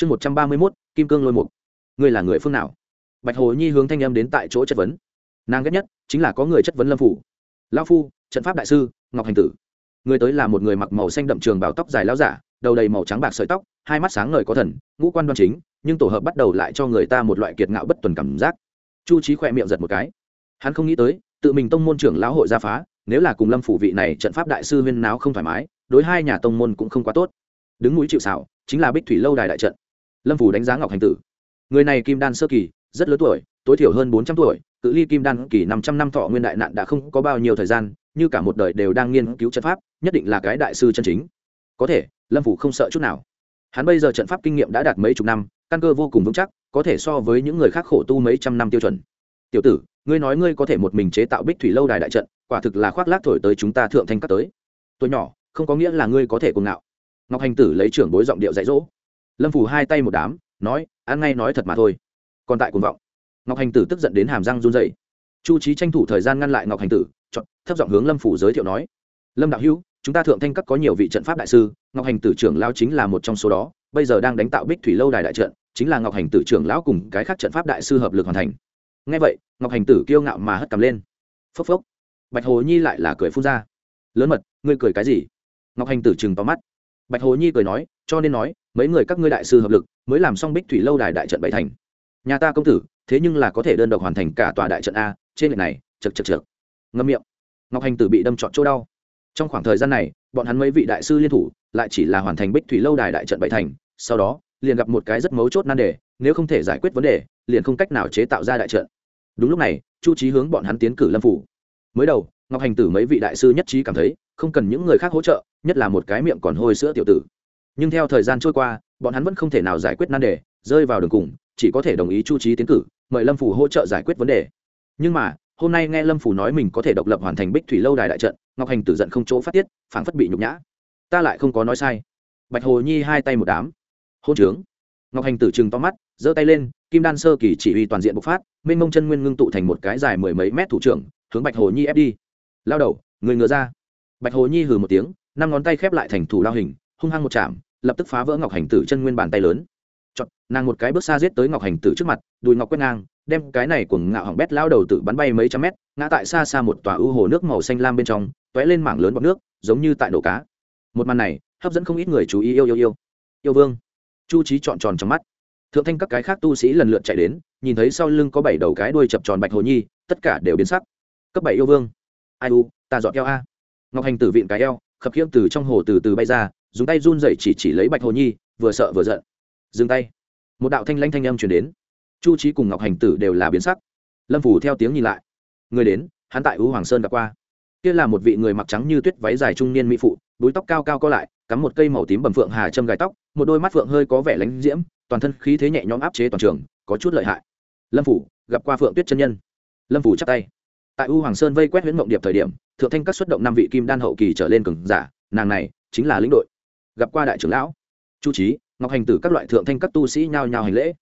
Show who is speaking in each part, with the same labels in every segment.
Speaker 1: chương một trăm ba mươi mốt, kim cương lôi mục. Ngươi là người phương nào? Bạch hồ nhi hướng thanh âm đến tại chỗ chất vấn. Nàng ghét nhất chính là có người chất vấn lâm phủ. Lao phu, trận pháp đại sư, ngọc hành tử. Người tới là một người mặc màu xanh đậm trường bảo tóc dài lao giả, đầu đầy màu trắng bạc sợi tóc, hai mắt sáng ngời có thần, ngũ quan đoan chính, nhưng tổ hợp bắt đầu lại cho người ta một loại kiệt ngạo bất tuần cảm giác. Chu trí khỏe miệng giật một cái. Hắn không nghĩ tới, tự mình tông môn trưởng lão hội gia phá, nếu là cùng lâm phủ vị này trận pháp đại sư huyên náo không thoải mái, đối hai nhà tông môn cũng không quá tốt. Đứng núi chịu xảo chính là bích thủy lâu đài đại trận lâm phủ đánh giá ngọc hành tử người này kim đan sơ kỳ rất lớn tuổi tối thiểu hơn bốn trăm tuổi cự ly kim đan kỳ năm trăm năm thọ nguyên đại nạn đã không có bao nhiêu thời gian như cả một đời đều đang nghiên cứu trận pháp nhất định là cái đại sư chân chính có thể lâm phủ không sợ chút nào hắn bây giờ trận pháp kinh nghiệm đã đạt mấy chục năm căn cơ vô cùng vững chắc có thể so với những người khác khổ tu mấy trăm năm tiêu chuẩn tiểu tử ngươi nói ngươi có thể một mình chế tạo bích thủy lâu đài đại trận quả thực là khoác lác thổi tới chúng ta thượng thanh các tới tôi nhỏ không có nghĩa là ngươi có thể cuồng ngạo ngọc hành tử lấy trưởng bối giọng điệu dạy dỗ lâm phủ hai tay một đám, nói, ăn ngay nói thật mà thôi. Còn tại cuồng vọng. Ngọc hành tử tức giận đến hàm răng run dậy chu trí tranh thủ thời gian ngăn lại ngọc hành tử, chọn, thấp giọng hướng lâm phủ giới thiệu nói, lâm đạo hữu, chúng ta thượng thanh các có nhiều vị trận pháp đại sư, ngọc hành tử trưởng lao chính là một trong số đó, bây giờ đang đánh tạo bích thủy lâu đài đại trận, chính là ngọc hành tử trưởng lão cùng cái khác trận pháp đại sư hợp lực hoàn thành. Ngay vậy, ngọc hành tử kiêu ngạo mà hất cầm lên. Phốc phốc. Bạch hồ nhi lại là cười phun ra. Lớn mật, ngươi cười cái gì? Ngọc hành tử chừng tóm mắt bạch hồ nhi cười nói, cho nên nói, mấy người các ngươi đại sư hợp lực, mới làm xong bích thủy lâu đài đại trận bảy thành. Nhà ta công tử, thế nhưng là có thể đơn độc hoàn thành cả tòa đại trận a, trên lệch này chật chật chật ngâm miệng. Ngọc hành tử bị đâm trọn chỗ đau. Trong khoảng thời gian này, bọn hắn mấy vị đại sư liên thủ, lại chỉ là hoàn thành bích thủy lâu đài đại trận bảy thành, sau đó, liền gặp một cái rất mấu chốt nan đề, nếu không thể giải quyết vấn đề, liền không cách nào chế tạo ra đại trận. Đúng lúc này, chu trí hướng bọn hắn tiến cử lâm phủ. Mới đầu ngọc hành tử mấy vị đại sư nhất trí cảm thấy, không cần những người khác hỗ trợ, nhất là một cái miệng còn hôi sữa tiểu tử. Nhưng theo thời gian trôi qua, bọn hắn vẫn không thể nào giải quyết nan đề, rơi vào đường cùng, chỉ có thể đồng ý chu trí tiến cử, mời lâm phủ hỗ trợ giải quyết vấn đề. Nhưng mà, hôm nay nghe lâm phủ nói mình có thể độc lập hoàn thành bích thủy lâu đài đại trận, ngọc hành tử giận không chỗ phát tiết, phảng phất bị nhục nhã. Ta lại không có nói sai. Bạch hồ nhi hai tay một đám. Hôn trướng. Ngọc hành tử chừng to mắt, giơ tay lên, kim đan sơ kỳ chỉ huy toàn diện bộc phát, mênh mông chân nguyên ngưng tụ thành một cái dài mười mấy mét thủ trưởng, hướng bạch hồ nhi ép đi lao đầu, người ngựa ra. Bạch hồ nhi hừ một tiếng, năm ngón tay khép lại thành thủ lao hình, hung hăng một chạm, lập tức phá vỡ ngọc hành tử chân nguyên bàn tay lớn. Chọn nàng một cái bước xa giết tới ngọc hành tử trước mặt, đùi ngọc quét ngang, đem cái này của ngạo hỏng bét lao đầu tự bắn bay mấy trăm mét, ngã tại xa xa một tòa ưu hồ nước màu xanh lam bên trong t ó é lên mảng lớn bọc nước, giống như tại đổ cá. Một màn này, hấp dẫn không ít người chú ý yêu yêu yêu. Yêu vương. Chu trí chọn tròn trong mắt. Thượng thanh các cái khác tu sĩ lần lượt chạy đến, nhìn thấy sau lưng có bảy đầu cái đuôi chập tròn bạch hồ nhi, tất cả đều biến sắc. Cấp bảy yêu vương ai u, ta dọn keo a. Ngọc hành tử vịn cái eo, khập khiễng từ trong hồ từ từ bay ra, dùng tay run dậy chỉ chỉ lấy bạch hồ nhi, vừa sợ vừa giận. Dừng tay. Một đạo thanh lanh thanh âm chuyển đến. Chu trí cùng ngọc hành tử đều là biến sắc. Lâm phủ theo tiếng nhìn lại. Người đến, hắn tại U hoàng sơn đã qua. Kia là một vị người mặc trắng như tuyết váy dài trung niên mỹ phụ, búi tóc cao cao co lại, cắm một cây màu tím bầm phượng hà châm gài tóc, một đôi mắt phượng hơi có vẻ lánh diễm, toàn thân khí thế nhẹ nhõm áp chế toàn trường, có chút lợi hại. Lâm phủ, gặp qua phượng tuyết chân nhân. Lâm phủ chắp tay tại u hoàng sơn vây quét huyện mộng điệp thời điểm, thượng thanh các xuất động năm vị kim đan hậu kỳ trở lên cường giả, nàng này chính là lĩnh đội. Gặp qua đại trưởng lão, chu trí ngọc hành tử các loại thượng thanh các tu sĩ nhao nhao hành lễ.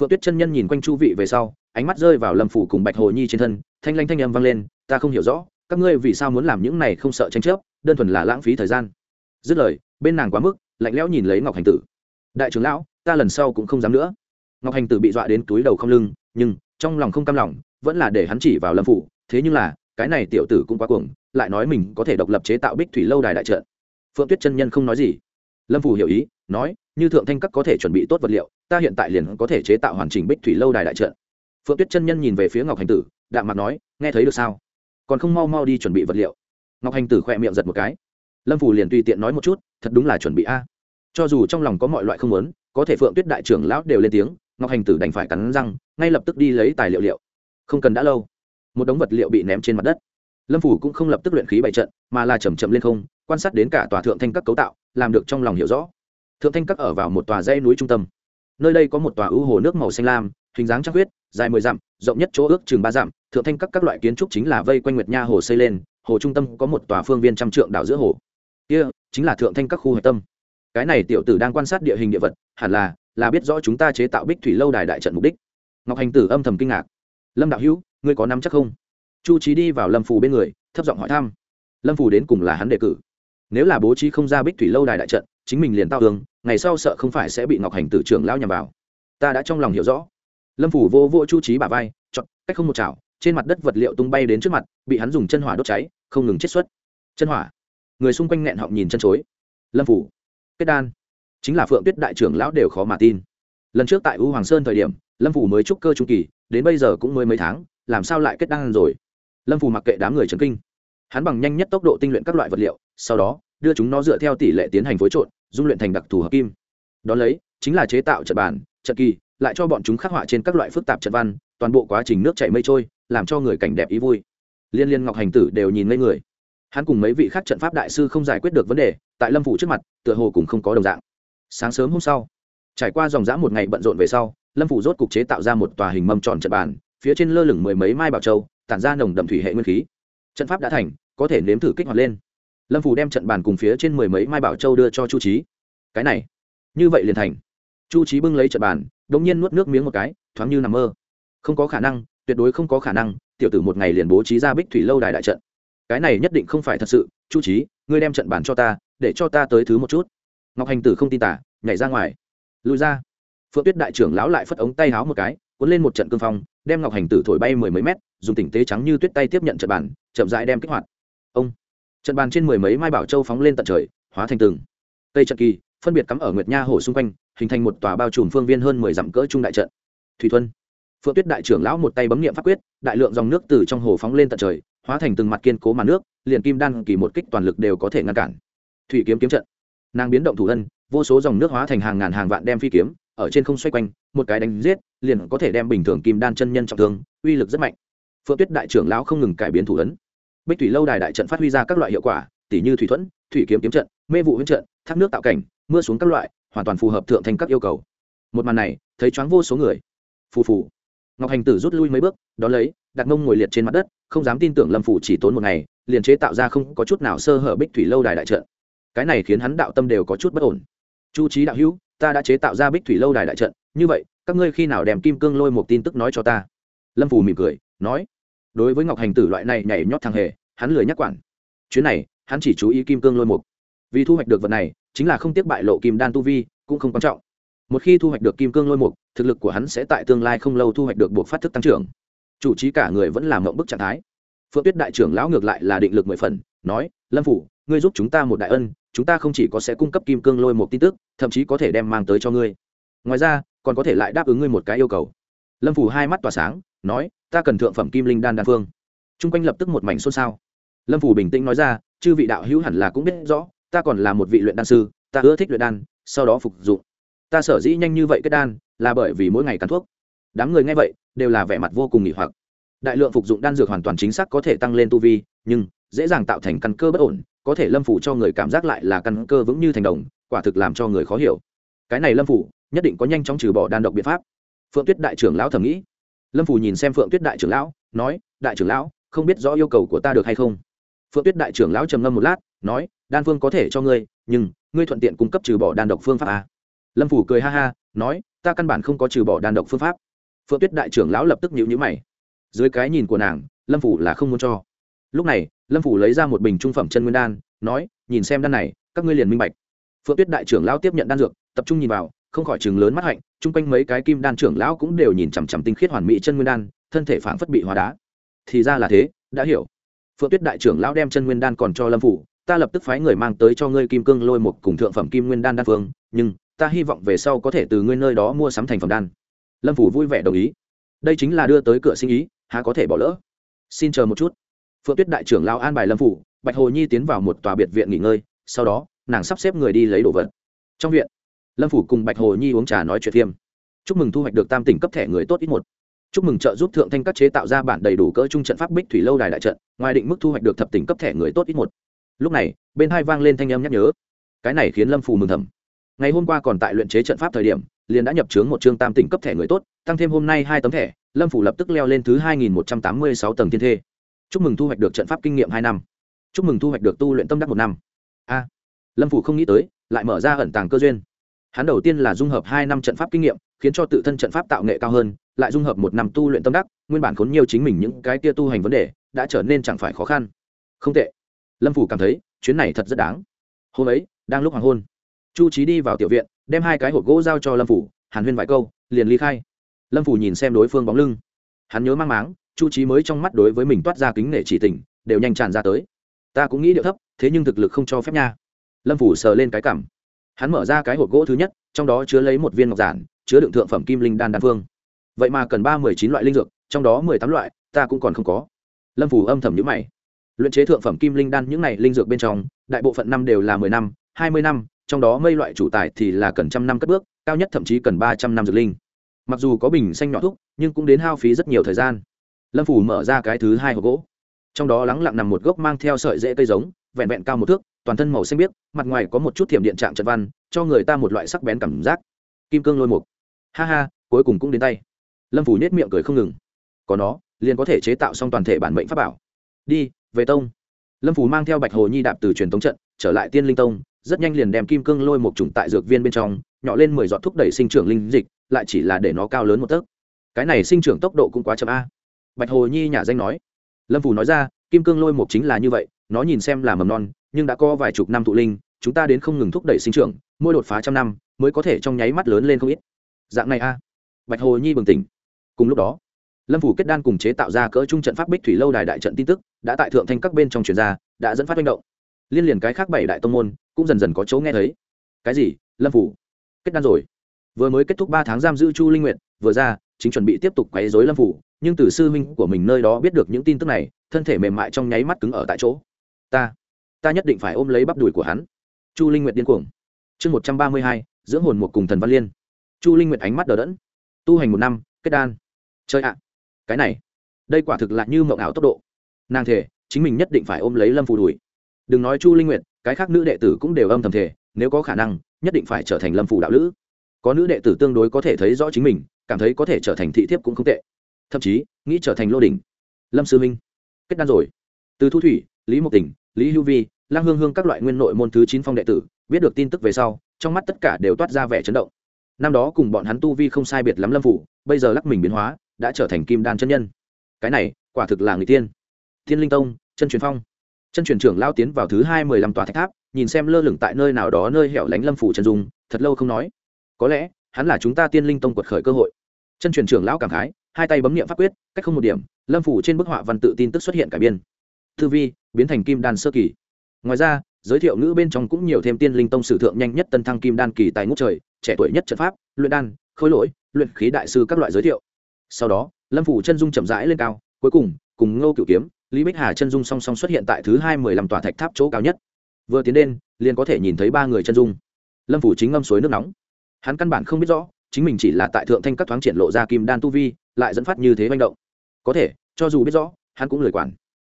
Speaker 1: Phượng tuyết chân nhân nhìn quanh chu vị về sau, ánh mắt rơi vào lâm phủ cùng bạch hồ nhi trên thân, thanh lanh thanh âm vang lên, ta không hiểu rõ, các ngươi vì sao muốn làm những này không sợ tranh chấp, đơn thuần là lãng phí thời gian? Dứt lời, bên nàng quá mức, lạnh lẽo nhìn lấy ngọc hành tử. Đại trưởng lão, ta lần sau cũng không dám nữa. Ngọc hành tử bị dọa đến túi đầu không lưng, nhưng trong lòng không cam lòng, vẫn là để hắn chỉ vào lâm phủ thế nhưng là, cái này tiểu tử cũng quá cuồng, lại nói mình có thể độc lập chế tạo bích thủy lâu đài đại trận. Phượng tuyết chân nhân không nói gì. Lâm Phù hiểu ý, nói, như thượng thanh các có thể chuẩn bị tốt vật liệu, ta hiện tại liền có thể chế tạo hoàn chỉnh bích thủy lâu đài đại trận. Phượng tuyết chân nhân nhìn về phía ngọc hành tử, đạm mặt nói, nghe thấy được sao? Còn không mau mau đi chuẩn bị vật liệu. Ngọc hành tử khỏe miệng giật một cái. Lâm Phù liền tùy tiện nói một chút, thật đúng là chuẩn bị a. Cho dù trong lòng có mọi loại không muốn, có thể phượng tuyết đại trưởng lão đều lên tiếng, ngọc hành tử đành phải cắn răng, ngay lập tức đi lấy tài liệu liệu. Không cần đã lâu một đống vật liệu bị ném trên mặt đất. Lâm phủ cũng không lập tức luyện khí bày trận, mà là chầm chậm lên không, quan sát đến cả tòa thượng thanh các cấu tạo, làm được trong lòng hiểu rõ. Thượng thanh các ở vào một tòa dãy núi trung tâm. Nơi đây có một tòa ưu hồ nước màu xanh lam, hình dáng trăng huyết, dài mười dặm, rộng nhất chỗ ước chừng ba dặm. Thượng thanh các các loại kiến trúc chính là vây quanh nguyệt nha hồ xây lên, hồ trung tâm có một tòa phương viên trăm trượng đảo giữa hồ. Kia chính là thượng thanh các khu hạch tâm. Cái này tiểu tử đang quan sát địa hình địa vật, hẳn là là biết rõ chúng ta chế tạo bích thủy lâu đài đại trận mục đích. Ngọc hành tử âm thầm kinh ngạc lâm đạo hữu, ngươi có nắm chắc không? Chu trí đi vào lâm phủ bên người, thấp giọng hỏi thăm. Lâm phủ đến cùng là hắn đề cử. Nếu là bố trí không ra bích thủy lâu đài đại trận, chính mình liền tao tường ngày sau sợ không phải sẽ bị ngọc hành tử trưởng lão nhằm vào. Ta đã trong lòng hiểu rõ. Lâm phủ vô vô chu trí bả vai, chọn, cách không một chảo, trên mặt đất vật liệu tung bay đến trước mặt, bị hắn dùng chân hỏa đốt cháy, không ngừng chết xuất. Chân hỏa. Người xung quanh nghẹn họng nhìn chân chối. Lâm phủ kết đan. Chính là phượng tuyết đại trưởng lão đều khó mà tin lần trước tại u hoàng sơn thời điểm, lâm phủ mới trúc cơ trung kỳ, đến bây giờ cũng mới mấy tháng, làm sao lại kết đan rồi? Lâm phủ mặc kệ đám người trần kinh. Hắn bằng nhanh nhất tốc độ tinh luyện các loại vật liệu, sau đó, đưa chúng nó dựa theo tỷ lệ tiến hành phối trộn, dung luyện thành đặc thù hợp kim. Đ ó lấy, chính là chế tạo trận bản trận kỳ, lại cho bọn chúng khắc họa trên các loại phức tạp trận văn, toàn bộ quá trình nước chảy mây trôi, làm cho người cảnh đẹp ý vui. Liên liên ngọc hành tử đều nhìn ngây người. Hắn cùng mấy vị khác trận pháp đại sư không giải quyết được vấn đề, tại lâm phủ trước mặt, tựa hồ cũng không có đồng dạng. Sáng sớm hôm sau trải qua dòng dã một ngày bận rộn về sau, lâm phủ rốt cục chế tạo ra một tòa hình mâm tròn trận bàn, phía trên lơ lửng mười mấy mai bảo châu tản ra nồng đậm thủy hệ nguyên khí. Trận pháp đã thành, có thể nếm thử kích hoạt lên. Lâm phủ đem trận bàn cùng phía trên mười mấy mai bảo châu đưa cho chu trí cái này, như vậy liền thành. Chu trí bưng lấy trận bàn đ ỗ n g nhiên nuốt nước miếng một cái, thoáng như nằm mơ. Không có khả năng, tuyệt đối không có khả năng, tiểu tử một ngày liền bố trí ra bích thủy lâu đài đại trận. Cái này nhất định không phải thật sự. Chu trí ngươi đem trận bàn cho ta, để cho ta tới thứ một chút. Ngọc hành tử không tin tả, nhảy ra ngoài lui ra. Phượng tuyết đại trưởng lão lại phất ống tay háo một cái, cuốn lên một trận cương phong, đem ngọc hành tử thổi bay mười mấy mét, dùng tỉnh tế trắng như tuyết tay tiếp nhận trận bàn, chậm rãi đem kích hoạt. Ông! Trận bàn trên mười mấy mai bảo châu phóng lên tận trời, hóa thành từng tây trận kỳ, phân biệt cắm ở nguyệt nha hồ xung quanh, hình thành một tòa bao trùm phương viên hơn mười dặm cỡ trung đại trận. Thủy thuân! Phượng tuyết đại trưởng lão một tay bấm nghiệm pháp quyết, đại lượng dòng nước từ trong hồ phóng lên tận trời, hóa thành từng mặt kiên cố màn nước, liền kim đan kỳ một kích toàn lực đều có thể ngăn cản. Thủy kiếm kiếm trận! Nàng biến động thủ thân vô số dòng nước hóa thành hàng ngàn hàng vạn đem phi kiếm, ở trên không xoay quanh, một cái đánh giết, liền có thể đem bình thường kim đan chân nhân trọng thương, uy lực rất mạnh. Phượng tuyết đại trưởng lão không ngừng cải biến thủ ấn. Bích thủy lâu đài đại trận phát huy ra các loại hiệu quả tỷ như thủy thuẫn, thủy kiếm kiếm trận, mê vụ huyễn trận, thác nước tạo cảnh, mưa xuống các loại, hoàn toàn phù hợp thượng thành các yêu cầu. Một màn này, thấy choáng vô số người. Phù phù. Ngọc hành tử rút lui mấy bước, đón lấy, đặt mông ngồi liệt trên mặt đất, không dám tin tưởng lâm phủ chỉ tốn một ngày, liền chế tạo ra không có chút nào sơ hở bích thủy lâu đài đại trận. Cái này khiến hắn đạo tâm đều có chút bất ổn chu trí đạo hữu, ta đã chế tạo ra bích thủy lâu đài đại trận, như vậy, các ngươi khi nào đem kim cương lôi một tin tức nói cho ta? Lâm phù mỉm cười, nói. Đối với ngọc hành tử loại này nhảy nhót thằng hề, hắn lười nhắc quản. Chuyến này, hắn chỉ chú ý kim cương lôi mục. Vì thu hoạch được vật này, chính là không tiếc bại lộ kim đan tu vi, cũng không quan trọng. Một khi thu hoạch được kim cương lôi mục, thực lực của hắn sẽ tại tương lai không lâu thu hoạch được buộc phát thức tăng trưởng. Chủ trí cả người vẫn làm mộng bức trạng thái. Phượng tuyết đại trưởng lão ngược lại là định lực mười phần, nói, lâm phủ ngươi giúp chúng ta một đại ân, chúng ta không chỉ có sẽ cung cấp kim cương lôi một tin tức, thậm chí có thể đem mang tới cho ngươi. Ngoài ra, còn có thể lại đáp ứng ngươi một cái yêu cầu. Lâm phủ hai mắt tỏa sáng, nói, ta cần thượng phẩm kim linh đan đan phương. T r u n g quanh lập tức một mảnh xôn xao. Lâm phủ bình tĩnh nói ra, chư vị đạo hữu hẳn là cũng biết rõ, ta còn là một vị luyện đan sư, ta ưa thích luyện đan, sau đó phục dụng. Ta sở dĩ nhanh như vậy kết đan, là bởi vì mỗi ngày cắn thuốc. Đám người nghe vậy, đều là vẻ mặt vô cùng nghỉ hoặc. Đại lượng phục dụng đan dược hoàn toàn chính xác có thể tăng lên tu vi, nhưng dễ dàng tạo thành căn cơ bất ổn có thể lâm phủ cho người cảm giác lại là căn cơ vững như thành đồng, quả thực làm cho người khó hiểu. Cái này lâm phủ, nhất định có nhanh chóng trừ bỏ đan độc biện pháp. Phượng tuyết đại trưởng lão thầm nghĩ. Lâm phủ nhìn xem phượng tuyết đại trưởng lão, nói, đại trưởng lão, không biết rõ yêu cầu của ta được hay không? Phượng tuyết đại trưởng lão trầm ngâm một lát, nói, đan phương có thể cho ngươi, nhưng ngươi thuận tiện cung cấp trừ bỏ đan độc phương pháp à. lâm phủ cười ha ha, nói, ta căn bản không có trừ bỏ đan độc phương pháp. Phượng tuyết đại trưởng lão lập tức nhịu nhữ mày. Dưới cái nhìn của nàng, lâm phủ là không muốn cho lúc này, lâm phủ lấy ra một bình trung phẩm chân nguyên đan, nói, nhìn xem đan này, các ngươi liền minh bạch. Phượng tuyết đại trưởng lão tiếp nhận đan dược, tập trung nhìn vào, không khỏi chừng lớn mắt hạnh, chung quanh mấy cái kim đan trưởng lão cũng đều nhìn chằm chằm tinh khiết hoàn mỹ chân nguyên đan, thân thể phảng phất bị hóa đá. Thì ra là thế, đã hiểu. Phượng tuyết đại trưởng lão đem chân nguyên đan còn cho lâm phủ, ta lập tức phái người mang tới cho ngươi kim cương lôi một cùng thượng phẩm kim nguyên đan đan phương, nhưng ta hy vọng về sau có thể từ ngươi nơi đó mua sắm thành phẩm đan. Lâm phủ vui vẻ đồng ý. Đây chính là đưa tới cửa sinh ý, há có thể bỏ lỡ. Xin chờ một chút phượng tuyết đại trưởng lao an bài lâm phủ, bạch hồ nhi tiến vào một tòa biệt viện nghỉ ngơi, sau đó, nàng sắp xếp người đi lấy đồ vật. Trong viện, lâm phủ cùng bạch hồ nhi uống trà nói chuyện thêm chúc mừng thu hoạch được tam tỉnh cấp thẻ người tốt ít một. Chúc mừng trợ giúp thượng thanh các chế tạo ra bản đầy đủ cỡ trung trận pháp bích thủy lâu đài đại trận, ngoài định mức thu hoạch được thập tỉnh cấp thẻ người tốt ít một. Lúc này, bên hai vang lên thanh âm nhắc nhớ. Cái này khiến lâm phủ mừng thầm. Ngày hôm qua còn tại luyện chế trận pháp thời điểm, liền đã nhập trướng một chương tam tỉnh cấp thẻ người tốt, tăng thêm hôm nay hai tấm thẻ, lâm phủ lập tức leo lên thứ hai nghìn một trăm tám mươi sáu tầng thiên thê chúc mừng thu hoạch được trận pháp kinh nghiệm hai năm. Chúc mừng thu hoạch được tu luyện tâm đắc một năm. A. À, lâm phủ không nghĩ tới, lại mở ra ẩn tàng cơ duyên. Hắn đầu tiên là dung hợp hai năm trận pháp kinh nghiệm, khiến cho tự thân trận pháp tạo nghệ cao hơn, lại dung hợp một năm tu luyện tâm đắc, nguyên bản khốn nhiều chính mình những cái tia tu hành vấn đề, đã trở nên chẳng phải khó khăn. Không tệ. Lâm phủ cảm thấy, chuyến này thật rất đáng. Hôm ấy, đang lúc hoàng hôn, chu trí đi vào tiểu viện, đem hai cái hộp gỗ giao cho lâm phủ, hàn huyên vài câu, liền ly khai. Lâm phủ nhìn xem đối phương bóng lưng. Hắn nhớ mang máng chu trí mới trong mắt đối với mình toát ra kính nể chỉ tình, đều nhanh tràn ra tới. Ta cũng nghĩ điệu thấp, thế nhưng thực lực không cho phép nha. Lâm phủ sờ lên cái cảm. Hắn mở ra cái hộp gỗ thứ nhất, trong đó chứa lấy một viên ngọc giản, chứa đựng thượng phẩm kim linh đan đan phương vậy mà cần ba mười chín loại linh dược, trong đó mười tám loại, ta cũng còn không có. Lâm phủ âm thầm nhữ mày. Luyện chế thượng phẩm kim linh đan những này linh dược bên trong, đại bộ phận năm đều là mười năm, hai mươi năm, trong đó mây loại chủ tài thì là cần trăm năm cất bước, cao nhất thậm chí cần ba trăm năm dược linh. Mặc dù có bình xanh nhỏ thuốc nhưng cũng đến hao phí rất nhiều thời gian lâm phủ mở ra cái thứ hai hộp gỗ. Trong đó lắng lặng nằm một gốc mang theo sợi dễ cây giống, vẹn vẹn cao một thước, toàn thân màu xanh biếc, mặt ngoài có một chút thiểm điện trạng trận văn, cho người ta một loại sắc bén cảm giác. Kim cương lôi mục. Ha ha, cuối cùng cũng đến tay. Lâm phủ nhét miệng cười không ngừng. Có nó, liền có thể chế tạo xong toàn thể bản mệnh pháp bảo. Đi, về tông. Lâm phủ mang theo bạch hồ nhi đạp từ truyền tống trận, trở lại tiên linh tông, rất nhanh liền đem kim cương lôi một trùng tại dược viên bên trong, nhỏ lên mười giọt thúc đẩy sinh trưởng linh dịch, lại chỉ là để nó cao lớn một tấc. Cái này sinh trưởng tốc độ cũng quá chậm a bạch hồ nhi nhà danh nói. Lâm phủ nói ra, kim cương lôi Mục chính là như vậy, nó nhìn xem là mầm non, nhưng đã có vài chục năm thụ linh, chúng ta đến không ngừng thúc đẩy sinh trưởng, mỗi đột phá trăm năm mới có thể trong nháy mắt lớn lên không ít. Dạng này a. Bạch hồ nhi bừng tỉnh. Cùng lúc đó, lâm phủ kết đan cùng chế tạo ra cỡ trung trận pháp bích thủy lâu đài đại trận tin tức, đã tại thượng thanh các bên trong truyền ra, đã dẫn phát manh động. Liên liền cái khác bảy đại tông môn cũng dần dần có chỗ nghe thấy. Cái gì? Lâm phủ kết đan rồi. Vừa mới kết thúc ba tháng giam giữ chu linh nguyện vừa ra chính chuẩn bị tiếp tục quấy rối lâm phủ, nhưng từ sư huynh của mình nơi đó biết được những tin tức này, thân thể mềm mại trong nháy mắt cứng ở tại chỗ. Ta ta nhất định phải ôm lấy bắp đùi của hắn. Chu linh nguyệt điên cuồng. Chương một trăm ba mươi hai, dưỡng hồn một cùng thần văn liên. Chu linh nguyệt ánh mắt đờ đẫn. Tu hành một năm, kết đan. Chơi ạ, cái này, đây quả thực là như mộng ảo tốc độ. Nàng thể chính mình nhất định phải ôm lấy lâm phù đùi. Đừng nói chu linh nguyệt, cái khác nữ đệ tử cũng đều âm thầm thể nếu có khả năng, nhất định phải trở thành lâm phù đạo lữ. Có nữ đệ tử tương đối có thể thấy rõ chính mình cảm thấy có thể trở thành thị thiếp cũng không tệ. Thậm chí, nghĩ trở thành lô đình lâm sư minh, kết đan rồi. Từ thu thủy, lý mộc tỉnh, lý hữu vi lang hương hương các loại nguyên nội môn thứ chín phong đệ tử, biết được tin tức về sau, trong mắt tất cả đều toát ra vẻ chấn động. Năm đó cùng bọn hắn tu vi không sai biệt lắm lâm phủ, bây giờ lắc mình biến hóa, đã trở thành kim đan chân nhân. Cái này, quả thực là người tiên. Thiên linh tông, chân truyền phong. Chân truyền trưởng lao tiến vào thứ hai mười lăm tòa thạch tháp, nhìn xem lơ lửng tại nơi nào đó nơi hẻo lánh lâm phủ trần dung, thật lâu không nói. Có lẽ, hắn là chúng ta tiên linh tông quật khởi cơ hội chân truyền trưởng lão cảm khái, hai tay bấm nghiệm pháp quyết, cách không một điểm, lâm phủ trên bức họa văn tự tin tức xuất hiện cả biên. Thư vi, biến thành kim đan sơ kỳ. Ngoài ra, giới thiệu ngữ bên trong cũng nhiều thêm tiên linh tông sử thượng nhanh nhất tân thăng kim đan kỳ tài ngũ trời, trẻ tuổi nhất trận pháp, luyện đan khối lỗi, luyện khí đại sư các loại giới thiệu. Sau đó, lâm phủ chân dung chậm rãi lên cao, cuối cùng cùng ngô cửu kiếm, lý bích hà chân dung song song xuất hiện tại thứ hai mười lăm tòa thạch tháp chỗ cao nhất. Vừa tiến lên, liền có thể nhìn thấy ba người chân dung. Lâm phủ chính ngâm suối nước nóng. Hắn căn bản không biết rõ chính mình chỉ là tại thượng thanh các thoáng triển lộ ra kim đan tu vi, lại dẫn phát như thế manh động. Có thể, cho dù biết rõ, hắn cũng lười quản.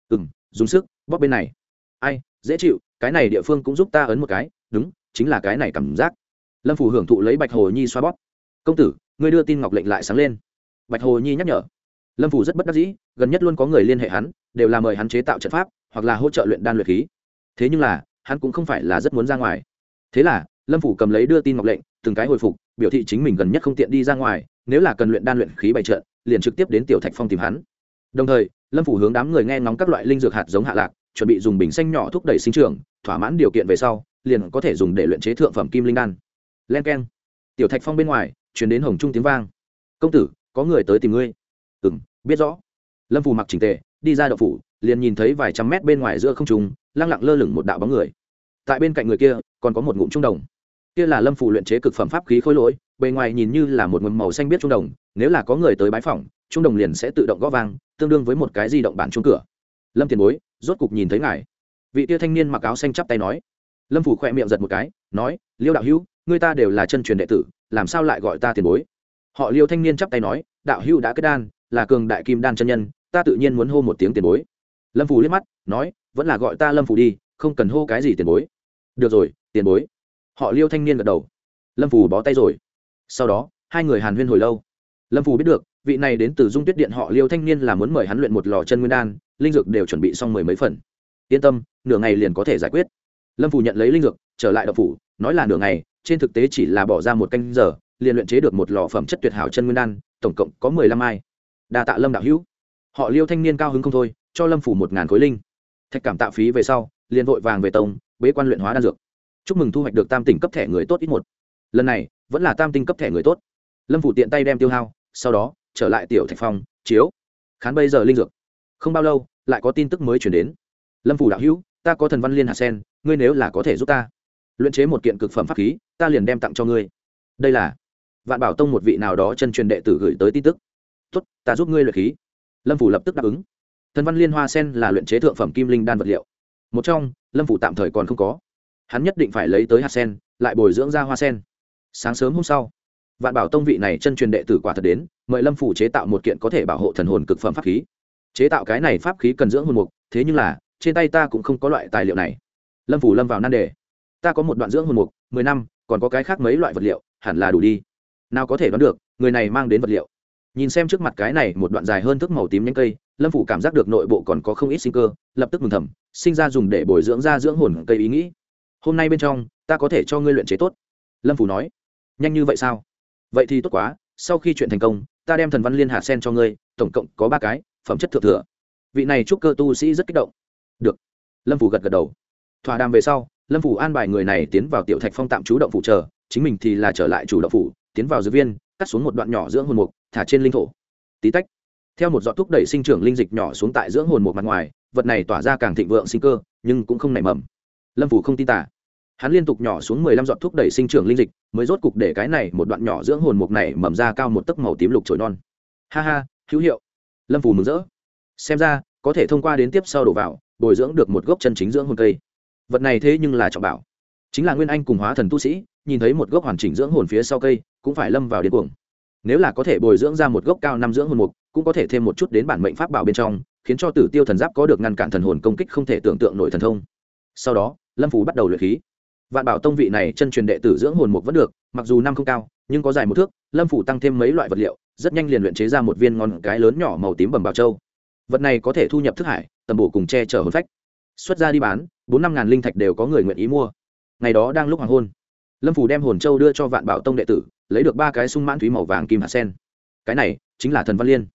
Speaker 1: Ừ m dùng sức, bóp bên này. Ai, dễ chịu, cái này địa phương cũng giúp ta ấn một cái. Đúng, chính là cái này cảm giác. Lâm phủ hưởng thụ lấy bạch hồ nhi xoa bóp. Công tử, ngươi đưa tin ngọc lệnh lại sáng lên. Bạch hồ nhi nhắc nhở. Lâm phủ rất bất đắc dĩ, gần nhất luôn có người liên hệ hắn, đều là mời hắn chế tạo trận pháp, hoặc là hỗ trợ luyện đan luyện khí. Thế nhưng là, hắn cũng không phải là rất muốn ra ngoài. Thế là lâm phủ cầm lấy đưa tin ngọc lệnh, từng cái hồi phục, biểu thị chính mình gần nhất không tiện đi ra ngoài, nếu là cần luyện đan luyện khí bày trợn liền trực tiếp đến tiểu thạch phong tìm hắn. Đồng thời, lâm phủ hướng đám người nghe ngóng các loại linh dược hạt giống hạ lạc, chuẩn bị dùng bình xanh nhỏ thúc đẩy sinh trưởng, thỏa mãn điều kiện về sau, liền có thể dùng để luyện chế thượng phẩm kim linh đan. Len k e n tiểu thạch phong bên ngoài chuyển đến hồng trung tiếng vang. Công tử, có người tới tìm ngươi. Ừ m biết rõ. Lâm phủ mặc trình tề, đi ra đậu phủ, liền nhìn thấy vài trăm mét bên ngoài giữa không trùng lăng lặng lơ lửng một đạo bóng người. Tại bên cạnh người kia, còn có một ngụm trung đồng kia là lâm phủ luyện chế cực phẩm pháp khí khối lỗi, bề ngoài nhìn như là một mầm màu xanh biết trung đồng, nếu là có người tới bái phỏng, trung đồng liền sẽ tự động gõ vang, tương đương với một cái di động bản chuông cửa. Lâm tiền bối, rốt cục nhìn thấy ngài. Vị tia thanh niên mặc áo xanh chắp tay nói. Lâm phủ khỏe miệng giật một cái, nói, liêu đạo hữu, người ta đều là chân truyền đệ tử, làm sao lại gọi ta tiền bối? Họ liêu thanh niên chắp tay nói, đạo hữu đã kết đan, là cường đại kim đan chân nhân, ta tự nhiên muốn hô một tiếng tiền bối. Lâm phủ liếc mắt, nói, vẫn là gọi ta lâm phủ đi, không cần hô cái gì tiền bối. Được rồi, tiền bối họ liêu thanh niên gật đầu. Lâm phủ bó tay rồi. Sau đó, hai người hàn huyên hồi lâu. Lâm phủ biết được, vị này đến từ dung tuyết điện họ liêu thanh niên là muốn mời hắn luyện một lò chân nguyên đan, linh dược đều chuẩn bị xong mười mấy phần. Yên tâm, nửa ngày liền có thể giải quyết. Lâm phủ nhận lấy linh dược, trở lại đậu phủ, nói là nửa ngày, trên thực tế chỉ là bỏ ra một canh giờ, liền luyện chế được một lò phẩm chất tuyệt hảo chân nguyên đan, tổng cộng có mười lăm ai đa tạ lâm đạo hữu. Họ liêu thanh niên cao hứng không thôi, cho lâm phủ một ngàn khối linh. Thạch cảm tạ phí về sau, liền vội vàng về tông, bế quan luyện hóa đan dược chúc mừng thu hoạch được tam tỉnh cấp thẻ người tốt ít một. Lần này, vẫn là tam tinh cấp thẻ người tốt. Lâm phủ tiện tay đem tiêu hao, sau đó, trở lại tiểu thạch phong chiếu. Khán bây giờ linh dược. Không bao lâu, lại có tin tức mới chuyển đến. Lâm phủ đạo hữu, ta có thần văn liên hạ sen, ngươi nếu là có thể giúp ta luyện chế một kiện cực phẩm pháp khí, ta liền đem tặng cho ngươi. Đây là vạn bảo tông một vị nào đó chân truyền đệ tử gửi tới tin tức. Tốt, ta giúp ngươi luyện khí. Lâm phủ lập tức đáp ứng. Thần văn liên hoa sen là luyện chế thượng phẩm kim linh đan vật liệu. Một trong, lâm phủ tạm thời còn không có hắn nhất định phải lấy tới hạt sen, lại bồi dưỡng ra hoa sen. Sáng sớm hôm sau, vạn bảo tông vị này chân truyền đệ tử quả thật đến, mời lâm phủ chế tạo một kiện có thể bảo hộ thần hồn cực phẩm pháp khí. Chế tạo cái này pháp khí cần dưỡng hồn mục, thế nhưng là, trên tay ta cũng không có loại tài liệu này. Lâm phủ lâm vào nan đề. Ta có một đoạn dưỡng hồn mục, mười năm, còn có cái khác mấy loại vật liệu, hẳn là đủ đi. Nào có thể đoán được, người này mang đến vật liệu. Nhìn xem trước mặt cái này một đoạn dài hơn thước màu tím nhánh cây, lâm phủ cảm giác được nội bộ còn có không ít sinh cơ, lập tức mừng thầm, sinh ra dùng để bồi dưỡng ra dưỡng hồn cây ý nghĩ hôm nay bên trong, ta có thể cho ngươi luyện chế tốt. Lâm phủ nói. Nhanh như vậy sao? Vậy thì tốt quá, sau khi chuyện thành công, ta đem thần văn liên hạt sen cho ngươi, tổng cộng có ba cái, phẩm chất thượng thừa. Vị này chúc cơ tu sĩ rất kích động. Được. Lâm phủ gật gật đầu. Thỏa đàm về sau, lâm phủ an bài người này tiến vào tiểu thạch phong tạm trú động phủ chờ, chính mình thì là trở lại chủ động phủ, tiến vào dược viên, cắt xuống một đoạn nhỏ dưỡng hồn mục, thả trên linh thổ. Tí tách. Theo một giọt thúc đẩy sinh trưởng linh dịch nhỏ xuống tại dưỡng hồn mục mặt ngoài, vật này tỏa ra càng thịnh vượng sinh cơ, nhưng cũng không nảy mầm lâm phủ không tin tả hắn liên tục nhỏ xuống mười lăm giọt thuốc đẩy sinh trưởng linh dịch, mới rốt cục để cái này một đoạn nhỏ dưỡng hồn mục này mầm ra cao một tấc màu tím lục trồi non. Ha ha, hữu hiệu. Lâm phủ mừng rỡ. Xem ra, có thể thông qua đến tiếp sau đổ vào, bồi dưỡng được một gốc chân chính dưỡng hồn cây. Vật này thế nhưng là trọng bảo. Chính là nguyên anh cùng hóa thần tu sĩ, nhìn thấy một gốc hoàn chỉnh dưỡng hồn phía sau cây, cũng phải lâm vào điên cuồng. Nếu là có thể bồi dưỡng ra một gốc cao năm dưỡng hồn mục, cũng có thể thêm một chút đến bản mệnh pháp bảo bên trong, khiến cho tử tiêu thần giáp có được ngăn cản thần hồn công kích không thể tưởng tượng nổi thần thông sau đó, lâm phủ bắt đầu luyện khí. Vạn bảo tông vị này chân truyền đệ tử dưỡng hồn mục vẫn được, mặc dù năm không cao, nhưng có dài một thước, lâm phủ tăng thêm mấy loại vật liệu, rất nhanh liền luyện chế ra một viên ngon cái lớn nhỏ màu tím bầm bảo châu vật này có thể thu nhập thức hải, tầm bổ cùng che chở hồn phách. Xuất ra đi bán, bốn năm ngàn linh thạch đều có người nguyện ý mua. Ngày đó đang lúc hoàng hôn, lâm phủ đem hồn châu đưa cho vạn bảo tông đệ tử, lấy được ba cái sung mãn thúy màu vàng kim hạt sen. Cái này chính là thần văn liên.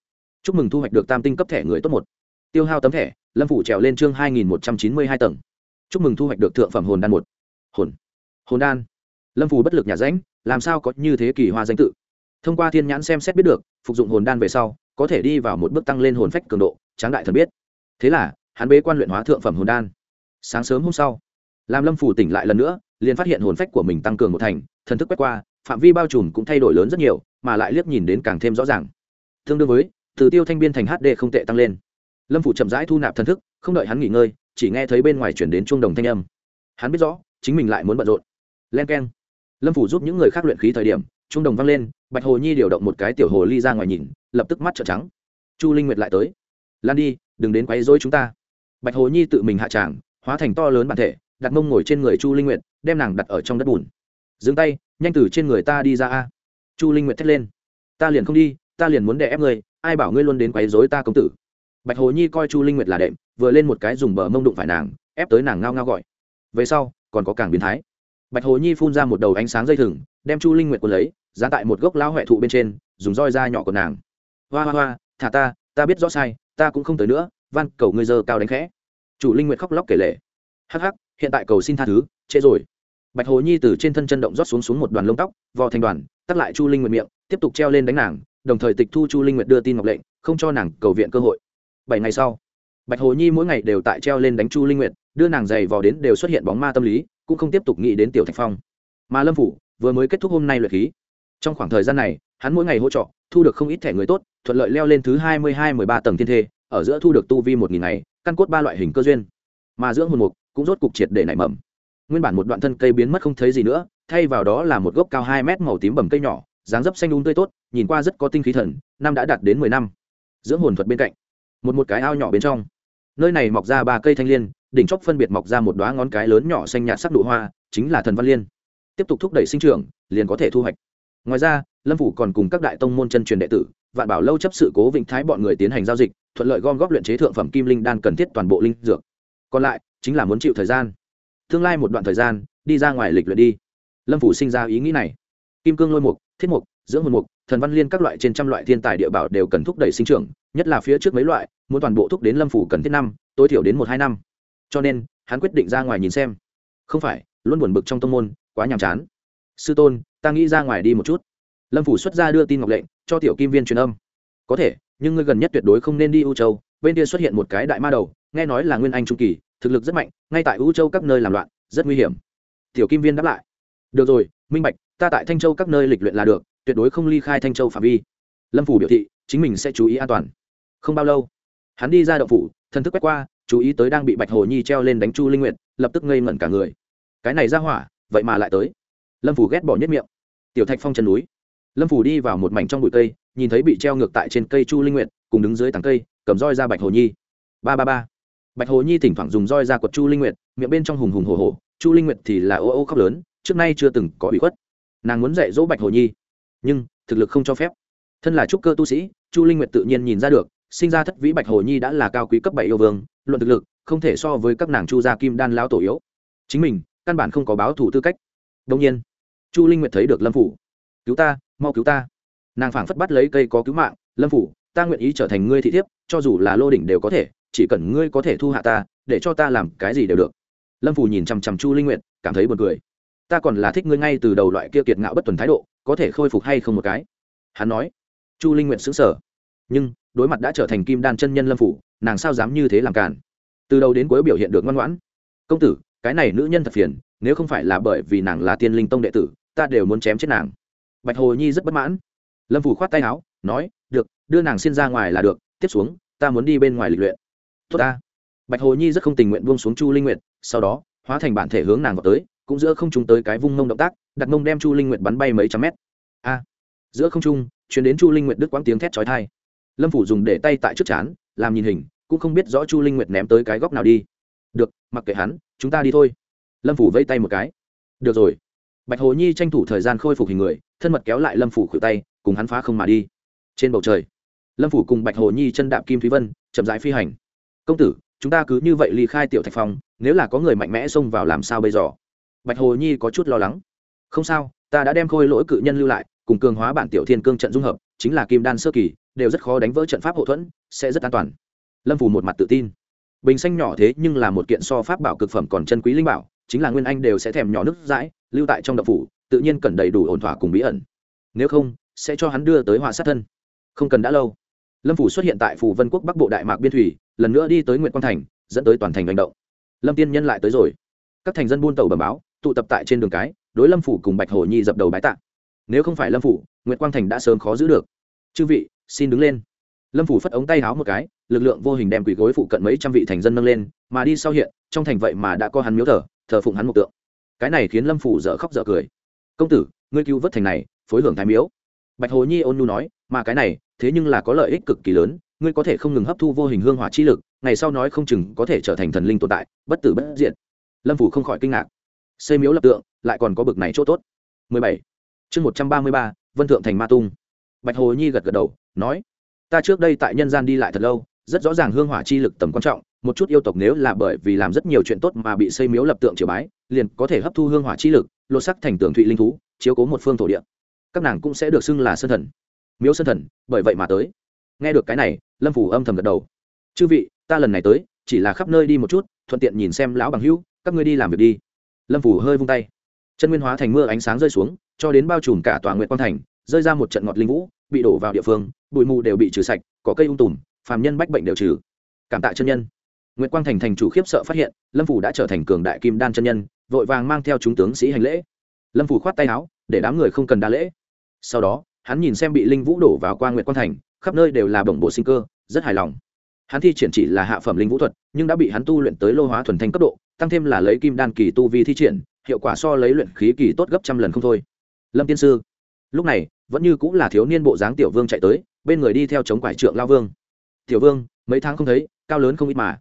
Speaker 1: Chúc mừng thu hoạch được tam tinh cấp thẻ người tốt một. Tiêu hao tấm thẻ, lâm phủ trèo lên chương hai nghìn một trăm chín mươi hai tầng chúc mừng thu hoạch được thượng phẩm hồn đan một. Hồn. Hồn đan. Lâm phủ bất lực nhà ránh làm sao có như thế kỳ hoa danh tự? Thông qua thiên nhãn xem xét biết được, phục dụng hồn đan về sau, có thể đi vào một bước tăng lên hồn phách cường độ, tráng đại thần biết. Thế là, hắn bế quan luyện hóa thượng phẩm hồn đan. Sáng sớm hôm sau, làm lâm phủ tỉnh lại lần nữa, liền phát hiện hồn phách của mình tăng cường một thành, thần thức quét qua, phạm vi bao trùm cũng thay đổi lớn rất nhiều, mà lại liếc nhìn đến càng thêm rõ ràng. Tương đương với, từ tiêu thanh biên thành hd không tệ tăng lên. Lâm phủ chậm rãi thu nạp thần thức, không đợi hắn nghỉ ngơi chỉ nghe thấy bên ngoài chuyển đến chuông đồng thanh âm. Hắn biết rõ, chính mình lại muốn bận rộn. Len k e n lâm phủ giúp những người khác luyện khí thời điểm trung đồng vang lên, bạch hồ nhi điều động một cái tiểu hồ ly ra ngoài nhìn, lập tức mắt trợn trắng. Chu linh nguyệt lại tới. Lan đi, đừng đến quấy dối chúng ta. Bạch hồ nhi tự mình hạ tràng, hóa thành to lớn bản thể, đặt mông ngồi trên người chu linh nguyệt, đem nàng đặt ở trong đất bùn. Dừng tay, nhanh từ trên người ta đi ra a. Chu linh nguyệt thét lên. Ta liền không đi, ta liền muốn đè ép ngươi, ai bảo ngươi luôn đến quấy dối ta công tử? Bạch hồ nhi coi chu linh nguyệt là đệm vừa lên một cái dùng bờ mông đụng phải nàng, ép tới nàng ngao ngao gọi. Về sau, còn có càng biến thái. Bạch hồ nhi phun ra một đầu ánh sáng dây thừng, đem chu linh nguyệt quân lấy giá tại một gốc lao huệ thụ bên trên, dùng roi da nhỏ của nàng. Hoa hoa hoa, thả ta ta biết rõ sai, ta cũng không tới nữa, van, cầu ngươi dơ cao đánh khẽ. Chủ linh nguyệt khóc lóc kể lể. Hắc hắc, hiện tại cầu xin tha thứ, trễ rồi. Bạch hồ nhi từ trên thân chân động rót xuống xuống một đoàn lông tóc, vò thành đoàn, tắt lại chu linh nguyệt miệng, tiếp tục treo lên đánh nàng, đồng thời tịch thu chu linh nguyệt đưa tin ngọc lệnh, không cho nàng cầu viện cơ hội. Bảy ngày sau bạch hồ nhi mỗi ngày đều tại treo lên đánh chu linh nguyệt, đưa nàng giày vò đến đều xuất hiện bóng ma tâm lý, cũng không tiếp tục nghĩ đến tiểu thạch phong. Mà lâm phủ vừa mới kết thúc hôm nay luyện khí. Trong khoảng thời gian này, hắn mỗi ngày hỗ trợ, thu được không ít thẻ người tốt, thuận lợi leo lên thứ hai mươi hai, mười ba tầng thiên thê, ở giữa thu được tu vi một nghìn ngày, căn cốt ba loại hình cơ duyên. Mà dưỡng hồn mục cũng rốt cục triệt để nảy mầm. Nguyên bản một đoạn thân cây biến mất không thấy gì nữa, thay vào đó là một gốc cao hai mét màu tím bầm cây nhỏ, dáng dấp xanh đúng tươi tốt, nhìn qua rất có tinh khí thần, năm đã đạt đến mười năm. Dưỡng hồn thuật bên cạnh, một một cái ao nhỏ bên trong nơi này mọc ra ba cây thanh liên, đỉnh chóp phân biệt mọc ra một đoá ngón cái lớn nhỏ xanh nhạt sắc đụ hoa, chính là thần văn liên. Tiếp tục thúc đẩy sinh trưởng, liền có thể thu hoạch. Ngoài ra, lâm phủ còn cùng các đại tông môn chân truyền đệ tử, vạn bảo lâu chấp sự cố vĩnh thái bọn người tiến hành giao dịch, thuận lợi gom góp luyện chế thượng phẩm kim linh đan cần thiết toàn bộ linh dược. Còn lại, chính là muốn chịu thời gian. Tương lai một đoạn thời gian, đi ra ngoài lịch luyện đi. Lâm phủ sinh ra ý nghĩ này. Kim cương lôi mục, thiết mục, dưỡng hồn mục, thần văn liên các loại trên trăm loại thiên tài địa bảo đều cần thúc đẩy sinh trưởng, nhất là phía trước mấy loại muốn toàn bộ thúc đến lâm phủ cần thiết năm, tối thiểu đến một hai năm. Cho nên, hắn quyết định ra ngoài nhìn xem. Không phải, luôn buồn bực trong tông môn, quá nhàm chán. Sư tôn, ta nghĩ ra ngoài đi một chút. Lâm phủ xuất ra đưa tin ngọc lệnh, cho tiểu kim viên truyền âm. Có thể, nhưng ngươi gần nhất tuyệt đối không nên đi u châu, bên kia xuất hiện một cái đại ma đầu, nghe nói là nguyên anh trung kỳ, thực lực rất mạnh, ngay tại u châu các nơi làm loạn, rất nguy hiểm. Tiểu kim viên đáp lại. Được rồi, minh bạch, ta tại thanh châu các nơi lịch luyện là được, tuyệt đối không ly khai thanh châu phạm vi. Lâm phủ biểu thị, chính mình sẽ chú ý an toàn. Không bao lâu hắn đi ra đậu phủ, thần thức quét qua, chú ý tới đang bị bạch hồ nhi treo lên đánh chu linh nguyện lập tức ngây ngẩn cả người. Cái này ra hỏa, vậy mà lại tới. Lâm phủ ghét bỏ nhất miệng. Tiểu thạch phong chân núi. Lâm phủ đi vào một mảnh trong bụi cây, nhìn thấy bị treo ngược tại trên cây chu linh nguyện cùng đứng dưới tảng cây, cầm roi ra bạch hồ nhi. Ba ba ba. Bạch hồ nhi thỉnh thoảng dùng roi ra quật chu linh nguyện miệng bên trong hùng hùng hồ hồ chu linh nguyện thì là ô ô khóc lớn, trước nay chưa từng có bị khuất. Nàng muốn dạy dỗ bạch hồ nhi, nhưng thực lực không cho phép. Thân là trúc cơ tu sĩ, chu linh nguyệt tự nhiên nhìn ra được sinh ra thất vĩ bạch hồ nhi đã là cao quý cấp bảy yêu vương, luận thực lực, không thể so với các nàng chu gia kim đan lao tổ yếu. Chính mình, căn bản không có báo thủ tư cách. Đông nhiên, chu linh nguyệt thấy được lâm phủ. Cứu ta, mau cứu ta. Nàng phảng phất bắt lấy cây có cứu mạng, lâm phủ, ta nguyện ý trở thành ngươi thị thiếp, cho dù là lô đỉnh đều có thể, chỉ cần ngươi có thể thu hạ ta, để cho ta làm cái gì đều được. Lâm phủ nhìn chằm chằm chu linh nguyệt, cảm thấy buồn cười. Ta còn là thích ngươi ngay từ đầu loại kia kiệt ngạo bất tuần thái độ, có thể khôi phục hay không một cái? Hắn nói. Chu linh nguyện xứng sở nhưng đối mặt đã trở thành kim đan chân nhân lâm phủ, nàng sao dám như thế làm cản từ đầu đến cuối biểu hiện được ngoan ngoãn. Công tử, cái này nữ nhân thật phiền, nếu không phải là bởi vì nàng là tiên linh tông đệ tử, ta đều muốn chém chết nàng. Bạch hồ nhi rất bất mãn. Lâm phủ khoát tay áo, nói, được, đưa nàng xin ra ngoài là được, tiếp xuống, ta muốn đi bên ngoài lịch luyện. Tốt ta. Bạch hồ nhi rất không tình nguyện buông xuống chu linh nguyện sau đó, hóa thành bản thể hướng nàng vào tới, cũng giữa không trung tới cái vung mông động tác, đặt mông đem chu linh nguyệt bắn bay mấy trăm mét. A. Giữa không trung, chuyển đến chu linh nguyệt đứt quãng tiếng thét chói tai lâm phủ dùng để tay tại trước chán, làm nhìn hình, cũng không biết rõ chu linh nguyệt ném tới cái góc nào đi. Được, mặc kệ hắn, chúng ta đi thôi. Lâm phủ vây tay một cái. Được rồi. Bạch hồ nhi tranh thủ thời gian khôi phục hình người, thân mật kéo lại lâm phủ khuỷu tay, cùng hắn phá không mà đi. Trên bầu trời, lâm phủ cùng bạch hồ nhi chân đạp kim thúy vân, chậm rãi phi hành. Công tử, chúng ta cứ như vậy ly khai tiểu thạch phong, nếu là có người mạnh mẽ xông vào làm sao bây giờ? Bạch hồ nhi có chút lo lắng. Không sao, ta đã đem khôi lỗi cự nhân lưu lại, cùng cường hóa bản tiểu thiên cương trận dung hợp, chính là kim đan sơ kỳ đều rất khó đánh vỡ trận pháp hậu thuẫn, sẽ rất an toàn. Lâm phủ một mặt tự tin. Bình xanh nhỏ thế nhưng là một kiện so pháp bảo cực phẩm còn chân quý linh bảo, chính là nguyên anh đều sẽ thèm nhỏ nước dãi, lưu tại trong đậu phủ, tự nhiên cần đầy đủ ổn thỏa cùng bí ẩn. Nếu không, sẽ cho hắn đưa tới họa sát thân. Không cần đã lâu. Lâm phủ xuất hiện tại phủ vân quốc bắc bộ đại mạc biên thủy, lần nữa đi tới nguyễn quang thành, dẫn tới toàn thành hành động. Lâm tiên nhân lại tới rồi. Các thành dân buôn tàu bẩm báo, tụ tập tại trên đường cái, đối lâm phủ cùng bạch hồ nhi dập đầu bái tạ. Nếu không phải lâm phủ nguyễn quang thành đã sớm khó giữ được. Chư vị xin đứng lên. Lâm phủ phất ống tay háo một cái lực lượng vô hình đem quỷ gối phụ cận mấy trăm vị thành dân nâng lên mà đi sau hiện trong thành vậy mà đã có hắn miếu thờ thờ phụng hắn một tượng. Cái này khiến lâm phủ dở khóc dở cười. Công tử ngươi cứu vớt thành này phối hưởng thái miếu. Bạch hồ nhi ôn nhu nói mà cái này thế nhưng là có lợi ích cực kỳ lớn ngươi có thể không ngừng hấp thu vô hình hương hỏa chi lực ngày sau nói không chừng có thể trở thành thần linh tồn tại bất tử bất diện lâm phủ không khỏi kinh ngạc. Xây miếu lập tượng lại còn có bực này chỗ tốt. 17. chương 133, vân thượng thành ma tung bạch hồ nhi gật gật đầu, nói, ta trước đây tại nhân gian đi lại thật lâu, rất rõ ràng hương hỏa chi lực tầm quan trọng, một chút yêu tộc nếu là bởi vì làm rất nhiều chuyện tốt mà bị xây miếu lập tượng triều bái, liền có thể hấp thu hương hỏa chi lực, lột sắc thành tượng thụy linh thú, chiếu cố một phương thổ địa. Các nàng cũng sẽ được xưng là sơn thần, miếu sơn thần, bởi vậy mà tới. Nghe được cái này, lâm phủ âm thầm gật đầu. Chư vị, ta lần này tới, chỉ là khắp nơi đi một chút, thuận tiện nhìn xem lão bằng hữu, các ngươi đi làm việc đi. Lâm phủ hơi vung tay. Chân nguyên hóa thành mưa ánh sáng rơi xuống, cho đến bao trùm cả tòa nguyện quang thành rơi ra một trận ngọt linh vũ, bị đổ vào địa phương, bụi mù đều bị trừ sạch, có cây ung tùm, phàm nhân bách bệnh đều trừ. Cảm tạ chân nhân. Nguyễn quang thành thành chủ khiếp sợ phát hiện, lâm phủ đã trở thành cường đại kim đan chân nhân, vội vàng mang theo chúng tướng sĩ hành lễ. Lâm phủ khoát tay áo, để đám người không cần đa lễ. Sau đó, hắn nhìn xem bị linh vũ đổ vào qua nguyễn quang thành, khắp nơi đều là bổng bộ sinh cơ, rất hài lòng. Hắn thi triển chỉ là hạ phẩm linh vũ thuật, nhưng đã bị hắn tu luyện tới lô hóa thuần thanh cấp độ, tăng thêm là lấy kim đan kỳ tu vi thi triển, hiệu quả so lấy luyện khí kỳ tốt gấp trăm lần không thôi. Lâm tiên sư. Lúc này vẫn như cũng là thiếu niên bộ dáng tiểu vương chạy tới, bên người đi theo chống quải trượng lao vương. Tiểu vương, mấy tháng không thấy, cao lớn không ít mà.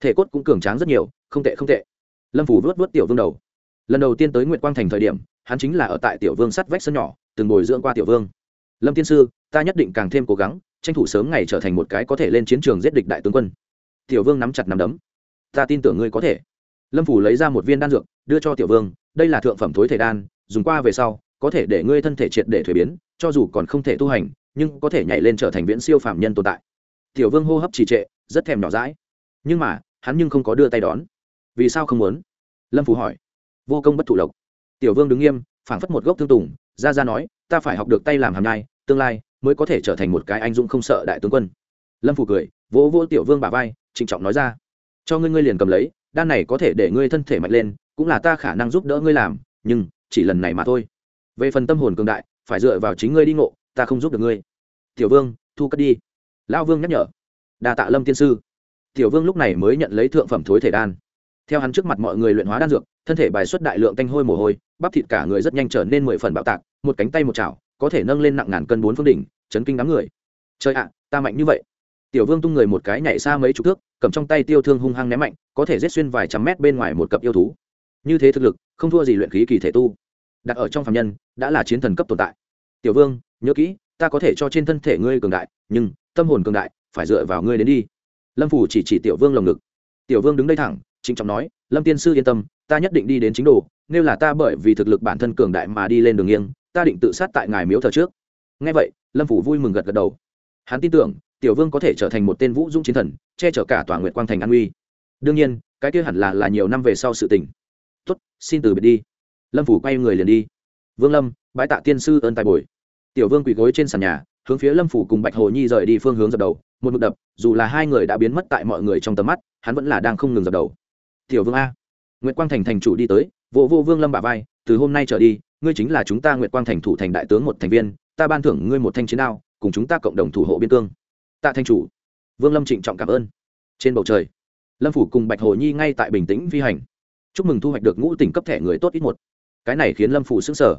Speaker 1: Thể cốt cũng cường tráng rất nhiều, không tệ không tệ. Lâm phủ vớt vớt tiểu vương đầu. Lần đầu tiên tới nguyệt quang thành thời điểm, hắn chính là ở tại tiểu vương sắt vách sân nhỏ, từng bồi dưỡng qua tiểu vương. Lâm tiên sư, ta nhất định càng thêm cố gắng, tranh thủ sớm ngày trở thành một cái có thể lên chiến trường giết địch đại tướng quân. Tiểu vương nắm chặt nắm đấm. Ta tin tưởng ngươi có thể. Lâm phủ lấy ra một viên đan dược, đưa cho tiểu vương, đây là thượng phẩm thối thể đan, dùng qua về sau, có thể để ngươi thân thể triệt để thuế biến cho dù còn không thể tu hành, nhưng có thể nhảy lên trở thành viễn siêu phạm nhân tồn tại. Tiểu vương hô hấp trì trệ, rất thèm nhỏ rãi nhưng mà, hắn nhưng không có đưa tay đón. Vì sao không muốn? Lâm phủ hỏi. Vô công bất thụ lộc. Tiểu vương đứng nghiêm, phảng phất một gốc thương tùng, ra ra nói, ta phải học được tay làm hàm nhai, tương lai mới có thể trở thành một cái anh dũng không sợ đại tướng quân. Lâm phủ cười, vỗ vỗ tiểu vương bà vai, trịnh trọng nói ra, cho ngươi ngươi liền cầm lấy, đan này có thể để ngươi thân thể mạnh lên, cũng là ta khả năng giúp đỡ ngươi làm, nhưng chỉ lần này mà thôi. Về phần tâm hồn cường đại phải dựa vào chính ngươi đi ngộ, ta không giúp được ngươi. Tiểu vương, thu cất đi. Lão vương nhắc nhở. Đa tạ lâm tiên sư. Tiểu vương lúc này mới nhận lấy thượng phẩm thối thể đan. Theo hắn trước mặt mọi người luyện hóa đan dược, thân thể bài xuất đại lượng tanh hôi mồ hôi, bắp thịt cả người rất nhanh trở nên mười phần bạo tạc, một cánh tay một chảo, có thể nâng lên nặng ngàn cân bốn phương đỉnh, chấn kinh đám người. Trời ạ, ta mạnh như vậy. Tiểu vương tung người một cái nhảy xa mấy chục thước, cầm trong tay tiêu thương hung hăng ném mạnh, có thể giết xuyên vài trăm mét bên ngoài một cặp yêu thú. Như thế thực lực, không thua gì luyện khí kỳ thể tu đặt ở trong phạm nhân, đã là chiến thần cấp tồn tại. Tiểu vương, nhớ kỹ, ta có thể cho trên thân thể ngươi cường đại, nhưng tâm hồn cường đại, phải dựa vào ngươi đến đi. Lâm phủ chỉ chỉ tiểu vương lồng ngực. Tiểu vương đứng đây thẳng chính trọng nói, lâm tiên sư yên tâm, ta nhất định đi đến chính đồ, nếu là ta bởi vì thực lực bản thân cường đại mà đi lên đường nghiêng, ta định tự sát tại ngài miếu thờ trước. Ngay vậy, lâm phủ vui mừng gật gật đầu. Hắn tin tưởng, tiểu vương có thể trở thành một tên vũ dũng chiến thần, che chở cả tòa nguyện quang thành an uy đương nhiên, cái kia hẳn là là nhiều năm về sau sự tình. Tuất xin từ biệt đi lâm phủ quay người liền đi. Vương lâm bãi tạ tiên sư ơn tài bồi. Tiểu vương quỳ gối trên sàn nhà, hướng phía lâm phủ cùng bạch hồ nhi rời đi phương hướng dập đầu, một mực đập, dù là hai người đã biến mất tại mọi người trong tầm mắt, hắn vẫn là đang không ngừng dập đầu. Tiểu vương a nguyễn quang thành thành chủ đi tới vô vô vương lâm bà vai, từ hôm nay trở đi, ngươi chính là chúng ta nguyễn quang thành thủ thành đại tướng một thành viên, ta ban thưởng ngươi một thanh chiến đao, cùng chúng ta cộng đồng thủ hộ biên cương. Tạ thanh chủ. Vương lâm trịnh trọng cảm ơn. Trên bầu trời, lâm phủ cùng bạch hồ nhi ngay tại bình tĩnh vi hành. Chúc mừng thu hoạch được ngũ tỉnh cấp thẻ người tốt ít một cái này khiến lâm phủ sững sở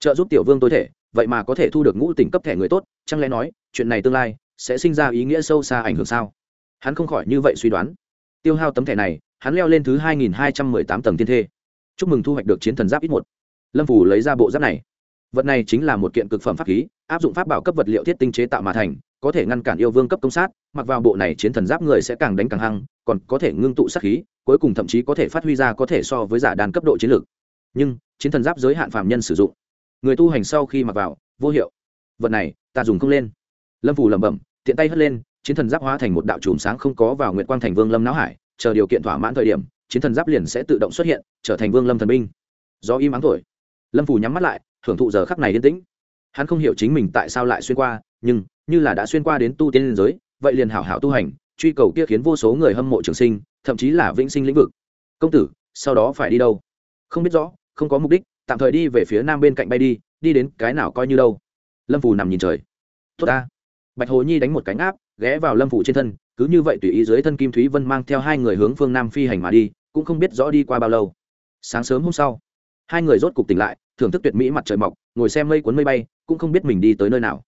Speaker 1: trợ giúp tiểu vương tối thể, vậy mà có thể thu được ngũ tỉnh cấp thẻ người tốt, chẳng lẽ nói, chuyện này tương lai sẽ sinh ra ý nghĩa sâu xa ảnh hưởng sao? Hắn không khỏi như vậy suy đoán. Tiêu hao tấm thẻ này, hắn leo lên thứ hai nghìn hai trăm mười tám tầng thiên thê. Chúc mừng thu hoạch được chiến thần giáp ít một. Lâm phủ lấy ra bộ giáp này. Vật này chính là một kiện cực phẩm pháp khí, áp dụng pháp bảo cấp vật liệu thiết tinh chế tạo mà thành, có thể ngăn cản yêu vương cấp công sát, mặc vào bộ này chiến thần giáp người sẽ càng đánh càng hăng, còn có thể ngưng tụ sát khí, cuối cùng thậm chí có thể phát huy ra có thể so với giả đàn cấp độ chiến lược nhưng chiến thần giáp giới hạn phạm nhân sử dụng. Người tu hành sau khi mặc vào, vô hiệu. Vật này, ta dùng không lên. Lâm phủ lẩm bẩm, tiện tay hất lên, chiến thần giáp hóa thành một đạo chùm sáng không có vào nguyện quang thành vương lâm não hải, chờ điều kiện thỏa mãn thời điểm, chiến thần giáp liền sẽ tự động xuất hiện, trở thành vương lâm thần binh. Do im ắng thổi. Lâm phủ nhắm mắt lại, hưởng thụ giờ khắc này yên tĩnh. Hắn không hiểu chính mình tại sao lại xuyên qua, nhưng, như là đã xuyên qua đến tu tiên liên giới, vậy liền hảo hảo tu hành, truy cầu kia khiến vô số người hâm mộ trường sinh, thậm chí là vĩnh sinh lĩnh vực. Công tử, sau đó phải đi đâu? Không biết rõ không có mục đích, tạm thời đi về phía nam bên cạnh bay đi đi đến cái nào coi như đâu. Lâm phù nằm nhìn trời. Tốt ta. Bạch hồ nhi đánh một cánh áp, ghé vào lâm phù trên thân, cứ như vậy tùy ý dưới thân kim thúy vân mang theo hai người hướng phương nam phi hành mà đi, cũng không biết rõ đi qua bao lâu. Sáng sớm hôm sau, hai người rốt cục tỉnh lại, thưởng thức tuyệt mỹ mặt trời mọc, ngồi xem mây cuốn mây bay, cũng không biết mình đi tới nơi nào.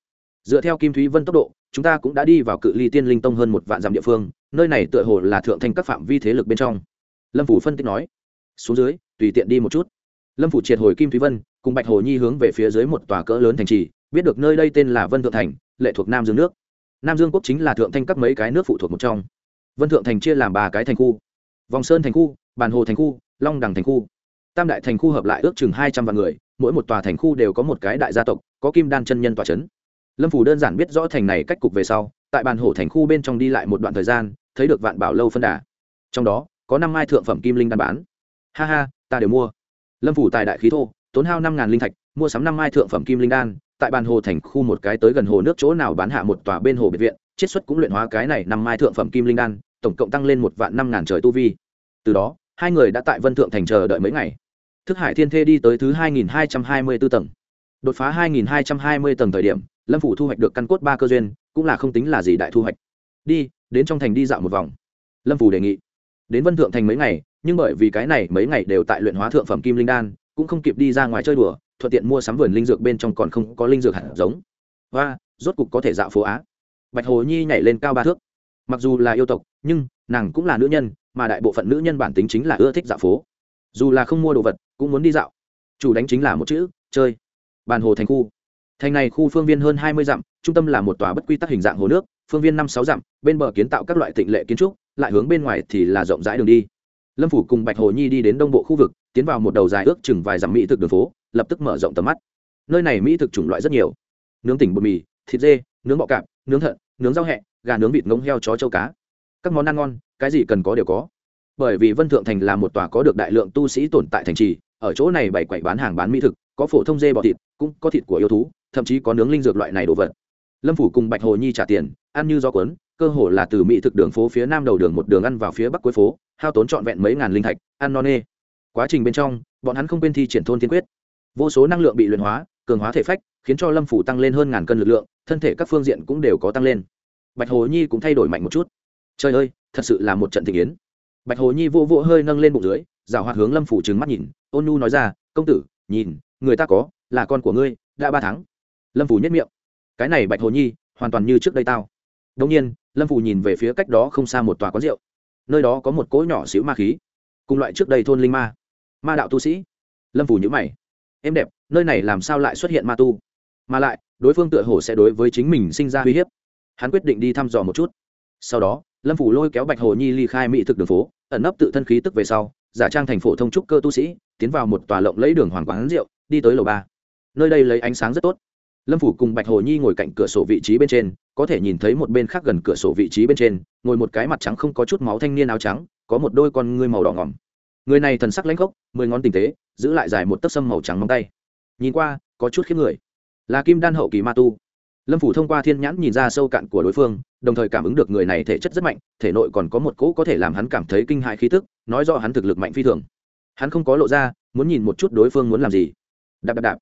Speaker 1: Dựa theo kim thúy vân tốc độ, chúng ta cũng đã đi vào cự ly tiên linh tông hơn một vạn dặm địa phương, nơi này tựa hồ là thượng thanh các phạm vi thế lực bên trong. Lâm phủ phân tích nói, xuống dưới, tùy tiện đi một chút lâm phủ triệt hồi kim thúy vân, cùng bạch hồ nhi hướng về phía dưới một tòa cỡ lớn thành trì, biết được nơi đây tên là vân thượng thành, lệ thuộc nam dương nước. Nam dương quốc chính là thượng thanh các mấy cái nước phụ thuộc một trong. Vân thượng thành chia làm ba cái thành khu. Vòng sơn thành khu, bàn hồ thành khu, long đằng thành khu. Tam đại thành khu hợp lại ước chừng hai trăm vạn người, mỗi một tòa thành khu đều có một cái đại gia tộc, có kim đan chân nhân tòa c h ấ n lâm phủ đơn giản biết rõ thành này cách cục về sau, tại bàn hổ thành khu bên trong đi lại một đoạn thời gian, thấy được vạn bảo lâu phân đà. Trong đó, có năm mai thượng phẩm kim linh đan bán. Ha ha, ta đều mua lâm phủ tài đại khí thô, tốn hao năm ngàn linh thạch, mua sắm năm mai thượng phẩm kim linh đan, tại bàn hồ thành khu một cái tới gần hồ nước chỗ nào bán hạ một tòa bên hồ biệt viện, chiết xuất cũng luyện hóa cái này năm mai thượng phẩm kim linh đan, tổng cộng tăng lên một vạn năm ngàn trời tu vi. Từ đó, hai người đã tại vân thượng thành chờ đợi mấy ngày. Thức hải thiên thê đi tới thứ hai nghìn hai trăm hai mươi b ố tầng. Đột phá hai nghìn hai trăm hai mươi tầng thời điểm, lâm phủ thu hoạch được căn cốt ba cơ duyên, cũng là không tính là gì đại thu hoạch. Đi, đến trong thành đi dạo một vòng. Lâm phủ đề nghị. Đến vân thượng thành mấy ngày nhưng bởi vì cái này mấy ngày đều tại luyện hóa thượng phẩm kim linh đan, cũng không kịp đi ra ngoài chơi đùa, thuận tiện mua sắm vườn linh dược bên trong còn không có linh dược hạt giống. Và rốt cục có thể dạo phố á. Bạch hồ nhi nhảy lên cao ba thước. Mặc dù là yêu tộc, nhưng nàng cũng là nữ nhân, mà đại bộ phận nữ nhân bản tính chính là ưa thích dạo phố. Dù là không mua đồ vật, cũng muốn đi dạo. Chủ đánh chính là một chữ, chơi. Bàn hồ thành khu. Thành này khu phương viên hơn hai mươi dặm, trung tâm là một tòa bất quy tắc hình dạng hồ nước, phương viên năm sáu dặm, bên bờ kiến tạo các loại tịnh lệ kiến trúc, lại hướng bên ngoài thì là rộng rãi đường đi lâm phủ cùng bạch hồ nhi đi đến đông bộ khu vực, tiến vào một đầu dài ước chừng vài dặm mỹ thực đường phố, lập tức mở rộng tầm mắt. Nơi này mỹ thực chủng loại rất nhiều. Nướng tỉnh bột mì, thịt dê, nướng bọ cạp, nướng thận, nướng rau hẹ, gà nướng vịt ngỗng heo chó châu cá. Các món ăn ngon, cái gì cần có đều có. Bởi vì vân thượng thành là một tòa có được đại lượng tu sĩ tồn tại thành trì, ở chỗ này bày quậy bán hàng bán mỹ thực, có phổ thông dê bọ thịt, cũng có thịt của yêu thú, thậm chí có nướng linh dược loại này đồ vật. Lâm phủ cùng bạch hồ nhi trả tiền, ăn như do cuốn, cơ hồ là từ mỹ thực đường phố phía nam đầu đường một đường ăn vào phía bắc cuối phố hao tốn trọn vẹn mấy ngàn linh thạch, ăn no nê. Quá trình bên trong, bọn hắn không quên thi triển thôn tiên quyết. Vô số năng lượng bị luyện hóa, cường hóa thể phách, khiến cho lâm phủ tăng lên hơn ngàn cân lực lượng, thân thể các phương diện cũng đều có tăng lên. Bạch hồ nhi cũng thay đổi mạnh một chút. Trời ơi, thật sự là một trận tình yến. Bạch hồ nhi vô vô hơi nâng lên bụng dưới, rào hoạt hướng lâm phủ trừng mắt nhìn, ôn nu nói ra, công tử, nhìn, người ta có, là con của ngươi, đã ba tháng. Lâm phủ nhất miệng. Cái này bạch hồ nhi, hoàn toàn như trước đây tao. Đông nhiên, lâm phủ nhìn về phía cách đó không xa một tòa quán rượu nơi đó có một cỗ nhỏ xíu ma khí. Cùng loại trước đây thôn linh ma. Ma đạo tu sĩ. Lâm phủ nhữ mày. Em đẹp, nơi này làm sao lại xuất hiện ma tu? Mà lại, đối phương tựa hồ sẽ đối với chính mình sinh ra uy hiếp. Hắn quyết định đi thăm dò một chút. Sau đó, lâm phủ lôi kéo bạch hồ nhi ly khai mỹ thực đường phố, ẩn nấp tự thân khí tức về sau, giả trang thành phổ thông trúc cơ tu sĩ, tiến vào một tòa lộng lấy đường hoàng quán rượu, đi tới lầu ba. Nơi đây lấy ánh sáng rất tốt lâm phủ cùng bạch hồ nhi ngồi cạnh cửa sổ vị trí bên trên, có thể nhìn thấy một bên khác gần cửa sổ vị trí bên trên, ngồi một cái mặt trắng không có chút máu thanh niên áo trắng, có một đôi con ngươi màu đỏ ngỏm. Người này thần sắc lãnh gốc, mười ngón tinh tế, giữ lại dài một tấc sâm màu trắng móng tay. Nhìn qua, có chút khiếp người. Là kim đan hậu kỳ ma tu. Lâm phủ thông qua thiên nhãn nhìn ra sâu cạn của đối phương, đồng thời cảm ứng được người này thể chất rất mạnh, thể nội còn có một cỗ có thể làm hắn cảm thấy kinh hại khí tức, nói do hắn thực lực mạnh phi thường. Hắn không có lộ ra, muốn nhìn một chút đối phương muốn làm gì. Đạp đạp đạp.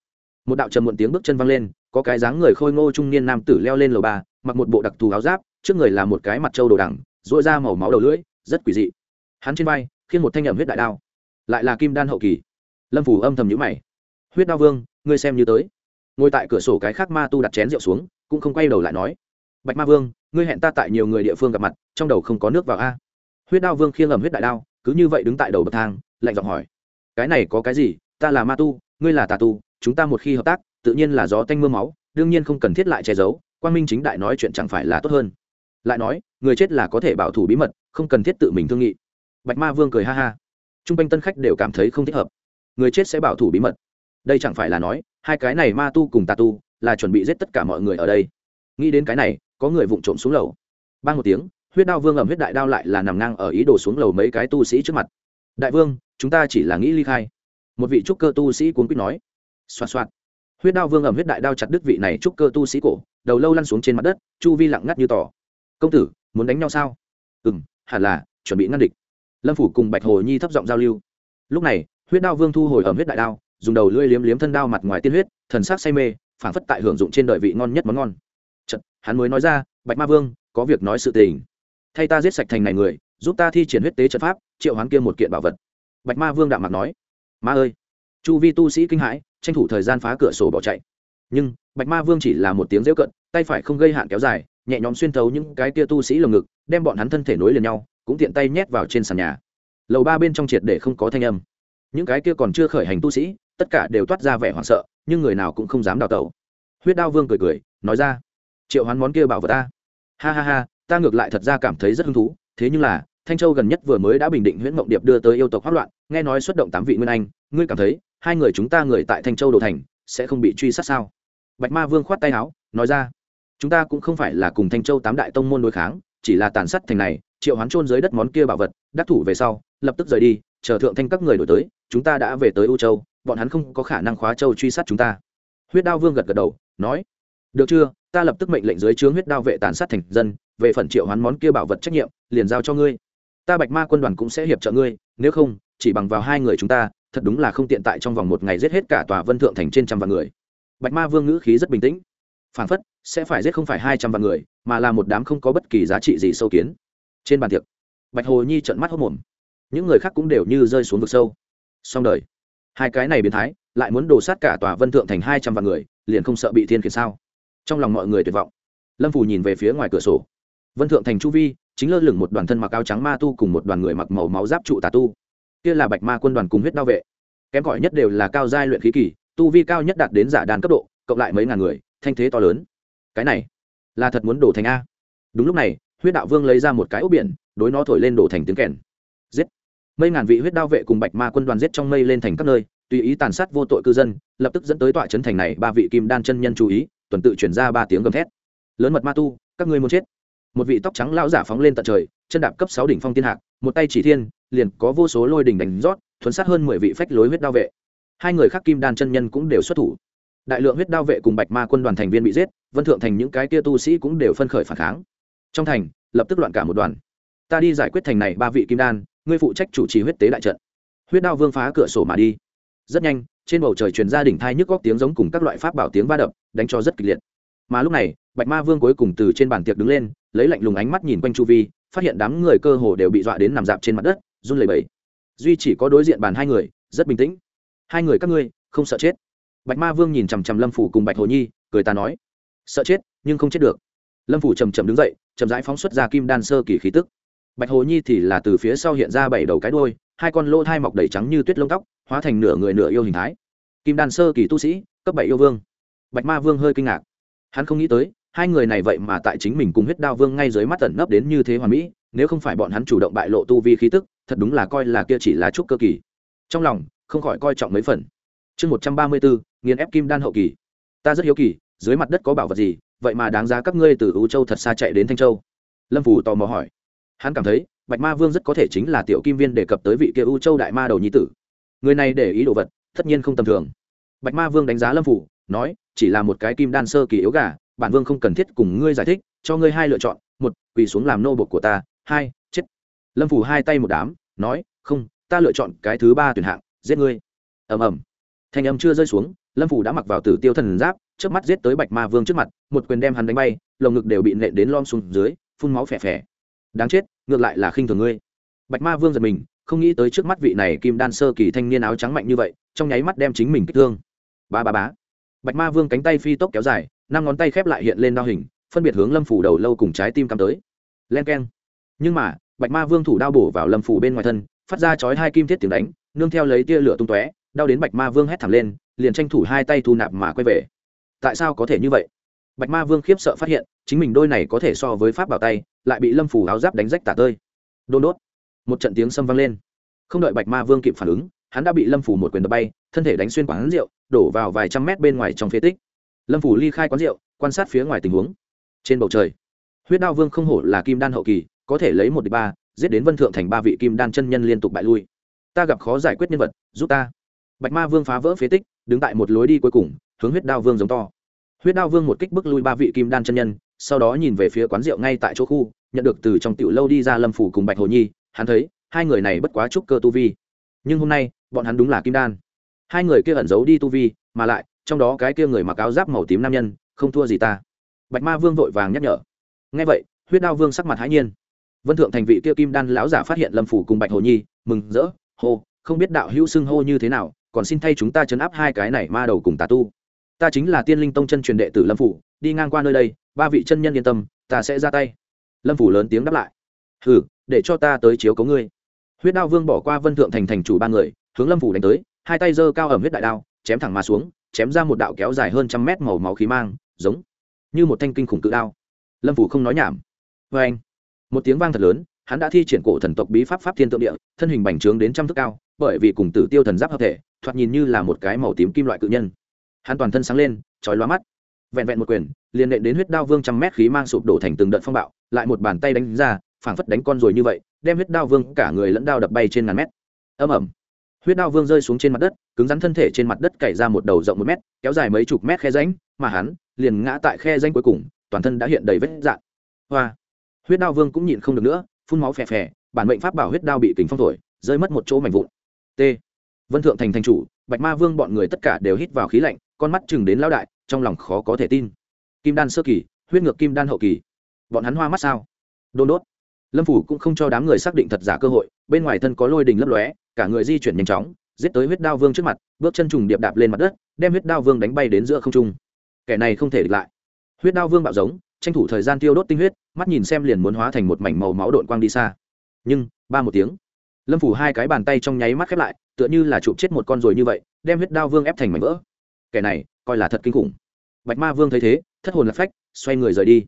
Speaker 1: Một đạo trầm muộn tiếng bước chân văng lên có cái dáng người khôi ngô trung niên nam tử leo lên lầu ba, mặc một bộ đặc thù áo giáp, trước người là một cái mặt trâu đồ đằng dội ra màu máu đầu lưỡi, rất quỷ dị. Hắn trên vai khiêng một thanh nhậm huyết đại đao, lại là kim đan hậu kỳ. Lâm phủ âm thầm nhữ mày. Huyết đao vương, ngươi xem như tới. Ngồi tại cửa sổ cái khác ma tu đặt chén rượu xuống, cũng không quay đầu lại nói, bạch ma vương, ngươi hẹn ta tại nhiều người địa phương gặp mặt, trong đầu không có nước vào a. Huyết đao vương khiêng ẩm huyết đại đao, cứ như vậy đứng tại đầu bậc thang, lạnh giọng hỏi, cái này có cái gì? Ta là ma tu, ngươi là tà tu, chúng ta một khi hợp tác tự nhiên là gió tanh mưa máu, đương nhiên không cần thiết lại che giấu quan minh chính đại nói chuyện chẳng phải là tốt hơn. Lại nói, người chết là có thể bảo thủ bí mật, không cần thiết tự mình thương nghị. Bạch ma vương cười ha ha. T r u n g quanh tân khách đều cảm thấy không thích hợp. Người chết sẽ bảo thủ bí mật. Đây chẳng phải là nói, hai cái này ma tu cùng tà tu, là chuẩn bị giết tất cả mọi người ở đây. Nghĩ đến cái này, có người vụng trộm xuống lầu. Ban một tiếng, huyết đao vương ẩm huyết đại đao lại là nằm ngang ở ý đồ xuống lầu mấy cái tu sĩ trước mặt. Đại vương, chúng ta chỉ là nghĩ ly khai. Một vị trúc cơ tu sĩ cuốn quýt nói. Xoạt xoạt huyết đao vương ẩm huyết đại đao chặt đứt vị này trúc cơ tu sĩ cổ đầu lâu lăn xuống trên mặt đất chu vi lặng ngắt như tỏ. Công tử muốn đánh nhau sao? Ừ m hẳn là chuẩn bị ngăn địch. Lâm phủ cùng bạch hồ nhi thấp giọng giao lưu. Lúc này huyết đao vương thu hồi ẩm huyết đại đao dùng đầu lưỡi liếm liếm thân đao mặt ngoài tiên huyết thần sắc say mê phảng phất tại hưởng dụng trên đời vị ngon nhất món ngon. Chật, hắn mới nói ra bạch ma vương có việc nói sự tình. Thay ta giết sạch thành này người giúp ta thi triển huyết tế trận pháp triệu hoán kia một kiện bảo vật. Bạch ma vương đạm mặt nói. Ma ơi chu vi tu sĩ kinh hãi, tranh thủ thời gian phá cửa sổ bỏ chạy. Nhưng, bạch ma vương chỉ là một tiếng rêu cận tay phải không gây hạn kéo dài, nhẹ nhõm xuyên thấu những cái tia tu sĩ lồng ngực, đem bọn hắn thân thể nối liền nhau, cũng tiện tay nhét vào trên sàn nhà. Lầu ba bên trong triệt để không có thanh âm. Những cái kia còn chưa khởi hành tu sĩ, tất cả đều toát ra vẻ hoảng sợ, nhưng người nào cũng không dám đào tẩu. Huyết đao vương cười cười, nói ra, triệu hoán món kia bảo vật ta. Ha ha ha, ta ngược lại thật ra cảm thấy rất hứng thú, thế nhưng là, thanh châu gần nhất vừa mới đã bình định huyễn mộng điệp đưa tới yêu tộc hoát loạn, nghe nói xuất động tám vị nguyên anh, ngươi cảm thấy hai người chúng ta người tại thanh châu đồ thành, sẽ không bị truy sát sao? Bạch ma vương khoát tay áo, nói ra, chúng ta cũng không phải là cùng thanh châu tám đại tông môn đối kháng, chỉ là tàn sát thành này, triệu hoán trôn dưới đất món kia bảo vật, đắc thủ về sau, lập tức rời đi, chờ thượng thanh các người đổi tới, chúng ta đã về tới u châu, bọn hắn không có khả năng khóa châu truy sát chúng ta. Huyết đao vương gật gật đầu, nói, được chưa, ta lập tức mệnh lệnh dưới trướng huyết đao vệ tàn sát thành dân, về phần triệu hoán món kia bảo vật trách nhiệm, liền giao cho ngươi. Ta bạch ma quân đoàn cũng sẽ hiệp trợ ngươi, nếu không chỉ bằng vào hai người chúng ta, thật đúng là không tiện tại trong vòng một ngày giết hết cả tòa vân thượng thành trên trăm vạn người. Bạch ma vương ngữ khí rất bình tĩnh. Phản phất, sẽ phải giết không phải hai trăm vạn người, mà là một đám không có bất kỳ giá trị gì sâu kiến. Trên bàn tiệc, bạch hồ nhi trợn mắt hốc mồm. Những người khác cũng đều như rơi xuống vực sâu. Xong đời. Hai cái này biến thái, lại muốn đổ sát cả tòa vân thượng thành hai trăm vạn người, liền không sợ bị thiên khiển sao? Trong lòng mọi người tuyệt vọng. Lâm phù nhìn về phía ngoài cửa sổ. Vân thượng thành chu vi, chính lơ lửng một đoàn thân mặc áo trắng ma tu cùng một đoàn người mặc màu máu giáp trụ tà tu kia là bạch ma quân đoàn cùng huyết đao vệ. Kém cỏi nhất đều là cao giai luyện khí kỳ, tu vi cao nhất đạt đến giả đàn cấp độ, cộng lại mấy ngàn người, thanh thế to lớn. Cái này là thật muốn đổ thành a. Đúng lúc này, huyết đạo vương lấy ra một cái ốc biển, đối nó thổi lên đổ thành tiếng kèn. Giết. Mấy ngàn vị huyết đao vệ cùng bạch ma quân đoàn giết trong mây lên thành các nơi, tùy ý tàn sát vô tội cư dân, lập tức dẫn tới tọa trấn thành này ba vị kim đan chân nhân chú ý, tuần tự chuyển ra ba tiếng gầm thét. Lớn mật ma tu, các ngươi muốn chết. Một vị tóc trắng lão giả phóng lên tận trời, chân đạp cấp sáu đỉnh phong tiên hạc, một tay chỉ thiên liền có vô số lôi đỉnh đánh rót, thuấn sát hơn mười vị phách lối huyết đao vệ. Hai người khác kim đan chân nhân cũng đều xuất thủ. Đại lượng huyết đao vệ cùng bạch ma quân đoàn thành viên bị giết, vân thượng thành những cái tia tu sĩ cũng đều phân khởi phản kháng. Trong thành, lập tức loạn cả một đoàn. Ta đi giải quyết thành này ba vị kim đan, ngươi phụ trách chủ trì huyết tế đại trận. Huyết đao vương phá cửa sổ mà đi. Rất nhanh, trên bầu trời truyền ra đỉnh thai nhức góc tiếng giống cùng các loại pháp bảo tiếng va đập, đánh cho rất kịch liệt. Mà lúc này, bạch ma vương cuối cùng từ trên bàn tiệc đứng lên, lấy lạnh lùng ánh mắt nhìn quanh chu vi, phát hiện đám người cơ hồ đều bị dọa đến nằm dạp trên mặt đất run lẩy bẩy. Duy chỉ có đối diện bàn hai người, rất bình tĩnh. Hai người các ngươi, không sợ chết. Bạch ma vương nhìn chằm chằm lâm phủ cùng bạch hồ nhi, cười ta nói, sợ chết, nhưng không chết được. Lâm phủ chầm chầm đứng dậy, chậm rãi phóng xuất ra kim đan sơ kỳ khí tức. Bạch hồ nhi thì là từ phía sau hiện ra bảy đầu cái đôi hai con lô thai mọc đầy trắng như tuyết lông tóc, hóa thành nửa người nửa yêu hình thái. Kim đan sơ kỳ tu sĩ, cấp bảy yêu vương. Bạch ma vương hơi kinh ngạc. Hắn không nghĩ tới, hai người này vậy mà tại chính mình cùng huyết đao vương ngay dưới mắt tẩn nấp đến như thế hoàn mỹ, nếu không phải bọn hắn chủ động bại lộ tu vi khí tức thật đúng là coi là kia chỉ là trúc cơ kỳ. Trong lòng, không khỏi coi trọng mấy phần. Chương một trăm ba mươi bốn, nghiền ép kim đan hậu kỳ. Ta rất hiếu kỳ, dưới mặt đất có bảo vật gì, vậy mà đáng giá các ngươi từ ưu châu thật xa chạy đến thanh châu? Lâm phủ tò mò hỏi. Hắn cảm thấy, bạch ma vương rất có thể chính là tiểu kim viên đề cập tới vị kia ưu châu đại ma đầu nhi tử. Người này để ý đồ vật, tất nhiên không tầm thường. Bạch ma vương đánh giá lâm phủ nói, chỉ là một cái kim đan sơ kỳ yếu gà, bản vương không cần thiết cùng ngươi giải thích, cho ngươi hai lựa chọn, một, quỳ xuống làm nô bộc của ta, hai lâm phủ hai tay một đám, nói, không, ta lựa chọn cái thứ ba tuyển hạng, giết ngươi. Ầm ầm. Thanh âm chưa rơi xuống, lâm phủ đã mặc vào tử tiêu thần giáp trước mắt giết tới bạch ma vương trước mặt, một quyền đem hắn đánh bay, lồng ngực đều bị nện đến lom xuống dưới, phun máu phè phè. Đáng chết, ngược lại là khinh thường ngươi. Bạch ma vương giật mình, không nghĩ tới trước mắt vị này kim đan sơ kỳ thanh niên áo trắng mạnh như vậy, trong nháy mắt đem chính mình kích thương. Ba ba bá bạch ma vương cánh tay phi tốc kéo dài, năm ngón tay khép lại hiện lên đao hình, phân biệt hướng lâm phủ đầu lâu cùng trái tim cắm tới. Len k e n nhưng mà bạch ma vương thủ đao bổ vào lâm phủ bên ngoài thân, phát ra chói hai kim thiết tiếng đánh, nương theo lấy tia lửa tung tóe, đau đến bạch ma vương hét thảm lên, liền tranh thủ hai tay thu nạp mà quay về. Tại sao có thể như vậy? Bạch ma vương khiếp sợ phát hiện, chính mình đôi này có thể so với pháp bảo tay, lại bị lâm phủ áo giáp đánh rách tả tơi. Đôn đốt. Một trận tiếng xâm vang lên. Không đợi bạch ma vương kịp phản ứng, hắn đã bị lâm phủ một quyền đập bay, thân thể đánh xuyên quán rượu, đổ vào vài trăm mét bên ngoài trong phế tích. Lâm phủ ly khai quán rượu, quan sát phía ngoài tình huống. Trên bầu trời, huyết đao vương không hổ là kim đan hậu kỳ có thể lấy một địch ba, giết đến vân thượng thành ba vị kim đan chân nhân liên tục bại lui. Ta gặp khó giải quyết nhân vật, giúp ta. Bạch ma vương phá vỡ phế tích, đứng tại một lối đi cuối cùng, hướng huyết đao vương giống to. Huyết đao vương một kích bức lui ba vị kim đan chân nhân, sau đó nhìn về phía quán rượu ngay tại chỗ khu, nhận được từ trong tiểu lâu đi ra lâm phủ cùng bạch hồ nhi, hắn thấy, hai người này bất quá trúc cơ tu vi. Nhưng hôm nay, bọn hắn đúng là kim đan. Hai người kia ẩn giấu đi tu vi, mà lại, trong đó cái kia người mặc áo giáp màu tím nam nhân, không thua gì ta. Bạch ma vương vội vàng nhắc nhở. Ngay vậy, huyết đao vương sắc mặt hãi nhiên vân thượng thành vị kia kim đan lão giả phát hiện lâm phủ cùng bạch hồ nhi, mừng rỡ, hô, không biết đạo hữu xưng hô như thế nào, còn xin thay chúng ta chấn áp hai cái này ma đầu cùng tà tu. Ta chính là tiên linh tông chân truyền đệ tử lâm phủ, đi ngang qua nơi đây, ba vị chân nhân yên tâm, ta sẽ ra tay. Lâm phủ lớn tiếng đáp lại. Hừ, để cho ta tới chiếu cấu ngươi. Huyết đao vương bỏ qua vân thượng thành thành chủ ba người, hướng lâm phủ đánh tới, hai tay giơ cao ẩm huyết đại đao, chém thẳng mà xuống, chém ra một đạo kéo dài hơn trăm mét màu máu khí mang, giống như một thanh kinh khủng cự đao. Lâm phủ không nói nhảm. Vê anh một tiếng vang thật lớn, hắn đã thi triển cổ thần tộc bí pháp pháp thiên tượng địa, thân hình bành trướng đến trăm thước cao, bởi vì cùng tử tiêu thần giáp hợp thể, thoạt nhìn như là một cái màu tím kim loại cự nhân. Hắn toàn thân sáng lên, chói lóa mắt. Vẹn vẹn một quyền, liền nện đến huyết đao vương trăm mét khí mang sụp đổ thành từng đợt phong bạo, lại một bàn tay đánh ra, phảng phất đánh con rồi như vậy, đem huyết đao vương cả người lẫn đao đập bay trên ngàn mét. Âm ẩm huyết đao vương rơi xuống trên mặt đất, cứng rắn thân thể trên mặt đất cày ra một đầu rộng một mét, kéo dài mấy chục mét khe ránh mà hắn liền ngã tại khe ránh cuối cùng, toàn thân đã hiện đầy vết dạn hoa huyết đao vương cũng nhịn không được nữa, phun máu phè phè, bản mệnh pháp bảo huyết đao bị kính phong thổi, rơi mất một chỗ mảnh vụn. T. Vân thượng thành thành chủ, bạch ma vương bọn người tất cả đều hít vào khí lạnh, con mắt chừng đến lao đại, trong lòng khó có thể tin. Kim đan sơ kỳ, huyết ngược kim đan hậu kỳ. Bọn hắn hoa mắt sao? Đôn đốt. Lâm phủ cũng không cho đám người xác định thật giả cơ hội, bên ngoài thân có lôi đình lấp lóe, cả người di chuyển nhanh chóng, giết tới huyết đao vương trước mặt, bước chân trùng điệp đạp lên mặt đất, đem huyết đao vương đánh bay đến giữa không trung. Kẻ này không thể địch lại. Huyết đao vương bạo giống tranh thủ thời gian tiêu đốt tinh huyết, mắt nhìn xem liền muốn hóa thành một mảnh màu máu độn quang đi xa. Nhưng, ba một tiếng. Lâm phủ hai cái bàn tay trong nháy mắt khép lại, tựa như là chụp chết một con rồi như vậy, đem huyết đao vương ép thành mảnh vỡ. Kẻ này, coi là thật kinh khủng. Bạch ma vương thấy thế, thất hồn lạc phách, xoay người rời đi.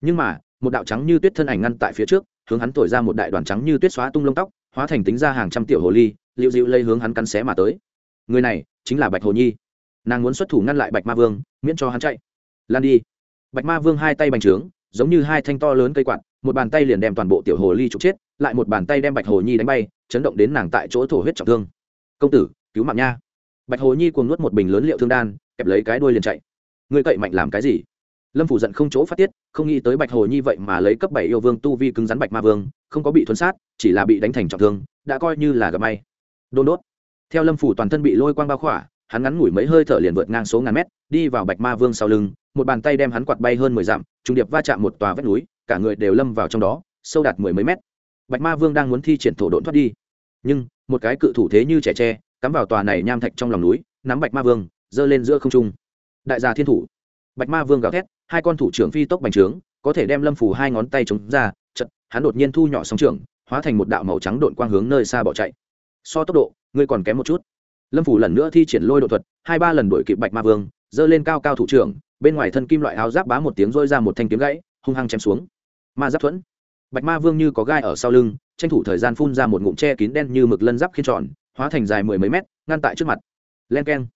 Speaker 1: Nhưng mà, một đạo trắng như tuyết thân ảnh ngăn tại phía trước, hướng hắn thổi ra một đại đoàn trắng như tuyết xóa tung lông tóc, hóa thành tính ra hàng trăm tiểu hồ ly liệu dịu lây hướng hắn cắn xé mà tới. Người này, chính là bạch hồ nhi. Nàng muốn xuất thủ ngăn lại bạch ma vương, miễn cho hắn chạy. Lan đi bạch ma vương hai tay bành trướng, giống như hai thanh to lớn cây quạt, một bàn tay liền đem toàn bộ tiểu hồ ly trục chết, lại một bàn tay đem bạch hồ nhi đánh bay, chấn động đến nàng tại chỗ thổ huyết trọng thương. Công tử, cứu mạng nha. Bạch hồ nhi cuồng nuốt một bình lớn liệu thương đan, kẹp lấy cái đuôi liền chạy. Ngươi cậy mạnh làm cái gì? Lâm phủ giận không chỗ phát tiết, không nghĩ tới bạch hồ nhi vậy mà lấy cấp bảy yêu vương tu vi cứng rắn bạch ma vương, không có bị thuấn sát, chỉ là bị đánh thành trọng thương, đã coi như là gặp may. Đôn đốt. Theo lâm phủ toàn thân bị lôi quang bao khỏa, hắn ngắn ngủi mấy hơi thở liền vượt ngang số ngàn mét, đi vào bạch ma vương sau lưng một bàn tay đem hắn quạt bay hơn mười dặm, trùng điệp va chạm một tòa vách núi, cả người đều lâm vào trong đó, sâu đạt mười mấy mét. Bạch ma vương đang muốn thi triển thổ độn thoát đi, nhưng một cái cự thủ thế như trẻ tre, cắm vào tòa này nham thạch trong lòng núi, nắm bạch ma vương, giơ lên giữa không trung. Đại gia thiên thủ. Bạch ma vương gào thét, hai con thủ trưởng phi tốc bành trướng, có thể đem lâm phủ hai ngón tay chống ra chật hắn đột nhiên thu nhỏ sóng trưởng, hóa thành một đạo màu trắng độn quang hướng nơi xa bỏ chạy. So tốc độ, ngươi còn kém một chút. Lâm phủ lần nữa thi triển lôi độ thuật, hai ba lần đổi kịp bạch ma vương, giơ lên cao cao thủ trưởng bên ngoài thân kim loại áo giáp bá một tiếng rôi ra một thanh kiếm gãy, hung hăng chém xuống. Ma giáp thuẫn. Bạch ma vương như có gai ở sau lưng, tranh thủ thời gian phun ra một ngụm tre kín đen như mực lân giáp khiên tròn, hóa thành dài mười mấy mét, ngăn tại trước mặt. Len k e n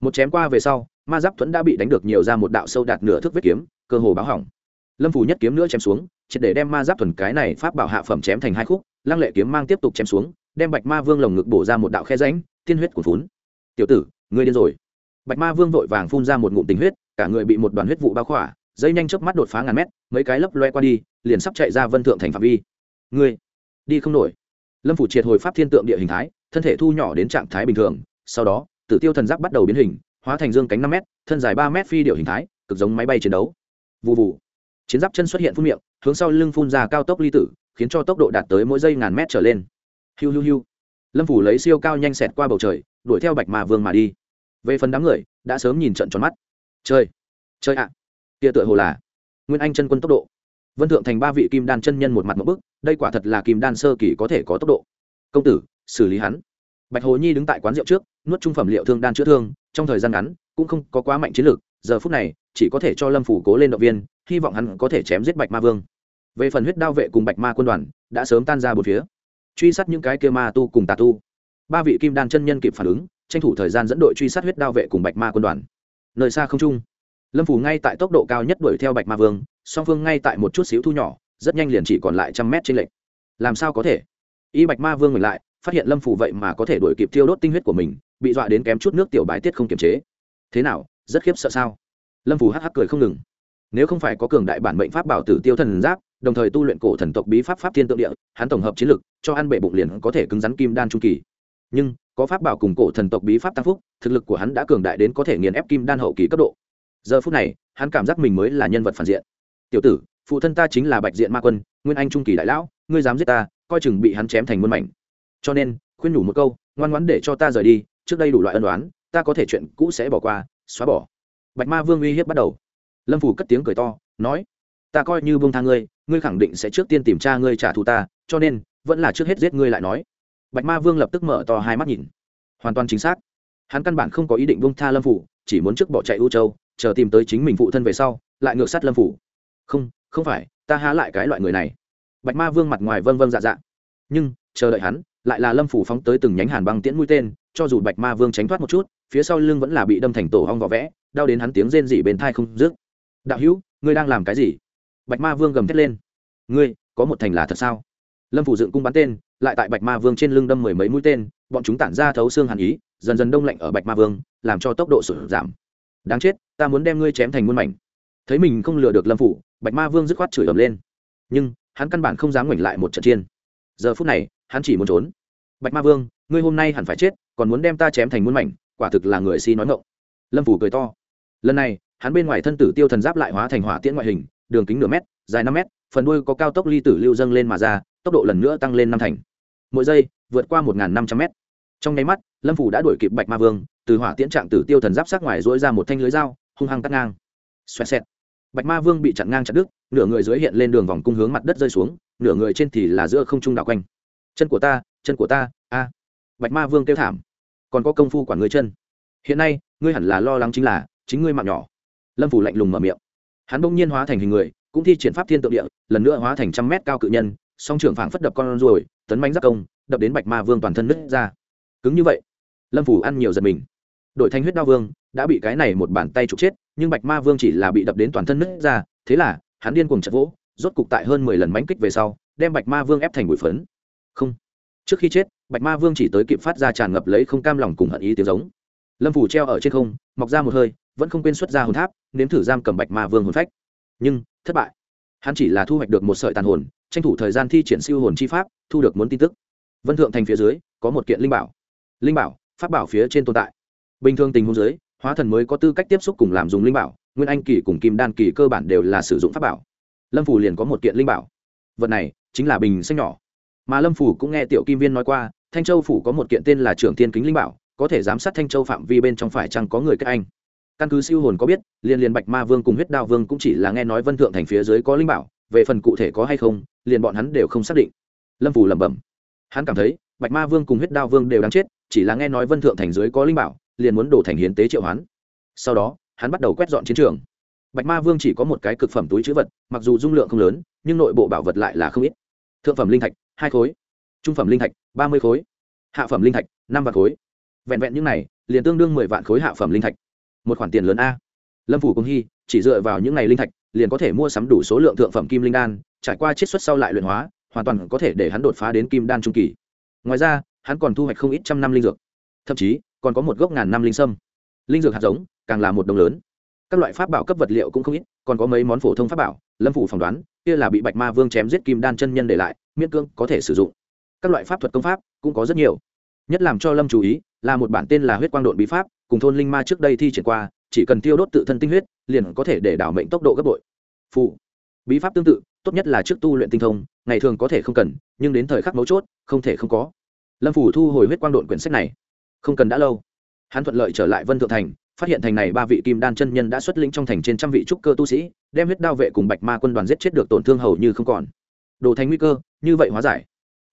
Speaker 1: một chém qua về sau, ma giáp thuẫn đã bị đánh được nhiều ra một đạo sâu đạt nửa thước vết kiếm, cơ hồ báo hỏng. Lâm phủ nhất kiếm nữa chém xuống, triệt để đem ma giáp thuần cái này pháp bảo hạ phẩm chém thành hai khúc, lăng lệ kiếm mang tiếp tục chém xuống, đem bạch ma vương lồng ngực bổ ra một đạo khe ránh tiên huyết của phún tiểu tử, ngươi điên rồi. Bạch ma vương vội vàng phun ra một ngụm tình huyết cả người bị một đoàn huyết vụ bao khỏa, dây nhanh chớp mắt đột phá ngàn mét, mấy cái lấp loe qua đi, liền sắp chạy ra vân thượng thành phạm vi. Ngươi, đi không nổi. Lâm phủ triệt hồi pháp thiên tượng địa hình thái, thân thể thu nhỏ đến trạng thái bình thường, sau đó, tử tiêu thần giáp bắt đầu biến hình, hóa thành dương cánh năm m thân dài ba m phi điệu hình thái, cực giống máy bay chiến đấu. Vụ vụ chiến giáp chân xuất hiện phun miệng, hướng sau lưng phun ra cao tốc ly tử, khiến cho tốc độ đạt tới mỗi giây ngàn mét trở lên. Hiu hiu hiu. Lâm phủ lấy siêu cao nhanh xẹt qua bầu trời, đuổi theo bạch mà vương mà đi. Về phần đám người, đã sớm nhìn trận tròn mắt chơi. Chơi ạ. À. tựa hồ là nguyên anh chân quân tốc độ. Vân thượng thành ba vị kim đan chân nhân một mặt một bức, đây quả thật là kim đan sơ kỳ có thể có tốc độ. Công tử, xử lý hắn. Bạch hồ nhi đứng tại quán rượu trước, nuốt trung phẩm liệu thương đan chữa thương, trong thời gian ngắn, cũng không có quá mạnh chiến lược giờ phút này, chỉ có thể cho lâm phủ cố lên động viên, hy vọng hắn có thể chém giết bạch ma vương. Về phần huyết đao vệ cùng bạch ma quân đoàn, đã sớm tan ra một phía. Truy sát những cái kia ma tu cùng tà tu. Ba vị kim đan chân nhân kịp phản ứng, tranh thủ thời gian dẫn đội truy sát huyết đao vệ cùng bạch ma quân đoàn nơi xa không trung. Lâm phủ ngay tại tốc độ cao nhất đuổi theo bạch ma vương, song phương ngay tại một chút xíu thu nhỏ, rất nhanh liền chỉ còn lại trăm mét trên lệch. làm sao có thể? Y bạch ma vương ngừng lại, phát hiện lâm phủ vậy mà có thể đuổi kịp tiêu đốt tinh huyết của mình, bị dọa đến kém chút nước tiểu bài tiết không kiềm chế. Thế nào, rất khiếp sợ sao? Lâm phủ hắc hắc cười không ngừng. Nếu không phải có cường đại bản mệnh pháp bảo tử tiêu thần giáp, đồng thời tu luyện cổ thần tộc bí pháp pháp thiên tượng địa, hắn tổng hợp chiến lực, cho ăn bệ bụng liền có thể cứng rắn kim đan trung kỳ. Nhưng có pháp bảo cùng cổ thần tộc bí pháp tăng phúc, thực lực của hắn đã cường đại đến có thể nghiền ép kim đan hậu kỳ cấp độ. Giờ phút này, hắn cảm giác mình mới là nhân vật phản diện. Tiểu tử, phụ thân ta chính là bạch diện ma quân, nguyên anh trung kỳ đại lão, ngươi dám giết ta, coi chừng bị hắn chém thành muôn mảnh. Cho nên, khuyên nhủ một câu, ngoan ngoãn để cho ta rời đi, trước đây đủ loại ân đoán ta có thể chuyện cũ sẽ bỏ qua, xóa bỏ. Bạch ma vương uy hiếp bắt đầu. Lâm phủ cất tiếng cười to, nói, ta coi như buông tha ngươi ngươi khẳng định sẽ trước tiên tìm cha ngươi trả thù ta, cho nên, vẫn là trước hết giết ngươi lại nói bạch ma vương lập tức mở to hai mắt nhìn. Hoàn toàn chính xác. Hắn căn bản không có ý định bông tha lâm phủ, chỉ muốn trước bỏ chạy u châu, chờ tìm tới chính mình phụ thân về sau, lại ngược sát lâm phủ. Không không phải, ta há lại cái loại người này. Bạch ma vương mặt ngoài vâng vâng dạ dạ. Nhưng, chờ đợi hắn, lại là lâm phủ phóng tới từng nhánh hàn băng tiễn mũi tên, cho dù bạch ma vương tránh thoát một chút, phía sau lưng vẫn là bị đâm thành tổ hong vỏ vẽ, đau đến hắn tiếng rên rỉ bên thai không dứt. đạo hữu, ngươi đang làm cái gì? Bạch ma vương gầm thét lên. Ngươi, có một thành là thật sao? Lâm phủ dựng cung bắn tên lại tại bạch ma vương trên lưng đâm mười mấy mũi tên, bọn chúng tản ra thấu xương hàn ý, dần dần đông lạnh ở bạch ma vương, làm cho tốc độ sụt giảm. Đáng chết, ta muốn đem ngươi chém thành muôn mảnh. Thấy mình không lừa được lâm phủ, bạch ma vương dứt khoát chửi ầm lên. Nhưng, hắn căn bản không dám ngoảnh lại một trận chiên giờ phút này, hắn chỉ muốn trốn. Bạch ma vương, ngươi hôm nay hẳn phải chết, còn muốn đem ta chém thành muôn mảnh, quả thực là người si nói ngộng lâm phủ cười to. Lần này, hắn bên ngoài thân tử tiêu thần giáp lại hóa thành hỏa tiễn ngoại hình, đường kính nửa mét, dài năm mét, phần đuôi có cao tốc ly tử lưu dâng lên mà ra tốc độ lần nữa tăng lên năm thành. Mỗi giây, vượt qua một năm trăm mét. Trong nháy mắt, lâm phủ đã đuổi kịp bạch ma vương, từ hỏa tiễn trạng tử tiêu thần giáp sát ngoài dỗi ra một thanh lưới dao, hung hăng cắt ngang. Xoẹt xẹt. Bạch ma vương bị chặn ngang chặt đứt, nửa người dưới hiện lên đường vòng cung hướng mặt đất rơi xuống, nửa người trên thì là giữa không trung đạo quanh. Chân của ta, chân của ta, a. Bạch ma vương kêu thảm. Còn có công phu quản người chân. Hiện nay, ngươi hẳn là lo lắng chính là, chính ngươi mạng nhỏ. Lâm phủ lạnh lùng mở miệng. Hắn bỗng nhiên hóa thành hình người, cũng thi triển pháp thiên tượng địa, lần nữa hóa thành trăm mét cao cự nhân song trưởng phảng phất đập con ruồi, tấn bánh giác công, đập đến bạch ma vương toàn thân nứt ra. Cứng như vậy, lâm phủ ăn nhiều giật mình. Đội thanh huyết đao vương đã bị cái này một bàn tay trục chết, nhưng bạch ma vương chỉ là bị đập đến toàn thân nứt ra, thế là hắn điên cùng chật vỗ, rốt cục tại hơn mười lần mánh kích về sau, đem bạch ma vương ép thành bụi phấn. Không. Trước khi chết, bạch ma vương chỉ tới kịp phát ra tràn ngập lấy không cam lòng cùng hận ý tiếng giống. Lâm phủ treo ở trên không, mọc ra một hơi, vẫn không quên xuất ra hồn tháp, nếm thử giam cầm bạch ma vương hồn phách. Nhưng, thất bại hắn chỉ là thu hoạch được một sợi tàn hồn, tranh thủ thời gian thi triển siêu hồn chi pháp, thu được muốn tin tức. Vân thượng thành phía dưới, có một kiện linh bảo. Linh bảo, pháp bảo phía trên tồn tại. Bình thường tình huống dưới, hóa thần mới có tư cách tiếp xúc cùng làm dùng linh bảo, nguyên anh kỳ cùng kim đan kỳ cơ bản đều là sử dụng pháp bảo. Lâm phủ liền có một kiện linh bảo. Vật này, chính là bình xanh nhỏ. Mà lâm phủ cũng nghe tiểu kim viên nói qua, thanh châu phủ có một kiện tên là trưởng thiên kính linh bảo, có thể giám sát thanh châu phạm vi bên trong phải chăng có người kết anh căn cứ siêu hồn có biết, liền liền bạch ma vương cùng huyết đao vương cũng chỉ là nghe nói vân thượng thành phía dưới có linh bảo, về phần cụ thể có hay không, liền bọn hắn đều không xác định. Lâm phù lẩm bẩm. Hắn cảm thấy, bạch ma vương cùng huyết đao vương đều đáng chết, chỉ là nghe nói vân thượng thành dưới có linh bảo, liền muốn đổ thành hiến tế triệu hoán. Sau đó, hắn bắt đầu quét dọn chiến trường. Bạch ma vương chỉ có một cái cực phẩm túi chữ vật, mặc dù dung lượng không lớn, nhưng nội bộ bảo vật lại là không ít. Thượng phẩm linh thạch, hai khối. Trung phẩm linh thạch, ba mươi khối. Hạ phẩm linh thạch, năm vạn khối. Vẹn vẹn những này, liền tương đương mười vạn khối hạ phẩm linh thạch một khoản tiền lớn a. Lâm phủ công hy, chỉ dựa vào những ngày linh thạch, liền có thể mua sắm đủ số lượng thượng phẩm kim linh đan, trải qua chiết xuất sau lại luyện hóa, hoàn toàn có thể để hắn đột phá đến kim đan trung kỳ. Ngoài ra, hắn còn thu hoạch không ít trăm năm linh dược. Thậm chí, còn có một gốc ngàn năm linh sâm. Linh dược hạt giống, càng là một đồng lớn. Các loại pháp bảo cấp vật liệu cũng không ít, còn có mấy món phổ thông pháp bảo. Lâm phủ phỏng đoán, kia là bị bạch ma vương chém giết kim đan chân nhân để lại, miễn cương có thể sử dụng. Các loại pháp thuật công pháp cũng có rất nhiều. Nhất làm cho lâm chú ý là một bản tên là huyết quang độn bí pháp cùng thôn linh ma trước đây thi triển qua, chỉ cần tiêu đốt tự thân tinh huyết, liền có thể để đảo mệnh tốc độ gấp bội. Phụ bí pháp tương tự, tốt nhất là trước tu luyện tinh thông, ngày thường có thể không cần, nhưng đến thời khắc mấu chốt, không thể không có. Lâm phủ thu hồi huyết quang độn quyển sách này. Không cần đã lâu. Hắn thuận lợi trở lại vân thượng thành, phát hiện thành này ba vị kim đan chân nhân đã xuất lĩnh trong thành trên trăm vị trúc cơ tu sĩ, đem huyết đao vệ cùng bạch ma quân đoàn giết chết được tổn thương hầu như không còn. Đồ thành nguy cơ, như vậy hóa giải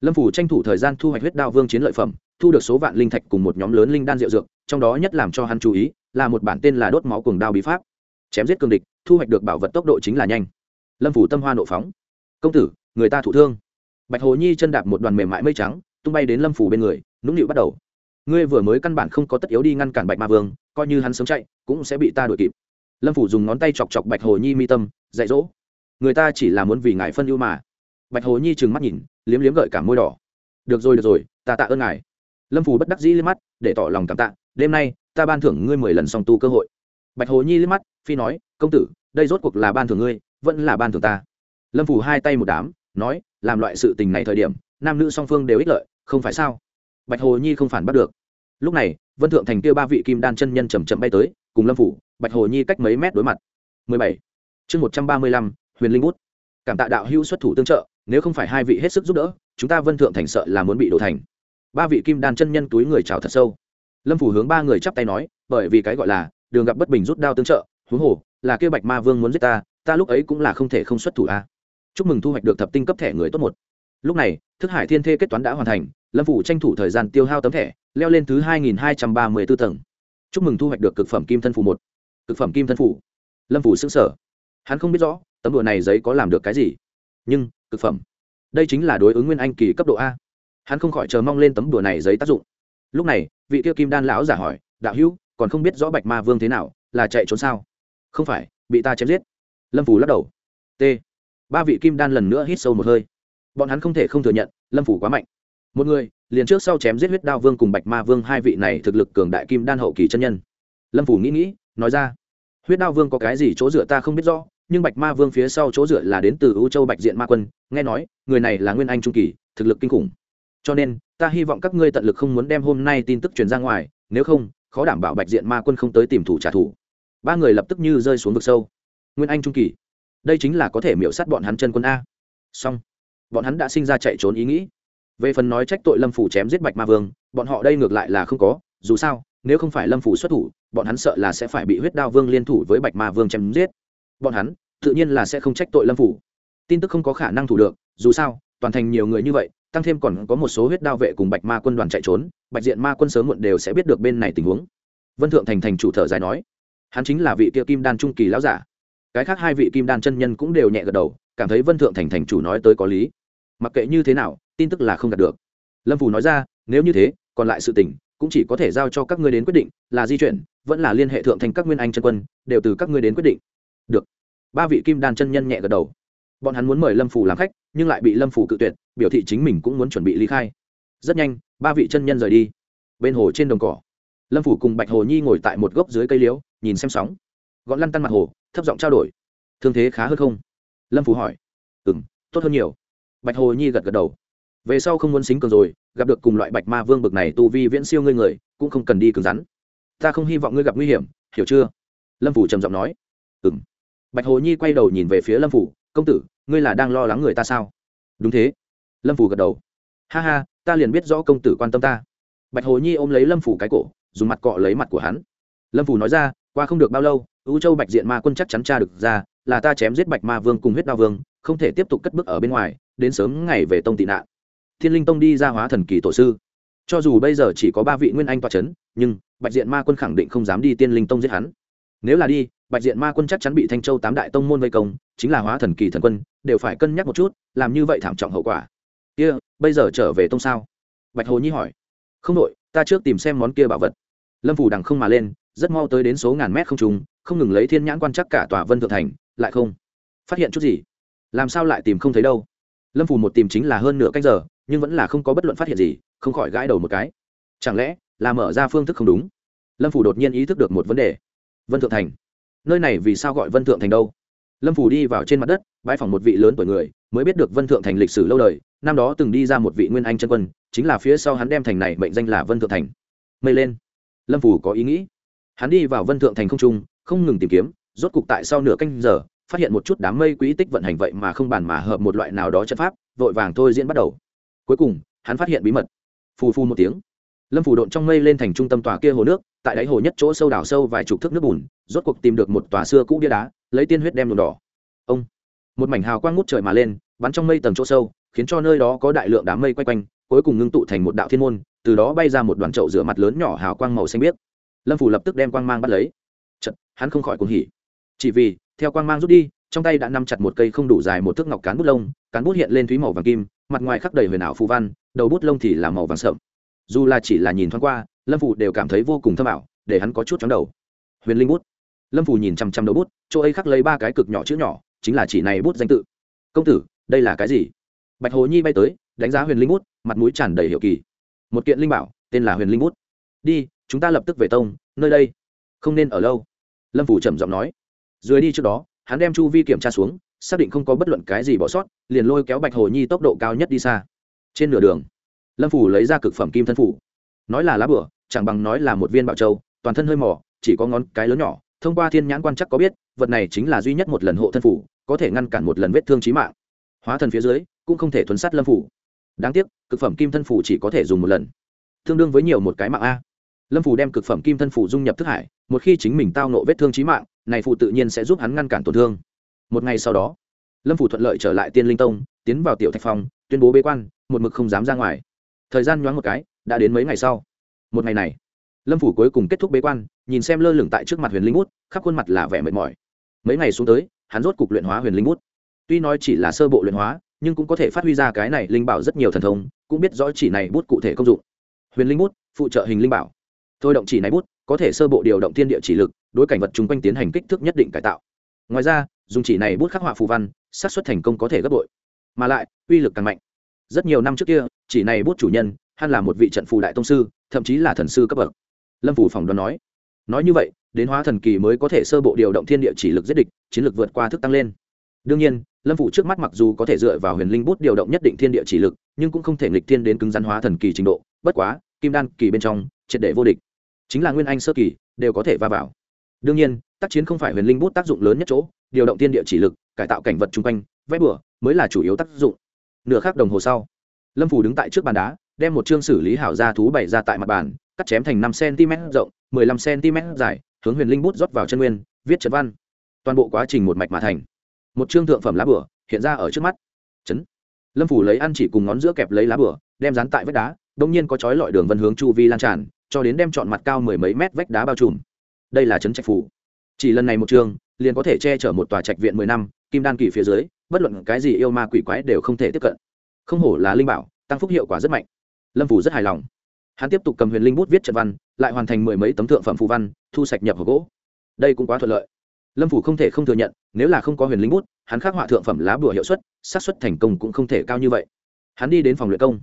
Speaker 1: lâm phủ tranh thủ thời gian thu hoạch huyết đao vương chiến lợi phẩm, thu được số vạn linh thạch cùng một nhóm lớn linh đan rượu dược, trong đó nhất làm cho hắn chú ý là một bản tên là đốt máu cùng đao bí pháp. Chém giết cương địch, thu hoạch được bảo vật tốc độ chính là nhanh. Lâm phủ tâm hoa nộ phóng. Công tử, người ta thụ thương. Bạch hồ nhi chân đạp một đoàn mềm mại mây trắng, tung bay đến lâm phủ bên người, nũng nịu bắt đầu. Ngươi vừa mới căn bản không có tất yếu đi ngăn cản bạch ma vương, coi như hắn sớm chạy, cũng sẽ bị ta đuổi kịp. Lâm phủ dùng ngón tay chọc chọc bạch hồ nhi mi tâm, dạy dỗ. Người ta chỉ là muốn vì ngài phân ưu mà. Bạch hồ nhi trừng mắt nhìn liếm liếm gợi cả môi đỏ. Được rồi được rồi ta tạ ơn ngài. Lâm Phù bất đắc dĩ liếc mắt để tỏ lòng cảm tạ. Đêm nay ta ban thưởng ngươi mười lần song tu cơ hội. Bạch hồ nhi liếc mắt phi nói công tử đây rốt cuộc là ban thưởng ngươi vẫn là ban thưởng ta. Lâm Phù hai tay một đám nói làm loại sự tình này thời điểm nam nữ song phương đều ích lợi không phải sao? Bạch hồ nhi không phản bắt được. Lúc này vân thượng thành kia ba vị kim đan chân nhân chầm chậm bay tới cùng lâm phủ bạch hồ nhi cách mấy mét đối mặt. 17. chương 135, huyền linh bút. Cảm tạ đạo hữu xuất thủ tương trợ nếu không phải hai vị hết sức giúp đỡ, chúng ta vân thượng thành sợ là muốn bị đổ thành. Ba vị kim đan chân nhân túi người chào thật sâu. Lâm phủ hướng ba người chắp tay nói, bởi vì cái gọi là, đường gặp bất bình rút đao tương trợ, huống hồ, là kêu bạch ma vương muốn giết ta ta lúc ấy cũng là không thể không xuất thủ a. Chúc mừng thu hoạch được thập tinh cấp thẻ người tốt một. Lúc này, thức hải thiên thê kết toán đã hoàn thành, lâm phủ tranh thủ thời gian tiêu hao tấm thẻ, leo lên thứ hai nghìn hai trăm ba mươi b ố tầng. Chúc mừng thu hoạch được cực phẩm kim thân phủ một. Cực phẩm kim thân phủ lâm phủ xứng sở hắn không biết rõ, tấm đùa này giấy có làm được cái gì nhưng, cực phẩm. Đây chính là đối ứng nguyên anh kỳ cấp độ a. Hắn không khỏi chờ mong lên tấm đùa này giấy tác dụng. Lúc này, vị tiêu kim đan lão giả hỏi, đạo hữu, còn không biết rõ bạch ma vương thế nào, là chạy trốn sao? Không phải, bị ta chém giết. Lâm phủ lắc đầu. T. Ba vị kim đan lần nữa hít sâu một hơi. Bọn hắn không thể không thừa nhận, lâm phủ quá mạnh. Một người, liền trước sau chém giết huyết đao vương cùng bạch ma vương hai vị này thực lực cường đại kim đan hậu kỳ chân nhân. Lâm phủ nghĩ nghĩ, nói ra, huyết đao vương có cái gì chỗ dựa ta không biết rõ nhưng bạch ma vương phía sau chỗ dựa là đến từ ưu châu bạch diện ma quân, nghe nói, người này là nguyên anh trung kỳ, thực lực kinh khủng. Cho nên, ta hy vọng các ngươi tận lực không muốn đem hôm nay tin tức truyền ra ngoài, nếu không, khó đảm bảo bạch diện ma quân không tới tìm thủ trả thù. Ba người lập tức như rơi xuống vực sâu. Nguyên anh trung kỳ, đây chính là có thể miễu sát bọn hắn chân quân a. Xong, bọn hắn đã sinh ra chạy trốn ý nghĩ. Về phần nói trách tội lâm phủ chém giết bạch ma vương, bọn họ đây ngược lại là không có, dù sao, nếu không phải lâm phủ xuất thủ, bọn hắn sợ là sẽ phải bị huyết đao vương liên thủ với bạch ma vương chém giết. Bọn hắn tự nhiên là sẽ không trách tội lâm phủ. Tin tức không có khả năng thủ được, dù sao, toàn thành nhiều người như vậy, tăng thêm còn có một số huyết đao vệ cùng bạch ma quân đoàn chạy trốn, bạch diện ma quân sớm muộn đều sẽ biết được bên này tình huống. Vân thượng thành thành chủ thở dài nói, hắn chính là vị kia kim đan trung kỳ lão giả. Cái khác hai vị kim đan chân nhân cũng đều nhẹ gật đầu, cảm thấy vân thượng thành thành chủ nói tới có lý. Mặc kệ như thế nào, tin tức là không đạt được. Lâm phù nói ra, nếu như thế, còn lại sự tình, cũng chỉ có thể giao cho các ngươi đến quyết định, là di chuyển, vẫn là liên hệ thượng thành các nguyên anh chân quân, đều từ các ngươi đến quyết định. Được ba vị kim đan chân nhân nhẹ gật đầu. Bọn hắn muốn mời lâm phủ làm khách, nhưng lại bị lâm phủ cự tuyệt, biểu thị chính mình cũng muốn chuẩn bị ly khai. Rất nhanh, ba vị chân nhân rời đi. Bên hồ trên đồng cỏ, lâm phủ cùng bạch hồ nhi ngồi tại một gốc dưới cây liễu, nhìn xem sóng. Gọn lăn tăn mặt hồ, thấp giọng trao đổi. Thương thế khá hơn không? Lâm phủ hỏi. Ừ m tốt hơn nhiều. Bạch hồ nhi gật gật đầu. Về sau không muốn xính cường rồi, gặp được cùng loại bạch ma vương bực này tu vi viễn siêu ngươi người, cũng không cần đi cứng rắn. Ta không hy vọng ngươi gặp nguy hiểm, hiểu chưa? Lâm phủ trầm giọng nói. Ừ m bạch hồ nhi quay đầu nhìn về phía lâm phủ, công tử, ngươi là đang lo lắng người ta sao? Đúng thế. Lâm phủ gật đầu. Ha ha, ta liền biết rõ công tử quan tâm ta. Bạch hồ nhi ôm lấy lâm phủ cái cổ, dùng mặt cọ lấy mặt của hắn. Lâm phủ nói ra, qua không được bao lâu ưu châu bạch diện ma quân chắc chắn tra được ra, là ta chém giết bạch ma vương cùng huyết đao vương, không thể tiếp tục cất bước ở bên ngoài, đến sớm ngày về tông tị nạn. Thiên linh tông đi ra hóa thần kỳ tổ sư. Cho dù bây giờ chỉ có ba vị nguyên anh toa c h ấ n nhưng bạch diện ma quân khẳng định không dám đi tiên linh tông giết hắn. Nếu là đi bạch diện ma quân chắc chắn bị thanh châu tám đại tông môn vây công chính là hóa thần kỳ thần quân đều phải cân nhắc một chút làm như vậy thảm trọng hậu quả. Kia、yeah, bây giờ trở về tông sao? Bạch hồ nhi hỏi. Không đội ta trước tìm xem món kia bảo vật. Lâm phủ đằng không mà lên rất mau tới đến số ngàn mét không trùng không ngừng lấy thiên nhãn quan chắc cả tòa vân thượng thành lại không. Phát hiện chút gì? Làm sao lại tìm không thấy đâu? Lâm phủ một tìm chính là hơn nửa canh giờ nhưng vẫn là không có bất luận phát hiện gì không khỏi gãi đầu một cái. Chẳng lẽ là mở ra phương thức không đúng? Lâm phủ đột nhiên ý thức được một vấn đề. Vân thượng thành nơi này vì sao gọi vân thượng thành đâu? Lâm phủ đi vào trên mặt đất, bãi phòng một vị lớn tuổi người, mới biết được vân thượng thành lịch sử lâu đời, năm đó từng đi ra một vị nguyên anh chân quân, chính là phía sau hắn đem thành này mệnh danh là vân thượng thành. Mây lên. Lâm phủ có ý nghĩ. Hắn đi vào vân thượng thành không trung, không ngừng tìm kiếm, rốt cục tại sau nửa canh giờ, phát hiện một chút đám mây quỹ tích vận hành vậy mà không bàn mà hợp một loại nào đó chất pháp, vội vàng thôi diễn bắt đầu. Cuối cùng, hắn phát hiện bí mật. Phù phu một tiếng. Lâm phủ độn trong mây lên thành trung tâm tòa kia hồ nước, tại đáy hồ nhất chỗ sâu đảo sâu vài chục thước nước bùn rốt cuộc tìm được một tòa xưa cũ bia đá lấy tiên huyết đem nhuộm đỏ. Ông một mảnh hào quang ngút trời mà lên bắn trong mây tầng chỗ sâu khiến cho nơi đó có đại lượng đám mây quay quanh cuối cùng ngưng tụ thành một đạo thiên môn từ đó bay ra một đoàn trậu rửa mặt lớn nhỏ hào quang màu xanh biếc. Lâm phủ lập tức đem quang mang bắt lấy. Chật, hắn không khỏi cuồng hỉ. Chỉ vì theo quang mang rút đi trong tay đã nắm chặt một cây không đủ dài một thước ngọc cán bút lông cán bút hiện lên thúy màu vàng kim mặt ngoài khắc đầy huyền ảo phù văn đầu bút lông thì là màu vàng sợm. Dù là chỉ là nhìn thoáng qua lâm phủ đều cảm thấy vô cùng thâm ảo để hắn có chút chóng đầu. Huyền linh bút lâm phủ nhìn chăm chăm đầu bút chỗ ấy khắc lấy ba cái cực nhỏ chữ nhỏ chính là chỉ này bút danh tự công tử đây là cái gì bạch hồ nhi bay tới đánh giá huyền linh bút mặt mũi tràn đầy hiệu kỳ một kiện linh bảo tên là huyền linh bút đi chúng ta lập tức về tông nơi đây không nên ở lâu lâm phủ trầm giọng nói dưới đi trước đó hắn đem chu vi kiểm tra xuống xác định không có bất luận cái gì bỏ sót liền lôi kéo bạch hồ nhi tốc độ cao nhất đi xa trên nửa đường lâm phủ lấy ra cực phẩm kim thân phủ nói là lá bửa chẳng bằng nói là một viên bảo châu toàn thân hơi mỏ chỉ có ngón cái lớn nhỏ thông qua thiên nhãn quan chắc có biết, vật này chính là duy nhất một lần hộ thân phủ, có thể ngăn cản một lần vết thương trí mạng. Hóa thần phía dưới, cũng không thể thuấn sát lâm phủ. Đáng tiếc, cực phẩm kim thân phủ chỉ có thể dùng một lần. Tương đương với nhiều một cái mạng a. Lâm phủ đem cực phẩm kim thân phủ dung nhập thức hải, một khi chính mình tao nộ vết thương trí mạng, này phụ tự nhiên sẽ giúp hắn ngăn cản tổn thương. Một ngày sau đó, lâm phủ thuận lợi trở lại tiên linh tông, tiến vào tiểu thạch phong, tuyên bố bế quan, một mực không dám ra ngoài. Thời gian nhoáng một cái, đã đến mấy ngày sau. Một ngày này lâm phủ cuối cùng kết thúc bế quan, nhìn xem lơ lửng tại trước mặt huyền linh bút, khắp khuôn mặt là vẻ mệt mỏi. Mấy ngày xuống tới, hắn rốt cục luyện hóa huyền linh bút. Tuy nói chỉ là sơ bộ luyện hóa, nhưng cũng có thể phát huy ra cái này linh bảo rất nhiều thần thông, cũng biết rõ chỉ này bút cụ thể công dụng. Huyền linh bút, phụ trợ hình linh bảo. Thôi động chỉ này bút, có thể sơ bộ điều động thiên địa chỉ lực, đối cảnh vật chung quanh tiến hành kích thước nhất định cải tạo. Ngoài ra, dùng chỉ này bút khắc họa phù văn, xác suất thành công có thể gấp bội. Mà lại, uy lực càng mạnh. Rất nhiều năm trước kia, chỉ này bút chủ nhân, hắn là một vị trận phù đại tông sư, thậm chí là thần sư cấp bậc lâm phủ phỏng đoán nói. Nói như vậy, đến hóa thần kỳ mới có thể sơ bộ điều động thiên địa chỉ lực giết địch, chiến lực vượt qua thức tăng lên. Đương nhiên, lâm phủ trước mắt mặc dù có thể dựa vào huyền linh bút điều động nhất định thiên địa chỉ lực, nhưng cũng không thể nghịch thiên đến cứng rắn hóa thần kỳ trình độ, bất quá, kim đan kỳ bên trong, triệt để vô địch. Chính là nguyên anh sơ kỳ, đều có thể va vào. Đương nhiên, tác chiến không phải huyền linh bút tác dụng lớn nhất chỗ, điều động Thiên địa chỉ lực, cải tạo cảnh vật chung quanh vét bửa mới là chủ yếu tác dụng. Nửa khắc đồng hồ sau, lâm phủ đứng tại trước bàn đá, đem một chương xử lý hảo ra thú bày ra tại mặt bàn cắt chém thành năm cm rộng 15 cm dài, hướng huyền linh bút rót vào chân nguyên, viết trận văn. Toàn bộ quá trình một mạch mà thành. Một chương thượng phẩm lá bửa, hiện ra ở trước mắt. Chấn. Lâm phủ lấy ăn chỉ cùng ngón giữa kẹp lấy lá bửa, đem dán tại vách đá đông nhiên có chói lọi đường vân hướng chu vi lan tràn, cho đến đem chọn mặt cao mười mấy mét vách đá bao trùm. Đây là chấn trạch phủ. Chỉ lần này một chương, liền có thể che chở một tòa trạch viện mười năm, kim đan kỳ phía dưới, bất luận cái gì yêu ma quỷ quái đều không thể tiếp cận. Không hổ là linh bảo, tăng phúc hiệu quả rất mạnh. Lâm phủ rất hài lòng hắn tiếp tục cầm huyền linh bút viết trận văn, lại hoàn thành mười mấy tấm thượng phẩm phù văn, thu sạch nhập hộp gỗ. Đây cũng quá thuận lợi. Lâm phủ không thể không thừa nhận, nếu là không có huyền linh bút, hắn khắc họa thượng phẩm lá bùa hiệu suất, xác suất thành công cũng không thể cao như vậy. Hắn đi đến phòng luyện công.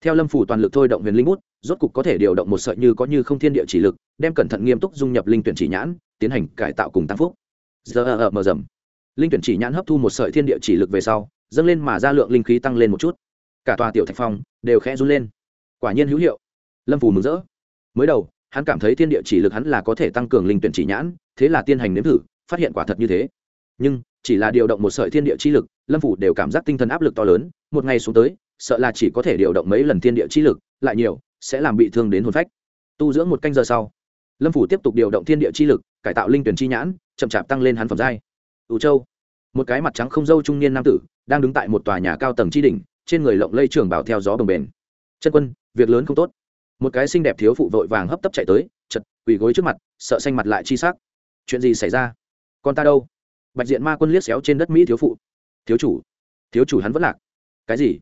Speaker 1: Theo lâm phủ toàn lực thôi động huyền linh bút, rốt cục có thể điều động một sợi như có như không thiên địa chỉ lực, đem cẩn thận nghiêm túc dung nhập linh tuyển chỉ nhãn, tiến hành cải tạo cùng tăng phúc. Giờ ở mờ rầm linh tuyển chỉ nhãn hấp thu một sợi thiên địa chỉ lực về sau, dâng lên mà ra lượng linh khí tăng lên một chút. Cả tòa tiểu thạch phong đều khẽ run lên. Quả nhiên hữu hiệu lâm phủ mừng rỡ. Mới đầu, hắn cảm thấy thiên địa chỉ lực hắn là có thể tăng cường linh tuyển chỉ nhãn, thế là tiên hành nếm thử, phát hiện quả thật như thế. Nhưng, chỉ là điều động một sợi thiên địa chi lực, lâm phủ đều cảm giác tinh thần áp lực to lớn, một ngày xuống tới, sợ là chỉ có thể điều động mấy lần thiên địa chi lực, lại nhiều, sẽ làm bị thương đến hồn phách. Tu dưỡng một canh giờ sau, lâm phủ tiếp tục điều động thiên địa chi lực, cải tạo linh tuyển chi nhãn, chậm chạp tăng lên hắn phẩm giai. Ủ châu, một cái mặt trắng không dâu trung niên nam tử, đang đứng tại một tòa nhà cao tầng chi đỉnh, trên người lộng lây trường bảo theo gió bồng bền. chân quân, việc lớn không tốt một cái xinh đẹp thiếu phụ vội vàng hấp tấp chạy tới, chật, quỳ gối trước mặt, sợ xanh mặt lại chi s ắ c chuyện gì xảy ra? Con ta đâu? Bạch diện ma quân liếc xéo trên đất mỹ thiếu phụ. Thiếu chủ. Thiếu chủ hắn vẫn lạc. Cái gì?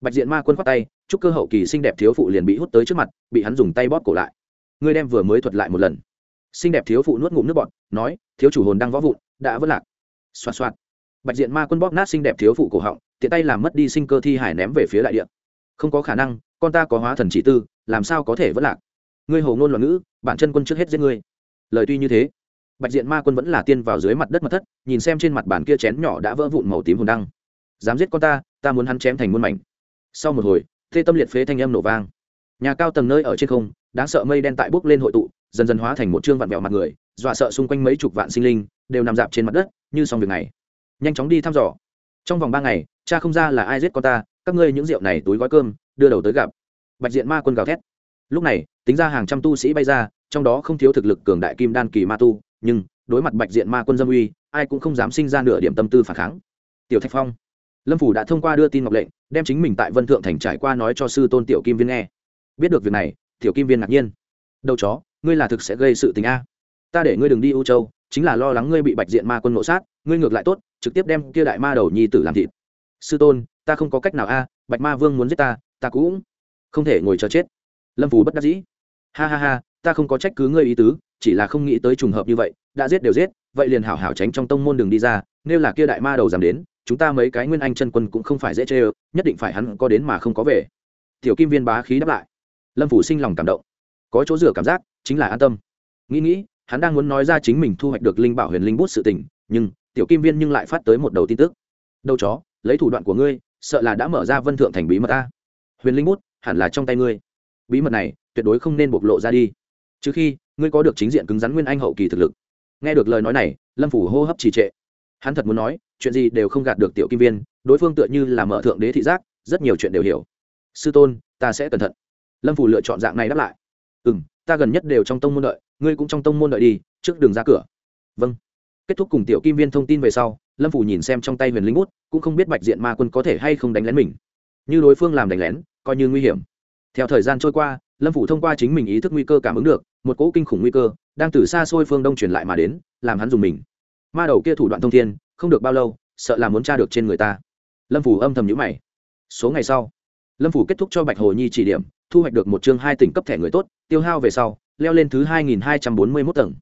Speaker 1: Bạch diện ma quân khoác tay, chúc cơ hậu kỳ xinh đẹp thiếu phụ liền bị hút tới trước mặt, bị hắn dùng tay bóp cổ lại. Ngươi đem vừa mới thuật lại một lần. Xinh đẹp thiếu phụ nuốt ngụm nước bọt, nói, thiếu chủ hồn đang võ vụn, đã vất lạc. Xoạt xoạt. Bạch diện ma quân bóp nát xinh đẹp thiếu phụ cổ họng, tiện tay làm mất đi sinh cơ thi hải ném về phía đại địa. Không có khả năng, con ta có hóa thần chỉ tư làm sao có thể vẫn lạc? Ngươi hồ ngôn loạn ngữ, bản chân quân trước hết giết ngươi. Lời tuy như thế, bạch diện ma quân vẫn là tiên vào dưới mặt đất mặt thất, nhìn xem trên mặt bàn kia chén nhỏ đã vỡ vụn màu tím hồn đăng. Dám giết con ta ta muốn hắn chém thành muôn mảnh. Sau một hồi thê tâm liệt phế thanh âm nổ vang. Nhà cao tầng nơi ở trên không, đáng sợ mây đen tại bốc lên hội tụ, dần dần hóa thành một chương vạn vẹo mặt người, dọa sợ xung quanh mấy chục vạn sinh linh, đều nằm dạp trên mặt đất, như xong việc này. Nhanh chóng đi thăm dò. Trong vòng ba ngày, cha không ra là ai giết con ta, các ngươi những rượu này túi gói cơm, đưa đầu tới gặp bạch diện ma quân gào thét. Lúc này, tính ra hàng trăm tu sĩ bay ra, trong đó không thiếu thực lực cường đại kim đan kỳ ma tu, nhưng đối mặt bạch diện ma quân dâm uy, ai cũng không dám sinh ra nửa điểm tâm tư phản kháng. Tiểu thạch phong, lâm phủ đã thông qua đưa tin ngọc lệnh, đem chính mình tại vân thượng thành trải qua nói cho sư tôn tiểu kim viên nghe. Biết được việc này, tiểu kim viên ngạc nhiên. Đâu chó, ngươi là thực sẽ gây sự tình a. Ta để ngươi đừng đi u châu, chính là lo lắng ngươi bị bạch diện ma quân ngộ sát, ngươi ngược lại tốt, trực tiếp đem kia đại ma đầu nhi tử làm thịt. Sư tôn, ta không có cách nào a, bạch ma vương muốn giết ta ta cũng không thể ngồi chờ chết. Lâm phù bất đắc dĩ. Ha ha ha, ta không có trách cứ ngươi ý tứ, chỉ là không nghĩ tới trùng hợp như vậy, đã giết đều giết, vậy liền hảo hảo tránh trong tông môn đường đi ra, nếu là kia đại ma đầu dám đến, chúng ta mấy cái nguyên anh chân quân cũng không phải dễ chê ơ nhất định phải hắn có đến mà không có về. Tiểu kim viên bá khí đáp lại. Lâm phủ sinh lòng cảm động. Có chỗ rửa cảm giác, chính là an tâm. Nghĩ nghĩ, hắn đang muốn nói ra chính mình thu hoạch được linh bảo huyền linh bút sự tình, nhưng tiểu kim viên nhưng lại phát tới một đầu tin tức. Đâu chó, lấy thủ đoạn của ngươi, sợ là đã mở ra vân thượng thành bí mật ta. Huyền linh bút hẳn là trong tay ngươi. Bí mật này, tuyệt đối không nên bộc lộ ra đi. Trừ khi, ngươi có được chính diện cứng rắn nguyên anh hậu kỳ thực lực. Nghe được lời nói này, lâm phủ hô hấp trì trệ. Hắn thật muốn nói, chuyện gì đều không gạt được tiểu kim viên, đối phương tựa như là mở thượng đế thị giác, rất nhiều chuyện đều hiểu. Sư tôn, ta sẽ cẩn thận. Lâm phủ lựa chọn dạng này đáp lại. Ừ m ta gần nhất đều trong tông môn đợi, ngươi cũng trong tông môn đợi đi, trước đường ra cửa. Vâng. Kết thúc cùng tiểu kim viên thông tin về sau, lâm phủ nhìn xem trong tay huyền linh út cũng không biết bạch diện ma quân có thể hay không đánh lén mình. Như đối phương làm đánh lén coi như nguy hiểm. Theo thời gian trôi qua, lâm phủ thông qua chính mình ý thức nguy cơ cảm ứng được, một cỗ kinh khủng nguy cơ đang từ xa xôi phương đông truyền lại mà đến, làm hắn dùng mình. Ma đầu kia thủ đoạn thông thiên, không được bao lâu, sợ là muốn tra được trên người ta. Lâm phủ âm thầm nhữ mày. Số ngày sau, lâm phủ kết thúc cho bạch hồ nhi chỉ điểm, thu hoạch được một chương hai tỉnh cấp thẻ người tốt, tiêu hao về sau, leo lên thứ hai nghìn hai trăm bốn mươi mốt tầng.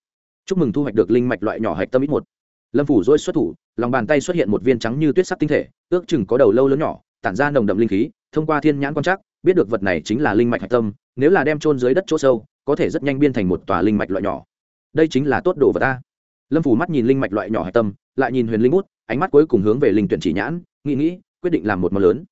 Speaker 1: Chúc mừng thu hoạch được linh mạch loại nhỏ hạch tâm ít một. Lâm phủ dỗi xuất thủ, lòng bàn tay xuất hiện một viên trắng như tuyết sắc tinh thể, ước chừng có đầu lâu lớn nhỏ, tản ra nồng đậm linh khí thông qua thiên nhãn quan trắc, biết được vật này chính là linh mạch hạch tâm, nếu là đem trôn dưới đất chỗ sâu, có thể rất nhanh biên thành một tòa linh mạch loại nhỏ. Đây chính là tốt đồ vật ta. Lâm phủ mắt nhìn linh mạch loại nhỏ hạch tâm, lại nhìn huyền linh bút, ánh mắt cuối cùng hướng về linh tuyển chỉ nhãn, nghĩ nghĩ, quyết định làm một món lớn.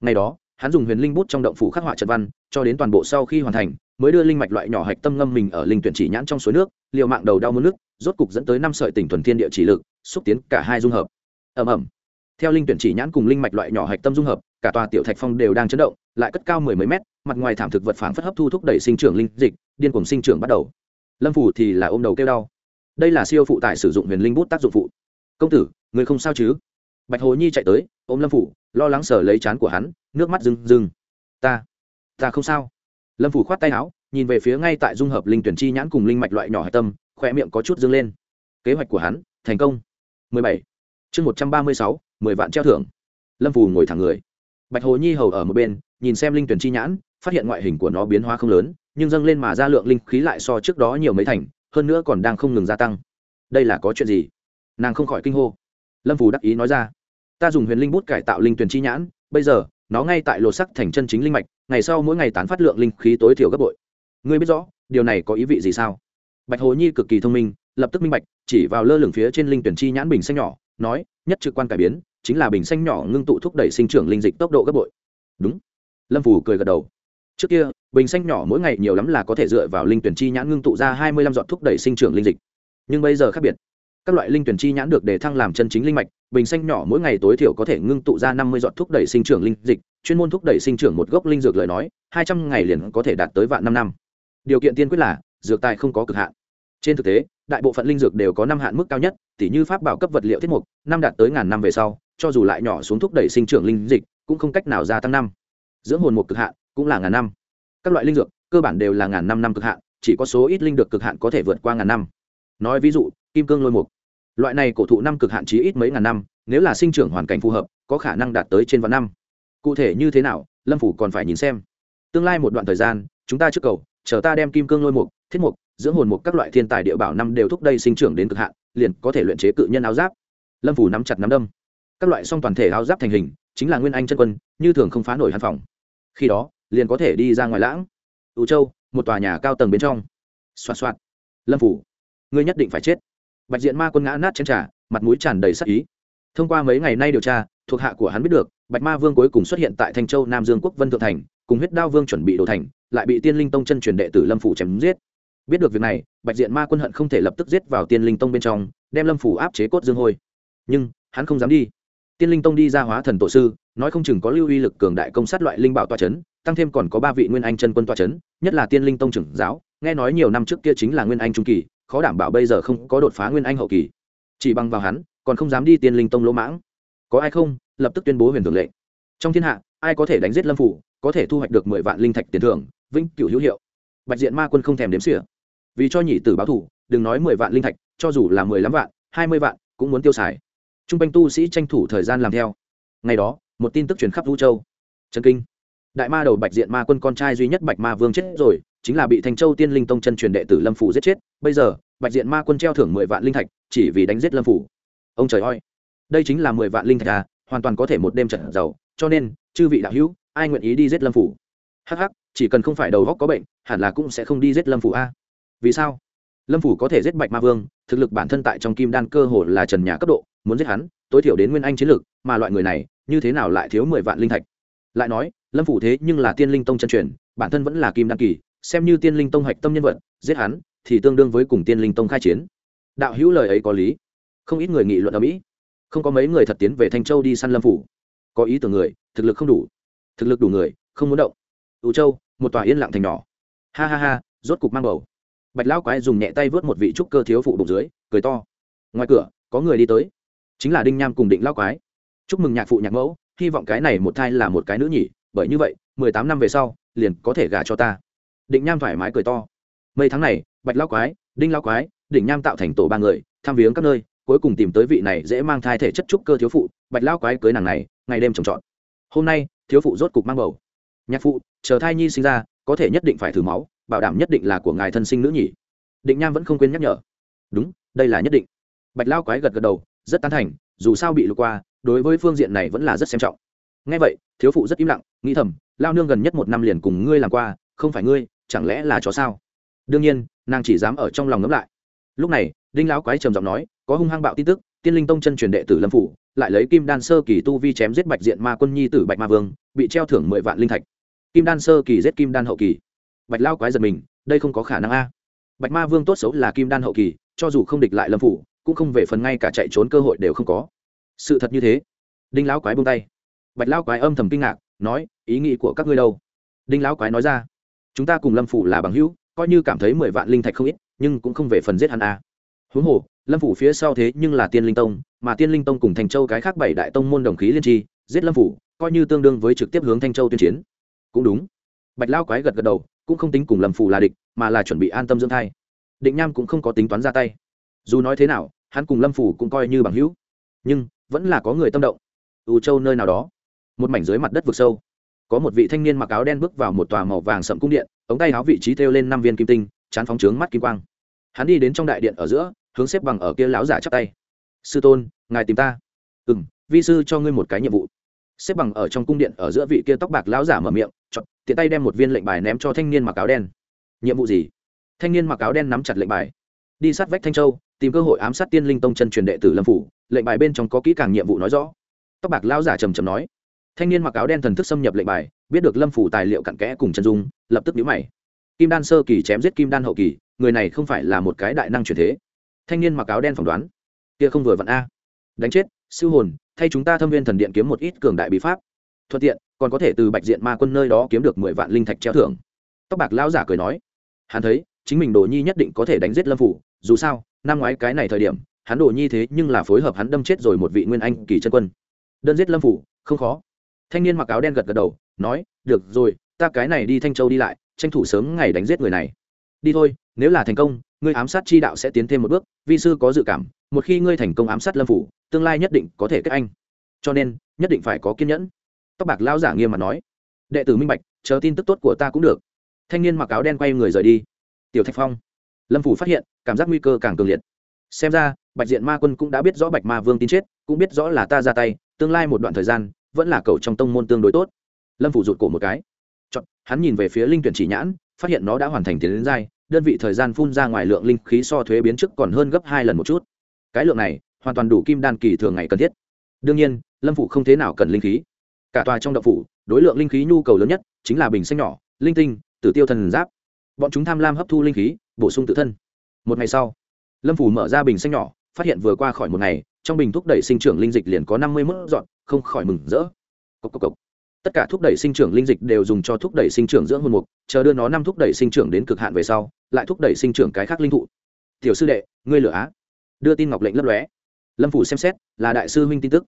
Speaker 1: Ngày đó, hắn dùng huyền linh bút trong động phủ khắc họa trận văn, cho đến toàn bộ sau khi hoàn thành, mới đưa linh mạch loại nhỏ hạch tâm ngâm mình ở linh tuyển chỉ nhãn trong suối nước, liều mạng đầu đau muốn nước, rốt cục dẫn tới năm sợi tỉnh thuần thiên địa chỉ lực, xúc tiến cả hai dung hợp. Ầm ầm. Theo linh tuyển chỉ nhãn cùng linh mạch loại nhỏ hạch tâm dung hợp cả tòa tiểu thạch phong đều đang chấn động lại cất cao mười mấy mét mặt ngoài thảm thực vật phản phất hấp thu thúc đẩy sinh trưởng linh dịch điên cuồng sinh trưởng bắt đầu. Lâm phủ thì là ôm đầu kêu đau. Đây là siêu phụ tải sử dụng huyền linh bút tác dụng phụ. Công tử người không sao chứ? Bạch hồ nhi chạy tới ôm lâm phủ lo lắng sở lấy chán của hắn nước mắt rừng rừng ta ta không sao. Lâm phủ khoát tay áo nhìn về phía ngay tại dung hợp linh tuyển chi nhãn cùng linh mạch loại nhỏ hạch tâm khoe miệng có chút dâng lên. Kế hoạch của hắn thành công. 17. chương 136, 10 vạn treo thưởng. Lâm phủ ngồi thẳng người bạch hồ nhi hầu ở một bên, nhìn xem linh tuyển chi nhãn, phát hiện ngoại hình của nó biến hóa không lớn, nhưng dâng lên mà ra lượng linh khí lại so trước đó nhiều mấy thành, hơn nữa còn đang không ngừng gia tăng. Đây là có chuyện gì? Nàng không khỏi kinh hô. Lâm phù đắc ý nói ra. Ta dùng huyền linh bút cải tạo linh tuyển chi nhãn, bây giờ, nó ngay tại lột sắc thành chân chính linh mạch, ngày sau mỗi ngày tán phát lượng linh khí tối thiểu gấp bội. Ngươi biết rõ, điều này có ý vị gì sao? Bạch hồ nhi cực kỳ thông minh, lập tức minh bạch, chỉ vào lơ lửng phía trên linh tuyển chi nhãn bình xanh nhỏ, nói, nhất trực quan cải biến chính là bình xanh nhỏ ngưng tụ thúc đẩy sinh trưởng linh dịch tốc độ gấp bội. Đúng. Lâm phủ cười gật đầu. Trước kia, bình xanh nhỏ mỗi ngày nhiều lắm là có thể dựa vào linh tuyển chi nhãn ngưng tụ ra hai mươi lăm dọn thúc đẩy sinh trưởng linh dịch. Nhưng bây giờ khác biệt. Các loại linh tuyển chi nhãn được đề thăng làm chân chính linh mạch, bình xanh nhỏ mỗi ngày tối thiểu có thể ngưng tụ ra năm mươi dọn thúc đẩy sinh trưởng linh dịch, chuyên môn thúc đẩy sinh trưởng một gốc linh dược lời nói, hai trăm ngày liền có thể đạt tới vạn năm năm. Điều kiện tiên quyết là, dược tài không có cực hạn. Trên thực tế, đại bộ phận linh dược đều có năm hạn mức cao nhất, tỉ như pháp bảo cấp vật liệu thiết mục, năm đạt tới ngàn năm về sau cho dù lại nhỏ xuống thúc đẩy sinh trưởng linh dịch, cũng không cách nào gia tăng năm. Dưỡng hồn một cực hạn, cũng là ngàn năm. Các loại linh dược, cơ bản đều là ngàn năm năm cực hạn, chỉ có số ít linh được cực hạn có thể vượt qua ngàn năm. Nói ví dụ, kim cương lôi mục. Loại này cổ thụ năm cực hạn chí ít mấy ngàn năm, nếu là sinh trưởng hoàn cảnh phù hợp, có khả năng đạt tới trên vạn năm. Cụ thể như thế nào, lâm phủ còn phải nhìn xem. Tương lai một đoạn thời gian, chúng ta trước cầu, chờ ta đem kim cương lôi mục, thiết mục, dưỡng hồn mục các loại thiên tài địa bảo năm đều thúc đẩy sinh trưởng đến cực hạn, liền có thể luyện chế cự nhân áo giáp. Lâm phủ nắm chặt nắm đâm các loại song toàn thể áo giáp thành hình, chính là nguyên anh chân quân, như thường không phá nổi hàn phòng. Khi đó, liền có thể đi ra ngoài lãng. Ủ châu, một tòa nhà cao tầng bên trong. Xoa xoa lâm phủ. Ngươi nhất định phải chết. Bạch diện ma quân ngã nát chén trà, mặt mũi tràn đầy sắc ý. Thông qua mấy ngày nay điều tra, thuộc hạ của hắn biết được, bạch ma vương cuối cùng xuất hiện tại thanh châu nam dương quốc vân thượng thành, cùng huyết đao vương chuẩn bị đồ thành, lại bị tiên linh tông chân truyền đệ tử lâm phủ chém giết. Biết được việc này, bạch diện ma quân hận không thể lập tức giết vào tiên linh tông bên trong, đem lâm phủ áp chế cốt dương hôi. Nhưng, hắn không dám đi tiên linh tông đi ra hóa thần tổ sư, nói không chừng có lưu uy lực cường đại công sát loại linh bảo toa c h ấ n tăng thêm còn có ba vị nguyên anh chân quân toa c h ấ n nhất là tiên linh tông trưởng giáo, nghe nói nhiều năm trước kia chính là nguyên anh trung kỳ, khó đảm bảo bây giờ không có đột phá nguyên anh hậu kỳ. Chỉ bằng vào hắn, còn không dám đi tiên linh tông lỗ mãng. Có ai không? Lập tức tuyên bố huyền thường lệ trong thiên hạ, ai có thể đánh giết lâm phủ, có thể thu hoạch được mười vạn linh thạch tiền thưởng, vĩnh cửu hữu hiệu. Bạch diện ma quân không thèm đếm xỉa. Vì cho nhị tử báo thủ, đừng nói mười vạn linh thạch, cho dù là mười lăm vạn, hai mươi vạn, cũng muốn tiêu xài t r u n g quanh tu sĩ tranh thủ thời gian làm theo. Ngày đó, một tin tức truyền khắp vũ châu. Trần kinh. Đại ma đầu bạch diện ma quân con trai duy nhất bạch ma vương chết rồi, chính là bị thành châu tiên linh tông chân truyền đệ tử lâm phủ giết chết. Bây giờ, bạch diện ma quân treo thưởng mười vạn linh thạch, chỉ vì đánh giết lâm phủ. Ông trời ơi! Đây chính là mười vạn linh thạch à hoàn toàn có thể một đêm trận giàu. Cho nên, chư vị đạo hữu, ai nguyện ý đi giết lâm phủ? Hh chỉ cần không phải đầu góc có bệnh, hẳn là cũng sẽ không đi giết lâm phủ a. Vì sao? Lâm phủ có thể giết bạch ma vương, thực lực bản thân tại trong kim đan cơ hồ là trần nhà cấp độ muốn giết hắn tối thiểu đến nguyên anh chiến lược, mà loại người này như thế nào lại thiếu mười vạn linh thạch? Lại nói lâm phủ thế nhưng là tiên linh tông chân truyền bản thân vẫn là kim đan kỳ xem như tiên linh tông hạch tâm nhân vật giết hắn thì tương đương với cùng tiên linh tông khai chiến. Đạo hữu lời ấy có lý. Không ít người nghị luận ở mỹ. Không có mấy người thật tiến về thanh châu đi săn lâm phủ. Có ý tưởng người thực lực không đủ. Thực lực đủ người không muốn động. Ưu châu một tòa yên lặng thành nhỏ. Ha ha ha rốt cục mang bầu. Bạch lão quái dùng nhẹ tay vớt một vị trúc cơ thiếu phụ bụng dưới cười to. Ngoài cửa có người đi tới chính là đinh nham cùng định lão quái. Chúc mừng nhạc phụ nhạc mẫu, hy vọng cái này một thai là một cái nữ nhỉ, bởi như vậy, mười tám năm về sau, liền có thể gả cho ta. Định nham thoải mái cười to. Mấy tháng này, bạch lão quái, đinh lão quái, đỉnh nham tạo thành tổ ba người, tham viếng các nơi, cuối cùng tìm tới vị này dễ mang thai thể chất trúc cơ thiếu phụ, bạch lão quái cưới nàng này, ngày đêm trồng trọt. Hôm nay, thiếu phụ rốt cục mang bầu. Nhạc phụ, chờ thai nhi sinh ra, có thể nhất định phải thử máu, bảo đảm nhất định là của ngài thân sinh nữ nhỉ. Định nham vẫn không quên nhắc nhở. Đúng, đây là nhất định. Bạch lao quái gật gật đầu rất tán thành, dù sao bị lục qua, đối với phương diện này vẫn là rất xem trọng. Ngay vậy, thiếu phụ rất im lặng, nghĩ thầm, lao nương gần nhất một năm liền cùng ngươi làm qua, không phải ngươi, chẳng lẽ là chó sao? Đương nhiên, nàng chỉ dám ở trong lòng ngẫm lại. Lúc này, đinh lão quái trầm giọng nói, có hung hăng bạo tin tức, tiên linh tông chân truyền đệ tử lâm phủ, lại lấy kim đan sơ kỳ tu vi chém giết bạch diện ma quân nhi tử bạch ma vương, bị treo thưởng mười vạn linh thạch. Kim đan sơ kỳ giết kim đan hậu kỳ. Bạch lao quái giật mình, đây không có khả năng a. Bạch ma vương tốt xấu là kim đan hậu kỳ, cho dù không địch lại lâm phủ cũng không về phần ngay cả chạy trốn cơ hội đều không có. Sự thật như thế. Đinh lão quái buông tay. Bạch lão quái âm thầm kinh ngạc, nói, ý nghĩ của các ngươi đâu? Đinh lão quái nói ra, chúng ta cùng lâm phủ là bằng hữu, coi như cảm thấy mười vạn linh thạch không ít, nhưng cũng không về phần giết hắn a huống hồ, lâm phủ phía sau thế nhưng là tiên linh tông, mà tiên linh tông cùng thành châu cái khác bảy đại tông môn đồng khí liên tri, giết lâm phủ, coi như tương đương với trực tiếp hướng thanh châu tuyên chiến. Cũng đúng. Bạch lao quái gật gật đầu, cũng không tính cùng lâm phủ là địch, mà là chuẩn bị an tâm dưỡng thai. Định nham cũng không có tính toán ra tay. Dù nói thế nào hắn cùng lâm phủ cũng coi như bằng hữu nhưng vẫn là có người tâm động u châu nơi nào đó một mảnh dưới mặt đất vực sâu có một vị thanh niên mặc áo đen bước vào một tòa màu vàng sậm cung điện ống tay áo vị trí thêu lên năm viên kim tinh chán phóng trướng mắt kim quang hắn đi đến trong đại điện ở giữa hướng xếp bằng ở kia láo giả chắp tay sư tôn ngài tìm ta ừ m vi sư cho ngươi một cái nhiệm vụ xếp bằng ở trong cung điện ở giữa vị kia tóc bạc lão giả mở miệng chọn, tiện tay đem một viên lệnh bài ném cho thanh niên mặc áo đen nhiệm vụ gì thanh niên mặc áo đen nắm chặt lệnh bài đi sát vách thanh châu tìm cơ hội ám sát tiên linh tông chân truyền đệ tử lâm phủ, lệnh bài bên trong có kỹ càng nhiệm vụ nói rõ. Tóc bạc lão giả trầm trầm nói. Thanh niên mặc áo đen thần thức xâm nhập lệnh bài, biết được lâm phủ tài liệu cặn kẽ cùng chân dung, lập tức nhíu mày. Kim đan sơ kỳ chém giết kim đan hậu kỳ, người này không phải là một cái đại năng truyền thế. Thanh niên mặc áo đen phỏng đoán. Kia không vừa vặn a. Đánh chết, siêu hồn, thay chúng ta thâm viên thần điện kiếm một ít cường đại bí pháp. Thuận tiện, còn có thể từ bạch diện ma quân nơi đó kiếm được mười vạn linh thạch treo thưởng. Tóc bạc lão giả cười nói. Hắn thấy, chính mình đồ nhi nhất định có thể đánh giết lâm phủ, dù sao năm ngoái cái này thời điểm, hắn đổ nhi thế nhưng là phối hợp hắn đâm chết rồi một vị nguyên anh kỳ chân quân. Đơn giết lâm phủ, không khó. Thanh niên mặc áo đen gật gật đầu, nói, được rồi, ta cái này đi thanh châu đi lại, tranh thủ sớm ngày đánh giết người này. Đi thôi, nếu là thành công, ngươi ám sát chi đạo sẽ tiến thêm một bước, vi sư có dự cảm, một khi ngươi thành công ám sát lâm phủ, tương lai nhất định có thể kết anh. Cho nên, nhất định phải có kiên nhẫn. Tóc bạc lao giả nghiêm mặt nói, đệ tử minh bạch, chờ tin tức tốt của ta cũng được. Thanh niên mặc áo đen quay người rời đi. Tiểu thạch phong. Lâm phủ phát hiện cảm giác nguy cơ càng cường liệt. Xem ra bạch diện ma quân cũng đã biết rõ bạch ma vương tin chết cũng biết rõ là ta ra tay tương lai một đoạn thời gian vẫn là cầu trong tông môn tương đối tốt. Lâm phủ rụt cổ một cái. Chọn, hắn nhìn về phía linh tuyển chỉ nhãn phát hiện nó đã hoàn thành tiến đến giai đơn vị thời gian phun ra ngoài lượng linh khí so thuế biến trước còn hơn gấp hai lần một chút. Cái lượng này hoàn toàn đủ kim đan kỳ thường ngày cần thiết. Đương nhiên lâm phủ không thế nào cần linh khí. Cả tòa trong đậu phủ đối lượng linh khí nhu cầu lớn nhất chính là bình xanh nhỏ linh tinh tử tiêu thần giáp. Bọn chúng tham lam hấp thu linh khí bổ sung tự thân một ngày sau, lâm phủ mở ra bình xanh nhỏ, phát hiện vừa qua khỏi một ngày, trong bình thúc đẩy sinh trưởng linh dịch liền có năm mươi mức dọn không khỏi mừng rỡ. Cốc cốc cốc. tất cả thúc đẩy sinh trưởng linh dịch đều dùng cho thúc đẩy sinh trưởng dưỡng hồn mục, chờ đưa nó năm thúc đẩy sinh trưởng đến cực hạn về sau, lại thúc đẩy sinh trưởng cái khác linh thụ. Tiểu sư đệ, ngươi lửa á? Đưa tin ngọc lệnh lấp lóe. Lâm phủ xem xét, là đại sư huynh tin tức.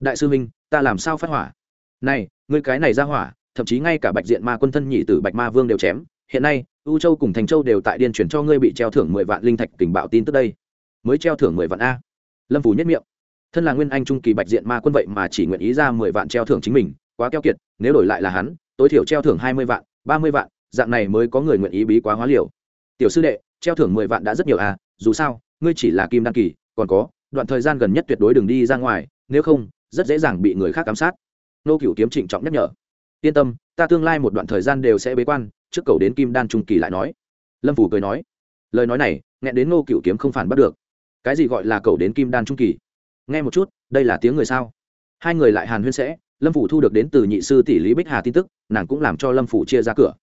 Speaker 1: Đại sư huynh, ta làm sao phát hỏa? Này, ngươi cái này ra hỏa, thậm chí ngay cả bạch diện ma quân thân nhị tử bạch ma vương đều chém, hiện nay u châu cùng thành châu đều tại điên chuyển cho ngươi bị treo thưởng mười vạn linh thạch tình bạo tin tức đây. Mới treo thưởng mười vạn a. Lâm phủ nhất miệng. Thân là nguyên anh trung kỳ bạch diện ma quân vậy mà chỉ nguyện ý ra mười vạn treo thưởng chính mình, quá keo kiệt, nếu đổi lại là hắn, tối thiểu treo thưởng hai mươi vạn, ba mươi vạn, dạng này mới có người nguyện ý bí quá hóa liều. Tiểu sư đệ, treo thưởng mười vạn đã rất nhiều à dù sao, ngươi chỉ là kim đăng kỳ, còn có, đoạn thời gian gần nhất tuyệt đối đừng đi ra ngoài, nếu không, rất dễ dàng bị người khác ám sát. Nô cựu kiếm trịnh trọng nhắc nhở. Yên tâm, ta tương lai một đoạn thời gian đều sẽ bế quan trước cầu đến kim đan trung kỳ lại nói. Lâm phủ cười nói, lời nói này, nghe đến Ngô cựu kiếm không phản bắt được. Cái gì gọi là cầu đến kim đan trung kỳ? Nghe một chút, đây là tiếng người sao? Hai người lại hàn huyên sẽ, lâm phủ thu được đến từ nhị sư tỷ lý bích hà tin tức, nàng cũng làm cho lâm phủ chia ra cửa.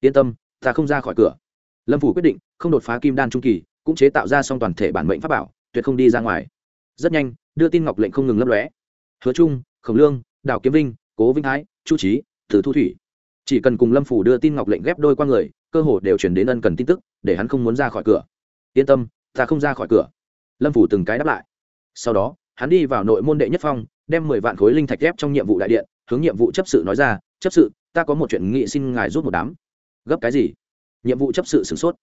Speaker 1: Yên tâm, ta không ra khỏi cửa. Lâm phủ quyết định, không đột phá kim đan trung kỳ, cũng chế tạo ra xong toàn thể bản mệnh pháp bảo, tuyệt không đi ra ngoài. Rất nhanh, đưa tin ngọc lệnh không ngừng lấp lóe. Hứa trung, khổng lương, đào kiếm vinh, cố vinh thái, chu trí từ thu thủy chỉ cần cùng lâm phủ đưa tin ngọc lệnh ghép đôi qua người, cơ hồ đều chuyển đến ân cần tin tức, để hắn không muốn ra khỏi cửa. Yên tâm, ta không ra khỏi cửa. Lâm phủ từng cái đáp lại. Sau đó, hắn đi vào nội môn đệ nhất phong, đem mười vạn khối linh thạch ghép trong nhiệm vụ đại điện, hướng nhiệm vụ chấp sự nói ra, chấp sự, ta có một chuyện nghị xin ngài rút một đám. Gấp cái gì? Nhiệm vụ chấp sự sửng sốt.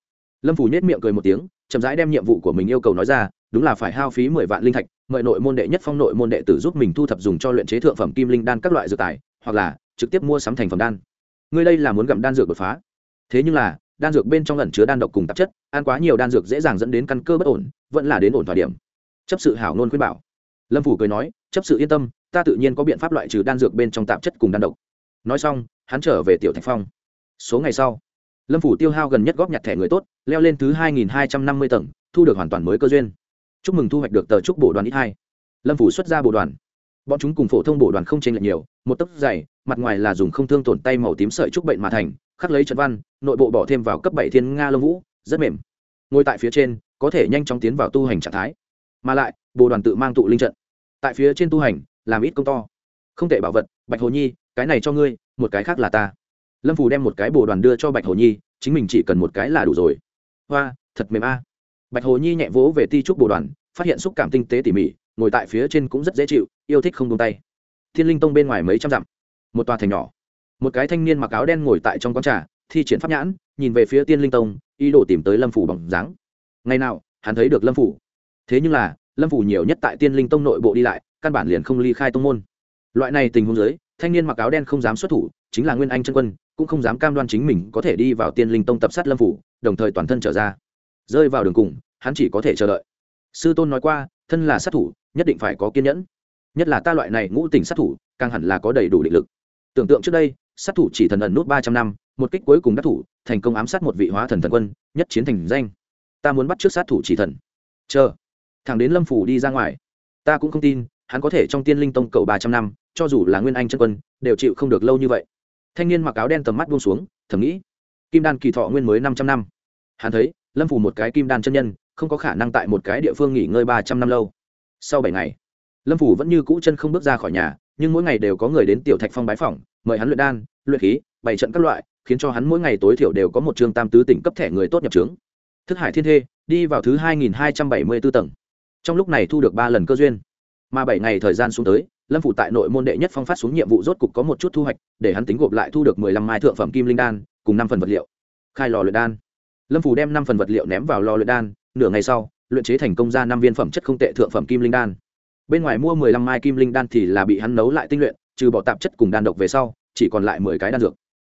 Speaker 1: Lâm phủ nhét miệng cười một tiếng, chậm rãi đem nhiệm vụ của mình yêu cầu nói ra, đúng là phải hao phí mười vạn linh thạch, mời nội môn đệ nhất phong nội môn đệ tử giúp mình thu thập dùng cho luyện chế thượng phẩm kim linh đan các loại dược tài, hoặc là trực tiếp mua sắm thành phẩm đan ngươi đây là muốn gặm đan dược đột phá. Thế nhưng là, đan dược bên trong ẩn chứa đan độc cùng tạp chất, ăn quá nhiều đan dược dễ dàng dẫn đến căn cơ bất ổn, vẫn là đến ổn thỏa điểm. Chấp sự hảo nôn khuyên bảo. Lâm phủ cười nói, chấp sự yên tâm, ta tự nhiên có biện pháp loại trừ đan dược bên trong tạp chất cùng đan độc. Nói xong, hắn trở về tiểu thạch phong. Số ngày sau, lâm phủ tiêu hao gần nhất góp nhặt thẻ người tốt, leo lên thứ hai nghìn hai trăm năm mươi tầng, thu được hoàn toàn mới cơ duyên. Chúc mừng thu hoạch được tờ trúc bổ đoàn ít hai. Lâm phủ xuất ra bộ đoàn bọn chúng cùng phổ thông bổ đoàn không chênh lệch nhiều, một tấc dày, mặt ngoài là dùng không thương tổn tay màu tím sợi trúc bệnh mà thành, khắc lấy trận văn, nội bộ bỏ thêm vào cấp bảy thiên nga lông vũ, rất mềm. Ngồi tại phía trên, có thể nhanh chóng tiến vào tu hành trạng thái. Mà lại bộ đoàn tự mang tụ linh trận. Tại phía trên tu hành, làm ít công to. Không thể bảo vật, bạch hồ nhi, cái này cho ngươi, một cái khác là ta. Lâm phù đem một cái bồ đoàn đưa cho bạch hồ nhi, chính mình chỉ cần một cái là đủ rồi. Hoa, thật mềm a. Bạch hồ nhi nhẹ vỗ về ti trúc bồ đoàn, phát hiện xúc cảm tinh tế tỉ mỉ, ngồi tại phía trên cũng rất dễ chịu yêu thích không buông tay. Thiên linh tông bên ngoài mấy trăm dặm, một tòa thành nhỏ. Một cái thanh niên mặc áo đen ngồi tại trong quán trà, thi triển pháp nhãn, nhìn về phía tiên linh tông, ý đồ tìm tới lâm phủ bằng dáng. Ngày nào, hắn thấy được lâm phủ. Thế nhưng là, lâm phủ nhiều nhất tại tiên linh tông nội bộ đi lại, căn bản liền không ly khai tông môn. Loại này tình huống giới thanh niên mặc áo đen không dám xuất thủ, chính là nguyên anh chân quân, cũng không dám cam đoan chính mình có thể đi vào tiên linh tông tập sát lâm phủ, đồng thời toàn thân trở ra. Rơi vào đường cùng, hắn chỉ có thể chờ đợi. Sư tôn nói qua, thân là sát thủ, nhất định phải có kiên nhẫn nhất là ta loại này ngũ tỉnh sát thủ, càng hẳn là có đầy đủ định lực. Tưởng tượng trước đây, sát thủ chỉ thần ẩn nút ba trăm năm, một kích cuối cùng đắc thủ, thành công ám sát một vị hóa thần thần quân, nhất chiến thành danh. Ta muốn bắt trước sát thủ chỉ thần. Chờ. Thằng đến lâm phủ đi ra ngoài. Ta cũng không tin, hắn có thể trong tiên linh tông cầu ba trăm năm, cho dù là nguyên anh chân quân, đều chịu không được lâu như vậy. Thanh niên mặc áo đen tầm mắt buông xuống, thầm nghĩ. Kim đan kỳ thọ nguyên mới năm trăm năm. Hắn thấy, lâm phủ một cái kim đan chân nhân, không có khả năng tại một cái địa phương nghỉ ngơi ba trăm năm lâu. Sau bảy ngày lâm phủ vẫn như cũ chân không bước ra khỏi nhà, nhưng mỗi ngày đều có người đến tiểu thạch phong bái phỏng, mời hắn luyện đan, luyện khí, bày trận các loại, khiến cho hắn mỗi ngày tối thiểu đều có một trường tam tứ tỉnh cấp thẻ người tốt nhập trướng. Thức hải thiên thê, đi vào thứ hai nghìn hai trăm bảy mươi b ố tầng. Trong lúc này thu được ba lần cơ duyên. Mà bảy ngày thời gian xuống tới, lâm phủ tại nội môn đệ nhất phong phát xuống nhiệm vụ rốt cục có một chút thu hoạch, để hắn tính gộp lại thu được mười lăm mai thượng phẩm kim linh đan, cùng năm phần vật liệu. Khai lò luyện đan. Lâm phủ đem năm phần vật liệu ném vào lò luyện đan, nửa ngày sau, luyện chế thành công ra năm viên phẩm chất không tệ thượng phẩm kim linh đan bên ngoài mua mười lăm mai kim linh đan thì là bị hắn nấu lại tinh luyện, trừ bỏ tạp chất cùng đan độc về sau, chỉ còn lại mười cái đan dược.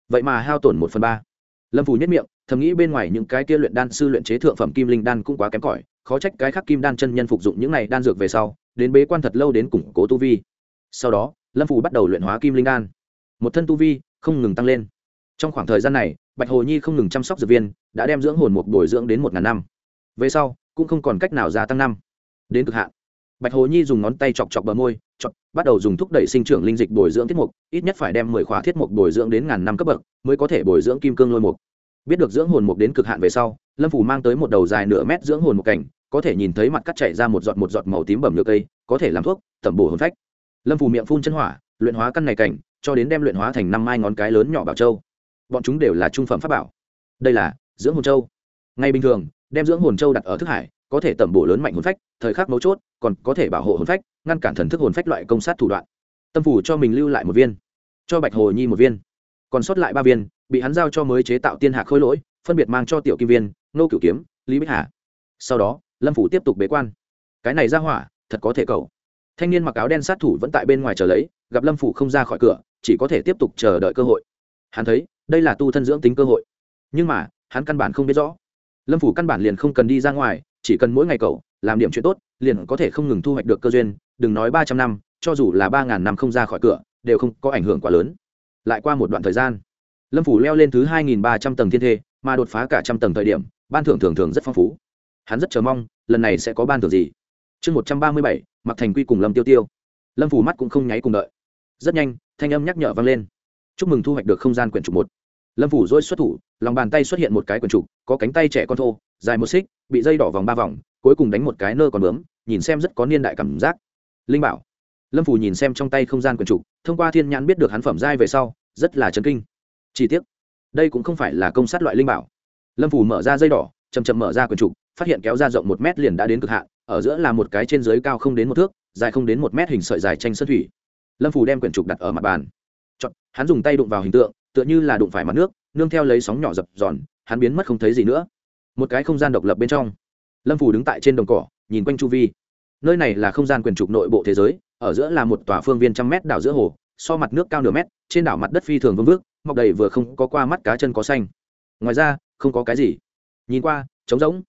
Speaker 1: Vậy mà hao tổn một phần ba. Lâm phủ nhất miệng, thầm nghĩ bên ngoài những cái kia luyện đan sư luyện chế thượng phẩm kim linh đan cũng quá kém cỏi, khó trách cái khác kim đan chân nhân phục dụng những này đan dược về sau, đến bế quan thật lâu đến củng cố tu vi. Sau đó, lâm phủ bắt đầu luyện hóa kim linh đan. Một thân tu vi không ngừng tăng lên. Trong khoảng thời gian này, bạch hồ nhi không ngừng chăm sóc dược viên, đã đem dưỡng hồn mục bồi dưỡng đến một ngàn năm. Về sau, cũng không còn cách nào gia tăng năm. Đến cực hạn bạch hồ nhi dùng ngón tay chọc chọc bờ môi chọc, bắt đầu dùng thúc đẩy sinh trưởng linh dịch bồi dưỡng thiết mục ít nhất phải đem mười khóa thiết mục bồi dưỡng đến ngàn năm cấp bậc mới có thể bồi dưỡng kim cương lôi mục. Biết được dưỡng hồn mục đến cực hạn về sau lâm phủ mang tới một đầu dài nửa mét dưỡng hồn mục cảnh có thể nhìn thấy mặt cắt chảy ra một giọt một giọt màu tím bẩm nhựa cây có thể làm thuốc tẩm bổ hồn phách. Lâm phủ miệng phun chân hỏa luyện hóa căn này cảnh cho đến đem luyện hóa thành năm mai ngón cái lớn nhỏ bảo châu. Bọn chúng đều là trung phẩm pháp bảo. Đây là dưỡng hồn châu. Ngay bình thường đem dưỡng hồn châu đặt ở thức hải có thể tẩm bổ lớn mạnh hồn phách thời khắc mấu chốt còn có thể bảo hộ hồn phách, ngăn cản thần thức hồn phách loại công sát thủ đoạn. Tâm phủ cho mình lưu lại một viên, cho bạch hồ nhi một viên. Còn sót lại ba viên, bị hắn giao cho mới chế tạo tiên hạc khôi lỗi, phân biệt mang cho tiểu kim viên, nô cửu kiếm, lý bích hà. Sau đó, lâm phủ tiếp tục bế quan. Cái này ra hỏa, thật có thể cầu. Thanh niên mặc áo đen sát thủ vẫn tại bên ngoài chờ lấy, gặp lâm phủ không ra khỏi cửa, chỉ có thể tiếp tục chờ đợi cơ hội. Hắn thấy, đây là tu thân dưỡng tính cơ hội. Nhưng mà, hắn căn bản không biết rõ. Lâm phủ căn bản liền không cần đi ra ngoài, chỉ cần mỗi ngày cầu, làm điểm chuyện tốt liền có thể không ngừng thu hoạch được cơ duyên, đừng nói ba trăm năm, cho dù là ba ngàn năm không ra khỏi cửa, đều không có ảnh hưởng quá lớn. Lại qua một đoạn thời gian, lâm phủ leo lên thứ hai nghìn ba trăm tầng thiên thê, mà đột phá cả trăm tầng thời điểm, ban thưởng thường thường rất phong phú. Hắn rất chờ mong, lần này sẽ có ban thưởng gì? Chương một trăm ba mươi bảy mặc thành quy cùng lâm tiêu tiêu. Lâm phủ mắt cũng không nháy cùng đợi. Rất nhanh, thanh âm nhắc nhở vang lên. Chúc mừng thu hoạch được không gian quyển trục một. Lâm phủ rối xuất thủ, lòng bàn tay xuất hiện một cái quyển trục, có cánh tay trẻ con thô, dài một xích, bị dây đỏ vòng ba vòng cuối cùng đánh một cái nơ còn bướm nhìn xem rất có niên đại cảm giác. Linh bảo. Lâm phủ nhìn xem trong tay không gian quyển trục thông qua thiên nhãn biết được hắn phẩm giai về sau rất là chấn kinh. Chi tiết đây cũng không phải là công sát loại linh bảo. Lâm phủ mở ra dây đỏ chầm chậm mở ra quyển trục phát hiện kéo ra rộng một mét liền đã đến cực hạn ở giữa là một cái trên dưới cao không đến một thước dài không đến một mét hình sợi dài tranh sơn thủy. Lâm phủ đem quyển trục đặt ở mặt bàn. Chọn, hắn dùng tay đụng vào hình tượng tựa như là đụng phải mặt nước nương theo lấy sóng nhỏ dập giòn hắn biến mất không thấy gì nữa. Một cái không gian độc lập bên trong lâm phủ đứng tại trên đồng cỏ, nhìn quanh chu vi. Nơi này là không gian quyền trục nội bộ thế giới, ở giữa là một tòa phương viên trăm mét đảo giữa hồ, so mặt nước cao nửa mét, trên đảo mặt đất phi thường vương vước mọc đầy vừa không có qua mắt cá chân có xanh. Ngoài ra, không có cái gì. Nhìn qua, trống rỗng.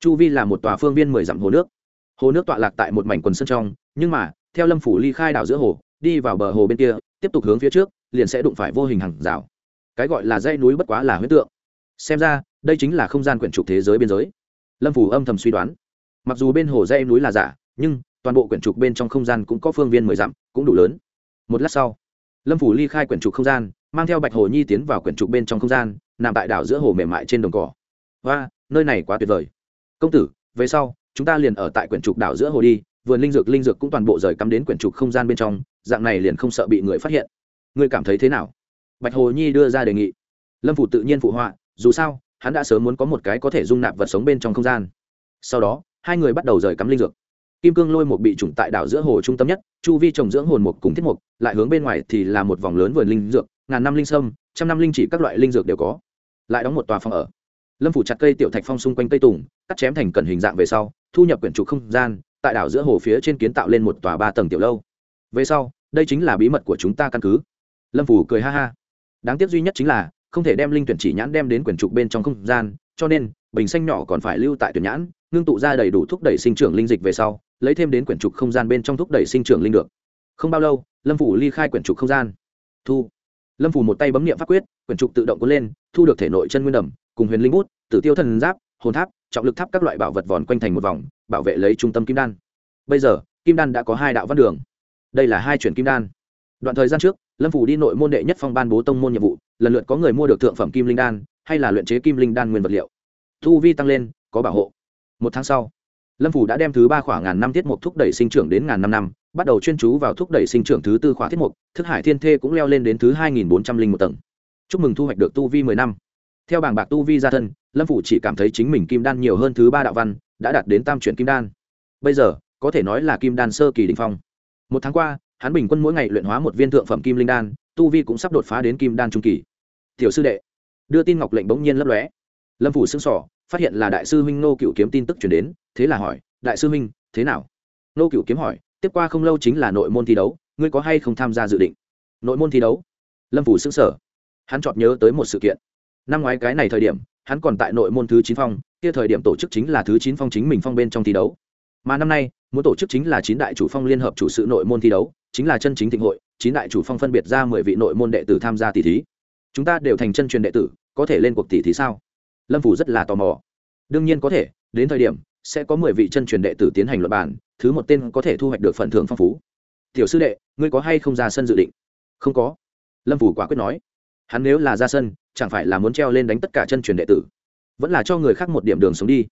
Speaker 1: Chu vi là một tòa phương viên mười dặm hồ nước. Hồ nước tọa lạc tại một mảnh quần sân trong, nhưng mà, theo lâm phủ ly khai đảo giữa hồ, đi vào bờ hồ bên kia, tiếp tục hướng phía trước, liền sẽ đụng phải vô hình hàng rào. Cái gọi là dãy núi bất quá là huyết tượng. Xem ra, đây chính là không gian quyển trục thế giới biên giới lâm phủ âm thầm suy đoán. Mặc dù bên hồ dãy núi là giả, nhưng toàn bộ quyển trục bên trong không gian cũng có phương viên mười dặm, cũng đủ lớn. Một lát sau, lâm phủ ly khai quyển trục không gian, mang theo bạch hồ nhi tiến vào quyển trục bên trong không gian, nằm tại đảo giữa hồ mềm mại trên đồng cỏ. Và nơi này quá tuyệt vời. Công tử, về sau, chúng ta liền ở tại quyển trục đảo giữa hồ đi vườn linh dược linh dược cũng toàn bộ rời cắm đến quyển trục không gian bên trong, dạng này liền không sợ bị người phát hiện. Ngươi cảm thấy thế nào? Bạch hồ nhi đưa ra đề nghị. Lâm phủ tự nhiên phụ họa, dù sao hắn đã sớm muốn có một cái có thể dung nạp vật sống bên trong không gian. Sau đó, hai người bắt đầu rời cắm linh dược. Kim cương lôi một bị trùng tại đảo giữa hồ trung tâm nhất, chu vi trồng dưỡng hồn một cùng thiết mục, lại hướng bên ngoài thì là một vòng lớn vườn linh dược, ngàn năm linh sâm, trăm năm linh chỉ các loại linh dược đều có. Lại đóng một tòa phòng ở. Lâm phủ chặt cây tiểu thạch phong xung quanh cây tùng, cắt chém thành cần hình dạng về sau, thu nhập quyển trục không gian, tại đảo giữa hồ phía trên kiến tạo lên một tòa ba tầng tiểu lâu. Về sau, đây chính là bí mật của chúng ta căn cứ. Lâm phủ cười ha ha. Đáng tiếc duy nhất chính là không thể đem linh tuyển chỉ nhãn đem đến quyển trục bên trong không gian, cho nên, bình xanh nhỏ còn phải lưu tại tuyển nhãn, ngưng tụ ra đầy đủ thúc đẩy sinh trưởng linh dịch về sau, lấy thêm đến quyển trục không gian bên trong thúc đẩy sinh trưởng linh được. Không bao lâu, lâm phủ ly khai quyển trục không gian. Thu. Lâm phủ một tay bấm nghiệm pháp quyết, quyển trục tự động cuốn lên, thu được thể nội chân nguyên đầm, cùng huyền linh bút, tử tiêu thần giáp, hồn tháp, trọng lực tháp các loại bảo vật vòn quanh thành một vòng, bảo vệ lấy trung tâm kim đan. Bây giờ, kim đan đã có hai đạo văn đường. Đây là hai chuyển kim đan. Đoạn thời gian trước lâm phủ đi nội môn đệ nhất phong ban bố tông môn nhiệm vụ, lần lượt có người mua được thượng phẩm kim linh đan, hay là luyện chế kim linh đan nguyên vật liệu. Thu vi tăng lên, có bảo hộ. Một tháng sau, lâm phủ đã đem thứ ba khoảng ngàn năm tiết mục thúc đẩy sinh trưởng đến ngàn năm năm, bắt đầu chuyên chú vào thúc đẩy sinh trưởng thứ tư khóa tiết mục, thức hải thiên thê cũng leo lên đến thứ hai nghìn bốn trăm linh một tầng. Chúc mừng thu hoạch được tu vi mười năm. Theo bảng bạc tu vi gia thân, lâm phủ chỉ cảm thấy chính mình kim đan nhiều hơn thứ ba đạo văn, đã đạt đến tam chuyển kim đan. Bây giờ, có thể nói là kim đan sơ kỳ đình phong. Một tháng qua hắn bình quân mỗi ngày luyện hóa một viên thượng phẩm kim linh đan, tu vi cũng sắp đột phá đến kim đan trung kỳ. Tiểu sư đệ, đưa tin ngọc lệnh bỗng nhiên lấp lóe. Lâm phủ xương sỏ phát hiện là đại sư huynh nô cựu kiếm tin tức chuyển đến, thế là hỏi, đại sư huynh, thế nào? Nô cựu kiếm hỏi, tiếp qua không lâu chính là nội môn thi đấu, ngươi có hay không tham gia dự định? Nội môn thi đấu? Lâm phủ xương sở hắn chọn nhớ tới một sự kiện. Năm ngoái cái này thời điểm, hắn còn tại nội môn thứ chín phong, kia thời điểm tổ chức chính là thứ chín phong chính mình phong bên trong thi đấu mà năm nay, muốn tổ chức chính là chín đại chủ phong liên hợp chủ sự nội môn thi đấu, chính là chân chính thịnh hội, chín đại chủ phong phân biệt ra mười vị nội môn đệ tử tham gia tỷ thí. Chúng ta đều thành chân truyền đệ tử, có thể lên cuộc tỷ thí sao? Lâm phủ rất là tò mò. Đương nhiên có thể, đến thời điểm, sẽ có mười vị chân truyền đệ tử tiến hành luật bản thứ một tên có thể thu hoạch được phần thưởng phong phú. Tiểu sư đệ, ngươi có hay không ra sân dự định? Không có. Lâm phủ quả quyết nói. Hắn nếu là ra sân, chẳng phải là muốn treo lên đánh tất cả chân truyền đệ tử? Vẫn là cho người khác một điểm đường sống đi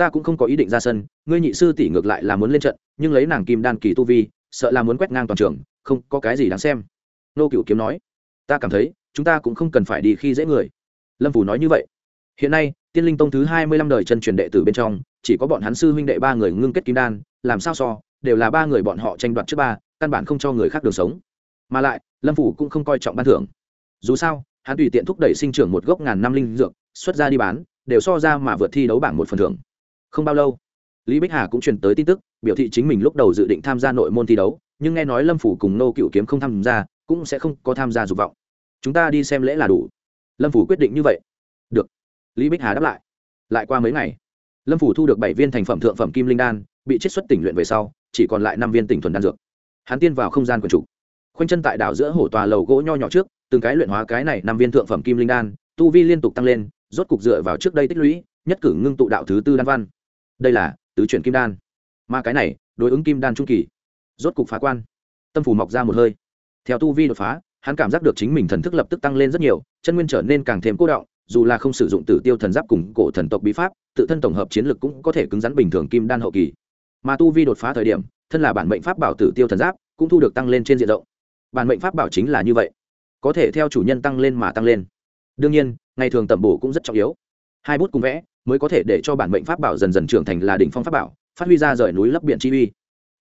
Speaker 1: ta cũng không có ý định ra sân, ngươi nhị sư tỷ ngược lại là muốn lên trận, nhưng lấy nàng kim đan kỳ tu vi, sợ là muốn quét ngang toàn trường, không có cái gì đáng xem. Nô cựu kiếm nói. Ta cảm thấy, chúng ta cũng không cần phải đi khi dễ người. Lâm phủ nói như vậy. Hiện nay, tiên linh tông thứ hai mươi lăm đời chân truyền đệ tử bên trong, chỉ có bọn hắn sư huynh đệ ba người ngưng kết kim đan, làm sao so, đều là ba người bọn họ tranh đoạt trước ba, căn bản không cho người khác đường sống. Mà lại, lâm phủ cũng không coi trọng ban thưởng. Dù sao, hắn tùy tiện thúc đẩy sinh trưởng một gốc ngàn năm linh dược, xuất ra đi bán, đều so ra mà vượt thi đấu bảng một phần thưởng không bao lâu lý bích hà cũng truyền tới tin tức biểu thị chính mình lúc đầu dự định tham gia nội môn thi đấu nhưng nghe nói lâm phủ cùng nô cựu kiếm không tham gia cũng sẽ không có tham gia dục vọng. Chúng ta đi xem lễ là đủ. Lâm phủ quyết định như vậy. Được. Lý bích hà đáp lại. Lại qua mấy ngày lâm phủ thu được bảy viên thành phẩm thượng phẩm kim linh đan bị chiết xuất tỉnh luyện về sau chỉ còn lại năm viên tỉnh thuần đan dược. Hắn tiên vào không gian quần chủ, khoanh chân tại đảo giữa hổ tòa lầu gỗ nho nhỏ trước từng cái luyện hóa cái này năm viên thượng phẩm kim linh đan tu vi liên tục tăng lên rốt cục dựa vào trước đây tích lũy nhất cử ngưng tụ đạo thứ tư đan văn đây là tứ chuyển kim đan. Mà cái này, đối ứng kim đan trung kỳ, rốt cục phá quan. Tâm phủ mọc ra một hơi. Theo tu vi đột phá, hắn cảm giác được chính mình thần thức lập tức tăng lên rất nhiều, chân nguyên trở nên càng thêm cố động, dù là không sử dụng tử tiêu thần giáp cùng cổ thần tộc bí pháp, tự thân tổng hợp chiến lực cũng có thể cứng rắn bình thường kim đan hậu kỳ. Mà tu vi đột phá thời điểm, thân là bản mệnh pháp bảo tử tiêu thần giáp, cũng thu được tăng lên trên diện rộng. Bản mệnh pháp bảo chính là như vậy. Có thể theo chủ nhân tăng lên mà tăng lên. Đương nhiên, ngày thường tẩm bổ cũng rất trọng yếu. Hai bút cùng vẽ mới có thể để cho bản mệnh pháp bảo dần dần trưởng thành là đỉnh phong pháp bảo, phát huy ra rời núi lấp biển chi uy.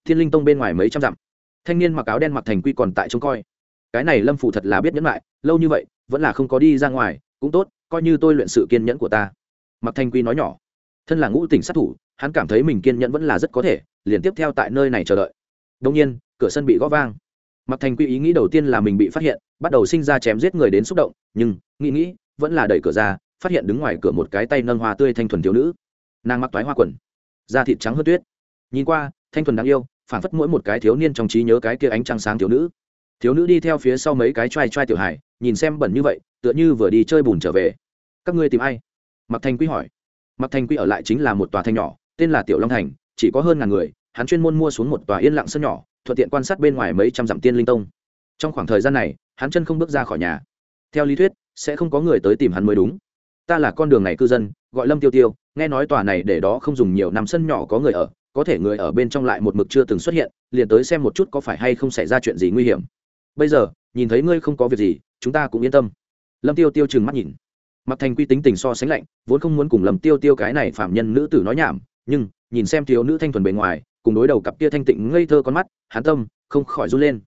Speaker 1: Thiên linh tông bên ngoài mấy trăm dặm, thanh niên mặc áo đen mặc thành quy còn tại trông coi. Cái này lâm phủ thật là biết nhẫn lại lâu như vậy, vẫn là không có đi ra ngoài, cũng tốt, coi như tôi luyện sự kiên nhẫn của ta. Mặc thanh quy nói nhỏ, thân là ngũ tỉnh sát thủ, hắn cảm thấy mình kiên nhẫn vẫn là rất có thể, liền tiếp theo tại nơi này chờ đợi. Đông nhiên, cửa sân bị gõ vang. Mặc thành quy ý nghĩ đầu tiên là mình bị phát hiện, bắt đầu sinh ra chém giết người đến xúc động, nhưng, nghĩ nghĩ, vẫn là đẩy cửa ra phát hiện đứng ngoài cửa một cái tay nâng hoa tươi thanh thuần thiếu nữ. Nàng mặc toái hoa quần, da thịt trắng hơn tuyết. Nhìn qua, thanh thuần đáng yêu, phản phất mỗi một cái thiếu niên trong trí nhớ cái kia ánh trăng sáng thiếu nữ. Thiếu nữ đi theo phía sau mấy cái t r a i t r a i tiểu hải nhìn xem bẩn như vậy, tựa như vừa đi chơi bùn trở về. Các ngươi tìm ai? Mặc thành quy hỏi. Mặc thành quy ở lại chính là một tòa thanh nhỏ, tên là tiểu long thành, chỉ có hơn ngàn người, hắn chuyên môn mua xuống một tòa yên lặng sân nhỏ, thuận tiện quan sát bên ngoài mấy trăm dặm tiên linh tông. Trong khoảng thời gian này, hắn chân không bước ra khỏi nhà. Theo lý thuyết, sẽ không có người tới tìm hắn mới đúng ta là con đường này cư dân, gọi lâm tiêu tiêu, nghe nói tòa này để đó không dùng nhiều năm sân nhỏ có người ở, có thể người ở bên trong lại một mực chưa từng xuất hiện, liền tới xem một chút có phải hay không xảy ra chuyện gì nguy hiểm. Bây giờ, nhìn thấy ngươi không có việc gì, chúng ta cũng yên tâm. Lâm tiêu tiêu trừng mắt nhìn. Mặc thành quy tính tình so sánh lạnh, vốn không muốn cùng lâm tiêu tiêu cái này phạm nhân nữ tử nói nhảm, nhưng, nhìn xem thiếu nữ thanh thuần bề ngoài, cùng đối đầu cặp kia thanh tịnh ngây thơ con mắt hán tâm không khỏi run lên.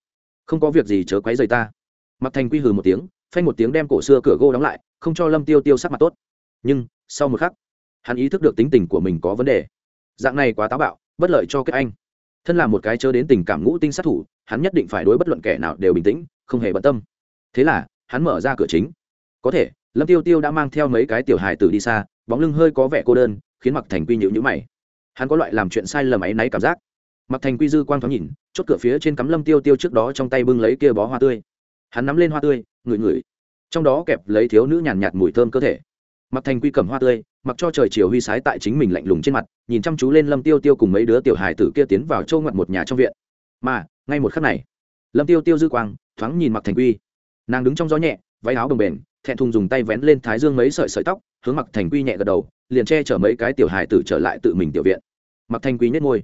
Speaker 1: Không có việc gì chớ quấy rầy ta. Mặc thành quy hừ một tiếng phanh một tiếng đem cổ xưa cửa gỗ đóng lại, không cho lâm tiêu tiêu sắc mặt tốt. Nhưng, sau một khắc, hắn ý thức được tính tình của mình có vấn đề. Dạng này quá táo bạo, bất lợi cho kết anh. Thân là một cái chớ đến tình cảm ngũ tinh sát thủ, hắn nhất định phải đối bất luận kẻ nào đều bình tĩnh, không hề bận tâm. Thế là, hắn mở ra cửa chính. Có thể, lâm tiêu tiêu đã mang theo mấy cái tiểu hài tử đi xa, bóng lưng hơi có vẻ cô đơn, khiến mặc thành quy nhịu nhữ mày. Hắn có loại làm chuyện sai lầm ấy náy cảm giác. Mặc thành quy dư quang thoáng nhìn, chốt cửa phía trên cắm lâm tiêu tiêu trước đó trong tay bưng lấy kia bó hoa tươi. Hắn nắm lên hoa tươi ngửi ngửi. Trong đó kẹp lấy thiếu nữ nhàn nhạt, mùi thơm cơ thể. Mặc thành quy cầm hoa tươi mặc cho trời chiều huy sái tại chính mình lạnh lùng trên mặt nhìn chăm chú lên lâm tiêu tiêu cùng mấy đứa tiểu hài tử kia tiến vào châu ngoặt một nhà trong viện. Mà ngay một khắc này lâm tiêu tiêu dư quang thoáng nhìn mặc thành quy. Nàng đứng trong gió nhẹ váy áo đồng bền thẹn thùng dùng tay vén lên thái dương mấy sợi sợi tóc hướng mặc thành quy nhẹ gật đầu liền che chở mấy cái tiểu hài tử trở lại tự mình tiểu viện. Mặc thành quy nhất ngôi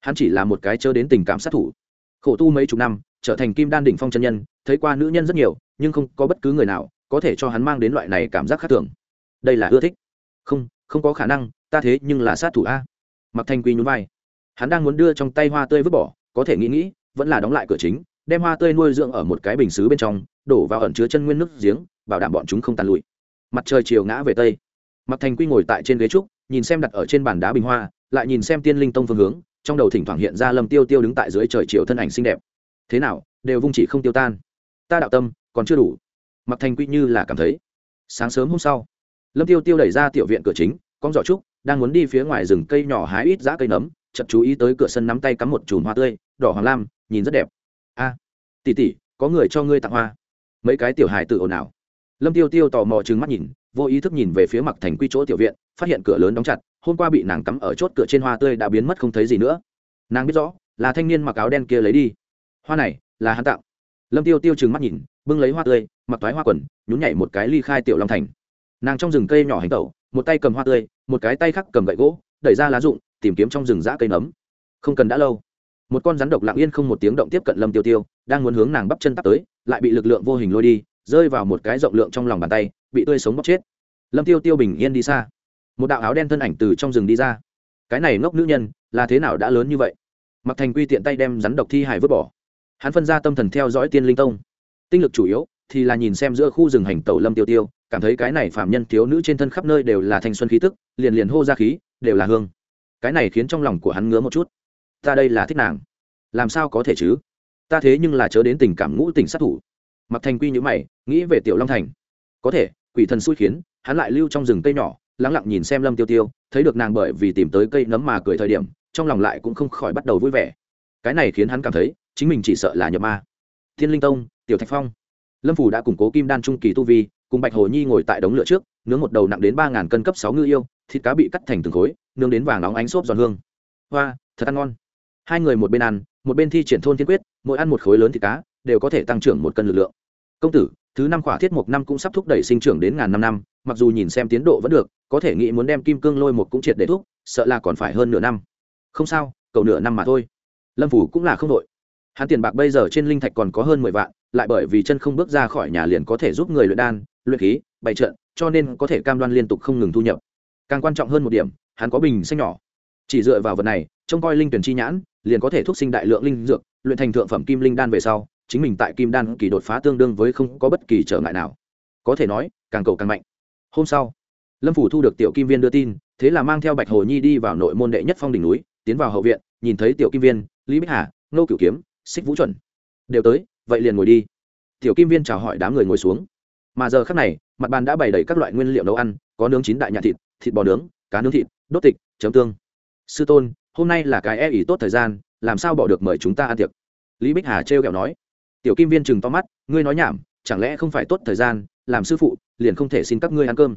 Speaker 1: hắn chỉ là một cái chớ đến tình cảm sát thủ. Khổ tu mấy chục năm trở thành kim đan đỉnh phong chân nhân thấy qua nữ nhân rất nhiều nhưng không có bất cứ người nào có thể cho hắn mang đến loại này cảm giác khác thường. Đây là ưa thích. Không không có khả năng, ta thế nhưng là sát thủ a. Mặc thanh quy nhún vai. Hắn đang muốn đưa trong tay hoa tươi vứt bỏ, có thể nghĩ nghĩ, vẫn là đóng lại cửa chính, đem hoa tươi nuôi dưỡng ở một cái bình xứ bên trong, đổ vào ẩn chứa chân nguyên nước giếng, bảo đảm bọn chúng không tàn lụi. Mặt trời chiều ngã về tây. Mặc thành quy ngồi tại trên ghế trúc, nhìn xem đặt ở trên bàn đá bình hoa, lại nhìn xem tiên linh tông phương hướng, trong đầu thỉnh thoảng hiện ra lâm tiêu tiêu đứng tại dưới trời chiều thân ảnh xinh đẹp. Thế nào, đều vung chỉ không tiêu tan. Ta đạo tâm còn chưa đủ. Mặc thành quy như là cảm thấy sáng sớm hôm sau lâm tiêu tiêu đẩy ra tiểu viện cửa chính con giỏ trúc đang muốn đi phía ngoài rừng cây nhỏ hái ít giã cây nấm chậm chú ý tới cửa sân nắm tay cắm một chùm hoa tươi đỏ hoàng lam nhìn rất đẹp. A à, tỷ có người cho ngươi tặng hoa. Mấy cái tiểu hài tự ồn ào. Lâm tiêu tiêu tò mò trừng mắt nhìn vô ý thức nhìn về phía mặc thành quy chỗ tiểu viện phát hiện cửa lớn đóng chặt hôm qua bị nàng cắm ở chốt cửa trên hoa tươi đã biến mất không thấy gì nữa. Nàng biết rõ là thanh niên mặc áo đen kia lấy đi. Hoa này là hắn tặng lâm tiêu tiêu chừng mắt nhìn, bưng lấy hoa tươi, mặc toái hoa quần, nhún nhảy một cái ly khai tiểu long thành. Nàng trong rừng cây nhỏ hành tẩu, một tay cầm hoa tươi, một cái tay khác cầm gậy gỗ, đẩy ra lá rụng, tìm kiếm trong rừng rã cây nấm. Không cần đã lâu. Một con rắn độc lặng yên không một tiếng động tiếp cận lâm tiêu tiêu, đang muốn hướng nàng bắp chân tắt tới, lại bị lực lượng vô hình lôi đi, rơi vào một cái rộng lượng trong lòng bàn tay, bị tươi sống bóc chết. Lâm tiêu tiêu bình yên đi xa. Một đạo áo đen thân ảnh từ trong rừng đi ra. Cái này ngốc nữ nhân, là thế nào đã lớn như vậy? Mặc thành quy tiện tay đem rắn độc thi hải vứt bỏ hắn phân ra tâm thần theo dõi tiên linh tông. Tinh lực chủ yếu thì là nhìn xem giữa khu rừng hành tẩu lâm tiêu tiêu, cảm thấy cái này phạm nhân thiếu nữ trên thân khắp nơi đều là thanh xuân khí tức, liền liền hô ra khí, đều là hương. Cái này khiến trong lòng của hắn ngứa một chút. Ta đây là thích nàng. Làm sao có thể chứ? Ta thế nhưng là chớ đến tình cảm ngũ tình sát thủ. Mặc thành quy nhữ mày, nghĩ về tiểu long thành. Có thể, quỷ thần xui khiến, hắn lại lưu trong rừng cây nhỏ lắng lặng nhìn xem lâm tiêu tiêu, thấy được nàng bởi vì tìm tới cây nấm mà cười thời điểm, trong lòng lại cũng không khỏi bắt đầu vui vẻ. Cái này khiến hắn cảm thấy chính mình chỉ sợ là nhập ma. Thiên linh tông, tiểu thạch phong. Lâm phủ đã củng cố kim đan trung kỳ tu vi, cùng bạch hồ nhi ngồi tại đống lửa trước, nướng một đầu nặng đến ba ngàn cân cấp sáu ngư yêu, thịt cá bị cắt thành từng khối, nướng đến vàng óng ánh xốp giòn hương. Hoa, thật ăn ngon. Hai người một bên ăn, một bên thi triển thôn thiên quyết, mỗi ăn một khối lớn thịt cá, đều có thể tăng trưởng một cân lực lượng. Công tử, thứ năm khỏa thiết mục năm cũng sắp thúc đẩy sinh trưởng đến ngàn năm năm, mặc dù nhìn xem tiến độ vẫn được, có thể nghĩ muốn đem kim cương lôi một cũng triệt để thúc, sợ là còn phải hơn nửa năm. Không sao cậu nửa năm mà thôi. Lâm phủ cũng là không đội hắn tiền bạc bây giờ trên linh thạch còn có hơn mười vạn, lại bởi vì chân không bước ra khỏi nhà liền có thể giúp người luyện đan, luyện khí, bày trận, cho nên có thể cam đoan liên tục không ngừng thu nhập. Càng quan trọng hơn một điểm, hắn có bình xanh nhỏ. Chỉ dựa vào vật này, trông coi linh tuyển chi nhãn, liền có thể thúc sinh đại lượng linh dược, luyện thành thượng phẩm kim linh đan về sau, chính mình tại kim đan kỳ đột phá tương đương với không có bất kỳ trở ngại nào. Có thể nói, càng cầu càng mạnh. Hôm sau, lâm phủ thu được tiểu kim viên đưa tin, thế là mang theo bạch hồ nhi đi vào nội môn đệ nhất phong đỉnh núi, tiến vào hậu viện, nhìn thấy tiểu kim viên, lý bích hà, nô cửu kiếm xích vũ chuẩn. Đều tới, vậy liền ngồi đi. Tiểu kim viên chào hỏi đám người ngồi xuống. Mà giờ khác này, mặt bàn đã bày đầy các loại nguyên liệu nấu ăn, có nướng chín đại nhạt thịt thịt bò nướng, cá nướng thịt, đốt tịch, chấm tương. Sư tôn, hôm nay là cái e ỉ tốt thời gian, làm sao bỏ được mời chúng ta ăn tiệc? Lý bích hà trêu kẹo nói. Tiểu kim viên chừng to mắt, ngươi nói nhảm, chẳng lẽ không phải tốt thời gian, làm sư phụ, liền không thể xin các ngươi ăn cơm?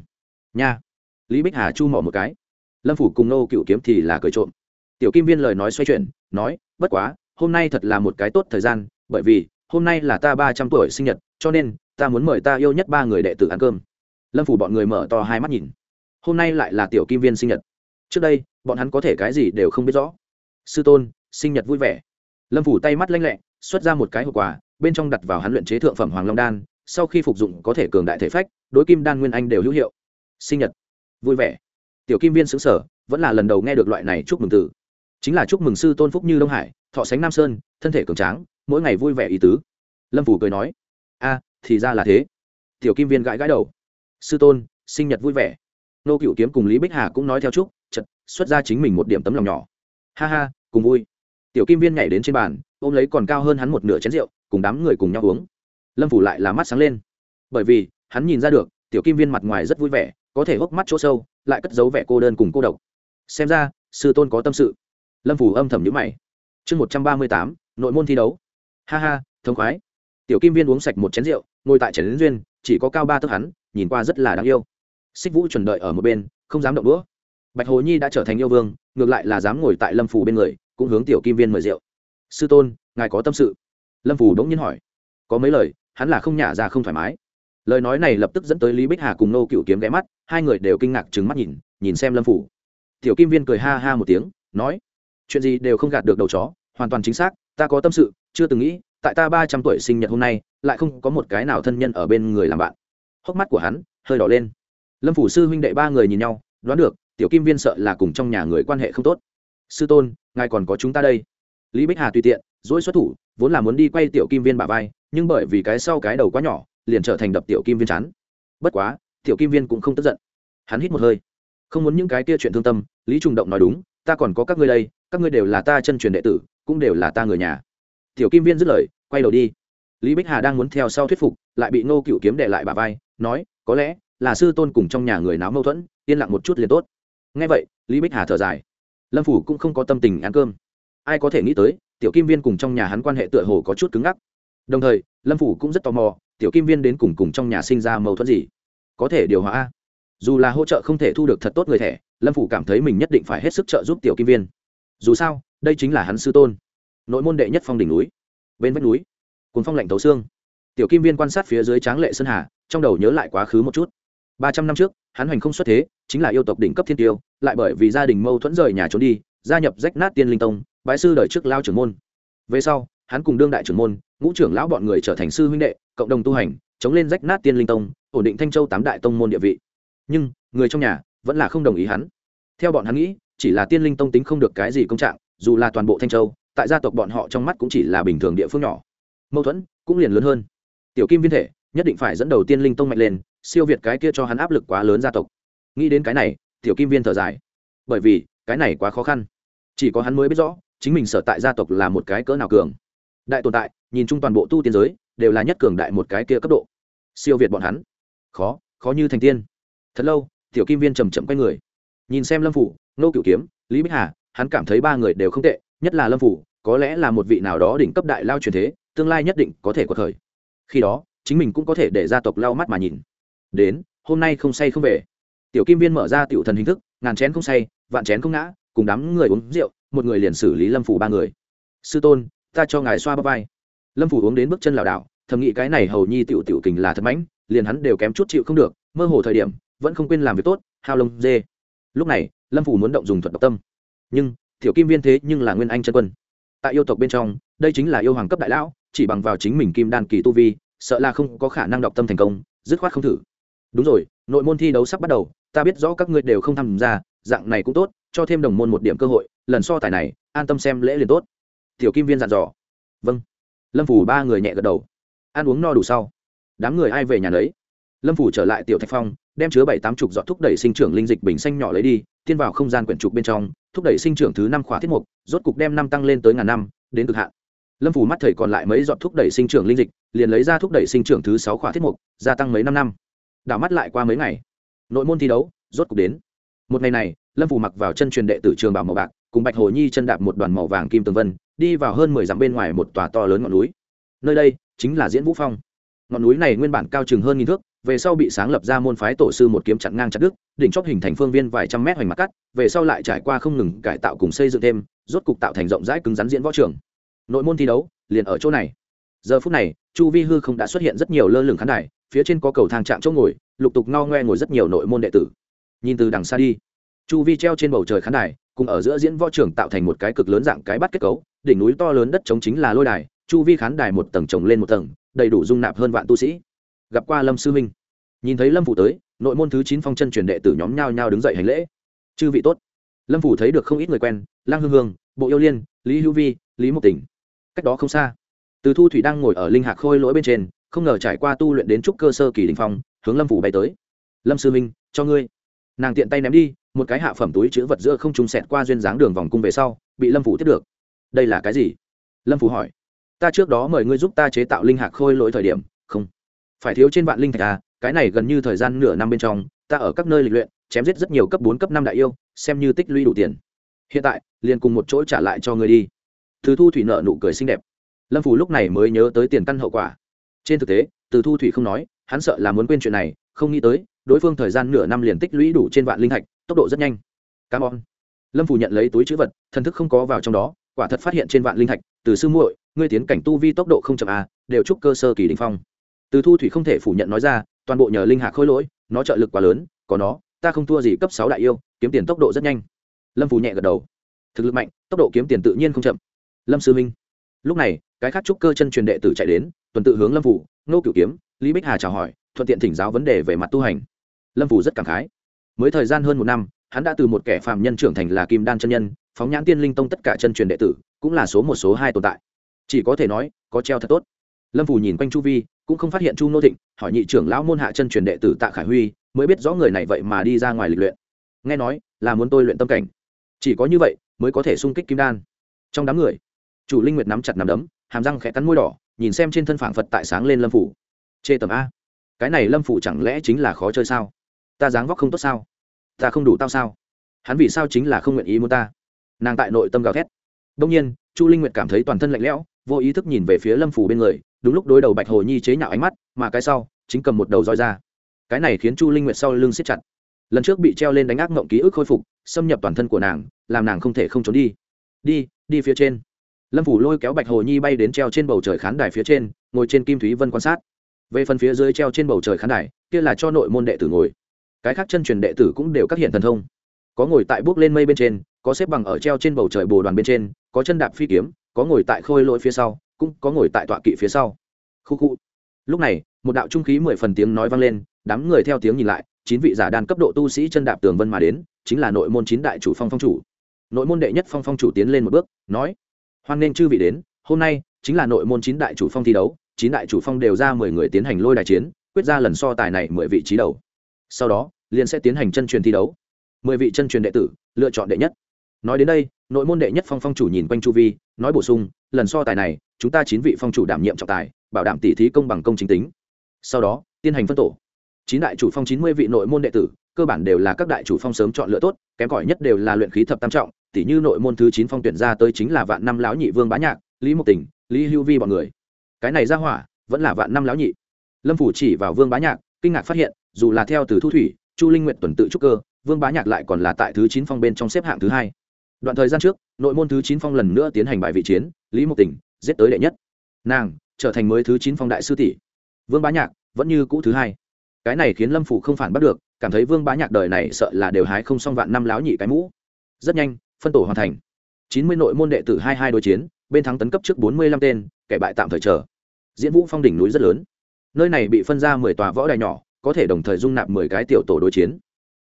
Speaker 1: Nha. Lý bích hà chu mỏ một cái. Lâm phủ cùng nô cựu kiếm thì là cười trộm. Tiểu kim viên lời nói xoay chuyển, nói, bất quá hôm nay thật là một cái tốt thời gian, bởi vì, hôm nay là ta ba trăm tuổi sinh nhật, cho nên, ta muốn mời ta yêu nhất ba người đệ tử ăn cơm. Lâm phủ bọn người mở to hai mắt nhìn. Hôm nay lại là tiểu kim viên sinh nhật. Trước đây, bọn hắn có thể cái gì đều không biết rõ. Sư tôn, sinh nhật vui vẻ. Lâm phủ tay mắt lanh lẹ, xuất ra một cái hộp quà, bên trong đặt vào hắn luyện chế thượng phẩm hoàng long đan, sau khi phục dụng có thể cường đại thể phách, đối kim đan nguyên anh đều hữu hiệu. Sinh nhật vui vẻ. Tiểu kim viên xứng sở vẫn là lần đầu nghe được loại này chúc mừng từ chính là chúc mừng sư tôn phúc như đông hải thọ sánh nam sơn thân thể cường tráng mỗi ngày vui vẻ ý tứ lâm phủ cười nói a thì ra là thế tiểu kim viên gãi gãi đầu sư tôn sinh nhật vui vẻ nô cựu kiếm cùng lý bích hà cũng nói theo chúc chật xuất ra chính mình một điểm tấm lòng nhỏ ha ha cùng vui tiểu kim viên nhảy đến trên bàn ôm lấy còn cao hơn hắn một nửa chén rượu cùng đám người cùng nhau uống lâm phủ lại là mắt sáng lên bởi vì hắn nhìn ra được tiểu kim viên mặt ngoài rất vui vẻ có thể hốc mắt chỗ sâu lại cất giấu vẻ cô đơn cùng cô độc xem ra sư tôn có tâm sự lâm phủ âm thầm nhữ mày. Chương một trăm ba mươi tám, nội môn thi đấu. Ha ha thông khoái. Tiểu kim viên uống sạch một chén rượu, ngồi tại trần duyên, chỉ có cao ba tấc hắn, nhìn qua rất là đáng yêu. Xích vũ chuẩn đợi ở một bên, không dám động đũa. Bạch hồ nhi đã trở thành yêu vương, ngược lại là dám ngồi tại lâm phủ bên người, cũng hướng tiểu kim viên mời rượu. Sư tôn, ngài có tâm sự? Lâm phủ đống nhiên hỏi. Có mấy lời, hắn là không nhả ra không thoải mái. Lời nói này lập tức dẫn tới lý bích hà cùng nô cựu kiếm ghé mắt, hai người đều kinh ngạc trừng mắt nhìn nhìn xem lâm phủ tiểu kim viên cười ha ha một tiếng, nói chuyện gì đều không gạt được đầu chó, hoàn toàn chính xác, ta có tâm sự, chưa từng nghĩ, tại ta ba trăm tuổi sinh nhật hôm nay, lại không có một cái nào thân nhân ở bên người làm bạn. Hốc mắt của hắn hơi đỏ lên. Lâm phủ sư huynh đệ ba người nhìn nhau, đoán được, tiểu kim viên sợ là cùng trong nhà người quan hệ không tốt. Sư tôn, ngài còn có chúng ta đây. Lý bích hà tùy tiện dỗi xuất thủ, vốn là muốn đi quay tiểu kim viên bà vai, nhưng bởi vì cái sau cái đầu quá nhỏ, liền trở thành đập tiểu kim viên chán. Bất quá, tiểu kim viên cũng không tức giận. Hắn hít một hơi. Không muốn những cái kia chuyện thương tâm, lý trùng động nói đúng, ta còn có các ngươi đây các ngươi đều là ta chân truyền đệ tử, cũng đều là ta người nhà. Tiểu kim viên dứt lời, quay đầu đi. Lý bích hà đang muốn theo sau thuyết phục, lại bị nô cựu kiếm đệ lại bà vai, nói, có lẽ là sư tôn cùng trong nhà người náo mâu thuẫn, yên lặng một chút liền tốt. Ngay vậy, lý bích hà thở dài. Lâm phủ cũng không có tâm tình ăn cơm. Ai có thể nghĩ tới, tiểu kim viên cùng trong nhà hắn quan hệ tựa hồ có chút cứng ngắc. Đồng thời, lâm phủ cũng rất tò mò, tiểu kim viên đến cùng cùng trong nhà sinh ra mâu thuẫn gì? Có thể điều hòa dù là hỗ trợ không thể thu được thật tốt người thẻ, lâm phủ cảm thấy mình nhất định phải hết sức trợ giúp tiểu kim viên dù sao, đây chính là hắn sư tôn. Nội môn đệ nhất phong đỉnh núi, bên vách núi, cuốn phong lạnh thấu xương. Tiểu kim viên quan sát phía dưới tráng lệ sơn hà, trong đầu nhớ lại quá khứ một chút. Ba trăm năm trước, hắn hoành không xuất thế, chính là yêu tộc đỉnh cấp thiên tiêu, lại bởi vì gia đình mâu thuẫn rời nhà trốn đi, gia nhập rách nát tiên linh tông bãi sư đời trước lao trưởng môn. Về sau, hắn cùng đương đại trưởng môn, ngũ trưởng lão bọn người trở thành sư huynh đệ, cộng đồng tu hành, chống lên rách nát tiên linh tông, ổn định thanh châu tám đại tông môn địa vị. Nhưng, người trong nhà vẫn là không đồng ý hắn. Theo bọn hắn nghĩ chỉ là tiên linh tông tính không được cái gì công trạng, dù là toàn bộ thanh châu, tại gia tộc bọn họ trong mắt cũng chỉ là bình thường địa phương nhỏ. Mâu thuẫn cũng liền lớn hơn. Tiểu kim viên thể nhất định phải dẫn đầu tiên linh tông mạnh lên, siêu việt cái kia cho hắn áp lực quá lớn gia tộc. Nghĩ đến cái này, tiểu kim viên thở dài. Bởi vì, cái này quá khó khăn. Chỉ có hắn mới biết rõ, chính mình sở tại gia tộc là một cái cỡ nào cường. Đại tồn tại, nhìn chung toàn bộ tu tiên giới, đều là nhất cường đại một cái kia cấp độ. Siêu việt bọn hắn. Khó khó như thành tiên. Thật lâu, tiểu kim viên chầm chậm quay người. Nhìn xem lâm phủ nô cựu kiếm, lý bích hà, hắn cảm thấy ba người đều không tệ, nhất là lâm phủ, có lẽ là một vị nào đó đỉnh cấp đại lao truyền thế, tương lai nhất định có thể có thời. Khi đó, chính mình cũng có thể để gia tộc lao mắt mà nhìn. Đến, hôm nay không say không về. Tiểu kim viên mở ra tiểu thần hình thức, ngàn chén không say, vạn chén không ngã, cùng đám người uống rượu, một người liền xử lý lâm phủ ba người. Sư tôn, ta cho ngài xoa bắp vai. Lâm phủ uống đến bước chân lảo đảo, thầm nghĩ cái này hầu nhi tiểu tiểu kình là thật mãnh, liền hắn đều kém chút chịu không được, mơ hồ thời điểm, vẫn không quên làm việc tốt, hao lông dê. Lúc này lâm phủ muốn động dùng thuật độc tâm. Nhưng, tiểu kim viên thế nhưng là nguyên anh chân quân. Tại yêu tộc bên trong, đây chính là yêu hoàng cấp đại lão, chỉ bằng vào chính mình kim đan kỳ tu vi, sợ là không có khả năng đọc tâm thành công, dứt khoát không thử. Đúng rồi, nội môn thi đấu sắp bắt đầu, ta biết rõ các ngươi đều không tham gia, dạng này cũng tốt, cho thêm đồng môn một điểm cơ hội, lần so tài này, an tâm xem lễ liền tốt. Tiểu kim viên dặn dò. Vâng. Lâm phủ ba người nhẹ gật đầu. Ăn uống no đủ sau. Đám người ai về nhà lấy lâm phủ trở lại tiểu thạch phong, đem chứa bảy tám chục giọt thúc đẩy sinh trưởng linh dịch bình xanh nhỏ lấy đi tiên vào không gian quyển trục bên trong, thúc đẩy sinh trưởng thứ năm khóa thiết mục, rốt cục đem năm tăng lên tới ngàn năm, đến cực hạn. Lâm phủ mắt thầy còn lại mấy giọt thúc đẩy sinh trưởng linh dịch, liền lấy ra thúc đẩy sinh trưởng thứ sáu khóa thiết mục, gia tăng mấy năm năm. Đảo mắt lại qua mấy ngày, nội môn thi đấu rốt cục đến. Một ngày này, lâm phủ mặc vào chân truyền đệ tử trường bảo màu bạc, cùng bạch hồ nhi chân đạp một đoàn màu vàng kim tường vân, đi vào hơn mười dặm bên ngoài một tòa to lớn ngọn núi. Nơi đây chính là diễn vũ phong. Ngọn núi này nguyên bản cao chừng hơn nghìn thước về sau bị sáng lập ra môn phái tổ sư một kiếm chặn ngang chặt đứt, đỉnh chóp hình thành phương viên vài trăm mét hoành mặt cắt, về sau lại trải qua không ngừng cải tạo cùng xây dựng thêm, rốt cục tạo thành rộng rãi cứng rắn diễn võ trường. Nội môn thi đấu liền ở chỗ này. Giờ phút này, chu vi hư không đã xuất hiện rất nhiều lơ lửng khán đài, phía trên có cầu thang chạm chỗ ngồi, lục tục no ngoe ngồi rất nhiều nội môn đệ tử. Nhìn từ đằng xa đi, chu vi treo trên bầu trời khán đài, cùng ở giữa diễn võ trường tạo thành một cái cực lớn dạng cái bắt kết cấu, đỉnh núi to lớn đất trống chính là lôi đài, chu vi khán đài một tầng trồng lên một tầng, đầy đủ dung nạp hơn vạn tu sĩ gặp qua lâm sư minh nhìn thấy lâm phủ tới, nội môn thứ chín phong chân truyền đệ tử nhóm nhao nhao đứng dậy hành lễ. Chư vị tốt. Lâm phủ thấy được không ít người quen, lang hương hương, bộ yêu liên, lý hữu vi, lý mộc tỉnh. Cách đó không xa, từ thu thủy đang ngồi ở linh hạc khôi lỗi bên trên, không ngờ trải qua tu luyện đến trúc cơ sơ kỳ đình phong, hướng lâm phủ bay tới. Lâm sư minh cho ngươi. Nàng tiện tay ném đi, một cái hạ phẩm túi chữ vật giữa không trùng sẹt qua duyên dáng đường vòng cung về sau, bị lâm phủ tiếp được. Đây là cái gì? Lâm phủ hỏi. Ta trước đó mời ngươi giúp ta chế tạo linh hạc khôi lỗi thời điểm, không phải thiếu trên vạn linh thạch à cái này gần như thời gian nửa năm bên trong, ta ở các nơi lịch luyện, chém giết rất nhiều cấp bốn, cấp năm đại yêu, xem như tích lũy đủ tiền. Hiện tại, liền cùng một chỗ trả lại cho ngươi đi. Từ thu thủy nợ nụ cười xinh đẹp. Lâm phủ lúc này mới nhớ tới tiền căn hậu quả. Trên thực tế, từ thu thủy không nói, hắn sợ là muốn quên chuyện này, không nghĩ tới, đối phương thời gian nửa năm liền tích lũy đủ trên vạn linh thạch, tốc độ rất nhanh. Cảm ơn. Lâm phủ nhận lấy túi chữ vật, thần thức không có vào trong đó, quả thật phát hiện trên vạn linh thạch, từ sư muội, ngươi tiến cảnh tu vi tốc độ không chậm a đều chúc cơ sơ kỳ đình phong từ thu thủy không thể phủ nhận nói ra, toàn bộ nhờ linh Hạc khôi lỗi, nó trợ lực quá lớn, có nó, ta không thua gì cấp sáu đại yêu, kiếm tiền tốc độ rất nhanh. Lâm phù nhẹ gật đầu. Thực lực mạnh, tốc độ kiếm tiền tự nhiên không chậm. Lâm sư minh. Lúc này, cái khác trúc cơ chân truyền đệ tử chạy đến, tuần tự hướng lâm phủ nô cửu kiếm, lý bích hà chào hỏi, thuận tiện thỉnh giáo vấn đề về mặt tu hành. Lâm phủ rất cảm khái. Mới thời gian hơn một năm, hắn đã từ một kẻ phàm nhân trưởng thành là kim đan chân nhân, phóng nhãn tiên linh tông tất cả chân truyền đệ tử, cũng là số một, số hai tồn tại. Chỉ có thể nói, có treo thật tốt lâm phủ nhìn quanh chu vi, cũng không phát hiện chu nô thịnh, hỏi nhị trưởng lão môn hạ chân truyền đệ tử tạ khải huy, mới biết rõ người này vậy mà đi ra ngoài lịch luyện. Nghe nói, là muốn tôi luyện tâm cảnh. Chỉ có như vậy, mới có thể sung kích kim đan. Trong đám người, chủ linh nguyệt nắm chặt nắm đấm, hàm răng khẽ cắn môi đỏ, nhìn xem trên thân phảng phật tại sáng lên lâm phủ chê tầm a. Cái này lâm phủ chẳng lẽ chính là khó chơi sao? Ta dáng vóc không tốt sao? Ta không đủ tao sao? Hắn vì sao chính là không nguyện ý muốn ta? Nàng tại nội tâm gào thét. Đông nhiên, chu linh nguyệt cảm thấy toàn thân lạnh lẽo, vô ý thức nhìn về phía lâm phủ bên người đúng lúc đối đầu bạch hồ nhi chế nhạo ánh mắt, mà cái sau, chính cầm một đầu roi ra. Cái này khiến chu linh nguyệt sau lưng siết chặt. Lần trước bị treo lên đánh ác mộng ký ức khôi phục, xâm nhập toàn thân của nàng, làm nàng không thể không trốn đi. Đi đi phía trên. Lâm phủ lôi kéo bạch hồ nhi bay đến treo trên bầu trời khán đài phía trên, ngồi trên kim thúy vân quan sát. Về phần phía dưới treo trên bầu trời khán đài, kia là cho nội môn đệ tử ngồi. Cái khác chân truyền đệ tử cũng đều các hiện thần thông. Có ngồi tại bước lên mây bên trên, có xếp bằng ở treo trên bầu trời bồ đoàn bên trên, có chân đạp phi kiếm, có ngồi tại khôi lỗi phía sau cũng có ngồi tại tọa kỵ phía sau. Khu khu. Lúc này, một đạo trung khí mười phần tiếng nói vang lên, đám người theo tiếng nhìn lại, chín vị giả đan cấp độ tu sĩ chân đạp tường vân mà đến, chính là nội môn chín đại chủ phong phong chủ. Nội môn đệ nhất phong phong chủ tiến lên một bước, nói, hoan nên chư vị đến, hôm nay chính là nội môn chín đại chủ phong thi đấu, chín đại chủ phong đều ra mười người tiến hành lôi đài chiến, quyết ra lần so tài này mười vị trí đầu. Sau đó, liền sẽ tiến hành chân truyền thi đấu. Mười vị chân truyền đệ tử, lựa chọn đệ nhất. Nói đến đây, nội môn đệ nhất phong phong chủ nhìn quanh chu vi, nói bổ sung, lần so tài này chúng ta chín vị phong chủ đảm nhiệm trọng tài, bảo đảm tỷ thí công bằng công chính tính. Sau đó, tiến hành phân tổ. Chín đại chủ phong chín mươi vị nội môn đệ tử, cơ bản đều là các đại chủ phong sớm chọn lựa tốt, kém cỏi nhất đều là luyện khí thập tam trọng tỷ như nội môn thứ chín phong tuyển ra tới chính là vạn năm lão nhị vương bá nhạc, lý mộc tình lý hưu vi bọn người. Cái này ra hỏa, vẫn là vạn năm lão nhị. Lâm phủ chỉ vào vương bá nhạc, kinh ngạc phát hiện, dù là theo từ thu thủy, chu linh nguyện tuần tự trúc cơ, vương bá nhạc lại còn là tại thứ chín phong bên trong xếp hạng thứ hai. Đoạn thời gian trước, nội môn thứ chín phong lần nữa tiến hành bài vị chiến, lý mộc tình giết tới đệ nhất. Nàng trở thành mới thứ chín phong đại sư tỷ. Vương bá nhạc vẫn như cũ thứ hai. Cái này khiến lâm phủ không phản bắt được, cảm thấy vương bá nhạc đời này sợ là đều hái không xong vạn năm láo nhị cái mũ. Rất nhanh, phân tổ hoàn thành. Chín mươi nội môn đệ tử hai hai đối chiến, bên thắng tấn cấp trước bốn mươi lăm tên, kẻ bại tạm thời chờ. Diễn vũ phong đỉnh núi rất lớn. Nơi này bị phân ra mười tòa võ đài nhỏ, có thể đồng thời dung nạp mười cái tiểu tổ đối chiến.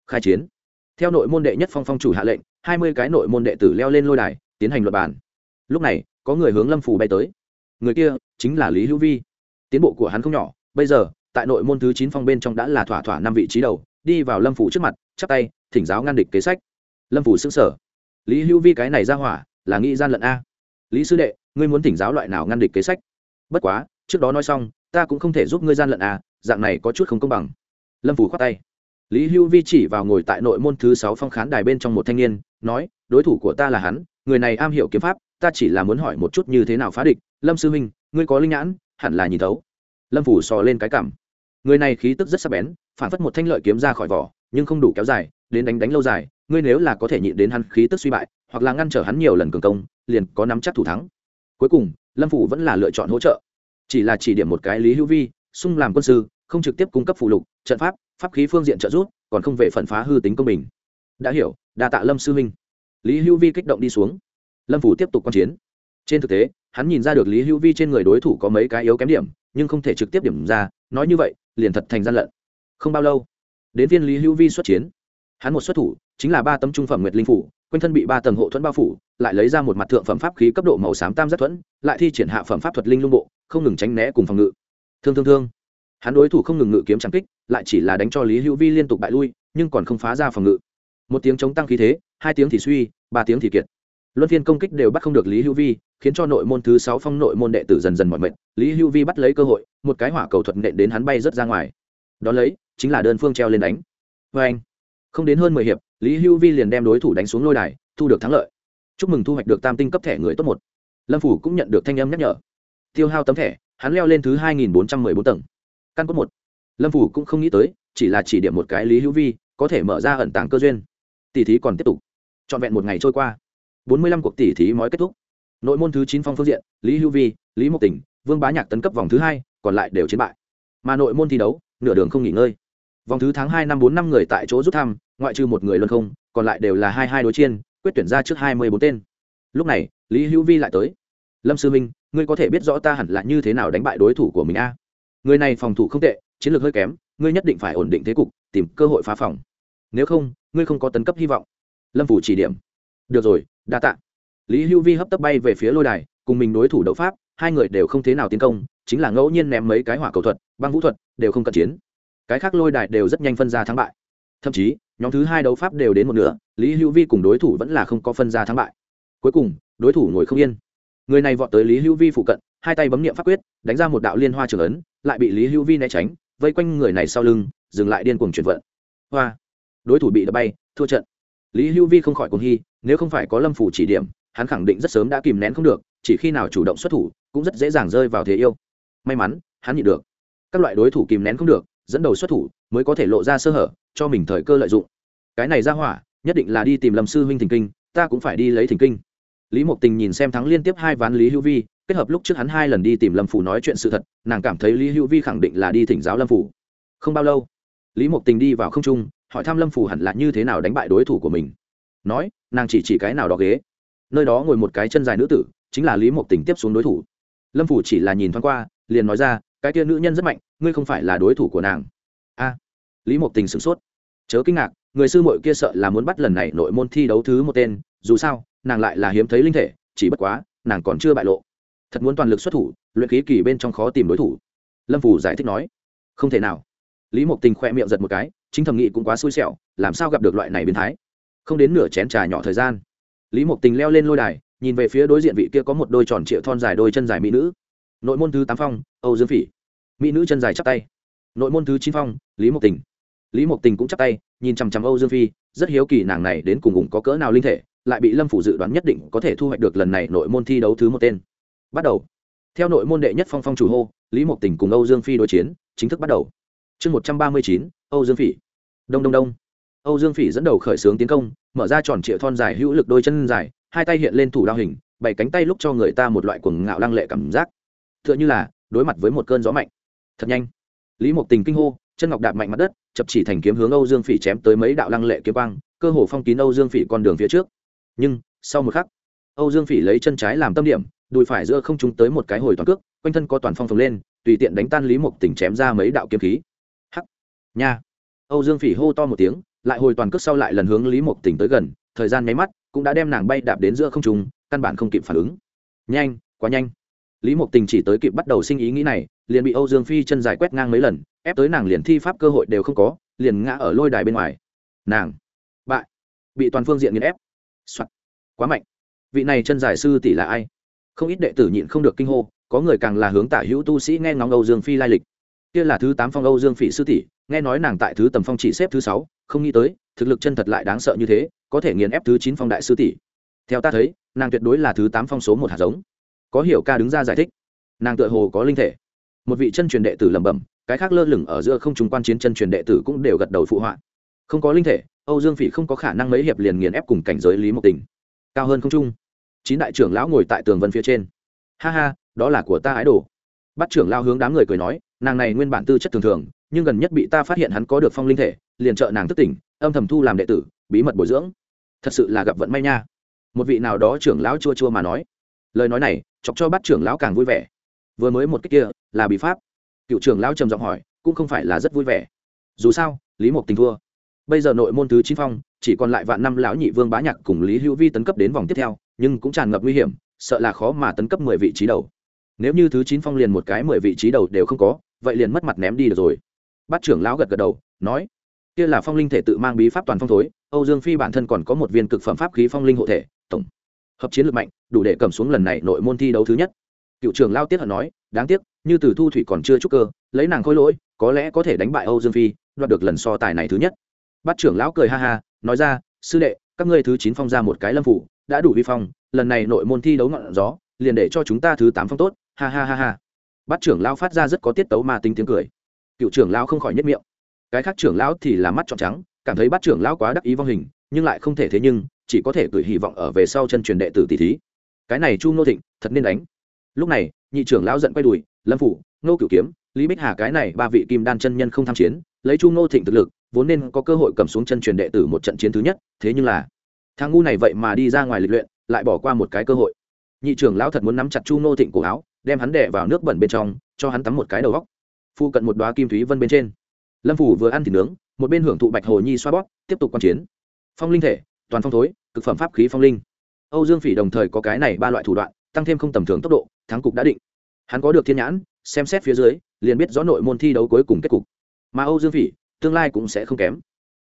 Speaker 1: Khai chiến. Theo nội môn đệ nhất phong phong chủ hạ lệnh, hai mươi cái nội môn đệ tử leo lên lôi đài, tiến hành luật bàn. Lúc này có người hướng lâm phủ bay tới. Người kia chính là lý hữu vi. Tiến bộ của hắn không nhỏ, bây giờ, tại nội môn thứ chín phong bên trong đã là thỏa thỏa năm vị trí đầu, đi vào lâm phủ trước mặt, chắp tay, thỉnh giáo ngăn địch kế sách. Lâm phủ xứng sở lý hữu vi cái này ra hỏa, là nghĩ gian lận a. Lý sư đệ, ngươi muốn thỉnh giáo loại nào ngăn địch kế sách? Bất quá, trước đó nói xong, ta cũng không thể giúp ngươi gian lận a, dạng này có chút không công bằng. Lâm phủ khoát tay. Lý hữu vi chỉ vào ngồi tại nội môn thứ sáu phong khán đài bên trong một thanh niên, nói, đối thủ của ta là hắn người này am hiểu kiếm pháp, ta chỉ là muốn hỏi một chút như thế nào phá địch. Lâm sư huynh, ngươi có linh nhãn, hẳn là nhìn thấu. Lâm phủ sò lên cái cảm. Người này khí tức rất sắc bén, phản phất một thanh lợi kiếm ra khỏi vỏ, nhưng không đủ kéo dài, đến đánh đánh lâu dài, ngươi nếu là có thể nhịn đến hắn khí tức suy bại, hoặc là ngăn trở hắn nhiều lần cường công, liền có nắm chắc thủ thắng. Cuối cùng, lâm phủ vẫn là lựa chọn hỗ trợ. Chỉ là chỉ điểm một cái lý hữu vi, xung làm quân sư, không trực tiếp cung cấp phụ lục, trận pháp pháp khí phương diện trợ giúp, còn không về phần phá hư tính công bình. Đã hiểu, đa tạ lâm sư huynh lý hữu vi kích động đi xuống. Lâm phủ tiếp tục q u a n chiến. Trên thực tế, hắn nhìn ra được lý hữu vi trên người đối thủ có mấy cái yếu kém điểm, nhưng không thể trực tiếp điểm ra, nói như vậy, liền thật thành gian lận. Không bao lâu, đến viên lý hữu vi xuất chiến. Hắn một xuất thủ, chính là ba tấm trung phẩm nguyệt linh phủ, quanh thân bị ba tầng hộ thuẫn bao phủ, lại lấy ra một mặt thượng phẩm pháp khí cấp độ màu xám tam giác thuẫn, lại thi triển hạ phẩm pháp thuật linh lung bộ, không ngừng tránh né cùng phòng ngự. Thương thương thương. Hắn đối thủ không ngừng ngự kiếm trắng kích, lại chỉ là đánh cho lý hữu vi liên tục bại lui, nhưng còn không phá ra phòng ngự. Một tiếng chống tăng khí thế hai tiếng thì suy, ba tiếng thì kiệt. Luân phiên công kích đều bắt không được lý hữu vi, khiến cho nội môn thứ sáu phong nội môn đệ tử dần dần mọi mệt. Lý hữu vi bắt lấy cơ hội, một cái hỏa cầu thuật nện đến hắn bay rớt ra ngoài. Đón lấy, chính là đơn phương treo lên đánh. Vê anh, không đến hơn mười hiệp, lý hữu vi liền đem đối thủ đánh xuống lôi đài, thu được thắng lợi. Chúc mừng thu hoạch được tam tinh cấp thẻ người tốt một. Lâm phủ cũng nhận được thanh âm nhắc nhở. Tiêu hao tấm thẻ, hắn leo lên thứ hai nghìn bốn trăm mười bốn tầng. Căn cốt một. Lâm phủ cũng không nghĩ tới, chỉ là chỉ điểm một cái lý hữu vi, có thể mở ra ẩn tàng cơ duyên. Tỷ thí còn tiếp tục trọn vẹn một ngày trôi qua. Bốn mươi lăm cuộc tỷ thí mới kết thúc. Nội môn thứ chín phong phương diện, lý hữu vi, lý mộc tỉnh, vương bá nhạc tấn cấp vòng thứ hai, còn lại đều chiến bại. Mà nội môn thi đấu, nửa đường không nghỉ ngơi. Vòng thứ tháng hai năm bốn năm người tại chỗ rút thăm, ngoại trừ một người luân không, còn lại đều là hai hai đối chiên quyết tuyển ra trước hai mươi bốn tên. Lúc này, lý hữu vi lại tới. Lâm sư minh ngươi có thể biết rõ ta hẳn là như thế nào đánh bại đối thủ của mình a? Người này phòng thủ không tệ, chiến lược hơi kém, ngươi nhất định phải ổn định thế cục, tìm cơ hội phá phòng. Nếu không, ngươi không có tấn cấp hy vọng lâm phủ chỉ điểm. Được rồi, đa t ạ lý hưu vi hấp tấp bay về phía lôi đài, cùng mình đối thủ đấu pháp, hai người đều không thế nào tiến công, chính là ngẫu nhiên ném mấy cái hỏa cầu thuật, băng vũ thuật, đều không cận chiến. Cái khác lôi đài đều rất nhanh phân ra thắng bại. Thậm chí, nhóm thứ hai đấu pháp đều đến một nửa, lý hữu vi cùng đối thủ vẫn là không có phân ra thắng bại. Cuối cùng, đối thủ ngồi không yên. Người này vọt tới lý hữu vi phụ cận, hai tay bấm n i ệ m pháp quyết, đánh ra một đạo liên hoa trường ấn, lại bị lý hữu vi né tránh, vây quanh người này sau lưng, dừng lại điên cuồng chuyển vận. Hoa! Đối thủ bị đập bay, thua trận lý Hưu vi không khỏi cuồng hy, nếu không phải có lâm phủ chỉ điểm, hắn khẳng định rất sớm đã kìm nén không được, chỉ khi nào chủ động xuất thủ, cũng rất dễ dàng rơi vào thế yêu. May mắn, hắn nhịn được. Các loại đối thủ kìm nén không được, dẫn đầu xuất thủ, mới có thể lộ ra sơ hở, cho mình thời cơ lợi dụng. Cái này ra hỏa, nhất định là đi tìm lâm sư huynh thỉnh kinh, ta cũng phải đi lấy thỉnh kinh. Lý mộc tình nhìn xem thắng liên tiếp hai ván lý hữu vi, kết hợp lúc trước hắn hai lần đi tìm lâm phủ nói chuyện sự thật, nàng cảm thấy lý hữu vi khẳng định là đi thỉnh giáo lâm phủ. Không bao lâu, lý mộc tình đi vào không trung hỏi thăm lâm phủ hẳn là như thế nào đánh bại đối thủ của mình. Nói, nàng chỉ chỉ cái nào đó ghế. Nơi đó ngồi một cái chân dài nữ tử, chính là lý mộc tình tiếp xuống đối thủ. Lâm phủ chỉ là nhìn thoáng qua, liền nói ra, cái kia nữ nhân rất mạnh, ngươi không phải là đối thủ của nàng. A. Lý mộc tình sửng sốt. Chớ kinh ngạc, người sư mội kia sợ là muốn bắt lần này nội môn thi đấu thứ một tên, dù sao, nàng lại là hiếm thấy linh thể, chỉ bất quá, nàng còn chưa bại lộ. Thật muốn toàn lực xuất thủ, luyện khí kỳ bên trong khó tìm đối thủ. Lâm phủ giải thích nói. Không thể nào. Lý mộc tình khoe miệng giật một cái chính thẩm nghị cũng quá xui xẻo, làm sao gặp được loại này biến thái? Không đến nửa chén trà nhỏ thời gian, lý mộc tình leo lên lôi đài, nhìn về phía đối diện vị kia có một đôi tròn triệu thon dài đôi chân dài mỹ nữ. Nội môn thứ tám phong, âu dương phỉ. Mỹ nữ chân dài chắp tay. Nội môn thứ chín phong, lý mộc tình. Lý mộc tình cũng chắp tay, nhìn chằm chằm âu dương phi rất hiếu kỳ nàng này đến cùng cùng có cỡ nào linh thể, lại bị lâm phủ dự đoán nhất định có thể thu hoạch được lần này nội môn thi đấu thứ một tên. Bắt đầu. Theo nội môn đệ nhất phong phong chủ hô, lý mộc tình cùng âu dương phi đối chiến, chính thức bắt đầu chương một trăm ba mươi chín, âu dương phỉ. Đông đông đông. Âu dương phỉ dẫn đầu khởi xướng tiến công, mở ra tròn trịa thon dài hữu lực đôi chân dài, hai tay hiện lên thủ đao hình, bảy cánh tay lúc cho người ta một loại cuồng ngạo lăng lệ cảm giác. T h ư ợ n h ư là đối mặt với một cơn gió mạnh. Thật nhanh. Lý mộc tình kinh hô, chân ngọc đạp mạnh mặt đất, chập chỉ thành kiếm hướng âu dương phỉ chém tới mấy đạo lăng lệ kiếm quang, cơ hồ phong kín âu dương phỉ con đường phía trước. Nhưng, sau một khắc, âu dương phỉ lấy chân trái làm tâm điểm, đùi phải giữa không chúng tới một cái hồi toàn cước, quanh thân có toàn phong phồng lên, tùy tiện đánh tan lý mộc tình chém ra mấy đạo kiếm khí nha. Âu dương phỉ hô to một tiếng, lại hồi toàn cước sau lại lần hướng lý mộc tình tới gần, thời gian nháy mắt, cũng đã đem nàng bay đạp đến giữa không trung, căn bản không kịp phản ứng. Nhanh, quá nhanh. Lý mộc tình chỉ tới kịp bắt đầu sinh ý nghĩ này, liền bị âu dương phi chân dài quét ngang mấy lần, ép tới nàng liền thi pháp cơ hội đều không có, liền ngã ở lôi đài bên ngoài. Nàng, bại. Bị toàn phương diện nghiền ép. Soạn. quá mạnh. Vị này chân dài sư tỷ là ai? Không ít đệ tử nhịn không được kinh hô, có người càng là hướng tả hữu tu sĩ nghe ngóng âu dương phi lai lịch. Kia là thứ tám phong âu dương phỉ sư tỷ nghe nói nàng tại thứ tầm phong chỉ xếp thứ sáu, không nghĩ tới, thực lực chân thật lại đáng sợ như thế, có thể nghiền ép thứ chín phong đại sư tỷ. Theo ta thấy, nàng tuyệt đối là thứ tám phong số một hạt giống. Có hiểu ca đứng ra giải thích. Nàng tựa hồ có linh thể. Một vị chân truyền đệ tử lẩm bẩm, cái khác lơ lửng ở giữa không trung quan chiến chân truyền đệ tử cũng đều gật đầu phụ họa. Không có linh thể, âu dương phỉ không có khả năng mấy hiệp liền nghiền ép cùng cảnh giới lý mộc tình. Cao hơn không trung. Chín đại trưởng lão ngồi tại tường vân phía trên. Ha ha, đó là của ta ái đồ bắt trưởng lao hướng đám người cười nói, nàng này nguyên bản tư chất thường thường nhưng gần nhất bị ta phát hiện hắn có được phong linh thể, liền trợ nàng thức tỉnh, âm thầm thu làm đệ tử, bí mật bồi dưỡng. Thật sự là gặp vận may nha. Một vị nào đó trưởng lão chua chua mà nói. Lời nói này, chọc cho bắt trưởng lão càng vui vẻ. Vừa mới một cách kia, là bị pháp. Cựu trưởng lão trầm giọng hỏi, cũng không phải là rất vui vẻ. Dù sao, lý mộc tình thua. Bây giờ nội môn thứ chín phong, chỉ còn lại vạn năm lão nhị vương bá nhạc cùng lý hữu vi tấn cấp đến vòng tiếp theo, nhưng cũng tràn ngập nguy hiểm, sợ là khó mà tấn cấp mười vị trí đầu. Nếu như thứ chín phong liền một cái mười vị trí đầu đều không có, vậy liền mất mặt ném đi được rồi bát trưởng lão gật gật đầu, nói, kia là phong linh thể tự mang bí pháp toàn phong thối, âu dương phi bản thân còn có một viên cực phẩm pháp khí phong linh hộ thể, tổng hợp chiến lược mạnh, đủ để cầm xuống lần này nội môn thi đấu thứ nhất. Cựu trưởng lao tiết hận nói, đáng tiếc, như từ thu thủy còn chưa trúc cơ, lấy nàng khôi lỗi, có lẽ có thể đánh bại âu dương phi, đoạt được lần so tài này thứ nhất. Bát trưởng lão cười ha ha, nói ra, sư đệ, các ngươi thứ chín phong ra một cái lâm phủ, đã đủ vi phong, lần này nội môn thi đấu ngọn gió, liền để cho chúng ta thứ tám phong tốt, ha ha ha ha. Bát trưởng lão phát ra rất có tiết tấu mà tính tiếng cười cựu trưởng lão không khỏi nhất miệng. Cái khác trưởng lão thì là mắt trọn trắng, cảm thấy bắt trưởng lão quá đắc ý vong hình, nhưng lại không thể thế nhưng, chỉ có thể gửi hy vọng ở về sau chân truyền đệ tử tỷ thí. Cái này chu ngô thịnh, thật nên đánh. Lúc này, nhị trưởng lão giận quay đùi, lâm phủ, ngô cửu kiếm, lý bích hà cái này ba vị kim đan chân nhân không tham chiến, lấy chu ngô thịnh thực lực, vốn nên có cơ hội cầm xuống chân truyền đệ tử một trận chiến thứ nhất, thế nhưng là, thằng ngu này vậy mà đi ra ngoài lịch luyện, lại bỏ qua một cái cơ hội. Nhị trưởng lão thật muốn nắm chặt chu ngô thịnh cổ áo, đem hắn đẻ vào nước bẩn bên trong, cho hắn tắm một cái đầu góc phu cận một đoá kim thúy vân bên trên. Lâm phủ vừa ăn thịt nướng, một bên hưởng thụ bạch hồ nhi xoa bóp, tiếp tục quan chiến. Phong linh thể, toàn phong thối, cực phẩm pháp khí phong linh. Âu dương phỉ đồng thời có cái này ba loại thủ đoạn, tăng thêm không tầm thường tốc độ, thắng cục đã định. Hắn có được thiên nhãn, xem xét phía dưới, liền biết rõ nội môn thi đấu cuối cùng kết cục. Mà âu dương phỉ, tương lai cũng sẽ không kém.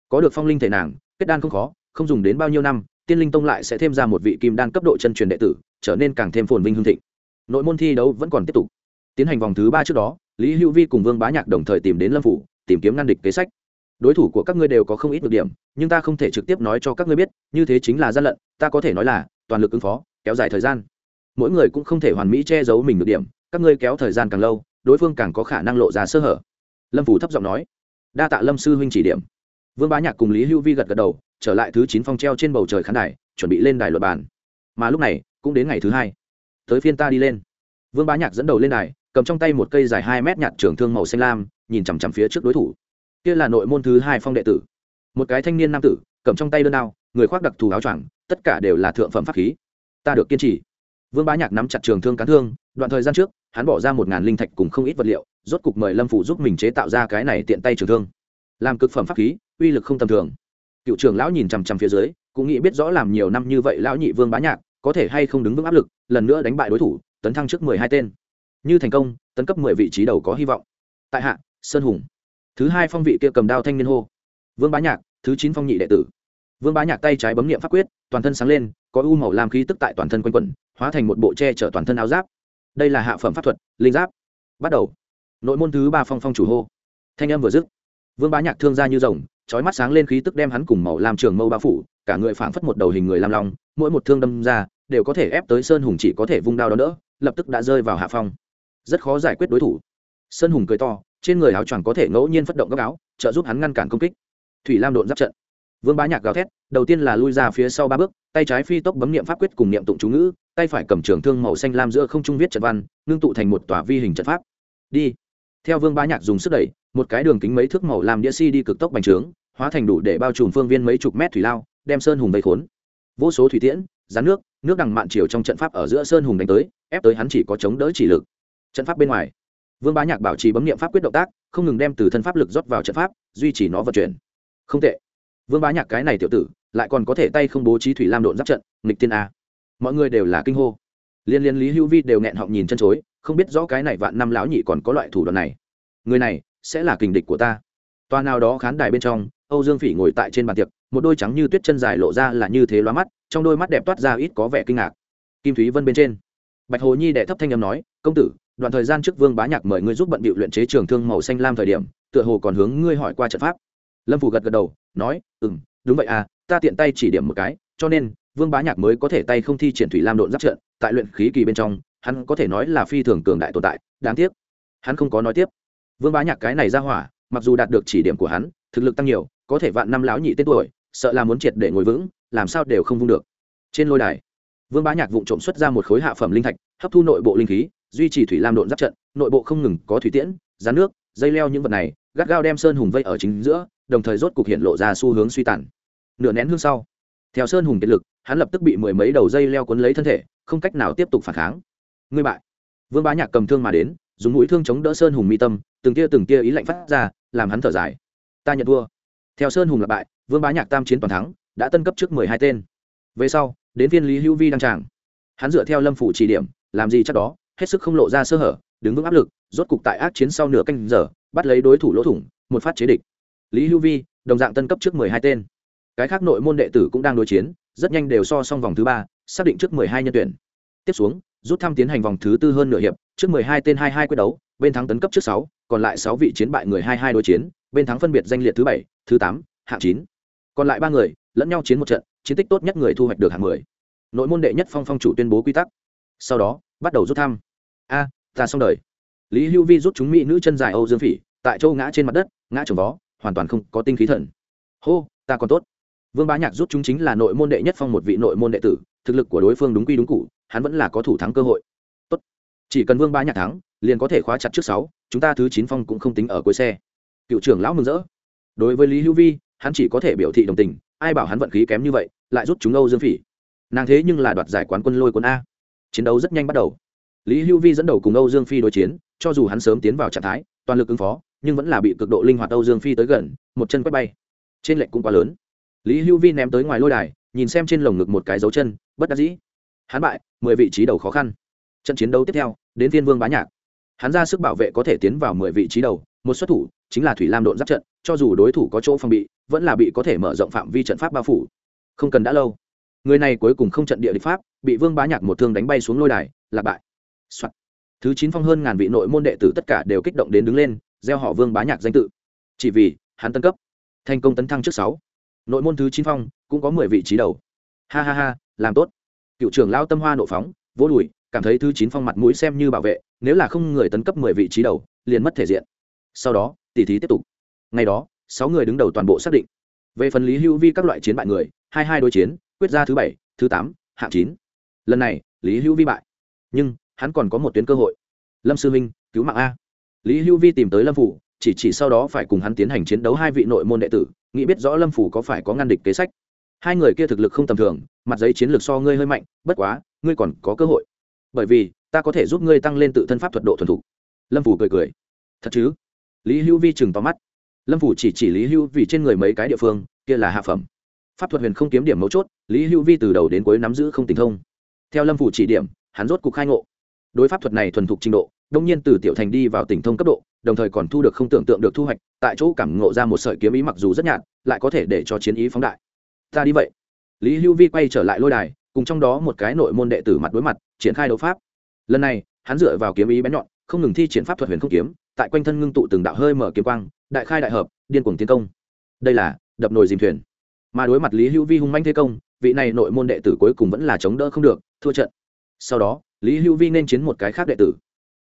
Speaker 1: Có được phong linh thể nàng, kết đan không khó, không dùng đến bao nhiêu năm, tiên linh tông lại sẽ thêm ra một vị kim đan cấp độ chân truyền đệ tử, trở nên càng thêm phồn vinh hương thịnh. Nội môn thi đấu vẫn còn tiếp tục. Tiến hành vòng thứ ba trước đó lý hữu vi cùng vương bá nhạc đồng thời tìm đến lâm phủ, tìm kiếm ngăn địch kế sách. Đối thủ của các ngươi đều có không ít được điểm, nhưng ta không thể trực tiếp nói cho các ngươi biết, như thế chính là gian lận, ta có thể nói là, toàn lực ứng phó, kéo dài thời gian. Mỗi người cũng không thể hoàn mỹ che giấu mình được điểm, các ngươi kéo thời gian càng lâu, đối phương càng có khả năng lộ ra sơ hở. Lâm phủ thấp giọng nói. Đa tạ lâm sư huynh chỉ điểm. Vương bá nhạc cùng lý hữu vi gật gật đầu, trở lại thứ chín phong treo trên bầu trời khán đài, chuẩn bị lên đài luật bàn. Mà lúc này, cũng đến ngày thứ hai. Tới phiên ta đi lên. Vương bá nhạc dẫn đầu lên đài cầm trong tay một cây dài hai mét nhạt trường thương màu xanh lam, nhìn chằm chằm phía trước đối thủ. Kia là nội môn thứ hai phong đệ tử. Một cái thanh niên nam tử, cầm trong tay đơn đao, người khoác đặc thù áo choàng, tất cả đều là thượng phẩm pháp khí. Ta được kiên trì. Vương bá nhạc nắm chặt trường thương cán thương, đoạn thời gian trước, hắn bỏ ra một ngàn linh thạch cùng không ít vật liệu, rốt cục mời lâm phủ giúp mình chế tạo ra cái này tiện tay trường thương. Làm cực phẩm pháp khí, uy lực không tầm thường. Cựu trưởng lão nhìn chằm chằm phía dưới, cũng nghĩ biết rõ làm nhiều năm như vậy lão nhị vương bá nhạc có thể hay không đứng vững áp lực, lần nữa đánh bại đối thủ, tấn thăng trước mười hai tên như thành công, tấn cấp mười vị trí đầu có hy vọng. Tại hạ, sơn hùng. Thứ hai phong vị kia cầm đao thanh niên hô. Vương bá nhạc, thứ chín phong nhị đệ tử. Vương bá nhạc tay trái bấm nghiệm pháp quyết, toàn thân sáng lên, có u màu làm khí tức tại toàn thân quanh quẩn, hóa thành một bộ che chở toàn thân áo giáp. Đây là hạ phẩm pháp thuật, linh giáp. Bắt đầu. Nội môn thứ ba phong phong chủ hô. Thanh âm vừa dứt, vương bá nhạc thương ra như rồng trói mắt sáng lên khí tức đem hắn cùng màu làm trường mâu bao phủ, cả người phảng phất một đầu hình người làm lòng mỗi một thương đâm ra, đều có thể ép tới sơn hùng chỉ có thể vung đao đó đỡ, lập tức đã rơi vào hạ phong rất khó giải quyết đối thủ. Sơn hùng cười to, trên người áo choàng có thể ngẫu nhiên phát động góc áo, trợ giúp hắn ngăn cản công kích. Thủy lam độn giáp trận. Vương bá nhạc gào thét, đầu tiên là lui ra phía sau ba bước, tay trái phi tốc bấm niệm pháp quyết cùng niệm tụng chú ngữ, tay phải cầm trường thương màu xanh lam giữa không trung viết trận văn, ngưng tụ thành một tòa vi hình trận pháp. Đi. Theo vương bá nhạc dùng sức đẩy, một cái đường kính mấy thước màu làm đĩa si đi cực tốc bành trướng, hóa thành đủ để bao trùm phương viên mấy chục mét thủy lao, đem sơn hùng vây khốn. Vô số thủy tiễn rán nước nước đằng mạn chiều trong trận pháp ở giữa sơn hùng đánh tới, ép tới hắn chỉ có chống đỡ chỉ lực trận pháp bên ngoài. Vương bá nhạc bảo trì bấm nghiệm pháp quyết động tác, không ngừng đem từ thân pháp lực rót vào trận pháp, duy trì nó vận chuyển. Không tệ. Vương bá nhạc cái này tiểu tử, lại còn có thể tay không bố trí thủy lam độn giáp trận, nghịch tiên a. Mọi người đều là kinh hô. Liên liên lý hữu vi đều nghẹn họng nhìn chân chối, không biết rõ cái này vạn năm lão nhị còn có loại thủ đoạn này. Người này, sẽ là kình địch của ta. Toa nào đó khán đài bên trong, âu dương phỉ ngồi tại trên bàn tiệc, một đôi trắng như tuyết chân dài lộ ra là như thế loa mắt, trong đôi mắt đẹp toát ra ít có vẻ kinh ngạc. Kim thúy vân bên trên. Bạch hồ nhi đệ thấp thanh âm nói, công tử đoạn thời gian trước vương bá nhạc mời ngươi giúp bận bịu luyện chế trường thương màu xanh lam thời điểm, tựa hồ còn hướng ngươi hỏi qua trận pháp. Lâm phủ gật gật đầu, nói ừ m đúng vậy à ta tiện tay chỉ điểm một cái, cho nên, vương bá nhạc mới có thể tay không thi triển thủy lam độn giáp trận, tại luyện khí kỳ bên trong, hắn có thể nói là phi thường cường đại tồn tại, đáng tiếc, hắn không có nói tiếp. Vương bá nhạc cái này ra hỏa, mặc dù đạt được chỉ điểm của hắn, thực lực tăng nhiều, có thể vạn năm lão nhị tên tuổi, sợ là muốn triệt để ngồi vững, làm sao đều không vung được. Trên lôi đài, vương bá nhạc vụng trộm xuất ra một khối hạ phẩm linh thạch, hấp thu nội bộ linh khí duy trì thủy lam độn giáp trận, nội bộ không ngừng có thủy tiễn rán nước, dây leo những vật này, gắt gao đem sơn hùng vây ở chính giữa, đồng thời rốt cục hiện lộ ra xu hướng suy tàn. Nửa nén hương sau, theo sơn hùng kiệt lực, hắn lập tức bị mười mấy đầu dây leo cuốn lấy thân thể, không cách nào tiếp tục phản kháng. Ngươi bại. Vương bá nhạc cầm thương mà đến, dùng mũi thương chống đỡ sơn hùng mi tâm, từng tia từng tia ý lạnh phát ra, làm hắn thở dài. Ta nhận thua. Theo sơn hùng lặp bại, vương bá nhạc tam chiến toàn thắng, đã tân cấp trước mười hai tên. Về sau, đến viên lý hữu vi đăng tràng. Hắn dựa theo lâm phủ chỉ điểm, làm gì chắc đó? Hết sức không lộ ra sơ hở, đứng vững áp lực, rốt cục tại ác chiến sau nửa canh giờ, bắt lấy đối thủ lỗ thủng, một phát chế địch. Lý hữu vi, đồng dạng tân cấp trước mười hai tên. Cái khác nội môn đệ tử cũng đang đối chiến, rất nhanh đều so xong vòng thứ ba, xác định trước mười hai nhân tuyển. Tiếp xuống, rút thăm tiến hành vòng thứ tư hơn nửa hiệp, trước mười hai tên hai hai quyết đấu, bên thắng tấn cấp trước sáu, còn lại sáu vị chiến bại người hai hai đối chiến, bên thắng phân biệt danh liệt thứ bảy, thứ tám, hạng chín. Còn lại ba người, lẫn nhau chiến một trận, chiến tích tốt nhất người thu hoạch được hạng mười. Nội môn đệ nhất phong phong chủ tuyên bố quy tắc. Sau đó, bắt đầu rút thăm a, ta xong đời. Lý hưu vi rút chúng mỹ nữ chân dài âu dương phỉ, tại châu ngã trên mặt đất, ngã trồng vó, hoàn toàn không có tinh khí thần. Hô, ta còn tốt. Vương bá nhạc rút chúng chính là nội môn đệ nhất phong một vị nội môn đệ tử, thực lực của đối phương đúng quy đúng cụ hắn vẫn là có thủ thắng cơ hội. Tốt. Chỉ cần vương bá nhạc thắng, liền có thể khóa chặt trước sáu, chúng ta thứ chín phong cũng không tính ở cuối xe. Cựu trưởng lão mừng rỡ. Đối với lý hữu vi, hắn chỉ có thể biểu thị đồng tình, ai bảo hắn vận khí kém như vậy, lại rút chúng âu dương phỉ. Nàng thế nhưng là đoạt giải quán quân lôi quân a. Chiến đấu rất nhanh bắt đầu lý hữu vi dẫn đầu cùng âu dương phi đối chiến, cho dù hắn sớm tiến vào trạng thái, toàn lực ứng phó, nhưng vẫn là bị cực độ linh hoạt âu dương phi tới gần, một chân quét bay. Trên lệnh cũng quá lớn. Lý hữu vi ném tới ngoài lôi đài, nhìn xem trên lồng ngực một cái dấu chân, bất đắc dĩ. Hắn bại, mười vị trí đầu khó khăn. Trận chiến đấu tiếp theo, đến viên vương bá nhạc. Hắn ra sức bảo vệ có thể tiến vào mười vị trí đầu, một xuất thủ, chính là thủy lam độn giáp trận, cho dù đối thủ có chỗ phòng bị, vẫn là bị có thể mở rộng phạm vi trận pháp bao phủ. Không cần đã lâu. Người này cuối cùng không trận địa địch pháp, bị vương bá nhạc một thương đánh bay xuống lôi đài lạc bại、Soạn. thứ chín phong hơn ngàn vị nội môn đệ tử tất cả đều kích động đến đứng lên, gieo họ vương bá nhạc danh tự. Chỉ vì, hắn tân cấp. Thành công tấn thăng trước sáu. Nội môn thứ chín phong, cũng có mười vị trí đầu. Ha ha ha, làm tốt. Cựu trưởng lao tâm hoa nộ phóng, vỗ đùi, cảm thấy thứ chín phong mặt mũi xem như bảo vệ, nếu là không người tấn cấp mười vị trí đầu, liền mất thể diện. Sau đó, tỉ thí tiếp tục. Ngày đó, sáu người đứng đầu toàn bộ xác định. Về phần lý hữu vi các loại chiến bại người, hai hai đối chiến, quyết ra thứ bảy, thứ tám, hạng chín. Lần này, lý hữu vi bại. Nhưng hắn còn có một tuyến cơ hội. Lâm sư minh, cứu mạng a. Lý hữu vi tìm tới lâm phủ, chỉ chỉ sau đó phải cùng hắn tiến hành chiến đấu hai vị nội môn đệ tử, nghĩ biết rõ lâm phủ có phải có ngăn địch kế sách. Hai người kia thực lực không tầm thường, mặt giấy chiến lược so ngươi hơi mạnh, bất quá, ngươi còn có cơ hội. Bởi vì, ta có thể giúp ngươi tăng lên tự thân pháp thuật độ thuần thục. Lâm phủ cười cười. Thật chứ? Lý hữu vi chừng tóm mắt. Lâm phủ chỉ chỉ lý hữu vì trên người mấy cái địa phương, kia là hạ phẩm. Pháp thuật huyền không kiếm điểm mấu chốt, lý hữu vi từ đầu đến cuối nắm giữ không tình thông. Theo lâm phủ chỉ điểm, hắn rốt cục khai ngộ đối pháp thuật này thuần thục trình độ, đông nhiên từ tiểu thành đi vào tỉnh thông cấp độ, đồng thời còn thu được không tưởng tượng được thu hoạch, tại chỗ cảm ngộ ra một sợi kiếm ý mặc dù rất nhạt, lại có thể để cho chiến ý phóng đại. Ta đi vậy. Lý hưu vi quay trở lại lôi đài, cùng trong đó một cái nội môn đệ tử mặt đối mặt, triển khai đấu pháp. Lần này, hắn dựa vào kiếm ý bén nhọn, không ngừng thi triển pháp thuật huyền không kiếm, tại quanh thân ngưng tụ từng đạo hơi mở kiếm quang, đại khai đại hợp, điên cuồng tiến công. Đây là đập nồi dìm thuyền. Mà đối mặt lý hữu vi hung manh thế công, vị này nội môn đệ tử cuối cùng vẫn là chống đỡ không được, thua trận. Sau đó lý hữu vi nên chiến một cái khác đệ tử.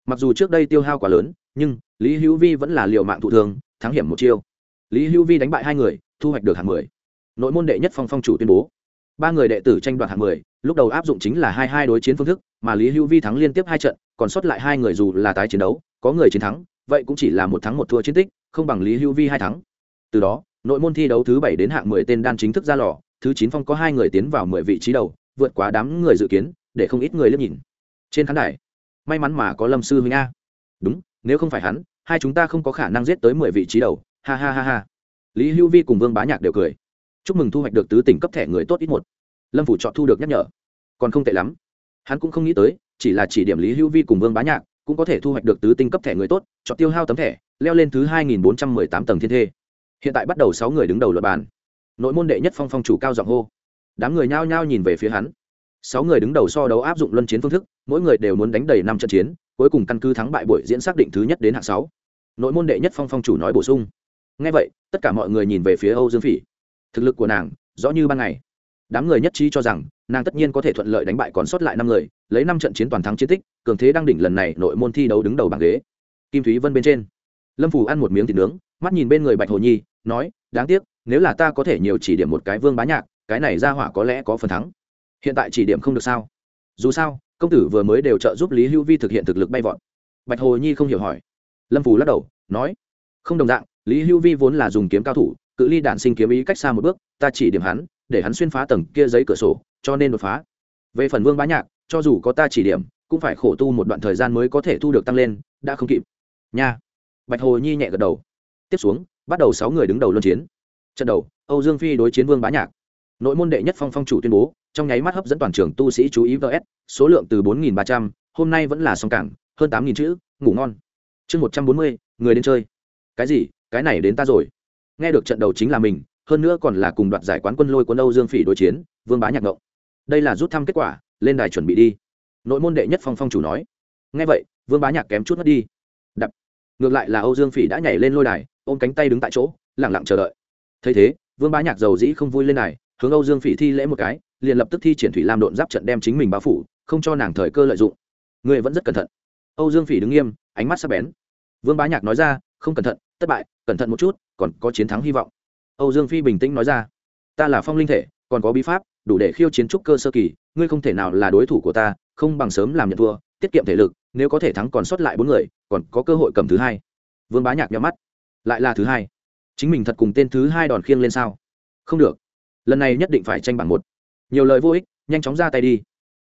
Speaker 1: Mặc dù trước đây tiêu hao quá lớn, nhưng lý hữu vi vẫn là liều mạng thụ thường thắng hiểm một chiêu. Lý hữu vi đánh bại hai người, thu hoạch được hạng mười. Nội môn đệ nhất phong phong chủ tuyên bố. Ba người đệ tử tranh đoạt hạng mười, lúc đầu áp dụng chính là hai hai đối chiến phương thức, mà lý hữu vi thắng liên tiếp hai trận, còn sót lại hai người dù là tái chiến đấu, có người chiến thắng, vậy cũng chỉ là một thắng một thua chiến tích, không bằng lý hữu vi hai thắng. Từ đó, nội môn thi đấu thứ bảy đến hạng mười tên đan chính thức ra lò, thứ chín phong có hai người tiến vào mười vị trí đầu, vượt quá đám người dự kiến, để không ít người liếc nhìn trên khán đài, may mắn mà có lâm sư huynh a. Đúng, nếu không phải hắn, hai chúng ta không có khả năng giết tới mười vị trí đầu. Ha ha ha ha. Lý hữu vi cùng vương bá nhạc đều cười. Chúc mừng thu hoạch được tứ tỉnh cấp thẻ người tốt ít một. Lâm phủ chọn thu được nhắc nhở. Còn không tệ lắm. Hắn cũng không nghĩ tới, chỉ là chỉ điểm lý hữu vi cùng vương bá nhạc, cũng có thể thu hoạch được tứ tinh cấp thẻ người tốt, chọn tiêu hao tấm thẻ, leo lên thứ hai nghìn bốn trăm mười tám tầng thiên thê. Hiện tại bắt đầu sáu người đứng đầu luật bàn. Nội môn đệ nhất phong phong chủ cao giọng hô. Đám người nhao nhao nhìn về phía hắn sáu người đứng đầu so đấu áp dụng luân chiến phương thức, mỗi người đều muốn đánh đầy năm trận chiến, cuối cùng căn cứ thắng bại buổi diễn xác định thứ nhất đến hạng sáu. Nội môn đệ nhất phong phong chủ nói bổ sung. Ngay vậy, tất cả mọi người nhìn về phía âu dương phỉ. Thực lực của nàng, rõ như ban ngày. Đám người nhất trí cho rằng, nàng tất nhiên có thể thuận lợi đánh bại còn sót lại năm người, lấy năm trận chiến toàn thắng chiến tích, cường thế đang đỉnh lần này nội môn thi đấu đứng đầu bảng ghế. Kim thúy vân bên trên. Lâm Phù ăn một miếng thịt nướng, mắt nhìn bên người bạch hồ nhi, nói, đáng tiếc, nếu là ta có thể nhiều chỉ điểm một cái vương bá nhạc, cái này ra hỏa có lẽ có phần thắng hiện tại chỉ điểm không được sao? Dù sao, công tử vừa mới đều trợ giúp lý hữu vi thực hiện thực lực bay vọt. Bạch hồ nhi không hiểu hỏi. Lâm phù lắc đầu, nói, không đồng dạng, lý hữu vi vốn là dùng kiếm cao thủ, cự ly đản sinh kiếm ý cách xa một bước, ta chỉ điểm hắn, để hắn xuyên phá tầng kia giấy cửa sổ, cho nên đột phá. Về phần vương bá nhạc, cho dù có ta chỉ điểm, cũng phải khổ tu một đoạn thời gian mới có thể thu được tăng lên, đã không kịp. Nha. Bạch hồ nhi nhẹ gật đầu. Tiếp xuống, bắt đầu sáu người đứng đầu luân chiến. Trận đầu, âu dương phi đối chiến vương bá nhạc nội môn đệ nhất phong phong chủ tuyên bố, trong nháy mắt hấp dẫn toàn trường tu sĩ chú ý vs, số lượng từ bốn nghìn ba trăm, hôm nay vẫn là song cảng, hơn tám nghìn chữ, ngủ ngon. Chương một trăm bốn mươi, người đến chơi. Cái gì? Cái này đến ta rồi. Nghe được trận đầu chính là mình, hơn nữa còn là cùng đoạt giải quán quân lôi quân âu dương phỉ đối chiến, vương bá nhạc ngộng. Đây là rút thăm kết quả, lên đài chuẩn bị đi. Nội môn đệ nhất phong phong chủ nói. Nghe vậy, vương bá nhạc kém chút mất đi. Đập. Ngược lại là âu dương phỉ đã nhảy lên lôi đài, ôm cánh tay đứng tại chỗ lẳng lặng chờ đợi. Thấy thế, vương bá nhạc giàu dĩ không vui lên đài hướng âu dương phỉ thi lễ một cái, liền lập tức thi triển thủy lam độn giáp trận đem chính mình bao phủ, không cho nàng thời cơ lợi dụng. Ngươi vẫn rất cẩn thận. Âu dương phỉ đứng nghiêm, ánh mắt sắc bén. Vương bá nhạc nói ra, không cẩn thận, thất bại, cẩn thận một chút, còn có chiến thắng hy vọng. Âu dương phi bình tĩnh nói ra, ta là phong linh thể, còn có bí pháp, đủ để khiêu chiến trúc cơ sơ kỳ, ngươi không thể nào là đối thủ của ta, không bằng sớm làm nhận thua, tiết kiệm thể lực, nếu có thể thắng còn sót lại bốn người, còn có cơ hội cầm thứ hai. Vương bá nhạc nhắm mắt. Lại là thứ hai? Chính mình thật cùng tên thứ hai đòn khiêng lên sao? Không được lần này nhất định phải tranh bảng một. Nhiều lời vô ích, nhanh chóng ra tay đi.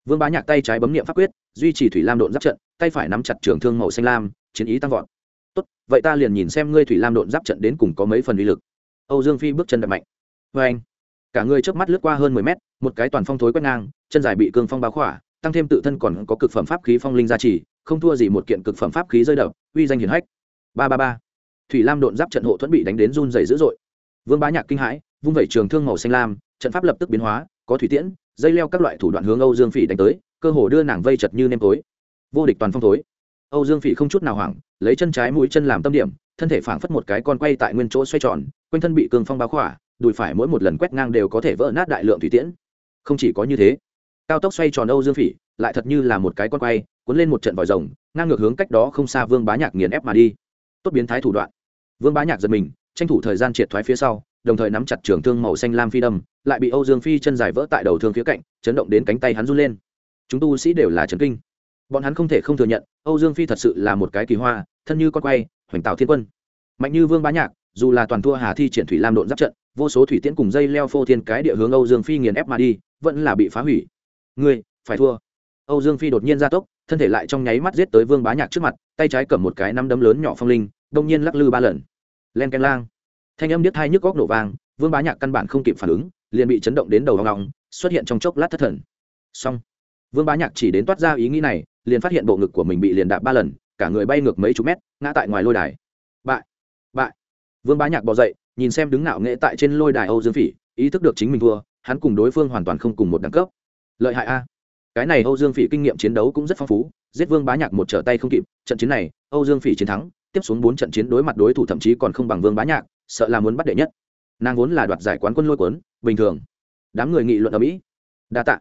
Speaker 1: Vương bá nhạc tay trái bấm nghiệm pháp quyết, duy trì thủy lam độn giáp trận, tay phải nắm chặt trường thương màu xanh lam, chiến ý tăng vọt. Tốt, vậy ta liền nhìn xem ngươi thủy lam độn giáp trận đến cùng có mấy phần uy lực. Âu dương phi bước chân đập mạnh. Vê anh, cả người trước mắt lướt qua hơn mười mét, một cái toàn phong thối quét ngang, chân dài bị cương phong báo khỏa, tăng thêm tự thân còn có cực phẩm pháp khí phong linh gia trì, không thua gì một kiện cực phẩm pháp khí rơi đập, uy danh hiển hách. Ba ba ba. Thủy lam độn giáp trận hộ thuẫn bị đánh đến run dày dữ dội. Vương bá nhạc kinh hãi vung vẩy trường thương màu xanh lam trận pháp lập tức biến hóa có thủy tiễn dây leo các loại thủ đoạn hướng âu dương phỉ đánh tới cơ hồ đưa nàng vây chật như nêm tối. Vô địch toàn phong tối, âu dương phỉ không chút nào hoảng lấy chân trái mũi chân làm tâm điểm thân thể phảng phất một cái con quay tại nguyên chỗ xoay tròn quanh thân bị cương phong bao khỏa đùi phải mỗi một lần quét ngang đều có thể vỡ nát đại lượng thủy tiễn. Không chỉ có như thế cao tốc xoay tròn âu dương phỉ lại thật như là một cái con quay cuốn lên một trận vòi rồng ngang ngược hướng cách đó không xa vương bá nhạc nghiền ép mà đi. Tốt biến thái thủ đoạn. Vương bá nhạc giật mình tranh thủ thời gian triệt thoái phía sau đồng thời nắm chặt trường thương màu xanh lam phi đâm, lại bị âu dương phi chân dài vỡ tại đầu thương phía cạnh, chấn động đến cánh tay hắn run lên. Chúng tu sĩ đều là trấn kinh. Bọn hắn không thể không thừa nhận, âu dương phi thật sự là một cái kỳ hoa, thân như con quay, hoành tạo thiên quân. Mạnh như vương bá nhạc, dù là toàn thua hà thi triển thủy lam độn giáp trận, vô số thủy tiễn cùng dây leo phô thiên cái địa hướng âu dương phi nghiền ép mà đi, vẫn là bị phá hủy. Ngươi, phải thua. Âu dương phi đột nhiên ra tốc, thân thể lại trong nháy mắt giết tới vương bá nhạc trước mặt, tay trái cầm một cái nắm đấm lớn nhỏ phong linh, đông nhiên lắc lư ba lần. Len canh lang thanh âm điếc hai nhức góc nổ vang, vương bá nhạc căn bản không kịp phản ứng, liền bị chấn động đến đầu hoang ngọng xuất hiện trong chốc lát thất thần. Xong. Vương bá nhạc chỉ đến toát ra ý nghĩ này, liền phát hiện bộ ngực của mình bị liền đạp ba lần, cả người bay ngược mấy chục mét, ngã tại ngoài lôi đài. Bại. Bại. Vương bá nhạc bỏ dậy, nhìn xem đứng ngạo nghệ tại trên lôi đài âu dương phỉ, ý thức được chính mình thua, hắn cùng đối phương hoàn toàn không cùng một đẳng cấp. Lợi hại a. Cái này âu dương phỉ kinh nghiệm chiến đấu cũng rất phong phú, giết vương bá nhạc một trở tay không kịp, trận chiến này, âu dương phỉ chiến thắng tiếp xuống bốn trận chiến đối mặt đối thủ thậm chí còn không bằng vương bá nhạc, sợ là muốn bắt đệ nhất. Nàng vốn là đoạt giải quán quân lôi cuốn, bình thường. Đám người nghị luận ở mỹ. Đa tạ.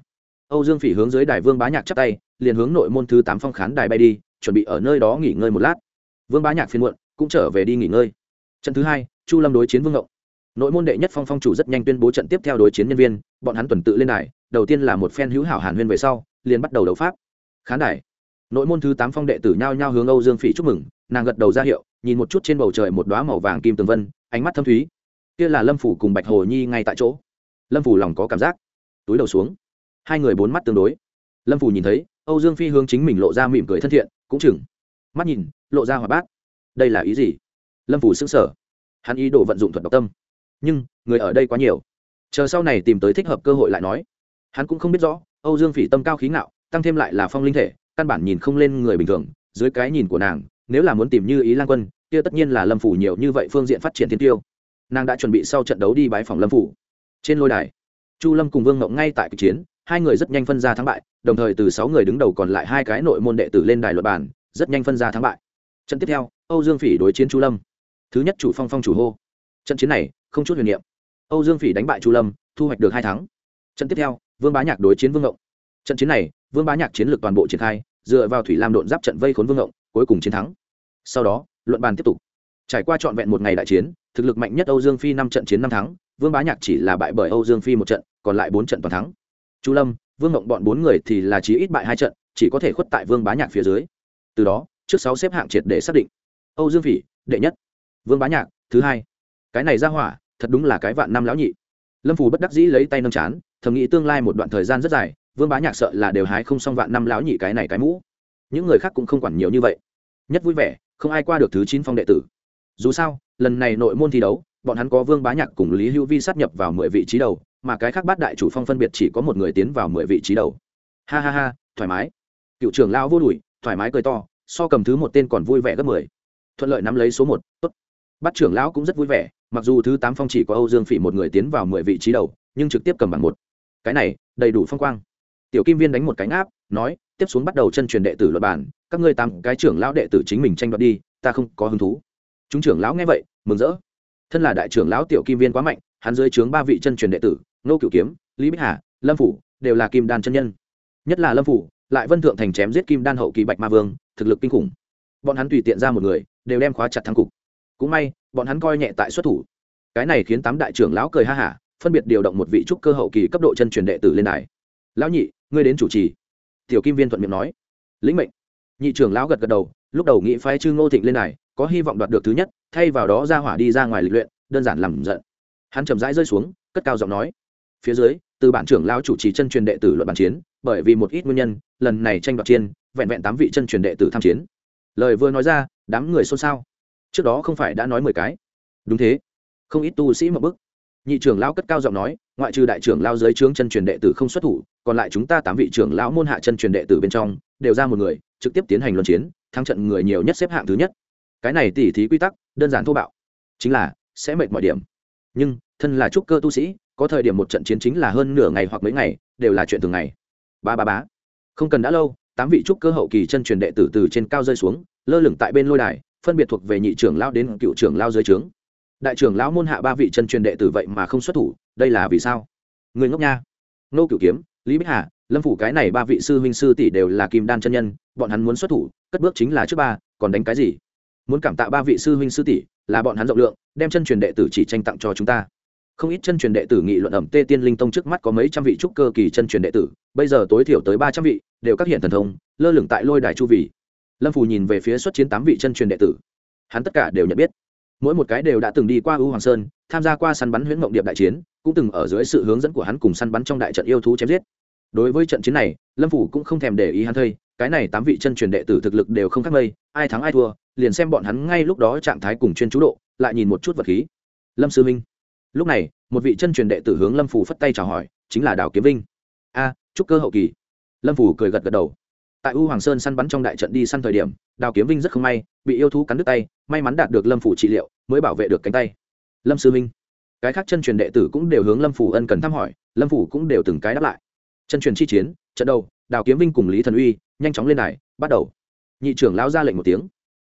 Speaker 1: Âu dương phỉ hướng dưới đài vương bá nhạc chắp tay, liền hướng nội môn thứ tám phong khán đài bay đi, chuẩn bị ở nơi đó nghỉ ngơi một lát. Vương bá nhạc phiên muộn, cũng trở về đi nghỉ ngơi. Trận thứ hai, chu lâm đối chiến vương ngộng. Nội môn đệ nhất phong phong chủ rất nhanh tuyên bố trận tiếp theo đối chiến nhân viên, bọn hắn tuần tự lên đài, đầu tiên là một phen hữu hảo hàn huyên về sau, liền bắt đầu đấu pháp. Khán đài. Nội môn thứ tám phong đệ tử nhao nhao hướng âu dương phỉ chúc mừng nàng gật đầu ra hiệu, nhìn một chút trên bầu trời một đoá màu vàng kim tường vân, ánh mắt thâm thúy. Kia là lâm phủ cùng bạch hồ nhi ngay tại chỗ. Lâm phủ lòng có cảm giác. Túi đầu xuống. Hai người bốn mắt tương đối. Lâm phủ nhìn thấy, âu dương phi hướng chính mình lộ ra mỉm cười thân thiện, cũng chừng. Mắt nhìn, lộ ra hòa bát. Đây là ý gì? Lâm phủ xứng sở hắn ý đồ vận dụng thuật độc tâm. Nhưng, người ở đây quá nhiều. Chờ sau này tìm tới thích hợp cơ hội lại nói. Hắn cũng không biết rõ, âu dương phỉ tâm cao khí ngạo, tăng thêm lại là phong linh thể, căn bản nhìn không lên người bình thường, dưới cái nhìn của nàng nếu là muốn tìm như ý lan quân, kia tất nhiên là lâm phủ nhiều như vậy phương diện phát triển thiên tiêu. Nàng đã chuẩn bị sau trận đấu đi bái phòng lâm phủ. Trên lôi đài, chu lâm cùng vương ngộng ngay tại cuộc chiến, hai người rất nhanh phân ra thắng bại, đồng thời từ sáu người đứng đầu còn lại hai cái nội môn đệ tử lên đài luật bàn, rất nhanh phân ra thắng bại. Trận tiếp theo, âu dương phỉ đối chiến chu lâm. Thứ nhất chủ phong phong chủ hô. Trận chiến này, không chút huyền niệm. Âu dương phỉ đánh bại chu lâm, thu hoạch được hai thắng. Trận tiếp theo, vương bá nhạc đối chiến vương ngộng. Trận chiến này, vương bá nhạc chiến lược toàn bộ triển khai, dựa vào thủy lam đột giáp trận vây khốn vương ngộng, cuối cùng chiến thắng sau đó, luận bàn tiếp tục. Trải qua trọn vẹn một ngày đại chiến, thực lực mạnh nhất âu dương phi năm trận chiến năm thắng, vương bá nhạc chỉ là bại bởi âu dương phi một trận, còn lại bốn trận toàn thắng. Chu lâm, vương ngộng bọn bốn người thì là chí ít bại hai trận, chỉ có thể khuất tại vương bá nhạc phía dưới. Từ đó, trước sáu xếp hạng triệt để xác định. Âu dương phỉ đệ nhất. Vương bá nhạc, thứ hai. Cái này ra hỏa, thật đúng là cái vạn năm lão nhị. Lâm phù bất đắc dĩ lấy tay nâng chán, thầm nghĩ tương lai một đoạn thời gian rất dài, vương bá nhạc sợ là đều hái không xong vạn năm lão nhị cái này cái mũ. Những người khác cũng không quản nhiều như vậy. Nhất vui vẻ không ai qua được thứ chín phong đệ tử. Dù sao, lần này nội môn thi đấu, bọn hắn có vương bá nhạc cùng lý hữu vi sát nhập vào mười vị trí đầu, mà cái khác bát đại chủ phong phân biệt chỉ có một người tiến vào mười vị trí đầu. Ha ha ha, thoải mái. Cựu trưởng lao vô đùi, thoải mái cười to, so cầm thứ một tên còn vui vẻ gấp mười. Thuận lợi nắm lấy số một, tốt. Bắt trưởng lão cũng rất vui vẻ, mặc dù thứ tám phong chỉ có âu dương phỉ một người tiến vào mười vị trí đầu, nhưng trực tiếp cầm bằng một. Cái này, đầy đủ phong quang. Tiểu kim viên đánh một cánh áp nói, tiếp xuống bắt đầu chân truyền đệ tử luật bản các ngươi tám cái trưởng lão đệ tử chính mình tranh đoạt đi, ta không có hứng thú. Chúng trưởng lão nghe vậy, mừng rỡ. Thân là đại trưởng lão tiểu kim viên quá mạnh, hắn dưới trướng ba vị chân truyền đệ tử, nô cửu kiếm, lý bích hà, lâm phủ, đều là kim đan chân nhân. Nhất là lâm phủ, lại vân thượng thành chém giết kim đan hậu kỳ bạch ma vương, thực lực kinh khủng. Bọn hắn tùy tiện ra một người, đều đem khóa chặt thắng cục. Cũng may, bọn hắn coi nhẹ tại xuất thủ. Cái này khiến tám đại trưởng lão cười ha hả, phân biệt điều động một vị trúc cơ hậu kỳ cấp độ chân truyền đệ tử lên đài. Lão nhị, ngươi đến chủ trì. Tiểu kim viên thuận miệng nói. Lĩnh mệnh nhị trưởng lão gật gật đầu lúc đầu nghĩ phái chư ngô thịnh lên này, có hy vọng đoạt được thứ nhất thay vào đó ra hỏa đi ra ngoài lịch luyện đơn giản làm giận. Hắn chậm rãi rơi xuống cất cao giọng nói phía dưới từ bản trưởng lão chủ trì chân truyền đệ tử luận bàn chiến bởi vì một ít nguyên nhân lần này tranh đoạt chiến, vẹn vẹn tám vị chân truyền đệ tử tham chiến. Lời vừa nói ra đám người xôn xao. Trước đó không phải đã nói mười cái? Đúng thế. Không ít tu sĩ mở bức. Nhị trưởng lão cất cao giọng nói ngoại trừ đại trưởng lao dưới trướng chân truyền đệ tử không xuất thủ còn lại chúng ta tám vị trưởng lão môn hạ chân truyền đệ tử bên trong đều ra một người, trực tiếp tiến hành luận chiến, thắng trận người nhiều nhất xếp hạng thứ nhất. Cái này tỉ thí quy tắc, đơn giản thô bạo. Chính là, sẽ mệt mọi điểm. Nhưng, thân là trúc cơ tu sĩ, có thời điểm một trận chiến chính là hơn nửa ngày hoặc mấy ngày, đều là chuyện thường ngày. Ba ba bá không cần đã lâu, tám vị trúc cơ hậu kỳ chân truyền đệ tử từ trên cao rơi xuống, lơ lửng tại bên lôi đài, phân biệt thuộc về nhị trưởng lao đến cựu trưởng lao dưới trướng. Đại trưởng lão môn hạ ba vị chân truyền đệ tử vậy mà không xuất thủ, đây là vì sao? Người ngốc nha. Nô cửu kiếm, lý bích hà lâm phủ cái này ba vị sư huynh sư tỷ đều là kim đan chân nhân, bọn hắn muốn xuất thủ, cất bước chính là trước ba, còn đánh cái gì? Muốn cảm tạ ba vị sư huynh sư tỷ, là bọn hắn rộng lượng, đem chân truyền đệ tử chỉ tranh tặng cho chúng ta. Không ít chân truyền đệ tử nghị luận ẩm tê tiên linh tông trước mắt có mấy trăm vị trúc cơ kỳ chân truyền đệ tử, bây giờ tối thiểu tới ba trăm vị, đều các hiện thần thông, lơ lửng tại lôi đài chu vì lâm phủ nhìn về phía xuất chiến tám vị chân truyền đệ tử. Hắn tất cả đều nhận biết. Mỗi một cái đều đã từng đi qua ưu hoàng sơn, tham gia qua săn bắn huyễn mộng điệp đại chiến, cũng từng ở dưới sự hướng dẫn của hắn cùng săn bắn trong đại trận yêu thú chém giết đối với trận chiến này lâm phủ cũng không thèm để ý hắn thây cái này tám vị chân truyền đệ tử thực lực đều không khác mây ai thắng ai thua liền xem bọn hắn ngay lúc đó trạng thái cùng chuyên chú độ lại nhìn một chút vật khí. Lâm sư minh. Lúc này một vị chân truyền đệ tử hướng lâm phủ phất tay chào hỏi chính là đào kiếm vinh. A à, chúc cơ hậu kỳ. Lâm phủ cười gật gật đầu. Tại u hoàng sơn săn bắn trong đại trận đi săn thời điểm đào kiếm vinh rất không may bị yêu thú cắn đứt tay may mắn đạt được lâm phủ trị liệu mới bảo vệ được cánh tay. Lâm sư minh. Cái khác chân truyền đệ tử cũng đều hướng lâm phủ ân cần thăm hỏi lâm phủ cũng đều từng cái đáp lại chân truyền chi chiến, trận đầu, đào kiếm vinh cùng lý thần uy nhanh chóng lên đài, bắt đầu. Nhị trưởng lão ra lệnh một tiếng.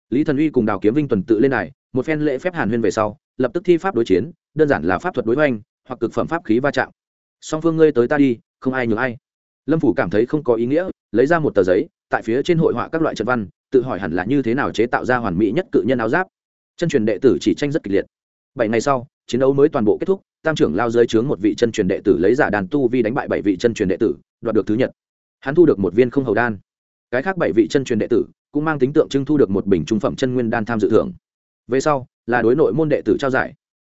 Speaker 1: Lý thần uy cùng đào kiếm vinh tuần tự lên đài, một phen lễ phép hàn huyên về sau, lập tức thi pháp đối chiến, đơn giản là pháp thuật đối hoành, hoặc cực phẩm pháp khí va chạm. Song phương ngươi tới ta đi, không ai nhường ai. Lâm phủ cảm thấy không có ý nghĩa, lấy ra một tờ giấy, tại phía trên hội họa các loại trận văn, tự hỏi hẳn là như thế nào chế tạo ra hoàn mỹ nhất cự nhân áo giáp. Chân truyền đệ tử chỉ tranh rất kịch liệt. Bảy ngày sau, chiến đấu mới toàn bộ kết thúc tam trưởng lao dưới trướng một vị chân truyền đệ tử lấy giả đàn tu vi đánh bại bảy vị chân truyền đệ tử, đoạt được thứ nhật. Hắn thu được một viên không hầu đan. Cái khác bảy vị chân truyền đệ tử cũng mang tính tượng trưng thu được một bình trung phẩm chân nguyên đan tham dự thưởng. Về sau, là đối nội môn đệ tử trao giải.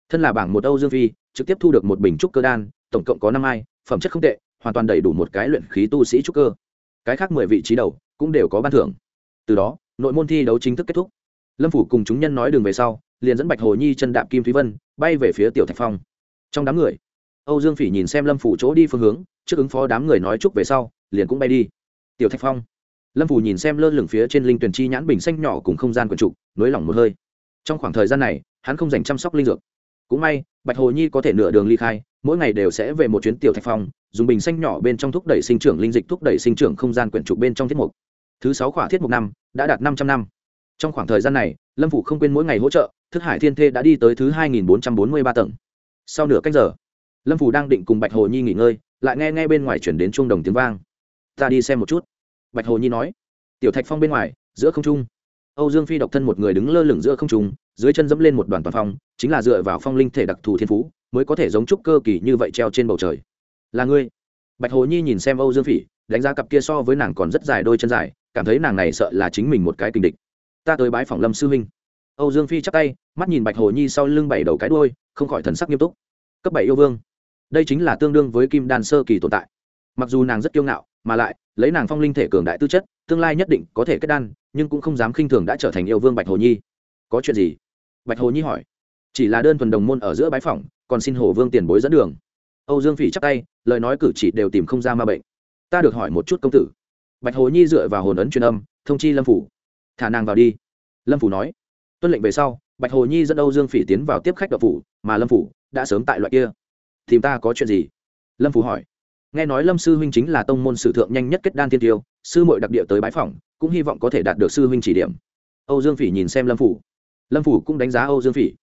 Speaker 1: Thân là bảng một âu dương phi, trực tiếp thu được một bình trúc cơ đan, tổng cộng có năm ai, phẩm chất không tệ, hoàn toàn đầy đủ một cái luyện khí tu sĩ trúc cơ. Cái khác mười vị trí đầu cũng đều có ban thưởng. Từ đó, nội môn thi đấu chính thức kết thúc. Lâm phủ cùng chúng nhân nói đường về sau, liền dẫn bạch hồ nhi chân đạm kim thúy vân, bay về phía tiểu thạch phong trong đám người, âu dương phỉ nhìn xem lâm phủ chỗ đi phương hướng, trước ứng phó đám người nói chúc về sau, liền cũng bay đi. Tiểu thạch phong, lâm phủ nhìn xem lơ lửng phía trên linh tuyển chi nhãn bình xanh nhỏ cùng không gian quần trục nới lỏng một hơi. Trong khoảng thời gian này, hắn không dành chăm sóc linh dược. Cũng may, bạch hồ nhi có thể nửa đường ly khai, mỗi ngày đều sẽ về một chuyến tiểu thạch phong, dùng bình xanh nhỏ bên trong thúc đẩy sinh trưởng linh dịch, thúc đẩy sinh trưởng không gian quyển trục bên trong thiết mục. Thứ sáu khỏa thiết mục năm, đã đạt năm trăm năm. Trong khoảng thời gian này, lâm phủ không quên mỗi ngày hỗ trợ, thức hải thiên thê đã đi tới thứ hai nghìn bốn trăm bốn mươi ba tầng sau nửa cách giờ, lâm phù đang định cùng bạch hồ nhi nghỉ ngơi, lại nghe nghe bên ngoài chuyển đến chuông đồng tiếng vang. Ta đi xem một chút. Bạch hồ nhi nói. Tiểu thạch phong bên ngoài, giữa không trung. Âu dương phi độc thân một người đứng lơ lửng giữa không trung, dưới chân dẫm lên một đoàn toàn phong, chính là dựa vào phong linh thể đặc thù thiên phú, mới có thể giống trúc cơ kỳ như vậy treo trên bầu trời. Là ngươi. Bạch hồ nhi nhìn xem âu dương phỉ đánh giá cặp kia so với nàng còn rất dài đôi chân dài, cảm thấy nàng này sợ là chính mình một cái kinh địch. Ta tới bái phỏng lâm sư huynh. Âu dương phi chắp tay, mắt nhìn bạch hồ nhi sau lưng bảy đầu cái đôi không khỏi thần sắc nghiêm túc. Cấp bảy yêu vương. Đây chính là tương đương với kim đan sơ kỳ tồn tại. Mặc dù nàng rất kiêu ngạo, mà lại, lấy nàng phong linh thể cường đại tư chất, tương lai nhất định có thể kết đan, nhưng cũng không dám khinh thường đã trở thành yêu vương bạch hồ nhi. Có chuyện gì? Bạch hồ nhi hỏi. Chỉ là đơn thuần đồng môn ở giữa bái phỏng, còn xin hồ vương tiền bối dẫn đường. Âu dương phỉ chắp tay, lời nói cử chỉ đều tìm không ra ma bệnh. Ta được hỏi một chút công tử. Bạch hồ nhi dựa vào hồn ấn truyền âm, thông chi lâm phủ. Thả nàng vào đi. Lâm phủ nói. Tuân lệnh về sau bạch hồ nhi dẫn âu dương phỉ tiến vào tiếp khách đậu phủ, mà lâm phủ đã sớm tại loại kia. Tìm ta có chuyện gì? Lâm phủ hỏi. Nghe nói lâm sư huynh chính là tông môn sử thượng nhanh nhất kết đan tiên tiêu, sư mội đặc địa tới bái phỏng, cũng hy vọng có thể đạt được sư huynh chỉ điểm. Âu dương phỉ nhìn xem lâm phủ. Lâm phủ cũng đánh giá âu dương phỉ.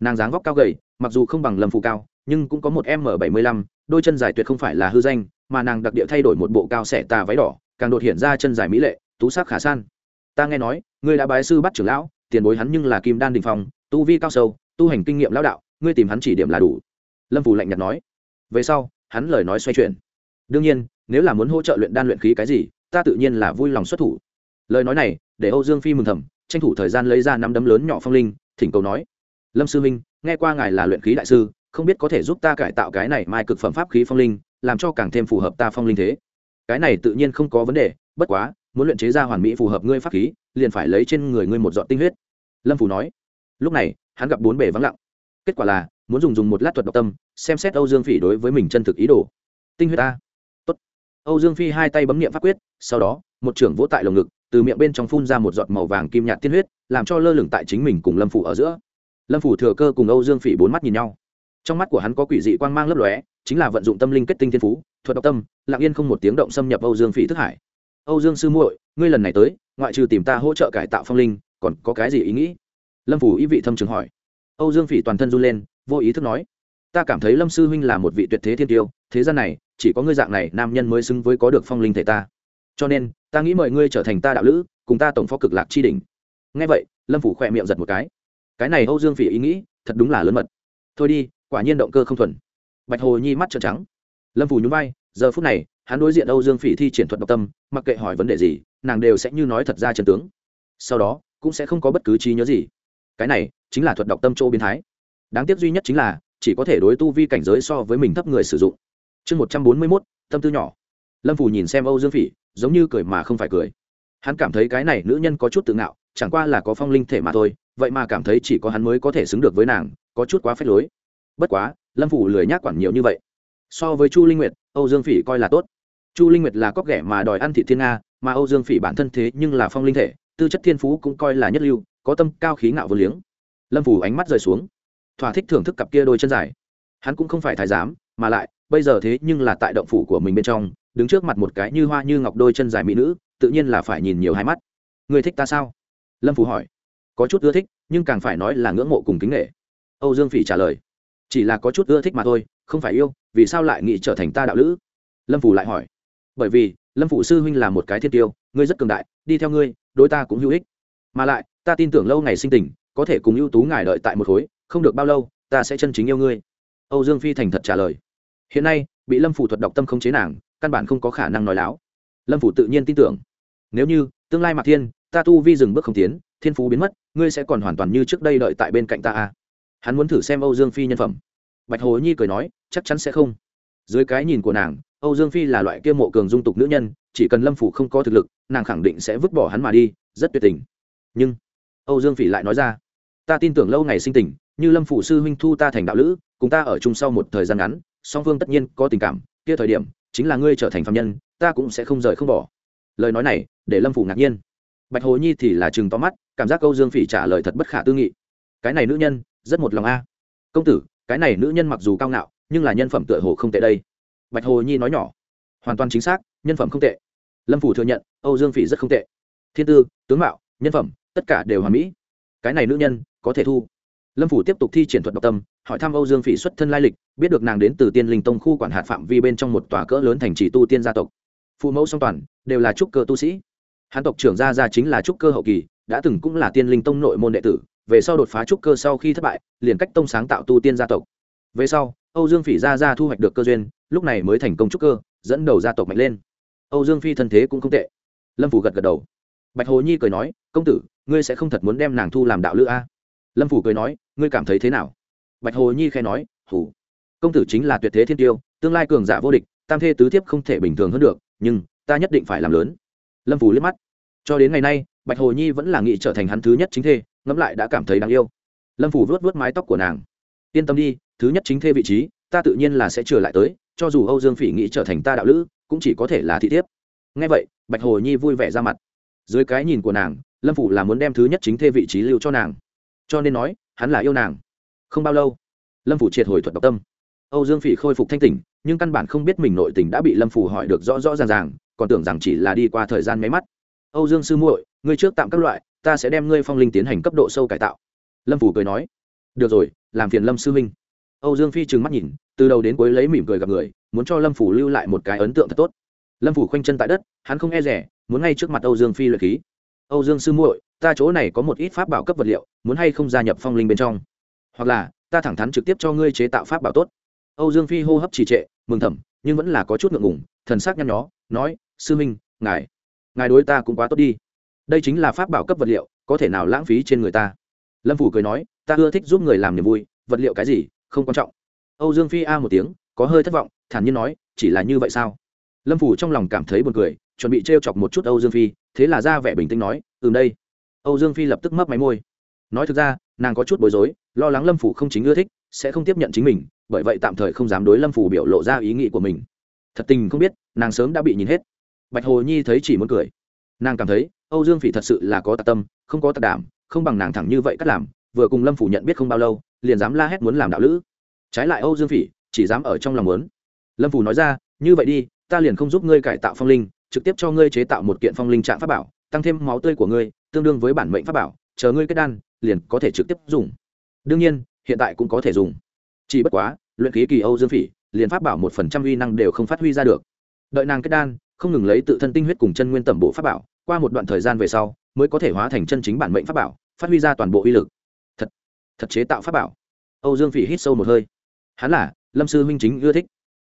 Speaker 1: Nàng dáng vóc cao gầy, mặc dù không bằng lâm phủ cao, nhưng cũng có một m bảy mươi lăm đôi chân dài tuyệt không phải là hư danh, mà nàng đặc địa thay đổi một bộ cao xẻ tà váy đỏ, càng đột hiện ra chân dài mỹ lệ, tú sắc khả san. Ta nghe nói, ngươi đã bái sư bắt trưởng lão tiền bối hắn nhưng là kim đan đình phong, tu vi cao sâu, tu hành kinh nghiệm lão đạo, ngươi tìm hắn chỉ điểm là đủ. Lâm phủ lạnh nhạt nói. Về sau, hắn lời nói xoay chuyển. Đương nhiên, nếu là muốn hỗ trợ luyện đan luyện khí cái gì, ta tự nhiên là vui lòng xuất thủ. Lời nói này, để âu dương phi mừng thầm, tranh thủ thời gian lấy ra năm đấm lớn nhỏ phong linh, thỉnh cầu nói, lâm sư minh nghe qua ngài là luyện khí đại sư, không biết có thể giúp ta cải tạo cái này mai cực phẩm pháp khí phong linh, làm cho càng thêm phù hợp ta phong linh thế. Cái này tự nhiên không có vấn đề, bất quá, muốn luyện chế ra hoàn mỹ phù hợp ngươi pháp khí, liền phải lấy trên người ngươi một dọn tinh huyết lâm phủ nói. Lúc này, hắn gặp bốn bể vắng lặng. Kết quả là, muốn dùng dùng một lát thuật độc tâm, xem xét âu dương phỉ đối với mình chân thực ý đồ. Tinh huyết ta. Tốt. âu dương phi hai tay bấm nghiệm pháp quyết, sau đó, một trưởng vỗ tại lồng ngực, từ miệng bên trong phun ra một giọt màu vàng kim nhạt tiên huyết, làm cho lơ lửng tại chính mình cùng lâm phủ ở giữa. Lâm phủ thừa cơ cùng âu dương phỉ bốn mắt nhìn nhau. Trong mắt của hắn có quỷ dị quang mang lấp lóe, chính là vận dụng tâm linh kết tinh thiên phú, thuật độc tâm, lặng yên không một tiếng động xâm nhập âu dương phỉ thức hải. Âu dương sư muội, ngươi lần này tới, ngoại trừ tìm ta hỗ trợ cải tạo phong linh còn có cái gì ý nghĩ? Lâm phủ ý vị thâm trường hỏi. Âu dương phỉ toàn thân run lên, vô ý thức nói, ta cảm thấy lâm sư huynh là một vị tuyệt thế thiên tiêu, thế gian này, chỉ có ngươi dạng này, nam nhân mới xứng với có được phong linh thể ta. Cho nên, ta nghĩ mời ngươi trở thành ta đạo lữ, cùng ta tổng phó cực lạc chi đỉnh. Ngay vậy, lâm phủ khỏe miệng giật một cái. Cái này âu dương phỉ ý nghĩ, thật đúng là lớn mật. Thôi đi, quả nhiên động cơ không thuần. Bạch hồ nhi mắt trợn trắng. Lâm phủ nhún vai, giờ phút này, hắn đối diện âu dương phỉ thi triển thuật độc tâm, mặc kệ hỏi vấn đề gì, nàng đều sẽ như nói thật ra chân tướng. Sau đó cũng sẽ không có bất cứ trí nhớ gì. Cái này chính là thuật đọc tâm chỗ biến thái. Đáng tiếc duy nhất chính là, chỉ có thể đối tu vi cảnh giới so với mình thấp người sử dụng. Chương một trăm bốn mươi mốt, tâm tư nhỏ. Lâm phủ nhìn xem âu dương phỉ, giống như cười mà không phải cười. Hắn cảm thấy cái này nữ nhân có chút tự ngạo, chẳng qua là có phong linh thể mà thôi, vậy mà cảm thấy chỉ có hắn mới có thể xứng được với nàng, có chút quá phép lối. Bất quá, lâm phủ lười nhác quản nhiều như vậy. So với chu linh nguyệt, âu dương phỉ coi là tốt. Chu linh nguyệt là cóc ghẻ mà đòi ăn thị thiên nga, mà âu dương phỉ bản thân thế nhưng là phong linh thể tư chất thiên phú cũng coi là nhất lưu, có tâm cao khí ngạo vô liếng. Lâm phủ ánh mắt rời xuống. Thỏa thích thưởng thức cặp kia đôi chân dài. Hắn cũng không phải thái giám, mà lại, bây giờ thế nhưng là tại động phủ của mình bên trong, đứng trước mặt một cái như hoa như ngọc đôi chân dài mỹ nữ, tự nhiên là phải nhìn nhiều hai mắt. Người thích ta sao? Lâm phủ hỏi. Có chút ưa thích, nhưng càng phải nói là ngưỡng mộ cùng kính nghệ âu dương phỉ trả lời. Chỉ là có chút ưa thích mà thôi, không phải yêu, vì sao lại nghĩ trở thành ta đạo lữ? Lâm phủ lại hỏi. Bởi vì, lâm phụ sư huynh là một cái thiên tiêu, ngươi rất cường đại, đi theo ngươi đối ta cũng hữu ích. Mà lại, ta tin tưởng lâu ngày sinh tình, có thể cùng ưu tú ngài đợi tại một khối, không được bao lâu, ta sẽ chân chính yêu ngươi. Âu dương phi thành thật trả lời. Hiện nay, bị lâm phủ thuật độc tâm không chế nàng, căn bản không có khả năng nói láo. Lâm phủ tự nhiên tin tưởng. Nếu như, tương lai mạc thiên, ta tu vi dừng bước không tiến, thiên phú biến mất, ngươi sẽ còn hoàn toàn như trước đây đợi tại bên cạnh ta à? hắn muốn thử xem âu dương phi nhân phẩm. Bạch hồ nhi cười nói, chắc chắn sẽ không. Dưới cái nhìn của nàng âu dương phi là loại kia mộ cường dung tục nữ nhân, chỉ cần lâm phủ không có thực lực, nàng khẳng định sẽ vứt bỏ hắn mà đi, rất tuyệt tình. Nhưng, âu dương phỉ lại nói ra, ta tin tưởng lâu ngày sinh tình, như lâm phủ sư huynh thu ta thành đạo lữ, cùng ta ở chung sau một thời gian ngắn, song phương tất nhiên có tình cảm, kia thời điểm, chính là ngươi trở thành phàm nhân, ta cũng sẽ không rời không bỏ. Lời nói này, để lâm phủ ngạc nhiên. Bạch hồ nhi thì là trừng to mắt, cảm giác âu dương phỉ trả lời thật bất khả tư nghị. Cái này nữ nhân, rất một lòng a. Công tử, cái này nữ nhân mặc dù cao ngạo, nhưng là nhân phẩm tựa hồ không tệ đây bạch hồ nhi nói nhỏ. Hoàn toàn chính xác, nhân phẩm không tệ. Lâm phủ thừa nhận, âu dương phỉ rất không tệ. Thiên tư, tướng mạo, nhân phẩm, tất cả đều hoàn mỹ. Cái này nữ nhân, có thể thu. Lâm phủ tiếp tục thi triển thuật độc tâm, hỏi thăm âu dương phỉ xuất thân lai lịch, biết được nàng đến từ tiên linh tông khu quản hạt phạm vi bên trong một tòa cỡ lớn thành trì tu tiên gia tộc. Phụ mẫu song toàn, đều là trúc cơ tu sĩ. Hán tộc trưởng gia gia chính là trúc cơ hậu kỳ, đã từng cũng là tiên linh tông nội môn đệ tử, về sau đột phá trúc cơ sau khi thất bại, liền cách tông sáng tạo tu tiên gia tộc. Về sau âu dương phỉ Ra Ra thu hoạch được cơ duyên, lúc này mới thành công trúc cơ, dẫn đầu gia tộc mạnh lên. Âu dương phi thân thế cũng không tệ. Lâm phủ gật gật đầu. Bạch hồ nhi cười nói, công tử, ngươi sẽ không thật muốn đem nàng thu làm đạo lữ a? Lâm phủ cười nói, ngươi cảm thấy thế nào? Bạch hồ nhi khẽ nói, hủ, công tử chính là tuyệt thế thiên tiêu, tương lai cường giả vô địch, tam thê tứ thiếp không thể bình thường hơn được, nhưng ta nhất định phải làm lớn. Lâm phủ liếc mắt. Cho đến ngày nay, bạch hồ nhi vẫn là nghị trở thành hắn thứ nhất chính thê, ngẫm lại đã cảm thấy đáng yêu. Lâm phủ vuốt vuốt mái tóc của nàng. Yên tâm đi thứ nhất chính thê vị trí, ta tự nhiên là sẽ trở lại tới, cho dù âu dương phỉ nghĩ trở thành ta đạo lữ, cũng chỉ có thể là thị thiếp. Ngay vậy, bạch hồ nhi vui vẻ ra mặt. Dưới cái nhìn của nàng, lâm phủ là muốn đem thứ nhất chính thê vị trí lưu cho nàng. Cho nên nói, hắn là yêu nàng. Không bao lâu, lâm phủ triệt hồi thuật độc tâm. Âu dương phỉ khôi phục thanh tỉnh, nhưng căn bản không biết mình nội tình đã bị lâm phủ hỏi được rõ rõ ràng ràng, còn tưởng rằng chỉ là đi qua thời gian máy mắt. Âu dương sư muội, ngươi trước tạm các loại, ta sẽ đem ngươi phong linh tiến hành cấp độ sâu cải tạo. Lâm phủ cười nói, được rồi, làm phiền lâm sư huynh âu dương phi trừng mắt nhìn, từ đầu đến cuối lấy mỉm cười gặp người, muốn cho lâm phủ lưu lại một cái ấn tượng thật tốt. Lâm phủ khoanh chân tại đất, hắn không e rẻ, muốn ngay trước mặt âu dương phi luyện khí. Âu dương sư muội, ta chỗ này có một ít pháp bảo cấp vật liệu, muốn hay không gia nhập phong linh bên trong? Hoặc là, ta thẳng thắn trực tiếp cho ngươi chế tạo pháp bảo tốt. Âu dương phi hô hấp trì trệ, mừng thầm, nhưng vẫn là có chút ngượng ngùng, thần sắc nhăn nhó, nói, sư minh, ngài ngài đối ta cũng quá tốt đi. Đây chính là pháp bảo cấp vật liệu, có thể nào lãng phí trên người ta? Lâm phủ cười nói, ta ưa thích giúp người làm niềm vui, vật liệu cái gì không quan trọng. Âu dương phi a một tiếng, có hơi thất vọng, thản nhiên nói, chỉ là như vậy sao? Lâm phủ trong lòng cảm thấy buồn cười, chuẩn bị t chọc một chút âu dương phi, thế là ra vẻ bình tĩnh nói từ đây. Âu dương phi lập tức mấp máy môi. Nói thực ra, nàng có chút bối rối, lo lắng lâm phủ không chính ưa thích, sẽ không tiếp nhận chính mình, bởi vậy tạm thời không dám đối lâm phủ biểu lộ ra ý nghĩ của mình. Thật tình không biết, nàng sớm đã bị nhìn hết. Bạch hồ nhi thấy chỉ muốn cười. Nàng cảm thấy, âu dương Phi thật sự là có tạ tâm, không có tạ đảm, không bằng nàng thẳng như vậy cắt làm vừa cùng lâm phủ nhận biết không bao lâu, liền dám la hét muốn làm đạo lữ. Trái lại âu dương phỉ, chỉ dám ở trong lòng muốn. Lâm phủ nói ra, như vậy đi, ta liền không giúp ngươi cải tạo phong linh, trực tiếp cho ngươi chế tạo một kiện phong linh trạng pháp bảo, tăng thêm máu tươi của ngươi, tương đương với bản mệnh pháp bảo, chờ ngươi kết đan, liền có thể trực tiếp dùng. Đương nhiên, hiện tại cũng có thể dùng. Chỉ bất quá, luyện khí kỳ âu dương phỉ, liền pháp bảo một phần trăm uy năng đều không phát huy ra được. Đợi nàng kết đan, không ngừng lấy tự thân tinh huyết cùng chân nguyên tẩm bộ pháp bảo, qua một đoạn thời gian về sau, mới có thể hóa thành chân chính bản mệnh pháp bảo, phát huy ra toàn bộ uy lực thật chế tạo pháp bảo. Âu dương phỉ hít sâu một hơi. Hắn là, lâm sư huynh chính ưa thích.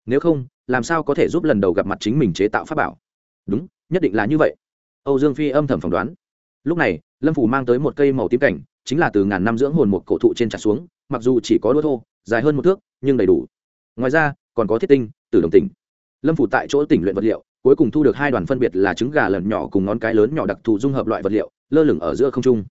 Speaker 1: Nếu không, làm sao có thể giúp lần đầu gặp mặt chính mình chế tạo pháp bảo? Đúng, nhất định là như vậy. Âu dương phi âm thầm phỏng đoán. Lúc này, lâm phủ mang tới một cây màu tím cảnh, chính là từ ngàn năm dưỡng hồn một cổ thụ trên trà xuống, mặc dù chỉ có đũa thô, dài hơn một thước, nhưng đầy đủ. Ngoài ra, còn có thiết tinh từ đồng tỉnh. Lâm phủ tại chỗ tỉnh luyện vật liệu, cuối cùng thu được hai đoàn phân biệt là trứng gà lợn nhỏ cùng ngón cái lớn nhỏ đặc thù dung hợp loại vật liệu, lơ lửng ở giữa không trung.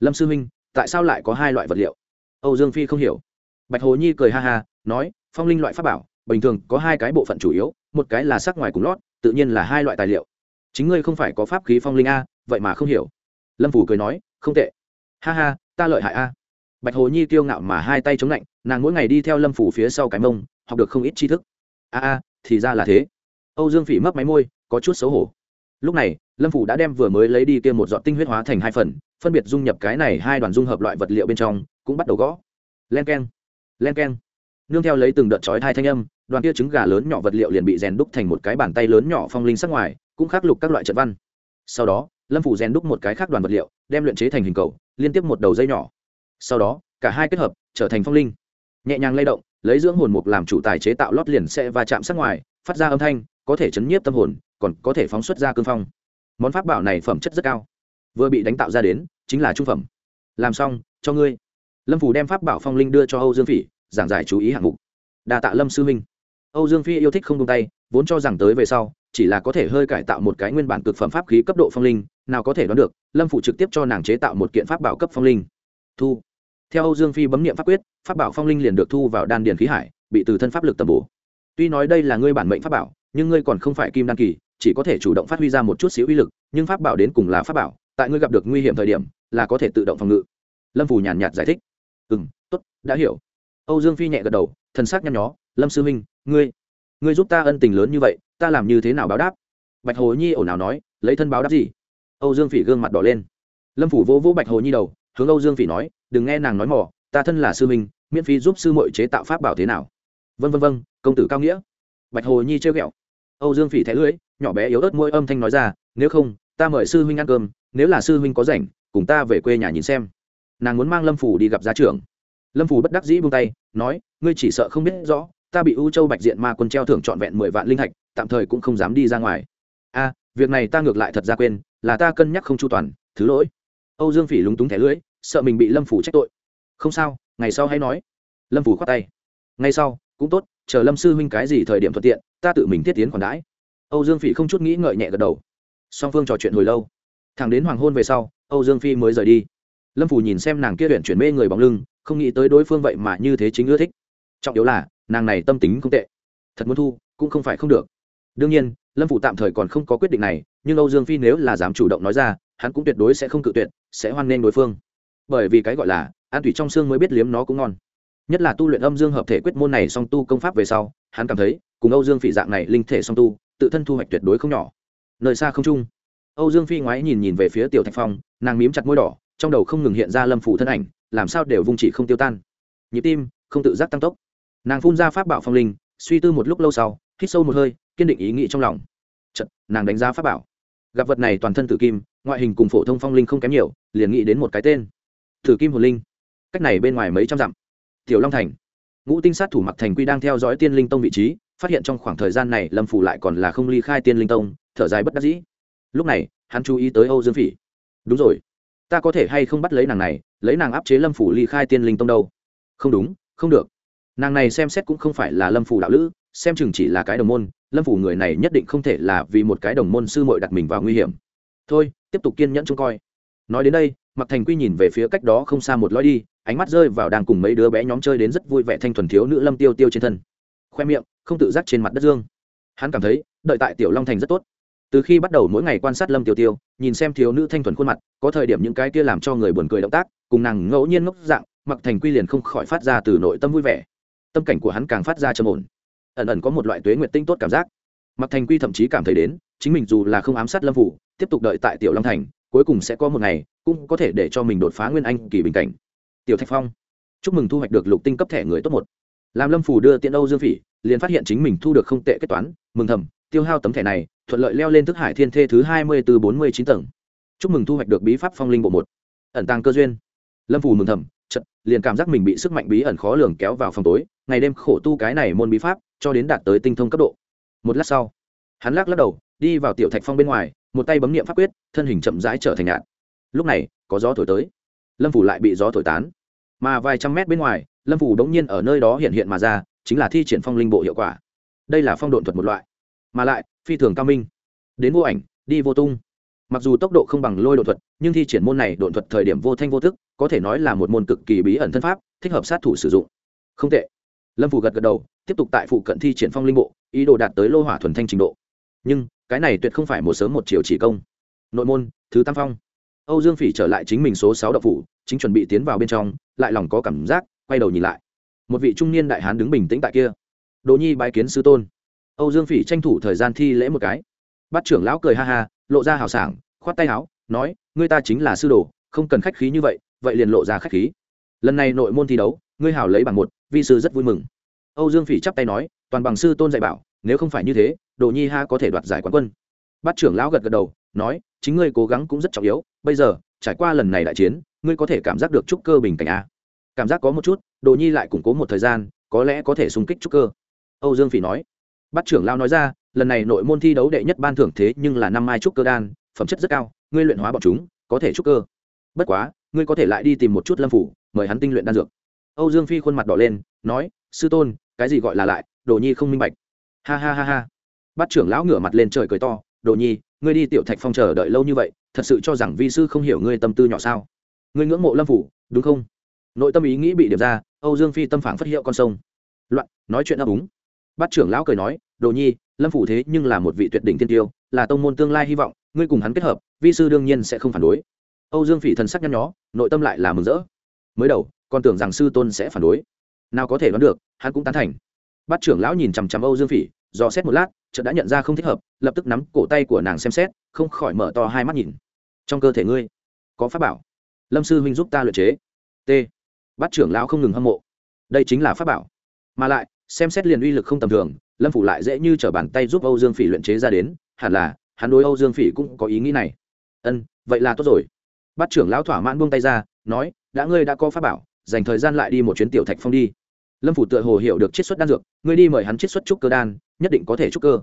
Speaker 1: Lâm sư huynh tại sao lại có hai loại vật liệu? Âu dương phi không hiểu. Bạch hồ nhi cười ha ha, nói, phong linh loại pháp bảo, bình thường có hai cái bộ phận chủ yếu, một cái là sắc ngoài cùng lót, tự nhiên là hai loại tài liệu. Chính ngươi không phải có pháp khí phong linh a, vậy mà không hiểu. Lâm phủ cười nói, không tệ. Ha ha, ta lợi hại a. Bạch hồ nhi kiêu ngạo mà hai tay chống lạnh, nàng mỗi ngày đi theo lâm phủ phía sau cái mông, học được không ít tri thức. A a, thì ra là thế. Âu dương phỉ mấp máy môi, có chút xấu hổ. Lúc này lâm phủ đã đem vừa mới lấy đi kia một giọt tinh huyết hóa thành hai phần, phân biệt dung nhập cái này hai đoàn dung hợp loại vật liệu bên trong, cũng bắt đầu gõ. Len k e n len k e n nương theo lấy từng đợt chói hai thanh âm, đoàn kia trứng gà lớn nhỏ vật liệu liền bị rèn đúc thành một cái bàn tay lớn nhỏ phong linh sắc ngoài, cũng khắc lục các loại trận văn. Sau đó, lâm phủ rèn đúc một cái khác đoàn vật liệu, đem luyện chế thành hình cầu, liên tiếp một đầu dây nhỏ. Sau đó, cả hai kết hợp, trở thành phong linh. Nhẹ nhàng lay động, lấy dưỡng hồn mục làm chủ tài chế tạo lót liền sẽ va chạm sắc ngoài, phát ra âm thanh, có thể chấn nhiếp tâm hồn, còn có thể phóng xuất ra cương phong món pháp bảo này phẩm chất rất cao. Vừa bị đánh tạo ra đến, chính là trung phẩm. Làm xong, cho ngươi. Lâm phủ đem pháp bảo phong linh đưa cho âu dương phỉ, giảng giải chú ý hạng mục. Đà tạ lâm sư minh. Âu dương phi yêu thích không tung tay, vốn cho rằng tới về sau, chỉ là có thể hơi cải tạo một cái nguyên bản cực phẩm pháp khí cấp độ phong linh, nào có thể đoán được, lâm phủ trực tiếp cho nàng chế tạo một kiện pháp bảo cấp phong linh. Thu. Theo âu dương phi bấm nghiệm pháp quyết, pháp bảo phong linh liền được thu vào đan điền khí hải, bị từ thân pháp lực tầm bổ. Tuy nói đây là ngươi bản mệnh pháp bảo, nhưng ngươi còn không phải kim đan kỳ chỉ có thể chủ động phát huy ra một chút xíu uy lực, nhưng pháp bảo đến cùng là pháp bảo, tại ngươi gặp được nguy hiểm thời điểm, là có thể tự động phòng ngự. Lâm phủ nhàn nhạt giải thích. Ừ m t ố t đã hiểu. Âu dương phi nhẹ gật đầu, thần sắc nhăn nhó, lâm sư minh ngươi ngươi giúp ta ân tình lớn như vậy, ta làm như thế nào báo đáp? Bạch hồ nhi ồn nào nói, lấy thân báo đáp gì? Âu dương phỉ gương mặt đỏ lên. Lâm phủ vỗ vỗ bạch hồ nhi đầu, hướng âu dương phỉ nói, đừng nghe nàng nói mỏ ta thân là sư minh miễn phí giúp sư mội chế tạo pháp bảo thế nào? Vân vân vân công tử cao nghĩa. Bạch hồ nhi trêu ghẹo âu dương phỉ thẻ lưỡi nhỏ bé yếu ớt môi âm thanh nói ra nếu không ta mời sư huynh ăn cơm nếu là sư huynh có rảnh cùng ta về quê nhà nhìn xem. Nàng muốn mang lâm phủ đi gặp gia trưởng. Lâm phủ bất đắc dĩ buông tay nói ngươi chỉ sợ không biết rõ ta bị u châu bạch diện ma quân treo thưởng trọn vẹn mười vạn linh hạch, tạm thời cũng không dám đi ra ngoài. A việc này ta ngược lại thật ra quên là ta cân nhắc không chu toàn thứ lỗi. Âu dương phỉ lúng túng thẻ lưỡi sợ mình bị lâm phủ trách tội. Không sao ngày sau hãy nói. Lâm phủ khoát tay. Ngay sau cũng tốt chờ lâm sư huynh cái gì thời điểm thuận tiện ta tự mình tiết tiến khoản đãi. Âu dương phỉ không chút nghĩ ngợi nhẹ gật đầu. Song phương trò chuyện hồi lâu. Thẳng đến hoàng hôn về sau, âu dương phi mới rời đi. Lâm phủ nhìn xem nàng kia huyện chuyển mê người bóng lưng, không nghĩ tới đối phương vậy mà như thế chính ưa thích. Trọng yếu là, nàng này tâm tính không tệ. Thật muốn thu, cũng không phải không được. Đương nhiên, lâm phủ tạm thời còn không có quyết định này, nhưng âu dương phi nếu là dám chủ động nói ra, hắn cũng tuyệt đối sẽ không cự tuyệt, sẽ hoan nghênh đối phương. Bởi vì cái gọi là, an thủy trong xương mới biết liếm nó cũng ngon. Nhất là tu luyện âm dương hợp thể quyết môn này song tu công pháp về sau, hắn cảm thấy cùng âu dương phỉ dạng này linh thể song tu tự thân thu hoạch tuyệt đối không nhỏ. Nơi xa không trung âu dương phi ngoái nhìn nhìn về phía tiểu thạch phong nàng mím chặt môi đỏ trong đầu không ngừng hiện ra lâm phủ thân ảnh làm sao đều vung chỉ không tiêu tan. Nhịp tim không tự giác tăng tốc. Nàng phun ra pháp bảo phong linh suy tư một lúc lâu sau hít sâu một hơi kiên định ý nghĩ trong lòng. Chật, nàng đánh giá pháp bảo. Gặp vật này toàn thân tử kim ngoại hình cùng phổ thông phong linh không kém nhiều liền nghĩ đến một cái tên. Tử kim hồn linh. Cách này bên ngoài mấy trăm dặm. Tiểu long thành. Ngũ tinh sát thủ mặc thành quy đang theo dõi tiên linh tông vị trí phát hiện trong khoảng thời gian này lâm phủ lại còn là không ly khai tiên linh tông, thở dài bất đắc dĩ. Lúc này, hắn chú ý tới âu dương phỉ. Đúng rồi. Ta có thể hay không bắt lấy nàng này, lấy nàng áp chế lâm phủ ly khai tiên linh tông đâu? Không đúng, không được. Nàng này xem xét cũng không phải là lâm phủ đạo lữ, xem chừng chỉ là cái đồng môn, lâm phủ người này nhất định không thể là vì một cái đồng môn sư mội đặt mình vào nguy hiểm. Thôi, tiếp tục kiên nhẫn trông coi. Nói đến đây mặc thành quy nhìn về phía cách đó không xa một lõi đi, ánh mắt rơi vào đang cùng mấy đứa bé nhóm chơi đến rất vui vẻ thanh thuần thiếu nữ lâm tiêu tiêu trên thân khoe miệng, không tự giác trên mặt đất dương. Hắn cảm thấy, đợi tại tiểu long thành rất tốt. Từ khi bắt đầu mỗi ngày quan sát lâm tiêu tiêu, nhìn xem thiếu nữ thanh thuần khuôn mặt, có thời điểm những cái kia làm cho người buồn cười động tác, cùng nàng ngẫu nhiên ngốc dạng mặc thành quy liền không khỏi phát ra từ nội tâm vui vẻ. Tâm cảnh của hắn càng phát ra trầm ổn. Ẩn ẩn có một loại tuế nguyện tinh tốt cảm giác. Mặc thành quy thậm chí cảm thấy đến, chính mình dù là không ám sát lâm phủ, tiếp tục đợi tại tiểu long thành, cuối cùng sẽ có một ngày, cũng có thể để cho mình đột phá nguyên anh kỳ bình cảnh. Tiểu thạch phong, chúc mừng thu hoạch được lục tinh cấp thẻ người tốt một làm lâm phủ đưa tiện âu dương phỉ, liền phát hiện chính mình thu được không tệ kết toán, mừng thầm, tiêu hao tấm thẻ này, thuận lợi leo lên thức hải thiên thê thứ hai mươi từ bốn mươi chín tầng. Chúc mừng thu hoạch được bí pháp phong linh bộ một. Ẩn tàng cơ duyên. Lâm phủ mừng thầm chật liền cảm giác mình bị sức mạnh bí ẩn khó lường kéo vào phòng tối, ngày đêm khổ tu cái này môn bí pháp, cho đến đạt tới tinh thông cấp độ. Một lát sau, hắn lắc lắc đầu, đi vào tiểu thạch phong bên ngoài, một tay bấm niệm pháp quyết, thân hình chậm rãi trở thành nhạn lúc này, có gió thổi tới. Lâm phủ lại bị gió thổi tán. Mà vài trăm mét bên ngoài lâm phủ đống nhiên ở nơi đó hiện hiện mà ra, chính là thi triển phong linh bộ hiệu quả. Đây là phong độn thuật một loại. Mà lại, phi thường cao minh. Đến vô ảnh, đi vô tung. Mặc dù tốc độ không bằng lôi độ thuật, nhưng thi triển môn này độn thuật thời điểm vô thanh vô thức có thể nói là một môn cực kỳ bí ẩn thân pháp, thích hợp sát thủ sử dụng. Không tệ. Lâm phủ gật gật đầu, tiếp tục tại phụ cận thi triển phong linh bộ, ý đồ đạt tới lô hỏa thuần thanh trình độ. Nhưng, cái này tuyệt không phải một sớm một chiều chỉ công. Nội môn, thứ tam phong. Âu dương phỉ trở lại chính mình số sáu đậu phủ, chính chuẩn bị tiến vào bên trong, lại lòng có cảm giác quay đầu nhìn lại. Một vị trung niên đại hán đứng bình tĩnh tại kia. Đồ nhi bái kiến sư tôn. Âu dương phỉ tranh thủ thời gian thi lễ một cái. Bắt trưởng lão cười ha ha, lộ ra hào sảng, khoát tay áo, nói, ngươi ta chính là sư đồ, không cần khách khí như vậy vậy liền lộ ra khách khí. Lần này nội môn thi đấu, ngươi hảo lấy bằng một, vi sư rất vui mừng. Âu dương phỉ chắp tay nói, toàn bằng sư tôn dạy bảo, nếu không phải như thế đồ nhi ha có thể đoạt giải quán quân. Bắt trưởng lão gật gật đầu, nói, chính ngươi cố gắng cũng rất trọng yếu, bây giờ, trải qua lần này đại chiến, ngươi có thể cảm giác được trúc cơ bình cảnh a cảm giác có một chút, đồ nhi lại củng cố một thời gian, có lẽ có thể xung kích trúc cơ. Âu dương phỉ nói. Bắt trưởng lao nói ra, lần này nội môn thi đấu đệ nhất ban thưởng thế nhưng là năm mai trúc cơ đan, phẩm chất rất cao, ngươi luyện hóa bọn chúng, có thể trúc cơ. Bất quá, ngươi có thể lại đi tìm một chút lâm phủ, mời hắn tinh luyện đan dược. Âu dương phi khuôn mặt đỏ lên, nói, sư tôn, cái gì gọi là lại, đồ nhi không minh bạch. Ha ha ha ha. Bắt trưởng lão ngửa mặt lên trời cười to, đồ nhi, ngươi đi tiểu thạch phong chờ đợi lâu như vậy, thật sự cho rằng vi sư không hiểu ngươi tâm tư nhỏ sao. Ngươi ngưỡng mộ lâm phủ, đúng không? Nội tâm ý nghĩ bị điểm ra, âu dương phi tâm phản phất hiệu con sông. Loạn, nói chuyện ấp úng. Bát trưởng lão cười nói, đồ nhi, lâm phủ thế nhưng là một vị tuyệt đỉnh tiên tiêu, là tông môn tương lai hy vọng, ngươi cùng hắn kết hợp, vi sư đương nhiên sẽ không phản đối. Âu dương phỉ thần sắc nhăn nhó, nội tâm lại là mừng rỡ. Mới đầu, còn tưởng rằng sư tôn sẽ phản đối. Nào có thể đoán được, hắn cũng tán thành. Bát trưởng lão nhìn chằm chằm âu dương phỉ do xét một lát, chợt đã nhận ra không thích hợp, lập tức nắm cổ tay của nàng xem xét, không khỏi mở to hai mắt nhìn. Trong cơ thể ngươi, có pháp bảo. Lâm sư huynh giúp ta luyện chế. T bắt trưởng lão không ngừng hâm mộ. Đây chính là pháp bảo. Mà lại, xem xét liền uy lực không tầm thường, lâm phủ lại dễ như t r ở bàn tay giúp âu dương phỉ luyện chế ra đến, hẳn là, hắn đối âu dương phỉ cũng có ý nghĩ này. Ân, vậy là tốt rồi. Bắt trưởng lão thỏa mãn buông tay ra, nói, đã ngươi đã có pháp bảo, dành thời gian lại đi một chuyến tiểu thạch phong đi. Lâm phủ tựa hồ hiểu được chiết xuất đan dược, ngươi đi mời hắn chiết xuất trúc cơ đan, nhất định có thể trúc cơ.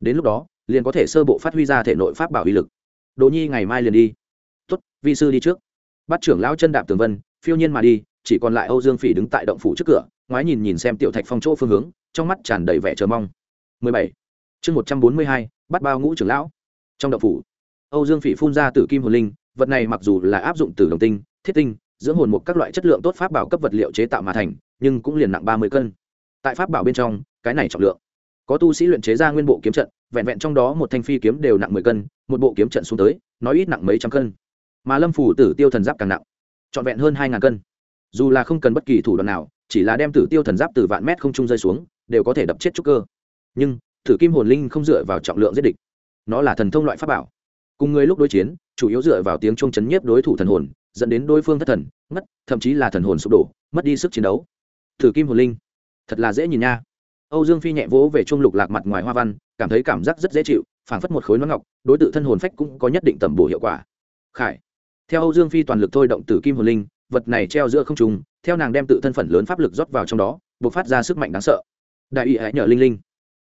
Speaker 1: Đến lúc đó, liền có thể sơ bộ phát huy ra thể nội pháp bảo uy lực. Đỗ nhi, ngày mai liền đi. Tuất vi sư đi trước. Bắt trưởng lão chân đạp tường vân, phiêu nhiên mà đi chỉ còn lại âu dương phỉ đứng tại động phủ trước cửa ngoái nhìn nhìn xem tiểu thạch phong chỗ phương hướng trong mắt tràn đầy vẻ chờ mong. 17. chương 142, bắt bao ngũ trưởng lão. Trong động phủ âu dương phỉ phun ra tử kim hồn linh vật này mặc dù là áp dụng từ đồng tinh thiết tinh dưỡng hồn một các loại chất lượng tốt pháp bảo cấp vật liệu chế tạo mà thành nhưng cũng liền nặng ba mươi cân. Tại pháp bảo bên trong cái này trọng lượng có tu sĩ luyện chế ra nguyên bộ kiếm trận vẹn vẹn trong đó một thanh phi kiếm đều nặng mười cân một bộ kiếm trận xuống tới nói ít nặng mấy trăm cân. Mà lâm phủ tử tiêu thần giáp càng nặng trọn vẹn hơn hai ngàn cân dù là không cần bất kỳ thủ đoạn nào, chỉ là đem tử tiêu thần giáp từ vạn mét không trung rơi xuống, đều có thể đập chết trúc cơ. Nhưng, thử kim hồn linh không dựa vào trọng lượng giết địch. Nó là thần thông loại pháp bảo. Cùng người lúc đối chiến, chủ yếu dựa vào tiếng chuông chấn nhiếp đối thủ thần hồn, dẫn đến đối phương thất thần, ngất, thậm chí là thần hồn sụp đổ, mất đi sức chiến đấu. Thử kim hồn linh, thật là dễ nhìn nha. Âu dương phi nhẹ vỗ về chuông lục lạc mặt ngoài hoa văn, cảm thấy cảm giác rất dễ chịu, phảng phất một khối nón ngọc, đối tượng thân hồn phách cũng có nhất định tầm bổ hiệu quả. Khải, theo âu dương phi toàn lực thôi động tử kim hồn linh vật này treo giữa không trung, theo nàng đem tự thân phận lớn pháp lực rót vào trong đó buộc phát ra sức mạnh đáng sợ. Đại ý hãy nhờ linh linh.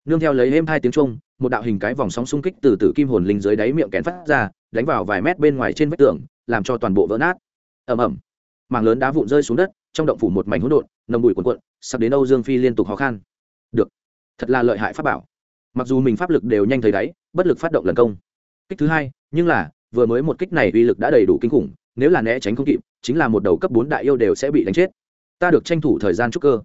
Speaker 1: Nương theo lấy êm hai tiếng trung một đạo hình cái vòng sóng xung kích từ tử kim hồn linh dưới đáy miệng kén phát ra, đánh vào vài mét bên ngoài trên vách tường, làm cho toàn bộ vỡ nát. Ầm ầm. Mảng lớn đá vụn rơi xuống đất, trong động phủ một mảnh hỗn độn, nồng bụi cuộn cuộn, sắp đến âu dương phi liên tục khó khăn được. Thật là lợi hại pháp bảo. Mặc dù mình pháp lực đều nhanh thấy đáy, bất lực phát động lần công. Kích thứ hai, nhưng là, vừa mới một kích này uy lực đã đầy đủ kinh khủng nếu là né tránh không kịp, chính là một đầu cấp bốn đại yêu đều sẽ bị đánh chết. Ta được tranh thủ thời gian trúc cơ.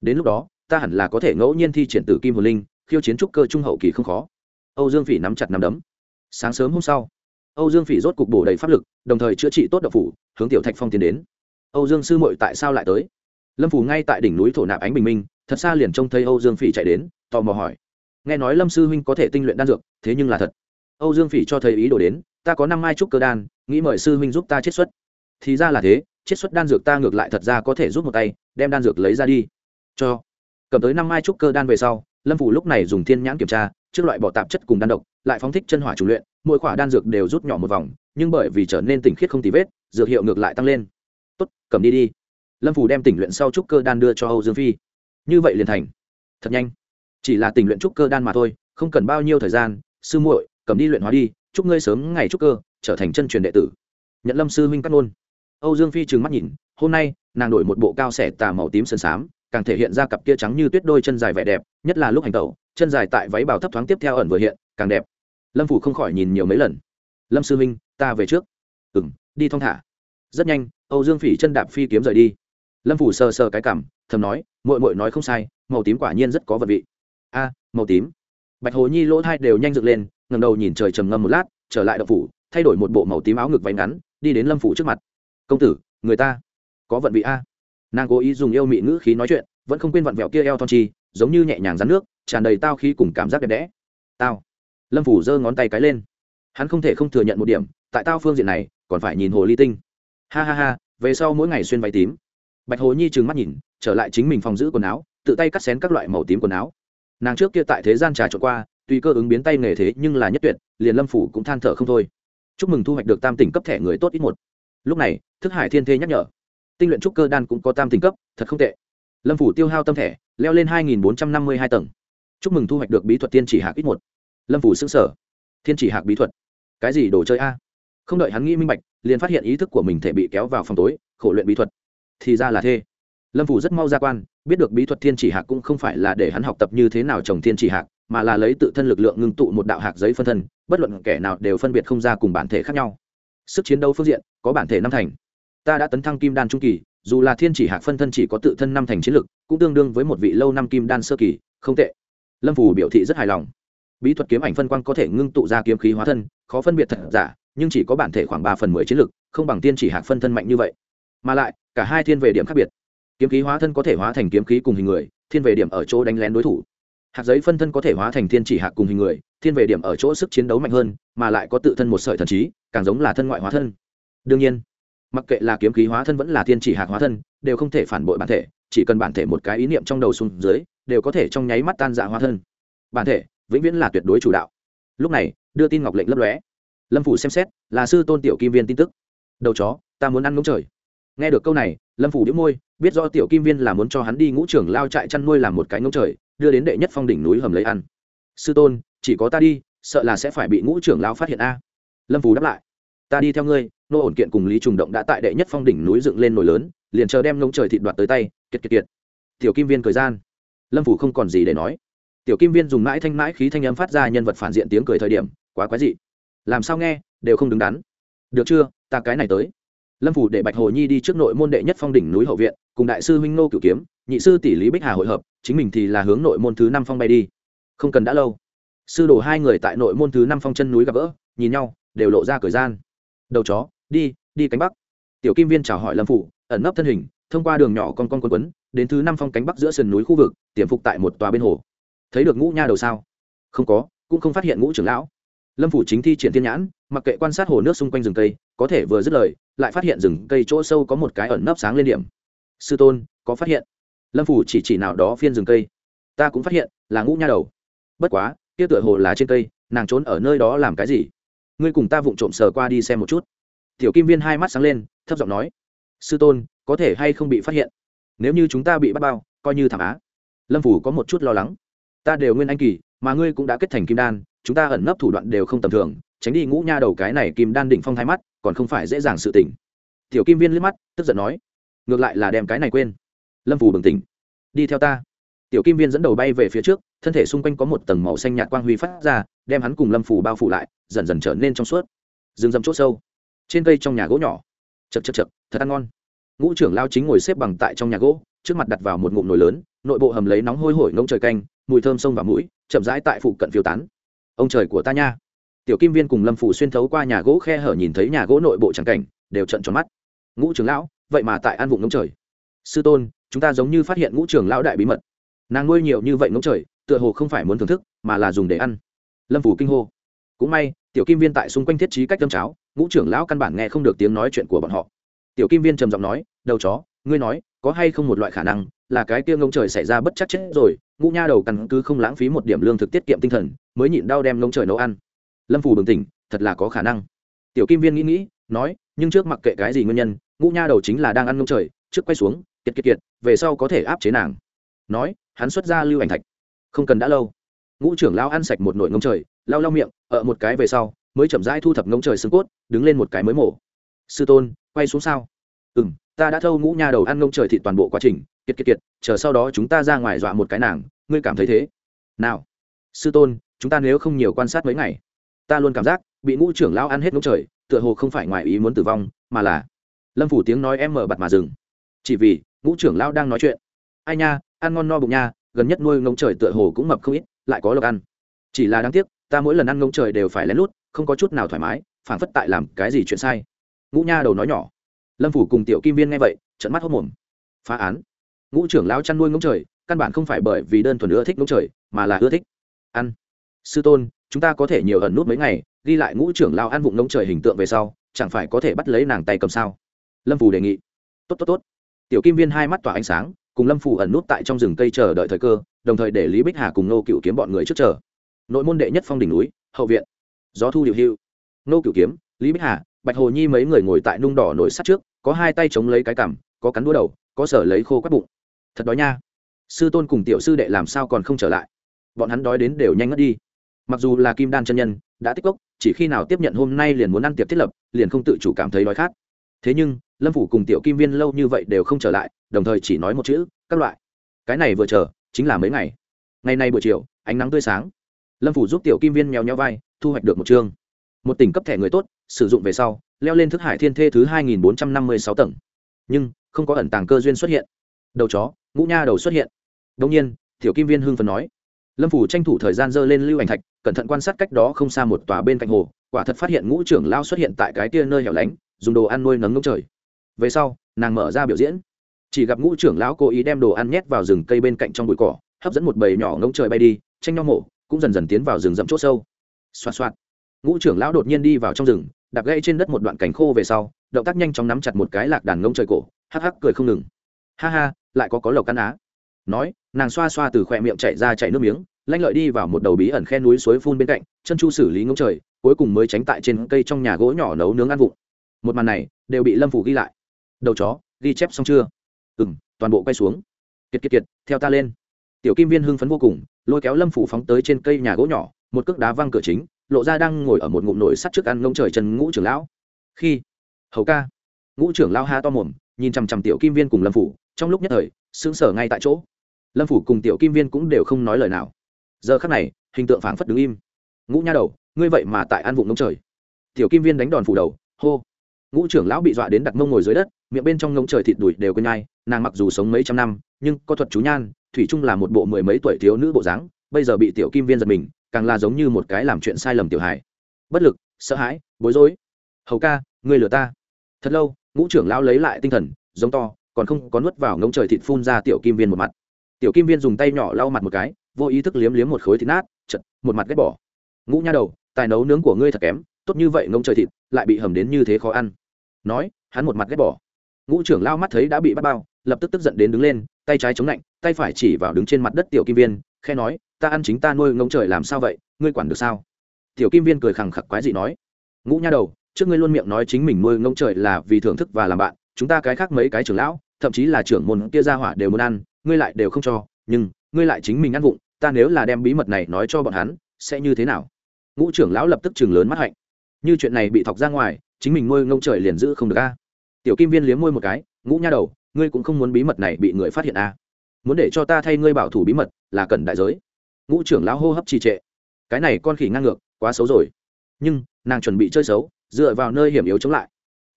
Speaker 1: Đến lúc đó, ta hẳn là có thể ngẫu nhiên thi triển tử kim hồn linh, khiêu chiến trúc cơ trung hậu kỳ không khó. Âu dương phỉ nắm chặt nắm đấm. Sáng sớm hôm sau, âu dương phỉ rốt cục bổ đầy pháp lực, đồng thời chữa trị tốt độc phủ, hướng tiểu thạch phong tiến đến. Âu dương sư mội tại sao lại tới? Lâm phủ ngay tại đỉnh núi thổ nạp ánh bình minh, thật xa liền trông thấy âu dương phỉ chạy đến, tò mò hỏi. Nghe nói lâm sư huynh có thể tinh luyện đan dược, thế nhưng là thật. Âu dương phỉ cho thấy ý đồ đến ta có năm mai trúc cơ đan, nghĩ mời sư huynh giúp ta chiết xuất. Thì ra là thế, chiết xuất đan dược ta ngược lại thật ra có thể giúp một tay, đem đan dược lấy ra đi. Cho. Cầm tới năm mai trúc cơ đan về sau, lâm phủ lúc này dùng thiên nhãn kiểm tra, trước loại bỏ tạp chất cùng đan độc, lại phóng thích chân hỏa chủ luyện, mỗi khoả đan dược đều rút nhỏ một vòng, nhưng bởi vì trở nên tỉnh khiết không tì vết, dược hiệu ngược lại tăng lên. Tốt, cầm đi đi. Lâm phủ đem tỉnh luyện sau trúc cơ đan đưa cho âu dương phi. Như vậy liền thành. Thật nhanh. Chỉ là tỉnh luyện trúc cơ đan mà thôi, không cần bao nhiêu thời gian, sư muội, cầm đi luyện hóa đi chúc ngươi sớm ngày chúc cơ, trở thành chân truyền đệ tử. Nhận lâm sư huynh cắt ngôn. Âu dương phi trừng mắt nhìn, hôm nay, nàng đổi một bộ cao xẻ tà màu tím sơn xám càng thể hiện ra cặp kia trắng như tuyết đôi chân dài vẻ đẹp, nhất là lúc hành tẩu, chân dài tại váy bào thấp thoáng tiếp theo ẩn vừa hiện, càng đẹp. Lâm phủ không khỏi nhìn nhiều mấy lần. Lâm sư minh ta về trước. Ừ m đi thong thả. Rất nhanh, âu dương phỉ chân đạp phi kiếm rời đi. Lâm phủ sờ sờ cái cảm thầm nói mội mội nói không sai, màu tím quả nhiên rất có vật vị. A, màu tím. Bạch hồ nhi lỗ thai đều nhanh dựng lên ngầm đầu nhìn trời trầm ngâm một lát, trở lại đậu phủ, thay đổi một bộ màu tím áo ngực váy ngắn, đi đến lâm phủ trước mặt. Công tử, người ta có vận vị a? Nàng cố ý dùng yêu mị ngữ khí nói chuyện, vẫn không quên vặn vẹo kia eo thon chi, giống như nhẹ nhàng rắn nước, tràn đầy tao khí cùng cảm giác đẹp đẽ. Tao. Lâm phủ giơ ngón tay cái lên. Hắn không thể không thừa nhận một điểm, tại tao phương diện này, còn phải nhìn hồ ly tinh. Ha ha ha, về sau mỗi ngày xuyên váy tím. Bạch hồ nhi trừng mắt nhìn, trở lại chính mình phòng giữ quần áo, tự tay cắt xén các loại màu tím quần áo. Nàng trước kia tại thế gian trà trộn qua tùy cơ ứng biến tay nghề thế nhưng là nhất tuyệt, liền lâm phủ cũng than thở không thôi. Chúc mừng thu hoạch được tam tỉnh cấp thẻ người tốt ít một. Lúc này, thức hải thiên thê nhắc nhở. Tinh luyện trúc cơ đan cũng có tam tỉnh cấp, thật không tệ. Lâm phủ tiêu hao tâm thẻ, leo lên hai nghìn bốn trăm năm mươi hai tầng. Chúc mừng thu hoạch được bí thuật tiên chỉ hạc ít một. Lâm phủ xứng sở thiên chỉ hạc bí thuật. Cái gì đồ chơi a? Không đợi hắn nghĩ minh bạch, liền phát hiện ý thức của mình thể bị kéo vào phòng tối, khổ luyện bí thuật. Thì ra là thế lâm phủ rất mau gia quan, biết được bí thuật thiên chỉ hạc cũng không phải là để hắn học tập như thế nào trồng thiên chỉ hạc mà là lấy tự thân lực lượng ngưng tụ một đạo hạc giấy phân thân, bất luận kẻ nào đều phân biệt không ra cùng bản thể khác nhau. Sức chiến đấu phương diện, có bản thể năm thành. Ta đã tấn thăng kim đan trung kỳ, dù là thiên chỉ hạc phân thân chỉ có tự thân năm thành chiến lực, cũng tương đương với một vị lâu năm kim đan sơ kỳ, không tệ. Lâm phủ biểu thị rất hài lòng. Bí thuật kiếm ảnh phân quang có thể ngưng tụ ra kiếm khí hóa thân, khó phân biệt thật giả, nhưng chỉ có bản thể khoảng ba phần mười chiến lực, không bằng tiên chỉ hạc phân thân mạnh như vậy. Mà lại, cả hai thiên về điểm khác biệt. Kiếm khí hóa thân có thể hóa thành kiếm khí cùng hình người, thiên về điểm ở chỗ đánh lén đối thủ hạt giấy phân thân có thể hóa thành thiên chỉ hạc cùng hình người, thiên về điểm ở chỗ sức chiến đấu mạnh hơn, mà lại có tự thân một sợi thần trí, càng giống là thân ngoại hóa thân. Đương nhiên, mặc kệ là kiếm khí hóa thân vẫn là thiên chỉ hạc hóa thân, đều không thể phản bội bản thể, chỉ cần bản thể một cái ý niệm trong đầu xuống dưới, đều có thể trong nháy mắt tan dạ hóa thân. Bản thể vĩnh viễn là tuyệt đối chủ đạo. Lúc này, đưa tin ngọc lệnh lấp lóe. Lâm phủ xem xét, là sư tôn tiểu kim viên tin tức. Đầu chó, ta muốn ăn ngỗng trời. Nghe được câu này, lâm phủ đĩu môi, biết do tiểu kim viên là muốn cho hắn đi ngũ trưởng lao trại chăn nuôi làm một cái ngỗng trời đưa đến đệ nhất phong đỉnh núi hầm lấy ăn. Sư tôn, chỉ có ta đi, sợ là sẽ phải bị ngũ trưởng lao phát hiện a. Lâm phủ đáp lại. Ta đi theo ngươi, nô ổn kiện cùng lý trùng động đã tại đệ nhất phong đỉnh núi dựng lên nồi lớn, liền chờ đem ngỗng trời thịt đoạt tới tay, kiệt kiệt kiệt. Tiểu kim viên cười gian. Lâm phủ không còn gì để nói. Tiểu kim viên dùng mãi thanh mãi khí thanh âm phát ra nhân vật phản diện tiếng cười thời điểm, quá quái dị. Làm sao nghe, đều không đứng đắn. Được chưa, ta cái này tới. Lâm phủ để bạch hồ nhi đi trước nội môn đệ nhất phong đỉnh núi hậu viện, cùng đại sư huynh nô cửu kiếm, nhị sư tỷ lý bích hà hội hợp chính mình thì là hướng nội môn thứ năm phong bay đi. Không cần đã lâu. Sư đồ hai người tại nội môn thứ năm phong chân núi gặp gỡ, nhìn nhau, đều lộ ra cười gian. Đầu chó, đi đi cánh bắc. Tiểu kim viên chào hỏi lâm phủ, ẩn nấp thân hình, thông qua đường nhỏ con con quấn quấn, đến thứ năm phong cánh bắc giữa sườn núi khu vực, tiềm phục tại một tòa bên hồ. Thấy được ngũ nha đầu sao? Không có, cũng không phát hiện ngũ trưởng lão. Lâm phủ chính thi triển thiên nhãn, mặc kệ quan sát hồ nước xung quanh rừng cây, có thể vừa dứt lời, lại phát hiện rừng cây chỗ sâu có một cái ẩn nấp sáng lên điểm. Sư tôn, có phát hiện lâm phủ chỉ chỉ nào đó phiên rừng cây. Ta cũng phát hiện, là ngũ nha đầu. Bất quá, kia tựa hồ là trên cây, nàng trốn ở nơi đó làm cái gì? Ngươi cùng ta vụng trộm sờ qua đi xem một chút. Tiểu kim viên hai mắt sáng lên, thấp giọng nói. Sư tôn, có thể hay không bị phát hiện? Nếu như chúng ta bị bắt bao, coi như thảm á. Lâm phủ có một chút lo lắng. Ta đều nguyên anh kỳ, mà ngươi cũng đã kết thành kim đan, chúng ta ẩn nấp thủ đoạn đều không tầm thường, tránh đi ngũ nha đầu cái này kim đan đỉnh phong thái mắt, còn không phải dễ dàng sự tỉnh tiểu kim viên liếc mắt, tức giận nói. Ngược lại là đem cái này quên lâm phủ bừng tỉnh. Đi theo ta. Tiểu kim viên dẫn đầu bay về phía trước, thân thể xung quanh có một tầng màu xanh nhạt quang huy phát ra, đem hắn cùng lâm phủ bao phủ lại, dần dần trở nên trong suốt. Rừng rậm c h ỗ sâu. Trên cây trong nhà gỗ nhỏ. Chật chật chật thật ăn ngon. Ngũ trưởng lao chính ngồi xếp bằng tại trong nhà gỗ, trước mặt đặt vào một ngụm nồi lớn, nội bộ hầm lấy nóng hôi hổi ngông trời canh, mùi thơm sông và mũi, chậm rãi tại phụ cận phiêu tán. Ông trời của ta nha. Tiểu kim viên cùng lâm phủ xuyên thấu qua nhà gỗ khe hở nhìn thấy nhà gỗ nội bộ trắng cảnh, đều trận tròn mắt. Ngũ trưởng lão, vậy mà tại an vùng ngông trời. Sư tôn chúng ta giống như phát hiện ngũ trưởng lão đại bí mật. Nàng nuôi nhiều như vậy ngỗng trời, tựa hồ không phải muốn thưởng thức, mà là dùng để ăn. Lâm phủ kinh hô. Cũng may, tiểu kim viên tại xung quanh thiết trí cách tâm cháo, ngũ trưởng lão căn bản nghe không được tiếng nói chuyện của bọn họ. Tiểu kim viên trầm giọng nói, đầu chó, ngươi nói, có hay không một loại khả năng là cái kia ngông trời xảy ra bất chắc chết rồi, ngũ nha đầu căn cứ không lãng phí một điểm lương thực tiết kiệm tinh thần, mới nhịn đau đem ngông trời nấu ăn. Lâm phù bừng tỉnh, thật là có khả năng. Tiểu kim viên nghĩ nghĩ, nói, nhưng trước mặc kệ cái gì nguyên nhân, ngũ nha đầu chính là đang ăn ngông trời, trước quay xuống kiệt kiệt kiệt, về sau có thể áp chế nàng. Nói, hắn xuất ra lưu ảnh thạch. Không cần đã lâu. Ngũ trưởng lao ăn sạch một nồi ngông trời lao lao miệng, ở một cái về sau, mới chậm rãi thu thập ngông trời xương cốt, đứng lên một cái mới mổ. Sư tôn, quay xuống sao? Ừ m ta đã thâu ngũ nha đầu ăn ngông trời thị toàn bộ quá trình, kiệt kiệt kiệt, chờ sau đó chúng ta ra ngoài dọa một cái nàng, ngươi cảm thấy thế? Nào. Sư tôn, chúng ta nếu không nhiều quan sát mấy ngày, ta luôn cảm giác, bị ngũ trưởng lao ăn hết ngông trời, tựa hồ không phải ngoài ý muốn tử vong, mà là, lâm phủ tiếng nói em mở bặt mà dừng. Chỉ vì ngũ trưởng lão đang nói chuyện. Ai nha, ăn ngon no bụng nha, gần nhất nuôi ngông trời tựa hồ cũng mập không ít, lại có lộc ăn. Chỉ là đáng tiếc, ta mỗi lần ăn ngông trời đều phải lén lút, không có chút nào thoải mái phản phất tại làm cái gì chuyện sai. Ngũ nha đầu nói nhỏ. Lâm phủ cùng tiểu kim viên nghe vậy trận mắt hốc mồm. Phá án. Ngũ trưởng lão chăn nuôi ngỗng trời, căn bản không phải bởi vì đơn thuần ưa thích ngỗng trời, mà là ưa thích ăn. Sư tôn, chúng ta có thể nhiều ẩn nút mấy ngày, ghi lại ngũ trưởng lão ăn vụng ngỗng trời hình tượng về sau, chẳng phải có thể bắt lấy nàng tay cầm sao? Lâm phủ đề nghị. Tốt tốt tốt tiểu kim viên hai mắt tỏa ánh sáng, cùng lâm phủ ẩn nút tại trong rừng cây chờ đợi thời cơ, đồng thời để lý bích hà cùng nô cựu kiếm bọn người trước chờ. Nội môn đệ nhất phong đỉnh núi, hậu viện. Gió thu điệu hưu nô cựu kiếm, lý bích hà, bạch hồ nhi mấy người ngồi tại nung đỏ nổi sắt trước, có hai tay chống lấy cái cằm, có cắn đũa đầu, có sở lấy khô quát bụng. Thật đói nha. Sư tôn cùng tiểu sư đệ làm sao còn không trở lại? Bọn hắn đói đến đều nhanh ngất đi. Mặc dù là kim đan chân nhân, đã tích cốc, chỉ khi nào tiếp nhận hôm nay liền muốn ăn tiệc thiết lập, liền không tự chủ cảm thấy đói khát thế nhưng, lâm phủ cùng tiểu kim viên lâu như vậy đều không trở lại, đồng thời chỉ nói một chữ, các loại. Cái này vừa chờ, chính là mấy ngày. Ngày nay buổi chiều, ánh nắng tươi sáng. Lâm phủ giúp tiểu kim viên nheo nheo vai, thu hoạch được một chương. Một tỉnh cấp thẻ người tốt, sử dụng về sau, leo lên thức hải thiên thê thứ hai nghìn bốn trăm năm mươi sáu tầng. Nhưng, không có ẩn tàng cơ duyên xuất hiện. Đầu chó, ngũ nha đầu xuất hiện. Đông nhiên, tiểu kim viên hưng phần nói. Lâm phủ tranh thủ thời gian dơ lên lưu ảnh thạch, cẩn thận quan sát cách đó không xa một tòa bên cạnh hồ. Quả thật phát hiện ngũ trưởng lao xuất hiện tại cái tia nơi hẻo lánh dùng đồ ăn nuôi nấng ngốc trời. Về sau, nàng mở ra biểu diễn. Chỉ gặp ngũ trưởng lão cố ý đem đồ ăn nhét vào rừng cây bên cạnh trong bụi cỏ, hấp dẫn một bầy nhỏ ngốc trời bay đi, tranh nhau mổ, cũng dần dần tiến vào rừng rậm c h ỗ sâu. Xoa xoa ngũ trưởng lão đột nhiên đi vào trong rừng đạp gây trên đất một đoạn cành khô về sau, động tác nhanh chóng nắm chặt một cái lạc đàn ngông trời cổ, hắc hắc cười không ngừng. Ha ha, lại có có lộc căn á. Nói, nàng xoa xoa từ khoe miệng chạy ra chạy nước miếng, lanh lợi đi vào một đầu bí ẩn khe núi suối phun bên cạnh, chân chu xử lý ngông trời, cuối cùng mới tránh tại trên cây trong nhà gỗ nhỏ nấu nướng ăn vụng một màn này đều bị lâm phủ ghi lại đầu chó ghi chép xong chưa ừ m toàn bộ quay xuống. kiệt kiệt kiệt, theo ta lên. tiểu kim viên hưng phấn vô cùng, lôi kéo lâm phủ phóng tới trên cây nhà gỗ nhỏ, một cước đá văng cửa chính, lộ ra đang ngồi ở một ngụm nổi sắt trước ăn ngông trời Trần ngũ trưởng lão. khi, hầu ca, ngũ trưởng lao ha to mồm, nhìn chằm chằm tiểu kim viên cùng lâm phủ, trong lúc nhất thời, sững sờ ngay tại chỗ. lâm phủ cùng tiểu kim viên cũng đều không nói lời nào. giờ khắc này, hình tượng phảng phất đứng im. ngũ nha đầu, ngươi vậy mà tại ăn vụng ngông trời. tiểu kim viên đánh đòn phủ đầu, hô ngũ trưởng lão bị dọa đến đặt mông ngồi dưới đất, miệng bên trong ngông trời thịt đùi đều quên nhai, nàng mặc dù sống mấy trăm năm, nhưng có thuật chú nhan, thủy chung là một bộ mười mấy tuổi thiếu nữ bộ dáng, bây giờ bị tiểu kim viên giật mình, càng là giống như một cái làm chuyện sai lầm tiểu hài. Bất lực, sợ hãi, bối rối. Hầu ca người lừa ta. Thật lâu, ngũ trưởng lão lấy lại tinh thần, giống to, còn không có nuốt vào ngông trời thịt phun ra tiểu kim viên một mặt. Tiểu kim viên dùng tay nhỏ lau mặt một cái, vô ý thức liếm liếm một khối thịt nát, chật, một mặt ghét bỏ. Ngũ nha đầu, tài nấu nướng của ngươi thật kém, tốt như vậy ngông trời thịt, lại bị hầm đến như thế khó ăn nói, hắn một mặt ghét bỏ. Ngũ trưởng lao mắt thấy đã bị bắt bao, lập tức tức giận đến đứng lên, tay trái chống lạnh, tay phải chỉ vào đứng trên mặt đất tiểu kim viên khe nói, ta ăn chính ta nuôi ngông trời làm sao vậy, ngươi quản được sao? Tiểu kim viên cười khẳng khặc quái dị nói, ngũ nha đầu, trước ngươi luôn miệng nói chính mình nuôi ngông trời là vì thưởng thức và làm bạn, chúng ta cái khác mấy cái trưởng lão, thậm chí là trưởng môn kia ra hỏa đều muốn ăn, ngươi lại đều không cho, nhưng ngươi lại chính mình ăn vụng, ta nếu là đem bí mật này nói cho bọn hắn, sẽ như thế nào? Ngũ trưởng lão lập tức chừng lớn mắt hạnh. Như chuyện này bị thọc ra ngoài chính mình nuôi ngông trời liền giữ không được a. Tiểu kim viên liếm môi một cái, ngũ nha đầu, ngươi cũng không muốn bí mật này bị người phát hiện a. Muốn để cho ta thay ngươi bảo thủ bí mật là cần đại giới. Ngũ trưởng lão hô hấp trì trệ. Cái này con khỉ ngang ngược, quá xấu rồi. Nhưng, nàng chuẩn bị chơi xấu, dựa vào nơi hiểm yếu chống lại.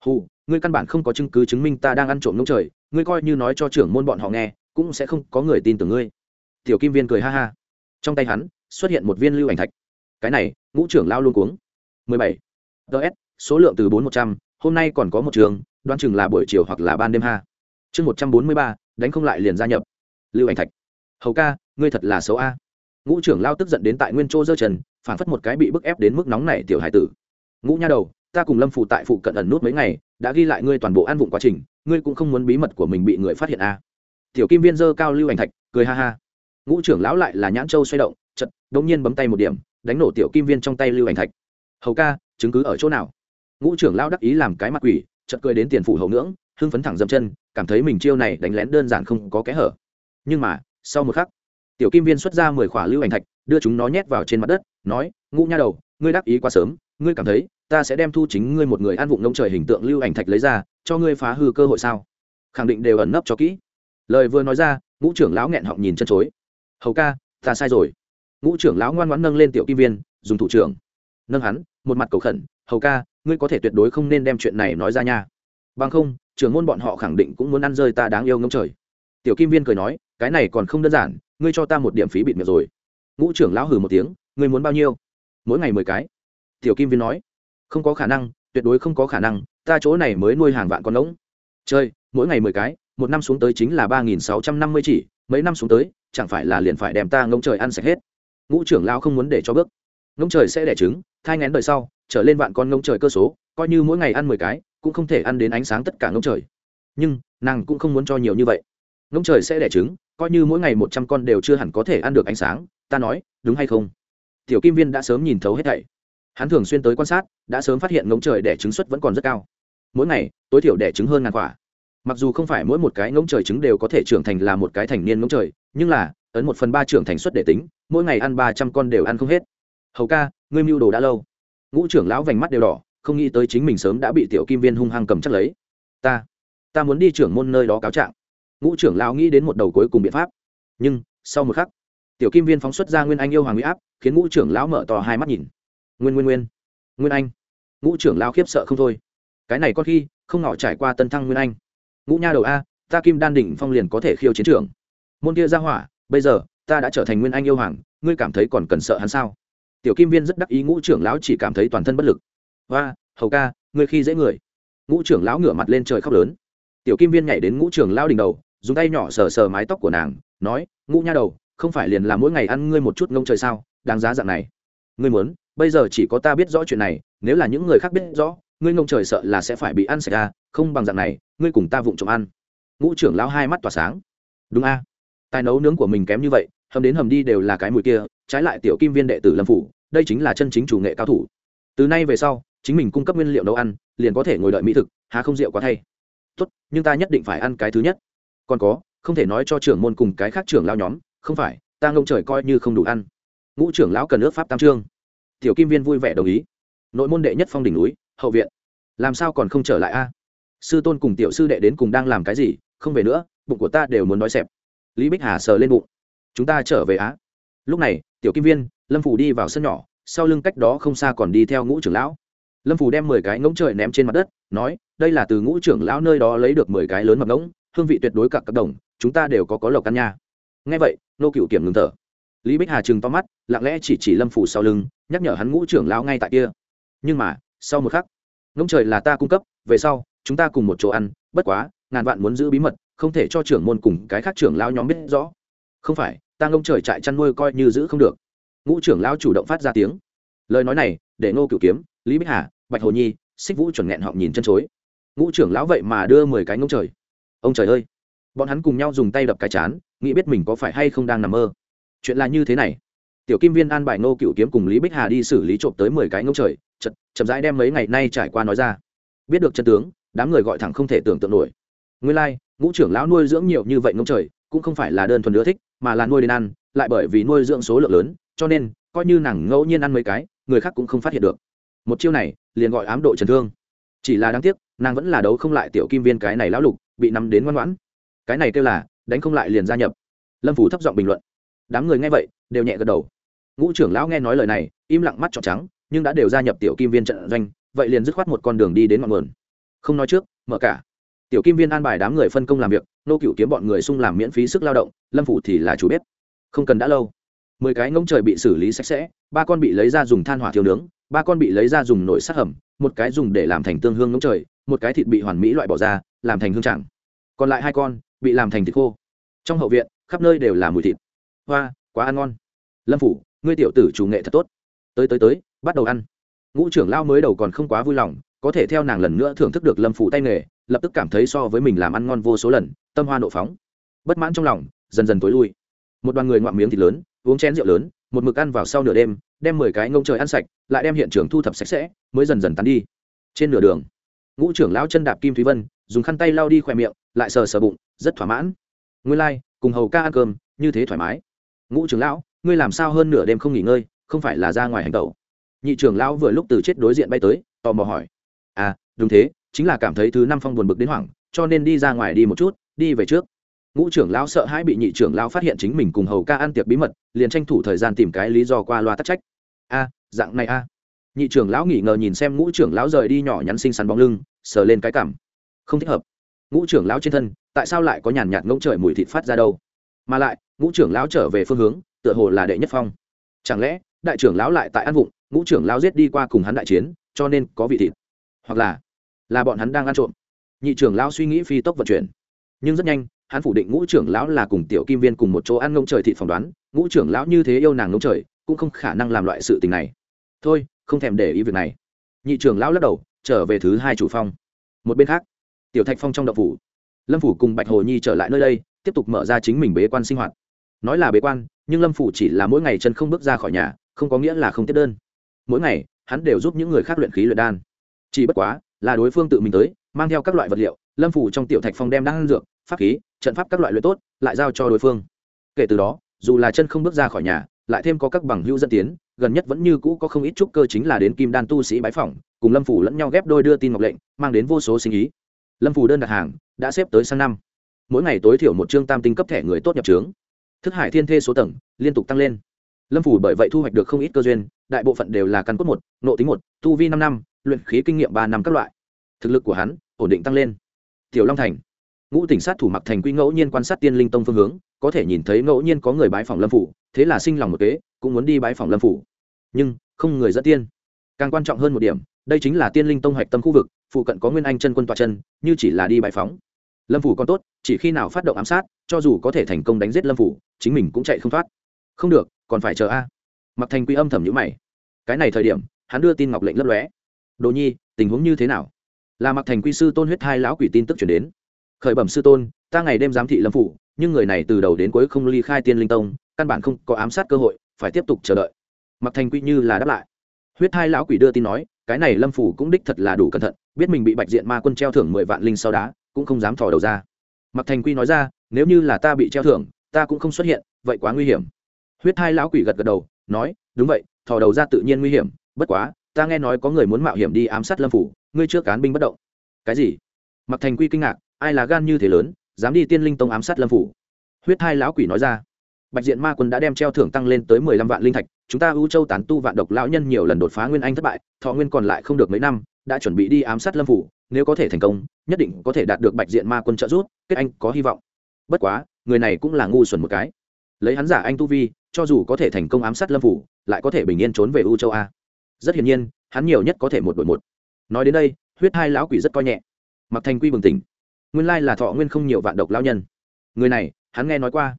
Speaker 1: Hù, ngươi căn bản không có chứng cứ chứng minh ta đang ăn trộm ngông trời, ngươi coi như nói cho trưởng môn bọn họ nghe, cũng sẽ không có người tin tưởng ngươi. Tiểu kim viên cười ha ha. Trong tay hắn, xuất hiện một viên lưu ảnh thạch. Cái này, ngũ trưởng lao luôn cuống. 17. ts số lượng từ bốn một trăm, hôm nay còn có một trường, đoán chừng là buổi chiều hoặc là ban đêm ha. Chương một trăm bốn mươi ba, đánh không lại liền gia nhập. Lưu ảnh thạch. Hầu ca, ngươi thật là xấu a. Ngũ trưởng lao tức giận đến tại nguyên chỗ dơ trần, phản phất một cái bị bức ép đến mức nóng này tiểu hải tử. Ngũ nha đầu, ta cùng lâm phụ tại phụ cận ẩn nút mấy ngày, đã ghi lại ngươi toàn bộ ăn vụng quá trình, ngươi cũng không muốn bí mật của mình bị người phát hiện a. Tiểu kim viên dơ cao lưu ảnh thạch, cười ha ha. Ngũ trưởng lão lại là nhãn châu xoay động chật đống nhiên bấm tay một điểm, đánh nổ tiểu kim viên trong tay lưu ảnh thạch. Hầu ca, chứng cứ ở chỗ nào? Ngũ trưởng lão đắc ý làm cái mặt quỷ chật cười đến tiền phủ hậu ngưỡng, hưng phấn thẳng dậm chân, cảm thấy mình chiêu này đánh lén đơn giản không có kẽ hở. Nhưng mà, sau một khắc, tiểu kim viên xuất ra mười khỏa lưu ảnh thạch, đưa chúng nó nhét vào trên mặt đất, nói, ngũ nha đầu, ngươi đắc ý quá sớm, ngươi cảm thấy, ta sẽ đem thu chính ngươi một người ăn vụng nông trời hình tượng lưu ảnh thạch lấy ra, cho ngươi phá hư cơ hội sao? Khẳng định đều ẩn nấp cho kỹ. Lời vừa nói ra, ngũ trưởng lão nghẹn họng nhìn chân chối. Hầu ca, ta sai rồi. Ngũ trưởng lão ngoan ngoãn nâng lên tiểu kim viên, dùng thủ trưởng. Nâng hắn, một mặt cầu khẩn, hầu ca ngươi có thể tuyệt đối không nên đem chuyện này nói ra nha. Bằng không, trưởng môn bọn họ khẳng định cũng muốn ăn rơi ta đáng yêu ngâm trời. Tiểu kim viên cười nói, cái này còn không đơn giản, ngươi cho ta một điểm phí bịt miệng rồi. Ngũ trưởng lão hừ một tiếng, ngươi muốn bao nhiêu? Mỗi ngày mười cái. Tiểu kim viên nói, không có khả năng, tuyệt đối không có khả năng, ta chỗ này mới nuôi hàng vạn con ngỗng chơi mỗi ngày mười cái, một năm xuống tới chính là ba nghìn sáu trăm năm mươi chỉ, mấy năm xuống tới, chẳng phải là liền phải đem ta ngỗng trời ăn sạch hết. Ngũ trưởng lão không muốn để cho bước. Ngỗng trời sẽ đẻ trứng thai ngén đời sau, trở lên vạn con ngỗng trời cơ số, coi như mỗi ngày ăn mười cái, cũng không thể ăn đến ánh sáng tất cả ngỗng trời. Nhưng, nàng cũng không muốn cho nhiều như vậy. Ngỗng trời sẽ đẻ trứng, coi như mỗi ngày một trăm con đều chưa hẳn có thể ăn được ánh sáng, ta nói, đúng hay không? Tiểu kim viên đã sớm nhìn thấu hết thảy. Hắn thường xuyên tới quan sát, đã sớm phát hiện ngỗng trời đẻ trứng suất vẫn còn rất cao. Mỗi ngày, tối thiểu đẻ trứng hơn ngàn quả. Mặc dù không phải mỗi một cái ngỗng trời trứng đều có thể trưởng thành là một cái thành niên ngỗng trời, nhưng là, ấn một phần ba trưởng thành suất để tính, mỗi ngày ăn ba trăm con đều ăn không hết hầu ca, ngươi mưu đồ đã lâu. Ngũ trưởng lão vành mắt đều đỏ, không nghĩ tới chính mình sớm đã bị tiểu kim viên hung hăng cầm chắc lấy. Ta ta muốn đi trưởng môn nơi đó cáo trạng. Ngũ trưởng lão nghĩ đến một đầu cuối cùng biện pháp. Nhưng, sau một khắc, tiểu kim viên phóng xuất ra nguyên anh yêu hoàng huy áp, khiến ngũ trưởng lão mở to hai mắt nhìn. Nguyên nguyên nguyên. Nguyên anh. Ngũ trưởng lão khiếp sợ không thôi. Cái này có khi, không ngỏ trải qua tân thăng nguyên anh. Ngũ nha đầu a, ta kim đan đỉnh phong liền có thể khiêu chiến trường môn kia ra hỏa, bây giờ, ta đã trở thành nguyên anh yêu hoàng, ngươi cảm thấy còn cần sợ hắn sao? Tiểu kim viên rất đắc ý, ngũ trưởng lão chỉ cảm thấy toàn thân bất lực. Và hầu ca, ngươi khi dễ người. Ngũ trưởng lão ngửa mặt lên trời khóc lớn. Tiểu kim viên nhảy đến ngũ trưởng lão đỉnh đầu, dùng tay nhỏ sờ sờ mái tóc của nàng, nói, ngũ nha đầu, không phải liền là mỗi ngày ăn ngươi một chút ngông trời sao? Đáng giá dạng này. Ngươi muốn, bây giờ chỉ có ta biết rõ chuyện này, nếu là những người khác biết rõ, ngươi ngông trời sợ là sẽ phải bị ăn sạch ra không bằng dạng này, ngươi cùng ta vụng trộm ăn. Ngũ trưởng lão hai mắt tỏa sáng. Đúng a, tài nấu nướng của mình kém như vậy hầm đến hầm đi đều là cái mùi kia, trái lại tiểu kim viên đệ tử lâm phủ, đây chính là chân chính chủ nghệ cao thủ. Từ nay về sau, chính mình cung cấp nguyên liệu nấu ăn, liền có thể ngồi đợi mỹ thực, há không rượu quá thay. Tốt, nhưng ta nhất định phải ăn cái thứ nhất. Còn có, không thể nói cho trưởng môn cùng cái khác trưởng lao nhóm, không phải, ta ngông trời coi như không đủ ăn. Ngũ trưởng lão cần ước pháp tam trương. Tiểu kim viên vui vẻ đồng ý. Nội môn đệ nhất phong đỉnh núi, hậu viện. Làm sao còn không trở lại a? À? Sư tôn cùng tiểu sư đệ đến cùng đang làm cái gì? Không về nữa, bụng của ta đều muốn nói xẹp. Lý bích hà sờ lên bụng chúng ta trở về á. Lúc này, tiểu kim viên, lâm phủ đi vào sân nhỏ, sau lưng cách đó không xa còn đi theo ngũ trưởng lão. Lâm phủ đem mười cái ngỗng trời ném trên mặt đất, nói, đây là từ ngũ trưởng lão nơi đó lấy được mười cái lớn mập ngỗng, hương vị tuyệt đối cặp các đồng, chúng ta đều có có lộc căn nha. Ngay vậy, nô cựu kiểm ngừng thở. Lý bích hà chừng to mắt, lặng lẽ chỉ chỉ lâm phủ sau lưng, nhắc nhở hắn ngũ trưởng lão ngay tại kia. Nhưng mà, sau một khắc, ngỗng trời là ta cung cấp, về sau, chúng ta cùng một chỗ ăn, bất quá, ngàn vạn muốn giữ bí mật, không thể cho trưởng môn cùng cái khác trưởng lão nhóm biết rõ không phải, ta ngông trời trại chăn nuôi coi như giữ không được. Ngũ trưởng lão chủ động phát ra tiếng. Lời nói này, để ngô cựu kiếm, lý bích hà, bạch hồ nhi, xích vũ chuẩn nghẹn họng nhìn chân chối. Ngũ trưởng lão vậy mà đưa mười cái ngông trời. Ông trời ơi! Bọn hắn cùng nhau dùng tay đập cái chán, nghĩ biết mình có phải hay không đang nằm mơ. Chuyện là như thế này. Tiểu kim viên an bài Ngô cựu kiếm cùng lý bích hà đi xử lý trộm tới mười cái ngông trời chật chậm rãi đem mấy ngày nay trải qua nói ra. Biết được chân tướng, đám người gọi thẳng không thể tưởng tượng nổi. Nguyên lai, ngũ trưởng lão nuôi dưỡng nhiều như vậy ngông trời, cũng không phải là đơn thuần ưa thích mà là nuôi đến ăn, lại bởi vì nuôi dưỡng số lượng lớn, cho nên, coi như nàng ngẫu nhiên ăn mấy cái, người khác cũng không phát hiện được. Một chiêu này, liền gọi ám độ trần thương. Chỉ là đáng tiếc, nàng vẫn là đấu không lại tiểu kim viên cái này lão lục, bị nắm đến ngoan ngoãn. Cái này kêu là, đánh không lại liền gia nhập. Lâm phủ thấp giọng bình luận. Đám người nghe vậy, đều nhẹ gật đầu. Ngũ trưởng lão nghe nói lời này, im lặng mắt trọn trắng, nhưng đã đều gia nhập tiểu kim viên trận doanh, vậy liền dứt khoát một con đường đi đến ngọn nguồn. Không nói trước, mở cả tiểu kim viên an bài đám người phân công làm việc, nô cựu kiếm bọn người sung làm miễn phí sức lao động, lâm phủ thì là chủ bếp. Không cần đã lâu. Mười cái ngỗng trời bị xử lý sạch sẽ, ba con bị lấy ra dùng than hỏa thiêu nướng, ba con bị lấy ra dùng nổi sát hầm, một cái dùng để làm thành tương hương ngỗng trời, một cái thịt bị hoàn mỹ loại bỏ ra, làm thành hương chẳng còn lại hai con bị làm thành thịt khô. Trong hậu viện, khắp nơi đều là mùi thịt. Hoa, quá ăn ngon. Lâm phủ, ngươi tiểu tử chủ nghệ thật tốt. Tới tới tới, bắt đầu ăn. Ngũ trưởng lao mới đầu còn không quá vui lòng, có thể theo nàng lần nữa thưởng thức được lâm phủ tay nghề lập tức cảm thấy so với mình làm ăn ngon vô số lần tâm hoa nộ phóng. Bất mãn trong lòng dần dần tối lui. Một đoàn người ngoạm miếng thịt lớn uống chén rượu lớn một mực ăn vào sau nửa đêm đem mười cái ngông trời ăn sạch lại đem hiện trường thu thập sạch sẽ mới dần dần tắn đi. Trên nửa đường ngũ trưởng lão chân đạp kim thúy vân dùng khăn tay lau đi khỏe miệng lại sờ sờ bụng rất thỏa mãn. Ngươi lai、like, cùng hầu ca ăn cơm như thế thoải mái. Ngũ trưởng lão ngươi làm sao hơn nửa đêm không nghỉ ngơi không phải là ra ngoài hành tẩu? Nhị trưởng lão vừa lúc từ chết đối diện bay tới tò mò hỏi. À đúng thế chính là cảm thấy thứ năm phong buồn bực đến hoảng, cho nên đi ra ngoài đi một chút, đi về trước. Ngũ trưởng lão sợ hãi bị nhị trưởng lão phát hiện chính mình cùng hầu ca ăn tiệc bí mật, liền tranh thủ thời gian tìm cái lý do qua loa tắc trách. A, dạng này a. Nhị trưởng lão nghỉ ngờ nhìn xem ngũ trưởng lão rời đi nhỏ nhắn xinh xắn bóng lưng, sờ lên cái cảm. Không thích hợp. Ngũ trưởng lão trên thân, tại sao lại có nhàn nhạt ngỗng trời mùi thịt phát ra đâu? Mà lại, ngũ trưởng lão trở về phương hướng, tựa hồ là đệ nhất phong. Chẳng lẽ, đại trưởng lão lại tại ăn vụng, ngũ trưởng lão giết đi qua cùng hắn đại chiến, cho nên có vị thịt? Hoặc là là bọn hắn đang ăn trộm. Nhị trưởng lão suy nghĩ phi tốc vận chuyển. Nhưng rất nhanh, hắn phủ định ngũ trưởng lão là cùng tiểu kim viên cùng một chỗ ăn ngông trời thị phỏng đoán. Ngũ trưởng lão như thế yêu nàng ngông trời, cũng không khả năng làm loại sự tình này. Thôi, không thèm để ý việc này. Nhị trưởng lão lắc đầu, trở về thứ hai chủ phong. Một bên khác, tiểu thạch phong trong đậu phủ, lâm phủ cùng bạch hồ nhi trở lại nơi đây, tiếp tục mở ra chính mình bế quan sinh hoạt. Nói là bế quan, nhưng lâm phủ chỉ là mỗi ngày chân không bước ra khỏi nhà, không có nghĩa là không tiếp đơn. Mỗi ngày, hắn đều giúp những người khác luyện khí luyện đan. Chỉ bất quá là đối phương tự mình tới, mang theo các loại vật liệu, lâm phủ trong tiểu thạch phong đem đang ăn dược, pháp khí, trận pháp các loại luyện tốt, lại giao cho đối phương. Kể từ đó, dù là chân không bước ra khỏi nhà, lại thêm có các bằng hữu dẫn tiến, gần nhất vẫn như cũ có không ít chút cơ chính là đến kim đan tu sĩ bái phỏng, cùng lâm phủ lẫn nhau ghép đôi đưa tin ngọc lệnh, mang đến vô số sinh ý. Lâm phủ đơn đặt hàng, đã xếp tới sang năm. Mỗi ngày tối thiểu một chương tam tinh cấp thẻ người tốt nhập trướng. Thức hải thiên thê số tầng, liên tục tăng lên. Lâm phủ bởi vậy thu hoạch được không ít cơ duyên, đại bộ phận đều là căn cốt một nộ tính một, tu vi năm năm luyện khí kinh nghiệm ba năm các loại. Thực lực của hắn ổn định tăng lên. Tiểu long thành. Ngũ tỉnh sát thủ mặc thành quy ngẫu nhiên quan sát tiên linh tông phương hướng, có thể nhìn thấy ngẫu nhiên có người bái phòng lâm phủ, thế là sinh lòng một kế, cũng muốn đi bái phòng lâm phủ. Nhưng, không người dẫn tiên. Càng quan trọng hơn một điểm, đây chính là tiên linh tông hoạch tâm khu vực, phụ cận có nguyên anh chân quân tọa chân, như chỉ là đi bãi phóng lâm phủ còn tốt, chỉ khi nào phát động ám sát, cho dù có thể thành công đánh giết lâm phủ, chính mình cũng chạy không thoát. Không được, còn phải chờ a. Mặc thành quy âm thầm nhữ mày. Cái này thời điểm, hắn đưa tin ngọc lệnh lấp lóe đồ nhi, tình huống như thế nào? Là mặc thành quy sư tôn huyết hai lão quỷ tin tức chuyển đến. Khởi bẩm sư tôn, ta ngày đêm giám thị lâm phủ, nhưng người này từ đầu đến cuối không ly khai tiên linh tông, căn bản không có ám sát cơ hội, phải tiếp tục chờ đợi. Mặc thành quy như là đáp lại. Huyết hai lão quỷ đưa tin nói, cái này lâm phủ cũng đích thật là đủ cẩn thận, biết mình bị bạch diện ma quân treo thưởng mười vạn linh sau đá, cũng không dám thò đầu ra. Mặc thành quy nói ra, nếu như là ta bị treo thưởng, ta cũng không xuất hiện, vậy quá nguy hiểm. Huyết hai lão quỷ gật gật đầu, nói, đúng vậy, thò đầu ra tự nhiên nguy hiểm, bất quá ta nghe nói có người muốn mạo hiểm đi ám sát lâm phủ, ngươi chưa cán binh bất động. Cái gì? Mặc thành quy kinh ngạc, ai là gan như thế lớn, dám đi tiên linh tông ám sát lâm phủ? Huyết hai lão quỷ nói ra. Bạch diện ma quân đã đem treo thưởng tăng lên tới mười lăm vạn linh thạch, chúng ta ưu châu tán tu vạn độc lão nhân nhiều lần đột phá nguyên anh thất bại, thọ nguyên còn lại không được mấy năm, đã chuẩn bị đi ám sát lâm phủ, nếu có thể thành công, nhất định có thể đạt được bạch diện ma quân trợ giúp, kết anh có hy vọng. Bất quá, người này cũng là ngu xuẩn một cái. Lấy hắn giả anh tu vi, cho dù có thể thành công ám sát lâm phủ, lại có thể bình yên trốn về u châu a rất hiển nhiên, hắn nhiều nhất có thể một đội một. Nói đến đây, huyết hai lão quỷ rất coi nhẹ. Mặc thành quy bừng tỉnh. Nguyên lai là thọ nguyên không nhiều vạn độc lao nhân. Người này, hắn nghe nói qua.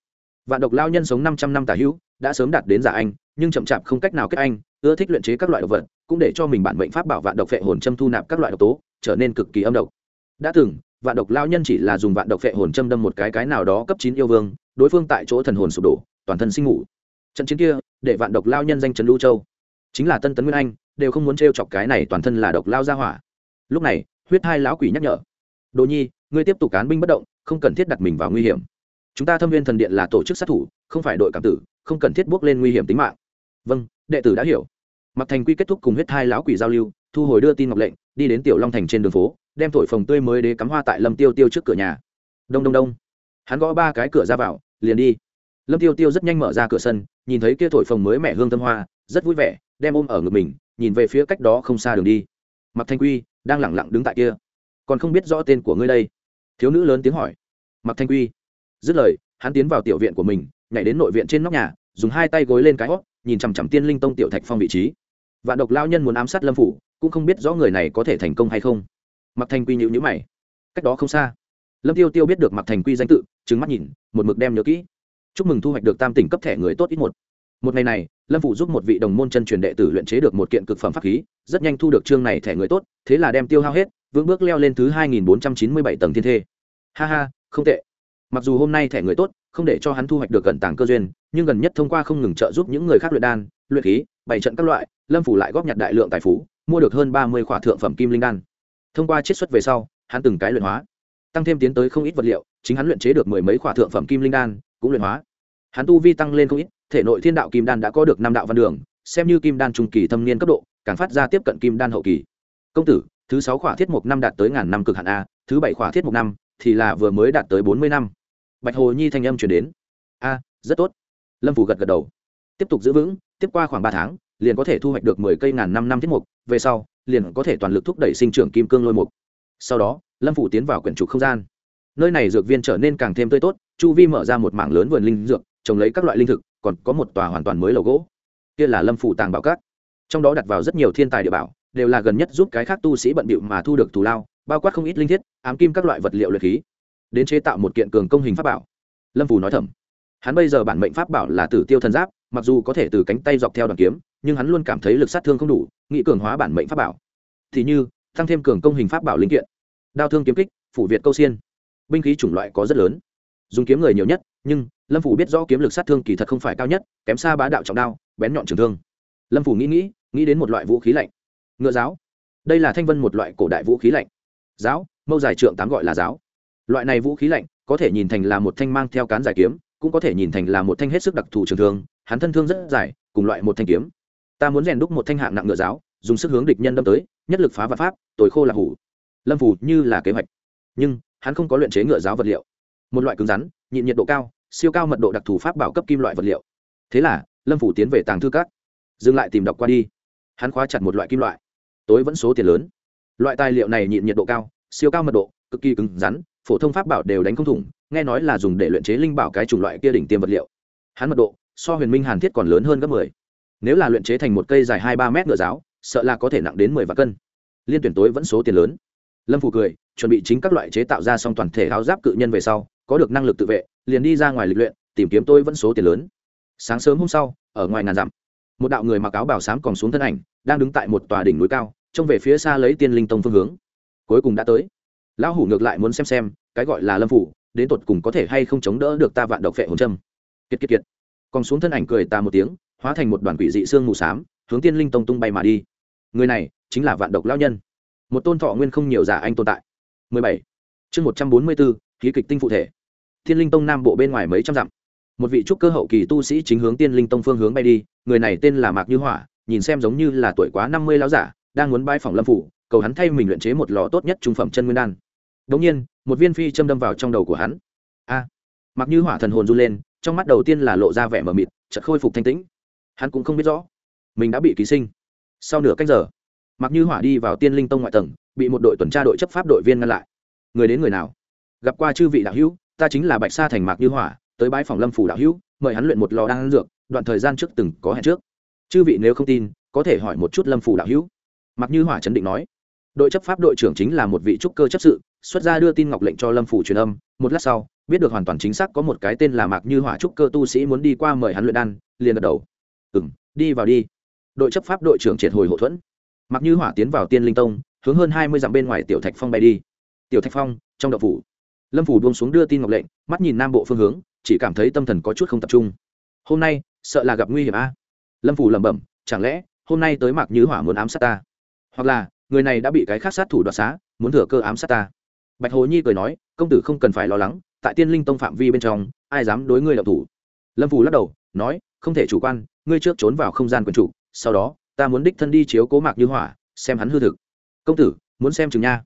Speaker 1: Vạn độc lao nhân sống năm trăm năm tả hữu, đã sớm đạt đến giả anh, nhưng chậm chạp không cách nào kết anh, ưa thích luyện chế các loại độc vật, cũng để cho mình bản mệnh pháp bảo vạn độc phệ hồn châm thu nạp các loại độc tố, trở nên cực kỳ âm độc. Đã từng, vạn độc lao nhân chỉ là dùng vạn độc phệ hồn châm đâm một cái cái nào đó cấp chín yêu vương, đối phương tại chỗ thần hồn sụp đổ, toàn thân sinh ngủ. Trận chiến kia, để vạn độc lao nhân danh trần lưu châu chính là tân tấn nguyên anh, đều không muốn t chọc cái này toàn thân là độc lao ra hỏa. Lúc này, huyết hai lão quỷ nhắc nhở. Đồ nhi, ngươi tiếp tục cán binh bất động, không cần thiết đặt mình vào nguy hiểm. Chúng ta thâm viên thần điện là tổ chức sát thủ, không phải đội cảm tử, không cần thiết bước lên nguy hiểm tính mạng. Vâng đệ tử đã hiểu. Mặc thành quy kết thúc cùng huyết hai lão quỷ giao lưu, thu hồi đưa tin ngọc lệnh, đi đến tiểu long thành trên đường phố, đem thổi phồng tươi mới đế cắm hoa tại lâm tiêu tiêu trước cửa nhà. Đông đông đông. Hắn gõ ba cái cửa ra vào, liền đi. Lâm tiêu tiêu rất nhanh mở ra cửa sân, nhìn thấy kia thổi phồng mới mẻ hương tâm hoa, rất vui vẻ đem ôm ở ngực mình, nhìn về phía cách đó không xa đường đi. Mặc thanh quy đang lẳng lặng đứng tại kia. Còn không biết rõ tên của ngươi đây. Thiếu nữ lớn tiếng hỏi. Mặc thanh quy. Dứt lời, hắn tiến vào tiểu viện của mình, nhảy đến nội viện trên nóc nhà, dùng hai tay gối lên cái hót, nhìn chằm chằm tiên linh tông tiểu thạch phong vị trí. Vạn độc lao nhân muốn ám sát lâm phủ, cũng không biết rõ người này có thể thành công hay không. Mặc thanh quy nhịu nhữ mày. Cách đó không xa. Lâm tiêu tiêu biết được mặc thành quy danh tự trứng mắt nhìn, một mực đem nhớ kỹ. Chúc mừng thu hoạch được tam tỉnh cấp thẻ người tốt ít một một ngày này, lâm phủ giúp một vị đồng môn chân truyền đệ tử luyện chế được một kiện cực phẩm pháp khí, rất nhanh thu được chương này thẻ người tốt, thế là đem tiêu hao hết, vững bước leo lên thứ hai nghìn bốn trăm chín mươi bảy tầng thiên thê. Ha ha, không tệ. Mặc dù hôm nay thẻ người tốt, không để cho hắn thu hoạch được gần tàng cơ duyên, nhưng gần nhất thông qua không ngừng trợ giúp những người khác luyện đan, luyện khí, bày trận các loại, lâm phủ lại góp nhặt đại lượng tài phú, mua được hơn ba mươi khỏa thượng phẩm kim linh đan. Thông qua chiết xuất về sau, hắn từng cái luyện hóa, tăng thêm tiến tới không ít vật liệu, chính hắn luyện chế được mười mấy khỏa thượng phẩm kim linh đan, cũng luyện hóa hắn tu vi tăng lên không ít, thể nội thiên đạo kim đan đã có được năm đạo văn đường, xem như kim đan trung kỳ thâm niên cấp độ, càng phát ra tiếp cận kim đan hậu kỳ. Công tử, thứ sáu khỏa thiết mục năm đạt tới ngàn năm cực hạn a, thứ bảy khỏa thiết mục năm thì là vừa mới đạt tới bốn mươi năm. Bạch hồ nhi thanh âm chuyển đến. A, rất tốt. Lâm phủ gật gật đầu. Tiếp tục giữ vững, tiếp qua khoảng ba tháng, liền có thể thu hoạch được mười cây ngàn năm năm thiết mục, về sau, liền có thể toàn lực thúc đẩy sinh trưởng kim cương lôi mục. Sau đó, lâm phủ tiến vào quyển trục không gian. Nơi này dược viên trở nên càng thêm tươi tốt, chu vi mở ra một mảng lớn vườn linh dược trồng lấy các loại linh thực, còn có một tòa hoàn toàn mới lầu gỗ. Kia là lâm phủ tàng bảo cát. Trong đó đặt vào rất nhiều thiên tài địa bảo, đều là gần nhất giúp cái khác tu sĩ bận bịu mà thu được thù lao, bao quát không ít linh thiết, ám kim các loại vật liệu luyện khí. Đến chế tạo một kiện cường công hình pháp bảo. Lâm phủ nói thầm. Hắn bây giờ bản mệnh pháp bảo là tử tiêu thần giáp, mặc dù có thể từ cánh tay dọc theo đoàn kiếm, nhưng hắn luôn cảm thấy lực sát thương không đủ, nghĩ cường hóa bản mệnh pháp bảo. Thì như, tăng thêm cường công hình pháp bảo linh kiện. Đao thương kiếm kích, phủ việt câu xiên. Binh khí chủng loại có rất lớn. Dùng kiếm người nhiều nhất, nhưng lâm phủ biết rõ kiếm lực sát thương kỳ thật không phải cao nhất, kém xa bá đạo trọng đao, bén nhọn trường thương. Lâm phủ nghĩ nghĩ nghĩ đến một loại vũ khí lạnh. Ngựa giáo. Đây là thanh vân một loại cổ đại vũ khí lạnh. Giáo, mâu dài trượng tám gọi là giáo. Loại này vũ khí lạnh, có thể nhìn thành là một thanh mang theo cán giải kiếm, cũng có thể nhìn thành là một thanh hết sức đặc thù trường thương, hắn thân thương rất dài, cùng loại một thanh kiếm. Ta muốn rèn đúc một thanh hạng nặng ngựa giáo, dùng sức hướng địch nhân đâm tới, nhất lực phá vạn pháp tối khô là hủ. Lâm phủ như là kế hoạch. Nhưng, hắn không có luyện chế ngựa giáo vật liệu. Một loại cứng rắn, nhịn nhiệt độ cao siêu cao mật độ đặc thù pháp bảo cấp kim loại vật liệu. Thế là, lâm phủ tiến về tàng thư các, dừng lại tìm đọc qua đi. Hắn khóa chặt một loại kim loại, tối vẫn số tiền lớn. Loại tài liệu này nhịn nhiệt độ cao, siêu cao mật độ, cực kỳ cứng rắn, phổ thông pháp bảo đều đánh không thủng, nghe nói là dùng để luyện chế linh bảo cái chủng loại kia đỉnh tiêm vật liệu. Hắn mật độ, so huyền minh hàn thiết còn lớn hơn gấp mười. Nếu là luyện chế thành một cây dài hai ba mét ngựa giáo, sợ là có thể nặng đến mười vạn cân. Liên tuyển tối vẫn số tiền lớn. Lâm phủ cười, chuẩn bị chính các loại chế tạo ra xong toàn thể áo giáp cự nhân về sau có được năng lực tự vệ liền đi ra ngoài lịch luyện tìm kiếm tôi vẫn số tiền lớn. Sáng sớm hôm sau ở ngoài ngàn dặm một đạo người mặc áo bảo sám còn xuống thân ảnh đang đứng tại một tòa đỉnh núi cao trông về phía xa lấy tiên linh tông phương hướng. Cuối cùng đã tới. Lão hủ ngược lại muốn xem xem cái gọi là lâm phủ đến tột cùng có thể hay không chống đỡ được ta vạn độc phệ hồn trâm kiệt kiệt kiệt. Còn xuống thân ảnh cười ta một tiếng hóa thành một đoàn quỷ dị xương mù s á m hướng tiên linh tông tung bay mà đi. Người này chính là vạn độc lao nhân. Một tôn thọ nguyên không nhiều giả anh tồn tại. 17. chương 144, khí kịch tinh phụ thể. Thiên linh tông nam bộ bên ngoài mấy trăm dặm. Một vị trúc cơ hậu kỳ tu sĩ chính hướng tiên linh tông phương hướng bay đi người này tên là mạc như hỏa nhìn xem giống như là tuổi quá năm mươi láo giả đang muốn bay phòng lâm phủ cầu hắn thay mình luyện chế một lò tốt nhất trung phẩm chân nguyên đan. Đống nhiên một viên phi châm đâm vào trong đầu của hắn. A! À, mặc như hỏa thần hồn run lên trong mắt đầu tiên là lộ ra vẻ mờ mịt chợt khôi phục thanh tĩnh. Hắn cũng không biết rõ mình đã bị ký sinh. Sau nửa cách giờ mặc như hỏa đi vào tiên linh tông ngoại tầng bị một đội tuần tra đội chấp pháp đội viên ngăn lại. Người đến người nào? Gặp qua chư vị đạo hữu, ta chính là bạch sa thành mạc như hỏa, tới bãi phòng lâm phủ đạo hữu, mời hắn luyện một lò đan dược, đoạn thời gian trước từng có hẹn trước. Chư vị nếu không tin, có thể hỏi một chút lâm phủ đạo hữu. Mạc như hỏa chấn định nói. Đội chấp pháp đội trưởng chính là một vị trúc cơ chấp sự, xuất ra đưa tin ngọc lệnh cho lâm phủ truyền âm, một lát sau, biết được hoàn toàn chính xác có một cái tên là mạc như hỏa trúc cơ tu sĩ muốn đi qua mời hắn luyện đan, liền gật đầu. Ừ m đi vào đi. Đội chấp pháp đội trưởng triệt hồi hậu thuẫn. Mặc như hỏa tiến vào tiên linh tông, hướng hơn hai mươi dặm bên ngoài tiểu thạch phong bay đi. Tiểu thạch phong, trong đậu phủ lâm phủ buông xuống đưa tin ngọc lệnh, mắt nhìn nam bộ phương hướng, chỉ cảm thấy tâm thần có chút không tập trung. Hôm nay, sợ là gặp nguy hiểm a. Lâm phủ lẩm bẩm, chẳng lẽ, hôm nay tới mạc như hỏa muốn ám sát ta? Hoặc là, người này đã bị cái khác sát thủ đoạt xá, muốn thừa cơ ám sát ta? Bạch hồ nhi cười nói, công tử không cần phải lo lắng, tại tiên linh tông phạm vi bên trong, ai dám đối ngươi đậu thủ? Lâm phù lắc đầu, nói, không thể chủ quan, ngươi trước trốn vào không gian quần chủ sau đó, ta muốn đích thân đi chiếu cố mạc như hỏa, xem hắn hư thực. Công tử, muốn xem chừng nha.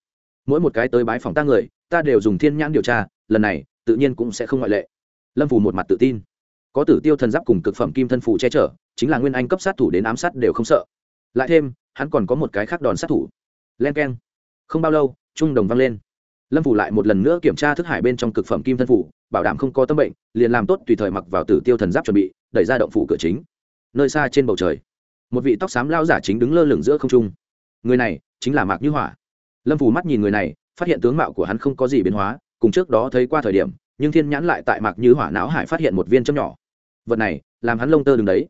Speaker 1: Mỗi một cái tới bái phòng ta người ta đều dùng thiên nhãn điều tra, lần này, tự nhiên cũng sẽ không ngoại lệ. Lâm phù một mặt tự tin. Có tử tiêu thần giáp cùng cực phẩm kim thân phù che chở, chính là nguyên anh cấp sát thủ đến ám sát đều không sợ. Lại thêm, hắn còn có một cái khác đòn sát thủ. Len k e n không bao lâu, trung đồng vang lên. Lâm phủ lại một lần nữa kiểm tra thức hải bên trong cực phẩm kim thân phủ bảo đảm không có tâm bệnh, liền làm tốt tùy thời mặc vào tử tiêu thần giáp chuẩn bị, đẩy ra động phủ cửa chính. Nơi xa trên bầu trời, một vị tóc xám lao giả chính đứng lơ lửng giữa không trung. Người này, chính là mạc như hỏa. Lâm phủ mắt nhìn người này phát hiện tướng mạo của hắn không có gì biến hóa, cùng trước đó thấy qua thời điểm, nhưng thiên nhãn lại tại mạc như hỏa não hải phát hiện một viên châm nhỏ. Vật này, làm hắn lông tơ đứng đấy.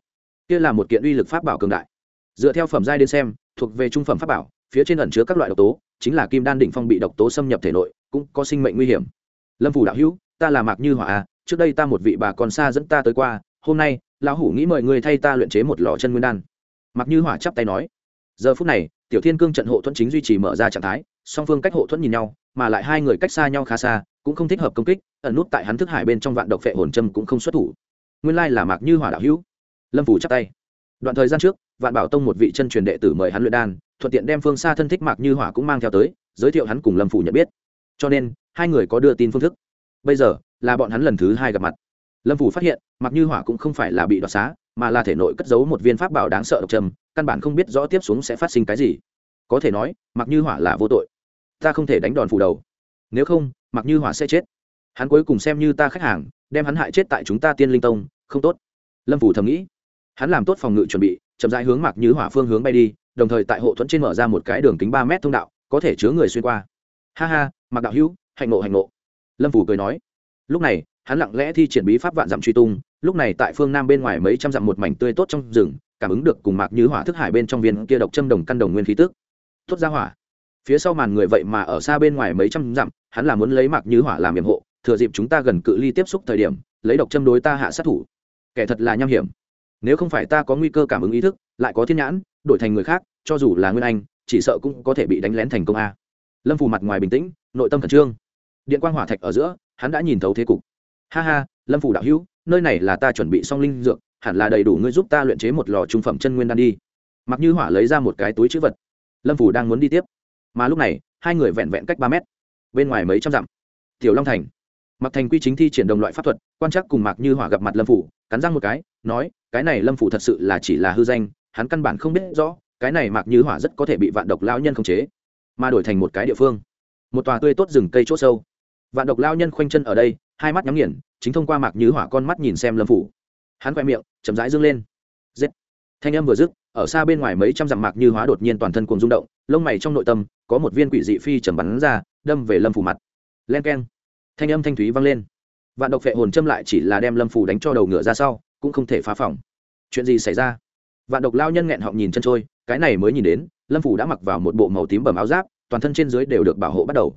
Speaker 1: Kia là một kiện uy lực pháp bảo cường đại. Dựa theo phẩm giai đến xem, thuộc về trung phẩm pháp bảo, phía trên ẩn chứa các loại độc tố, chính là kim đan đỉnh phong bị độc tố xâm nhập thể nội, cũng có sinh mệnh nguy hiểm. Lâm phủ đạo hữu, ta là mạc như hỏa a trước đây ta một vị bà còn xa dẫn ta tới qua, hôm nay, lão hủ nghĩ mời người thay ta luyện chế một lò chân nguyên đan. Mạc như hỏa chắp tay nói. Giờ phút này, tiểu thiên cương trận hộ thuẫn chính duy trì mở ra trạng thái song phương cách hộ thuẫn nhìn nhau, mà lại hai người cách xa nhau khá xa, cũng không thích hợp công kích, ẩn nút tại hắn thức hải bên trong vạn độc phệ hồn châm cũng không xuất thủ. Nguyên lai là mạc như hỏa đạo hữu. Lâm phủ chắp tay. Đoạn thời gian trước, vạn bảo tông một vị chân truyền đệ tử mời hắn luyện đan, thuận tiện đem phương xa thân thích mạc như hỏa cũng mang theo tới, giới thiệu hắn cùng lâm phủ nhận biết. Cho nên, hai người có đưa tin phương thức. Bây giờ, là bọn hắn lần thứ hai gặp mặt. Lâm phủ phát hiện, mạc như hỏa cũng không phải là bị đoạt xá, mà là thể nội cất giấu một viên pháp bảo đáng sợ độc trầm, căn bản không biết rõ tiếp xuống sẽ phát sinh cái gì. Có thể nói Mặc như hỏa là vô tội ta không thể đánh đòn phủ đầu. Nếu không mặc như hỏa sẽ chết. Hắn cuối cùng xem như ta khách hàng, đem hắn hại chết tại chúng ta tiên linh tông, không tốt. Lâm phủ thầm nghĩ. Hắn làm tốt phòng ngự chuẩn bị, chậm rãi hướng mặc như hỏa phương hướng bay đi, đồng thời tại hộ thuẫn trên mở ra một cái đường kính ba mét thông đạo, có thể chứa người xuyên qua. Ha ha mặc đạo hữu, hạnh nộ hạnh nộ lâm phủ cười nói. Lúc này, hắn lặng lẽ thi triển bí pháp vạn dặm truy tung, lúc này tại phương nam bên ngoài mấy trăm dặm một mảnh tươi tốt trong rừng, cảm ứng được cùng mạc như hỏa thức hải bên trong viên kia độc châm đồng căn đồng nguyên khí tức. Tốt ra hỏa phía sau màn người vậy mà ở xa bên ngoài mấy trăm dặm, hắn là muốn lấy mạc như hỏa làm nhiệm hộ, thừa dịp chúng ta gần cự ly tiếp xúc thời điểm, lấy độc châm đối ta hạ sát thủ. Kẻ thật là nham hiểm. Nếu không phải ta có nguy cơ cảm ứng ý thức, lại có thiên nhãn, đổi thành người khác, cho dù là nguyên anh, chỉ sợ cũng có thể bị đánh lén thành công a. Lâm phù mặt ngoài bình tĩnh, nội tâm khẩn trương. Điện quang hỏa thạch ở giữa, hắn đã nhìn thấu thế cục. Ha ha, lâm phù đạo hữu, nơi này là ta chuẩn bị xong linh dược, hẳn là đầy đủ ngươi giúp ta luyện chế một lò trung phẩm chân nguyên đan đi. Mặc như hỏa lấy ra một cái túi chữ vật. Lâm phủ đang muốn đi tiếp mà lúc này, hai người vẹn vẹn cách ba mét, bên ngoài mấy trăm dặm. Tiểu long thành. Mặc thành quy chính thi triển đồng loại pháp thuật, quan trắc cùng mạc như hỏa gặp mặt lâm phủ, cắn răng một cái, nói, cái này lâm phủ thật sự là chỉ là hư danh, hắn căn bản không biết rõ, cái này mạc như hỏa rất có thể bị vạn độc lao nhân khống chế, mà đổi thành một cái địa phương. Một tòa tươi tốt rừng cây c h ỗ sâu. Vạn độc lao nhân khoanh chân ở đây, hai mắt nhắm nghiền, chính thông qua mạc như hỏa con mắt nhìn xem lâm phủ. Hắn khoe miệng, chậm rãi dâng lên. Giết. Thanh âm vừa dứt ở xa bên ngoài mấy trăm dặm mạc như hóa đột nhiên toàn thân cuồng rung động, lông mày trong nội tâm, có một viên quỷ dị phi trầm bắn ra, đâm về lâm phủ mặt. Len keng. Thanh âm thanh thúy vang lên. Vạn độc vệ hồn châm lại chỉ là đem lâm phủ đánh cho đầu ngựa ra sau, cũng không thể phá phòng. Chuyện gì xảy ra? Vạn độc lao nhân nghẹn họng nhìn chân trôi, cái này mới nhìn đến, lâm phủ đã mặc vào một bộ màu tím bầm áo giáp, toàn thân trên dưới đều được bảo hộ bắt đầu.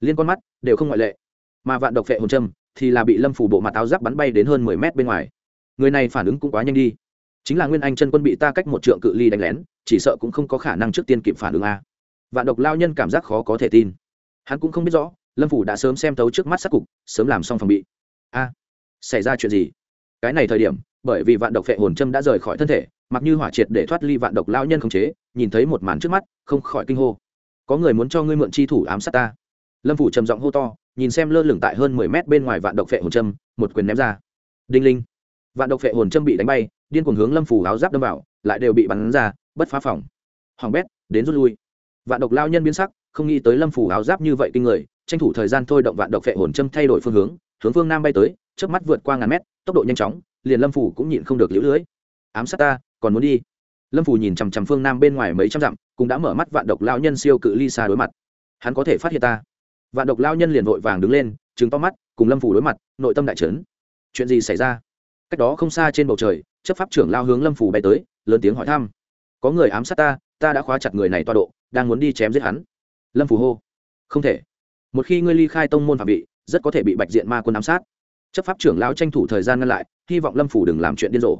Speaker 1: Liên con mắt đều không ngoại lệ. Mà vạn độc vệ hồn châm thì là bị lâm phủ bộ mặt áo giáp bắn bay đến hơn mười mét bên ngoài. Người này phản ứng cũng quá nhanh đi chính là nguyên anh chân quân bị ta cách một trượng cự ly đánh lén, chỉ sợ cũng không có khả năng trước tiên kịp phản ứng a. Vạn độc lao nhân cảm giác khó có thể tin. Hắn cũng không biết rõ, lâm phủ đã sớm xem tấu trước mắt sát cục, sớm làm xong phòng bị. A, xảy ra chuyện gì? Cái này thời điểm, bởi vì vạn độc phệ hồn châm đã rời khỏi thân thể, mặc như hỏa triệt để thoát ly vạn độc lao nhân không chế, nhìn thấy một màn trước mắt, không khỏi kinh hô. Có người muốn cho ngươi mượn chi thủ ám sát ta. Lâm phủ trầm giọng hô to, nhìn xem lơ lửng tại hơn mười mét bên ngoài vạn độc phệ hồn châm, một quyền ném ra. Đinh linh. Vạn độc phệ hồn châm bị đánh bay điên cuồng hướng lâm phủ áo giáp đâm vào, lại đều bị bắn ra, bất phá phòng. Hoàng bét, đến rút lui. Vạn độc lao nhân biến sắc, không nghĩ tới lâm phủ áo giáp như vậy kinh người, tranh thủ thời gian thôi động vạn độc phệ hồn châm thay đổi phương hướng hướng phương nam bay tới trước mắt vượt qua ngàn mét, tốc độ nhanh chóng, liền lâm phủ cũng nhịn không được liễu lưới. Ám sát ta, còn muốn đi. Lâm phủ nhìn chằm chằm phương nam bên ngoài mấy trăm dặm, cũng đã mở mắt vạn độc lao nhân siêu cự ly xa đối mặt. Hắn có thể phát hiện ta. Vạn độc lao nhân liền vội vàng đứng lên chứng to mắt, cùng lâm phủ đối mặt, nội tâm đại trấn chuyện gì xảy ra? Cách đó không xa trên bầu trời chấp pháp trưởng lao hướng lâm phủ bay tới, lớn tiếng hỏi thăm. Có người ám sát ta ta đã khóa chặt người này toa độ, đang muốn đi chém giết hắn. Lâm phủ hô. Không thể. Một khi ngươi ly khai tông môn phạm vị, rất có thể bị bạch diện ma quân ám sát. Chấp pháp trưởng lao tranh thủ thời gian ngăn lại, hy vọng lâm phủ đừng làm chuyện điên rồ.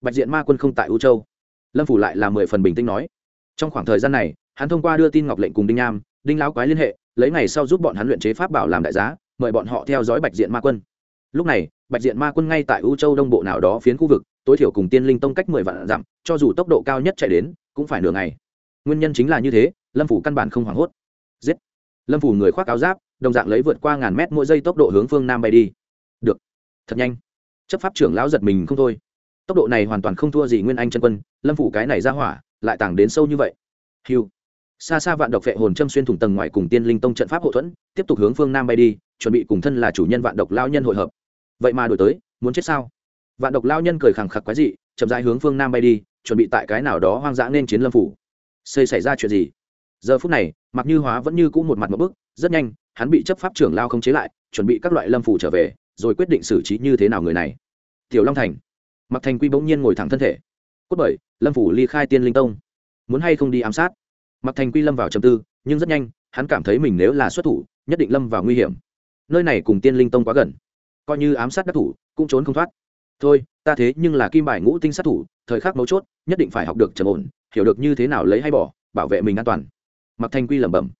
Speaker 1: Bạch diện ma quân không tại u châu. Lâm phủ lại là mười phần bình tĩnh nói. Trong khoảng thời gian này, hắn thông qua đưa tin ngọc lệnh cùng đinh nham đinh lão quái liên hệ, lấy ngày sau giúp bọn hắn luyện chế pháp bảo làm đại giá, mời bọn họ theo dõi bạch diện ma quân. Lúc này, bạch diện ma quân ngay tại u châu đông bộ nào đó phiến khu vực tối thiểu cùng tiên linh tông cách mười vạn dặm, cho dù tốc độ cao nhất chạy đến, cũng phải nửa ngày. Nguyên nhân chính là như thế, lâm phủ căn bản không hoảng hốt. Giết! Lâm phủ người khoác áo giáp, đồng dạng lấy vượt qua ngàn mét mỗi giây tốc độ hướng phương nam bay đi. Được. Thật nhanh. Chấp pháp trưởng lão giật mình không thôi. Tốc độ này hoàn toàn không thua gì nguyên anh chân quân, lâm phủ cái này ra hỏa, lại tàng đến sâu như vậy. Hiu xa xa vạn độc vệ hồn châm xuyên thủng tầng ngoài cùng tiên linh tông trận pháp hậu thuẫn, tiếp tục hướng phương nam bay đi, chuẩn bị cùng thân là chủ nhân vạn độc lao nhân hội hợp. Vậy mà đổi tới, muốn chết sao? Vạn độc lao nhân cười khẳng khặc quái dị, chậm rãi hướng phương nam bay đi, chuẩn bị tại cái nào đó hoang dã nên chiến lâm phủ. Xây xảy ra chuyện gì? Giờ phút này mặc như hóa vẫn như cũ một mặt một bức, rất nhanh, hắn bị chấp pháp trưởng lao không chế lại, chuẩn bị các loại lâm phủ trở về, rồi quyết định xử trí như thế nào người này. Tiểu long thành. Mặc thành quy bỗng nhiên ngồi thẳng thân thể. Cốt bởi, lâm phủ ly khai tiên linh tông. Muốn hay không đi ám sát? Mặc thành quy lâm vào trầm tư, nhưng rất nhanh, hắn cảm thấy mình nếu là xuất thủ, nhất định lâm vào nguy hiểm. Nơi này cùng tiên linh tông quá gần. Coi như ám sát đắc thủ, cũng trốn không thoát thôi, ta thế nhưng là kim bài ngũ tinh sát thủ, thời khắc mấu chốt, nhất định phải học được trầm ổn, hiểu được như thế nào lấy hay bỏ, bảo vệ mình an toàn. Mặc thanh quy lẩm bẩm.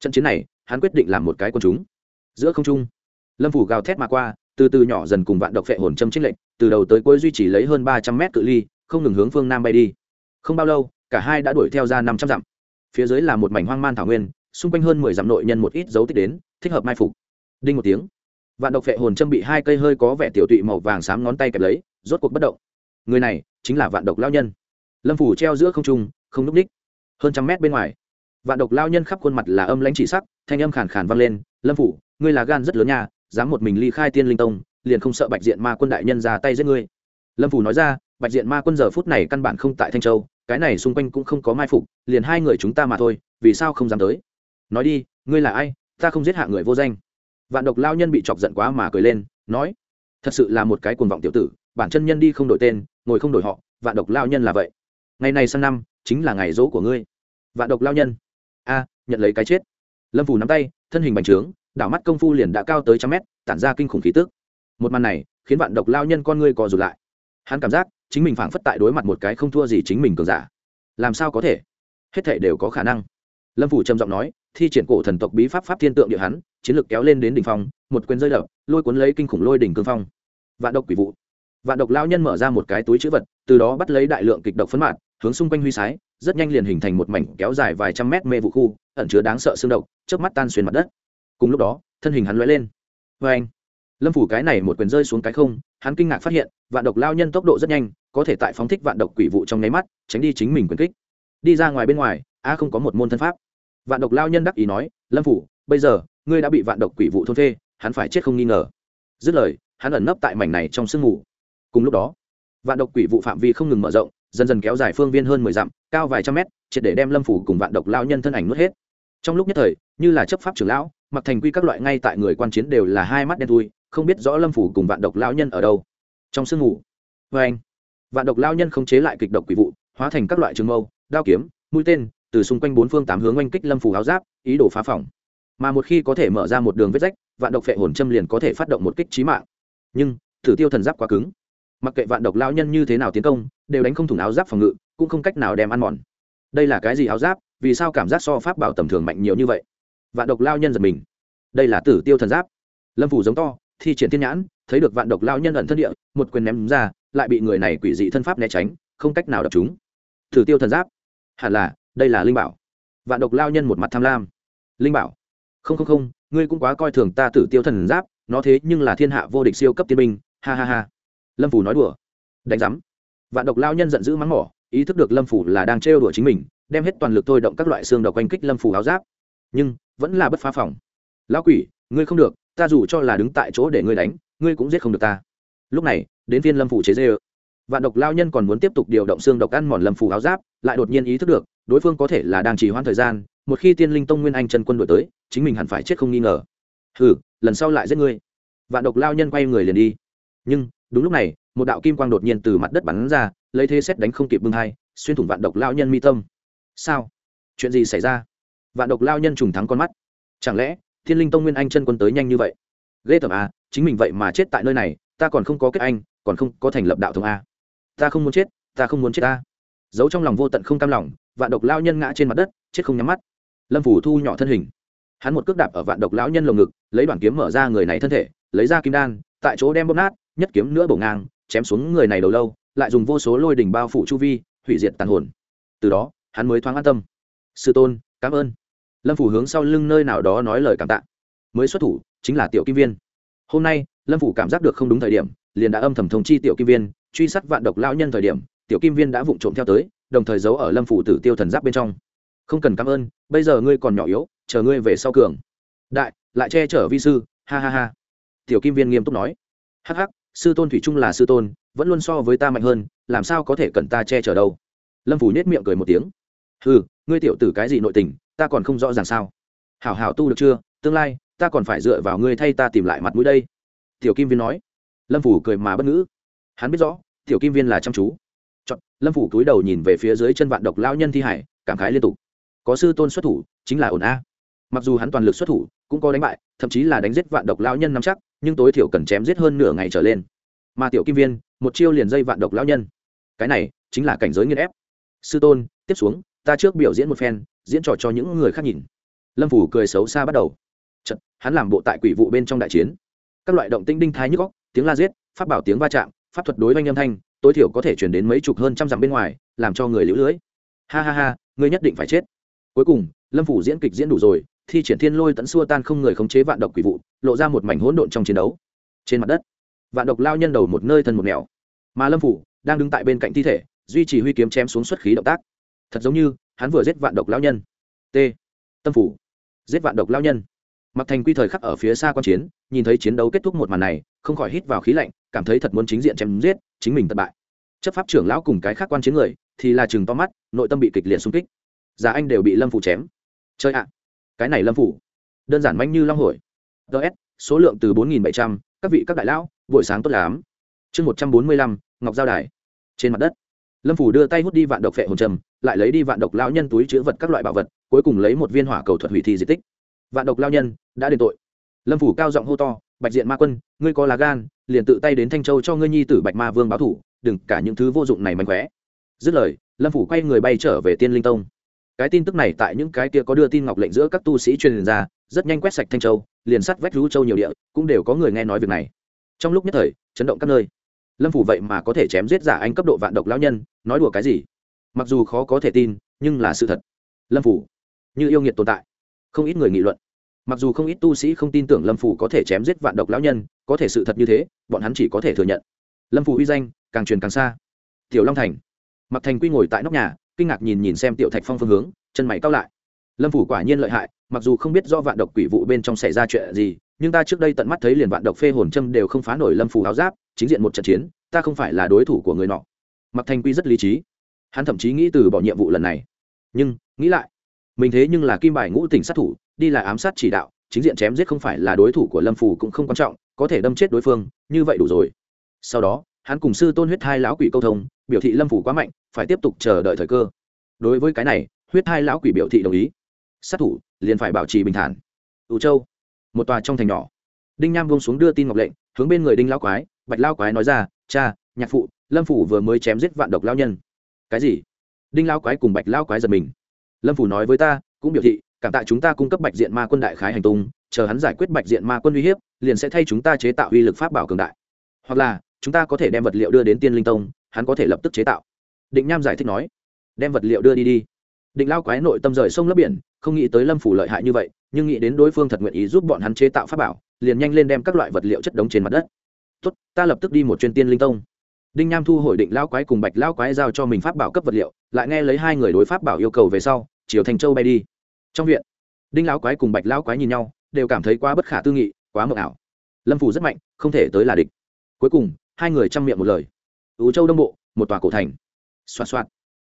Speaker 1: Trận chiến này, hắn quyết định làm một cái quân chúng. Giữa không trung, lâm phủ gào thét mà qua, từ từ nhỏ dần cùng vạn độc phệ hồn châm trích lệnh từ đầu tới cuối duy trì lấy hơn ba trăm mét cự ly, không ngừng hướng phương nam bay đi. Không bao lâu, cả hai đã đuổi theo ra năm trăm dặm. Phía dưới là một mảnh hoang man thảo nguyên, xung quanh hơn mười dặm nội nhân một ít dấu tích đến, thích hợp mai phục. Đinh một tiếng vạn độc phệ hồn châm bị hai cây hơi có vẻ tiểu tụy màu vàng xám ngón tay kẹp lấy, rốt cuộc bất động. Người này chính là vạn độc lao nhân. Lâm phủ treo giữa không trung, không núp ních. Hơn trăm mét bên ngoài, vạn độc lao nhân khắp khuôn mặt là âm lãnh chỉ sắc, thanh âm khàn khàn vang lên, lâm phủ, ngươi là gan rất lớn nha, dám một mình ly khai tiên linh tông, liền không sợ bạch diện ma quân đại nhân ra tay giết ngươi. Lâm phủ nói ra, bạch diện ma quân giờ phút này căn bản không tại thanh châu, cái này xung quanh cũng không có mai phục, liền hai người chúng ta mà thôi, vì sao không dám tới? Nói đi, ngươi là ai, ta không giết hạ người vô danh vạn độc lao nhân bị chọc giận quá mà cười lên, nói, thật sự là một cái cuồng vọng tiểu tử, bản chân nhân đi không đổi tên, ngồi không đổi họ, vạn độc lao nhân là vậy. Ngày này sang năm, chính là ngày dỗ của ngươi. Vạn độc lao nhân, a, nhận lấy cái chết. Lâm phù nắm tay, thân hình bành trướng, đảo mắt công phu liền đã cao tới trăm mét, tản ra kinh khủng khí tức. Một màn này, khiến vạn độc lao nhân con ngươi co rụt lại. Hắn cảm giác, chính mình phảng phất tại đối mặt một cái không thua gì chính mình cường giả. Làm sao có thể? Hết thể đều có khả năng. Lâm phủ trầm giọng nói thi triển cổ thần tộc bí pháp pháp thiên tượng địa hắn, chiến lược kéo lên đến đỉnh phong, một quyền rơi đập, lôi cuốn lấy kinh khủng lôi đỉnh cương phong. Vạn độc quỷ vụ. Vạn độc lao nhân mở ra một cái túi chữ vật, từ đó bắt lấy đại lượng kịch độc phấn mạt hướng xung quanh huy sái, rất nhanh liền hình thành một mảnh kéo dài vài trăm mét mê vụ khu, ẩn chứa đáng sợ xương độc trước mắt tan xuyên mặt đất. Cùng lúc đó, thân hình hắn lóe lên. Vê anh, lâm phủ cái này một quyền rơi xuống cái không, hắn kinh ngạc phát hiện, vạn độc lao nhân tốc độ rất nhanh, có thể tại phóng thích vạn độc quỷ vụ trong nháy mắt, tránh đi chính mình quyền kích. Đi ra ngoài bên ngoài, a không có một môn thân pháp vạn độc lao nhân đắc ý nói, lâm phủ, bây giờ, ngươi đã bị vạn độc quỷ vụ thôn phê, hắn phải chết không nghi ngờ. Dứt lời, hắn ẩn nấp tại mảnh này trong sương mù. Cùng lúc đó, vạn độc quỷ vụ phạm vi không ngừng mở rộng, dần dần kéo dài phương viên hơn mười dặm, cao vài trăm mét, triệt để đem lâm phủ cùng vạn độc lao nhân thân ảnh nuốt hết. Trong lúc nhất thời, như là chấp pháp trưởng lão, mặc thành quy các loại ngay tại người quan chiến đều là hai mắt đen thui, không biết rõ lâm phủ cùng vạn độc lao nhân ở đâu. Trong sương mù vê anh vạn độc lao nhân không chế lại kịch độc quỷ vụ, hóa thành các loại trường mâu, đao kiếm, mũi tên từ xung quanh bốn phương tám hướng oanh kích lâm phủ áo giáp, ý đồ phá phòng. Mà một khi có thể mở ra một đường vết rách, vạn độc phệ hồn châm liền có thể phát động một kích trí mạng. Nhưng, thử tiêu thần giáp quá cứng. Mặc kệ vạn độc lao nhân như thế nào tiến công, đều đánh không thủng áo giáp phòng ngự, cũng không cách nào đem ăn mòn. Đây là cái gì áo giáp? Vì sao cảm giác so pháp bảo tầm thường mạnh nhiều như vậy? Vạn độc lao nhân giật mình. Đây là tử tiêu thần giáp. Lâm phủ giống to, thi triển thiên nhãn, thấy được vạn độc lao nhân ẩn thân địa, một quyền ném ra, lại bị người này quỷ dị thân pháp né tránh, không cách nào đập chúng. Thử tiêu thần giáp. Hẳn là đây là linh bảo. Vạn độc lao nhân một mặt tham lam. Linh bảo? Không không không ngươi cũng quá coi thường ta tử tiêu thần giáp nó thế nhưng là thiên hạ vô địch siêu cấp tiên minh, ha ha ha. Lâm phủ nói đùa. Đánh giám. Vạn độc lao nhân giận dữ mắng mỏ ý thức được lâm phủ là đang trêu đùa chính mình đem hết toàn lực thôi động các loại xương độc quanh kích lâm phủ áo giáp. Nhưng vẫn là bất phá phòng. Lão quỷ ngươi không được ta dù cho là đứng tại chỗ để ngươi đánh ngươi cũng giết không được ta. Lúc này đến viên lâm phủ chế dê ơ vạn độc lao nhân còn muốn tiếp tục điều động xương độc ăn mòn lâm phủ áo giáp lại đột nhiên ý thức được đối phương có thể là đang trì hoãn thời gian một khi tiên linh tông nguyên anh chân quân đổi tới chính mình hẳn phải chết không nghi ngờ. Hừ, lần sau lại giết ngươi. Vạn độc lao nhân quay người liền đi. Nhưng đúng lúc này một đạo kim quang đột nhiên từ mặt đất bắn ra lấy thế xét đánh không kịp bưng hai xuyên thủng vạn độc lao nhân mi tâm. Sao? Chuyện gì xảy ra? Vạn độc lao nhân trùng thắng con mắt. Chẳng lẽ thiên linh tông nguyên anh chân quân tới nhanh như vậy? Ghê tởm à chính mình vậy mà chết tại nơi này ta còn không có kết anh còn không có thành lập đạo thống a ta không muốn chết, ta không muốn chết ta. Giấu trong lòng vô tận không cam lòng, vạn độc lao nhân ngã trên mặt đất, chết không nhắm mắt. Lâm phủ thu nhỏ thân hình. Hắn một cước đạp ở vạn độc lão nhân lồng ngực, lấy đoàn kiếm mở ra người này thân thể, lấy ra kim đan, tại chỗ đem bóp nát, nhất kiếm nữa bổ ngang, chém xuống người này đầu lâu, lại dùng vô số lôi đỉnh bao phủ chu vi, hủy diệt tàn hồn. Từ đó, hắn mới thoáng an tâm. Sư tôn, cảm ơn. Lâm phủ hướng sau lưng nơi nào đó nói lời cảm tạ. Mới xuất thủ, chính là tiểu kim viên. Hôm nay, lâm phủ cảm giác được không đúng thời điểm, liền đã âm thầm thông chi tiểu kim viên truy sát vạn độc lão nhân thời điểm, tiểu kim viên đã vụng trộm theo tới, đồng thời giấu ở lâm phủ tử tiêu thần giáp bên trong. Không cần cảm ơn, bây giờ ngươi còn nhỏ yếu, chờ ngươi về sau cường. Đại, lại che chở vi sư, ha ha ha. Tiểu kim viên nghiêm túc nói. Hắc hắc, sư tôn thủy trung là sư tôn, vẫn luôn so với ta mạnh hơn, làm sao có thể cần ta che chở đâu? Lâm phủ nhét miệng cười một tiếng. Ừ ngươi tiểu tử cái gì nội tình, ta còn không rõ ràng sao. Hảo hảo tu được chưa, tương lai, ta còn phải dựa vào ngươi thay ta tìm lại mặt mũi đây. Tiểu kim viên nói. Lâm phủ cười mà bất ngữ hắn biết rõ tiểu kim viên là chăm chú. Chọn, lâm phủ cúi đầu nhìn về phía dưới chân vạn độc lao nhân thi hải cảm khái liên tục. Có sư tôn xuất thủ chính là ổn a. Mặc dù hắn toàn lực xuất thủ cũng có đánh bại thậm chí là đánh giết vạn độc lao nhân nắm chắc nhưng tối thiểu cần chém giết hơn nửa ngày trở lên. Mà tiểu kim viên một chiêu liền dây vạn độc lao nhân. Cái này chính là cảnh giới nghiên ép. Sư tôn tiếp xuống ta trước biểu diễn một phen diễn trò cho những người khác nhìn. Lâm phủ cười xấu xa bắt đầu. Chật, hắn làm bộ tại quỷ vụ bên trong đại chiến. Các loại động tinh đinh thái nhức góc tiếng la giết phát bảo tiếng va chạm pháp thuật đối oanh âm thanh, tối thiểu có thể chuyển đến mấy chục hơn trăm dặm bên ngoài, làm cho người lũ lưỡi ha ha ha, ngươi nhất định phải chết. Cuối cùng, lâm phủ diễn kịch diễn đủ rồi, thi triển thiên lôi tận xua tan không người khống chế vạn độc quỷ vụ, lộ ra một mảnh hỗn độn trong chiến đấu. Trên mặt đất, vạn độc lao nhân đầu một nơi thân một nẻo mà lâm phủ đang đứng tại bên cạnh thi thể, duy trì huy kiếm chém xuống xuất khí động tác. Thật giống như hắn vừa giết vạn độc lao nhân. T. Tâm phủ. Giết vạn độc lao nhân mặc thành quy thời khắc ở phía xa quan chiến, nhìn thấy chiến đấu kết thúc một màn này, không khỏi hít vào khí lạnh, cảm thấy thật muốn chính diện chém giết, chính mình thất bại. Chấp pháp trưởng lão cùng cái khác quan chiến người, thì là chừng to mắt, nội tâm bị kịch liệt xung kích. Giá anh đều bị lâm phủ chém. Chơi ạ. Cái này lâm phủ. Đơn giản manh như long hổi ts số lượng từ bốn nghìn bảy trăm, các vị các đại lão, buổi sáng tốt lắm. Chương một trăm bốn mươi lăm, ngọc giao đài. Trên mặt đất. Lâm phủ đưa tay hút đi vạn độc phệ hồn trầm, lại lấy đi vạn độc lão nhân túi chứa vật các loại bảo vật, cuối cùng lấy một viên hỏa cầu thuật hủy thi di tích vạn độc lao nhân đã đền tội. Lâm phủ cao giọng hô to, bạch diện ma quân, ngươi có lá gan, liền tự tay đến thanh châu cho ngươi nhi tử bạch ma vương báo thủ, đừng cả những thứ vô dụng này mạnh khỏe dứt lời, lâm phủ quay người bay trở về tiên linh tông. Cái tin tức này tại những cái kia có đưa tin ngọc lệnh giữa các tu sĩ truyền ra, rất nhanh quét sạch thanh châu, liền sắt vách rú châu nhiều địa, cũng đều có người nghe nói việc này. Trong lúc nhất thời, chấn động các nơi. Lâm phủ vậy mà có thể chém giết giả anh cấp độ vạn độc lão nhân, nói đùa cái gì? Mặc dù khó có thể tin, nhưng là sự thật. Lâm phủ, như yêu nghiệt tồn tại không ít người nghị luận. Mặc dù không ít tu sĩ không tin tưởng lâm phủ có thể chém giết vạn độc lão nhân, có thể sự thật như thế, bọn hắn chỉ có thể thừa nhận. Lâm phủ uy danh càng truyền càng xa. Tiểu long thành. Mặc thành quy ngồi tại nóc nhà, kinh ngạc nhìn nhìn xem tiểu thạch phong phương hướng, chân mày cao lại. Lâm phủ quả nhiên lợi hại, mặc dù không biết do vạn độc quỷ vụ bên trong xảy ra chuyện gì, nhưng ta trước đây tận mắt thấy liền vạn độc phê hồn châm đều không phá nổi lâm phủ áo giáp, chính diện một trận chiến, ta không phải là đối thủ của người nọ. Mặc thành quy rất lý trí. Hắn thậm chí nghĩ từ bỏ nhiệm vụ lần này. Nhưng, nghĩ lại mình thế nhưng là kim bài ngũ tỉnh sát thủ, đi là ám sát chỉ đạo, chính diện chém giết không phải là đối thủ của lâm phủ cũng không quan trọng, có thể đâm chết đối phương, như vậy đủ rồi. Sau đó, hắn cùng sư tôn huyết hai lão quỷ câu thông, biểu thị lâm phủ quá mạnh, phải tiếp tục chờ đợi thời cơ. Đối với cái này, huyết hai lão quỷ biểu thị đồng ý. Sát thủ, liền phải bảo trì bình thản. Ủ châu, một tòa trong thành nhỏ. Đinh nham buông xuống đưa tin ngọc lệnh, hướng bên người đinh lão quái, bạch lao quái nói ra, cha, nhạc phụ, lâm phủ vừa mới chém giết vạn độc lao nhân. Cái gì? Đinh lao quái cùng bạch lao quái giật mình lâm phủ nói với ta, cũng biểu thị, cảm tạ chúng ta cung cấp bạch diện ma quân đại khái hành tung, chờ hắn giải quyết bạch diện ma quân uy hiếp, liền sẽ thay chúng ta chế tạo uy lực pháp bảo cường đại. Hoặc là, chúng ta có thể đem vật liệu đưa đến tiên linh tông, hắn có thể lập tức chế tạo. Định nham giải thích nói, đem vật liệu đưa đi đi. Định lao quái nội tâm rời sông lấp biển, không nghĩ tới lâm phủ lợi hại như vậy, nhưng nghĩ đến đối phương thật nguyện ý giúp bọn hắn chế tạo pháp bảo, liền nhanh lên đem các loại vật liệu chất đống trên mặt đất. Tốt, ta lập tức đi một chuyên tiên linh tông đinh nham thu hồi định lao quái cùng bạch lao quái giao cho mình pháp bảo cấp vật liệu, lại nghe lấy hai người đối pháp bảo yêu cầu về sau chiều thành châu bay đi. Trong viện, đinh lao quái cùng bạch lao quái nhìn nhau, đều cảm thấy quá bất khả tư nghị, quá mộng ảo. Lâm phủ rất mạnh, không thể tới là địch. Cuối cùng, hai người chăm miệng một lời. Ứ châu đông bộ, một tòa cổ thành. Xoa xoa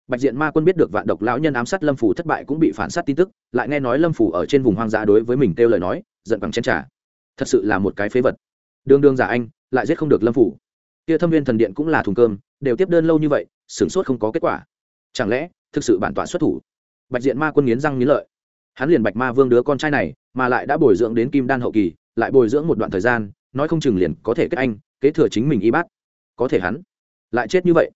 Speaker 1: bạch diện ma quân biết được vạn độc lão nhân ám sát lâm phủ thất bại cũng bị phản sát tin tức, lại nghe nói lâm phủ ở trên vùng hoang dã đối với mình kêu lời nói, giận bằng chen trả thật sự là một cái phế vật. Đương đương giả anh, lại giết không được lâm phủ kia thâm viên thần điện cũng là thùng cơm, đều tiếp đơn lâu như vậy, sửng sốt không có kết quả. Chẳng lẽ, thực sự bản tọa xuất thủ? Bạch diện ma quân nghiến răng nghiến lợi. Hắn liền bạch ma vương đứa con trai này, mà lại đã bồi dưỡng đến kim đan hậu kỳ, lại bồi dưỡng một đoạn thời gian, nói không chừng liền có thể kết anh, kế thừa chính mình y bát. Có thể hắn lại chết như vậy.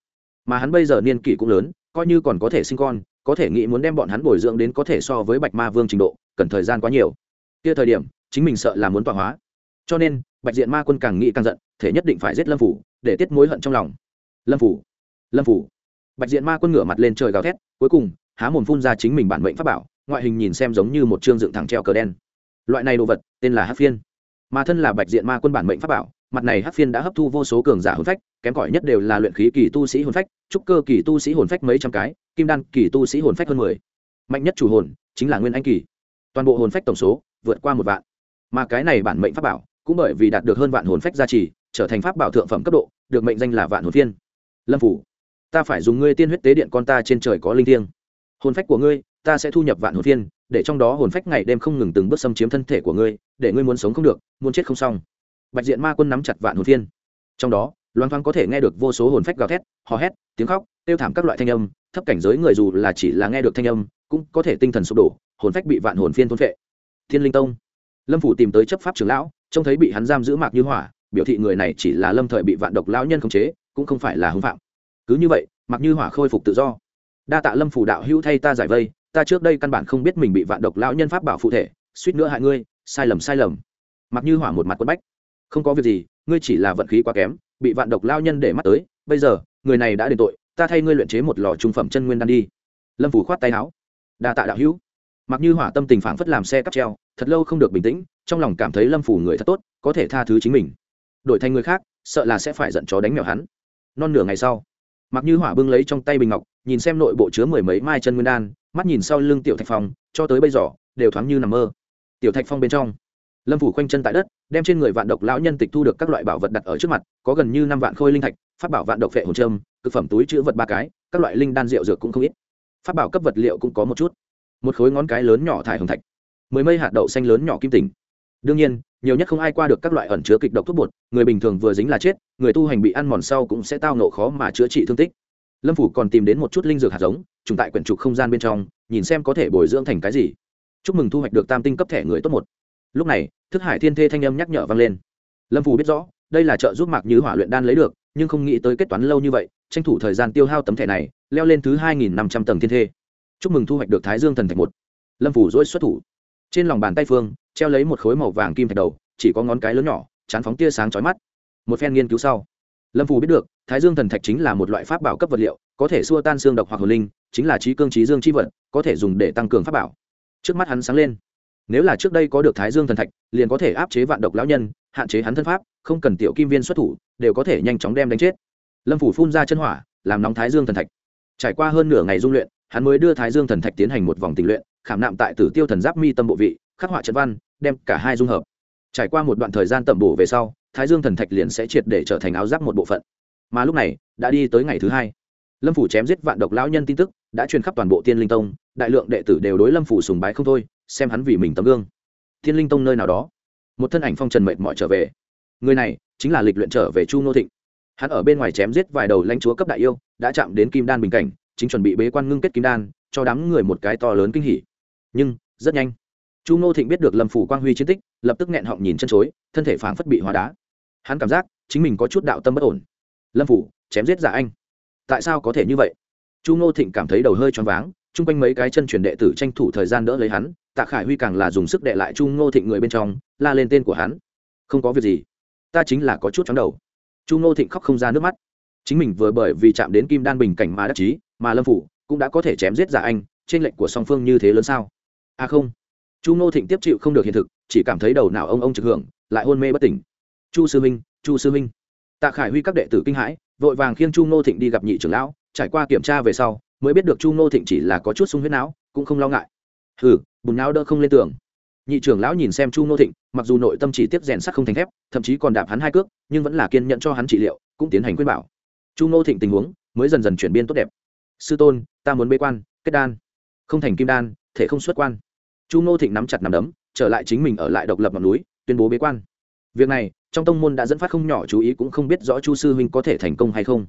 Speaker 1: Mà hắn bây giờ niên kỷ cũng lớn, coi như còn có thể sinh con, có thể nghĩ muốn đem bọn hắn bồi dưỡng đến có thể so với bạch ma vương trình độ, cần thời gian quá nhiều. Kia thời điểm, chính mình sợ là muốn tọa hóa. Cho nên, bạch diện ma quân càng nghĩ càng giận, thể nhất định phải giết lâm phủ để tiết mối hận trong lòng. Lâm phủ lâm phủ. Bạch diện ma quân ngửa mặt lên trời gào thét, cuối cùng, há mồm phun ra chính mình bản mệnh pháp bảo, ngoại hình nhìn xem giống như một chương dựng thẳng treo cờ đen. Loại này đồ vật, tên là hát phiên. Mà thân là bạch diện ma quân bản mệnh pháp bảo, mặt này hát phiên đã hấp thu vô số cường giả hồn phách, kém cỏi nhất đều là luyện khí kỳ tu sĩ hồn phách, trúc cơ kỳ tu sĩ hồn phách mấy trăm cái, kim đan kỳ tu sĩ hồn phách hơn mười. Mạnh nhất chủ hồn, chính là nguyên anh kỳ. Toàn bộ hồn phách tổng số, vượt qua một vạn. Mà cái này bản mệnh pháp bảo, cũng bởi vì đạt được hơn vạn hồn phách gia trì, trở thành pháp bảo thượng phẩm cấp độ được mệnh danh là vạn hồn phiên. Lâm phủ, ta phải dùng ngươi tiên huyết tế điện con ta trên trời có linh thiêng. Hồn phách của ngươi, ta sẽ thu nhập vạn hồn phiên, để trong đó hồn phách ngày đêm không ngừng từng bước xâm chiếm thân thể của ngươi, để ngươi muốn sống không được, muốn chết không xong. Bạch diện ma quân nắm chặt vạn hồn phiên. Trong đó loan thoáng có thể nghe được vô số hồn phách gào thét, hò hét, tiếng khóc tiêu thảm các loại thanh âm, thấp cảnh giới người dù là chỉ là nghe được thanh âm, cũng có thể tinh thần sụp đổ, hồn phách bị vạn hồn phiên thôn phệ. Thiên linh tông. Lâm phủ tìm tới chấp pháp trưởng lão, trông thấy bị hắn giam giữ mạc như hỏa biểu thị người này chỉ là lâm thời bị vạn độc lão nhân khống chế, cũng không phải là hưng phạm. Cứ như vậy mạc như hỏa khôi phục tự do. Đa tạ lâm phủ đạo hữu thay ta giải vây, ta trước đây căn bản không biết mình bị vạn độc lão nhân pháp bảo phụ thể, suýt nữa hại ngươi, sai lầm sai lầm. Mặc như hỏa một mặt quất bách. Không có việc gì, ngươi chỉ là vận khí quá kém, bị vạn độc lao nhân để mắt tới, bây giờ, người này đã đền tội, ta thay ngươi luyện chế một lò trung phẩm chân nguyên đan đi. Lâm phủ khoát tay áo. Đa tạ đạo hữu. Mặc như hỏa tâm tình phảng phất làm xe cắp treo, thật lâu không được bình tĩnh, trong lòng cảm thấy lâm phủ người thật tốt, có thể tha thứ chính mình đổi thành người khác, sợ là sẽ phải giận chó đánh mèo hắn. Non nửa ngày sau mặc như hỏa bưng lấy trong tay bình ngọc, nhìn xem nội bộ chứa mười mấy mai chân nguyên đan, mắt nhìn sau lưng tiểu thạch phong, cho tới bây giờ, đều thoáng như nằm mơ. Tiểu thạch phong bên trong, lâm phủ khoanh chân tại đất, đem trên người vạn độc lão nhân tịch thu được các loại bảo vật đặt ở trước mặt, có gần như năm vạn khôi linh thạch phát bảo vạn độc vệ hồn trâm thực phẩm túi chữ vật ba cái, các loại linh đan rượu dược cũng không ít. Phát bảo cấp vật liệu cũng có một chút. Một khối ngón cái lớn nhỏ thải hồng thạch, mười mây hạt đậu xanh lớn nhỏ kim tỉnh đương nhiên, nhiều nhất không ai qua được các loại ẩn chứa kịch độc thuốc bột, người bình thường vừa dính là chết, người tu hành bị ăn mòn sau cũng sẽ tao nộ khó mà chữa trị thương tích. Lâm phủ còn tìm đến một chút linh dược hạt giống, trùng tại quyển trục không gian bên trong, nhìn xem có thể bồi dưỡng thành cái gì. Chúc mừng thu hoạch được tam tinh cấp thẻ người tốt một. Lúc này, thức hải thiên thê thanh âm nhắc nhở vang lên. Lâm phủ biết rõ, đây là trợ giúp mạc như hỏa luyện đan lấy được, nhưng không nghĩ tới kết toán lâu như vậy, tranh thủ thời gian tiêu hao tấm thẻ này, leo lên thứ hai nghìn năm trăm tầng thiên thê. Chúc mừng thu hoạch được thái dương thần thạch một. Lâm phủ dỗi xuất thủ. Trên lòng bàn tay phương treo lấy một khối màu vàng kim thạch đầu, chỉ có ngón cái lớn nhỏ, chán phóng tia sáng chói mắt. Một phen nghiên cứu sau, lâm phù biết được, thái dương thần thạch chính là một loại pháp bảo cấp vật liệu, có thể xua tan xương độc hoặc hồn linh, chính là trí cương trí dương chi vật, có thể dùng để tăng cường pháp bảo. Trước mắt hắn sáng lên. Nếu là trước đây có được thái dương thần thạch, liền có thể áp chế vạn độc lão nhân, hạn chế hắn thân pháp, không cần tiểu kim viên xuất thủ, đều có thể nhanh chóng đem đánh chết. Lâm phủ phun ra chân hỏa, làm nóng thái dương thần thạch. Trải qua hơn nửa ngày dung luyện, hắn mới đưa thái dương thần thạch tiến hành một vòng tình luyện, khảm nạm tại tử tiêu thần giáp mi tâm bộ vị, khắc họa trận văn đem cả hai dung hợp. Trải qua một đoạn thời gian tẩm bổ về sau, thái dương thần thạch liền sẽ triệt để trở thành áo giáp một bộ phận. Mà lúc này, đã đi tới ngày thứ hai. Lâm phủ chém giết vạn độc lão nhân tin tức, đã truyền khắp toàn bộ tiên linh tông, đại lượng đệ tử đều đối lâm phủ sùng bái không thôi, xem hắn vì mình tấm gương. Tiên linh tông nơi nào đó, một thân ảnh phong trần mệt mỏi trở về. Người này chính là lịch luyện trở về chu nô thịnh. Hắn ở bên ngoài chém giết vài đầu lãnh chúa cấp đại yêu, đã chạm đến kim đan bình cảnh, chính chuẩn bị bế quan ngưng kết kim đan, cho đám người một cái to lớn kinh hỉ. Nhưng, rất nhanh chu nô thịnh biết được lâm phủ quang huy chiến tích, lập tức nghẹn họng nhìn chân chối, thân thể phảng phất bị hóa đá. Hắn cảm giác chính mình có chút đạo tâm bất ổn. Lâm phủ, chém giết giả anh. Tại sao có thể như vậy? Chu ngô thịnh cảm thấy đầu hơi choáng váng, chung quanh mấy cái chân truyền đệ tử tranh thủ thời gian đỡ lấy hắn, tạ khải huy càng là dùng sức đệ lại chu ngô thịnh người bên trong, la lên tên của hắn. Không có việc gì, ta chính là có chút chóng đầu. Chu ngô thịnh khóc không ra nước mắt. Chính mình vừa bởi vì chạm đến kim đan bình cảnh mà đắc chí, mà lâm phủ cũng đã có thể chém giết giả anh, trên lệnh của song phương như thế lớn sao? À không chu ngô thịnh tiếp chịu không được hiện thực, chỉ cảm thấy đầu nào ông ông trực hưởng, lại hôn mê bất tỉnh. Chu sư minh, chu sư minh. Tạ khải huy các đệ tử kinh hãi, vội vàng khiêng chu ngô thịnh đi gặp nhị trưởng lão, trải qua kiểm tra về sau, mới biết được chu ngô thịnh chỉ là có chút sung huyết não, cũng không lo ngại. Hừ, bùn não đỡ không lên tường. Nhị trưởng lão nhìn xem chu ngô thịnh, mặc dù nội tâm chỉ tiếp rèn sắt không thành thép, thậm chí còn đạp hắn hai cước, nhưng vẫn là kiên nhận cho hắn trị liệu, cũng tiến hành khuyên bảo. Chu ngô thịnh tình huống mới dần dần chuyển biến tốt đẹp. Sư tôn, ta muốn bế quan, kết đan. Không thành kim đan, thể không xuất quan chu ngô thịnh nắm chặt nằm đấm, trở lại chính mình ở lại độc lập ngọn núi, tuyên bố bế quan. Việc này, trong tông môn đã dẫn phát không nhỏ chú ý cũng không biết rõ chu sư huynh có thể thành công hay không.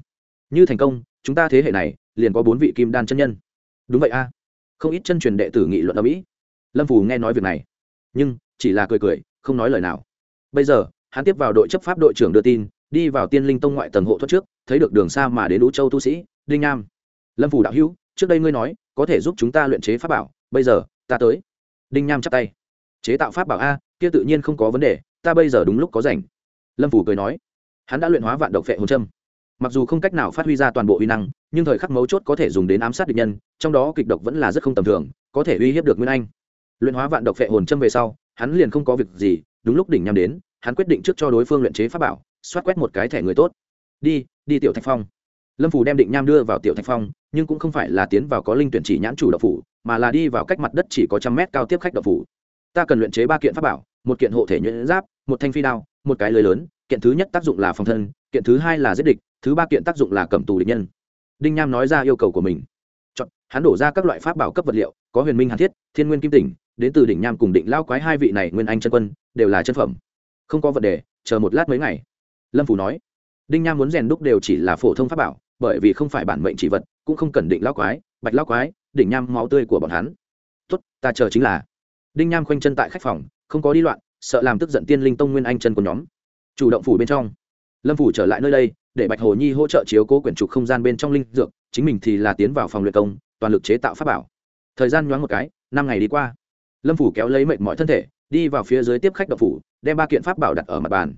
Speaker 1: Như thành công, chúng ta thế hệ này, liền có bốn vị kim đan chân nhân. Đúng vậy a. Không ít chân truyền đệ tử nghị luận ở mỹ. Lâm phù nghe nói việc này. Nhưng, chỉ là cười cười, không nói lời nào. Bây giờ, hắn tiếp vào đội chấp pháp đội trưởng đưa tin, đi vào tiên linh tông ngoại tầng hộ thoát trước, thấy được đường xa mà đến lũ châu tu sĩ, đinh Nam. lâm phù đạo hữu, trước đây ngươi nói, có thể giúp chúng ta luyện chế pháp bảo, bây giờ, ta tới đinh nham chắp tay. Chế tạo pháp bảo a, kia tự nhiên không có vấn đề, ta bây giờ đúng lúc có rảnh. Lâm phủ cười nói. Hắn đã luyện hóa vạn độc phệ hồn châm. Mặc dù không cách nào phát huy ra toàn bộ uy năng, nhưng thời khắc mấu chốt có thể dùng đến ám sát địch nhân, trong đó kịch độc vẫn là rất không tầm thường, có thể uy hiếp được nguyên anh. Luyện hóa vạn độc phệ hồn châm về sau, hắn liền không có việc gì, đúng lúc đỉnh nhằm đến, hắn quyết định trước cho đối phương luyện chế pháp bảo, xoát quét một cái thẻ người tốt. Đi đi tiểu thạch phong. Lâm phủ đem định nham đưa vào tiểu thạch phong, nhưng cũng không phải là tiến vào có linh tuyển chỉ nhãn chủ độc phủ mà là đi vào cách mặt đất chỉ có trăm mét cao tiếp khách đậu phủ. Ta cần luyện chế ba kiện pháp bảo một kiện hộ thể nhuyễn giáp một thanh phi đao một cái lưới lớn kiện thứ nhất tác dụng là phòng thân kiện thứ hai là giết địch thứ ba kiện tác dụng là cầm tù địch nhân. Đinh nham nói ra yêu cầu của mình. Chọn, hắn đổ ra các loại pháp bảo cấp vật liệu có huyền minh hàn thiết thiên nguyên kim tỉnh đến từ đỉnh nham cùng định lao quái hai vị này nguyên anh chân quân đều là chân phẩm. Không có vật đề chờ một lát mấy ngày. Lâm phủ nói. Đinh nham muốn rèn đúc đều chỉ là phổ thông pháp bảo bởi vì không phải bản mệnh chỉ vật cũng không cần định lao quái bạch lao quái đỉnh nham máu tươi của bọn hắn. Tốt, ta chờ chính là. Đinh nham khoanh chân tại khách phòng, không có đi loạn, sợ làm tức giận tiên linh tông nguyên anh chân của nhóm. Chủ động phủ bên trong. Lâm phủ trở lại nơi đây, để bạch hồ nhi hỗ trợ chiếu cố quyển trục không gian bên trong linh dược, chính mình thì là tiến vào phòng luyện công, toàn lực chế tạo pháp bảo. Thời gian nhoáng một cái, năm ngày đi qua. Lâm phủ kéo lấy mệnh mọi thân thể, đi vào phía dưới tiếp khách đậu phủ, đem ba kiện pháp bảo đặt ở mặt bàn.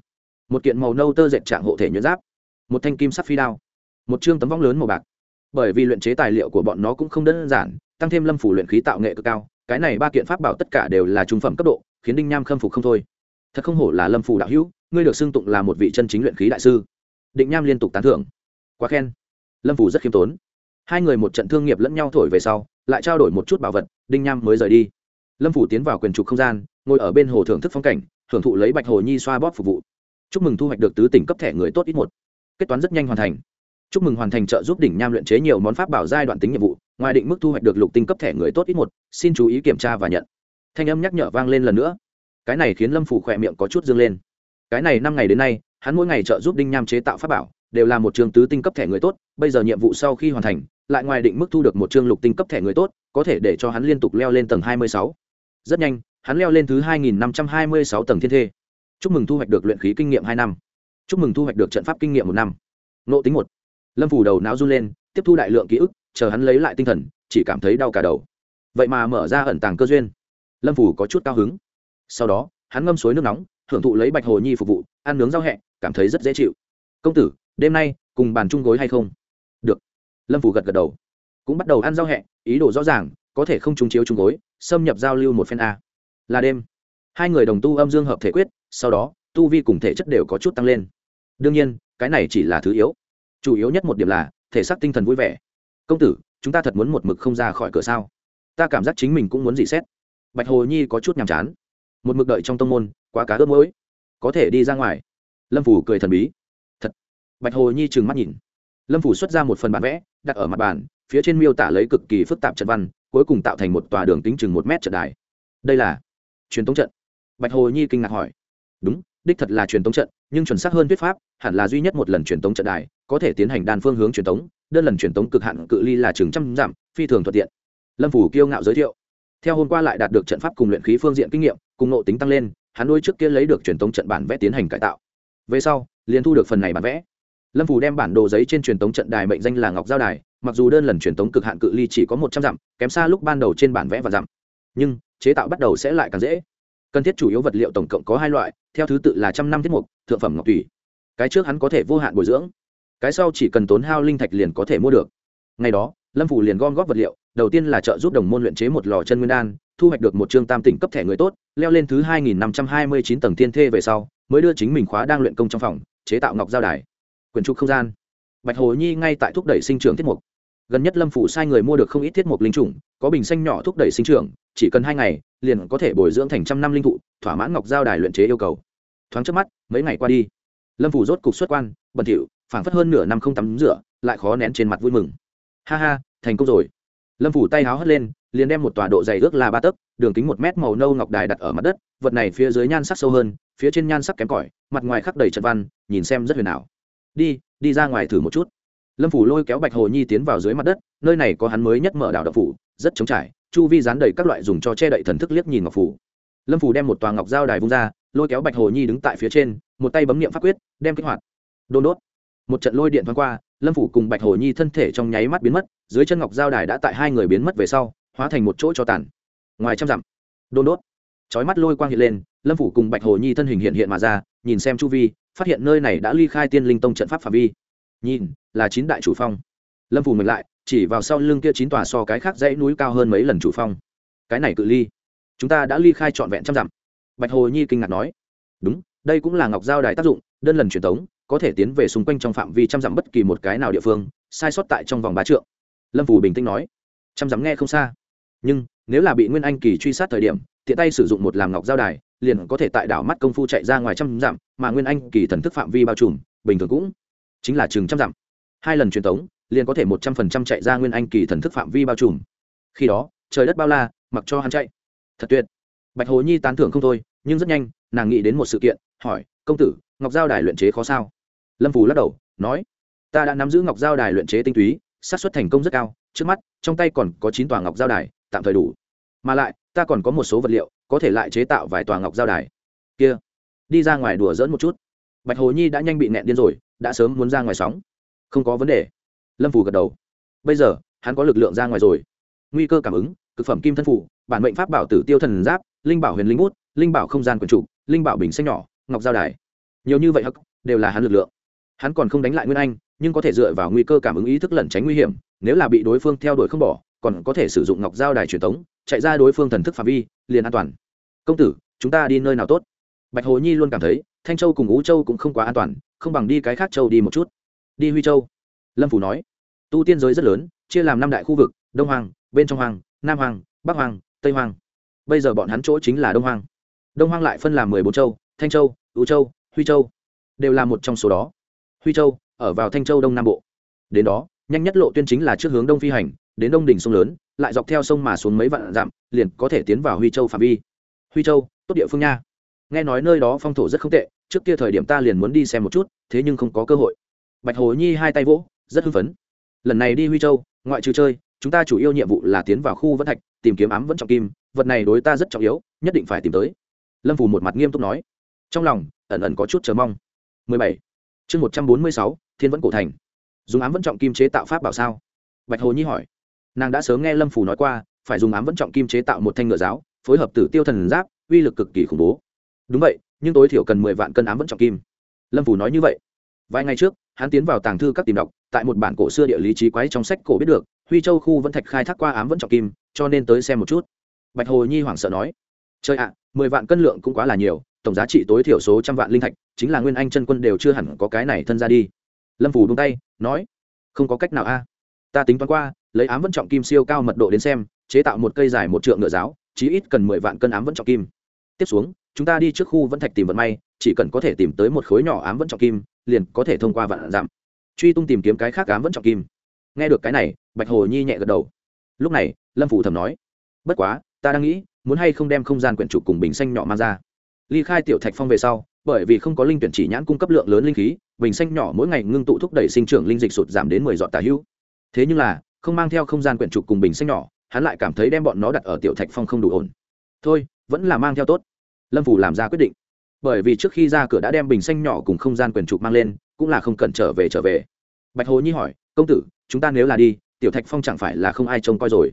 Speaker 1: Một kiện màu nâu tơ dệt trạng hộ thể nhuyễn giáp, một thanh kim sắc phi đao, một chương tấm vong lớn màu bạc bởi vì luyện chế tài liệu của bọn nó cũng không đơn giản, tăng thêm lâm phủ luyện khí tạo nghệ cực cao, cái này ba kiện pháp bảo tất cả đều là trung phẩm cấp độ, khiến đinh nham khâm phục không thôi. Thật không hổ là lâm phủ đạo hữu, ngươi được xưng tụng là một vị chân chính luyện khí đại sư. Định nham liên tục tán thưởng. Quá khen. Lâm phủ rất khiêm tốn. Hai người một trận thương nghiệp lẫn nhau thổi về sau, lại trao đổi một chút bảo vật, đinh nham mới rời đi. Lâm phủ tiến vào quyền trục không gian, ngồi ở bên hồ thưởng thức phong cảnh, thưởng thụ lấy bạch hồ nhi xoa bóp phục vụ. Chúc mừng thu hoạch được tứ tỉnh cấp thẻ người tốt ít một. Kết toán rất nhanh hoàn thành chúc mừng hoàn thành trợ giúp đỉnh nham luyện chế nhiều món pháp bảo giai đoạn tính nhiệm vụ, ngoài định mức thu hoạch được lục tinh cấp thẻ người tốt ít một, xin chú ý kiểm tra và nhận. Thanh âm nhắc nhở vang lên lần nữa. Cái này khiến lâm phủ khỏe miệng có chút dương lên. Cái này năm ngày đến nay, hắn mỗi ngày trợ giúp đinh nham chế tạo pháp bảo, đều là một trường tứ tinh cấp thẻ người tốt, bây giờ nhiệm vụ sau khi hoàn thành, lại ngoài định mức thu được một chương lục tinh cấp thẻ người tốt, có thể để cho hắn liên tục leo lên tầng hai mươi sáu. Rất nhanh, hắn leo lên thứ hai nghìn năm trăm hai mươi sáu tầng thiên thê. Chúc mừng thu hoạch được luyện khí kinh nghiệm hai năm. Chúc mừng thu hoạch được trận pháp kinh nghiệm một năm. Nộ tính một lâm phủ đầu não run lên, tiếp thu đại lượng ký ức, chờ hắn lấy lại tinh thần, chỉ cảm thấy đau cả đầu. Vậy mà mở ra ẩn tàng cơ duyên. Lâm phủ có chút cao hứng. Sau đó, hắn ngâm suối nước nóng, hưởng thụ lấy bạch hồ nhi phục vụ, ăn nướng rau hẹ, cảm thấy rất dễ chịu. Công tử, đêm nay cùng bàn chung gối hay không? Được. Lâm phủ gật gật đầu. Cũng bắt đầu ăn rau hẹ, ý đồ rõ ràng, có thể không trúng chiếu chung gối, xâm nhập giao lưu một phen a. Là đêm. Hai người đồng tu âm dương hợp thể quyết, sau đó, tu vi cùng thể chất đều có chút tăng lên. Đương nhiên, cái này chỉ là thứ yếu chủ yếu nhất một điểm là, thể xác tinh thần vui vẻ. Công tử, chúng ta thật muốn một mực không ra khỏi cửa sao? Ta cảm giác chính mình cũng muốn dị xét. Bạch hồ nhi có chút nhàm chán. Một mực đợi trong tông môn, quá cá ướp mỗi có thể đi ra ngoài. Lâm phủ cười thần bí. Thật. Bạch hồ nhi trừng mắt nhìn. Lâm phủ xuất ra một phần bản vẽ, đặt ở mặt bàn, phía trên miêu tả lấy cực kỳ phức tạp trận văn, cuối cùng tạo thành một tòa đường tính chừng một mét trận đài. Đây là truyền tống trận. Bạch hồ nhi kinh ngạc hỏi. Đúng, đích thật là truyền tống trận nhưng chuẩn xác hơn thuyết pháp, hẳn là duy nhất một lần truyền tống trận đài, có thể tiến hành đan phương hướng truyền tống, đơn lần truyền tống cực hạn cự ly là chừng trăm dặm, phi thường thuận tiện. Lâm phủ kiêu ngạo giới thiệu. Theo hôm qua lại đạt được trận pháp cùng luyện khí phương diện kinh nghiệm, cùng nộ tính tăng lên, hắn nuôi trước kia lấy được truyền tống trận bản vẽ tiến hành cải tạo. Về sau, liền thu được phần này bản vẽ. Lâm phủ đem bản đồ giấy trên truyền tống trận đài mệnh danh là ngọc giao đài, mặc dù đơn lần truyền tống cực hạn cự ly chỉ có một trăm dặm, kém xa lúc ban đầu trên bản vẽ và dặm. Nhưng, chế tạo bắt đầu sẽ lại càng dễ cần thiết chủ yếu vật liệu tổng cộng có hai loại, theo thứ tự là trăm năm thiết mục, thượng phẩm ngọc thủy cái trước hắn có thể vô hạn bồi dưỡng, cái sau chỉ cần tốn hao linh thạch liền có thể mua được. Ngày đó, lâm phủ liền gom góp vật liệu, đầu tiên là trợ giúp đồng môn luyện chế một lò chân nguyên đan, thu hoạch được một chương tam tỉnh cấp thẻ người tốt, leo lên thứ hai nghìn năm trăm hai mươi chín tầng thiên thê về sau, mới đưa chính mình khóa đang luyện công trong phòng, chế tạo ngọc giao đài. Quyền trục không gian. Bạch hồ nhi ngay tại thúc đẩy sinh trưởng thiết mục. Gần nhất lâm phủ sai người mua được không ít thiết mục linh trùng có bình xanh nhỏ thúc đẩy sinh trưởng, chỉ cần hai ngày liền có thể bồi dưỡng thành trăm năm linh thụ, thỏa mãn ngọc giao đài luyện chế yêu cầu. Thoáng trước mắt, mấy ngày qua đi, lâm phủ rốt cục xuất quan, bẩn thỉu, phảng phất hơn nửa năm không tắm rửa, lại khó nén trên mặt vui mừng. Ha ha, thành công rồi. Lâm phủ tay háo hất lên, liền đem một tòa độ dày ước là ba tấc, đường kính một mét màu nâu ngọc đài đặt ở mặt đất, vật này phía dưới nhan sắc sâu hơn, phía trên nhan sắc kém cỏi, mặt ngoài khắc đầy trận văn, nhìn xem rất huyền ảo. Đi đi ra ngoài thử một chút. Lâm phủ lôi kéo bạch hồ nhi tiến vào dưới mặt đất, nơi này có hắn mới nhất mở đảo đậu phủ, rất trống trải chu vi dán đầy các loại dùng cho che đậy thần thức liếc nhìn ngọc phủ. Lâm phủ đem một tòa ngọc dao đài vung ra, lôi kéo bạch hồ nhi đứng tại phía trên, một tay bấm nghiệm pháp quyết, đem kích hoạt. Đôn đốt. Một trận lôi điện thoáng qua, lâm phủ cùng bạch hồ nhi thân thể trong nháy mắt biến mất, dưới chân ngọc giao đài đã tại hai người biến mất về sau, hóa thành một chỗ cho tàn. Ngoài trăm dặm, đôn đốt. Chói mắt lôi quang hiện lên, lâm phủ cùng bạch hồ nhi thân hình hiện hiện mà ra, nhìn xem chu vi, phát hiện nơi này đã ly khai tiên linh tông trận pháp phạm vi. Nhìn, là chín đại chủ phong. Lâm phủ ngược lại chỉ vào sau lưng kia chín tòa so cái khác dãy núi cao hơn mấy lần chủ phong. Cái này cự ly, chúng ta đã ly khai trọn vẹn trăm dặm. Bạch hồ nhi kinh ngạc nói. Đúng, đây cũng là ngọc giao đài tác dụng, đơn lần truyền tống, có thể tiến về xung quanh trong phạm vi trăm dặm bất kỳ một cái nào địa phương, sai sót tại trong vòng ba trượng. Lâm Vũ bình tĩnh nói. Trăm dặm nghe không xa. Nhưng, nếu là bị nguyên anh kỳ truy sát thời điểm, tiện tay sử dụng một làm ngọc giao đài, liền có thể tại đảo mắt công phu chạy ra ngoài trăm dặm, mà nguyên anh kỳ thần thức phạm vi bao trùm, bình thường cũng chính là chừng trăm dặm. Hai lần truyền tống liền có thể một trăm phần trăm chạy ra nguyên anh kỳ thần thức phạm vi bao trùm. Khi đó, trời đất bao la, mặc cho hắn chạy. Thật tuyệt. Bạch hồ nhi tán thưởng không thôi, nhưng rất nhanh, nàng nghĩ đến một sự kiện, hỏi, công tử, ngọc giao đài luyện chế khó sao? Lâm phù lắc đầu, nói, ta đã nắm giữ ngọc giao đài luyện chế tinh túy, xác suất thành công rất cao, trước mắt, trong tay còn có chín tòa ngọc giao đài, tạm thời đủ. Mà lại, ta còn có một số vật liệu, có thể lại chế tạo vài tòa ngọc giao đài. Kia, đi ra ngoài đùa dỡn một chút. Bạch hồ nhi đã nhanh bị nẹn điên rồi, đã sớm muốn ra ngoài sóng. Không có vấn đề lâm phủ gật đầu bây giờ hắn có lực lượng ra ngoài rồi nguy cơ cảm ứng cực phẩm kim thân phủ bản mệnh pháp bảo tử tiêu thần giáp linh bảo huyền linh bút linh bảo không gian quần trụ linh bảo bình xanh nhỏ ngọc giao đài nhiều như vậy hắc đều là hắn lực lượng hắn còn không đánh lại nguyên anh nhưng có thể dựa vào nguy cơ cảm ứng ý thức lẩn tránh nguy hiểm nếu là bị đối phương theo đuổi không bỏ còn có thể sử dụng ngọc giao đài truyền thống chạy ra đối phương thần thức phạm vi liền an toàn công tử chúng ta đi nơi nào tốt bạch hồ nhi luôn cảm thấy thanh châu cùng ú châu cũng không quá an toàn không bằng đi cái khác châu đi một chút đi huy châu lâm phủ nói tu tiên giới rất lớn, chia làm năm đại khu vực, đông hoàng bên trong hoàng nam hoàng bắc hoàng tây hoàng bây giờ bọn hắn chỗ chính là đông hoàng đông hoàng lại phân làm mười bốn châu, thanh châu ú châu, huy châu, đều là một trong số đó. Huy châu, ở vào thanh châu đông nam bộ. Đến đó, nhanh nhất lộ tuyên chính là trước hướng đông phi hành, đến đông đỉnh sông lớn, lại dọc theo sông mà xuống mấy vạn dặm, liền có thể tiến vào huy châu phạm vi. Huy châu, tốt địa phương nha. Nghe nói nơi đó phong thổ rất không tệ, trước kia thời điểm ta liền muốn đi xem một chút, thế nhưng không có cơ hội. Bạch hồ nhi hai tay vỗ, rất hưng phấn lần này đi huy châu ngoại trừ chơi chúng ta chủ yếu nhiệm vụ là tiến vào khu vẫn thạch tìm kiếm ám vẫn trọng kim vật này đối ta rất trọng yếu nhất định phải tìm tới. Lâm phù một mặt nghiêm túc nói. Trong lòng ẩn ẩn có chút chờ mong. 17. chương 146, thiên vẫn cổ thành. Dùng ám vẫn trọng kim chế tạo pháp bảo sao? Bạch hồ nhi hỏi. Nàng đã sớm nghe lâm phù nói qua phải dùng ám vẫn trọng kim chế tạo một thanh ngựa giáo phối hợp tử tiêu thần giáp uy lực cực kỳ khủng bố. Đúng vậy nhưng tối thiểu cần mười vạn cân ám vẫn trọng kim. Lâm phù nói như vậy vài ngày trước, hắn tiến vào tàng thư các tìm đọc, tại một bản cổ xưa địa lý trí quái trong sách cổ biết được, huy châu khu vẫn thạch khai thác qua ám vẫn trọng kim, cho nên tới xem một chút. Bạch hồ nhi hoảng sợ nói chơi ạ, mười vạn cân lượng cũng quá là nhiều, tổng giá trị tối thiểu số trăm vạn linh thạch, chính là nguyên anh chân quân đều chưa hẳn có cái này thân ra đi. Lâm phủ đúng tay, nói, không có cách nào a. Ta tính toán qua, lấy ám vẫn trọng kim siêu cao mật độ đến xem, chế tạo một cây dài một trượng ngựa giáo, chí ít cần mười vạn cân ám vẫn trọng kim. Tiếp xuống, chúng ta đi trước khu vẫn thạch tìm vận may chỉ cần có thể tìm tới một khối nhỏ ám vẫn trọng kim, liền có thể thông qua vạn giảm. Truy tung tìm kiếm cái khác ám vẫn trọng kim. Nghe được cái này, bạch hồ nhi nhẹ gật đầu. Lúc này, lâm phủ thầm nói, bất quá, ta đang nghĩ, muốn hay không đem không gian quyển trục cùng bình xanh nhỏ mang ra. Ly khai tiểu thạch phong về sau, bởi vì không có linh tuyển chỉ nhãn cung cấp lượng lớn linh khí, bình xanh nhỏ mỗi ngày ngưng tụ thúc đẩy sinh trưởng linh dịch sụt giảm đến mười dọn tà hữu. Thế nhưng là, không mang theo không gian quyển trục cùng bình xanh nhỏ, hắn lại cảm thấy đem bọn nó đặt ở tiểu thạch phong không đủ ổn. Thôi, vẫn là mang theo tốt. Lâm phủ làm ra quyết định bởi vì trước khi ra cửa đã đem bình xanh nhỏ cùng không gian quyền trục mang lên cũng là không cần trở về trở về. Bạch hồ nhi hỏi công tử chúng ta nếu là đi tiểu thạch phong chẳng phải là không ai trông coi rồi?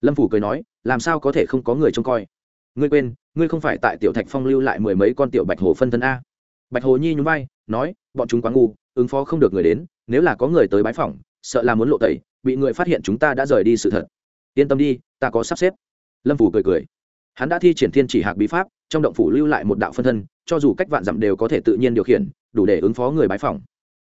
Speaker 1: Lâm phủ cười nói làm sao có thể không có người trông coi? Ngươi quên ngươi không phải tại tiểu thạch phong lưu lại mười mấy con tiểu bạch hồ phân thân a. Bạch hồ nhi nhún vai nói bọn chúng quá ngu ứng phó không được người đến nếu là có người tới bãi phòng, sợ là muốn lộ tẩy bị người phát hiện chúng ta đã rời đi sự thật. Yên tâm đi ta có sắp xếp. Lâm phủ cười cười. Hắn đã thi triển thiên chỉ hạc bí pháp trong động phủ lưu lại một đạo phân thân, cho dù cách vạn dặm đều có thể tự nhiên điều khiển, đủ để ứng phó người bái phỏng.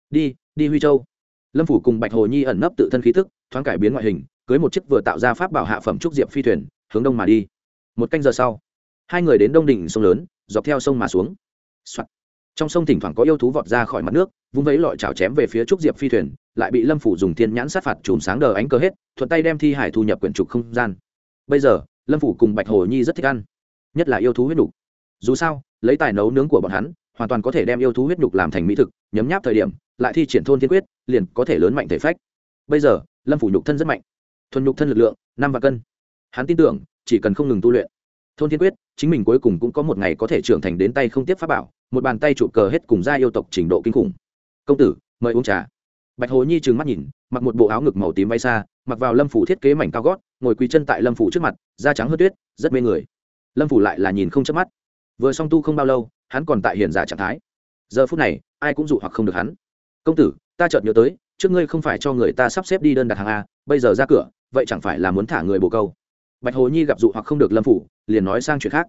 Speaker 1: Đi đi huy châu. Lâm phủ cùng bạch hồ nhi ẩn nấp tự thân khí thức thoáng cải biến ngoại hình, cưới một chiếc vừa tạo ra pháp bảo hạ phẩm trúc diệp phi thuyền, hướng đông mà đi. Một canh giờ sau, hai người đến đông đỉnh sông lớn, dọc theo sông mà xuống、Soạn. trong sông thỉnh thoảng có yêu thú vọt ra khỏi mặt nước, vung vấy lọi chảo chém về phía trúc diệp phi thuyền, lại bị lâm phủ dùng thiên nhãn sát phạt chùm sáng đờ ánh cơ hết, thuận tay đem thi hải thu nhập quyển trục không gian. Bây giờ, lâm phủ cùng bạch hồ nhi rất thích ăn nhất là yêu thú huyết nhục. Dù sao, lấy tài nấu nướng của bọn hắn, hoàn toàn có thể đem yêu thú huyết nhục làm thành mỹ thực, nhấm nháp thời điểm, lại thi triển thôn thiên quyết, liền có thể lớn mạnh thể phách. Bây giờ, lâm phủ nhục thân rất mạnh. Thuần nhục thân lực lượng, năm và cân. Hắn tin tưởng, chỉ cần không ngừng tu luyện, thôn thiên quyết, chính mình cuối cùng cũng có một ngày có thể trưởng thành đến tay không tiếp pháp bảo, một bàn tay trụ cờ hết cùng ra yêu tộc trình độ kinh khủng. Công tử, mời uống trà. Bạch hồ nhi trừng mắt nhìn, mặc một bộ áo ngực màu tím bay xa, mặc vào lâm phủ thiết kế mảnh cao gót, ngồi quỳ chân tại lâm phủ trước mặt, da trắng hơn tuyết, rất mê người lâm phủ lại là nhìn không chớp mắt vừa xong tu không bao lâu hắn còn tại hiền giả trạng thái giờ phút này ai cũng dụ hoặc không được hắn công tử ta chợt nhớ tới trước ngươi không phải cho người ta sắp xếp đi đơn đặt hàng a bây giờ ra cửa vậy chẳng phải là muốn thả người bồ câu bạch hồ nhi gặp dụ hoặc không được lâm phủ liền nói sang chuyện khác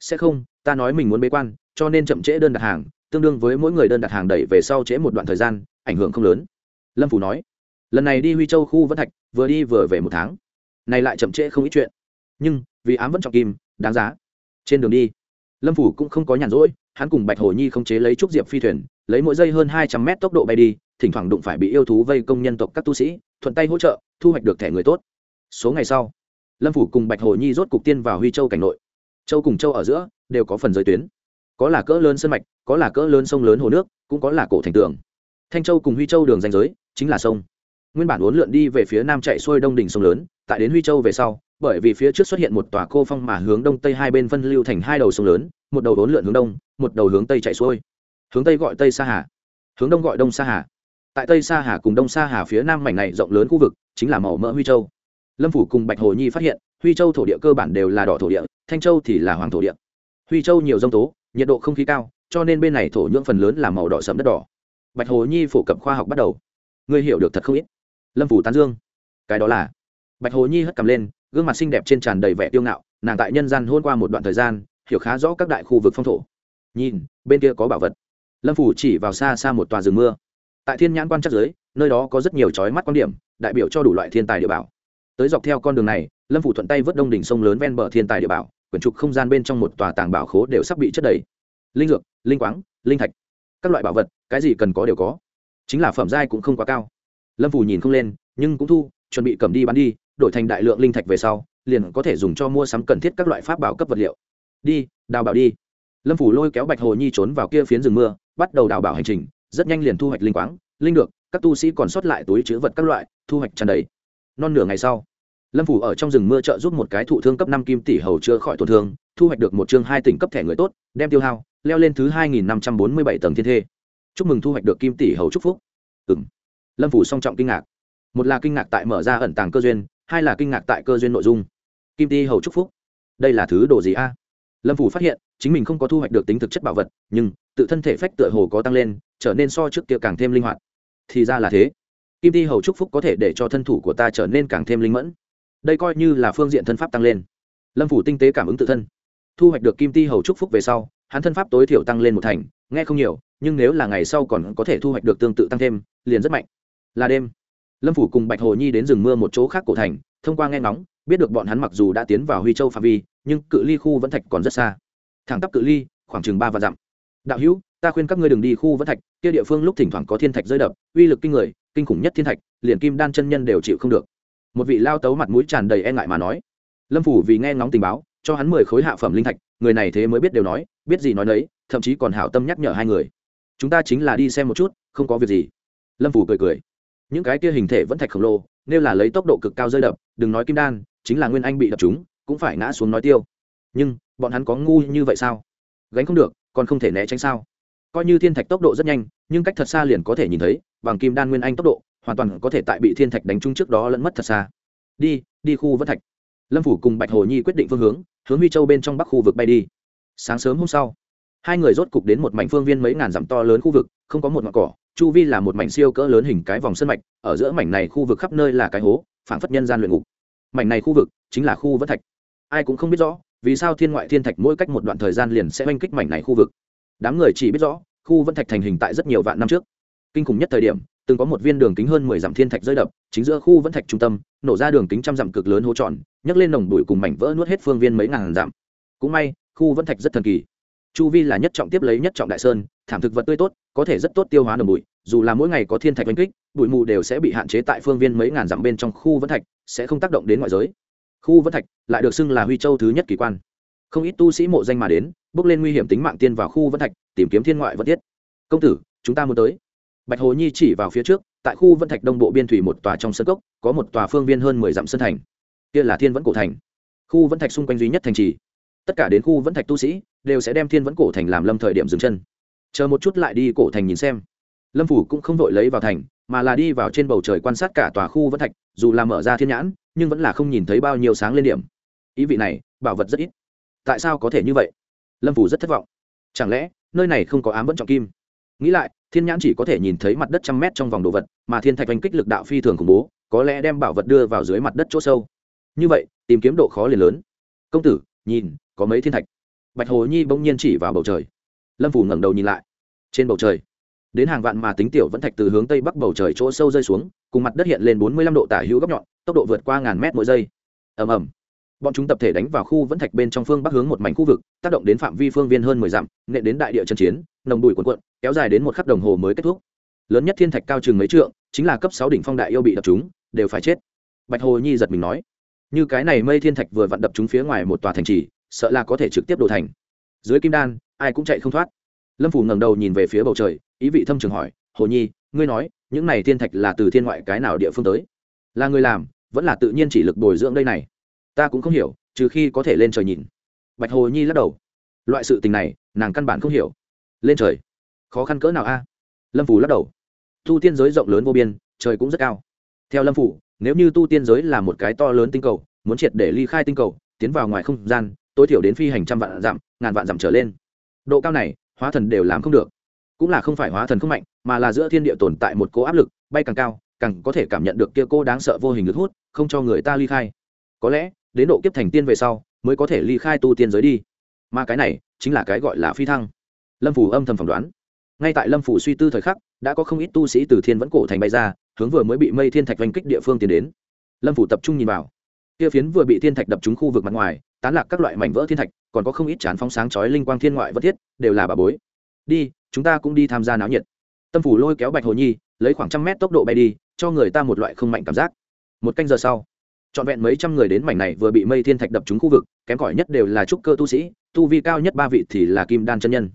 Speaker 1: sẽ không ta nói mình muốn bế quan cho nên chậm trễ đơn đặt hàng tương đương với mỗi người đơn đặt hàng đẩy về sau trễ một đoạn thời gian ảnh hưởng không lớn lâm phủ nói lần này đi huy châu khu vân thạch vừa đi vừa về một tháng này lại chậm trễ không ít chuyện nhưng vì ám vẫn trọng kim đáng giá. Trên đường đi, lâm phủ cũng không có nhàn rỗi, hắn cùng bạch hồ nhi không chế lấy trúc diệp phi thuyền, lấy mỗi giây hơn hai trăm mét tốc độ bay đi, thỉnh thoảng đụng phải bị yêu thú vây công nhân tộc các tu sĩ, thuận tay hỗ trợ, thu hoạch được thẻ người tốt. Số ngày sau, lâm phủ cùng bạch hồ nhi rốt cục tiên vào huy châu cảnh nội. Châu cùng châu ở giữa, đều có phần giới tuyến. Có là cỡ lớn sân mạch, có là cỡ lớn sông lớn hồ nước, cũng có là cổ thành tường. Thanh châu cùng huy châu đường danh giới, chính là sông. Nguyên bản uốn lượn đi về phía nam chạy xuôi đông đỉnh sông lớn, tại đến huy châu về sau bởi vì phía trước xuất hiện một tòa cô phong mà hướng đông tây hai bên phân lưu thành hai đầu sông lớn, một đầu uốn lượn hướng đông, một đầu hướng tây chạy xuôi. Hướng tây gọi tây sa hà. Hướng đông gọi đông sa hà. Tại tây sa hà cùng đông sa hà phía nam mảnh này rộng lớn khu vực, chính là màu mỡ huy châu. Lâm phủ cùng bạch hồ nhi phát hiện, huy châu thổ địa cơ bản đều là đỏ thổ địa, thanh châu thì là hoàng thổ địa. Huy châu nhiều dông tố, nhiệt độ không khí cao, cho nên bên này thổ nhưỡng phần lớn là màu đỏ sẫm đất đỏ. Bạch hồ nhi phổ cập khoa học bắt đầu. Ngươi hiểu được thật không ít. Lâm phủ tán dương. Cái đó là. Bạch hồ nhi hất cầm lên gương mặt xinh đẹp trên tràn đầy vẻ tiêu ngạo, nàng tại nhân gian hôn qua một đoạn thời gian, hiểu khá rõ các đại khu vực phong thổ. Nhìn, bên kia có bảo vật. Lâm phủ chỉ vào xa xa một tòa rừng mưa. Tại thiên nhãn quan chắc giới nơi đó có rất nhiều trói mắt quan điểm, đại biểu cho đủ loại thiên tài địa bảo. Tới dọc theo con đường này, lâm phủ thuận tay vớt đông đỉnh sông lớn ven bờ thiên tài địa bảo, quyển trục không gian bên trong một tòa tàng bảo khố đều sắp bị chất đầy. Linh dược, linh quáng, linh thạch, các loại bảo vật, cái gì cần có đều có. Chính là phẩm giai cũng không quá cao. Lâm phủ nhìn không lên, nhưng cũng thu chuẩn bị cầm đi bán đi, đổi thành đại lượng linh thạch về sau, liền có thể dùng cho mua sắm cần thiết các loại pháp bảo cấp vật liệu. Đi, đào bảo đi. Lâm phủ lôi kéo bạch hồ nhi trốn vào kia phiến rừng mưa, bắt đầu đào bảo hành trình, rất nhanh liền thu hoạch linh quáng, linh được, các tu sĩ còn sót lại túi chữ vật các loại, thu hoạch tràn đầy. Non nửa ngày sau, lâm phủ ở trong rừng mưa trợ giúp một cái thụ thương cấp năm kim tỷ hầu chữa khỏi tổn thương, thu hoạch được một chương hai tỉnh cấp thẻ người tốt, đem tiêu hao, leo lên thứ hai nghìn năm trăm bốn mươi bảy tầng thiên thê. Chúc mừng thu hoạch được kim tỷ hầu chúc phúc. Ừng lâm phủ song trọng kinh ngạc một là kinh ngạc tại mở ra ẩn tàng cơ duyên, hai là kinh ngạc tại cơ duyên nội dung. Kim ti hầu trúc phúc. Đây là thứ đồ gì a? Lâm phủ phát hiện, chính mình không có thu hoạch được tính thực chất bảo vật, nhưng, tự thân thể phách tựa hồ có tăng lên, trở nên so trước kia càng thêm linh hoạt. Thì ra là thế. Kim ti hầu trúc phúc có thể để cho thân thủ của ta trở nên càng thêm linh mẫn. Đây coi như là phương diện thân pháp tăng lên. Lâm phủ tinh tế cảm ứng tự thân. Thu hoạch được kim ti hầu trúc phúc về sau, hắn thân pháp tối thiểu tăng lên một thành, nghe không nhiều, nhưng nếu là ngày sau còn có thể thu hoạch được tương tự tăng thêm, liền rất mạnh. Là đêm lâm phủ cùng bạch hồ nhi đến rừng mưa một chỗ khác cổ thành, thông qua nghe ngóng, biết được bọn hắn mặc dù đã tiến vào huy châu phạm vi, nhưng cự ly khu vẫn thạch còn rất xa. Thẳng tắp cự ly, khoảng chừng ba vạn dặm. Đạo hữu, ta khuyên các ngươi đừng đi khu vẫn thạch, kia địa phương lúc thỉnh thoảng có thiên thạch rơi đập, uy lực kinh người, kinh khủng nhất thiên thạch, liền kim đan chân nhân đều chịu không được. Một vị lao tấu mặt mũi tràn đầy e ngại mà nói. Lâm phủ vì nghe ngóng tình báo, cho hắn mười khối hạ phẩm linh thạch, người này thế mới biết đều nói, biết gì nói nấy, thậm chí còn hảo tâm nhắc nhở hai người. Chúng ta chính là đi xem một chút, không có việc gì. Lâm phủ cười cười những cái kia hình thể vẫn thạch khổng lồ nếu là lấy tốc độ cực cao rơi đập, đừng nói kim đan, chính là nguyên anh bị đập chúng, cũng phải ngã xuống nói tiêu. Nhưng, bọn hắn có ngu như vậy sao? Gánh không được, còn không thể né tránh sao? Coi như thiên thạch tốc độ rất nhanh, nhưng cách thật xa liền có thể nhìn thấy, bằng kim đan nguyên anh tốc độ, hoàn toàn có thể tại bị thiên thạch đánh trúng trước đó lẫn mất thật xa. Đi đi khu vẫn thạch. Lâm phủ cùng bạch hồ nhi quyết định phương hướng hướng huy châu bên trong bắc khu vực bay đi. Sáng sớm hôm sau hai người rốt cục đến một mảnh phương viên mấy ngàn dặm to lớn khu vực, không có một ngọn cỏ, chu vi là một mảnh siêu cỡ lớn hình cái vòng sân mạch, ở giữa mảnh này khu vực khắp nơi là cái hố phản phất nhân gian luyện ngục. Mảnh này khu vực chính là khu vân thạch. Ai cũng không biết rõ, vì sao thiên ngoại thiên thạch mỗi cách một đoạn thời gian liền sẽ oanh kích mảnh này khu vực. Đám người chỉ biết rõ, khu vân thạch thành hình tại rất nhiều vạn năm trước. Kinh khủng nhất thời điểm, từng có một viên đường kính hơn mười dặm thiên thạch rơi đập, chính giữa khu vân thạch trung tâm, nổ ra đường kính trăm dặm cực lớn hố tròn, nhấc lên nồng đùi cùng mảnh vỡ nuốt hết phương viên mấy ngàn dặm. Cũng may, khu vân thạch rất thần kỳ chu vi là nhất trọng tiếp lấy nhất trọng đại sơn, thảm thực vật tươi tốt, có thể rất tốt tiêu hóa nồng bụi, dù là mỗi ngày có thiên thạch oanh kích, bụi mù đều sẽ bị hạn chế tại phương viên mấy ngàn dặm bên trong khu vân thạch, sẽ không tác động đến ngoại giới. Khu vân thạch lại được xưng là huy châu thứ nhất kỳ quan. Không ít tu sĩ mộ danh mà đến, bước lên nguy hiểm tính mạng tiên vào khu vân thạch, tìm kiếm thiên ngoại vật thiết. Công tử, chúng ta muốn tới. Bạch hồ nhi chỉ vào phía trước, tại khu vân thạch đông bộ biên thủy một tòa trong sân cốc, có một tòa phương viên hơn mười dặm sân thành. Kia là thiên vẫn cổ thành. Khu vân thạch xung quanh duy nhất thành trì. Tất cả đến khu vẫn thạch tu sĩ đều sẽ đem thiên vẫn cổ thành làm lâm thời điểm dừng chân. Chờ một chút lại đi cổ thành nhìn xem. Lâm phủ cũng không vội lấy vào thành, mà là đi vào trên bầu trời quan sát cả tòa khu vẫn thạch, dù là mở ra thiên nhãn, nhưng vẫn là không nhìn thấy bao nhiêu sáng lên điểm. Ý vị này, bảo vật rất ít. Tại sao có thể như vậy? Lâm phủ rất thất vọng. Chẳng lẽ, nơi này không có ám vẫn trọng kim? Nghĩ lại, thiên nhãn chỉ có thể nhìn thấy mặt đất trăm mét trong vòng đồ vật, mà thiên thạch oanh kích lực đạo phi thường khủng bố, có lẽ đem bảo vật đưa vào dưới mặt đất chỗ sâu. Như vậy, tìm kiếm độ khó liền lớn. Công tử, nhìn, có mấy thiên thạch? Bạch hồ nhi bỗng nhiên chỉ vào bầu trời. Lâm phủ ngẩng đầu nhìn lại. Trên bầu trời, đến hàng vạn mà tính tiểu vẫn thạch từ hướng tây bắc bầu trời chỗ sâu rơi xuống, cùng mặt đất hiện lên bốn mươi lăm độ tả hữu góc nhọn, tốc độ vượt qua ngàn mét mỗi giây. Ầm ầm. Bọn chúng tập thể đánh vào khu vẫn thạch bên trong phương bắc hướng một mảnh khu vực, tác động đến phạm vi phương viên hơn mười dặm, nện đến đại địa chân chiến, nồng đùi cuộn cuộn, kéo dài đến một khắc đồng hồ mới kết thúc. Lớn nhất thiên thạch cao chừng mấy trượng, chính là cấp sáu đỉnh phong đại yêu bị đập chúng, đều phải chết. Bạch hồ nhi giật mình nói, như cái này mây thiên thạch vừa vặn đập chúng phía ngoài một tòa thành trì sợ là có thể trực tiếp đổ thành. Dưới kim đan, ai cũng chạy không thoát. Lâm phủ ngẩng đầu nhìn về phía bầu trời, ý vị thâm trường hỏi, hồ nhi, ngươi nói, những này thiên thạch là từ thiên ngoại cái nào địa phương tới? Là người làm, vẫn là tự nhiên chỉ lực bồi dưỡng đây này? Ta cũng không hiểu, trừ khi có thể lên trời nhìn. Bạch hồ nhi lắc đầu. Loại sự tình này, nàng căn bản không hiểu. Lên trời? Khó khăn cỡ nào a? Lâm phủ lắc đầu. Tu tiên giới rộng lớn vô biên, trời cũng rất cao. Theo lâm phủ, nếu như tu tiên giới là một cái to lớn tinh cầu, muốn triệt để ly khai tinh cầu, tiến vào ngoài không gian tối thiểu đến phi hành trăm vạn dặm, ngàn vạn dặm trở lên. Độ cao này, hóa thần đều làm không được. Cũng là không phải hóa thần không mạnh, mà là giữa thiên địa tồn tại một cố áp lực, bay càng cao, càng có thể cảm nhận được kia cô đáng sợ vô hình lực hút, không cho người ta ly khai. Có lẽ, đến độ kiếp thành tiên về sau, mới có thể ly khai tu tiên giới đi. Mà cái này, chính là cái gọi là phi thăng. Lâm phủ âm thầm phỏng đoán. Ngay tại lâm phủ suy tư thời khắc, đã có không ít tu sĩ từ thiên vẫn cổ thành bay ra, hướng vừa mới bị mây thiên thạch oanh kích địa phương tiến đến. Lâm phủ tập trung nhìn vào. Kia phiến vừa bị thiên thạch đập trúng khu vực mặt ngoài tán lạc các loại mảnh vỡ thiên thạch, còn có không ít chán phóng sáng chói linh quang thiên ngoại vật thiết, đều là bà bối. Đi, chúng ta cũng đi tham gia náo nhiệt. Tâm phủ lôi kéo bạch hồ nhi, lấy khoảng trăm mét tốc độ bay đi, cho người ta một loại không mạnh cảm giác. Một canh giờ sau, trọn vẹn mấy trăm người đến mảnh này vừa bị mây thiên thạch đập trúng khu vực, kém cỏi nhất đều là trúc cơ tu sĩ, tu vi cao nhất ba vị thì là kim đan chân nhân.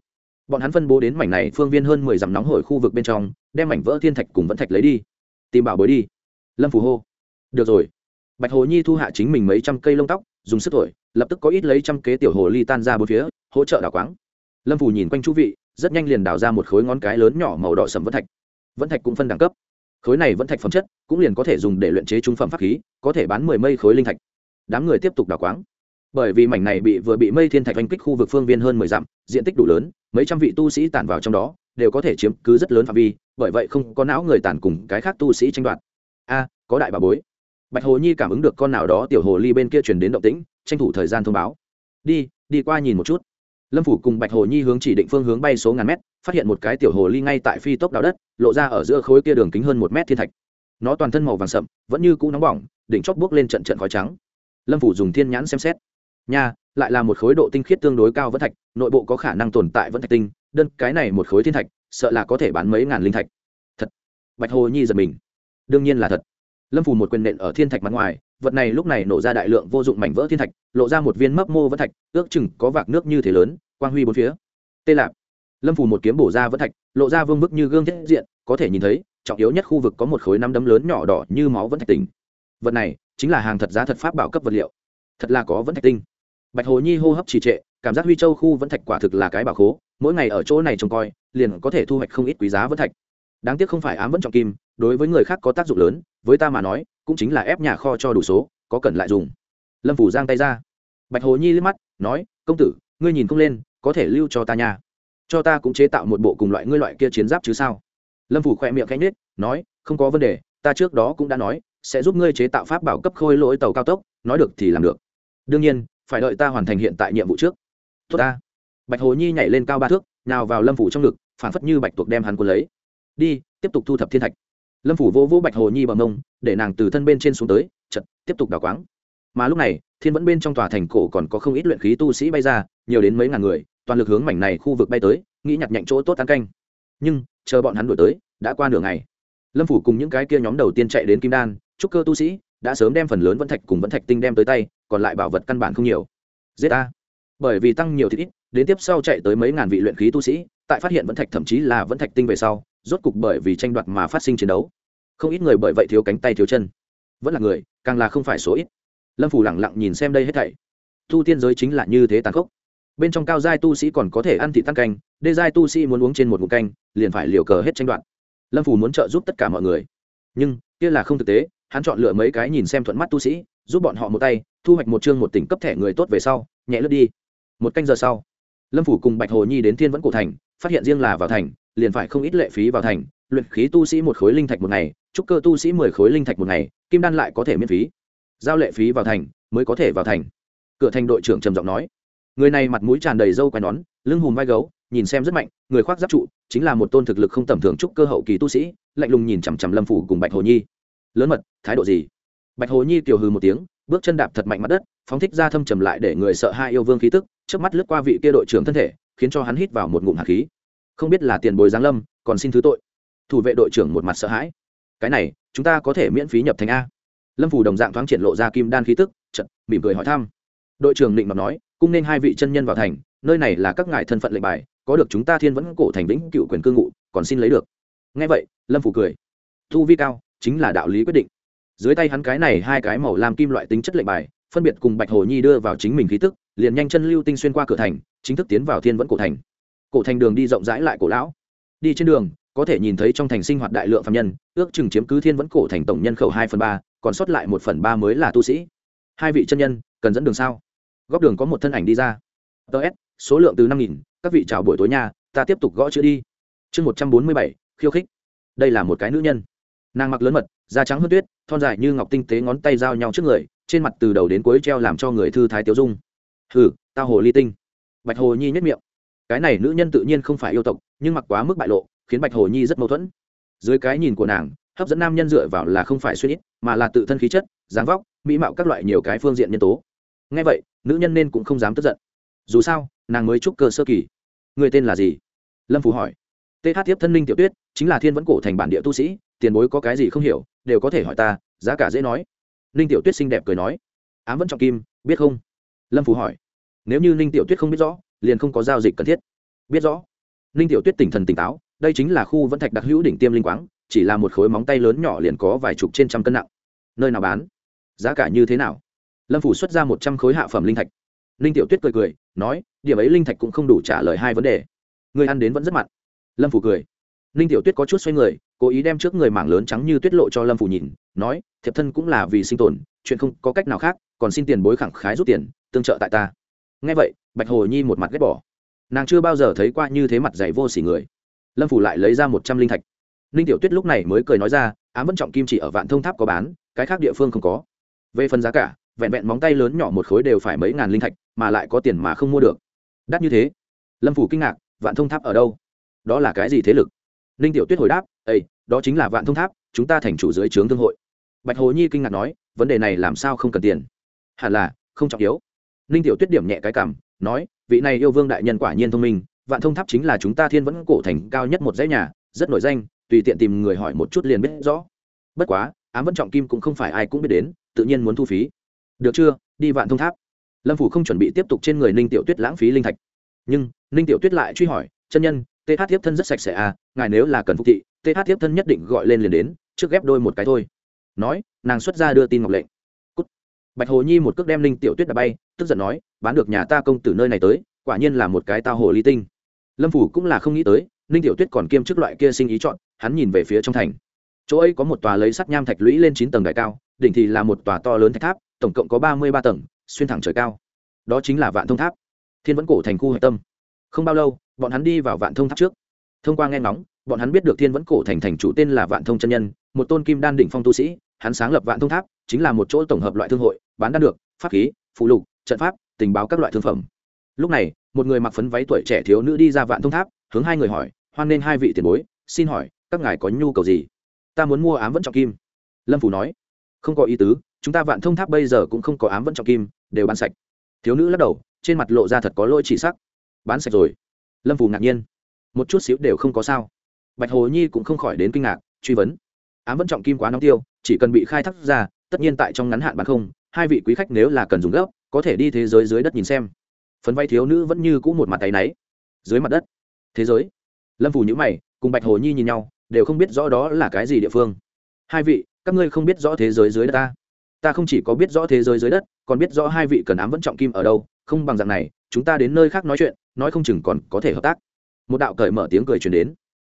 Speaker 1: Bọn hắn phân bố đến mảnh này phương viên hơn mười dặm nóng hổi khu vực bên trong, đem mảnh vỡ thiên thạch cùng vẫn thạch lấy đi. Tìm bảo bối đi. Lâm phủ hô. Được rồi. Bạch hồ nhi thu hạ chính mình mấy trăm cây lông tóc dùng sức thổi, lập tức có ít lấy trăm kế tiểu hồ ly tan ra bốn phía, hỗ trợ đào quáng. Lâm phủ nhìn quanh chú vị, rất nhanh liền đào ra một khối ngón cái lớn nhỏ màu đỏ sầm vẫn thạch. Vẫn thạch cũng phân đẳng cấp. Khối này vẫn thạch phẩm chất, cũng liền có thể dùng để luyện chế trung phẩm pháp khí, có thể bán mười mây khối linh thạch. Đám người tiếp tục đào quáng. Bởi vì mảnh này bị vừa bị mây thiên thạch oanh kích khu vực phương viên hơn mười dặm, diện tích đủ lớn, mấy trăm vị tu sĩ tản vào trong đó, đều có thể chiếm cứ rất lớn phạm vi, bởi vậy không có não người tản cùng cái khác tu sĩ tranh đoạt. A, có đại bà bối bạch hồ nhi cảm ứng được con nào đó tiểu hồ ly bên kia truyền đến động tĩnh, tranh thủ thời gian thông báo. Đi đi qua nhìn một chút. Lâm phủ cùng bạch hồ nhi hướng chỉ định phương hướng bay số ngàn mét, phát hiện một cái tiểu hồ ly ngay tại phi tốc đào đất, lộ ra ở giữa khối kia đường kính hơn một mét thiên thạch. Nó toàn thân màu vàng sậm, vẫn như cũ nóng bỏng, đỉnh chóp bước lên trận trận khói trắng. Lâm phủ dùng thiên nhãn xem xét. Nha, lại là một khối độ tinh khiết tương đối cao vẫn thạch, nội bộ có khả năng tồn tại vẫn thạch tinh, đơn cái này một khối thiên thạch, sợ là có thể bán mấy ngàn linh thạch. Thật. Bạch hồ nhi giật mình. Đương nhiên là thật lâm phù một quyền nện ở thiên thạch mặt ngoài, vật này lúc này nổ ra đại lượng vô dụng mảnh vỡ thiên thạch, lộ ra một viên mấp mô vẫn thạch, ước chừng có vạc nước như thế lớn, quang huy bốn phía. Tê lạp. Lâm phù một kiếm bổ ra vẫn thạch, lộ ra vương bức như gương thiết diện, có thể nhìn thấy, trọng yếu nhất khu vực có một khối năm đấm lớn nhỏ đỏ như máu vẫn thạch tinh vật này chính là hàng thật giá thật pháp bảo cấp vật liệu. Thật là có vẫn thạch tinh. Bạch hồ nhi hô hấp trì trệ, cảm giác huy châu khu vẫn thạch quả thực là cái bảo khố, mỗi ngày ở chỗ này trông coi, liền có thể thu hoạch không ít quý giá vẫn thạch. Đáng tiếc không phải ám vẫn trọng kim, đối với người khác có tác dụng lớn với ta mà nói, cũng chính là ép nhà kho cho đủ số, có cần lại dùng. Lâm phủ giang tay ra. Bạch hồ nhi liếc mắt, nói, công tử, ngươi nhìn không lên, có thể lưu cho ta nhà cho ta cũng chế tạo một bộ cùng loại ngươi loại kia chiến giáp chứ sao? Lâm phủ khỏe miệng cánh nết nói, không có vấn đề, ta trước đó cũng đã nói, sẽ giúp ngươi chế tạo pháp bảo cấp khôi lỗi tàu cao tốc, nói được thì làm được. Đương nhiên, phải đợi ta hoàn thành hiện tại nhiệm vụ trước. Tốt ta. Bạch hồ nhi nhảy lên cao ba thước, nào vào lâm phủ trong ngực, phản phất như bạch tuộc đem hắn cuốn lấy. Đi, tiếp tục thu thập thiên thạch lâm phủ vô vô bạch hồ nhi bằng mông, để nàng từ thân bên trên xuống tới chật tiếp tục đào quáng. Mà lúc này, thiên vẫn bên trong tòa thành cổ còn có không ít luyện khí tu sĩ bay ra, nhiều đến mấy ngàn người, toàn lực hướng mảnh này khu vực bay tới, nghĩ nhặt nhạnh chỗ tốt tán canh. Nhưng, chờ bọn hắn đổi tới, đã qua nửa ngày. Lâm phủ cùng những cái kia nhóm đầu tiên chạy đến kim đan, trúc cơ tu sĩ, đã sớm đem phần lớn vẫn thạch cùng vẫn thạch tinh đem tới tay, còn lại bảo vật căn bản không nhiều. Giết a bởi vì tăng nhiều thì ít, đến tiếp sau chạy tới mấy ngàn vị luyện khí tu sĩ, tại phát hiện vẫn thạch thậm chí là vẫn thạch tinh về sau rốt cục bởi vì tranh đoạt mà phát sinh chiến đấu. Không ít người bởi vậy thiếu cánh tay thiếu chân. Vẫn là người, càng là không phải số ít. Lâm phủ lẳng lặng nhìn xem đây hết thảy. Tu tiên giới chính là như thế tàn khốc. Bên trong cao giai tu sĩ còn có thể ăn thị tăng canh, đê giai tu sĩ muốn uống trên một ngụm canh, liền phải liều cờ hết tranh đoạt. Lâm phủ muốn trợ giúp tất cả mọi người. Nhưng, kia là không thực tế, hắn chọn lựa mấy cái nhìn xem thuận mắt tu sĩ, giúp bọn họ một tay, thu hoạch một chương một tỉnh cấp thẻ người tốt về sau, nhẹ lướt đi. Một canh giờ sau, lâm phủ cùng bạch hồ nhi đến thiên vẫn cổ thành, phát hiện riêng là vào thành liền phải không ít lệ phí vào thành, luyện khí tu sĩ một khối linh thạch một ngày, trúc cơ tu sĩ mười khối linh thạch một ngày, kim đan lại có thể miễn phí. Giao lệ phí vào thành, mới có thể vào thành. Cửa thành đội trưởng trầm giọng nói. Người này mặt mũi tràn đầy râu quai nón, lưng hùm vai gấu, nhìn xem rất mạnh, người khoác giáp trụ, chính là một tôn thực lực không tầm thường trúc cơ hậu kỳ tu sĩ, lạnh lùng nhìn chằm chằm lâm phủ cùng bạch hồ nhi. Lớn mật, thái độ gì? Bạch hồ nhi tiểu hư một tiếng, bước chân đạp thật mạnh mặt đất, phóng thích ra thâm trầm lại để người sợ hai yêu vương khí tức trước mắt lướt qua vị kia đội trưởng thân thể, khiến cho hắn hít vào một ngụm hạt khí không biết là tiền bồi giáng lâm, còn xin thứ tội. Thủ vệ đội trưởng một mặt sợ hãi. Cái này, chúng ta có thể miễn phí nhập thành a. Lâm phủ đồng dạng thoáng triển lộ ra kim đan khí tức chật mỉm cười hỏi thăm. Đội trưởng định mặt nói, cung nên hai vị chân nhân vào thành, nơi này là các ngài thân phận lệnh bài, có được chúng ta thiên vẫn cổ thành lĩnh cựu quyền cư ngụ, còn xin lấy được. Ngay vậy, lâm phủ cười. Thu vi cao, chính là đạo lý quyết định. Dưới tay hắn cái này hai cái màu làm kim loại tính chất lệnh bài, phân biệt cùng bạch hồ nhi đưa vào chính mình khí tức, liền nhanh chân lưu tinh xuyên qua cửa thành, chính thức tiến vào thiên vẫn cổ thành cổ thành đường đi rộng rãi lại cổ lão. Đi trên đường, có thể nhìn thấy trong thành sinh hoạt đại lượng phạm nhân, ước chừng chiếm cứ thiên vẫn cổ thành tổng nhân khẩu hai phần ba, còn sót lại một phần ba mới là tu sĩ. Hai vị chân nhân, cần dẫn đường sao? Góc đường có một thân ảnh đi ra. Ts số lượng từ năm nghìn, các vị chào buổi tối nha, ta tiếp tục gõ chữ đi. Chương một trăm bốn mươi bảy, khiêu khích. Đây là một cái nữ nhân. Nàng mặc lớn mật, da trắng hơn tuyết, thon dài như ngọc tinh tế ngón tay giao nhau trước người, trên mặt từ đầu đến cuối treo làm cho người thư thái tiêu dung. Hừ, tao hồ ly tinh. Bạch hồ nhi nhất miệng cái này nữ nhân tự nhiên không phải yêu tộc, nhưng mặc quá mức bại lộ, khiến bạch hồ nhi rất mâu thuẫn. Dưới cái nhìn của nàng, hấp dẫn nam nhân dựa vào là không phải suy nghĩ, mà là tự thân khí chất, dáng vóc, mỹ mạo các loại nhiều cái phương diện nhân tố. Ngay vậy, nữ nhân nên cũng không dám tức giận. Dù sao, nàng mới trúc cơ sơ kỳ. Người tên là gì? Lâm phù hỏi. Th tiếp thân linh tiểu tuyết, chính là thiên vẫn cổ thành bản địa tu sĩ, tiền bối có cái gì không hiểu, đều có thể hỏi ta, giá cả dễ nói. Ninh tiểu tuyết xinh đẹp cười nói. Ám vẫn trọng kim, biết không? Lâm phù hỏi. Nếu như ninh tiểu tuyết không biết rõ liền không có giao dịch cần thiết. Biết rõ, ninh tiểu tuyết tỉnh thần tỉnh táo, đây chính là khu vẫn thạch đặc hữu đỉnh tiêm linh quáng, chỉ là một khối móng tay lớn nhỏ liền có vài chục trên trăm cân nặng. Nơi nào bán? Giá cả như thế nào? Lâm phủ xuất ra một trăm khối hạ phẩm linh thạch. Ninh tiểu tuyết cười cười, nói, điểm ấy linh thạch cũng không đủ trả lời hai vấn đề. Người ăn đến vẫn rất mặn. Lâm phủ cười. Ninh tiểu tuyết có chút xoay người, cố ý đem trước người mảng lớn trắng như tuyết lộ cho lâm phủ nhìn, nói, thiệp thân cũng là vì sinh tồn, chuyện không có cách nào khác, còn xin tiền bối khẳng khái rút tiền, tương trợ tại ta nghe vậy, bạch hồ nhi một mặt ghét bỏ. Nàng chưa bao giờ thấy qua như thế mặt dày vô s ỉ người. Lâm phủ lại lấy ra một trăm linh thạch. Ninh tiểu tuyết lúc này mới cười nói ra, ám vẫn trọng kim chỉ ở vạn thông tháp có bán, cái khác địa phương không có. Về phần giá cả, vẹn vẹn móng tay lớn nhỏ một khối đều phải mấy ngàn linh thạch, mà lại có tiền mà không mua được. Đắt như thế? Lâm phủ kinh ngạc, vạn thông tháp ở đâu? Đó là cái gì thế lực? Ninh tiểu tuyết hồi đáp ây đó chính là vạn thông tháp, chúng ta thành chủ dưới trướng thương hội. Bạch hồ nhi kinh ngạc nói, vấn đề này làm sao không cần tiền? Hẳn là, không trọng yếu ninh tiểu tuyết điểm nhẹ cái cảm, nói, vị này yêu vương đại nhân quả nhiên thông minh, vạn thông tháp chính là chúng ta thiên vẫn cổ thành cao nhất một dãy nhà, rất nổi danh, tùy tiện tìm người hỏi một chút liền biết rõ. Bất quá, ám vẫn trọng kim cũng không phải ai cũng biết đến, tự nhiên muốn thu phí. Được chưa, đi vạn thông tháp. Lâm phủ không chuẩn bị tiếp tục trên người ninh tiểu tuyết lãng phí linh thạch. Nhưng, ninh tiểu tuyết lại truy hỏi, chân nhân th tiếp thân rất sạch sẽ à ngài nếu là cần phục thị th tiếp thân nhất định gọi lên liền đến, trước ghép đôi một cái thôi. Nói, nàng xuất ra đưa tin ngọc lệnh. Cút. bạch hồ nhi một cước đem ninh tiểu tuyết đã bay tức giận nói, bán được nhà ta công tử nơi này tới, quả nhiên là một cái tao hồ ly tinh. Lâm phủ cũng là không nghĩ tới, ninh tiểu tuyết còn kiêm chức loại kia sinh ý chọn, hắn nhìn về phía trong thành. Chỗ ấy có một tòa lấy sắt nham thạch lũy lên chín tầng đại cao, đỉnh thì là một tòa to lớn thạch tháp, tổng cộng có ba mươi ba tầng, xuyên thẳng trời cao. Đó chính là vạn thông tháp. Thiên vẫn cổ thành khu hạch tâm. Không bao lâu, bọn hắn đi vào vạn thông tháp trước. Thông qua nghe ngóng, bọn hắn biết được thiên vẫn cổ thành thành chủ tên là vạn thông chân nhân, một tôn kim đan đỉnh phong tu sĩ, hắn sáng lập vạn thông tháp, chính là một chỗ tổng hợp loại thương hội, bán đan được, pháp khí, phụ lục trận pháp, tình báo các loại thương phẩm. Lúc này, một người mặc phấn váy tuổi trẻ thiếu nữ đi ra vạn thông tháp, hướng hai người hỏi, hoan nên hai vị tiền bối, xin hỏi, các ngài có nhu cầu gì? Ta muốn mua ám vẫn trọng kim. Lâm phủ nói, không có ý tứ, chúng ta vạn thông tháp bây giờ cũng không có ám vẫn trọng kim, đều bán sạch. Thiếu nữ lắc đầu, trên mặt lộ ra thật có lỗi chỉ sắc. Bán sạch rồi. Lâm phủ ngạc nhiên, một chút xíu đều không có sao. Bạch hồ nhi cũng không khỏi đến kinh ngạc, truy vấn, ám vẫn trọng kim quá nóng tiêu, chỉ cần bị khai thác ra, tất nhiên tại trong ngắn hạn bán không, hai vị quý khách nếu là cần dùng gấp có thể đi thế giới dưới đất nhìn xem. Phấn vay thiếu nữ vẫn như cũ một mặt tay náy. Dưới mặt đất. Thế giới. Lâm phủ nhữ mày, cùng bạch hồ nhi nhìn nhau, đều không biết rõ đó là cái gì địa phương. Hai vị, các ngươi không biết rõ thế giới dưới đất ta. Ta không chỉ có biết rõ thế giới dưới đất, còn biết rõ hai vị cần ám vẫn trọng kim ở đâu, không bằng dạng này, chúng ta đến nơi khác nói chuyện, nói không chừng còn có thể hợp tác. Một đạo cởi mở tiếng cười truyền đến.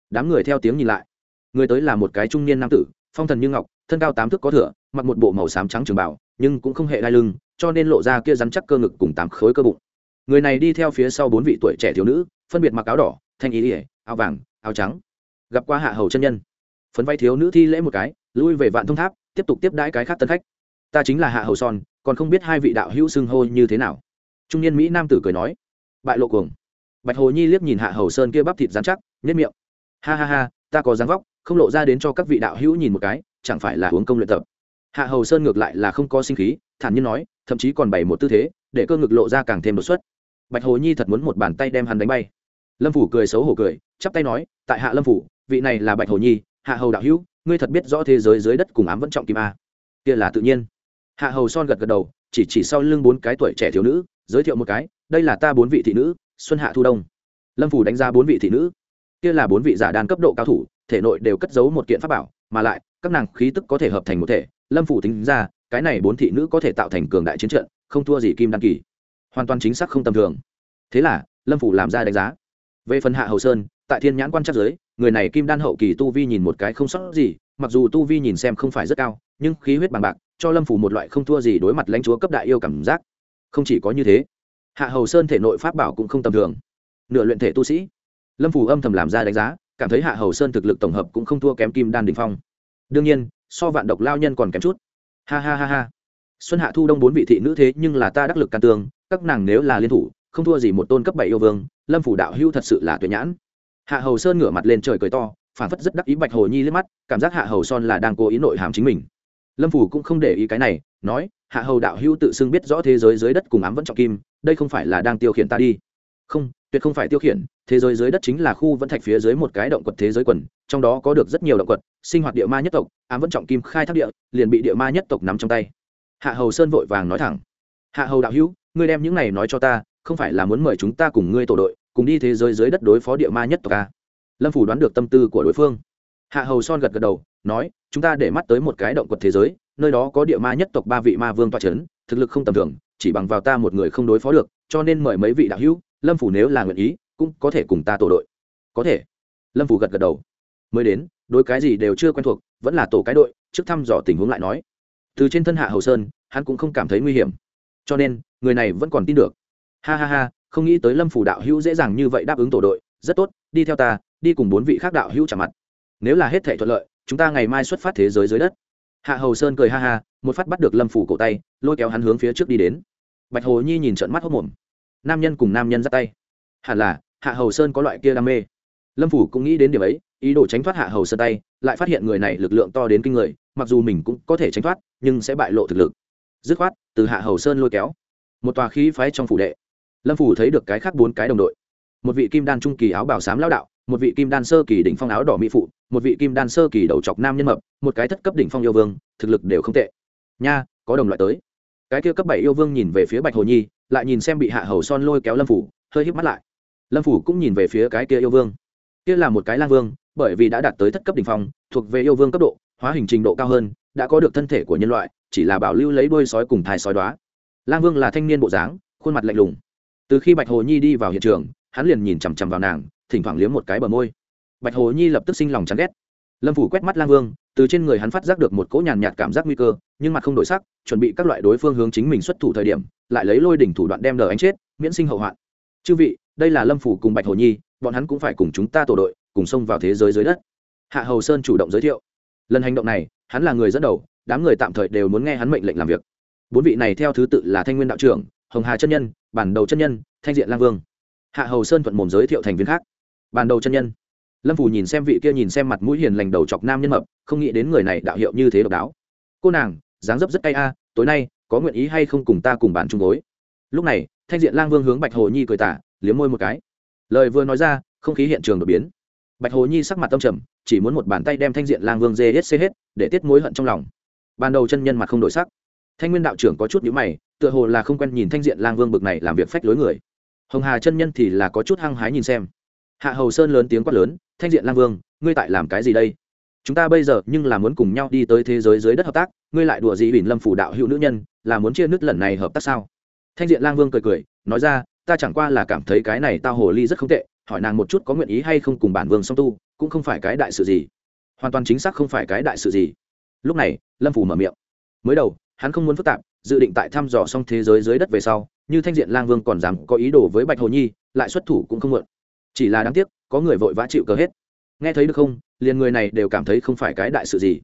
Speaker 1: Đám người theo tiếng nhìn lại. Người tới là một cái trung niên nam tử, phong thần như ngọc thân cao tám thước có thửa, mặc một bộ màu xám trắng trường bảo nhưng cũng không hề đai lưng, cho nên lộ ra kia rắn chắc cơ ngực cùng tám khối cơ bụng. Người này đi theo phía sau bốn vị tuổi trẻ thiếu nữ, phân biệt mặc áo đỏ, thanh ý ỉa áo vàng, áo trắng. Gặp qua hạ hầu chân nhân. Phấn vay thiếu nữ thi lễ một cái, lui về vạn thông tháp, tiếp tục tiếp đãi cái khác tân khách. Ta chính là hạ hầu son, còn không biết hai vị đạo hữu xưng hô như thế nào. Trung niên mỹ nam tử cười nói. Bại lộ cuồng. Bạch hồ nhi liếc nhìn hạ hầu sơn kia bắp thịt dán chắc nhất miệng. Ha ha ha, ta có dáng vóc, không lộ ra đến cho các vị đạo hữu nhìn một cái chẳng phải là uống công luyện tập. Hạ hầu sơn ngược lại là không có sinh khí, thản nhiên nói, thậm chí còn bày một tư thế, để cơ ngực lộ ra càng thêm đột xuất. Bạch hồ nhi thật muốn một bàn tay đem hắn đánh bay. Lâm phủ cười xấu hổ cười, chắp tay nói, tại hạ lâm phủ, vị này là bạch hồ nhi, hạ hầu đạo hữu, ngươi thật biết rõ thế giới dưới đất cùng ám vẫn trọng kim a. Kia là tự nhiên. Hạ hầu son gật gật đầu, chỉ chỉ sau lưng bốn cái tuổi trẻ thiếu nữ, giới thiệu một cái, đây là ta bốn vị thị nữ, xuân hạ thu đông. Lâm phủ đánh ra bốn vị thị nữ. Kia là bốn vị giả đàn cấp độ cao thủ, thể nội đều cất giấu một kiện pháp bảo mà lại, các nàng khí tức có thể hợp thành một thể, lâm phủ tính ra, cái này bốn thị nữ có thể tạo thành cường đại chiến trận, không thua gì kim đăng kỳ. Hoàn toàn chính xác không tầm thường. Thế là, lâm phủ làm ra đánh giá. Về phần hạ hầu sơn, tại thiên nhãn quan chắc giới, người này kim đan hậu kỳ tu vi nhìn một cái không sót gì, mặc dù tu vi nhìn xem không phải rất cao, nhưng khí huyết bằng bạc, cho lâm phủ một loại không thua gì đối mặt lãnh chúa cấp đại yêu cảm giác. Không chỉ có như thế, hạ hầu sơn thể nội pháp bảo cũng không tầm thường. Nửa luyện thể tu sĩ, lâm phủ âm thầm làm ra đánh giá cảm thấy hạ hầu sơn thực lực tổng hợp cũng không thua kém kim đan đình phong. Đương nhiên, so vạn độc lao nhân còn kém chút. Ha ha ha ha. Xuân hạ thu đông bốn vị thị nữ thế nhưng là ta đắc lực can tương các nàng nếu là liên thủ, không thua gì một tôn cấp bảy yêu vương, lâm phủ đạo hưu thật sự là tuyệt nhãn. Hạ hầu sơn ngửa mặt lên trời cười to, phản phất rất đắc ý bạch hồ nhi liếc mắt, cảm giác hạ hầu son là đang cố ý nội hàm chính mình. Lâm phủ cũng không để ý cái này, nói, hạ hầu đạo hưu tự xưng biết rõ thế giới dưới đất cùng ám vẫn trọng kim, đây không phải là đang tiêu khiển ta đi. Không tuyệt không phải tiêu khiển, thế giới dưới đất chính là khu vẫn thạch phía dưới một cái động quật thế giới quần, trong đó có được rất nhiều động quật, sinh hoạt địa ma nhất tộc, ám vẫn trọng kim khai thác địa, liền bị địa ma nhất tộc nắm trong tay. Hạ hầu sơn vội vàng nói thẳng, hạ hầu đạo hữu, ngươi đem những này nói cho ta, không phải là muốn mời chúng ta cùng ngươi tổ đội, cùng đi thế giới dưới đất đối phó địa ma nhất tộc a lâm phủ đoán được tâm tư của đối phương. Hạ hầu son gật gật đầu, nói, chúng ta để mắt tới một cái động quật thế giới, nơi đó có địa ma nhất tộc ba vị ma vương toa c h ấ n thực lực không tầm thường, chỉ bằng vào ta một người không đối phó được, cho nên mời mấy vị đạo hữu lâm phủ nếu là nguyện ý, cũng có thể cùng ta tổ đội. Có thể. Lâm phủ gật gật đầu. Mới đến, đối cái gì đều chưa quen thuộc, vẫn là tổ cái đội, trước thăm dò tình huống lại nói. Từ trên thân hạ hầu sơn, hắn cũng không cảm thấy nguy hiểm. Cho nên, người này vẫn còn tin được. Ha ha ha, không nghĩ tới lâm phủ đạo hữu dễ dàng như vậy đáp ứng tổ đội. Rất tốt, đi theo ta, đi cùng bốn vị khác đạo hữu trả mặt. Nếu là hết thể thuận lợi, chúng ta ngày mai xuất phát thế giới dưới đất. Hạ hầu sơn cười ha ha, một phát bắt được lâm phủ cổ tay, lôi kéo hắn hướng phía trước đi đến. Bạch hồ nhi nhìn trận mắt hốc mồm nam nhân cùng nam nhân ra tay. Hẳn là, hạ hầu sơn có loại kia đam mê. Lâm phủ cũng nghĩ đến điểm ấy, ý đồ tránh thoát hạ hầu sơn tay, lại phát hiện người này lực lượng to đến kinh người, mặc dù mình cũng có thể tránh thoát, nhưng sẽ bại lộ thực lực. Dứt khoát, từ hạ hầu sơn lôi kéo. Một tòa khí phái trong phủ đệ. Lâm phủ thấy được cái khác bốn cái đồng đội. Một vị kim đan trung kỳ áo bảo sám lao đạo, một vị kim đan sơ kỳ đỉnh phong áo đỏ mỹ phụ, một vị kim đan sơ kỳ đầu chọc nam nhân mập, một cái thất cấp đỉnh phong yêu vương, thực lực đều không tệ. Nha, có đồng loại tới. Cái kia cấp bảy yêu vương nhìn về phía bạch hồ nhi lại nhìn xem bị hạ hầu son lôi kéo lâm phủ, hơi híp mắt lại. Lâm phủ cũng nhìn về phía cái kia yêu vương. Kia là một cái lang vương, bởi vì đã đạt tới thất cấp đỉnh phong, thuộc về yêu vương cấp độ, hóa hình trình độ cao hơn, đã có được thân thể của nhân loại, chỉ là bảo lưu lấy đôi sói cùng thai sói đoá. Lang vương là thanh niên bộ dáng, khuôn mặt lạnh lùng. Từ khi bạch hồ nhi đi vào hiện trường, hắn liền nhìn chằm chằm vào nàng, thỉnh thoảng liếm một cái bờ môi. Bạch hồ nhi lập tức sinh lòng chán ghét. Lâm phủ quét mắt lang vương từ trên người hắn phát giác được một cỗ nhàn nhạt cảm giác nguy cơ, nhưng mặt không đổi sắc, chuẩn bị các loại đối phương hướng chính mình xuất thủ thời điểm, lại lấy lôi đỉnh thủ đoạn đem lờ anh chết, miễn sinh hậu hoạn. Chư vị, đây là lâm phủ cùng bạch hồ nhi, bọn hắn cũng phải cùng chúng ta tổ đội, cùng xông vào thế giới dưới đất. Hạ hầu sơn chủ động giới thiệu. Lần hành động này, hắn là người dẫn đầu, đám người tạm thời đều muốn nghe hắn mệnh lệnh làm việc. Bốn vị này theo thứ tự là thanh nguyên đạo trưởng, hồng hà chân nhân, bản đầu chân nhân, thanh diện lang vương. Hạ hầu sơn thuận mồm giới thiệu thành viên khác. Bản đầu chân nhân lâm phù nhìn xem vị kia nhìn xem mặt mũi hiền lành đầu chọc nam nhân mập, không nghĩ đến người này đạo hiệu như thế độc đáo. Cô nàng, dáng dấp rất cay a, tối nay, có nguyện ý hay không cùng ta cùng bàn chung gối? Lúc này, thanh diện lang vương hướng bạch hồ nhi cười tả, liếm môi một cái. Lời vừa nói ra, không khí hiện trường đột biến. Bạch hồ nhi sắc mặt tâm trầm, chỉ muốn một bàn tay đem thanh diện lang vương dê hết xê hết, để tiết mối hận trong lòng. Ban đầu chân nhân mặt không đổi sắc. Thanh nguyên đạo trưởng có chút nhữ mày, tựa hồ là không quen nhìn thanh diện lang vương bực này làm việc phách lối người. Hồng hà chân nhân thì là có chút hăng hái nhìn xem hạ hầu sơn lớn tiếng quát lớn, thanh diện lang vương, ngươi tại làm cái gì đây? Chúng ta bây giờ nhưng là muốn cùng nhau đi tới thế giới dưới đất hợp tác, ngươi lại đùa gì bỉn lâm phủ đạo hữu nữ nhân, là muốn chia nước lần này hợp tác sao? Thanh diện lang vương cười cười, nói ra, ta chẳng qua là cảm thấy cái này tao hồ ly rất không tệ, hỏi nàng một chút có nguyện ý hay không cùng bản vương song tu, cũng không phải cái đại sự gì. Hoàn toàn chính xác không phải cái đại sự gì. Lúc này, lâm phủ mở miệng. Mới đầu, hắn không muốn phức tạp, dự định tại thăm dò xong thế giới dưới đất về sau, như thanh diện lang vương còn dám có ý đồ với bạch hồ nhi, lại xuất thủ cũng không muộn chỉ là đáng tiếc, có người vội vã chịu cờ hết. Nghe thấy được không, liền người này đều cảm thấy không phải cái đại sự gì.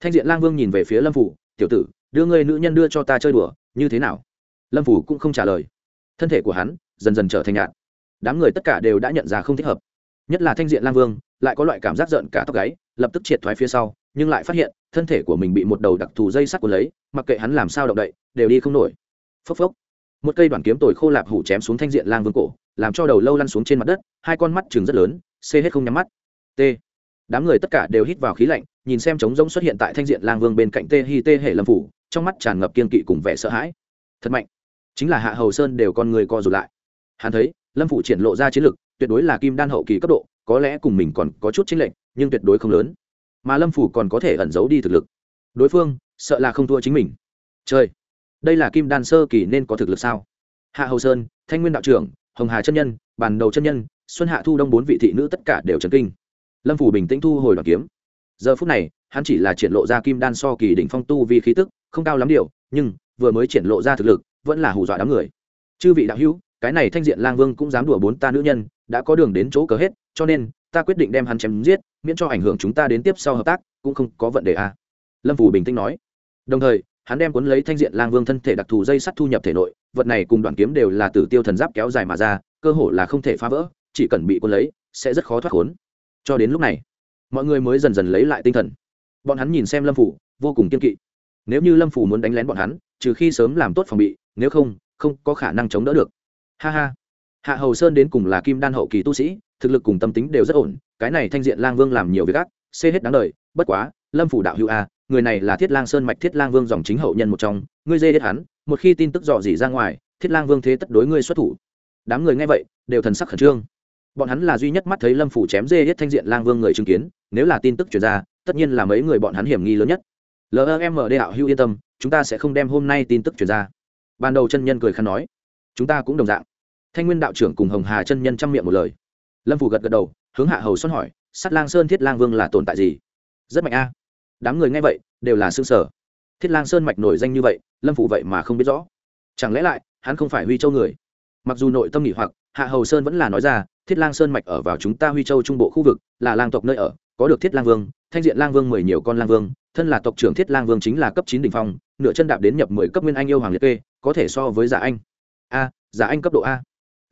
Speaker 1: Thanh diện lang vương nhìn về phía lâm phủ, tiểu tử, đưa người nữ nhân đưa cho ta chơi đùa, như thế nào? Lâm phủ cũng không trả lời. Thân thể của hắn dần dần trở thành nhạt. Đám người tất cả đều đã nhận ra không thích hợp. Nhất là thanh diện lang vương, lại có loại cảm giác giận cả tóc gáy, lập tức triệt thoái phía sau, nhưng lại phát hiện thân thể của mình bị một đầu đặc thù dây sắt của lấy, mặc kệ hắn làm sao động đậy, đều đi không nổi. Phốc phốc. Một cây đoàn kiếm tồi khô lạp hủ chém xuống thanh diện lang vương cổ làm cho đầu lâu lăn xuống trên mặt đất hai con mắt chừng rất lớn xê hết không nhắm mắt. T. Đám người tất cả đều hít vào khí lạnh nhìn xem trống rỗng xuất hiện tại thanh diện lang vương bên cạnh tê hi tê hệ lâm phủ trong mắt tràn ngập kiên kỵ cùng vẻ sợ hãi. Thật mạnh. Chính là hạ hầu sơn đều con người co rụt lại. Hắn thấy lâm phủ triển lộ ra chiến lực tuyệt đối là kim đan hậu kỳ cấp độ có lẽ cùng mình còn có chút chính lệnh, nhưng tuyệt đối không lớn. Mà lâm phủ còn có thể ẩn giấu đi thực lực. Đối phương sợ là không thua chính mình. Chơi đây là kim đan sơ kỳ nên có thực lực sao? Hạ hầu sơn thanh nguyên đạo trưởng hồng hà chân nhân, bàn đầu chân nhân, xuân hạ thu đông bốn vị thị nữ tất cả đều trấn kinh. Lâm phủ bình tĩnh thu hồi đoàn kiếm. Giờ phút này, hắn chỉ là triển lộ ra kim đan so kỳ đỉnh phong tu vì khí tức, không cao lắm điều, nhưng, vừa mới triển lộ ra thực lực, vẫn là hù dọa đám người. Chư vị đạo hữu, cái này thanh diện lang vương cũng dám đùa bốn ta nữ nhân, đã có đường đến chỗ cờ hết, cho nên, ta quyết định đem hắn chém giết, miễn cho ảnh hưởng chúng ta đến tiếp sau hợp tác, cũng không có vận đề a à. lâm phủ bình tĩnh nói. Đồng thời, hắn đem cuốn lấy thanh diện lang vương thân thể đặc thù dây sắt thu nhập thể nội vật này cùng đoạn kiếm đều là tử tiêu thần giáp kéo dài mà ra, cơ hồ là không thể phá vỡ, chỉ cần bị quân lấy, sẽ rất khó thoát khốn. Cho đến lúc này, mọi người mới dần dần lấy lại tinh thần. Bọn hắn nhìn xem lâm phủ, vô cùng kiên kỵ. Nếu như lâm phủ muốn đánh lén bọn hắn, trừ khi sớm làm tốt phòng bị, nếu không không có khả năng chống đỡ được. Ha ha. Hạ hầu sơn đến cùng là kim đan hậu kỳ tu sĩ, thực lực cùng tâm tính đều rất ổn, cái này thanh diện lang vương làm nhiều việc ác, xê hết đáng đời, bất quá, lâm phủ đạo hữu a, người này là thiết lang sơn mạch thiết lang vương dòng chính hậu nhân một trong, ngươi dê hết hắn một khi tin tức dò dỉ ra ngoài, thiết lang vương thế tất đối ngươi xuất thủ. Đám người nghe vậy, đều thần sắc khẩn trương. Bọn hắn là duy nhất mắt thấy lâm phủ chém dê hết thanh diện lang vương người chứng kiến, nếu là tin tức chuyển ra, tất nhiên là mấy người bọn hắn hiểm nghi lớn nhất. Lmd đạo hưu yên tâm, chúng ta sẽ không đem hôm nay tin tức chuyển ra. Ban đầu chân nhân cười khăn nói, chúng ta cũng đồng dạng. Thanh nguyên đạo trưởng cùng hồng hà chân nhân chăm miệng một lời. Lâm phủ gật gật đầu, hướng hạ hầu xuân hỏi sắt lang sơn thiết lang vương là tồn tại gì? Rất mạnh a. Đám người nghe vậy, đều là xương sở thiết lang sơn mạch nổi danh như vậy, lâm phủ vậy mà không biết rõ. Chẳng lẽ lại, hắn không phải huy châu người? Mặc dù nội tâm nghỉ hoặc, hạ hầu sơn vẫn là nói ra, thiết lang sơn mạch ở vào chúng ta huy châu trung bộ khu vực, là lang tộc nơi ở, có được thiết lang vương, thanh diện lang vương mười nhiều con lang vương, thân là tộc trưởng thiết lang vương chính là cấp chín đ ỉ n h phong, nửa chân đạp đến nhập mười cấp nguyên anh yêu hoàng liệt kê, có thể so với giả anh. A, giả anh cấp độ a.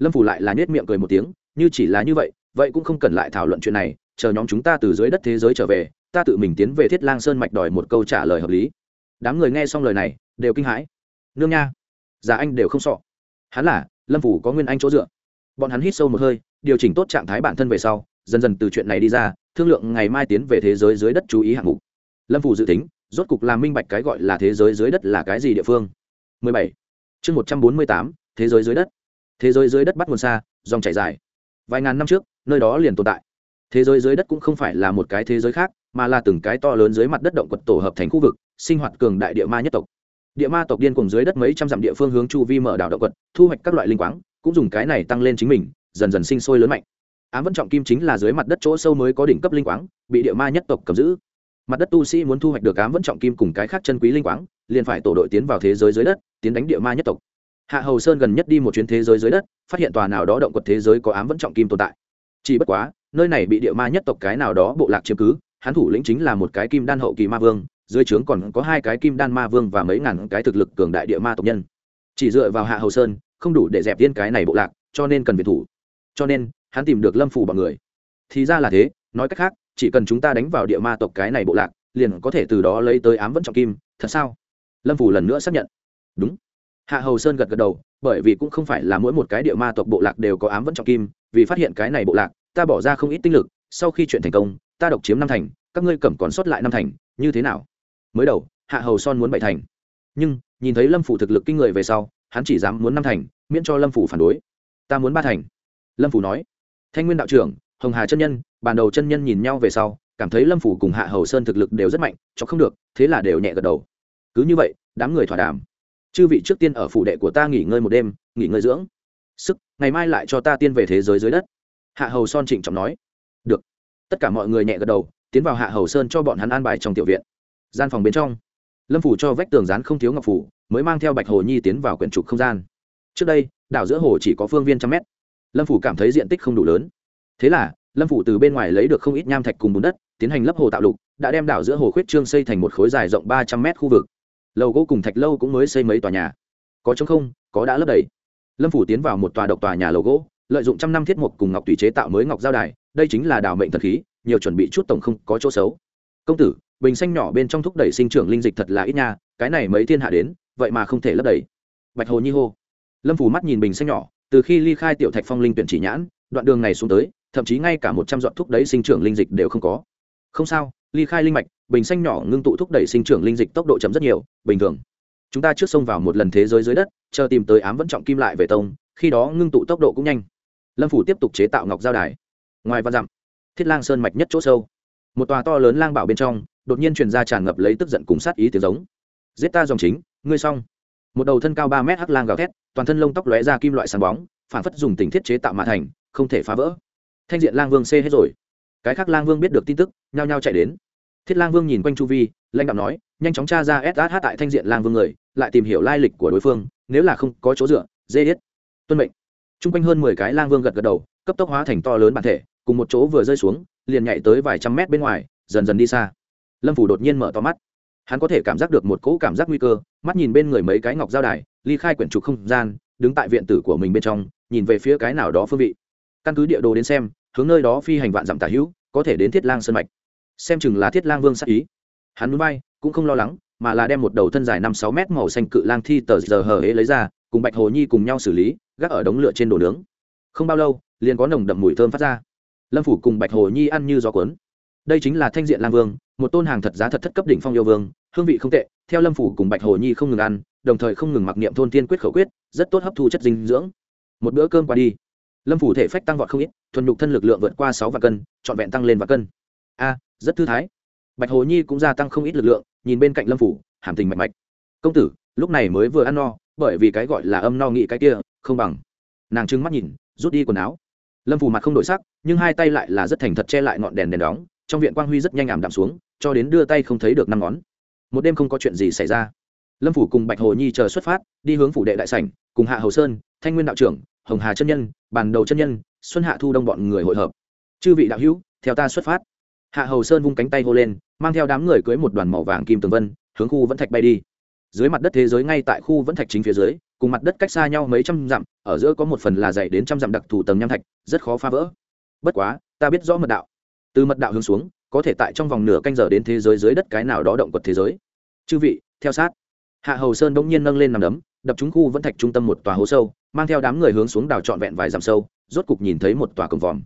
Speaker 1: Lâm phủ lại là nết miệng cười một tiếng, như chỉ là như vậy vậy cũng không cần lại thảo luận chuyện này, chờ nhóm chúng ta từ dưới đất thế giới trở về, ta tự mình tiến về thiết lang sơn mạch đòi một câu trả lời hợp lý đám người nghe xong lời này đều kinh hãi. Nương nha giả anh đều không sọ. Hắn là lâm phủ có nguyên anh chỗ dựa. Bọn hắn hít sâu một hơi điều chỉnh tốt trạng thái bản thân về sau dần dần từ chuyện này đi ra thương lượng ngày mai tiến về thế giới dưới đất chú ý hạng mục. Lâm phủ dự tính rốt cục làm minh bạch cái gọi là thế giới dưới đất là cái gì địa phương. 17. chương 148, thế giới dưới đất. Thế giới dưới đất bắt nguồn xa dòng chảy dài. Vài ngàn năm trước nơi đó liền tồn tại. Thế giới dưới đất cũng không phải là một cái thế giới khác mà là từng cái to lớn dưới mặt đất động quật tổ hợp thành khu vực sinh hoạt cường đại địa ma nhất tộc. Địa ma tộc điên cùng dưới đất mấy trăm dặm địa phương hướng chu vi mở đảo động quật, thu hoạch các loại linh quáng, cũng dùng cái này tăng lên chính mình, dần dần sinh sôi lớn mạnh. Ám vẫn trọng kim chính là dưới mặt đất chỗ sâu mới có đỉnh cấp linh quáng, bị địa ma nhất tộc cầm giữ. Mặt đất tu sĩ muốn thu hoạch được ám vẫn trọng kim cùng cái khác chân quý linh quáng, liền phải tổ đội tiến vào thế giới dưới đất, tiến đánh địa ma nhất tộc. Hạ hầu sơn gần nhất đi một chuyến thế giới dưới đất, phát hiện tòa nào đó động quật thế giới có ám vẫn trọng kim tồn tại. Chỉ bất quá, nơi này bị địa ma nhất tộc cái nào đó bộ lạc chiếm cứ, hắn thủ lĩnh chính là một cái kim đan hậu kỳ ma vương dưới trướng còn có hai cái kim đan ma vương và mấy ngàn cái thực lực cường đại địa ma tộc nhân. Chỉ dựa vào hạ hầu sơn, không đủ để dẹp viên cái này bộ lạc, cho nên cần việt thủ. Cho nên, hắn tìm được lâm phủ bằng người. Thì ra là thế, nói cách khác, chỉ cần chúng ta đánh vào địa ma tộc cái này bộ lạc, liền có thể từ đó lấy tới ám vẫn trọng kim, thật sao? Lâm phủ lần nữa xác nhận. Đúng. Hạ hầu sơn gật gật đầu, bởi vì cũng không phải là mỗi một cái địa ma tộc bộ lạc đều có ám vẫn trọng kim, vì phát hiện cái này bộ lạc, ta bỏ ra không ít tinh lực, sau khi chuyện thành công, ta độc chiếm năm thành, các ngươi cầm còn sót lại năm thành, như thế nào? Mới đầu, hạ hầu son muốn bảy thành. Nhưng, nhìn thấy lâm phủ thực lực kinh người về sau, hắn chỉ dám muốn năm thành, miễn cho lâm phủ phản đối. Ta muốn ba thành. Lâm phủ nói. Thanh nguyên đạo trưởng, hồng hà chân nhân, bàn đầu chân nhân nhìn nhau về sau, cảm thấy lâm phủ cùng hạ hầu sơn thực lực đều rất mạnh cho không được, thế là đều nhẹ gật đầu. Cứ như vậy, đám người thỏa đàm. Chư vị trước tiên ở phủ đệ của ta nghỉ ngơi một đêm, nghỉ ngơi dưỡng. Sức, ngày mai lại cho ta tiên về thế giới dưới đất. Hạ hầu son trịnh trọng nói. Được. Tất cả mọi người nhẹ gật đầu, tiến vào hạ hầu sơn cho bọn hắn an bài trong tiểu viện gian phòng bên trong. Lâm phủ cho vách tường rán không thiếu ngọc phủ, mới mang theo bạch hồ nhi tiến vào quyển trục không gian. Trước đây, đảo giữa hồ chỉ có phương viên trăm mét. Lâm phủ cảm thấy diện tích không đủ lớn. Thế là, lâm phủ từ bên ngoài lấy được không ít nham thạch cùng bùn đất, tiến hành lấp hồ tạo lục, đã đem đảo giữa hồ khuyết trương xây thành một khối dài rộng ba trăm mét khu vực. Lầu gỗ cùng thạch lâu cũng mới xây mấy tòa nhà. Có chống không, có đã lấp đầy. Lâm phủ tiến vào một tòa độc tòa nhà lầu gỗ, lợi dụng trăm năm thiết mục cùng ngọc tùy chế tạo mới ngọc giao đài, đây chính là đảo mệnh thật khí, nhiều chuẩn bị chút tổng không có chỗ xấu. Công tử bình xanh nhỏ bên trong thúc đẩy sinh trưởng linh dịch thật là ít nha, cái này mấy thiên hạ đến, vậy mà không thể lấp đầy. Bạch hồ nhi hô. Lâm phủ mắt nhìn bình xanh nhỏ, từ khi ly khai tiểu thạch phong linh tuyển chỉ nhãn, đoạn đường này xuống tới, thậm chí ngay cả một trăm dọn thúc đẩy sinh trưởng linh dịch đều không có. Không sao, ly khai linh mạch, bình xanh nhỏ ngưng tụ thúc đẩy sinh trưởng linh dịch tốc độ chấm rất nhiều, bình thường. Chúng ta trước xông vào một lần thế giới dưới đất, chờ tìm tới ám vẫn trọng kim lại về tông, khi đó ngưng tụ tốc độ cũng nhanh. Lâm phủ tiếp tục chế tạo ngọc giao đài. Ngoài văn dặm, thiết lang sơn mạch nhất chỗ sâu. Một tòa to lớn lang bảo bên trong đột nhiên truyền ra tràn ngập lấy tức giận cùng sát ý tiếng giống. Giết ta dòng chính, ngươi xong. Một đầu thân cao ba mét hắc lang gào thét, toàn thân lông tóc lóe ra kim loại sáng bóng, phản phất dùng tình thiết chế tạo mà thành, không thể phá vỡ. Thanh diện lang vương xê hết rồi. Cái khác lang vương biết được tin tức, nhao nhao chạy đến. Thiết lang vương nhìn quanh chu vi, lãnh đạo nói, nhanh chóng tra ra sh tại thanh diện lang vương người, lại tìm hiểu lai lịch của đối phương, nếu là không có chỗ dựa, dê hết. Tuân mệnh. T r u n g quanh hơn mười cái lang vương gật gật đầu, cấp tốc hóa thành to lớn bản thể, cùng một chỗ vừa rơi xuống, liền nhảy tới vài trăm mét bên ngoài, dần dần đi xa lâm phủ đột nhiên mở to mắt hắn có thể cảm giác được một cỗ cảm giác nguy cơ mắt nhìn bên người mấy cái ngọc giao đài ly khai quyển trục không gian đứng tại viện tử của mình bên trong nhìn về phía cái nào đó phương vị căn cứ địa đồ đến xem hướng nơi đó phi hành vạn dặm tả hữu có thể đến thiết lang sân mạch xem chừng là thiết lang vương sắc ý hắn núi bay cũng không lo lắng mà là đem một đầu thân dài năm sáu mét màu xanh cự lang thi tờ giờ hờ hế lấy ra cùng bạch hồ nhi cùng nhau xử lý gác ở đống lửa trên đồ nướng không bao lâu liền có nồng đậm mùi thơm phát ra lâm phủ cùng bạch hồ nhi ăn như gió cuốn đây chính là thanh diện lang vương, một tôn hàng thật giá thật thất cấp đỉnh phong yêu vương, hương vị không tệ, theo lâm phủ cùng bạch hồ nhi không ngừng ăn, đồng thời không ngừng mặc niệm thôn tiên quyết khẩu quyết, rất tốt hấp thu chất dinh dưỡng. Một bữa cơm qua đi, lâm phủ thể phách tăng vọt không ít, thuần nhục thân lực lượng vượt qua sáu vạn cân, trọn vẹn tăng lên vạn cân. A, rất thư thái. Bạch hồ nhi cũng gia tăng không ít lực lượng, nhìn bên cạnh lâm phủ, hàm tình mạch mạch. Công tử, lúc này mới vừa ăn no, bởi vì cái gọi là âm no nghị cái kia, không bằng. Nàng trưng mắt nhìn, rút đi quần áo. Lâm phủ mặt không đổi sắc, nhưng hai tay lại là rất thành thật che lại ngọn đèn đèn đóng trong viện quang huy rất nhanh ảm đạm xuống, cho đến đưa tay không thấy được năm ngón. Một đêm không có chuyện gì xảy ra. Lâm phủ cùng bạch hồ nhi chờ xuất phát, đi hướng phủ đệ đại sảnh, cùng hạ hầu sơn, thanh nguyên đạo trưởng, hồng hà chân nhân, bàn đầu chân nhân, xuân hạ thu đông bọn người hội hợp. Chư vị đạo hữu, theo ta xuất phát. Hạ hầu sơn vung cánh tay hô lên, mang theo đám người cưới một đoàn màu vàng kim tường vân, hướng khu vẫn thạch bay đi. Dưới mặt đất thế giới ngay tại khu vẫn thạch chính phía dưới, cùng mặt đất cách xa nhau mấy trăm dặm, ở giữa có một phần là dày đến trăm dặm đặc thù tầng nham thạch, rất khó phá vỡ. Bất quá, ta biết rõ mật đạo từ mật đạo hướng xuống, có thể tại trong vòng nửa canh giờ đến thế giới dưới đất cái nào đó động quật thế giới. Chư vị, theo sát. Hạ hầu sơn bỗng nhiên nâng lên nằm đấm, đập trúng khu vẫn thạch trung tâm một tòa hố sâu, mang theo đám người hướng xuống đào trọn vẹn vài dặm sâu, rốt cục nhìn thấy một tòa cổng vòm.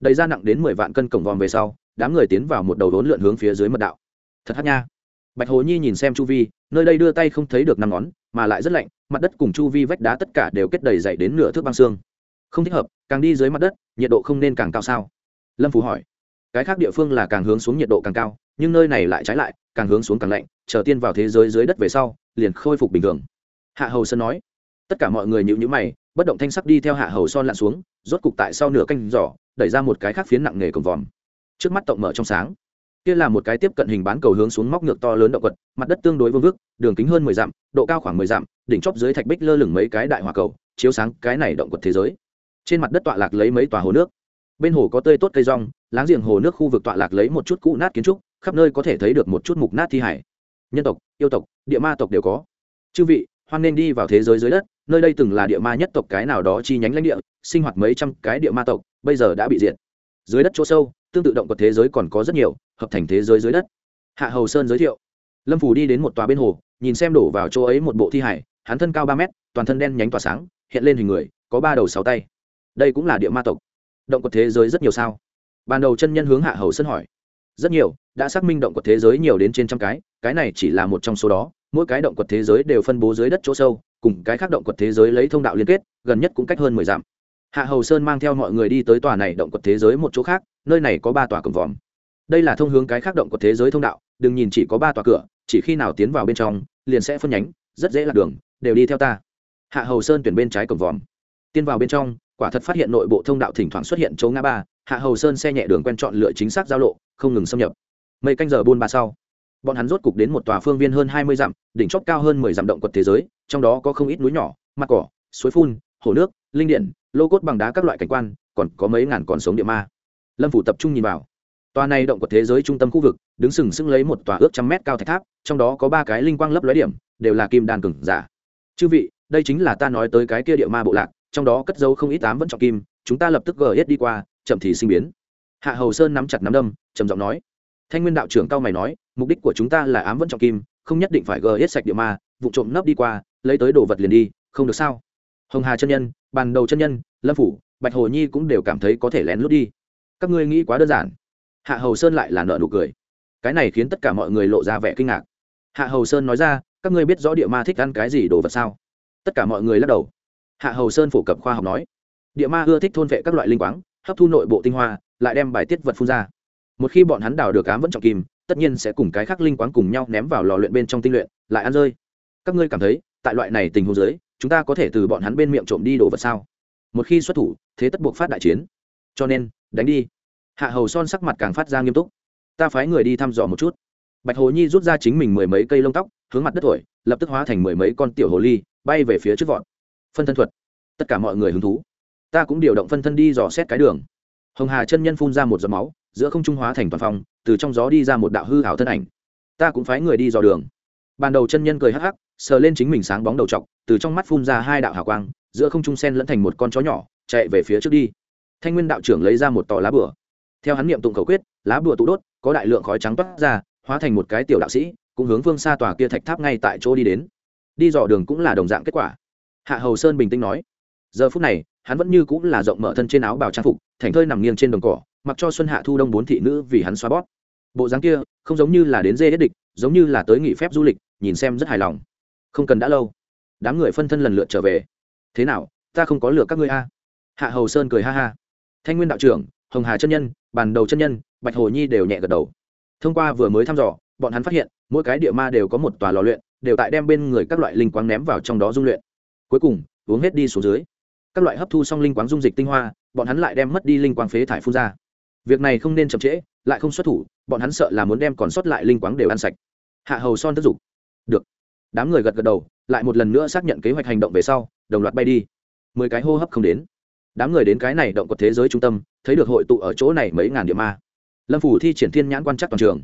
Speaker 1: Đầy ra nặng đến mười vạn cân cổng vòm về sau, đám người tiến vào một đầu đốn lượn hướng phía dưới mật đạo. Thật hát nha. Bạch hồ nhi nhìn xem chu vi, nơi đây đưa tay không thấy được năm ngón, mà lại rất lạnh, mặt đất cùng chu vi vách đá tất cả đều kết đầy dày đến nửa thước băng xương. Không thích hợp, càng đi dưới mặt đất, nhiệt độ không nên càng cao sao? Lâm phú hỏi cái khác địa phương là càng hướng xuống nhiệt độ càng cao, nhưng nơi này lại trái lại, càng hướng xuống càng lạnh, chờ tiên vào thế giới dưới đất về sau, liền khôi phục bình thường. Hạ hầu sơn nói. Tất cả mọi người nhịu nhữ mày, bất động thanh sắc đi theo hạ hầu son lặn xuống, rốt cục tại sau nửa canh giỏ đẩy ra một cái khác phiến nặng nghề cổng vòm. Trước mắt rộng mở trong sáng. Kia là một cái tiếp cận hình bán cầu hướng xuống móc ngược to lớn động vật mặt đất tương đối vương vức, đường kính hơn mười dặm, độ cao khoảng mười dặm, đỉnh chóp dưới thạch bích lơ lửng mấy cái đại hỏa cầu, chiếu sáng cái này động vật thế giới. Trên mặt đất tọa lạc lấy mấy tòa hồ nước. Bên hồ có tươi tốt cây rong láng giềng hồ nước khu vực tọa lạc lấy một chút cũ nát kiến trúc, khắp nơi có thể thấy được một chút mục nát thi hải. Nhân tộc, yêu tộc, địa ma tộc đều có. Chư vị, hoan nên đi vào thế giới dưới đất, nơi đây từng là địa ma nhất tộc cái nào đó chi nhánh lãnh địa, sinh hoạt mấy trăm cái địa ma tộc, bây giờ đã bị diệt. Dưới đất chỗ sâu, tương tự động vật thế giới còn có rất nhiều, hợp thành thế giới dưới đất. Hạ hầu sơn giới thiệu. Lâm phủ đi đến một tòa bên hồ, nhìn xem đổ vào chỗ ấy một bộ thi hải, hắn thân cao ba mét, toàn thân đen nhánh tỏa sáng, hiện lên hình người, có ba đầu sáu tay. Đây cũng là địa ma tộc. Động vật thế giới rất nhiều sao? Ban đầu chân nhân hướng hạ hầu sơn hỏi. Rất nhiều, đã xác minh động quật thế giới nhiều đến trên trăm cái cái này chỉ là một trong số đó, mỗi cái động quật thế giới đều phân bố dưới đất chỗ sâu, cùng cái khác động quật thế giới lấy thông đạo liên kết, gần nhất cũng cách hơn mười dặm. Hạ hầu sơn mang theo mọi người đi tới tòa này động quật thế giới một chỗ khác, nơi này có ba tòa cổng vòm. Đây là thông hướng cái khác động quật thế giới thông đạo, đừng nhìn chỉ có ba tòa cửa, chỉ khi nào tiến vào bên trong, liền sẽ phân nhánh, rất dễ lạc đường, đều đi theo ta. Hạ hầu sơn tuyển bên trái cổng vòm. Tiến vào bên trong, quả thật phát hiện nội bộ thông đạo thỉnh thoảng xuất hiện chỗ ngã ba hạ hầu sơn xe nhẹ đường quen chọn lựa chính xác giao lộ, không ngừng xâm nhập. Mấy canh giờ buôn ba sau, bọn hắn rốt cục đến một tòa phương viên hơn hai mươi dặm, đỉnh chóp cao hơn mười dặm động quật thế giới, trong đó có không ít núi nhỏ, mặt cỏ, suối phun, hồ nước, linh điện, lô cốt bằng đá các loại cảnh quan, còn có mấy ngàn còn sống địa ma. Lâm phủ tập trung nhìn vào. Tòa này động quật thế giới trung tâm khu vực, đứng sừng sững lấy một tòa ước trăm mét cao thạch tháp, trong đó có ba cái linh quang lấp lóe điểm, đều là kim đan cừng giả. Chư vị, đây chính là ta nói tới cái kia địa ma bộ lạc, trong đó cất dấu không ít tám vẫn trọng kim, chúng ta lập tức gờ hết đi qua chậm thì sinh biến. Hạ hầu sơn nắm chặt nắm đâm, trầm giọng nói. Thanh nguyên đạo trưởng cao mày nói, mục đích của chúng ta là ám vẫn trọng kim, không nhất định phải gờ hết sạch địa ma, vụ trộm nấp đi qua, lấy tới đồ vật liền đi, không được sao? Hồng hà chân nhân, bàn đầu chân nhân, lâm phủ, bạch hồ nhi cũng đều cảm thấy có thể lén lút đi. Các ngươi nghĩ quá đơn giản. Hạ hầu sơn lại là nợ nụ cười. Cái này khiến tất cả mọi người lộ ra vẻ kinh ngạc. Hạ hầu sơn nói ra, các ngươi biết rõ địa ma thích ăn cái gì đồ vật sao? Tất cả mọi người lắc đầu. Hạ hầu sơn phổ cập khoa học nói, địa ma ưa thích thôn vệ các loại linh quáng hấp thu nội bộ tinh hoa lại đem bài tiết vật phun ra. Một khi bọn hắn đào được cám vẫn trọng kim tất nhiên sẽ cùng cái khác linh quán cùng nhau ném vào lò luyện bên trong tinh luyện lại ăn rơi. Các ngươi cảm thấy tại loại này tình huống dưới, chúng ta có thể từ bọn hắn bên miệng trộm đi đồ vật sao? Một khi xuất thủ thế tất buộc phát đại chiến. Cho nên đánh đi. Hạ hầu son sắc mặt càng phát ra nghiêm túc. Ta phái người đi thăm dò một chút. Bạch hồ nhi rút ra chính mình mười mấy cây lông tóc hướng mặt đất thổi lập tức hóa thành mười mấy con tiểu hồ ly bay về phía trước vọt. Phân thân thuật. Tất cả mọi người hứng thú ta cũng điều động phân thân đi dò xét cái đường. Hồng hà chân nhân phun ra một giọt máu, giữa không trung hóa thành toàn phòng từ trong gió đi ra một đạo hư hảo thân ảnh. Ta cũng phái người đi dò đường. Ban đầu chân nhân cười hắc hắc, sờ lên chính mình sáng bóng đầu t từ trong mắt phun ra hai đạo hào quang, giữa không trung sen lẫn thành một con chó nhỏ, chạy về phía trước đi. Thanh nguyên đạo trưởng lấy ra một tỏ lá bửa theo hắn niệm tụng khẩu quyết, lá bửa tụ đốt, có đại lượng khói trắng toát ra, hóa thành một cái tiểu đạo sĩ, cũng hướng phương xa tòa kia thạch tháp ngay tại chỗ đi đến. Đi dò đường cũng là đồng dạng kết quả. Hạ hầu sơn bình tĩnh nói. Giờ phút này hắn vẫn như cũng là rộng mở thân trên áo bào trang phục, thành thơi nằm nghiêng trên đồng cỏ, mặc cho xuân hạ thu đông bốn thị nữ vì hắn xoa bót bộ dáng kia, không giống như là đến dê hết địch, giống như là tới nghỉ phép du lịch, nhìn xem rất hài lòng. Không cần đã lâu. Đám người phân thân lần lượt trở về. Thế nào, ta không có lừa các ngươi a? Hạ hầu sơn cười ha ha. Thanh nguyên đạo trưởng, hồng hà chân nhân, bàn đầu chân nhân, bạch hồ nhi đều nhẹ gật đầu. Thông qua vừa mới thăm dò, bọn hắn phát hiện, mỗi cái địa ma đều có một tòa lò luyện, đều tại đem bên người các loại linh quang ném vào trong đó dung luyện. Cuối cùng, uống hết đi xuống dưới các loại hấp thu xong linh quáng dung dịch tinh hoa, bọn hắn lại đem mất đi linh quang phế thải phun ra. Việc này không nên chậm trễ, lại không xuất thủ, bọn hắn sợ là muốn đem còn sót lại linh quáng đều ăn sạch. Hạ hầu son thất dục. Được. Đám người gật gật đầu, lại một lần nữa xác nhận kế hoạch hành động về sau, đồng loạt bay đi. Mười cái hô hấp không đến. Đám người đến cái này động quật thế giới trung tâm, thấy được hội tụ ở chỗ này mấy ngàn địa ma. Lâm phủ thi triển thiên nhãn quan trắc toàn trường.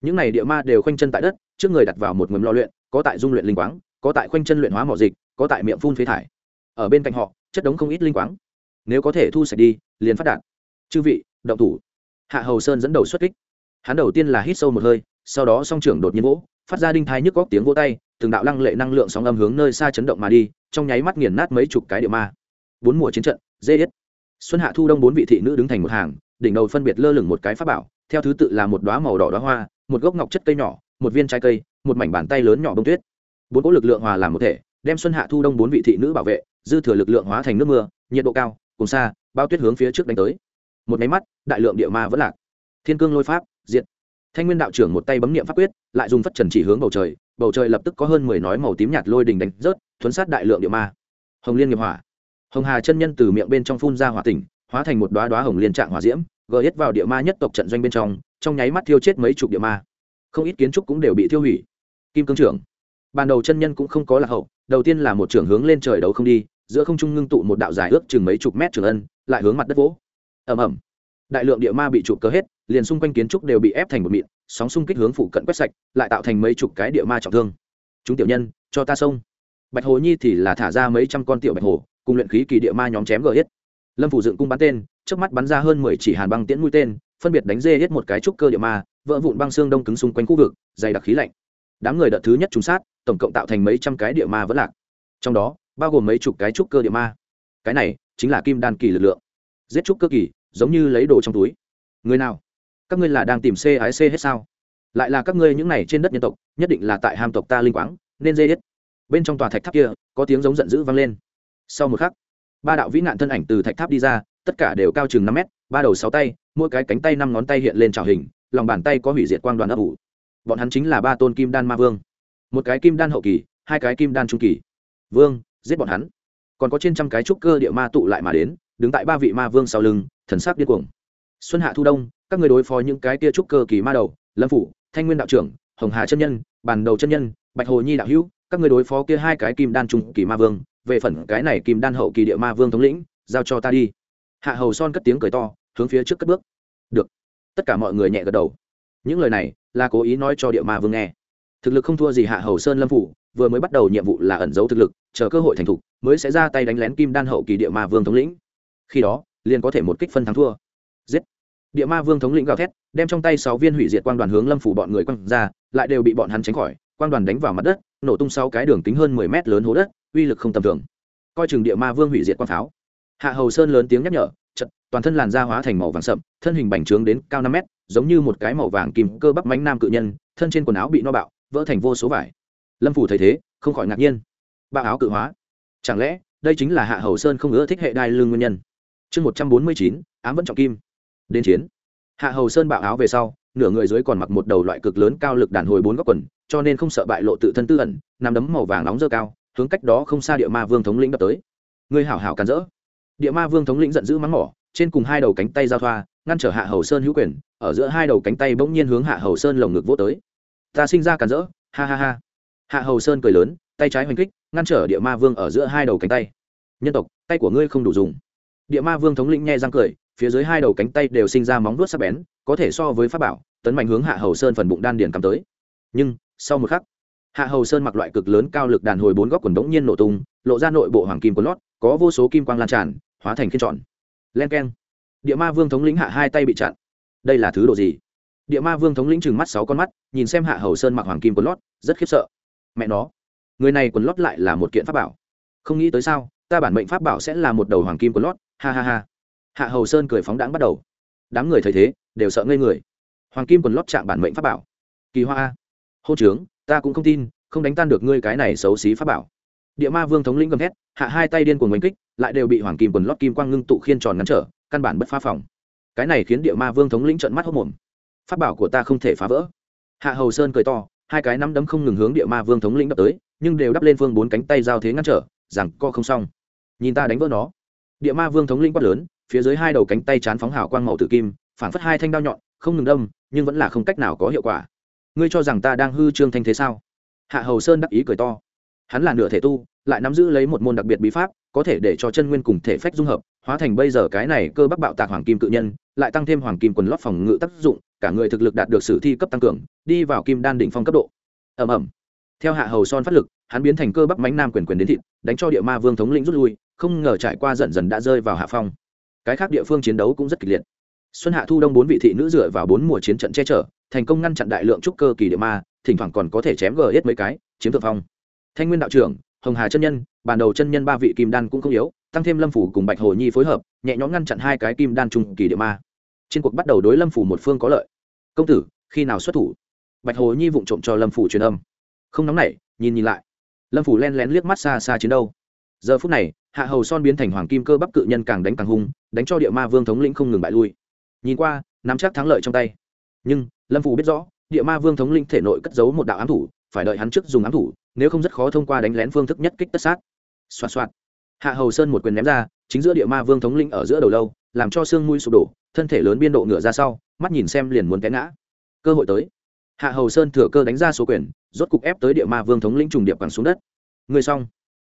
Speaker 1: Những này địa ma đều khoanh chân tại đất, trước người đặt vào một mầm lo luyện, có tại dung luyện linh quáng, có tại khoanh chân luyện hóa mỏ dịch, có tại miệng phun phế thải. Ở bên cạnh họ chất đống không ít linh quáng. Nếu có thể thu sạch đi, liền phát đạn. chư vị, động thủ. Hạ hầu sơn dẫn đầu xuất kích. Hắn đầu tiên là hít sâu một hơi, sau đó song trưởng đột nhiên vỗ, phát ra đinh thai nhức góc tiếng vỗ tay, từng đạo lăng lệ năng lượng sóng âm hướng nơi xa chấn động mà đi, trong nháy mắt nghiền nát mấy chục cái địa ma. Bốn mùa chiến trận, dê yết. Xuân hạ thu đông bốn vị thị nữ đứng thành một hàng, đỉnh đầu phân biệt lơ lửng một cái pháp bảo, theo thứ tự là một đoá màu đỏ đoá hoa, một gốc ngọc chất cây nhỏ, một viên trái cây, một mảnh bàn tay lớn nhỏ bông tuyết. Bốn cỗ lực lượng hòa làm một thể đem xuân hạ thu đông bốn vị thị nữ bảo vệ, dư thừa lực lượng hóa thành nước mưa, nhiệt độ cao, cùng xa, bao tuyết hướng phía trước đánh tới. Một máy mắt, đại lượng địa ma vẫn lạc. Thiên cương lôi pháp, diệt. Thanh nguyên đạo trưởng một tay bấm niệm pháp quyết, lại dùng phất trần chỉ hướng bầu trời bầu trời lập tức có hơn mười nói màu tím nhạt lôi đình đánh rớt, thuấn sát đại lượng địa ma. Hồng liên nghiệp hỏa. Hồng hà chân nhân từ miệng bên trong phun ra hỏa tỉnh, hóa thành một đoá đoá hồng liên trạng hỏa diễm, gờ hết vào địa ma nhất tộc trận doanh bên trong trong nháy mắt thiêu chết mấy chục địa ma. Không ít kiến trúc cũng đều bị thiêu hủy. Kim cương trưởng ban đầu chân nhân cũng không có lạc hậu, đầu tiên là một trưởng hướng lên trời đấu không đi, giữa không trung ngưng tụ một đạo dài ước chừng mấy chục mét trường ân, lại hướng mặt đất vỗ. Ầm ầm. Đại lượng địa ma bị trụ cớ hết, liền xung quanh kiến trúc đều bị ép thành một mịn, sóng xung kích hướng phụ cận quét sạch, lại tạo thành mấy chục cái địa ma trọng thương. Chúng tiểu nhân, cho ta xông bạch hồ nhi thì là thả ra mấy trăm con tiểu bạch hồ, cùng luyện khí kỳ địa ma nhóm chém gờ hết. Lâm phủ dựng cung bắn tên, trước mắt bắn ra hơn mười chỉ hàn băng tiễn mũi tên, phân biệt đánh dê hết một cái trúc cơ địa ma, vỡ vụn băng xương đông cứng xung quanh khu vực, dày đặc khí lạnh. Đám người đợt thứ nhất trúng sát tổng cộng tạo thành mấy trăm cái địa ma vẫn lạc. Trong đó, bao gồm mấy chục cái trúc cơ địa ma. Cái này chính là kim đan kỳ lực lượng. Giết trúc cơ kỳ, giống như lấy đồ trong túi. Người nào? Các ngươi là đang tìm c ái c hết sao? Lại là các ngươi những này trên đất nhân tộc, nhất định là tại ham tộc ta linh quáng, nên dê hết. Bên trong tòa thạch tháp kia, có tiếng giống giận dữ vang lên. Sau một khắc, ba đạo vĩ nạn thân ảnh từ thạch tháp đi ra, tất cả đều cao chừng năm mét, ba đầu sáu tay, mỗi cái cánh tay năm ngón tay hiện lên trào hình, lòng bàn tay có hủy diệt quang đoàn ấp ủ. Bọn hắn chính là ba tôn kim đan ma vương một cái kim đan hậu kỳ, hai cái kim đan trung kỳ. Vương, giết bọn hắn. Còn có trên trăm cái trúc cơ địa ma tụ lại mà đến, đứng tại ba vị ma vương sau lưng, thần sắc điên cuồng. Xuân hạ thu đông, các người đối phó những cái tia trúc cơ kỳ ma đầu, lâm phủ, thanh nguyên đạo trưởng, hồng hà chân nhân bản đầu chân nhân, bạch hồ nhi đạo hữu, các người đối phó kia hai cái kim đan trung kỳ ma vương, về phần cái này kim đan hậu kỳ địa ma vương thống lĩnh, giao cho ta đi. Hạ hầu son cất tiếng cười to, hướng phía trước cất bước. Được. Tất cả mọi người nhẹ gật đầu. Những lời này là cố ý nói cho địa ma vương nghe thực lực không thua gì hạ hầu sơn lâm phủ, vừa mới bắt đầu nhiệm vụ là ẩn giấu thực lực, chờ cơ hội thành thục, mới sẽ ra tay đánh lén kim đan hậu kỳ địa ma vương thống lĩnh. Khi đó, liền có thể một kích phân thắng thua. Giết! Địa ma vương thống lĩnh gào thét, đem trong tay sáu viên hủy diệt quang đoàn hướng lâm phủ bọn người quăng ra, lại đều bị bọn hắn tránh khỏi, quang đoàn đánh vào mặt đất, nổ tung sáu cái đường kính hơn mười mét lớn hố đất, uy lực không tầm thường. Coi chừng địa ma vương hủy diệt quang pháo. Hạ hầu sơn lớn tiếng nhắc nhở, chật, toàn thân làn da hóa thành màu vàng sậm, thân hình bành trướng đến cao năm mét, giống như một cái màu vàng kim cơ bắp mánh nam cự nhân, thân trên quần áo bị no bạo vỡ thành vô số vải. Lâm phủ thấy thế, không khỏi ngạc nhiên. Bạo áo cự hóa. Chẳng lẽ, đây chính là hạ hầu sơn không ưa thích hệ đai lương nguyên nhân? Chương một trăm bốn mươi chín, ám vẫn trọng kim. Đến chiến. Hạ hầu sơn bạo áo về sau, nửa người dưới còn mặc một đầu loại cực lớn cao lực đàn hồi bốn góc quần, cho nên không sợ bại lộ tự thân tư ẩn nằm đấm màu vàng nóng dơ cao, hướng cách đó không xa địa ma vương thống lĩnh đập tới. Người hảo hảo càn rỡ. Địa ma vương thống lĩnh giận dữ mắng mỏ, trên cùng hai đầu cánh tay giao thoa, ngăn trở hạ hầu sơn hữu quyền, ở giữa hai đầu cánh tay bỗng nhiên hướng hạ hầu sơn lồng ngực vô tới ta sinh ra cản rỡ, ha ha ha. Hạ hầu sơn cười lớn, tay trái hoành kích, ngăn trở địa ma vương ở giữa hai đầu cánh tay. Nhân tộc, tay của ngươi không đủ dùng. Địa ma vương thống lĩnh nghe răng cười, phía dưới hai đầu cánh tay đều sinh ra móng vuốt sắc bén, có thể so với pháp bảo, tấn mạnh hướng hạ hầu sơn phần bụng đan điền cắm tới. Nhưng, sau một khắc, hạ hầu sơn mặc loại cực lớn cao lực đàn hồi bốn góc quần đống nhiên nổ tung, lộ ra nội bộ hoàng kim quần lót, có vô số kim quang lan tràn, hóa thành khiên tròn. Len keng. Địa ma vương thống lĩnh hạ hai tay bị chặn. Đây là thứ đồ gì? Địa ma vương thống lĩnh chừng mắt sáu con mắt, nhìn xem hạ hầu sơn mặc hoàng kim quần lót, rất khiếp sợ. Mẹ nó, người này quần lót lại là một kiện pháp bảo. Không nghĩ tới sao, ta bản mệnh pháp bảo sẽ là một đầu hoàng kim quần lót, ha ha ha. Hạ hầu sơn cười phóng đáng bắt đầu. Đám người thấy thế, đều sợ ngây người. Hoàng kim quần lót chạm bản mệnh pháp bảo. Kỳ hoa a. Hô trướng, ta cũng không tin, không đánh tan được ngươi cái này xấu xí pháp bảo. Địa ma vương thống lĩnh gầm thét, hạ hai tay điên cuồng đánh kích, lại đều bị hoàng kim quần lót kim quang ngưng tụ khiên tròn ngắn trở, căn bản bất phá phòng. Cái này khiến địa ma vương thống lĩnh trợn mắt hốc mồm pháp bảo của ta không thể phá vỡ. Hạ hầu sơn cười to, hai cái nắm đấm không ngừng hướng địa ma vương thống lĩnh đập tới, nhưng đều đắp lên phương bốn cánh tay giao thế ngăn trở, rằng co không xong. Nhìn ta đánh vỡ nó. Địa ma vương thống lĩnh quát lớn, phía dưới hai đầu cánh tay chán phóng hào quang màu tử kim phản phất hai thanh đao nhọn, không ngừng đâm, nhưng vẫn là không cách nào có hiệu quả. Ngươi cho rằng ta đang hư trương thanh thế sao? Hạ hầu sơn đắc ý cười to. Hắn là nửa thể tu, lại nắm giữ lấy một môn đặc biệt bí pháp, có thể để cho chân nguyên cùng thể phách dung hợp, hóa thành bây giờ cái này cơ bắc bạo tạc hoàng kim cự nhân, lại tăng thêm hoàng kim quần lót phòng ngự tác dụng cả người thực lực đạt được sử thi cấp tăng cường, đi vào kim đan đỉnh phong cấp độ. Ẩm ẩm theo hạ hầu son phát lực, hắn biến thành cơ bắp mánh nam quyền quyền đến thịt, đánh cho địa ma vương thống lĩnh rút lui, không ngờ trải qua dần dần đã rơi vào hạ phong. Cái khác địa phương chiến đấu cũng rất kịch liệt. Xuân hạ thu đông bốn vị thị nữ dựa vào bốn mùa chiến trận che chở, thành công ngăn chặn đại lượng trúc cơ kỳ địa ma, thỉnh thoảng còn có thể chém gờ hết mấy cái, chiếm thượng phong. Thanh nguyên đạo trưởng, hồng hà chân nhân bàn đầu chân nhân ba vị kim đan cũng không yếu, tăng thêm lâm phủ cùng bạch hồ nhi phối hợp, nhẹ nhõm ngăn chặn hai cái kim đan trung kỳ địa ma trên cuộc bắt đầu đối lâm phủ một phương có lợi. Công tử, khi nào xuất thủ? Bạch hồ nhi vụng trộm cho lâm phủ truyền âm. Không nóng nảy, nhìn nhìn lại. Lâm phủ len lén liếc mắt xa xa chiến đâu giờ phút này, hạ hầu son biến thành hoàng kim cơ bắp cự nhân càng đánh càng hung, đánh cho địa ma vương thống lĩnh không ngừng bại lui. Nhìn qua, nắm chắc thắng lợi trong tay. Nhưng, lâm phủ biết rõ, địa ma vương thống lĩnh thể nội cất giấu một đạo ám thủ, phải đợi hắn trước dùng ám thủ, nếu không rất khó thông qua đánh lén phương thức nhất kích tất sát. Xoạt xoạt. Hạ hầu sơn một quyền ném ra, chính giữa địa ma vương thống lĩnh ở giữa đầu lâu, làm cho xương mũi sụp đổ thân thể lớn biên độ ngựa ra sau, mắt nhìn xem liền muốn té ngã. Cơ hội tới. Hạ hầu sơn thừa cơ đánh ra số quyền, rốt cục ép tới địa ma vương thống lĩnh trùng điệp quẳng xuống đất. Người xong.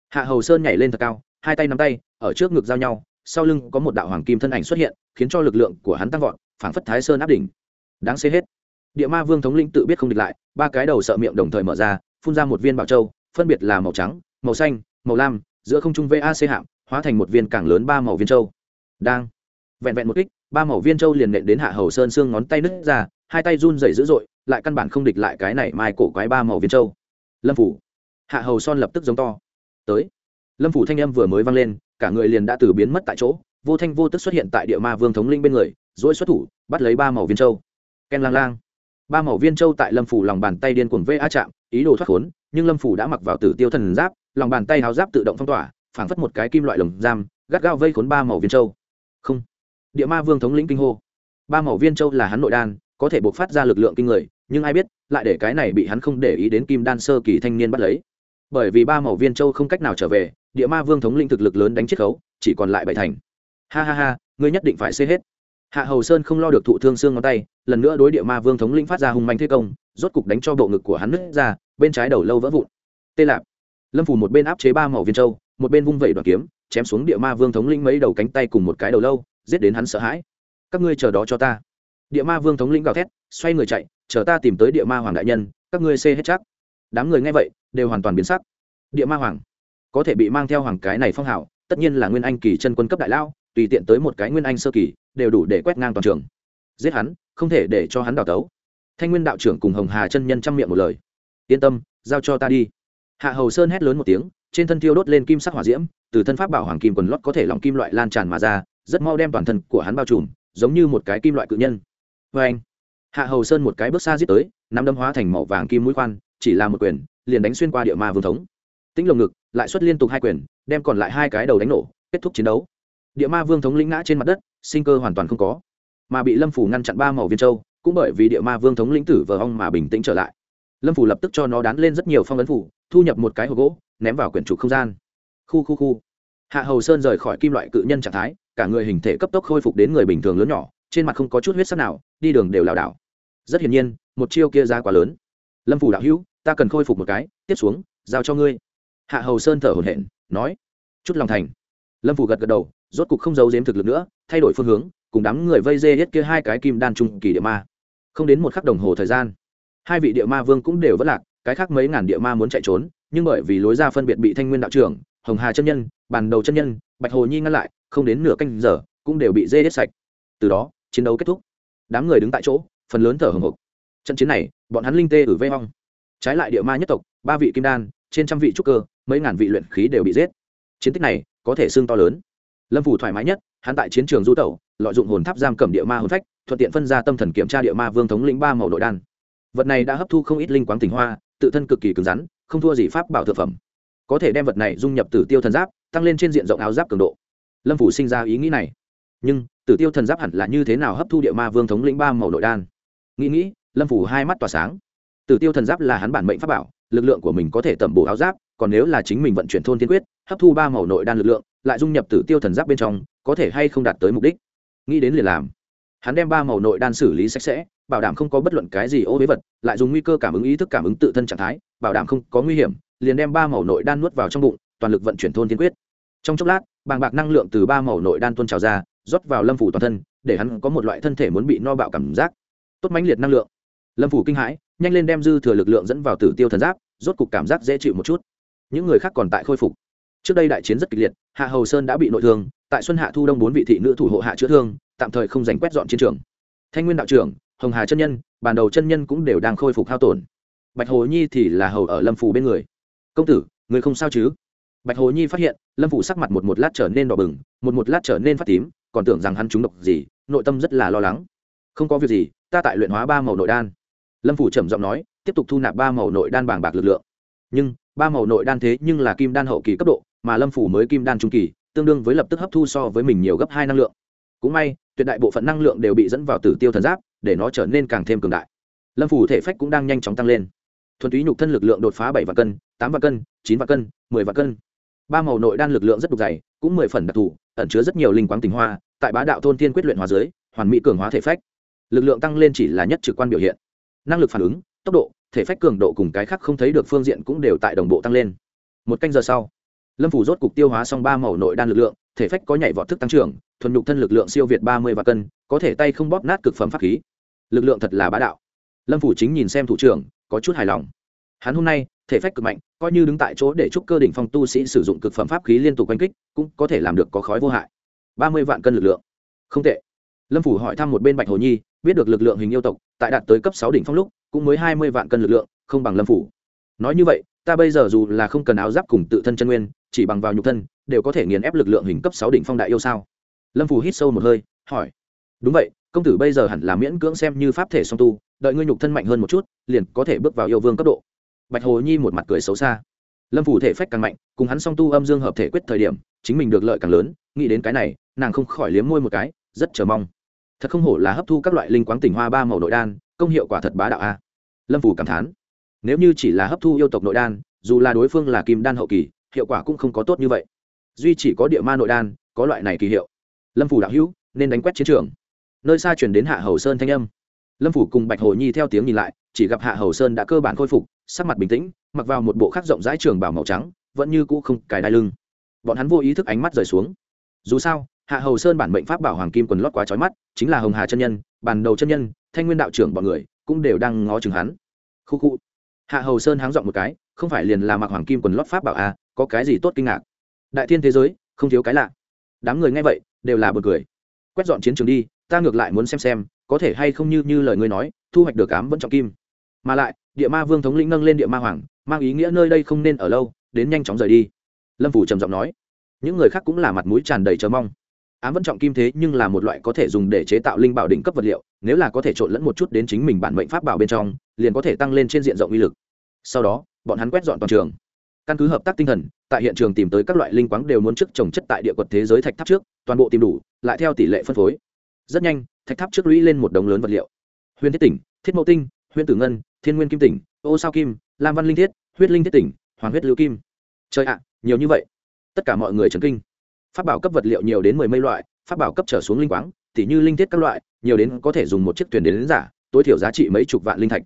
Speaker 1: Hạ hầu sơn nhảy lên thật cao, hai tay nắm tay, ở trước ngực giao nhau, sau lưng có một đạo hoàng kim thân ảnh xuất hiện, khiến cho lực lượng của hắn tăng vọt, phảng phất thái sơn áp đỉnh. Đáng xế hết. Địa ma vương thống lĩnh tự biết không địch lại, ba cái đầu sợ miệng đồng thời mở ra, phun ra một viên bảo châu, phân biệt là màu trắng, màu xanh, màu lam, giữa không trung vac hạm, hóa thành một viên càng lớn ba màu viên châu. Đang vẹn vẹn một kích, ba màu viên châu liền nện đến hạ hầu sơn xương ngón tay nứt ra, hai tay run rẩy dữ dội, lại căn bản không địch lại cái này mai cổ quái ba màu viên châu. Lâm phủ. Hạ hầu son lập tức giống to. Tới. Lâm phủ thanh âm vừa mới vang lên, cả người liền đã từ biến mất tại chỗ, vô thanh vô tức xuất hiện tại địa ma vương thống linh bên người dỗi xuất thủ, bắt lấy ba màu viên châu. Ken lang lang. Ba màu viên châu tại lâm phủ lòng bàn tay điên cuồng vê a chạm, ý đồ thoát khốn, nhưng lâm phủ đã mặc vào tử tiêu thần giáp, lòng bàn tay háo giáp tự động phong tỏa, phảng phất một cái kim loại lồng giam, gắt gao vây khốn ba màu viên châu. Không địa ma vương thống lĩnh kinh hô. Ba màu viên châu là hắn nội đan, có thể buộc phát ra lực lượng kinh người, nhưng ai biết, lại để cái này bị hắn không để ý đến kim đan sơ kỳ thanh niên bắt lấy. Bởi vì ba màu viên châu không cách nào trở về, địa ma vương thống linh thực lực lớn đánh chiết khấu, chỉ còn lại bảy thành. Ha ha ha, ngươi nhất định phải xê hết. Hạ hầu sơn không lo được thụ thương xương ngón tay, lần nữa đối địa ma vương thống lĩnh phát ra hùng mạnh thế công, rốt cục đánh cho bộ ngực của hắn nứt ra, bên trái đầu lâu vỡ vụn. Tê lạp. Lâm phủ một bên áp chế ba màu viên châu, một bên vung vẩy đoàn kiếm, chém xuống địa ma vương thống lĩnh mấy đầu cánh tay cùng một cái đầu lâu giết đến hắn sợ hãi. Các ngươi chờ đó cho ta. Địa ma vương thống lĩnh gào thét, xoay người chạy, chờ ta tìm tới địa ma hoàng đại nhân, các ngươi xê hết chắc. Đám người nghe vậy, đều hoàn toàn biến sắc. Địa ma hoàng, có thể bị mang theo hoàng cái này phong hào, tất nhiên là nguyên anh kỳ chân quân cấp đại lao, tùy tiện tới một cái nguyên anh sơ kỳ, đều đủ để quét ngang toàn trường. Giết hắn, không thể để cho hắn đào tấu. Thanh nguyên đạo trưởng cùng hồng hà chân nhân chăm miệng một lời. Yên tâm, giao cho ta đi. Hạ hầu sơn hét lớn một tiếng, trên thân thiêu đốt lên kim sắc hỏa diễm, từ thân pháp bảo hoàng kim quần lót có thể lòng kim loại lan tràn mà ra rất mau đem toàn thân của hắn bao trùm, giống như một cái kim loại cự nhân. Vê anh, hạ hầu sơn một cái bước xa giết tới, nắm đâm hóa thành màu vàng kim mũi khoan, chỉ là một quyền, liền đánh xuyên qua địa ma vương thống. Tĩnh lồng ngực lại xuất liên tục hai quyền, đem còn lại hai cái đầu đánh nổ, kết thúc chiến đấu. Địa ma vương thống lĩnh ngã trên mặt đất, sinh cơ hoàn toàn không có. Mà bị lâm phủ ngăn chặn ba màu viên châu, cũng bởi vì địa ma vương thống lĩnh tử vờ hong mà bình tĩnh trở lại. Lâm phủ lập tức cho nó đán lên rất nhiều phong ấn phủ, thu nhập một cái hộp gỗ, ném vào quyển trục không gian. Khu khu khu. Hạ hầu sơn rời khỏi kim loại cự nhân trạng thái cả người hình thể cấp tốc khôi phục đến người bình thường lớn nhỏ, trên mặt không có chút huyết sắc nào, đi đường đều lảo đảo. Rất hiển nhiên, một chiêu kia ra quá lớn. Lâm phủ đạo hữu, ta cần khôi phục một cái, tiếp xuống, giao cho ngươi. Hạ hầu sơn thở hổn hển, nói. Chút lòng thành. Lâm phủ gật gật đầu, rốt cục không giấu giếm thực lực nữa, thay đổi phương hướng, cùng đám người vây dê hết kia hai cái kim đan trung kỳ địa ma. Không đến một khắc đồng hồ thời gian, hai vị địa ma vương cũng đều vất lạc, cái khác mấy ngàn địa ma muốn chạy trốn, nhưng bởi vì lối ra phân biệt bị thanh nguyên đạo trưởng, hồng hà chân nhân, bàn đầu chân nhân, bạch hồ nhi ngăn lại không đến nửa canh giờ, cũng đều bị dê hết sạch. Từ đó, chiến đấu kết thúc. Đám người đứng tại chỗ, phần lớn thở hồng hộc. Trận chiến này, bọn hắn linh tê ở vây hong. Trái lại địa ma nhất tộc, ba vị kim đan, trên trăm vị trúc cơ, mấy ngàn vị luyện khí đều bị giết. Chiến tích này, có thể xương to lớn. Lâm phủ thoải mái nhất, hắn tại chiến trường du tẩu, lợi dụng hồn tháp giam cầm địa ma hồn phách, thuận tiện phân ra tâm thần kiểm tra địa ma vương thống lĩnh ba màu nội đan. Vật này đã hấp thu không ít linh quáng tình hoa, tự thân cực kỳ cứng rắn, không thua gì pháp bảo thực phẩm. Có thể đem vật này dung nhập tử tiêu thần giáp, tăng lên trên diện rộng áo giáp cường độ lâm phủ sinh ra ý nghĩ này. Nhưng, tử tiêu thần giáp hẳn là như thế nào hấp thu địa ma vương thống lĩnh ba màu nội đan? Nghĩ nghĩ, lâm phủ hai mắt tỏa sáng. Tử tiêu thần giáp là hắn bản mệnh pháp bảo, lực lượng của mình có thể tẩm bổ áo giáp, còn nếu là chính mình vận chuyển thôn tiên quyết, hấp thu ba màu nội đan lực lượng, lại dung nhập tử tiêu thần giáp bên trong, có thể hay không đạt tới mục đích? Nghĩ đến liền làm. Hắn đem ba màu nội đan xử lý sạch sẽ, bảo đảm không có bất luận cái gì ô huế vật, lại dùng nguy cơ cảm ứng ý thức cảm ứng tự thân trạng thái, bảo đảm không có nguy hiểm, liền đem ba màu nội đan nuốt vào trong bụng, toàn lực vận chuyển thôn tiên quyết. Trong chốc lát bàng bạc năng lượng từ ba màu nội đan tuôn trào ra, rót vào lâm phủ toàn thân, để hắn có một loại thân thể muốn bị no bạo cảm giác. Tốt mãnh liệt năng lượng. Lâm phủ kinh hãi, nhanh lên đem dư thừa lực lượng dẫn vào tử tiêu thần giáp, rốt cục cảm giác dễ chịu một chút. Những người khác còn tại khôi phục. Trước đây đại chiến rất kịch liệt, hạ hầu sơn đã bị nội thương, tại xuân hạ thu đông bốn vị thị nữ thủ hộ hạ chữa thương, tạm thời không giành quét dọn chiến trường. Thanh nguyên đạo trưởng, hồng hà chân nhân bàn đầu chân nhân cũng đều đang khôi phục hao tổn. Bạch hồ nhi thì là hầu ở lâm phủ bên người. Công tử, người không sao chứ? Bạch hồ nhi phát hiện, lâm phủ sắc mặt một một lát trở nên đỏ bừng, một một lát trở nên phát tím, còn tưởng rằng hắn trúng độc gì, nội tâm rất là lo lắng. Không có việc gì, ta tại luyện hóa ba màu nội đan. Lâm phủ trầm giọng nói, tiếp tục thu nạp ba màu nội đan bảng bạc lực lượng. Nhưng, ba màu nội đan thế nhưng là kim đan hậu kỳ cấp độ, mà lâm phủ mới kim đan trung kỳ, tương đương với lập tức hấp thu so với mình nhiều gấp hai năng lượng. Cũng may, tuyệt đại bộ phận năng lượng đều bị dẫn vào tử tiêu thần giáp, để nó trở nên càng thêm cường đại. Lâm phủ thể phách cũng đang nhanh chóng tăng lên. Thuần túy nhục thân lực lượng đột phá bảy vạn cân, tám vạn cân, chín vạn cân, mười vạn cân ba màu nội đan lực lượng rất đục dày, cũng mười phần đặc thù, ẩn chứa rất nhiều linh quáng tình hoa, tại bá đạo thôn thiên quyết luyện hóa dưới, hoàn mỹ cường hóa thể phách. Lực lượng tăng lên chỉ là nhất trực quan biểu hiện. Năng lực phản ứng, tốc độ, thể phách cường độ cùng cái khác không thấy được phương diện cũng đều tại đồng bộ tăng lên. Một canh giờ sau, lâm phủ rốt cục tiêu hóa xong ba màu nội đan lực lượng, thể phách có nhảy vọt thức tăng trưởng, thuần nhục thân lực lượng siêu việt ba mươi và cân, có thể tay không bóp nát cực phẩm pháp khí. Lực lượng thật là bá đạo. Lâm phủ chính nhìn xem thủ trưởng, có chút hài lòng. Hắn hôm nay thể phách cực mạnh, coi như đứng tại chỗ để chúc cơ đỉnh phong tu sĩ sử dụng cực phẩm pháp khí liên tục oanh kích, cũng có thể làm được có khói vô hại. Ba mươi vạn cân lực lượng. Không tệ. Lâm phủ hỏi thăm một bên bạch hồ nhi, biết được lực lượng hình yêu tộc, tại đạt tới cấp sáu đỉnh phong lúc, cũng mới hai mươi vạn cân lực lượng, không bằng lâm phủ. Nói như vậy, ta bây giờ dù là không cần áo giáp cùng tự thân chân nguyên, chỉ bằng vào nhục thân, đều có thể nghiền ép lực lượng hình cấp sáu đỉnh phong đại yêu sao? Lâm phủ hít sâu một hơi, hỏi. Đúng vậy, công tử bây giờ hẳn là miễn cưỡng xem như pháp thể song tu, đợi ngươi nhục thân mạnh hơn một chút, liền có thể bước vào yêu vương cấp độ bạch hồ nhi một mặt cười xấu xa. Lâm phủ thể phách càng mạnh, cùng hắn song tu âm dương hợp thể quyết thời điểm, chính mình được lợi càng lớn, nghĩ đến cái này, nàng không khỏi liếm môi một cái, rất chờ mong. Thật không hổ là hấp thu các loại linh quáng tỉnh hoa ba màu nội đan, công hiệu quả thật bá đạo a. Lâm phủ cảm thán. Nếu như chỉ là hấp thu yêu tộc nội đan, dù là đối phương là kim đan hậu kỳ, hiệu quả cũng không có tốt như vậy. Duy chỉ có địa ma nội đan, có loại này kỳ hiệu. Lâm phủ đạo hữu, nên đánh quét chiến trường. Nơi xa chuyển đến hạ hầu sơn thanh âm. Lâm phủ cùng bạch hồ nhi theo tiếng nhìn lại, chỉ gặp hạ hầu sơn đã cơ bản khôi phục sắc mặt bình tĩnh mặc vào một bộ khác rộng rãi trường bảo màu trắng vẫn như cũ không cài đai lưng. Bọn hắn vô ý thức ánh mắt rời xuống. Dù sao hạ hầu sơn bản mệnh pháp bảo hoàng kim quần lót quá trói mắt chính là hồng hà chân nhân bản đầu chân nhân thanh nguyên đạo trưởng bọn người cũng đều đang ngó chừng hắn. Khu khu. Hạ hầu sơn háng dọn một cái không phải liền là mặc hoàng kim quần lót pháp bảo a à, có cái gì tốt kinh ngạc? Đại thiên thế giới không thiếu cái lạ. Đám người nghe vậy đều là bật cười. Quét dọn chiến trường đi ta ngược lại muốn xem xem có thể hay không như như lời ngươi nói thu hoạch được cám vẫn trọng kim mà lại, địa ma vương thống lĩnh nâng lên địa ma hoàng, mang ý nghĩa nơi đây không nên ở lâu, đến nhanh chóng rời đi. Lâm phủ trầm giọng nói. Những người khác cũng là mặt mũi tràn đầy chờ mong. Ám vẫn trọng kim thế nhưng là một loại có thể dùng để chế tạo linh bảo đỉnh cấp vật liệu, nếu là có thể trộn lẫn một chút đến chính mình bản mệnh pháp bảo bên trong, liền có thể tăng lên trên diện rộng uy lực. Sau đó, bọn hắn quét dọn toàn trường. Căn cứ hợp tác tinh thần, tại hiện trường tìm tới các loại linh quáng đều muốn trước trồng chất tại địa quật thế giới thạch tháp trước, toàn bộ tìm đủ, lại theo tỷ lệ phân phối. Rất nhanh, thạch tháp trước lũy lên một đống lớn vật liệu. Huyền thiết tỉnh, thiết mẫu tinh huyền tử ngân thiên nguyên kim tỉnh ô sao kim lam văn linh thiết huyết linh thiết tỉnh hoàng huyết lưu kim. Trời ạ nhiều như vậy. Tất cả mọi người trấn kinh. Phát bảo cấp vật liệu nhiều đến mười mấy loại phát bảo cấp trở xuống linh quáng tỉ như linh thiết các loại nhiều đến có thể dùng một chiếc thuyền đến, đến giả tối thiểu giá trị mấy chục vạn linh thạch.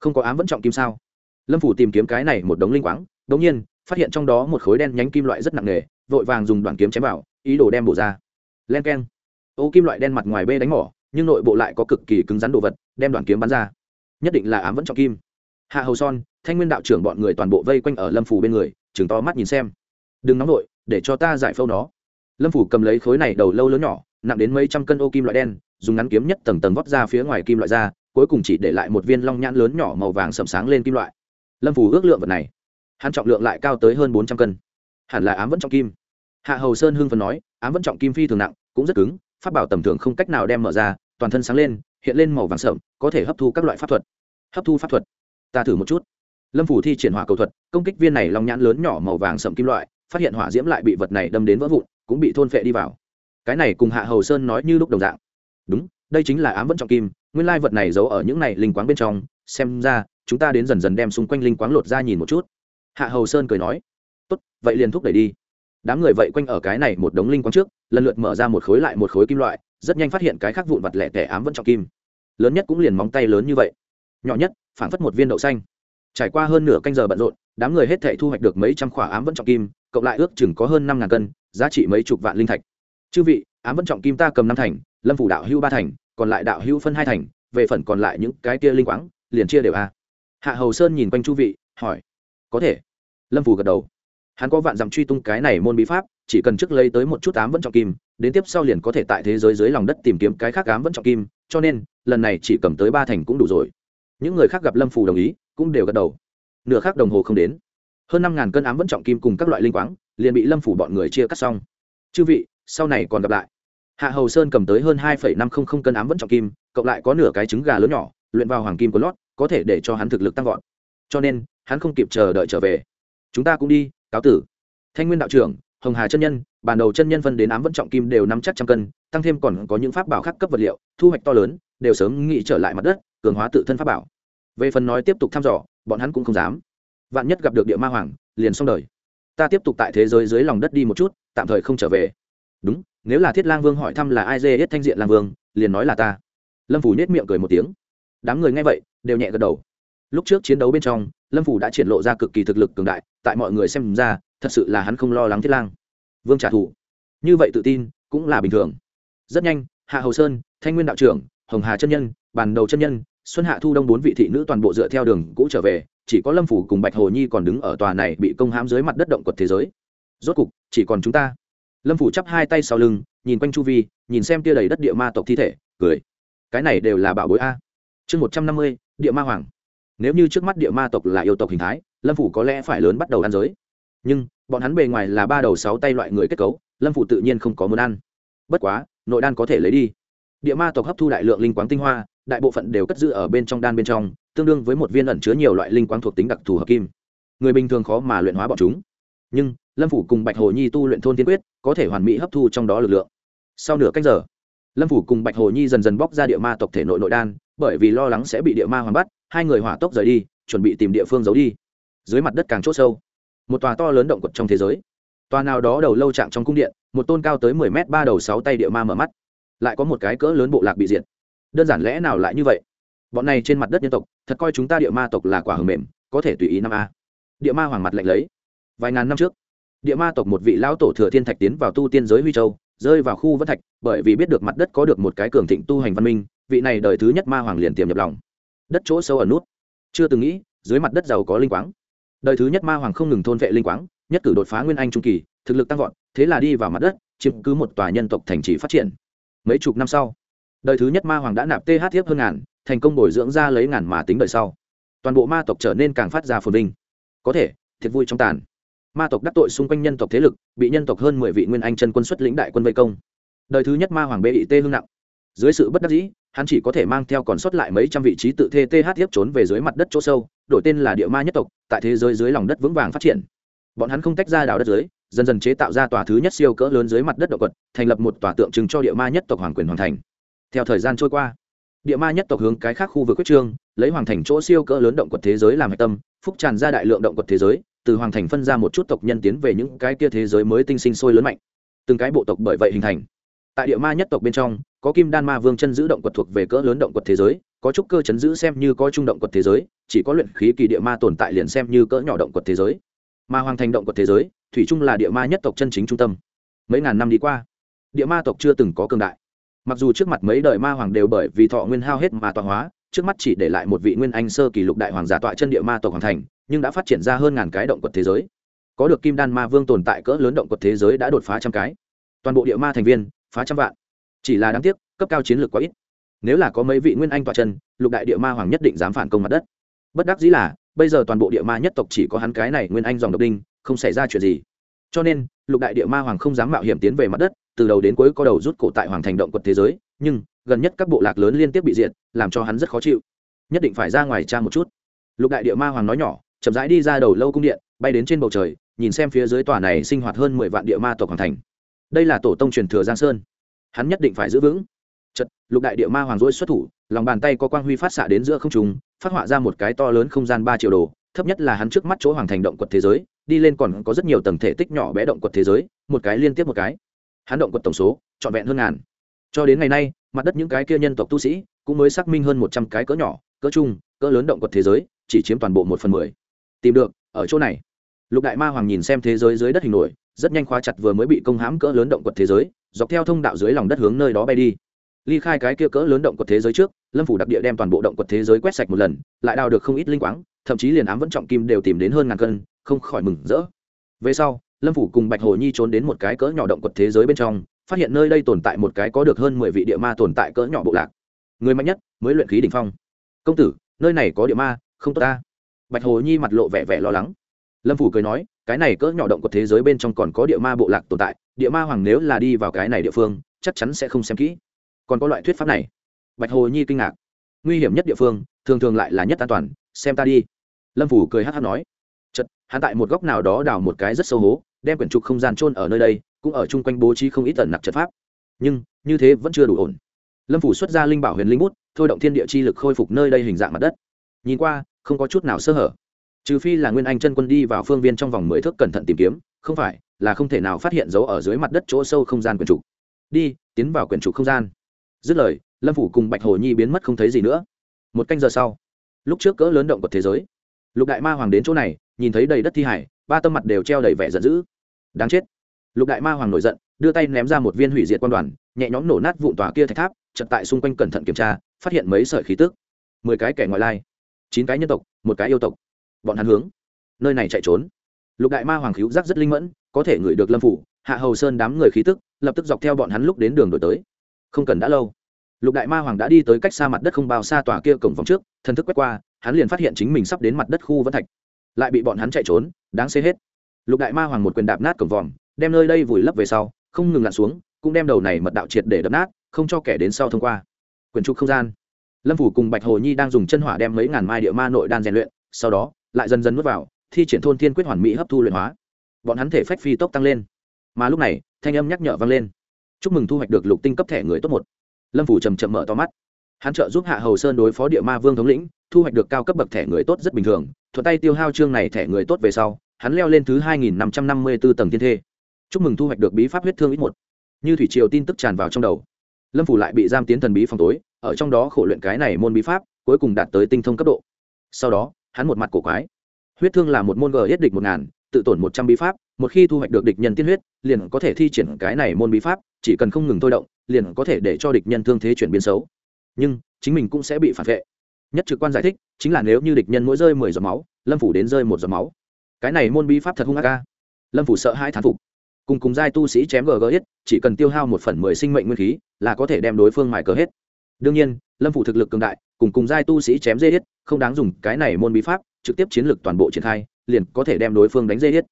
Speaker 1: Không có ám vẫn trọng kim sao? Lâm phủ tìm kiếm cái này một đống linh quáng đống nhiên phát hiện trong đó một khối đen nhánh kim loại rất nặng nề vội vàng dùng đoạn kiếm chém vào ý đồ đem bổ ra. Len k e n ô kim loại đen mặt ngoài bê đánh mỏ nhưng nội bộ lại có cực kỳ cứng rắn đồ vật đem đoạn kiếm bắn ra nhất định là ám vẫn trọng kim. Hạ hầu son, thanh nguyên đạo trưởng bọn người toàn bộ vây quanh ở lâm phủ bên người chừng to mắt nhìn xem. Đừng nóng nổi để cho ta giải phâu nó. Lâm phủ cầm lấy khối này đầu lâu lớn nhỏ, nặng đến mấy trăm cân ô kim loại đen, dùng ngắn kiếm nhất tầng tầng vót ra phía ngoài kim loại ra, cuối cùng chỉ để lại một viên long nhãn lớn nhỏ màu vàng sầm sáng lên kim loại. Lâm phủ ước lượng vật này, hắn trọng lượng lại cao tới hơn bốn trăm cân. Hẳn là ám vẫn trọng kim. Hạ hầu sơn hưng phần nói, ám vẫn trọng kim phi thường nặng, cũng rất cứng, pháp bảo tầm thường không cách nào đem mở ra, toàn thân sáng lên hiện lên màu vàng sợm, có thể hấp thu các loại pháp thuật. Hấp thu pháp thuật. Ta thử một chút. Lâm phủ thi triển hỏa cầu thuật, công kích viên này long nhãn lớn nhỏ màu vàng sậm kim loại, phát hiện hỏa diễm lại bị vật này đâm đến vỡ vụn, cũng bị thôn phệ đi vào. Cái này cùng hạ hầu sơn nói như lúc đồng dạng. Đúng, đây chính là ám vẫn trọng kim, nguyên lai vật này giấu ở những này linh quáng bên trong, xem ra, chúng ta đến dần dần đem xung quanh linh quáng lột ra nhìn một chút. Hạ hầu sơn cười nói, tốt, vậy liền thúc đẩy đi. Đám người vậy quanh ở cái này một đống linh quáng trước, lần lượt mở ra một khối lại một khối kim loại rất nhanh phát hiện cái khác vụn vặt lẻ tẻ ám vẫn trọng kim. Lớn nhất cũng liền móng tay lớn như vậy. Nhỏ nhất phản phất một viên đậu xanh. Trải qua hơn nửa canh giờ bận rộn, đám người hết thể thu hoạch được mấy trăm khỏa ám vẫn trọng kim, cộng lại ước chừng có hơn năm ngàn cân, giá trị mấy chục vạn linh thạch. Chư vị, ám vẫn trọng kim ta cầm năm thành, lâm phủ đạo hưu ba thành, còn lại đạo hưu phân hai thành, về phần còn lại những cái kia linh quáng, liền chia đều a. Hạ hầu sơn nhìn quanh chu vị, hỏi, có thể? Lâm phủ gật đầu. Hắn có vạn dặm truy tung cái này môn bí pháp, chỉ cần trước lấy tới một chút ám vẫn trọng kim đến tiếp sau liền có thể tại thế giới dưới lòng đất tìm kiếm cái khác ám vẫn trọng kim, cho nên, lần này chỉ cầm tới ba thành cũng đủ rồi. Những người khác gặp lâm phủ đồng ý, cũng đều gật đầu. Nửa khác đồng hồ không đến. Hơn năm ngàn cân ám vẫn trọng kim cùng các loại linh quáng, liền bị lâm phủ bọn người chia cắt xong. Chư vị, sau này còn gặp lại. Hạ hầu sơn cầm tới hơn hai năm trăm linh cân ám vẫn trọng kim, cộng lại có nửa cái trứng gà lớn nhỏ, luyện vào hoàng kim của lót, có thể để cho hắn thực lực tăng vọt. Cho nên, hắn không kịp chờ đợi trở về. Chúng ta cũng đi, cáo tử. Thanh nguyên đạo trưởng, hồng hà chân nhân bản đầu chân nhân phân đến ám vẫn trọng kim đều nắm chắc trăm cân, tăng thêm còn có những pháp bảo khác cấp vật liệu, thu hoạch to lớn, đều sớm nghĩ trở lại mặt đất, cường hóa tự thân pháp bảo. Về phần nói tiếp tục thăm dò, bọn hắn cũng không dám. Vạn nhất gặp được địa ma hoàng, liền xong đời. Ta tiếp tục tại thế giới dưới lòng đất đi một chút, tạm thời không trở về. Đúng, nếu là thiết lang vương hỏi thăm là ai dê hết thanh diện lang vương, liền nói là ta. Lâm phủ nhét miệng cười một tiếng. Đám người nghe vậy, đều nhẹ gật đầu. Lúc trước chiến đấu bên trong, lâm phủ đã triển lộ ra cực kỳ thực lực cường đại, tại mọi người xem ra, thật sự là hắn không lo lắng thiết lang vương trả thù. Như vậy tự tin cũng là bình thường. Rất nhanh, hạ hầu sơn, thanh nguyên đạo trưởng, hồng hà chân nhân, bàn đầu chân nhân, xuân hạ thu đông bốn vị thị nữ toàn bộ dựa theo đường cũ trở về, chỉ có lâm phủ cùng bạch hồ nhi còn đứng ở tòa này bị công hãm dưới mặt đất động quật thế giới. Rốt cục, chỉ còn chúng ta. Lâm phủ chắp hai tay sau lưng, nhìn quanh chu vi, nhìn xem tia đầy đất địa ma tộc thi thể, cười. Cái này đều là bảo bối a. Chương một trăm năm mươi, địa ma hoàng. Nếu như trước mắt địa ma tộc là yêu tộc hình thái, lâm phủ có lẽ phải lớn bắt đầu ăn giới nhưng bọn hắn bề ngoài là ba đầu sáu tay loại người kết cấu, lâm phụ tự nhiên không có muốn ăn. Bất quá, nội đan có thể lấy đi. Địa ma tộc hấp thu đại lượng linh quáng tinh hoa, đại bộ phận đều cất giữ ở bên trong đan bên trong, tương đương với một viên ẩn chứa nhiều loại linh quáng thuộc tính đặc thù hợp kim. Người bình thường khó mà luyện hóa bọn chúng. Nhưng, lâm phủ cùng bạch hồ nhi tu luyện thôn tiên quyết, có thể hoàn mỹ hấp thu trong đó lực lượng. Sau nửa cách giờ, lâm phủ cùng bạch hồ nhi dần dần bóc ra địa ma tộc thể nội nội đan, bởi vì lo lắng sẽ bị địa ma hoàn bắt, hai người hỏa tốc rời đi, chuẩn bị tìm địa phương giấu đi. Dưới mặt đất càng c h ỗ sâu một tòa to lớn động quật trong thế giới. Tòa nào đó đầu lâu trạng trong cung điện, một tôn cao tới mười mét ba đầu sáu tay địa ma mở mắt. Lại có một cái cỡ lớn bộ lạc bị diệt. Đơn giản lẽ nào lại như vậy? Bọn này trên mặt đất nhân tộc, thật coi chúng ta địa ma tộc là quả hầm mềm, có thể tùy ý năm a. Địa ma hoàng mặt lạnh lấy. Vài ngàn năm trước, địa ma tộc một vị lão tổ thừa thiên thạch tiến vào tu tiên giới huy châu, rơi vào khu vân thạch, bởi vì biết được mặt đất có được một cái cường thịnh tu hành văn minh, vị này đời thứ nhất ma hoàng liền tiềm nhập lòng. Đất chỗ sâu ở nút. Chưa từng nghĩ, dưới mặt đất giàu có linh quáng đời thứ nhất ma hoàng không ngừng thôn vệ linh quáng, nhất cử đột phá nguyên anh trung kỳ, thực lực tăng vọt, thế là đi vào mặt đất, chiếm cứ một tòa nhân tộc thành trì phát triển. Mấy chục năm sau, đời thứ nhất ma hoàng đã nạp th thiếp hơn ngàn, thành công bồi dưỡng ra lấy ngàn mà tính đời sau. Toàn bộ ma tộc trở nên càng phát ra phồn vinh. Có thể, thiệt vui trong tàn. Ma tộc đắc tội xung quanh nhân tộc thế lực, bị nhân tộc hơn mười vị nguyên anh chân quân xuất lĩnh đại quân vây công. Đời thứ nhất ma hoàng bê bị tê hương nặng. Dưới sự bất đắc dĩ, hắn chỉ có thể mang theo còn sót lại mấy trăm vị trí tự thê th thiếp trốn về dưới mặt đất chỗ sâu đổi tên là địa ma nhất tộc, tại thế giới dưới lòng đất vững vàng phát triển. Bọn hắn không tách ra đảo đất dưới, dần dần chế tạo ra tòa thứ nhất siêu cỡ lớn dưới mặt đất động quật thành lập một tòa tượng trưng cho địa ma nhất tộc hoàng quyền hoàn thành. Theo thời gian trôi qua, địa ma nhất tộc hướng cái khác khu vực quyết trương, lấy hoàng thành chỗ siêu cỡ lớn động quật thế giới làm hạch tâm, phúc tràn ra đại lượng động quật thế giới, từ hoàng thành phân ra một chút tộc nhân tiến về những cái kia thế giới mới tinh sinh sôi lớn mạnh. Từng cái bộ tộc bởi vậy hình thành. Tại địa ma nhất tộc bên trong, có kim đan ma vương chân giữ động quật thuộc về cỡ lớn động quật thế giới có trúc cơ chấn giữ xem như có trung động quật thế giới, chỉ có luyện khí kỳ địa ma tồn tại liền xem như cỡ nhỏ động quật thế giới. Mà hoàng thành động quật thế giới, thủy trung là địa ma nhất tộc chân chính trung tâm. Mấy ngàn năm đi qua, địa ma tộc chưa từng có cường đại. Mặc dù trước mặt mấy đời ma hoàng đều bởi vì thọ nguyên hao hết mà tọa hóa, trước mắt chỉ để lại một vị nguyên anh sơ kỳ lục đại hoàng giả tọa chân địa ma tộc hoàng thành, nhưng đã phát triển ra hơn ngàn cái động quật thế giới. Có được kim đan ma vương tồn tại cỡ lớn động quật thế giới đã đột phá trăm cái. Toàn bộ địa ma thành viên, phá trăm vạn. Chỉ là đáng tiếc, cấp cao chiến lược quá ít nếu là có mấy vị nguyên anh tọa chân, lục đại địa ma hoàng nhất định dám phản công mặt đất. Bất đắc dĩ là, bây giờ toàn bộ địa ma nhất tộc chỉ có hắn cái này nguyên anh dòng độc đinh, không xảy ra chuyện gì. Cho nên, lục đại địa ma hoàng không dám mạo hiểm tiến về mặt đất, từ đầu đến cuối có đầu rút cổ tại hoàng thành động quật thế giới, nhưng, gần nhất các bộ lạc lớn liên tiếp bị diệt, làm cho hắn rất khó chịu. Nhất định phải ra ngoài tra một chút. Lục đại địa ma hoàng nói nhỏ, chậm rãi đi ra đầu lâu cung điện, bay đến trên bầu trời, nhìn xem phía dưới tòa này sinh hoạt hơn mười vạn địa ma tộc hoàng thành. Đây là tổ tông truyền thừa giang sơn. Hắn nhất định phải giữ vững chật, lục đại địa ma hoàng dỗi xuất thủ, lòng bàn tay có quang huy phát xạ đến giữa không trùng phát họa ra một cái to lớn không gian ba triệu đồ, thấp nhất là hắn trước mắt chỗ hoàng thành động quật thế giới, đi lên còn có rất nhiều tầng thể tích nhỏ bé động quật thế giới, một cái liên tiếp một cái. Hắn động quật tổng số, trọn vẹn hơn ngàn. Cho đến ngày nay, mặt đất những cái kia nhân tộc tu sĩ cũng mới xác minh hơn một trăm cái cỡ nhỏ, cỡ chung cỡ lớn động quật thế giới, chỉ chiếm toàn bộ một phần mười. Tìm được, ở chỗ này. Lục đại ma hoàng nhìn xem thế giới dưới đất hình nổi, rất nhanh khóa chặt vừa mới bị công hãm cỡ lớn động quật thế giới, dọc theo thông đạo dưới lòng đất hướng nơi đó bay đi ly khai cái kia cỡ lớn động quật thế giới trước, lâm phủ đặc địa đem toàn bộ động quật thế giới quét sạch một lần, lại đào được không ít linh quáng, thậm chí liền ám vẫn trọng kim đều tìm đến hơn ngàn cân, không khỏi mừng rỡ. Về sau, lâm phủ cùng bạch hồ nhi trốn đến một cái cỡ nhỏ động quật thế giới bên trong, phát hiện nơi đây tồn tại một cái có được hơn mười vị địa ma tồn tại cỡ nhỏ bộ lạc. Người mạnh nhất mới luyện khí đ ỉ n h phong. Công tử, nơi này có địa ma, không tốt ta. Bạch hồ nhi mặt lộ vẻ vẻ lo lắng. Lâm phủ cười nói, cái này cỡ nhỏ động quật thế giới bên trong còn có địa ma bộ lạc tồn tại, địa ma hoàng nếu là đi vào cái này địa phương, chắc chắn sẽ không xem kỹ còn có loại thuyết pháp này. Bạch hồ nhi kinh ngạc. Nguy hiểm nhất địa phương, thường thường lại là nhất an toàn, xem ta đi. Lâm phủ cười hát hát nói. Chật hắn tại một góc nào đó đào một cái rất sâu hố, đem quyển trục không gian trôn ở nơi đây, cũng ở chung quanh bố trí không ít tần nặc trận pháp. Nhưng, như thế vẫn chưa đủ ổn. Lâm phủ xuất ra linh bảo huyền linh bút, thôi động thiên địa chi lực khôi phục nơi đây hình dạng mặt đất. Nhìn qua, không có chút nào sơ hở. Trừ phi là nguyên anh chân quân đi vào phương viên trong vòng mười thước cẩn thận tìm kiếm, không phải là không thể nào phát hiện dấu ở dưới mặt đất chỗ sâu không gian quyển trục. Đi, tiến vào quyển trục không gian dứt lời, lâm phủ cùng bạch hồ nhi biến mất không thấy gì nữa. Một canh giờ sau, lúc trước cỡ lớn động của thế giới, lục đại ma hoàng đến chỗ này, nhìn thấy đầy đất thi hải, ba tâm mặt đều treo đầy vẻ giận dữ. Đáng chết. Lục đại ma hoàng nổi giận, đưa tay ném ra một viên hủy diệt quan đoàn, nhẹ nhõm nổ nát vụn tòa kia thạch tháp, chật tại xung quanh cẩn thận kiểm tra, phát hiện mấy sợi khí tức. Mười cái kẻ ngoại lai, chín cái nhân tộc, một cái yêu tộc. Bọn hắn hướng nơi này chạy trốn. Lục đại ma hoàng cứu giác rất linh mẫn, có thể ngửi được lâm phủ, hạ hầu sơn đám người khí tức, lập tức dọc theo bọn hắn lúc đến đường đổi tới không cần đã lâu. Lục đại ma hoàng đã đi tới cách xa mặt đất không bao xa tòa kia cổng vòng trước thân thức quét qua, hắn liền phát hiện chính mình sắp đến mặt đất khu vẫn thạch. Lại bị bọn hắn chạy trốn, đáng xế hết. Lục đại ma hoàng một quyền đạp nát cổng vòm đem nơi đây vùi lấp về sau, không ngừng lặn xuống, cũng đem đầu này mật đạo triệt để đập nát, không cho kẻ đến sau thông qua. Quyền trục không gian. Lâm phủ cùng bạch hồ nhi đang dùng chân hỏa đem mấy ngàn mai địa ma nội đan rèn luyện, sau đó, lại dần dần n vào, thi triển thôn thiên quyết hoàn mỹ hấp thu luyện hóa. Bọn hắn thể phách phi tốc tăng lên. Mà lúc này, thanh âm nhắc nhở vang lên chúc mừng thu hoạch được lục tinh cấp thẻ người tốt một. Lâm phủ chầm chậm mở to mắt. Hắn trợ giúp hạ hầu sơn đối phó địa ma vương thống lĩnh, thu hoạch được cao cấp bậc thẻ người tốt rất bình thường, thuận tay tiêu hao chương này thẻ người tốt về sau, hắn leo lên thứ hai nghìn năm trăm năm mươi b ố tầng thiên thê. Chúc mừng thu hoạch được bí pháp huyết thương ít một. Như thủy triều tin tức tràn vào trong đầu, lâm phủ lại bị giam tiến thần bí phòng tối, ở trong đó khổ luyện cái này môn bí pháp, cuối cùng đạt tới tinh thông cấp độ. Sau đó, hắn một mặt cổ quái. Huyết thương là một môn gờ hết địch một ngàn, tự tổn một trăm bí pháp một khi thu hoạch được địch nhân tiên huyết, liền có thể thi triển cái này môn bí pháp, chỉ cần không ngừng thôi động, liền có thể để cho địch nhân thương thế chuyển biến xấu. Nhưng, chính mình cũng sẽ bị phản vệ. Nhất trực quan giải thích, chính là nếu như địch nhân mỗi rơi mười giọt máu, lâm phủ đến rơi một giọt máu. Cái này môn bí pháp thật hung ác ca lâm phủ sợ hai thán phục. Cùng cùng giai tu sĩ chém gg hết chỉ cần tiêu hao một phần mười sinh mệnh nguyên khí, là có thể đem đối phương mài cờ hết. Đương nhiên, lâm phủ thực lực cường đại, cùng cùng giai tu sĩ chém dê hết không đáng dùng cái này môn bí pháp, trực tiếp chiến lược toàn bộ triển khai, liền có thể đem đối phương đánh dê hết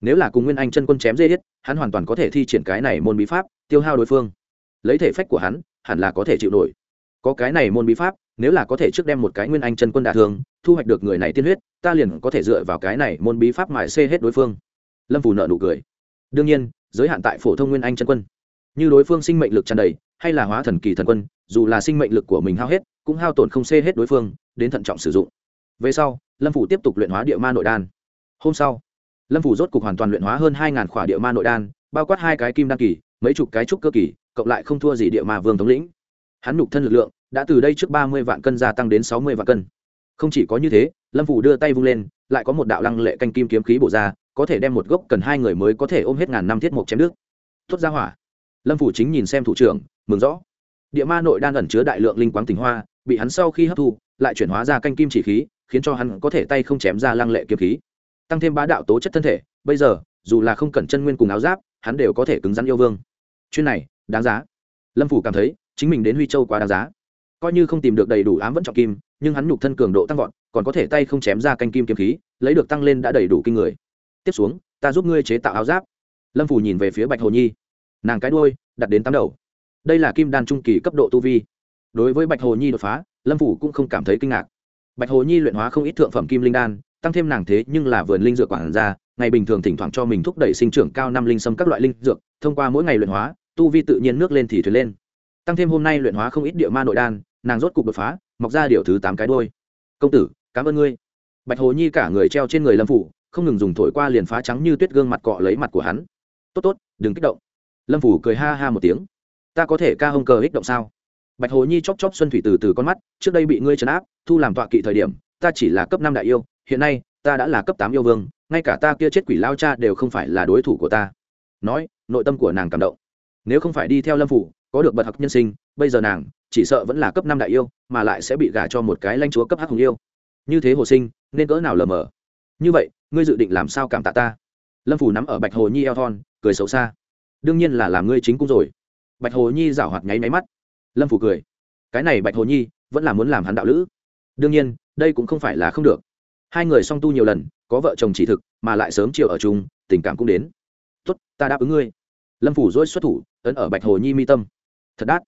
Speaker 1: nếu là cùng nguyên anh chân quân chém dê hết hắn hoàn toàn có thể thi triển cái này môn bí pháp, tiêu hao đối phương. Lấy thể phách của hắn, hẳn là có thể chịu nổi. Có cái này môn bí pháp, nếu là có thể trước đem một cái nguyên anh chân quân đả thương, thu hoạch được người này tiên huyết, ta liền có thể dựa vào cái này môn bí pháp mại xê hết đối phương. Lâm phủ nợ nụ cười. Đương nhiên, giới hạn tại phổ thông nguyên anh chân quân. Như đối phương sinh mệnh lực tràn đầy, hay là hóa thần kỳ thần quân, dù là sinh mệnh lực của mình hao hết, cũng hao tổn không xê hết đối phương, đến thận trọng sử dụng. Về sau, lâm phủ tiếp tục luyện hóa địa ma nội đan. Hôm sau lâm phủ rốt cục hoàn toàn luyện hóa hơn hai khỏa địa ma nội đan, bao quát hai cái kim đan kỳ, mấy chục cái trúc cơ kỳ, cộng lại không thua gì địa ma vương thống lĩnh. Hắn nhục thân lực lượng đã từ đây trước ba mươi vạn cân gia tăng đến sáu mươi vạn cân. Không chỉ có như thế, lâm phủ đưa tay vung lên, lại có một đạo lăng lệ canh kim kiếm khí bổ ra, có thể đem một gốc cần hai người mới có thể ôm hết ngàn năm thiết mộc chém nước tuốt ra hỏa. Lâm phủ chính nhìn xem thủ trưởng, mừng rõ. Địa ma nội đan ẩn chứa đại lượng linh quáng tình hoa, bị hắn sau khi hấp thu, lại chuyển hóa ra canh kim chỉ khí, khiến cho hắn có thể tay không chém ra lăng lệ kiếm khí tăng thêm bá đạo tố chất thân thể, bây giờ, dù là không cần chân nguyên cùng áo giáp, hắn đều có thể cứng rắn yêu vương. Chuyên này, đáng giá. Lâm phủ cảm thấy, chính mình đến huy châu quá đáng giá. Coi như không tìm được đầy đủ ám vẫn trọng kim, nhưng hắn nhục thân cường độ tăng vọt, còn có thể tay không chém ra canh kim kiếm khí, lấy được tăng lên đã đầy đủ kinh người. Tiếp xuống, ta giúp ngươi chế tạo áo giáp. Lâm phủ nhìn về phía bạch hồ nhi. Nàng cái đuôi, đặt đến tám đầu. Đây là kim đan trung kỳ cấp độ tu vi. Đối với bạch hồ nhi đột phá, lâm phủ cũng không cảm thấy kinh ngạc. Bạch hồ nhi luyện hóa không ít thượng phẩm kim linh đan tăng thêm nàng thế nhưng là vườn linh dược quản ra ngày bình thường thỉnh thoảng cho mình thúc đẩy sinh trưởng cao năm linh sâm các loại linh dược, thông qua mỗi ngày luyện hóa, tu vi tự nhiên nước lên thì thuyền lên. Tăng thêm hôm nay luyện hóa không ít địa ma nội đan, nàng rốt cục đột phá, mọc ra điều thứ tám cái đôi công tử, cảm ơn ngươi. Bạch hồ nhi cả người treo trên người lâm phủ, không ngừng dùng thổi qua liền phá trắng như tuyết gương mặt cọ lấy mặt của hắn. Tốt tốt, đừng kích động. Lâm phủ cười ha ha một tiếng. Ta có thể ca hông cờ ích động sao? Bạch hồ nhi chớp chớp xuân thủy từ từ con mắt, trước đây bị ngươi trấn áp, thu làm tọa kỵ thời điểm, ta chỉ là cấp năm đại yêu hiện nay, ta đã là cấp tám yêu vương, ngay cả ta kia chết quỷ lao cha đều không phải là đối thủ của ta. Nói, nội tâm của nàng cảm động. Nếu không phải đi theo lâm phủ, có được bậc học nhân sinh, bây giờ nàng chỉ sợ vẫn là cấp năm đại yêu, mà lại sẽ bị gả cho một cái lanh chúa cấp hắc hùng yêu. Như thế hồ sinh, nên cỡ nào lờ mờ? Như vậy, ngươi dự định làm sao cảm tạ ta? Lâm phủ nắm ở bạch hồ nhi eo thon, cười xấu xa. Đương nhiên là làm ngươi chính cung rồi. Bạch hồ nhi rảo hoạt nháy máy mắt. Lâm phủ cười. Cái này bạch hồ nhi vẫn là muốn làm hắn đạo lữ. Đương nhiên, đây cũng không phải là không được hai người song tu nhiều lần, có vợ chồng chỉ thực, mà lại sớm chiều ở chung, tình cảm cũng đến. Tốt, ta đáp ứng ngươi. Lâm phủ dỗi xuất thủ, ấn ở bạch hồ nhi mi tâm. Thật đắt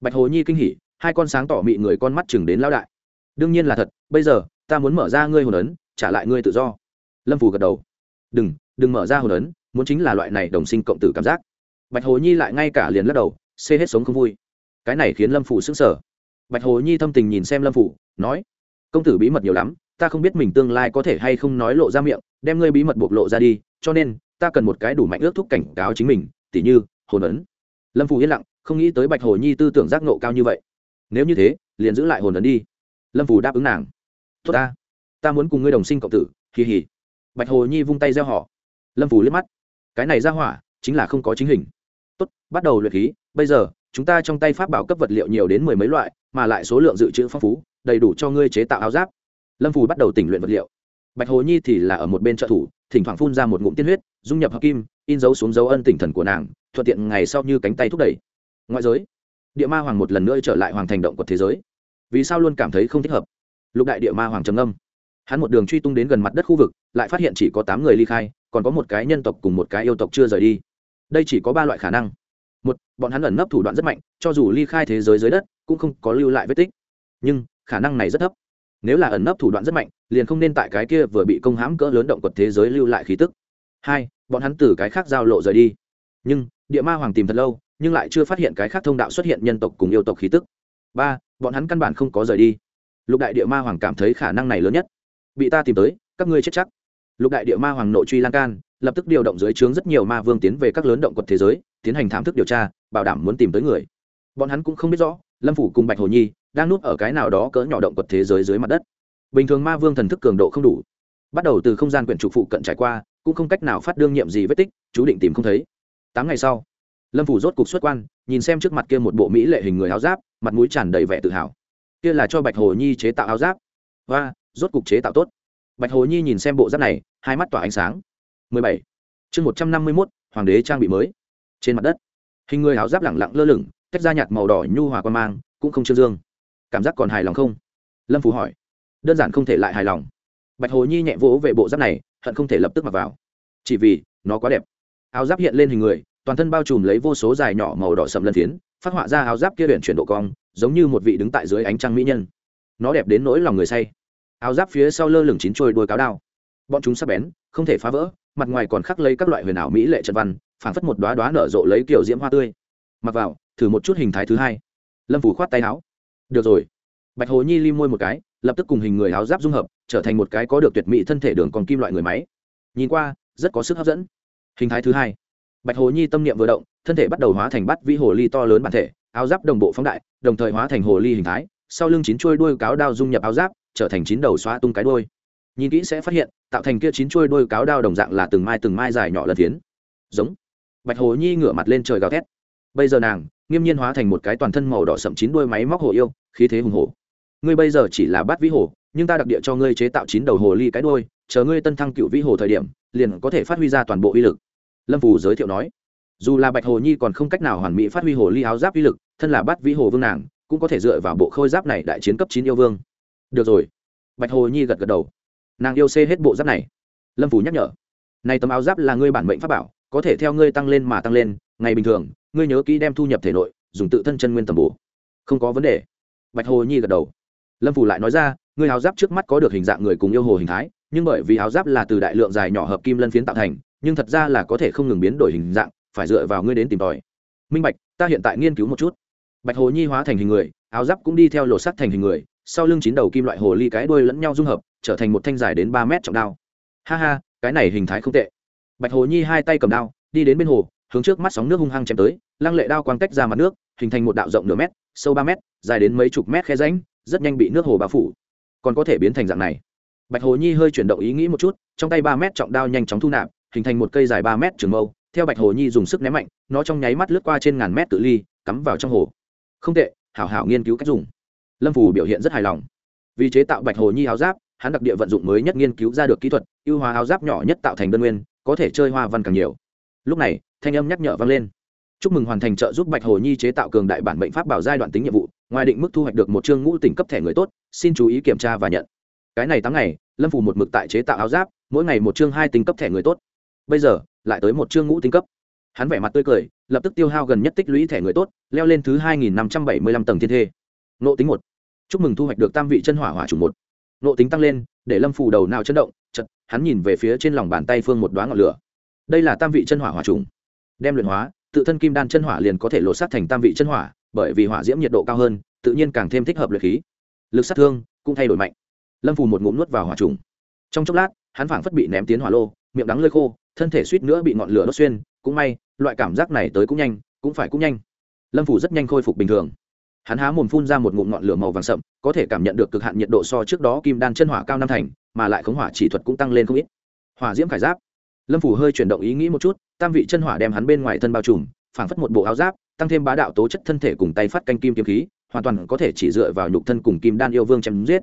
Speaker 1: bạch hồ nhi kinh hỉ, hai con sáng tỏ mị người con mắt chừng đến lao đại. Đương nhiên là thật, bây giờ, ta muốn mở ra ngươi hồn ấn, trả lại ngươi tự do. Lâm phủ gật đầu. Đừng đừng mở ra hồn ấn, muốn chính là loại này đồng sinh cộng tử cảm giác. Bạch hồ nhi lại ngay cả liền lắc đầu, xê hết sống không vui. Cái này khiến lâm phủ sững sờ. Bạch hồ nhi thâm tình nhìn xem lâm phủ, nói, công tử bí mật nhiều lắm ta không biết mình tương lai có thể hay không nói lộ ra miệng, đem ngươi bí mật bộc lộ ra đi, cho nên, ta cần một cái đủ mạnh ước thúc cảnh cáo chính mình, tỉ như, hồn ấn. Lâm phù yên lặng, không nghĩ tới bạch hồ nhi tư tưởng giác nộ cao như vậy. Nếu như thế, liền giữ lại hồn ấn đi. Lâm phù đáp ứng nàng. Tốt ta. Ta muốn cùng ngươi đồng sinh cộng tử kỳ hỉ bạch hồ nhi vung tay gieo họ. Lâm phù liếc mắt. Cái này ra hỏa, chính là không có chính hình. Tốt, bắt đầu luyện khí. Bây giờ, chúng ta trong tay pháp bảo cấp vật liệu nhiều đến mười mấy loại, mà lại số lượng dự trữ phong phú, đầy đủ cho ngươi chế tạo áo giáp lâm phù bắt đầu tỉnh luyện vật liệu. Bạch hồ nhi thì là ở một bên trợ thủ, thỉnh thoảng phun ra một ngụm tiên huyết, dung nhập hợp kim, in dấu xuống dấu ân tỉnh thần của nàng, thuận tiện ngày sau như cánh tay thúc đẩy. Ngoại giới, địa ma hoàng một lần nữa trở lại hoàng thành động của thế giới. Vì sao luôn cảm thấy không thích hợp? Lục đại địa ma hoàng trầm âm hắn một đường truy tung đến gần mặt đất khu vực, lại phát hiện chỉ có tám người ly khai, còn có một cái nhân tộc cùng một cái yêu tộc chưa rời đi. Đây chỉ có ba loại khả năng. Một, bọn hắn ẩn nấp thủ đoạn rất mạnh, cho dù ly khai thế giới dưới đất, cũng không có lưu lại vết tích. Nhưng, khả năng này rất thấp nếu là ẩn nấp thủ đoạn rất mạnh, liền không nên tại cái kia vừa bị công hãm cỡ lớn động quật thế giới lưu lại khí tức. Hai, bọn hắn từ cái khác giao lộ rời đi. Nhưng, địa ma hoàng tìm thật lâu, nhưng lại chưa phát hiện cái khác thông đạo xuất hiện nhân tộc cùng yêu tộc khí tức. Ba, bọn hắn căn bản không có rời đi. Lục đại địa ma hoàng cảm thấy khả năng này lớn nhất. Bị ta tìm tới, các ngươi chết chắc. Lục đại địa ma hoàng nội truy lan can, lập tức điều động dưới trướng rất nhiều ma vương tiến về các lớn động quật thế giới, tiến hành thám thức điều tra, bảo đảm muốn tìm tới người. Bọn hắn cũng không biết rõ lâm phủ cùng bạch hồ nhi đang núp ở cái nào đó cỡ nhỏ động quật thế giới dưới mặt đất. Bình thường ma vương thần thức cường độ không đủ. Bắt đầu từ không gian quyển trục phụ cận trải qua cũng không cách nào phát đương nhiệm gì vết tích chú định tìm không thấy. Tám ngày sau lâm phủ rốt cục xuất quan nhìn xem trước mặt kia một bộ mỹ lệ hình người áo giáp mặt mũi tràn đầy vẻ tự hào. Kia là cho bạch hồ nhi chế tạo áo giáp. Và rốt cục chế tạo tốt. Bạch hồ nhi nhìn xem bộ giáp này hai mắt tỏa ánh sáng. 17. chương 151, hoàng đế trang bị mới. Trên mặt đất hình người áo giáp lẳng lặng lơ lửng tách ra nhạt màu đỏ nhu hòa quan mang, cũng không trương dương. Cảm giác còn hài lòng không? Lâm Phù hỏi. Đơn giản không thể lại hài lòng. Bạch hồ nhi nhẹ vỗ về bộ giáp này, hận không thể lập tức mặc vào. Chỉ vì, nó quá đẹp. Áo giáp hiện lên hình người, toàn thân bao trùm lấy vô số dài nhỏ màu đỏ sậm lân phiến, phát họa ra áo giáp kia biển chuyển độ cong, giống như một vị đứng tại dưới ánh trăng mỹ nhân. Nó đẹp đến nỗi lòng người say. Áo giáp phía sau lơ lửng chín trôi đuôi cáo đao. Bọn chúng sắp bén, không thể phá vỡ, mặt ngoài còn khắc lấy các loại huyền ảo mỹ lệ trận văn, phảng phất một đoá đoá nở rộ lấy kiểu diễm hoa tươi. Mặc vào thử một chút hình thái thứ hai. Lâm phủ khoát tay áo. Được rồi. Bạch hồ nhi lim môi một cái, lập tức cùng hình người áo giáp dung hợp, trở thành một cái có được tuyệt mỹ thân thể đường còn kim loại người máy. Nhìn qua, rất có sức hấp dẫn. Hình thái thứ hai. Bạch hồ nhi tâm niệm vừa động, thân thể bắt đầu hóa thành bắt vĩ hồ ly to lớn bản thể, áo giáp đồng bộ phóng đại, đồng thời hóa thành hồ ly hình thái, sau lưng chín chuôi đuôi cáo đao dung nhập áo giáp, trở thành chín đầu xóa tung cái đuôi. Nhìn kỹ sẽ phát hiện, tạo thành kia chín chuôi đuôi cáo đao đồng dạng là từng mai từng mai dài nhỏ lần tiến giống. Bạch hồ nhi ngửa mặt lên trời gào thét. Bây giờ nàng nghiêm nhiên hóa thành một cái toàn thân màu đỏ sậm chín đuôi máy móc hồ yêu, khí thế hùng hổ. Ngươi bây giờ chỉ là bát vĩ hồ, nhưng ta đặc địa cho ngươi chế tạo chín đầu hồ ly cái đuôi, chờ ngươi tân thăng cựu vĩ hồ thời điểm, liền có thể phát huy ra toàn bộ uy lực. Lâm phù giới thiệu nói. Dù là bạch hồ nhi còn không cách nào hoàn mỹ phát huy hồ ly áo giáp uy lực, thân là bát vĩ hồ vương nàng, cũng có thể dựa vào bộ khôi giáp này đại chiến cấp chín yêu vương. Được rồi. Bạch hồ nhi gật gật đầu. Nàng yêu xê hết bộ giáp này. Lâm Vũ nhắc nhở. Này tấm áo giáp là ngươi bản mệnh pháp bảo, có thể theo ngươi tăng lên mà tăng lên ngày bình thường, ngươi nhớ kỹ đem thu nhập thể nội, dùng tự thân chân nguyên tầm bổ. Không có vấn đề. Bạch hồ nhi gật đầu. Lâm phủ lại nói ra, ngươi áo giáp trước mắt có được hình dạng người cùng yêu hồ hình thái, nhưng bởi vì áo giáp là từ đại lượng dài nhỏ hợp kim lân phiến tạo thành, nhưng thật ra là có thể không ngừng biến đổi hình dạng, phải dựa vào ngươi đến tìm tòi. Minh bạch, ta hiện tại nghiên cứu một chút. Bạch hồ nhi hóa thành hình người, áo giáp cũng đi theo lột sắt thành hình người, sau lưng chín đầu kim loại hồ ly cái đuôi lẫn nhau dung hợp, trở thành một thanh dài đến ba mét trọng đao. Ha ha, cái này hình thái không tệ. Bạch hồ nhi hai tay cầm đao, đi đến bên hồ hướng trước mắt sóng nước hung hăng chém tới, lăng lệ đao quang tách ra mặt nước, hình thành một đạo rộng nửa mét, sâu ba mét, dài đến mấy chục mét khe ránh rất nhanh bị nước hồ bao phủ. Còn có thể biến thành dạng này. Bạch hồ nhi hơi chuyển động ý nghĩ một chút, trong tay ba mét trọng đao nhanh chóng thu nạp, hình thành một cây dài ba mét trường mâu, theo bạch hồ nhi dùng sức ném mạnh, nó trong nháy mắt lướt qua trên ngàn mét tự ly, cắm vào trong hồ. Không tệ, hảo hảo nghiên cứu cách dùng. Lâm phủ biểu hiện rất hài lòng. Vì chế tạo bạch hồ nhi áo giáp, hắn đặc địa vận dụng mới nhất nghiên cứu ra được kỹ thuật, ưu hóa áo giáp nhỏ nhất tạo thành đơn nguyên, có thể chơi hoa văn càng nhiều lúc này, thanh âm nhắc nhở vang lên. Chúc mừng hoàn thành trợ giúp bạch hồ nhi chế tạo cường đại bản bệnh pháp bảo giai đoạn tính nhiệm vụ, ngoài định mức thu hoạch được một chương ngũ tỉnh cấp thẻ người tốt, xin chú ý kiểm tra và nhận. Cái này tám ngày, lâm phủ một mực tại chế tạo áo giáp, mỗi ngày một chương hai tính cấp thẻ người tốt. Bây giờ, lại tới một chương ngũ tính cấp. Hắn vẻ mặt tươi cười, lập tức tiêu hao gần nhất tích lũy thẻ người tốt, leo lên thứ hai nghìn năm trăm bảy mươi lăm tầng thiên thê. Nộ tính một. Chúc mừng thu hoạch được tam vị chân hỏa hỏa chủ một. Nộ tính tăng lên, để lâm phủ đầu nào chấn động chật hắn nhìn về phía trên lòng bàn tay phương một đoá ngọn lửa đây là tam vị chân hỏa hỏa trùng. Đem luyện hóa, tự thân kim đan chân hỏa liền có thể lột sát thành tam vị chân hỏa, bởi vì hỏa diễm nhiệt độ cao hơn, tự nhiên càng thêm thích hợp luyện khí. Lực sát thương cũng thay đổi mạnh. Lâm phù một ngụm nuốt vào hỏa trùng. Trong chốc lát, hắn phảng phất bị ném tiến hỏa lô, miệng đắng lơi khô, thân thể suýt nữa bị ngọn lửa đốt xuyên, cũng may, loại cảm giác này tới cũng nhanh, cũng phải cũng nhanh. Lâm phủ rất nhanh khôi phục bình thường. Hắn há mồm phun ra một ngụm ngọn lửa màu vàng sậm, có thể cảm nhận được cực hạn nhiệt độ so trước đó kim đan chân hỏa cao năm thành, mà lại khống hỏa chỉ thuật cũng tăng lên không ít. Hỏa diễm khải giáp lâm phủ hơi chuyển động ý nghĩ một chút tam vị chân hỏa đem hắn bên ngoài thân bao trùm phảng phất một bộ áo giáp tăng thêm bá đạo tố chất thân thể cùng tay phát canh kim kiếm khí hoàn toàn có thể chỉ dựa vào nhục thân cùng kim đan yêu vương chém giết.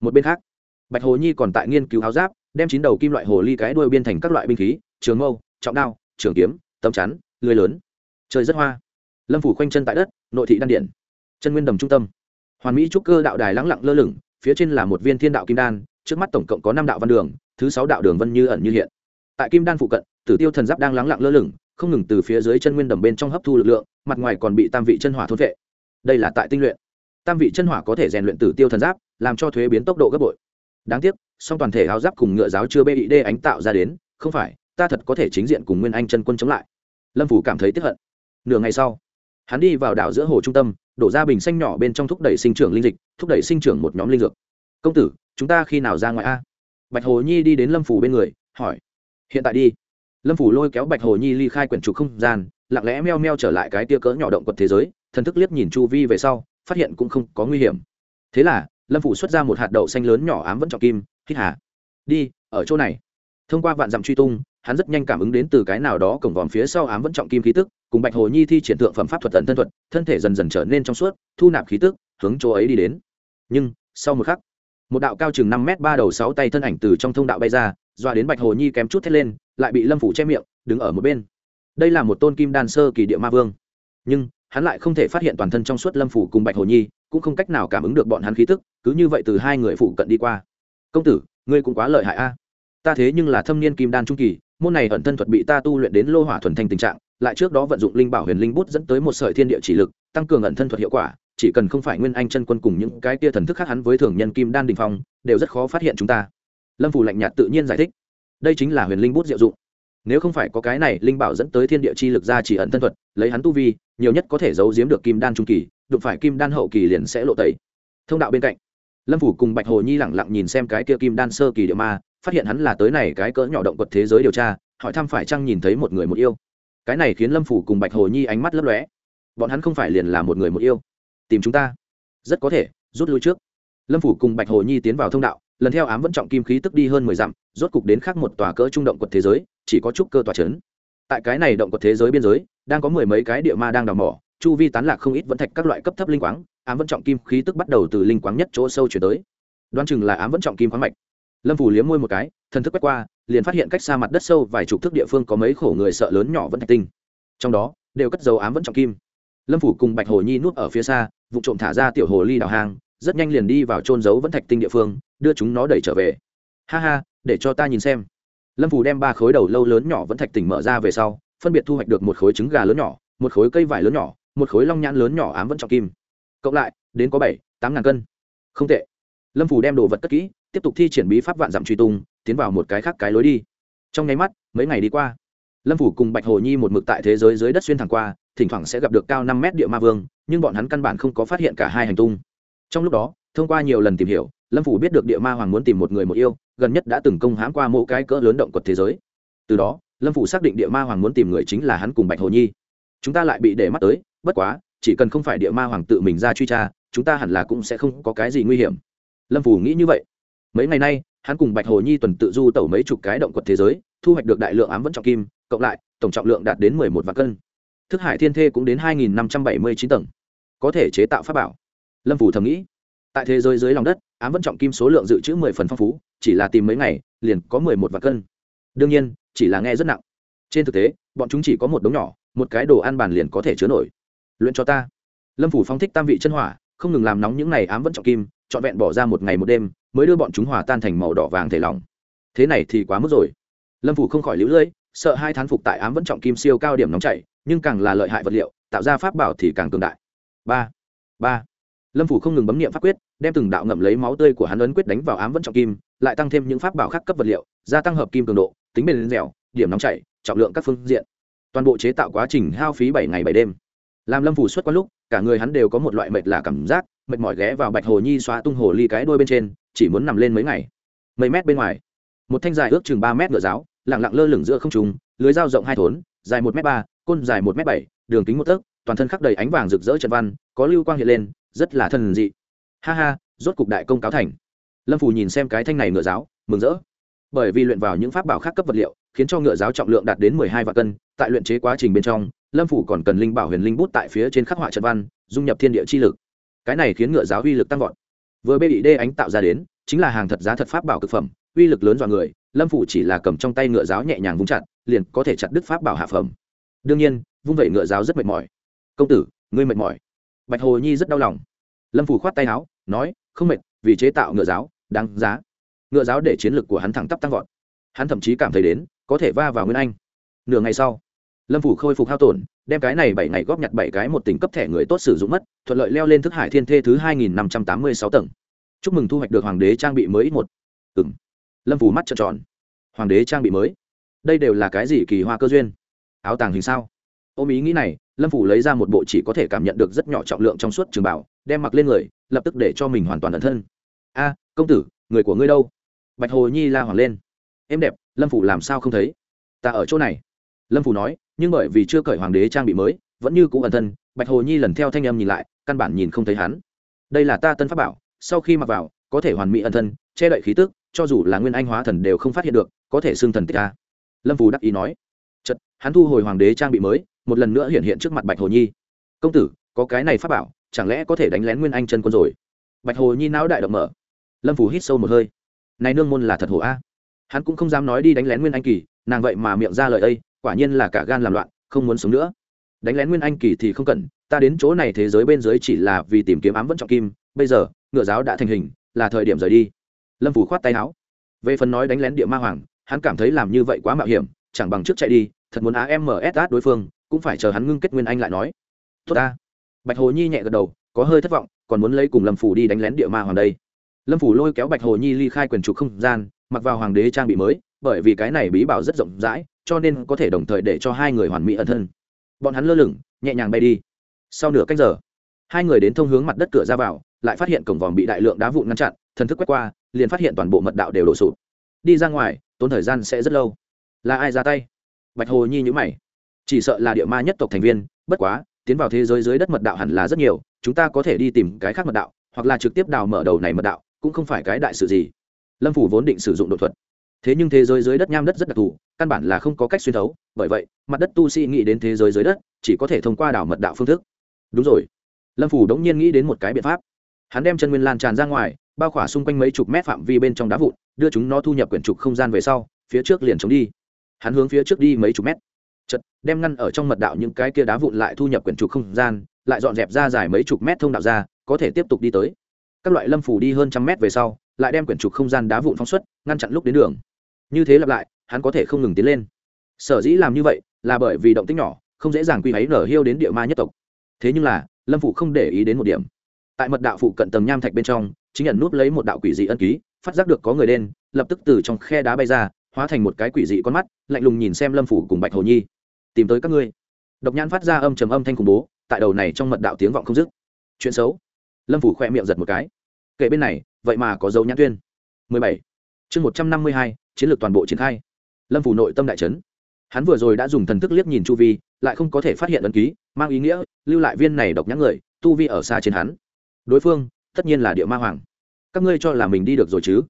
Speaker 1: Một bên khác bạch hồ nhi còn tại nghiên cứu áo giáp đem chín đầu kim loại hồ ly cái đuôi biên thành các loại binh khí trường mâu trọng đao trường kiếm tấm chắn lưới lớn. Trời rất hoa. Lâm phủ khoanh chân tại đất nội thị đan điện, chân nguyên đầm trung tâm. Hoàn mỹ trúc cơ đạo đài lắng lặng lơ lửng phía trên là một viên thiên đạo kim đan trước mắt tổng cộng có năm đạo văn đường thứ sáu đạo đường vân như ẩn như hiện tại kim đan phụ cận, tử tiêu thần giáp đang lắng lặng lơ lửng, không ngừng từ phía dưới chân nguyên đầm bên trong hấp thu lực lượng, mặt ngoài còn bị tam vị chân hỏa thốt vệ. Đây là tại tinh luyện. Tam vị chân hỏa có thể rèn luyện tử tiêu thần giáp, làm cho thuế biến tốc độ gấp bội. Đáng tiếc, song toàn thể áo giáp cùng ngựa giáo chưa bê bị đê ánh tạo ra đến, không phải, ta thật có thể chính diện cùng nguyên anh chân quân chống lại. Lâm phủ cảm thấy tiếp hận. Nửa ngày sau, hắn đi vào đảo giữa hồ trung tâm, đổ ra bình xanh nhỏ bên trong thúc đẩy sinh trưởng linh dịch, thúc đẩy sinh trưởng một nhóm linh dược. Công tử, chúng ta khi nào ra ngoài a? Bạch hồ nhi đi đến lâm phủ bên người, hỏi hiện tại đi. Lâm phủ lôi kéo bạch hồ nhi ly khai quyển trục không gian, lặng lẽ meo meo trở lại cái tia cỡ nhỏ động quật thế giới, thần thức liếc nhìn chu vi về sau, phát hiện cũng không có nguy hiểm. Thế là, lâm phủ xuất ra một hạt đậu xanh lớn nhỏ ám vẫn trọng kim, hít hà. Đi, ở chỗ này. Thông qua vạn dặm truy tung, hắn rất nhanh cảm ứng đến từ cái nào đó cổng vòm phía sau ám vẫn trọng kim khí tức, cùng bạch hồ nhi thi triển tượng phẩm pháp thuật tận thân thuật, thân thể dần dần trở nên trong suốt, thu nạp khí tức, hướng chỗ ấy đi đến. Nhưng, sau một khắc, một đạo cao chừng năm m ba đầu sáu tay thân ảnh từ trong thông đạo bay ra doa đến bạch hồ nhi kém chút thét lên, lại bị lâm phủ che miệng, đứng ở một bên. Đây là một tôn kim đan sơ kỳ địa ma vương. Nhưng, hắn lại không thể phát hiện toàn thân trong suốt lâm phủ cùng bạch hồ nhi, cũng không cách nào cảm ứng được bọn hắn khí tức, cứ như vậy từ hai người phụ cận đi qua. Công tử, ngươi cũng quá lợi hại a. Ta thế nhưng là thâm niên kim đan trung kỳ, môn này ẩn thân thuật bị ta tu luyện đến lô hỏa thuần thanh tình trạng, lại trước đó vận dụng linh bảo huyền linh bút dẫn tới một sợi thiên địa chỉ lực, tăng cường ẩn thân thuật hiệu quả, chỉ cần không phải nguyên anh chân quân cùng những cái tia thần thức khác hắn với thường nhân kim đan đình phong, đều rất khó phát hiện chúng ta lâm phủ lạnh nhạt tự nhiên giải thích. Đây chính là huyền linh bút diệu dụng. Nếu không phải có cái này, linh bảo dẫn tới thiên địa chi lực ra chỉ ẩn thân thuật, lấy hắn tu vi, nhiều nhất có thể giấu giếm được kim đan trung kỳ, đụng phải kim đan hậu kỳ liền sẽ lộ tẩy. Thông đạo bên cạnh, lâm phủ cùng bạch hồ nhi lẳng lặng nhìn xem cái kia kim đan sơ kỳ địa ma, phát hiện hắn là tới này cái cỡ nhỏ động vật thế giới điều tra, hỏi thăm phải chăng nhìn thấy một người một yêu. Cái này khiến lâm phủ cùng bạch hồ nhi ánh mắt lấp lóe. Bọn hắn không phải liền là một người một yêu. Tìm chúng ta. Rất có thể, rút lui trước. Lâm phủ cùng bạch hồ nhi tiến vào thông đạo lần theo ám vẫn trọng kim khí tức đi hơn mười dặm, rốt cục đến khác một tòa cỡ trung động quật thế giới, chỉ có chút cơ tòa chấn. tại cái này động quật thế giới biên giới, đang có mười mấy cái địa ma đang đào mỏ, chu vi tán lạc không ít vẫn thạch các loại cấp thấp linh quáng, ám vẫn trọng kim khí tức bắt đầu từ linh quáng nhất chỗ sâu chuyển tới. Đoán chừng là ám vẫn trọng kim khoáng mạch. Lâm phủ liếm môi một cái, thần thức quét qua, liền phát hiện cách xa mặt đất sâu vài chục thước địa phương có mấy khổ người sợ lớn nhỏ vẫn thạch tinh. Trong đó, đều cất dấu ám vẫn trọng kim. Lâm phủ cùng bạch hồ nhi nuốt ở phía xa, vụ trộm thả ra tiểu hồ ly đào hang, rất nhanh liền đi vào trôn giấu vẫn thạch tinh địa phương đưa chúng nó đẩy trở về. Ha ha, để cho ta nhìn xem. Lâm Phù đem ba khối đầu lâu lớn nhỏ vẫn thạch tỉnh mở ra về sau, phân biệt thu hoạch được một khối trứng gà lớn nhỏ, một khối cây vải lớn nhỏ, một khối long nhãn lớn nhỏ ám vẫn trọng kim. Cộng lại, đến có bảy, tám ngàn cân. Không tệ. Lâm Phù đem đồ vật cất kỹ, tiếp tục thi triển bí pháp vạn dặm truy tung, tiến vào một cái khác cái lối đi. Trong nháy mắt, mấy ngày đi qua, lâm phủ cùng bạch hồ nhi một mực tại thế giới dưới đất xuyên thẳng qua, thỉnh thoảng sẽ gặp được cao năm mét địa ma vương, nhưng bọn hắn căn bản không có phát hiện cả hai hành tung. Trong lúc đó, thông qua nhiều lần tìm hiểu lâm phủ biết được địa ma hoàng muốn tìm một người một yêu gần nhất đã từng công hãm qua mỗi cái cỡ lớn động quật thế giới từ đó lâm phủ xác định địa ma hoàng muốn tìm người chính là hắn cùng bạch hồ nhi chúng ta lại bị để mắt tới bất quá chỉ cần không phải địa ma hoàng tự mình ra truy tra chúng ta hẳn là cũng sẽ không có cái gì nguy hiểm lâm phủ nghĩ như vậy mấy ngày nay hắn cùng bạch hồ nhi tuần tự du tẩu mấy chục cái động quật thế giới thu hoạch được đại lượng ám vẫn trọng kim cộng lại tổng trọng lượng đạt đến mười một vạn cân thức hải thiên thê cũng đến hai nghìn năm trăm bảy mươi chín tầng có thể chế tạo pháp bảo lâm phủ thầm nghĩ tại thế giới dưới lòng đất ám vẫn trọng kim số lượng dự trữ mười phần phong phú, chỉ là tìm mấy ngày, liền có mười một vạn cân. Đương nhiên, chỉ là nghe rất nặng. Trên thực tế, bọn chúng chỉ có một đống nhỏ, một cái đồ ăn bàn liền có thể chứa nổi. Luyện cho ta. Lâm phủ phong thích tam vị chân hỏa, không ngừng làm nóng những này ám vẫn trọng kim, trọn vẹn bỏ ra một ngày một đêm, mới đưa bọn chúng hòa tan thành màu đỏ vàng thể lỏng. Thế này thì quá mức rồi. Lâm phủ không khỏi lũ lưỡi, sợ hai thán phục tại ám vẫn trọng kim siêu cao điểm nóng chảy, nhưng càng là lợi hại vật liệu, tạo ra pháp bảo thì càng cường đại. Ba. Ba. Lâm phủ không ngừng bấm nghiệm pháp quyết đem từng đạo ngậm lấy máu tươi của hắn ấn quyết đánh vào ám vẫn trọng kim, lại tăng thêm những pháp bảo khác cấp vật liệu, gia tăng hợp kim cường độ, tính bền dẻo, điểm nóng chảy, trọng lượng các phương diện. Toàn bộ chế tạo quá trình hao phí bảy ngày bảy đêm. Làm lâm phủ xuất qua lúc, cả người hắn đều có một loại mệt là cảm giác, mệt mỏi ghé vào bạch hồ nhi xóa tung hồ ly cái đuôi bên trên, chỉ muốn nằm lên mấy ngày. Mấy mét bên ngoài, một thanh dài ước chừng ba mét ngựa giáo lẳng lặng lơ lửng giữa không trùng lưới dao rộng hai thốn, dài một m ba, côn dài một m bảy, đường kính một tấc, toàn thân khắc đầy ánh vàng rực rỡ trận văn, có lưu quang hiện lên, rất là thần dị ha ha, rốt cục đại công cáo thành. Lâm phù nhìn xem cái thanh này ngựa giáo, mừng rỡ. Bởi vì luyện vào những pháp bảo khác cấp vật liệu, khiến cho ngựa giáo trọng lượng đạt đến mười hai vạn cân, tại luyện chế quá trình bên trong, lâm phủ còn cần linh bảo huyền linh bút tại phía trên khắc họa trận văn, dung nhập thiên địa chi lực. Cái này khiến ngựa giáo uy lực tăng vọt. Vừa bê bị đê ánh tạo ra đến, chính là hàng thật giá thật pháp bảo cực phẩm, uy lực lớn dọa người, lâm phủ chỉ là cầm trong tay ngựa giáo nhẹ nhàng vung chặt, liền có thể chặt đứt pháp bảo hạ phẩm. Đương nhiên, vung vẩy ngựa giáo rất mệt mỏi. Công tử, ngươi mệt mỏi. Bạch hồ nhi rất đau lòng. Lâm phủ khoát tay áo nói, không mệt, vì chế tạo ngựa giáo, đáng giá. Ngựa giáo để chiến lược của hắn thẳng tắp tăng vọt. Hắn thậm chí cảm thấy đến, có thể va vào nguyên anh. Nửa ngày sau, lâm phủ khôi phục hao tổn, đem cái này bảy ngày góp nhặt bảy cái một tỉnh cấp thẻ người tốt sử dụng mất, thuận lợi leo lên thức hải thiên thê thứ hai nghìn năm trăm tám mươi sáu tầng. Chúc mừng thu hoạch được hoàng đế trang bị mới một. Ừng lâm phủ mắt trợn tròn. Hoàng đế trang bị mới? Đây đều là cái gì kỳ hoa cơ duyên? Áo tàng hình sao? Ôm ý nghĩ này, lâm phủ lấy ra một bộ chỉ có thể cảm nhận được rất nhỏ trọng lượng trong suốt trường bảo đem mặc lên người, lập tức để cho mình hoàn toàn ẩn thân. A, công tử, người của ngươi đâu? Bạch hồ nhi la hoàng lên. Em đẹp, lâm phủ làm sao không thấy? Ta ở chỗ này. Lâm phủ nói, nhưng bởi vì chưa cởi hoàng đế trang bị mới, vẫn như cũ ẩn thân, bạch hồ nhi lần theo thanh âm nhìn lại, căn bản nhìn không thấy hắn. Đây là ta tân pháp bảo, sau khi mặc vào, có thể hoàn mỹ ẩn thân, che đậy khí tức, cho dù là nguyên anh hóa thần đều không phát hiện được, có thể xưng thần tích ta lâm phù đắc ý nói. Chật hắn thu hồi hoàng đế trang bị mới, một lần nữa hiện hiện trước mặt bạch hồ nhi. Công tử, có cái này pháp bảo chẳng lẽ có thể đánh lén nguyên anh chân quân rồi? Bạch hồ nhi não đại động mở. Lâm phủ hít sâu một hơi. Này nương môn là thật hồ a. Hắn cũng không dám nói đi đánh lén nguyên anh kỳ, nàng vậy mà miệng ra lời ây quả nhiên là cả gan làm loạn, không muốn sống nữa. Đánh lén nguyên anh kỳ thì không cần, ta đến chỗ này thế giới bên dưới chỉ là vì tìm kiếm ám vẫn trọng kim, bây giờ, ngựa giáo đã thành hình, là thời điểm rời đi. Lâm phủ khoát tay áo. Về phần nói đánh lén địa ma hoàng, hắn cảm thấy làm như vậy quá mạo hiểm, chẳng bằng trước chạy đi, thật muốn ams đối phương, cũng phải chờ hắn ngưng kết nguyên anh lại nói. Tốt ta bạch hồ nhi nhẹ gật đầu, có hơi thất vọng, còn muốn lấy cùng lâm phủ đi đánh lén địa ma hoàng đây. Lâm phủ lôi kéo bạch hồ nhi ly khai quyền trục không gian, mặc vào hoàng đế trang bị mới, bởi vì cái này bí bảo rất rộng rãi, cho nên có thể đồng thời để cho hai người hoàn mỹ ẩn thân. Bọn hắn lơ lửng, nhẹ nhàng bay đi. Sau nửa cách giờ, hai người đến thông hướng mặt đất cửa ra vào, lại phát hiện cổng vòm bị đại lượng đá vụn ngăn chặn, thần thức quét qua, liền phát hiện toàn bộ mật đạo đều đổ sụp. Đi ra ngoài, tốn thời gian sẽ rất lâu. Là ai ra tay? Bạch hồ nhi nhữ mày. Chỉ sợ là địa ma nhất tộc thành viên, bất quá tiến vào thế giới dưới đất mật đạo hẳn là rất nhiều, chúng ta có thể đi tìm cái khác mật đạo, hoặc là trực tiếp đào mở đầu này mật đạo, cũng không phải cái đại sự gì. Lâm phủ vốn định sử dụng đột thuật. Thế nhưng thế giới dưới đất nham đất rất đặc thù, căn bản là không có cách xuyên thấu, bởi vậy, mặt đất tu sĩ nghĩ đến thế giới dưới đất, chỉ có thể thông qua đảo mật đạo phương thức. Đúng rồi. Lâm phủ đống nhiên nghĩ đến một cái biện pháp. Hắn đem chân nguyên lan tràn ra ngoài, bao khỏa xung quanh mấy chục mét phạm vi bên trong đá vụn, đưa chúng nó thu nhập quyển trục không gian về sau, phía trước liền chống đi. Hắn hướng phía trước đi mấy chục mét chật đem ngăn ở trong mật đạo những cái kia đá vụn lại thu nhập quyển trục không gian, lại dọn dẹp ra dài mấy chục mét thông đạo ra, có thể tiếp tục đi tới. Các loại lâm phủ đi hơn trăm mét về sau, lại đem quyển trục không gian đá vụn phóng xuất, ngăn chặn lúc đến đường. Như thế lặp lại, hắn có thể không ngừng tiến lên. Sở dĩ làm như vậy, là bởi vì động tích nhỏ, không dễ dàng quy ấy nở hiêu đến địa ma nhất tộc. Thế nhưng là, lâm phủ không để ý đến một điểm. Tại mật đạo phụ cận tầng nham thạch bên trong, chính nhận núp lấy một đạo quỷ dị ân ký, phát giác được có người đen, lập tức từ trong khe đá bay ra, hóa thành một cái quỷ dị con mắt, lạnh lùng nhìn xem lâm phủ cùng bạch hồ nhi tìm tới các ngươi. Độc nhãn phát ra âm trầm âm thanh khủng bố tại đầu này trong mật đạo tiếng vọng không dứt. Chuyện xấu. Lâm phủ khoe miệng giật một cái. Kệ bên này vậy mà có dấu nhãn tuyên. 17. chương 152, chiến lược toàn bộ triển khai. Lâm phủ nội tâm đại trấn hắn vừa rồi đã dùng thần thức liếc nhìn chu vi lại không có thể phát hiện ấn ký mang ý nghĩa lưu lại viên này độc nhãn người tu vi ở xa trên hắn. Đối phương tất nhiên là địa ma hoàng. Các ngươi cho là mình đi được rồi chứ?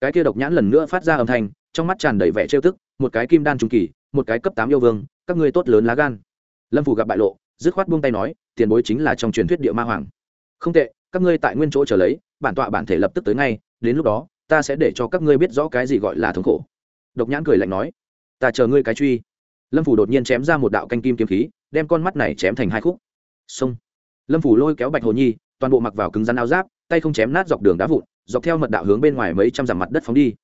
Speaker 1: Cái kia độc nhãn lần nữa phát ra âm thanh trong mắt tràn đầy vẻ trêu tức một cái kim đan trung kỳ, một cái cấp tám yêu vương, các ngươi tốt lớn lá gan. Lâm phủ gặp bại lộ, dứt khoát buông tay nói, tiền bối chính là trong truyền thuyết địa ma hoàng. Không tệ, các ngươi tại nguyên chỗ trở lấy, bản tọa bản thể lập tức tới ngay, đến lúc đó, ta sẽ để cho các ngươi biết rõ cái gì gọi là thống khổ. Độc nhãn cười lạnh nói, ta chờ ngươi cái truy. Lâm phủ đột nhiên chém ra một đạo canh kim kiếm khí, đem con mắt này chém thành hai khúc. Xông. Lâm phủ lôi kéo bạch hồ nhi, toàn bộ mặc vào cứng rắn áo giáp, tay không chém nát dọc đường đá vụn, dọc theo mật đạo hướng bên ngoài mấy trăm dặm mặt đất phóng đi.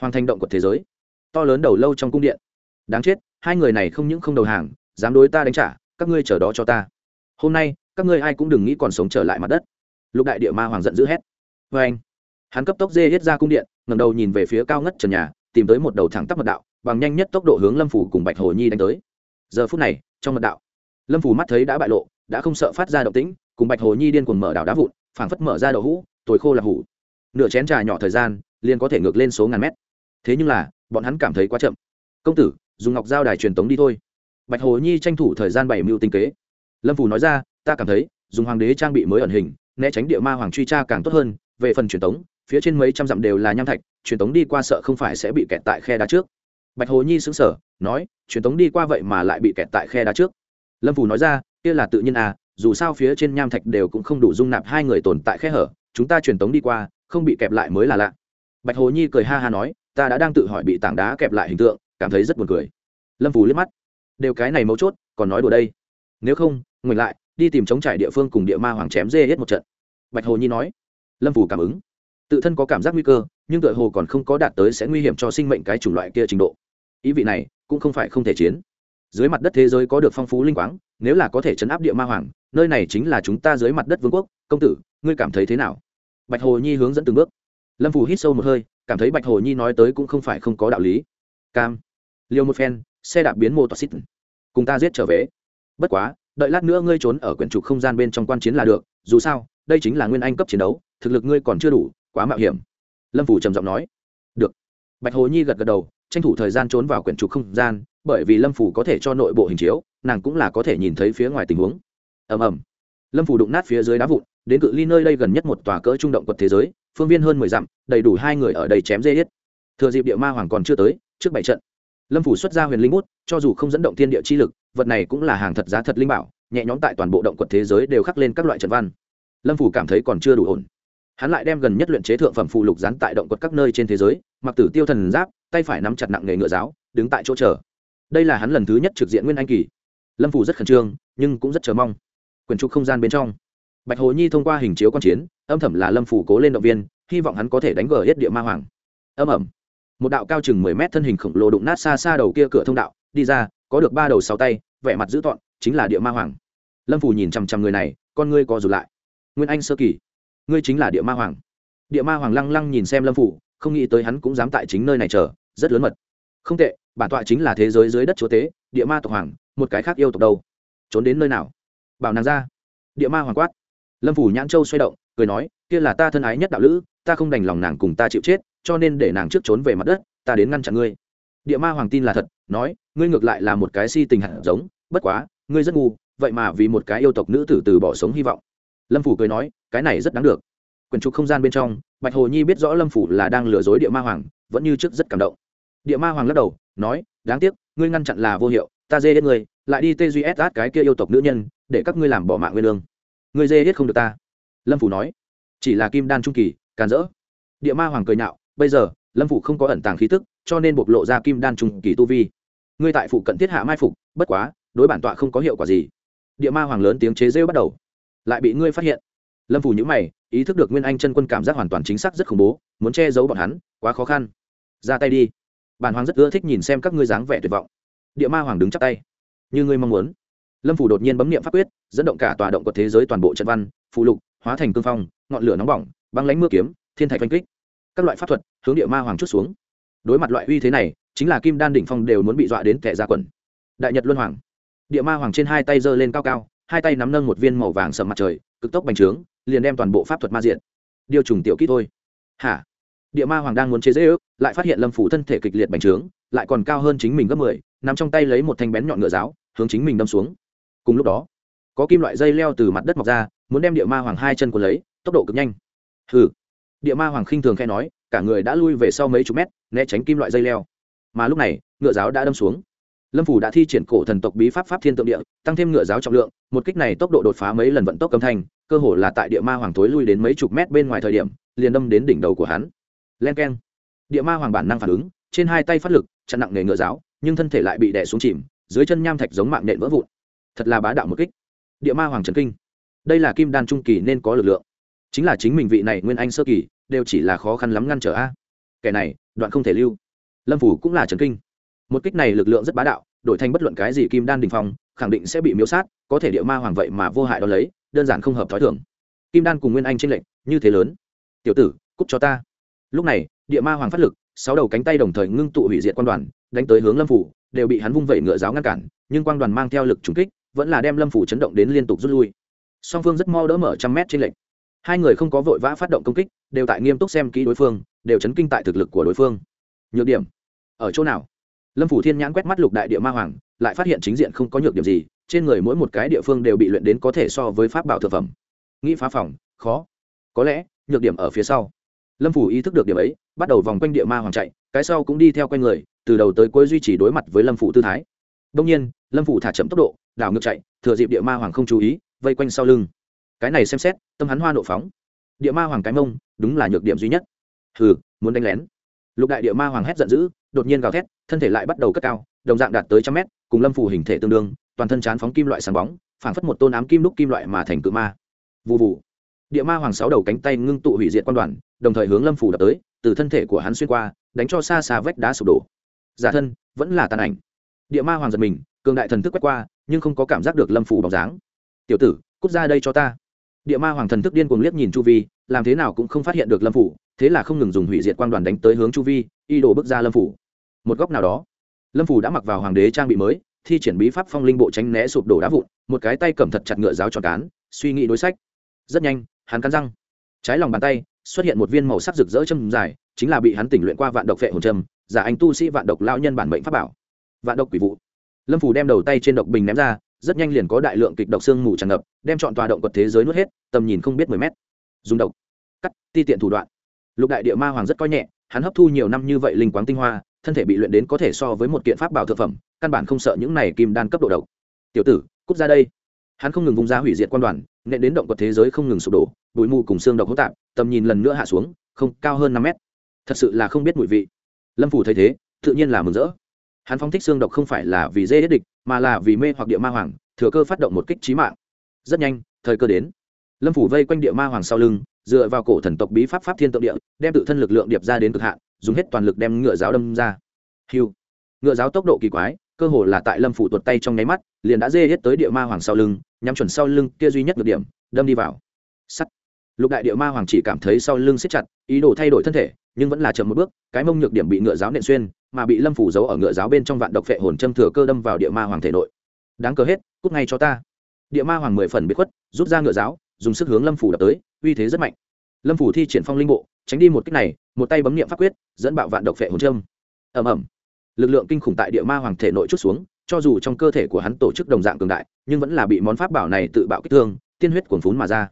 Speaker 1: Hoàng thành động của thế giới to lớn đầu lâu trong cung điện. Đáng chết, hai người này không những không đầu hàng, dám đối ta đánh trả, các ngươi chờ đó cho ta. Hôm nay, các ngươi ai cũng đừng nghĩ còn sống trở lại mặt đất. Lục đại địa ma hoàng giận dữ hét. Vê anh, hắn cấp tốc dê hết ra cung điện ngầm đầu nhìn về phía cao ngất trần nhà, tìm tới một đầu thẳng tắp mật đạo, bằng nhanh nhất tốc độ hướng lâm phủ cùng bạch hồ nhi đánh tới. Giờ phút này, trong mật đạo, lâm phủ mắt thấy đã bại lộ, đã không sợ phát ra động tĩnh, cùng bạch hồ nhi điên cuồng mở đảo đá vụn, phảng phất mở ra đậu hũ, tồi khô là hủ. Nửa chén trà nhỏ thời gian, liền có thể ngược lên số ngàn mét. Thế nhưng là bọn hắn cảm thấy quá chậm. Công tử, dùng ngọc giao đài truyền tống đi thôi. Bạch hồ nhi tranh thủ thời gian bảy mưu tinh kế. Lâm phù nói ra, ta cảm thấy, dùng hoàng đế trang bị mới ẩn hình, né tránh địa ma hoàng truy tra càng tốt hơn, về phần truyền tống, phía trên mấy trăm dặm đều là nham thạch, truyền tống đi qua sợ không phải sẽ bị kẹt tại khe đá trước. Bạch hồ nhi xứng sở nói, truyền tống đi qua vậy mà lại bị kẹt tại khe đá trước. Lâm phù nói ra, kia là tự nhiên à dù sao phía trên nham thạch đều cũng không đủ dung nạp hai người tồn tại khe hở, chúng ta truyền tống đi qua, không bị kẹp lại mới là lạ. Bạch hồ nhi cười ha ha nói ta đã đang tự hỏi bị tảng đá kẹp lại hình tượng, cảm thấy rất buồn cười. Lâm phù liếc mắt. Đều cái này mấu chốt, còn nói đùa đây. Nếu không ngừng lại, đi tìm chống trải địa phương cùng địa ma hoàng chém dê hết một trận. Bạch hồ nhi nói. Lâm phù cảm ứng. Tự thân có cảm giác nguy cơ, nhưng tựa hồ còn không có đạt tới sẽ nguy hiểm cho sinh mệnh cái chủng loại kia trình độ. Ý vị này, cũng không phải không thể chiến. Dưới mặt đất thế giới có được phong phú linh quáng, nếu là có thể chấn áp địa ma hoàng, nơi này chính là chúng ta dưới mặt đất vương quốc. Công tử, ngươi cảm thấy thế nào? Bạch hồ nhi hướng dẫn từng bước. Lâm phù hít sâu một hơi cảm thấy bạch hồ nhi nói tới cũng không phải không có đạo lý. Cam, liều một phen, xe đạp biến mô tỏa xít. Cùng ta giết trở về. Bất quá, đợi lát nữa ngươi trốn ở quyển trục không gian bên trong quan chiến là được, dù sao, đây chính là nguyên anh cấp chiến đấu, thực lực ngươi còn chưa đủ, quá mạo hiểm. Lâm phủ trầm giọng nói. Được. Bạch hồ nhi gật gật đầu, tranh thủ thời gian trốn vào quyển trục không gian, bởi vì lâm phủ có thể cho nội bộ hình chiếu, nàng cũng là có thể nhìn thấy phía ngoài tình huống. Ầm ầm. Lâm phủ đụng nát phía dưới đá vụn, đến cự ly nơi đây gần nhất một tòa cỡ trung động quật thế giới phương viên hơn mười dặm, đầy đủ hai người ở đây chém dê hết thừa dịp địa ma hoàng còn chưa tới, trước bảy trận, lâm phủ xuất ra huyền linh bút, cho dù không dẫn động thiên địa chi lực, vật này cũng là hàng thật giá thật linh bảo, nhẹ nhõm tại toàn bộ động quật thế giới đều khắc lên các loại trận văn. Lâm phủ cảm thấy còn chưa đủ ổn. Hắn lại đem gần nhất luyện chế thượng phẩm phù lục dán tại động quật các nơi trên thế giới, mặc tử tiêu thần giáp, tay phải nắm chặt nặng nghề ngựa giáo, đứng tại chỗ chờ. Đây là hắn lần thứ nhất trực diện nguyên anh kỳ. Lâm phủ rất khẩn trương, nhưng cũng rất chờ mong. Quyển trục không gian bên trong. Bạch hồ nhi thông qua hình chiếu q u a n chiến âm thầm là lâm phủ cố lên động viên, hy vọng hắn có thể đánh gờ hết địa ma hoàng. Âm ẩm. Một đạo cao chừng mười mét thân hình khổng lồ đụng nát xa xa đầu kia cửa thông đạo, đi ra, có được ba đầu sáu tay, vẻ mặt dữ tọn chính là địa ma hoàng. Lâm phủ nhìn chằm chằm người này, con ngươi co rụt lại. Nguyên anh sơ kỳ. Ngươi chính là địa ma hoàng. Địa ma hoàng lăng lăng nhìn xem lâm phủ, không nghĩ tới hắn cũng dám tại chính nơi này chờ, rất lớn mật. Không tệ, bản tọa chính là thế giới dưới đất chúa tế địa ma tộc hoàng, một cái khác yêu tộc đâu? Trốn đến nơi nào? Bảo nàng ra. Địa ma hoàng quát. Lâm phủ nhãn châu xoay động cười nói, kia là ta thân ái nhất đạo lữ, ta không đành lòng nàng cùng ta chịu chết, cho nên để nàng trước trốn về mặt đất, ta đến ngăn chặn ngươi. Địa ma hoàng tin là thật, nói, ngươi ngược lại là một cái si tình hạt giống, bất quá, ngươi rất ngu, vậy mà vì một cái yêu tộc nữ tử từ bỏ sống hy vọng. Lâm phủ cười nói, cái này rất đáng được. Quyển trục không gian bên trong, bạch hồ nhi biết rõ lâm phủ là đang lừa dối địa ma hoàng, vẫn như trước rất cảm động. Địa ma hoàng lắc đầu, nói, đáng tiếc, ngươi ngăn chặn là vô hiệu, ta dê hết ngươi, lại đi tê duy át cái kia yêu tộc nữ nhân, để các ngươi làm bỏ mạng nguyên lương. Ngươi dê hết không được ta lâm phủ nói, chỉ là kim đan trung kỳ, càn rỡ. Địa ma hoàng cười nhạo, bây giờ, lâm phủ không có ẩn tàng khí tức, cho nên bộc lộ ra kim đan trung kỳ tu vi. Ngươi tại phụ cận thiết hạ mai phục, bất quá, đối bản tọa không có hiệu quả gì. Địa ma hoàng lớn tiếng chế rêu bắt đầu. Lại bị ngươi phát hiện. Lâm phủ nhữ mày, ý thức được nguyên anh chân quân cảm giác hoàn toàn chính xác rất khủng bố, muốn che giấu bọn hắn, quá khó khăn. Ra tay đi. Bản hoàng rất ưa thích nhìn xem các ngươi dáng vẻ tuyệt vọng. Địa ma hoàng đứng chắp tay. Như ngươi mong muốn lâm phủ đột nhiên bấm niệm pháp quyết, dẫn động cả tòa động của thế giới toàn bộ trận văn phụ lục, hóa thành cương phong, ngọn lửa nóng bỏng, băng lánh mưa kiếm, thiên thạch oanh kích. Các loại pháp thuật, hướng địa ma hoàng chút xuống. Đối mặt loại uy thế này, chính là kim đan đỉnh phong đều muốn bị dọa đến kẻ ra quần. Đại nhật luân hoàng. Địa ma hoàng trên hai tay giơ lên cao cao, hai tay nắm nâng một viên màu vàng sầm mặt trời, cực tốc bành trướng, liền đem toàn bộ pháp thuật ma diện. Điều trùng tiểu kỹ thôi. Hả? Địa ma hoàng đang muốn chế dễ ước lại phát hiện lâm phủ thân thể kịch liệt bành trướng, lại còn cao hơn chính mình gấp mười nằm trong tay lấy một thanh bén nhọn ngựa giáo, hướng chính mình đâm xuống cùng lúc đó, có kim loại dây leo từ mặt đất mọc ra, muốn đem địa ma hoàng hai chân của lấy, tốc độ cực nhanh. Hừ. Địa ma hoàng khinh thường khai nói, cả người đã lui về sau mấy chục mét, né tránh kim loại dây leo. Mà lúc này, ngựa giáo đã đâm xuống. Lâm phủ đã thi triển cổ thần tộc bí pháp pháp thiên tượng địa, tăng thêm ngựa giáo trọng lượng, một kích này tốc độ đột phá mấy lần vận tốc âm thanh, cơ hồ là tại địa ma hoàng thối lui đến mấy chục mét bên ngoài thời điểm, liền đâm đến đỉnh đầu của hắn. Len k e n địa ma hoàng bản năng phản ứng, trên hai tay phát lực, chặn nặng nề ngựa giáo, nhưng thân thể lại bị đè xuống chìm, dưới chân nham thạch giống mạng nện vỡ vụn thật là bá đạo một kích. Địa ma hoàng trần kinh. Đây là kim đan trung kỳ nên có lực lượng. Chính là chính mình vị này nguyên anh sơ kỳ, đều chỉ là khó khăn lắm ngăn trở a. Kẻ này, đoạn không thể lưu. Lâm phủ cũng là trần kinh. Một kích này lực lượng rất bá đạo, đổi thành bất luận cái gì kim đan đình phong, khẳng định sẽ bị miếu sát, có thể địa ma hoàng vậy mà vô hại đó lấy, đơn giản không hợp t h ó i thưởng kim đan cùng nguyên anh tranh lệch, như thế lớn. Tiểu tử cúc cho ta. Lúc này, địa ma hoàng phát lực, sáu đầu cánh tay đồng thời ngưng tụ hủy diệt quan đoàn, đánh tới hướng lâm phủ, đều bị hắn vung vẩy ngựa giáo ngăn cản, nhưng quan đoàn mang theo lực trúng kích vẫn là đem lâm phủ chấn động đến liên tục rút lui. Song phương rất mau đỡ mở trăm mét trên lệnh hai người không có vội vã phát động công kích, đều tại nghiêm túc xem kỹ đối phương, đều chấn kinh tại thực lực của đối phương. Nhược điểm? Ở chỗ nào? Lâm phủ thiên nhãn quét mắt lục đại địa ma hoàng, lại phát hiện chính diện không có nhược điểm gì, trên người mỗi một cái địa phương đều bị luyện đến có thể so với pháp bảo thực phẩm. Nghĩ phá phòng, khó. Có lẽ, nhược điểm ở phía sau. Lâm phủ ý thức được điểm ấy, bắt đầu vòng quanh địa ma hoàng chạy, cái sau cũng đi theo quanh người, từ đầu tới cuối duy trì đối mặt với lâm phủ tư thái. Đông nhiên, lâm phủ thả chậm tốc độ đảo ngược chạy, thừa dịp địa ma hoàng không chú ý, vây quanh sau lưng. Cái này xem xét, tâm hắn hoa nộ phóng. Địa ma hoàng cái mông, đúng là nhược điểm duy nhất. Hừ, muốn đánh lén. Lục đại địa ma hoàng hét giận dữ, đột nhiên gào thét, thân thể lại bắt đầu cất cao, đồng dạng đạt tới trăm mét, cùng lâm phủ hình thể tương đương, toàn thân chán phóng kim loại sáng bóng, phảng phất một tôn ám kim đúc kim loại mà thành cự ma. Vụ vụ địa ma hoàng sáu đầu cánh tay ngưng tụ hủy diệt quan đoàn, đồng thời hướng lâm phủ đập tới, từ thân thể của hắn xuyên qua, đánh cho xa xa vách đá sụp đổ. Giả thân, vẫn là tàn ảnh địa ma hoàng giật mình, cường đại thần thức quét qua, nhưng không có cảm giác được lâm phủ bóng dáng. Tiểu tử, cút ra đây cho ta. Địa ma hoàng thần thức điên cuồng liếc nhìn chu vi, làm thế nào cũng không phát hiện được lâm phủ thế là không ngừng dùng hủy diệt quan đoàn đánh tới hướng chu vi y đổ bước ra lâm phủ một góc nào đó, lâm phủ đã mặc vào hoàng đế trang bị mới, thi triển bí pháp phong linh bộ tránh né sụp đổ đá vụn, một cái tay cầm thật chặt ngựa giáo tròn cán, suy nghĩ đối sách. Rất nhanh, hắn cắn răng. Trái lòng bàn tay, xuất hiện một viên màu sắc rực rỡ châm dài, chính là bị hắn tỉnh luyện qua vạn độc vệ hồn trâm giả anh tu sĩ vạn độc lao nhân bản mệnh pháp bảo vạn độc quỷ vụ. Lâm phủ đem đầu tay trên độc bình ném ra, rất nhanh liền có đại lượng kịch độc xương mù tràn ngập, đem chọn tòa động vật thế giới nuốt hết, tầm nhìn không biết mười mét. Dùng độc. Cắt, ti tiện thủ đoạn. Lục đại địa ma hoàng rất coi nhẹ, hắn hấp thu nhiều năm như vậy linh quáng tinh hoa, thân thể bị luyện đến có thể so với một kiện pháp bảo thực phẩm, căn bản không sợ những này kim đan cấp độ độc. Tiểu tử, cút ra đây. Hắn không ngừng vung ra hủy diệt quan đoàn, nện đến động vật thế giới không ngừng sụp đổ, bụi mù cùng xương độc hỗn tạp, tầm nhìn lần nữa hạ xuống, không, cao hơn năm mét. Thật sự là không biết mùi vị. Lâm phủ thấy thế, tự nhiên là mừng rỡ hắn phóng thích xương độc không phải là vì dê hết địch, mà là vì mê hoặc địa ma hoàng, thừa cơ phát động một kích trí mạng. Rất nhanh, thời cơ đến. Lâm phủ vây quanh địa ma hoàng sau lưng, dựa vào cổ thần tộc bí pháp pháp thiên tượng địa, đem tự thân lực lượng điệp ra đến cực hạn, dùng hết toàn lực đem ngựa giáo đâm ra. Hiu ngựa giáo tốc độ kỳ quái, cơ hồ là tại lâm phủ tuột tay trong nháy mắt, liền đã dê hết tới địa ma hoàng sau lưng, nhắm chuẩn sau lưng kia duy nhất được điểm, đâm đi vào. Sắt. Lục đại địa ma hoàng chỉ cảm thấy sau lưng siết chặt, ý đồ thay đổi thân thể, nhưng vẫn là chậm một bước, cái mông nhược điểm bị ngựa giáo nện xuyên mà bị lâm phủ giấu ở ngựa giáo bên trong vạn độc phệ hồn châm thừa cơ đâm vào địa ma hoàng thể nội. Đáng cờ hết, cút ngay cho ta. Địa ma hoàng mười phần bị khuất, rút ra ngựa giáo, dùng sức hướng lâm phủ đập tới, uy thế rất mạnh. Lâm phủ thi triển phong linh bộ, tránh đi một cách này, một tay bấm nghiệm pháp quyết, dẫn bạo vạn độc phệ hồn châm. Ẩm ẩm lực lượng kinh khủng tại địa ma hoàng thể nội chút xuống, cho dù trong cơ thể của hắn tổ chức đồng dạng cường đại, nhưng vẫn là bị món pháp bảo này tự bạo kích thương, tiên huyết cuồn phún mà ra.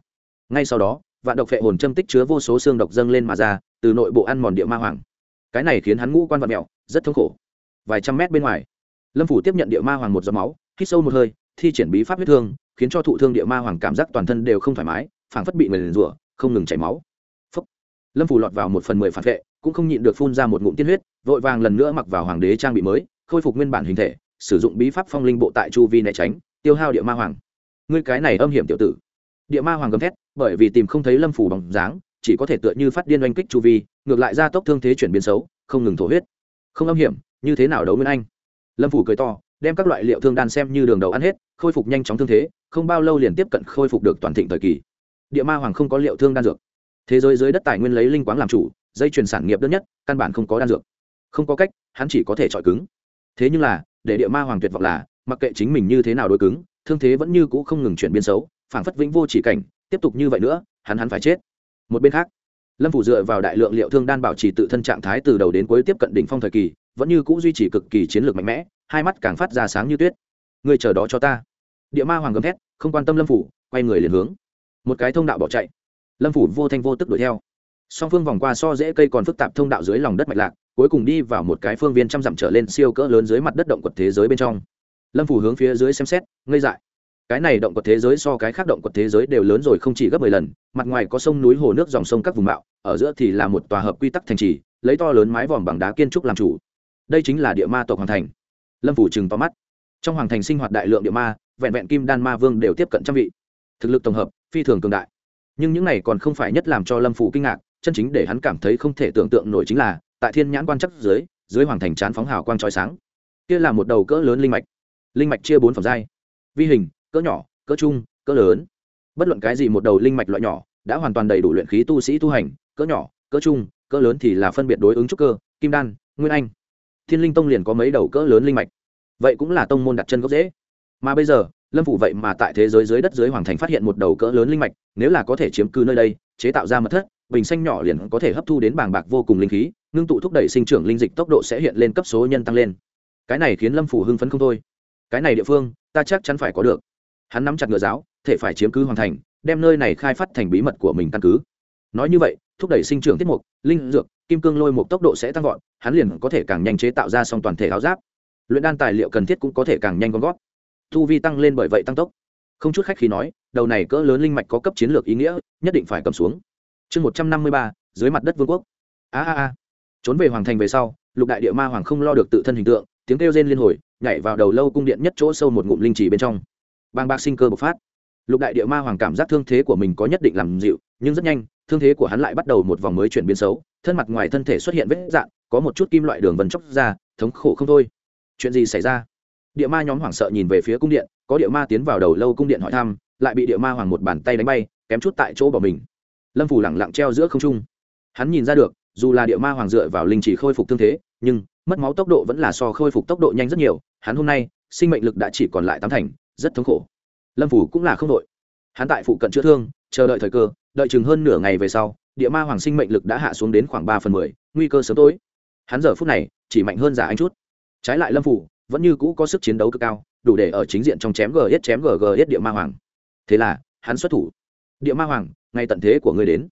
Speaker 1: Ngay sau đó, vạn độc phệ hồn châm tích chứa vô số xương độc dâng lên mà ra, từ nội bộ ăn mòn địa ma hoàng cái này khiến hắn ngũ quan vật mẹo, rất thống khổ. Vài trăm mét bên ngoài, lâm phủ tiếp nhận địa ma hoàng một giọt máu, hít sâu một hơi, thi triển bí pháp huyết thương, khiến cho thụ thương địa ma hoàng cảm giác toàn thân đều không thoải mái, phảng phất bị người liền rủa, không ngừng chảy máu. Lâm phủ lọt vào một phần mười phản vệ, cũng không nhịn được phun ra một ngụm tiên huyết, vội vàng lần nữa mặc vào hoàng đế trang bị mới, khôi phục nguyên bản hình thể, sử dụng bí pháp phong linh bộ tại chu vi né tránh, tiêu hao địa ma hoàng. Ngươi cái này âm hiểm tiểu tử. Địa ma hoàng gầm thét, bởi vì tìm không thấy lâm phủ bằng dáng chỉ có thể tựa như phát điên oanh kích chu vi, ngược lại ra tốc thương thế chuyển biến xấu, không ngừng thổ huyết. Không âm hiểm, như thế nào đấu nguyên anh? Lâm phủ cười to, đem các loại liệu thương đan xem như đường đầu ăn hết, khôi phục nhanh chóng thương thế, không bao lâu liền tiếp cận khôi phục được toàn thịnh thời kỳ. Địa ma hoàng không có liệu thương đan dược. Thế giới dưới đất tài nguyên lấy linh quáng làm chủ, dây chuyển sản nghiệp đơn nhất, căn bản không có đan dược. Không có cách, hắn chỉ có thể chọi cứng. Thế nhưng là, để địa ma hoàng tuyệt vọng là, mặc kệ chính mình như thế nào đối cứng, thương thế vẫn như cũ không ngừng chuyển biến xấu, phảng phất vĩnh vô chỉ cảnh, tiếp tục như vậy nữa, hắn hắn phải chết một bên khác, lâm phủ dựa vào đại lượng liệu thương đan bảo trì tự thân trạng thái từ đầu đến cuối tiếp cận đỉnh phong thời kỳ, vẫn như cũ duy trì cực kỳ chiến lược mạnh mẽ, hai mắt càng phát ra sáng như tuyết. Người chờ đó cho ta. Địa ma hoàng gầm thét, không quan tâm lâm phủ, quay người liền hướng. Một cái thông đạo bỏ chạy. Lâm phủ vô thanh vô tức đuổi theo. Song phương vòng qua so dễ cây còn phức tạp thông đạo dưới lòng đất mạch lạc, cuối cùng đi vào một cái phương viên trăm dặm trở lên siêu cỡ lớn dưới mặt đất động quật thế giới bên trong. Lâm phủ hướng phía dưới xem xét, ngây dại cái này động quật thế giới so cái khác động quật thế giới đều lớn rồi không chỉ gấp mười lần, mặt ngoài có sông núi, hồ nước, dòng sông các vùng mạo, ở giữa thì là một tòa hợp quy tắc thành trì, lấy to lớn mái vòm bằng đá kiên trúc làm chủ. Đây chính là địa ma tộc hoàng thành. Lâm phủ chừng to mắt. Trong hoàng thành sinh hoạt đại lượng địa ma, vẹn vẹn kim đan ma vương đều tiếp cận trăm vị. Thực lực tổng hợp, phi thường cường đại. Nhưng những này còn không phải nhất làm cho lâm phủ kinh ngạc, chân chính để hắn cảm thấy không thể tưởng tượng nổi chính là, tại thiên nhãn quan chắc dưới dưới hoàng thành chán phóng hào quang trói sáng. Kia là một đầu cỡ lớn linh mạch. Linh mạch chia bốn phẩm giai. Vi hình cỡ nhỏ, cỡ trung, cỡ lớn. Bất luận cái gì một đầu linh mạch loại nhỏ, đã hoàn toàn đầy đủ luyện khí tu sĩ tu hành, cỡ nhỏ, cỡ trung, cỡ lớn thì là phân biệt đối ứng trúc cơ, kim đan, nguyên anh. Thiên linh tông liền có mấy đầu cỡ lớn linh mạch. Vậy cũng là tông môn đặt chân gốc dễ mà bây giờ, lâm phủ vậy mà tại thế giới dưới đất dưới hoàng thành phát hiện một đầu cỡ lớn linh mạch, nếu là có thể chiếm cư nơi đây, chế tạo ra mật thất, bình xanh nhỏ liền có thể hấp thu đến bàng bạc vô cùng linh khí, ngưng tụ thúc đẩy sinh trưởng linh dịch tốc độ sẽ hiện lên cấp số nhân tăng lên. Cái này khiến lâm phủ hưng phấn không thôi. Cái này địa phương, ta chắc chắn phải có được hắn nắm chặt ngựa giáo, thể phải chiếm cứ hoàn thành, đem nơi này khai phát thành bí mật của mình căn cứ. Nói như vậy, thúc đẩy sinh trưởng tiết mục, linh dược, kim cương lôi một tốc độ sẽ tăng vọt, hắn liền có thể càng nhanh chế tạo ra xong toàn thể áo giáp. Luyện đan tài liệu cần thiết cũng có thể càng nhanh gom gót thu vi tăng lên bởi vậy tăng tốc. Không chút khách khi nói, đầu này cỡ lớn linh mạch có cấp chiến lược ý nghĩa, nhất định phải cầm xuống. Chương một trăm năm mươi ba, dưới mặt đất vương quốc. A a a. Trốn về hoàng thành về sau, lục đại địa ma hoàng không lo được tự thân hình tượng, tiếng kêu rên liên hồi, nhảy vào đầu lâu cung điện nhất chỗ sâu một ngụm linh trì bên trong bang bạc sinh cơ bộc phát. Lục đại địa ma hoàng cảm giác thương thế của mình có nhất định làm dịu, nhưng rất nhanh, thương thế của hắn lại bắt đầu một vòng mới chuyển biến xấu, thân mặt ngoài thân thể xuất hiện vết dạn, có một chút kim loại đường vần chóc ra, thống khổ không thôi. Chuyện gì xảy ra? Địa ma nhóm hoảng sợ nhìn về phía cung điện, có địa ma tiến vào đầu lâu cung điện hỏi thăm, lại bị địa ma hoàng một bàn tay đánh bay, kém chút tại chỗ bỏ mình. Lâm phủ lẳng lặng treo giữa không trung. Hắn nhìn ra được, dù là địa ma hoàng dựa vào linh chỉ khôi phục thương thế, nhưng mất máu tốc độ vẫn là so khôi phục tốc độ nhanh rất nhiều. Hắn hôm nay, sinh mệnh lực đã chỉ còn lại tám thành rất thống khổ. Lâm phủ cũng là không đội. Hắn tại phụ cận chữa thương, chờ đợi thời cơ, đợi chừng hơn nửa ngày về sau, địa ma hoàng sinh mệnh lực đã hạ xuống đến khoảng ba phần mười, nguy cơ sớm tối. Hắn giờ phút này, chỉ mạnh hơn giả anh chút. Trái lại lâm phủ, vẫn như cũ có sức chiến đấu cực cao, đủ để ở chính diện trong chém gs chém ggs địa ma hoàng. Thế là, hắn xuất thủ. Địa ma hoàng, ngay tận thế của ngươi đến.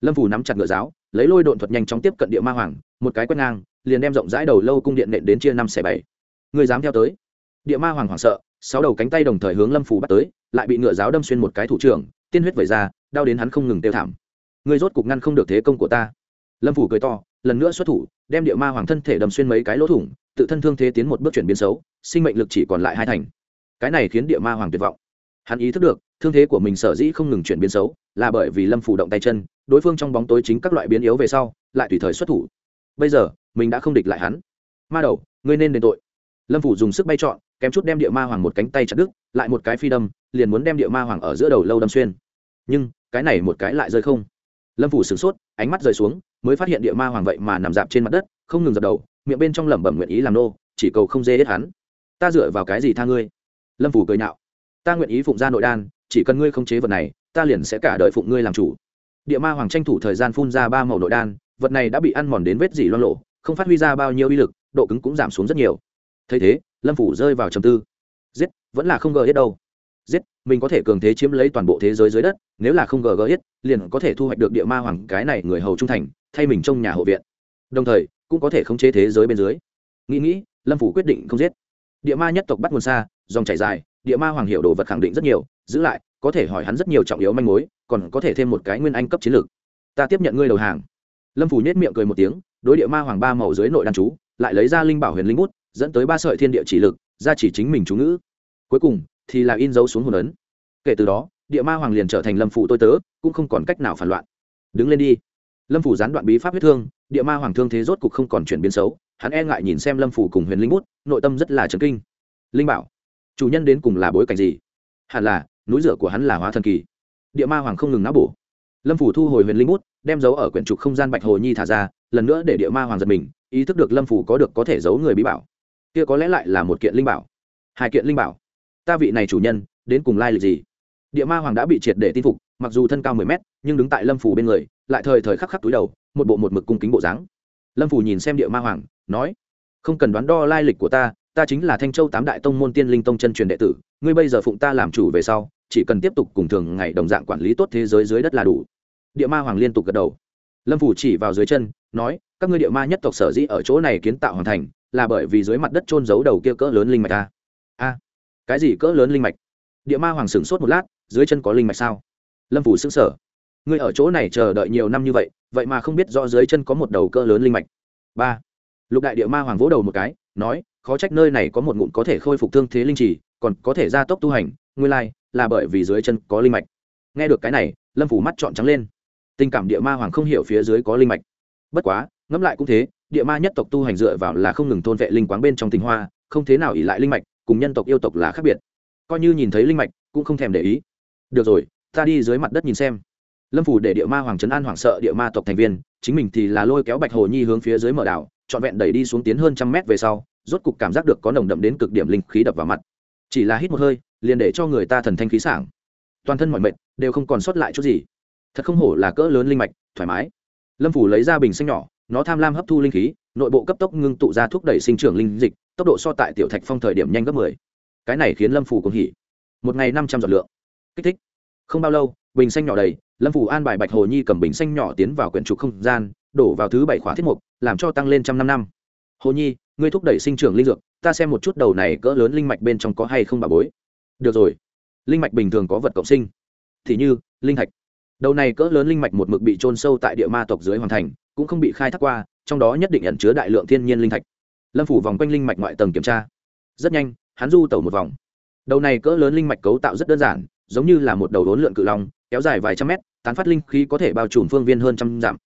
Speaker 1: Lâm phủ nắm chặt ngựa giáo, lấy lôi độn thuật nhanh chóng tiếp cận địa ma hoàng, một cái quét ngang, liền đem rộng rãi đầu lâu cung điện nện đến chia năm xẻ bảy. Người dám theo tới? Địa ma hoàng hoảng sợ sáu đầu cánh tay đồng thời hướng lâm phủ bắt tới, lại bị ngựa giáo đâm xuyên một cái thủ trưởng, tiên huyết vẩy ra, đau đến hắn không ngừng tiêu thảm. Người rốt cục ngăn không được thế công của ta. Lâm phủ cười to, lần nữa xuất thủ, đem địa ma hoàng thân thể đâm xuyên mấy cái lỗ thủng, tự thân thương thế tiến một bước chuyển biến xấu, sinh mệnh lực chỉ còn lại hai thành. Cái này khiến địa ma hoàng tuyệt vọng. Hắn ý thức được, thương thế của mình sở dĩ không ngừng chuyển biến xấu, là bởi vì lâm phủ động tay chân, đối phương trong bóng tối chính các loại biến yếu về sau, lại tùy thời xuất thủ. Bây giờ, mình đã không địch lại hắn. Ma đầu, ngươi nên đền tội. Lâm phủ dùng sức bay trọn kém chút đem địa ma hoàng một cánh tay chặt đứt, lại một cái phi đâm, liền muốn đem địa ma hoàng ở giữa đầu lâu đâm xuyên. Nhưng, cái này một cái lại rơi không. Lâm phủ sửng sốt, ánh mắt rơi xuống, mới phát hiện địa ma hoàng vậy mà nằm dạp trên mặt đất, không ngừng dập đầu, miệng bên trong lẩm bẩm nguyện ý làm nô, chỉ cầu không dê hết hắn. Ta dựa vào cái gì tha ngươi? Lâm phủ cười nhạo. Ta nguyện ý phụng ra nội đan, chỉ cần ngươi không chế vật này, ta liền sẽ cả đời phụng ngươi làm chủ. Địa ma hoàng tranh thủ thời gian phun ra ba màu nội đan, vật này đã bị ăn mòn đến vết dỉ loan lộ không phát huy ra bao nhiêu uy lực, độ cứng cũng giảm xuống rất nhiều thấy thế, lâm phủ rơi vào trầm tư. Giết, vẫn là không gờ hết đâu. Giết, mình có thể cường thế chiếm lấy toàn bộ thế giới dưới đất, nếu là không gờ gờ hết, liền có thể thu hoạch được địa ma hoàng cái này người hầu trung thành, thay mình trong nhà hộ viện. Đồng thời, cũng có thể khống chế thế giới bên dưới. Nghĩ nghĩ, lâm phủ quyết định không giết. Địa ma nhất tộc bắt nguồn xa, dòng chảy dài, địa ma hoàng hiệu đồ vật khẳng định rất nhiều, giữ lại, có thể hỏi hắn rất nhiều trọng yếu manh mối, còn có thể thêm một cái nguyên anh cấp chiến lược. Ta tiếp nhận ngươi đầu hàng. Lâm phủ nhét miệng cười một tiếng, đối địa ma hoàng ba màu dưới nội đàn chú, lại lấy ra linh bảo huyền linh bút dẫn tới ba sợi thiên địa chỉ lực, ra chỉ chính mình chú ngữ. Cuối cùng, thì là in dấu xuống hồn ấn. Kể từ đó, địa ma hoàng liền trở thành lâm phủ tôi tớ, cũng không còn cách nào phản loạn. Đứng lên đi. Lâm phủ gián đoạn bí pháp huyết thương, địa ma hoàng thương thế rốt cục không còn chuyển biến xấu, hắn e ngại nhìn xem lâm phủ cùng huyền linh bút, nội tâm rất là trấn kinh. Linh bảo, chủ nhân đến cùng là bối cảnh gì? Hẳn là, núi rửa của hắn là hóa thần kỳ. Địa ma hoàng không ngừng náo bổ. Lâm phủ thu hồi huyền linh bút, đem giấu ở quyển trục không gian bạch hồ nhi thả ra, lần nữa để địa ma hoàng giật mình, ý thức được lâm phủ có được có thể giấu người bí bảo kia có lẽ lại là một kiện linh bảo. Hai kiện linh bảo. Ta vị này chủ nhân, đến cùng lai lịch gì? Địa ma hoàng đã bị triệt để tin phục, mặc dù thân cao mười mét, nhưng đứng tại lâm phủ bên người, lại thời thời khắc khắc túi đầu, một bộ một mực cung kính bộ dáng. Lâm phủ nhìn xem địa ma hoàng, nói, không cần đoán đo lai lịch của ta ta chính là thanh châu tám đại tông môn tiên linh tông chân truyền đệ tử, ngươi bây giờ phụng ta làm chủ về sau, chỉ cần tiếp tục cùng thường ngày đồng dạng quản lý tốt thế giới dưới đất là đủ. Địa ma hoàng liên tục gật đầu. Lâm phủ chỉ vào dưới chân, nói các ngươi địa ma nhất tộc sở dĩ ở chỗ này kiến tạo hoàn thành, là bởi vì dưới mặt đất trôn giấu đầu kia cỡ lớn linh mạch ta. A, cái gì cỡ lớn linh mạch? Địa ma hoàng sửng sốt một lát, dưới chân có linh mạch sao? Lâm phủ xứng sở ngươi ở chỗ này chờ đợi nhiều năm như vậy vậy mà không biết rõ dưới chân có một đầu cỡ lớn linh mạch. Ba, lục đại địa ma hoàng vỗ đầu một cái, nói, khó trách nơi này có một ngụm có thể khôi phục thương thế linh trì, còn có thể gia tốc tu hành, nguyên lai, là bởi vì dưới chân có linh mạch. Nghe được cái này, lâm phủ mắt trọn trắng lên. Tình cảm địa ma hoàng không hiểu phía dưới có linh mạch. Bất quá ngẫm lại cũng thế, địa ma nhất tộc tu hành dựa vào là không ngừng thôn vệ linh quáng bên trong tình hoa, không thế nào ỉ lại linh mạch, cùng nhân tộc yêu tộc là khác biệt. Coi như nhìn thấy linh mạch, cũng không thèm để ý. Được rồi, ta đi dưới mặt đất nhìn xem. Lâm phủ để địa ma hoàng trấn an hoảng sợ địa ma tộc thành viên, chính mình thì là lôi kéo bạch hồ nhi hướng phía dưới mở đảo, trọn vẹn đẩy đi xuống tiến hơn trăm mét về sau, rốt cục cảm giác được có nồng đậm đến cực điểm linh khí đập vào mặt. Chỉ là hít một hơi, liền để cho người ta thần thanh khí sảng. Toàn thân mọi mệt, đều không còn sót lại chút gì. Thật không hổ là cỡ lớn linh mạch, thoải mái. Lâm phủ lấy ra bình xanh nhỏ nó tham lam hấp thu linh khí, nội bộ cấp tốc ngưng tụ ra thúc đẩy sinh trưởng linh dịch, tốc độ so tại tiểu thạch phong thời điểm nhanh gấp mười. Cái này khiến lâm phủ cũng hỉ. Một ngày năm trăm giọt lượng. Kích thích. Không bao lâu, bình xanh nhỏ đầy, lâm phủ an bài bạch hồ nhi cầm bình xanh nhỏ tiến vào quyển trục không gian, đổ vào thứ bảy khóa thiết mục, làm cho tăng lên trăm năm năm. Hồ nhi, ngươi thúc đẩy sinh trưởng linh dược, ta xem một chút đầu này cỡ lớn linh mạch bên trong có hay không bà bối. Được rồi. Linh mạch bình thường có vật cộng sinh. Thì như, linh thạch. Đầu này cỡ lớn linh mạch một mực bị trôn sâu tại địa ma tộc dưới hoàn thành cũng không bị khai thác qua, trong đó nhất định ẩn chứa đại lượng thiên nhiên linh thạch. Lâm phủ vòng quanh linh mạch ngoại tầng kiểm tra. Rất nhanh, hắn du tẩu một vòng. Đầu này cỡ lớn linh mạch cấu tạo rất đơn giản, giống như là một đầu đốn lượn cự long, kéo dài vài trăm mét, tán phát linh khí có thể bao trùm phương viên hơn trăm dặm.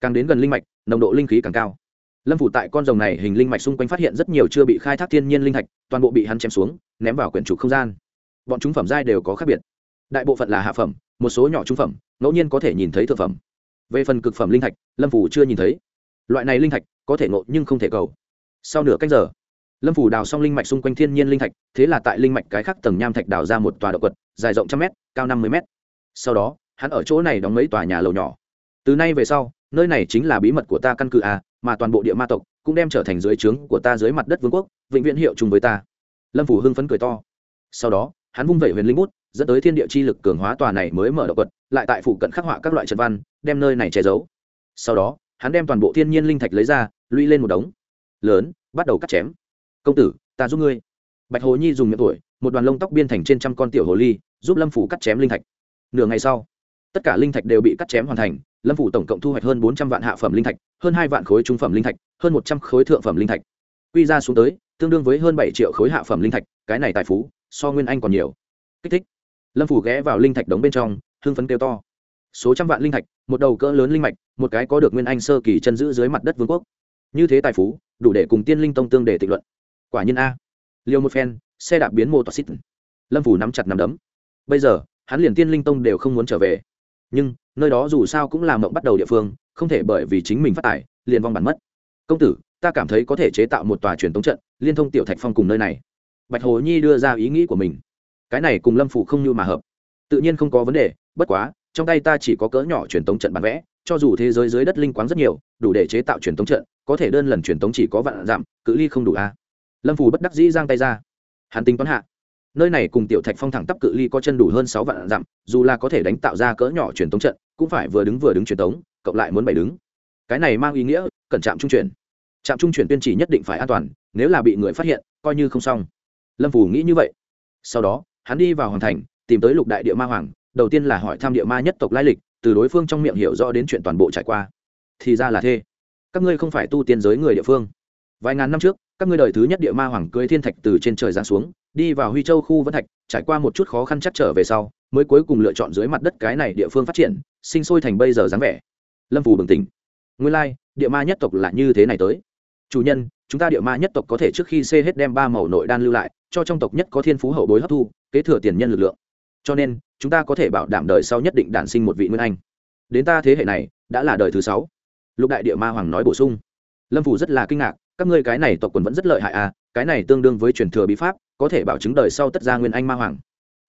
Speaker 1: Càng đến gần linh mạch, nồng độ linh khí càng cao. Lâm phủ tại con rồng này hình linh mạch xung quanh phát hiện rất nhiều chưa bị khai thác thiên nhiên linh thạch, toàn bộ bị hắn chém xuống, ném vào quyển trục không gian. Bọn chúng phẩm giai đều có khác biệt. Đại bộ phận là hạ phẩm, một số nhỏ trung phẩm, ngẫu nhiên có thể nhìn thấy thượng phẩm về phần cực phẩm linh thạch, lâm phủ chưa nhìn thấy. Loại này linh thạch có thể ngộ nhưng không thể cầu. Sau nửa cách giờ, lâm phủ đào xong linh mạch xung quanh thiên nhiên linh thạch, thế là tại linh mạch cái khác tầng nham thạch đào ra một tòa động quật dài rộng trăm mét, cao năm mươi mét. Sau đó, hắn ở chỗ này đóng mấy tòa nhà lầu nhỏ. Từ nay về sau, nơi này chính là bí mật của ta căn cứ a mà toàn bộ địa ma tộc cũng đem trở thành dưới trướng của ta dưới mặt đất vương quốc, vĩnh viễn hiệu chung với ta. Lâm phủ hưng phấn cười to. Sau đó, hắn vung vẩy huyền linh bút dẫn tới thiên địa chi lực cường hóa tòa này mới mở động quật, lại tại phụ cận khắc họa các loại trận văn, đem nơi này che giấu. Sau đó, hắn đem toàn bộ thiên nhiên linh thạch lấy ra, lũy lên một đống. Lớn, bắt đầu cắt chém. Công tử, ta giúp ngươi. Bạch hồ nhi dùng miệng tuổi, một đoàn lông tóc biên thành trên trăm con tiểu hồ ly, giúp lâm phủ cắt chém linh thạch. Nửa ngày sau, tất cả linh thạch đều bị cắt chém hoàn thành, lâm phủ tổng cộng thu hoạch hơn bốn trăm vạn hạ phẩm linh thạch, hơn hai vạn khối trung phẩm linh thạch, hơn một trăm khối thượng phẩm linh thạch. Quy ra xuống tới, tương đương với hơn bảy triệu khối hạ phẩm linh thạch, cái này tài phú, so nguyên anh còn nhiều. Kích thích lâm phủ ghé vào linh thạch đống bên trong, hưng phấn kêu to. Số trăm vạn linh thạch, một đầu cỡ lớn linh mạch, một cái có được nguyên anh sơ kỳ chân giữ dưới mặt đất vương quốc. Như thế tài phú, đủ để cùng tiên linh tông tương để tịch luận. Quả nhiên a. Liều một phen, xe đạp biến mô tỏa xít. Lâm phủ nắm chặt nắm đấm. Bây giờ, hắn liền tiên linh tông đều không muốn trở về. Nhưng, nơi đó dù sao cũng là mộng bắt đầu địa phương, không thể bởi vì chính mình phát tài, liền vong bản mất. Công tử, ta cảm thấy có thể chế tạo một tòa truyền tống trận, liên thông tiểu thạch phong cùng nơi này. Bạch hồ nhi đưa ra ý nghĩ của mình cái này cùng lâm phủ không như mà hợp. Tự nhiên không có vấn đề, bất quá, trong tay ta chỉ có cỡ nhỏ truyền tống trận bản vẽ, cho dù thế giới dưới đất linh quáng rất nhiều, đủ để chế tạo truyền tống trận, có thể đơn lần truyền tống chỉ có vạn giảm cự ly không đủ a. Lâm phủ bất đắc dĩ giang tay ra. Hắn tính toán hạ. Nơi này cùng tiểu thạch phong thẳng tắp cự ly có chân đủ hơn sáu vạn dặm, dù là có thể đánh tạo ra cỡ nhỏ truyền tống trận, cũng phải vừa đứng vừa đứng truyền tống, cộng lại muốn bảy đứng. Cái này mang ý nghĩa, cẩn trạm trung chuyển. Trạm trung chuyển tuyên chỉ nhất định phải an toàn, nếu là bị người phát hiện, coi như không xong. Lâm phủ nghĩ như vậy. Sau đó hắn đi vào hoàng thành tìm tới lục đại địa ma hoàng đầu tiên là hỏi thăm địa ma nhất tộc lai lịch từ đối phương trong miệng hiểu rõ đến chuyện toàn bộ trải qua. Thì ra là thế. Các ngươi không phải tu tiên giới người địa phương. Vài ngàn năm trước các ngươi đời thứ nhất địa ma hoàng cưới thiên thạch từ trên trời giáng xuống đi vào huy châu khu vân thạch trải qua một chút khó khăn chắc trở về sau mới cuối cùng lựa chọn dưới mặt đất cái này địa phương phát triển sinh sôi thành bây giờ dáng vẻ. Lâm phù bừng tỉnh. Nguyên lai、like, địa ma nhất tộc là như thế này tới. Chủ nhân chúng ta địa ma nhất tộc có thể trước khi xê hết đem ba màu nội đan lưu lại cho trong tộc nhất có thiên phú hậu bối hấp thu kế thừa tiền nhân lực lượng. Cho nên, chúng ta có thể bảo đảm đời sau nhất định đản sinh một vị nguyên anh. Đến ta thế hệ này, đã là đời thứ sáu. Lục đại địa ma hoàng nói bổ sung. Lâm phủ rất là kinh ngạc, các ngươi cái này tộc quần vẫn rất lợi hại à cái này tương đương với truyền thừa bí pháp, có thể bảo chứng đời sau tất ra nguyên anh ma hoàng.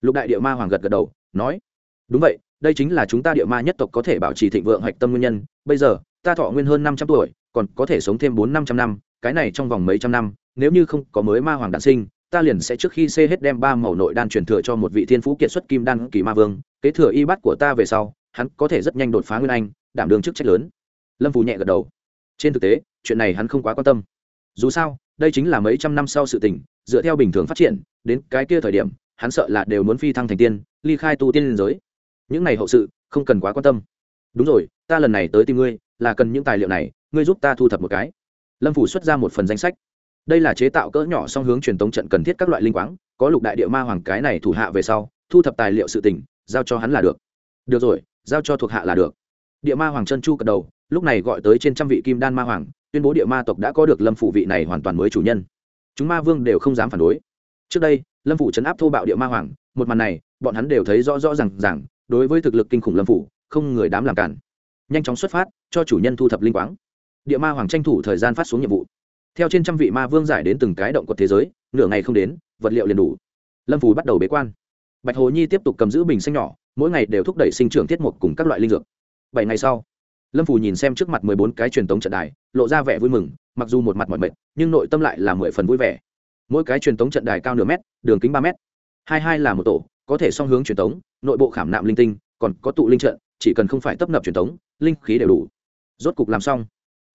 Speaker 1: Lục đại địa ma hoàng gật gật đầu, nói, đúng vậy, đây chính là chúng ta địa ma nhất tộc có thể bảo trì thịnh vượng hạch tâm nguyên nhân. Bây giờ, ta thọ nguyên hơn năm trăm tuổi, còn có thể sống thêm bốn năm trăm năm, cái này trong vòng mấy trăm năm, nếu như không có mới ma hoàng đản sinh ta liền sẽ trước khi xê hết đem ba màu nội đan truyền thừa cho một vị thiên phú kiệt xuất kim đan kỳ ma vương, kế thừa y bát của ta về sau, hắn có thể rất nhanh đột phá nguyên anh, đảm đương chức trách lớn. Lâm phù nhẹ gật đầu. Trên thực tế, chuyện này hắn không quá quan tâm. Dù sao, đây chính là mấy trăm năm sau sự tình, dựa theo bình thường phát triển, đến cái kia thời điểm, hắn sợ là đều muốn phi thăng thành tiên, ly khai tu tiên liên giới. Những này hậu sự, không cần quá quan tâm. Đúng rồi, ta lần này tới tìm ngươi, là cần những tài liệu này, ngươi giúp ta thu thập một cái. Lâm phủ xuất ra một phần danh sách đây là chế tạo cỡ nhỏ song hướng truyền tống trận cần thiết các loại linh quáng, có lục đại địa ma hoàng cái này thủ hạ về sau, thu thập tài liệu sự tình, giao cho hắn là được. Được rồi, giao cho thuộc hạ là được. Địa ma hoàng chân chu cật đầu, lúc này gọi tới trên trăm vị kim đan ma hoàng, tuyên bố địa ma tộc đã có được lâm phủ vị này hoàn toàn mới chủ nhân. Chúng ma vương đều không dám phản đối. Trước đây, lâm phủ chấn áp thô bạo địa ma hoàng, một màn này, bọn hắn đều thấy rõ rõ r à n g rằng đối với thực lực kinh khủng lâm phủ, không người dám làm cản. Nhanh chóng xuất phát, cho chủ nhân thu thập linh quáng. Địa ma hoàng tranh thủ thời gian phát xuống nhiệm vụ theo trên trăm vị ma vương giải đến từng cái động quật thế giới, nửa ngày không đến, vật liệu liền đủ. Lâm phù bắt đầu bế quan. Bạch hồ nhi tiếp tục cầm giữ bình xanh nhỏ, mỗi ngày đều thúc đẩy sinh trưởng thiết mục cùng các loại linh dược. Bảy ngày sau, lâm phù nhìn xem trước mặt mười bốn cái truyền tống trận đài, lộ ra vẻ vui mừng, mặc dù một mặt mọi mệt, nhưng nội tâm lại là mười phần vui vẻ. Mỗi cái truyền tống trận đài cao nửa mét, đường kính ba mét. Hai hai là một tổ, có thể song hướng truyền tống, nội bộ khảm nạm linh tinh, còn có tụ linh trận, chỉ cần không phải tấp nập truyền tống, linh khí đều đủ. Rốt cục làm xong,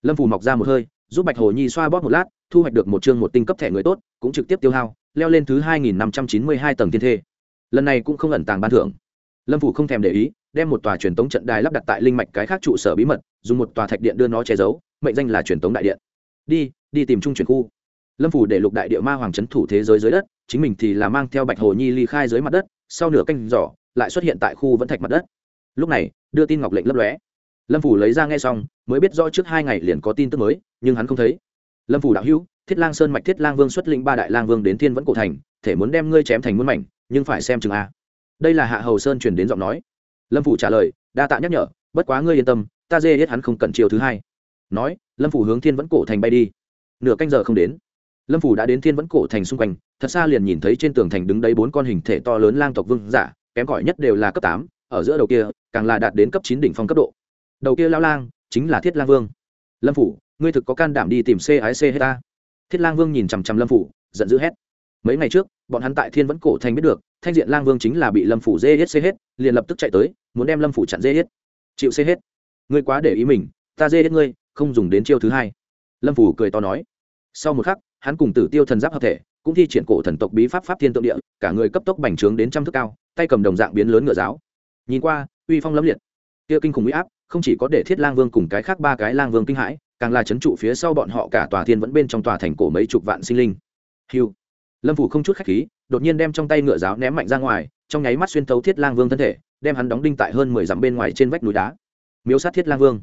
Speaker 1: lâm phù mọc ra một hơi giúp bạch hồ nhi xoa bóp một lát, thu hoạch được một chương một tinh cấp thẻ người tốt, cũng trực tiếp tiêu hao, leo lên thứ hai nghìn năm trăm chín mươi hai tầng thiên thê. Lần này cũng không ẩn tàng ban thưởng. Lâm phủ không thèm để ý, đem một tòa truyền tống trận đài lắp đặt tại linh mạch cái khác trụ sở bí mật, dùng một tòa thạch điện đưa nó che giấu, mệnh danh là truyền tống đại điện. Đi đi tìm trung truyền khu. Lâm phủ để lục đại địa ma hoàng trấn thủ thế giới dưới đất, chính mình thì là mang theo bạch hồ nhi ly khai dưới mặt đất, sau nửa canh giỏ lại xuất hiện tại khu vẫn thạch mặt đất. Lúc này, đưa tin ngọc lệnh lấp lóe lâm phủ lấy ra nghe xong, mới biết rõ trước hai ngày liền có tin tức mới, nhưng hắn không thấy. Lâm phủ đạo hữu, thiết lang sơn mạch thiết lang vương xuất lĩnh ba đại lang vương đến thiên vẫn cổ thành, thể muốn đem ngươi chém thành muôn mảnh, nhưng phải xem chừng a. Đây là hạ hầu sơn truyền đến giọng nói. Lâm phủ trả lời, đa tạ nhắc nhở, bất quá ngươi yên tâm, ta dê hết hắn không cần chiều thứ hai. Nói, lâm phủ hướng thiên vẫn cổ thành bay đi. Nửa canh giờ không đến. Lâm phủ đã đến thiên vẫn cổ thành xung quanh, thật xa liền nhìn thấy trên tường thành đứng đấy bốn con hình thể to lớn lang tộc vương giả, kém cỏi nhất đều là cấp tám, ở giữa đầu kia, càng là đạt đến cấp chín đỉnh phong cấp độ đầu kia lao lang chính là thiết lang vương lâm phủ ngươi thực có can đảm đi tìm c ái c hết ta thiết lang vương nhìn chằm chằm lâm phủ giận dữ hét mấy ngày trước bọn hắn tại thiên vẫn cổ thành biết được thanh diện lang vương chính là bị lâm phủ dê hết xê hết liền lập tức chạy tới muốn đem lâm phủ chặn dê hết chịu xê hết ngươi quá để ý mình ta dê hết ngươi không dùng đến chiêu thứ hai lâm phủ cười to nói sau một khắc hắn cùng tử tiêu thần giáp hợp thể cũng thi triển cổ thần tộc bí pháp pháp thiên tượng địa cả người cấp tốc bành trướng đến trăm thước cao tay cầm đồng dạng biến lớn ngựa giáo nhìn qua uy phong lẫm liệt kia kinh khủng uy áp không chỉ có để thiết lang vương cùng cái khác ba cái lang vương kinh hãi, càng là chấn trụ phía sau bọn họ cả tòa thiên vẫn bên trong tòa thành cổ mấy chục vạn sinh linh. Hiu lâm phủ không chút khách khí, đột nhiên đem trong tay ngựa giáo ném mạnh ra ngoài, trong nháy mắt xuyên tấu thiết lang vương thân thể, đem hắn đóng đinh tại hơn mười dặm bên ngoài trên vách núi đá. Miếu sát thiết lang vương.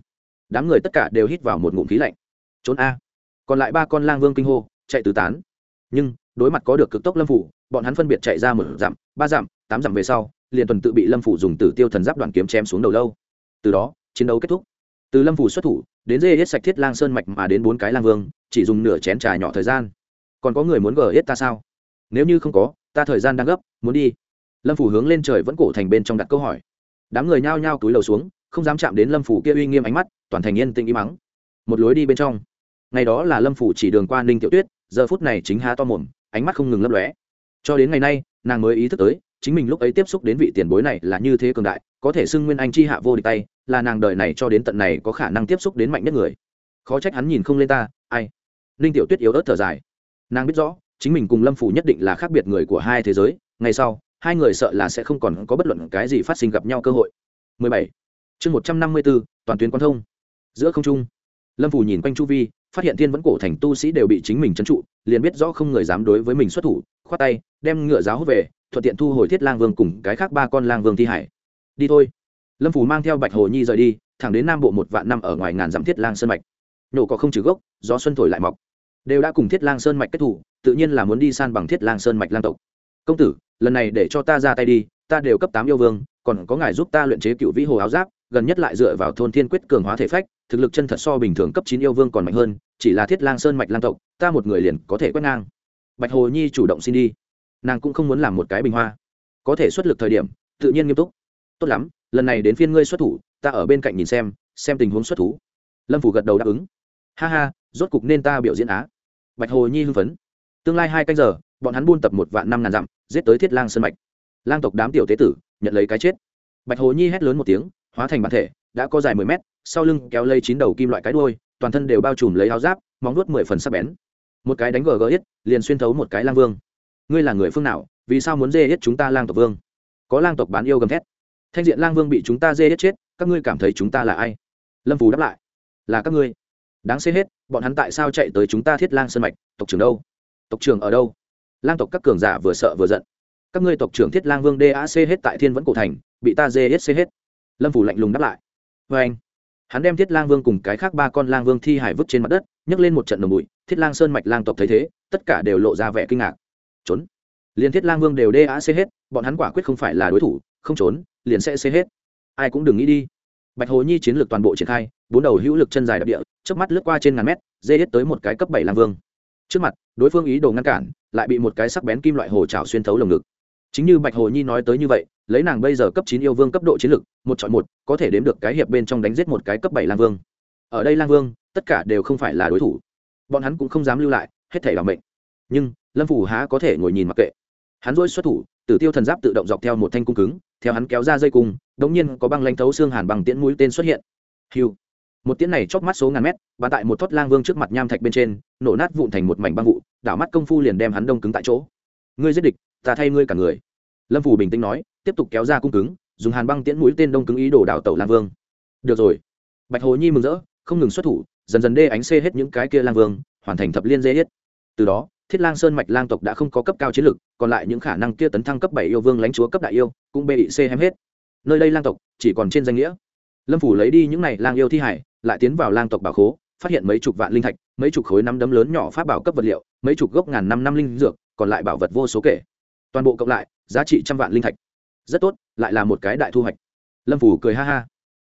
Speaker 1: Đám người tất cả đều hít vào một ngụm khí lạnh. Trốn a. Còn lại ba con lang vương kinh hô, chạy tứ tán. Nhưng, đối mặt có được cực tốc lâm phủ, bọn hắn phân biệt chạy ra một dặm, ba dặm, tám dặm về sau, liền tuần tự bị lâm phủ dùng tử tiêu thần giáp đoàn kiếm chém xuống đầu lâu. Từ đó chiến đấu kết thúc. Từ lâm phủ xuất thủ, đến dê hết sạch thiết lang sơn mạch mà đến bốn cái lang vương, chỉ dùng nửa chén trà nhỏ thời gian. Còn có người muốn gờ hết ta sao? Nếu như không có, ta thời gian đang gấp, muốn đi. Lâm phủ hướng lên trời vẫn cổ thành bên trong đặt câu hỏi. Đám người nhao nhao túi lầu xuống, không dám chạm đến lâm phủ kia uy nghiêm ánh mắt, toàn thành yên tĩnh im mắng một lối đi bên trong. Ngày đó là lâm phủ chỉ đường qua ninh tiểu tuyết, giờ phút này chính há to mồm, ánh mắt không ngừng lấp lóe. Cho đến ngày nay, nàng mới ý thức tới, chính mình lúc ấy tiếp xúc đến vị tiền bối này là như thế cường đại, có thể xưng nguyên anh chi hạ vô địch tay là nàng đời này cho đến tận này có khả năng tiếp xúc đến mạnh nhất người. Khó trách hắn nhìn không lên ta ai? Ninh tiểu tuyết yếu ớt thở dài. Nàng biết rõ chính mình cùng lâm phủ nhất định là khác biệt người của hai thế giới ngày sau hai người sợ là sẽ không còn có bất luận cái gì phát sinh gặp nhau cơ hội. 17. chương 154, toàn tuyến quan thông. Giữa không trung lâm phủ nhìn quanh chu vi phát hiện thiên vẫn cổ thành tu sĩ đều bị chính mình trấn trụ liền biết rõ không người dám đối với mình xuất thủ khoát tay đem ngựa giáo hút về thuận tiện thu hồi thiết lang vương cùng cái khác ba con lang vương thi hải. Đi thôi lâm phủ mang theo bạch hồ nhi rời đi, thẳng đến nam bộ một vạn năm ở ngoài ngàn dặm thiết lang sơn mạch. Nhổ có không trừ gốc, gió xuân thổi lại mọc. Đều đã cùng thiết lang sơn mạch kết thủ tự nhiên là muốn đi san bằng thiết lang sơn mạch lang tộc. Công tử, lần này để cho ta ra tay đi, ta đều cấp tám yêu vương, còn có ngài giúp ta luyện chế cựu vĩ hồ áo giáp, gần nhất lại dựa vào thôn thiên quyết cường hóa thể phách, thực lực chân thật so bình thường cấp chín yêu vương còn mạnh hơn, chỉ là thiết lang sơn mạch lang tộc, ta một người liền có thể quét ngang. Bạch hồ nhi chủ động xin đi. Nàng cũng không muốn làm một cái bình hoa. Có thể xuất lực thời điểm, tự nhiên nghiêm túc tốt lắm lần này đến phiên ngươi xuất thủ ta ở bên cạnh nhìn xem xem tình huống xuất thủ lâm phủ gật đầu đáp ứng. Ha ha rốt cục nên ta biểu diễn á. Bạch hồ nhi hưng phấn. Tương lai hai canh giờ bọn hắn buôn tập một vạn năm ngàn dặm giết tới thiết lang sân mạch. Lang tộc đám tiểu tế tử nhận lấy cái chết. Bạch hồ nhi hét lớn một tiếng hóa thành bản thể đã có dài mười mét sau lưng kéo lây chín đầu kim loại cái đuôi, toàn thân đều bao trùm lấy áo giáp móng nuốt mười phần sắc bén. Một cái đánh gờ gờ ít liền xuyên thấu một cái lang vương. Ngươi là người phương nào vì sao muốn dê hết chúng ta lang tộc vương? Có lang tộc bán yêu gầm thét thanh diện lang vương bị chúng ta dê hết chết, các ngươi cảm thấy chúng ta là ai? Lâm phù đáp lại, là các ngươi. Đáng xê hết, bọn hắn tại sao chạy tới chúng ta thiết lang sân mạch? Tộc trưởng đâu? Tộc trưởng ở đâu? Lang tộc các cường giả vừa sợ vừa giận. Các ngươi tộc trưởng thiết lang vương dac hết tại thiên vẫn cổ thành, bị ta dê hết xê hết. Lâm phủ lạnh lùng đáp lại. Vê anh, hắn đem thiết lang vương cùng cái khác ba con lang vương thi hải vứt trên mặt đất, nhấc lên một trận đồng bụi. Thiết lang sơn mạch lang tộc thấy thế, tất cả đều lộ ra vẻ kinh ngạc. Trốn. Liên thiết lang vương đều dac hết, bọn hắn quả quyết không phải là đối thủ không trốn liền sẽ xê hết. Ai cũng đừng nghĩ đi. Bạch hồ nhi chiến lược toàn bộ triển khai bốn đầu hữu lực chân dài đặc địa trước mắt lướt qua trên ngàn mét dê hết tới một cái cấp bảy lang vương. Trước mặt đối phương ý đồ ngăn cản lại bị một cái sắc bén kim loại hồ trào xuyên thấu lồng ngực. Chính như bạch hồ nhi nói tới như vậy lấy nàng bây giờ cấp chín yêu vương cấp độ chiến lược, một chọn một có thể đếm được cái hiệp bên trong đánh giết một cái cấp bảy lang vương. Ở đây lang vương tất cả đều không phải là đối thủ. Bọn hắn cũng không dám lưu lại hết thể làm mệnh. Nhưng lâm phủ há có thể ngồi nhìn mặc kệ. Hắn dỗi xuất thủ tử tiêu thần giáp tự động dọc theo một thanh cung cứng theo hắn kéo ra dây cung đống nhiên có băng lanh thấu xương hàn bằng tiễn mũi tên xuất hiện. Hiu. Một tiễn này chóp mắt số ngàn mét và tại một thốt lang vương trước mặt nham thạch bên trên, nổ nát vụn thành một mảnh băng vụ, đảo mắt công phu liền đem hắn đông cứng tại chỗ. Ngươi giết địch, ta thay ngươi cả người. Lâm phủ bình tĩnh nói, tiếp tục kéo ra cung cứng, dùng hàn băng tiễn mũi tên đông cứng ý đồ đảo tẩu lang vương. Được rồi. Bạch hồ nhi mừng rỡ, không ngừng xuất thủ, dần dần đê ánh xê hết những cái kia lang vương, hoàn thành thập liên dê hết. Từ đó thiết lang sơn mạch lang tộc đã không có cấp cao chiến lực còn lại những khả năng kia tấn thăng cấp bảy yêu vương lãnh chúa cấp đại yêu, cũng bị c hem hết. Nơi đây lang tộc chỉ còn trên danh nghĩa. Lâm phủ lấy đi những này lang yêu thi hải, lại tiến vào lang tộc bảo khố, phát hiện mấy chục vạn linh thạch, mấy chục khối năm đấm lớn nhỏ pháp bảo cấp vật liệu, mấy chục gốc ngàn năm năm linh dược, còn lại bảo vật vô số kể. Toàn bộ cộng lại, giá trị trăm vạn linh thạch. Rất tốt, lại là một cái đại thu hoạch. Lâm phủ cười ha ha.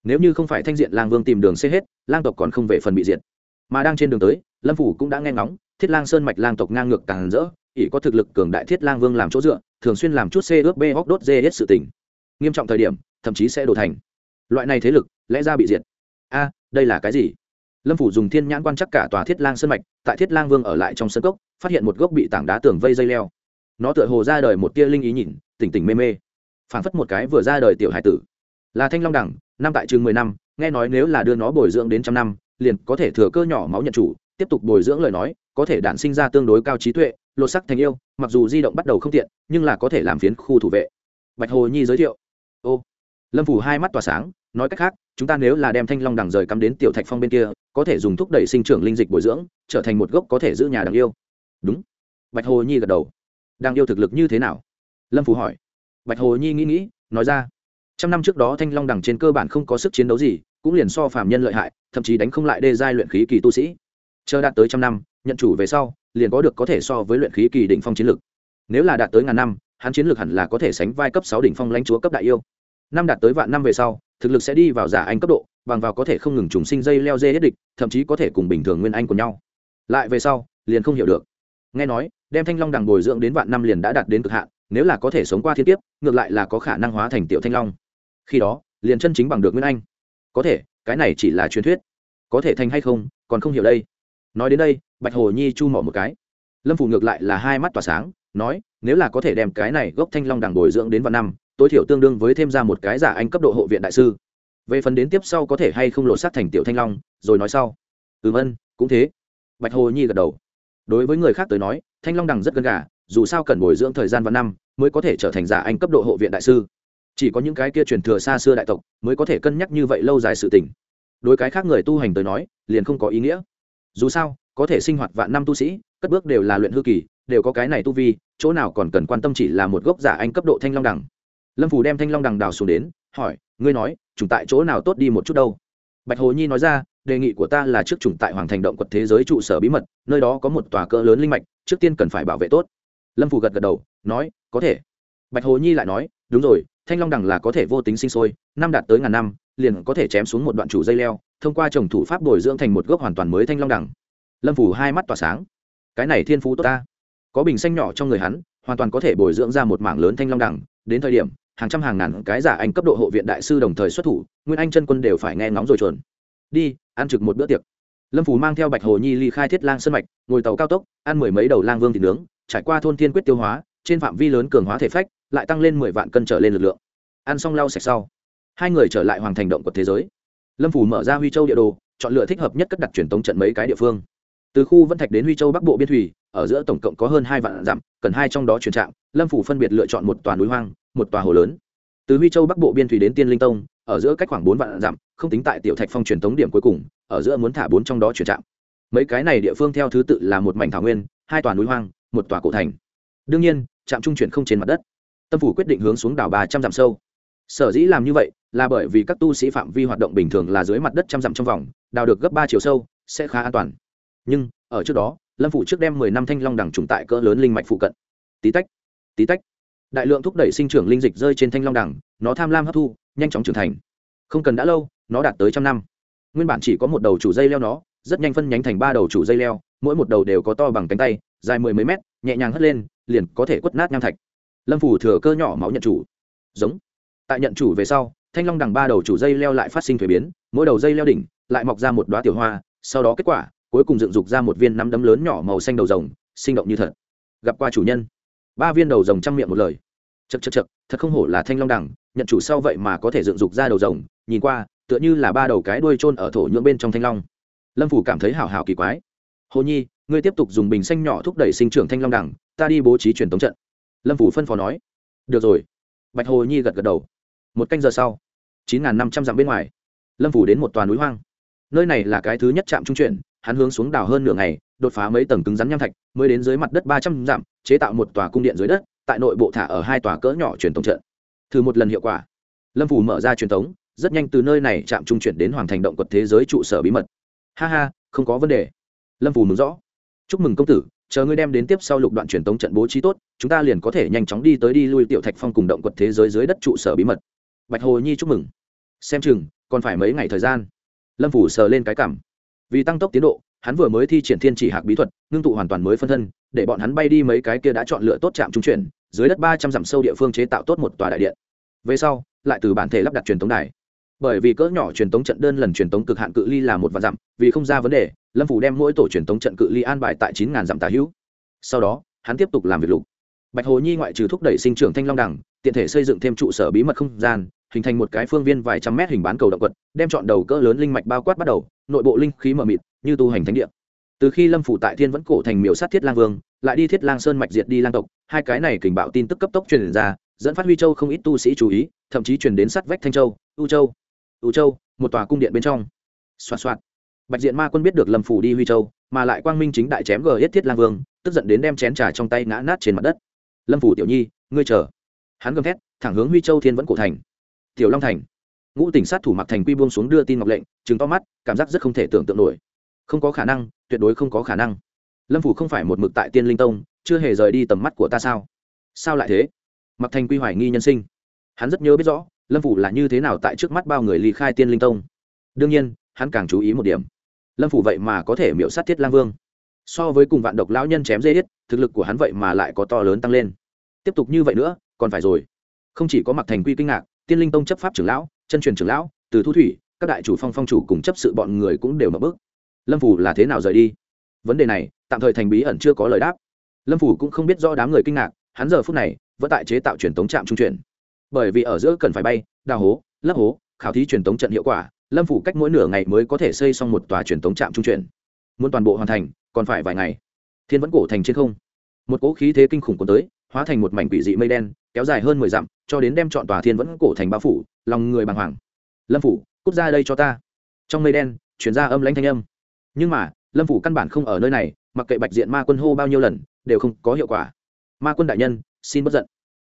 Speaker 1: Nếu như không phải thanh diện lang vương tìm đường xê hết, lang tộc còn không về phần bị diệt. Mà đang trên đường tới, lâm phủ cũng đã nghe ngóng thiết lang sơn mạch lang tộc ngang ngược càng rỡ, ỷ có thực lực cường đại thiết lang vương làm chỗ dựa, thường xuyên làm chút c ước b hóc đốt dê hết sự tình. Nghiêm trọng thời điểm, thậm chí sẽ đổ thành. Loại này thế lực, lẽ ra bị diệt. A, đây là cái gì? Lâm phủ dùng thiên nhãn quan chắc cả tòa thiết lang sơn mạch, tại thiết lang vương ở lại trong sân cốc, phát hiện một gốc bị tảng đá tường vây dây leo. Nó tựa hồ ra đời một tia linh ý nhìn, tỉnh tỉnh mê mê. Phảng phất một cái vừa ra đời tiểu hải tử. Là thanh long đẳng, năm tại chừng mười năm, nghe nói nếu là đưa nó bồi dưỡng đến trăm năm, liền có thể thừa cơ nhỏ máu nhận chủ, tiếp tục bồi dưỡng lời nói có thể đản sinh ra tương đối cao trí tuệ, lột sắc thành yêu, mặc dù di động bắt đầu không tiện, nhưng là có thể làm phiến khu thủ vệ. Bạch hồ nhi giới thiệu. Ô, lâm phủ hai mắt tỏa sáng, nói cách khác, chúng ta nếu là đem thanh long đằng rời cắm đến tiểu thạch phong bên kia, có thể dùng thúc đẩy sinh trưởng linh dịch bồi dưỡng, trở thành một gốc có thể giữ nhà đằng yêu. Đúng. Bạch hồ nhi gật đầu. Đang yêu thực lực như thế nào? Lâm phủ hỏi. Bạch hồ nhi nghĩ nghĩ, nói ra. Trăm năm trước đó thanh long đằng trên cơ bản không có sức chiến đấu gì, cũng liền so phàm nhân lợi hại, thậm chí đánh không lại đê giai luyện khí kỳ tu sĩ chờ đạt tới trăm năm, nhận chủ về sau, liền có được có thể so với luyện khí kỳ đỉnh phong chiến lực. Nếu là đạt tới ngàn năm, hắn chiến lược hẳn là có thể sánh vai cấp sáu đỉnh phong lãnh chúa cấp đại yêu. Năm đạt tới vạn năm về sau, thực lực sẽ đi vào giả anh cấp độ, bằng vào có thể không ngừng trùng sinh dây leo dê hết địch, thậm chí có thể cùng bình thường nguyên anh của nhau. Lại về sau, liền không hiểu được. Nghe nói, đem thanh long đằng bồi dưỡng đến vạn năm liền đã đạt đến cực hạn, nếu là có thể sống qua thiên kiếp, ngược lại là có khả năng hóa thành tiểu thanh long. Khi đó, liền chân chính bằng được nguyên anh. Có thể, cái này chỉ là truyền thuyết. Có thể thành hay không, còn không hiểu đây nói đến đây, bạch hồ nhi chu mỏ một cái. Lâm phủ ngược lại là hai mắt tỏa sáng, nói, nếu là có thể đem cái này gốc thanh long đằng bồi dưỡng đến vạn năm, tối thiểu tương đương với thêm ra một cái giả anh cấp độ hộ viện đại sư. Về phần đến tiếp sau có thể hay không lột xác thành tiểu thanh long, rồi nói sau. Ừm ân, cũng thế. Bạch hồ nhi gật đầu. Đối với người khác tới nói, thanh long đằng rất gần gà, dù sao cần bồi dưỡng thời gian và năm mới có thể trở thành giả anh cấp độ hộ viện đại sư. Chỉ có những cái kia truyền thừa xa xưa đại tộc mới có thể cân nhắc như vậy lâu dài sự tình. Đối cái khác người tu hành tới nói, liền không có ý nghĩa dù sao, có thể sinh hoạt vạn năm tu sĩ, cất bước đều là luyện hư kỳ, đều có cái này tu vi, chỗ nào còn cần quan tâm chỉ là một gốc giả anh cấp độ thanh long đằng. Lâm phủ đem thanh long đằng đào xuống đến, hỏi, ngươi nói, chúng tại chỗ nào tốt đi một chút đâu? Bạch hồ nhi nói ra, đề nghị của ta là trước chủng tại hoàng thành động quật thế giới trụ sở bí mật, nơi đó có một tòa cỡ lớn linh mạch, trước tiên cần phải bảo vệ tốt. Lâm Phù gật gật đầu, nói, có thể. Bạch hồ nhi lại nói, đúng rồi, thanh long đằng là có thể vô tính sinh sôi, năm đạt tới ngàn năm, liền có thể chém xuống một đoạn chủ dây leo thông qua trồng thủ pháp bồi dưỡng thành một gốc hoàn toàn mới thanh long đẳng, lâm phủ hai mắt tỏa sáng. Cái này thiên phú tốt ta. Có bình xanh nhỏ trong người hắn hoàn toàn có thể bồi dưỡng ra một mảng lớn thanh long đẳng. đến thời điểm hàng trăm hàng ngàn cái giả anh cấp độ hộ viện đại sư đồng thời xuất thủ nguyên anh chân quân đều phải nghe ngóng rồi chuồn. Đi ăn trực một bữa tiệc. Lâm phủ mang theo bạch hồ nhi ly khai thiết lang sân mạch ngồi tàu cao tốc ăn mười mấy đầu lang vương thịt nướng trải qua thôn thiên quyết tiêu hóa trên phạm vi lớn cường hóa thể phách lại tăng lên mười vạn cân trở lên lực lượng. Ăn xong lau sạch sau. Hai người trở lại hoàng thành động của thế giới lâm phủ mở ra huy châu địa đồ, chọn lựa thích hợp nhất cất đặt truyền tống trận mấy cái địa phương. Từ khu vân thạch đến huy châu bắc bộ biên thủy, ở giữa tổng cộng có hơn hai vạn dặm, cần hai trong đó truyền trạm, lâm phủ phân biệt lựa chọn một tòa núi hoang, một tòa hồ lớn. Từ huy châu bắc bộ biên thủy đến tiên linh tông, ở giữa cách khoảng bốn vạn dặm, không tính tại tiểu thạch phong truyền tống điểm cuối cùng, ở giữa muốn thả bốn trong đó truyền trạm. Mấy cái này địa phương theo thứ tự là một mảnh thảo nguyên, hai tòa núi hoang, một tòa cổ thành. Đương nhiên, trạm trung chuyển không trên mặt đất. Tâm phủ quyết định hướng xuống đảo ba trăm dặm sâu sở dĩ làm như vậy là bởi vì các tu sĩ phạm vi hoạt động bình thường là dưới mặt đất trăm dặm trong vòng, đào được gấp ba chiều sâu, sẽ khá an toàn. Nhưng, ở trước đó, lâm phủ trước đem mười năm thanh long đằng trùng tại cỡ lớn linh mạch phụ cận. Tí tách tí tách. Đại lượng thúc đẩy sinh trưởng linh dịch rơi trên thanh long đằng, nó tham lam hấp thu, nhanh chóng trưởng thành. Không cần đã lâu, nó đạt tới trăm năm. Nguyên bản chỉ có một đầu chủ dây leo nó, rất nhanh phân nhánh thành ba đầu chủ dây leo, mỗi một đầu đều có to bằng cánh tay, dài mười mấy mét, nhẹ nhàng hất lên, liền có thể quất nát nham thạch. Lâm phủ thừa cơ nhỏ máu nhận chủ. Giống tại nhận chủ về sau, thanh long đằng ba đầu chủ dây leo lại phát sinh thuế biến, mỗi đầu dây leo đỉnh, lại mọc ra một đoá tiểu hoa, sau đó kết quả, cuối cùng dựng dục ra một viên nắm đấm lớn nhỏ màu xanh đầu rồng, sinh động như thật. Gặp qua chủ nhân. Ba viên đầu rồng chăm miệng một lời. Chật chật chật thật không hổ là thanh long đằng, nhận chủ sau vậy mà có thể dựng dục ra đầu rồng, nhìn qua, tựa như là ba đầu cái đuôi trôn ở thổ nhưỡng bên trong thanh long. Lâm phủ cảm thấy hào hào kỳ quái. Hồ nhi, ngươi tiếp tục dùng bình xanh nhỏ thúc đẩy sinh trưởng thanh long đằng, ta đi bố trí truyền tống trận. Lâm phủ phân phó nói. Được rồi. Bạch hồ nhi gật gật đầu một canh giờ sau, chín n g h n năm trăm dặm bên ngoài, lâm phủ đến một toàn núi hoang. Nơi này là cái thứ nhất trạm trung chuyển, hắn hướng xuống đào hơn nửa ngày, đột phá mấy tầng cứng rắn nham thạch, mới đến dưới mặt đất ba trăm dặm, chế tạo một tòa cung điện dưới đất, tại nội bộ thả ở hai tòa cỡ nhỏ truyền tổng trận. Thử một lần hiệu quả. Lâm phủ mở ra truyền thống rất nhanh từ nơi này chạm trung chuyển đến hoàng thành động quật thế giới trụ sở bí mật. Ha ha, không có vấn đề. Lâm phủ mừng rõ. Chúc mừng công tử, chờ ngươi đem đến tiếp sau lục đoạn truyền tống trận bố trí tốt, chúng ta liền có thể nhanh chóng đi tới đi lui tiểu thạch phong cùng động quật thế giới dưới đất trụ sở bí mật bạch hồ nhi chúc mừng. Xem chừng, còn phải mấy ngày thời gian. Lâm phủ sờ lên cái cảm. Vì tăng tốc tiến độ, hắn vừa mới thi triển thiên chỉ hạc bí thuật, ngưng tụ hoàn toàn mới phân thân, để bọn hắn bay đi mấy cái kia đã chọn lựa tốt trạm trung chuyển, dưới đất ba trăm dặm sâu địa phương chế tạo tốt một tòa đại điện. Về sau, lại từ bản thể lắp đặt truyền tống đài. Bởi vì cỡ nhỏ truyền tống trận đơn lần truyền tống cực hạn cự ly là một vạn dặm, vì không ra vấn đề, lâm phủ đem mỗi tổ truyền tống trận cự ly an bài tại chín ngàn dặm tà hữu. Sau đó, hắn tiếp tục làm việc lục. Bạch hồ nhi ngoại trừ thúc đẩy sinh trưởng thanh long đẳng tiện thể xây dựng thêm trụ sở bí mật không gian hình thành một cái phương viên vài trăm mét hình bán cầu động vật, đem chọn đầu cỡ lớn linh mạch bao quát bắt đầu, nội bộ linh khí mờ mịt, như tu hành thánh địa. Từ khi lâm phủ tại thiên vẫn cổ thành miểu sát thiết lang vương, lại đi thiết lang sơn mạch diệt đi lang tộc, hai cái này kình bạo tin tức cấp tốc truyền ra, dẫn phát huy châu không ít tu sĩ chú ý, thậm chí truyền đến sắt vách thanh châu, u châu u châu, một tòa cung điện bên trong. Xoạt xoạt. Bạch diện ma quân biết được lâm phủ đi huy châu, mà lại quang minh chính đại chém gờ hết thiết lang vương, tức giận đến đem chén trà trong tay ngã nát trên mặt đất. Lâm phủ tiểu nhi, ngươi chờ. Hắn gầm thét, thẳng hướng huy châu thiên vẫn cổ thành tiểu long thành. Ngũ tỉnh sát thủ mặc thành quy buông xuống đưa tin ngọc lệnh chứng to mắt, cảm giác rất không thể tưởng tượng nổi. Không có khả năng, tuyệt đối không có khả năng. Lâm phủ không phải một mực tại tiên linh tông, chưa hề rời đi tầm mắt của ta sao? Sao lại thế? Mặc thành quy hoài nghi nhân sinh. Hắn rất nhớ biết rõ, lâm phủ là như thế nào tại trước mắt bao người ly khai tiên linh tông. Đương nhiên, hắn càng chú ý một điểm. Lâm phủ vậy mà có thể miễu sát thiết lang vương. So với cùng vạn độc lão nhân chém dê hết thực lực của hắn vậy mà lại có to lớn tăng lên. Tiếp tục như vậy nữa, còn phải rồi. Không chỉ có mặc thành quy kinh ngạc tiên linh tông chấp pháp trưởng lão, chân truyền trưởng lão, từ thu thủy, các đại chủ phong phong chủ cùng chấp sự bọn người cũng đều mập bước. Lâm phủ là thế nào rời đi? Vấn đề này, tạm thời thành bí ẩn chưa có lời đáp. Lâm phủ cũng không biết rõ đám người kinh ngạc, hắn giờ phút này vẫn tại chế tạo truyền tống trạm trung chuyển. Bởi vì ở giữa cần phải bay, đào hố, lấp hố, khảo thí truyền tống trận hiệu quả, lâm phủ cách mỗi nửa ngày mới có thể xây xong một tòa truyền tống trạm trung chuyển. Muốn toàn bộ hoàn thành, còn phải vài ngày. Thiên vẫn cổ thành trên không. Một cỗ khí thế kinh khủng cuốn tới, hóa thành một mảnh quỷ dị mây đen kéo dài hơn mười dặm, cho đến đem chọn tòa thiên vẫn cổ thành bao phủ, lòng người bàng hoàng. Lâm phủ, cút ra đây cho ta. Trong mây đen chuyển ra âm lãnh thanh âm. Nhưng mà, lâm phủ căn bản không ở nơi này, mặc kệ bạch diện ma quân hô bao nhiêu lần, đều không có hiệu quả. Ma quân đại nhân, xin bất giận.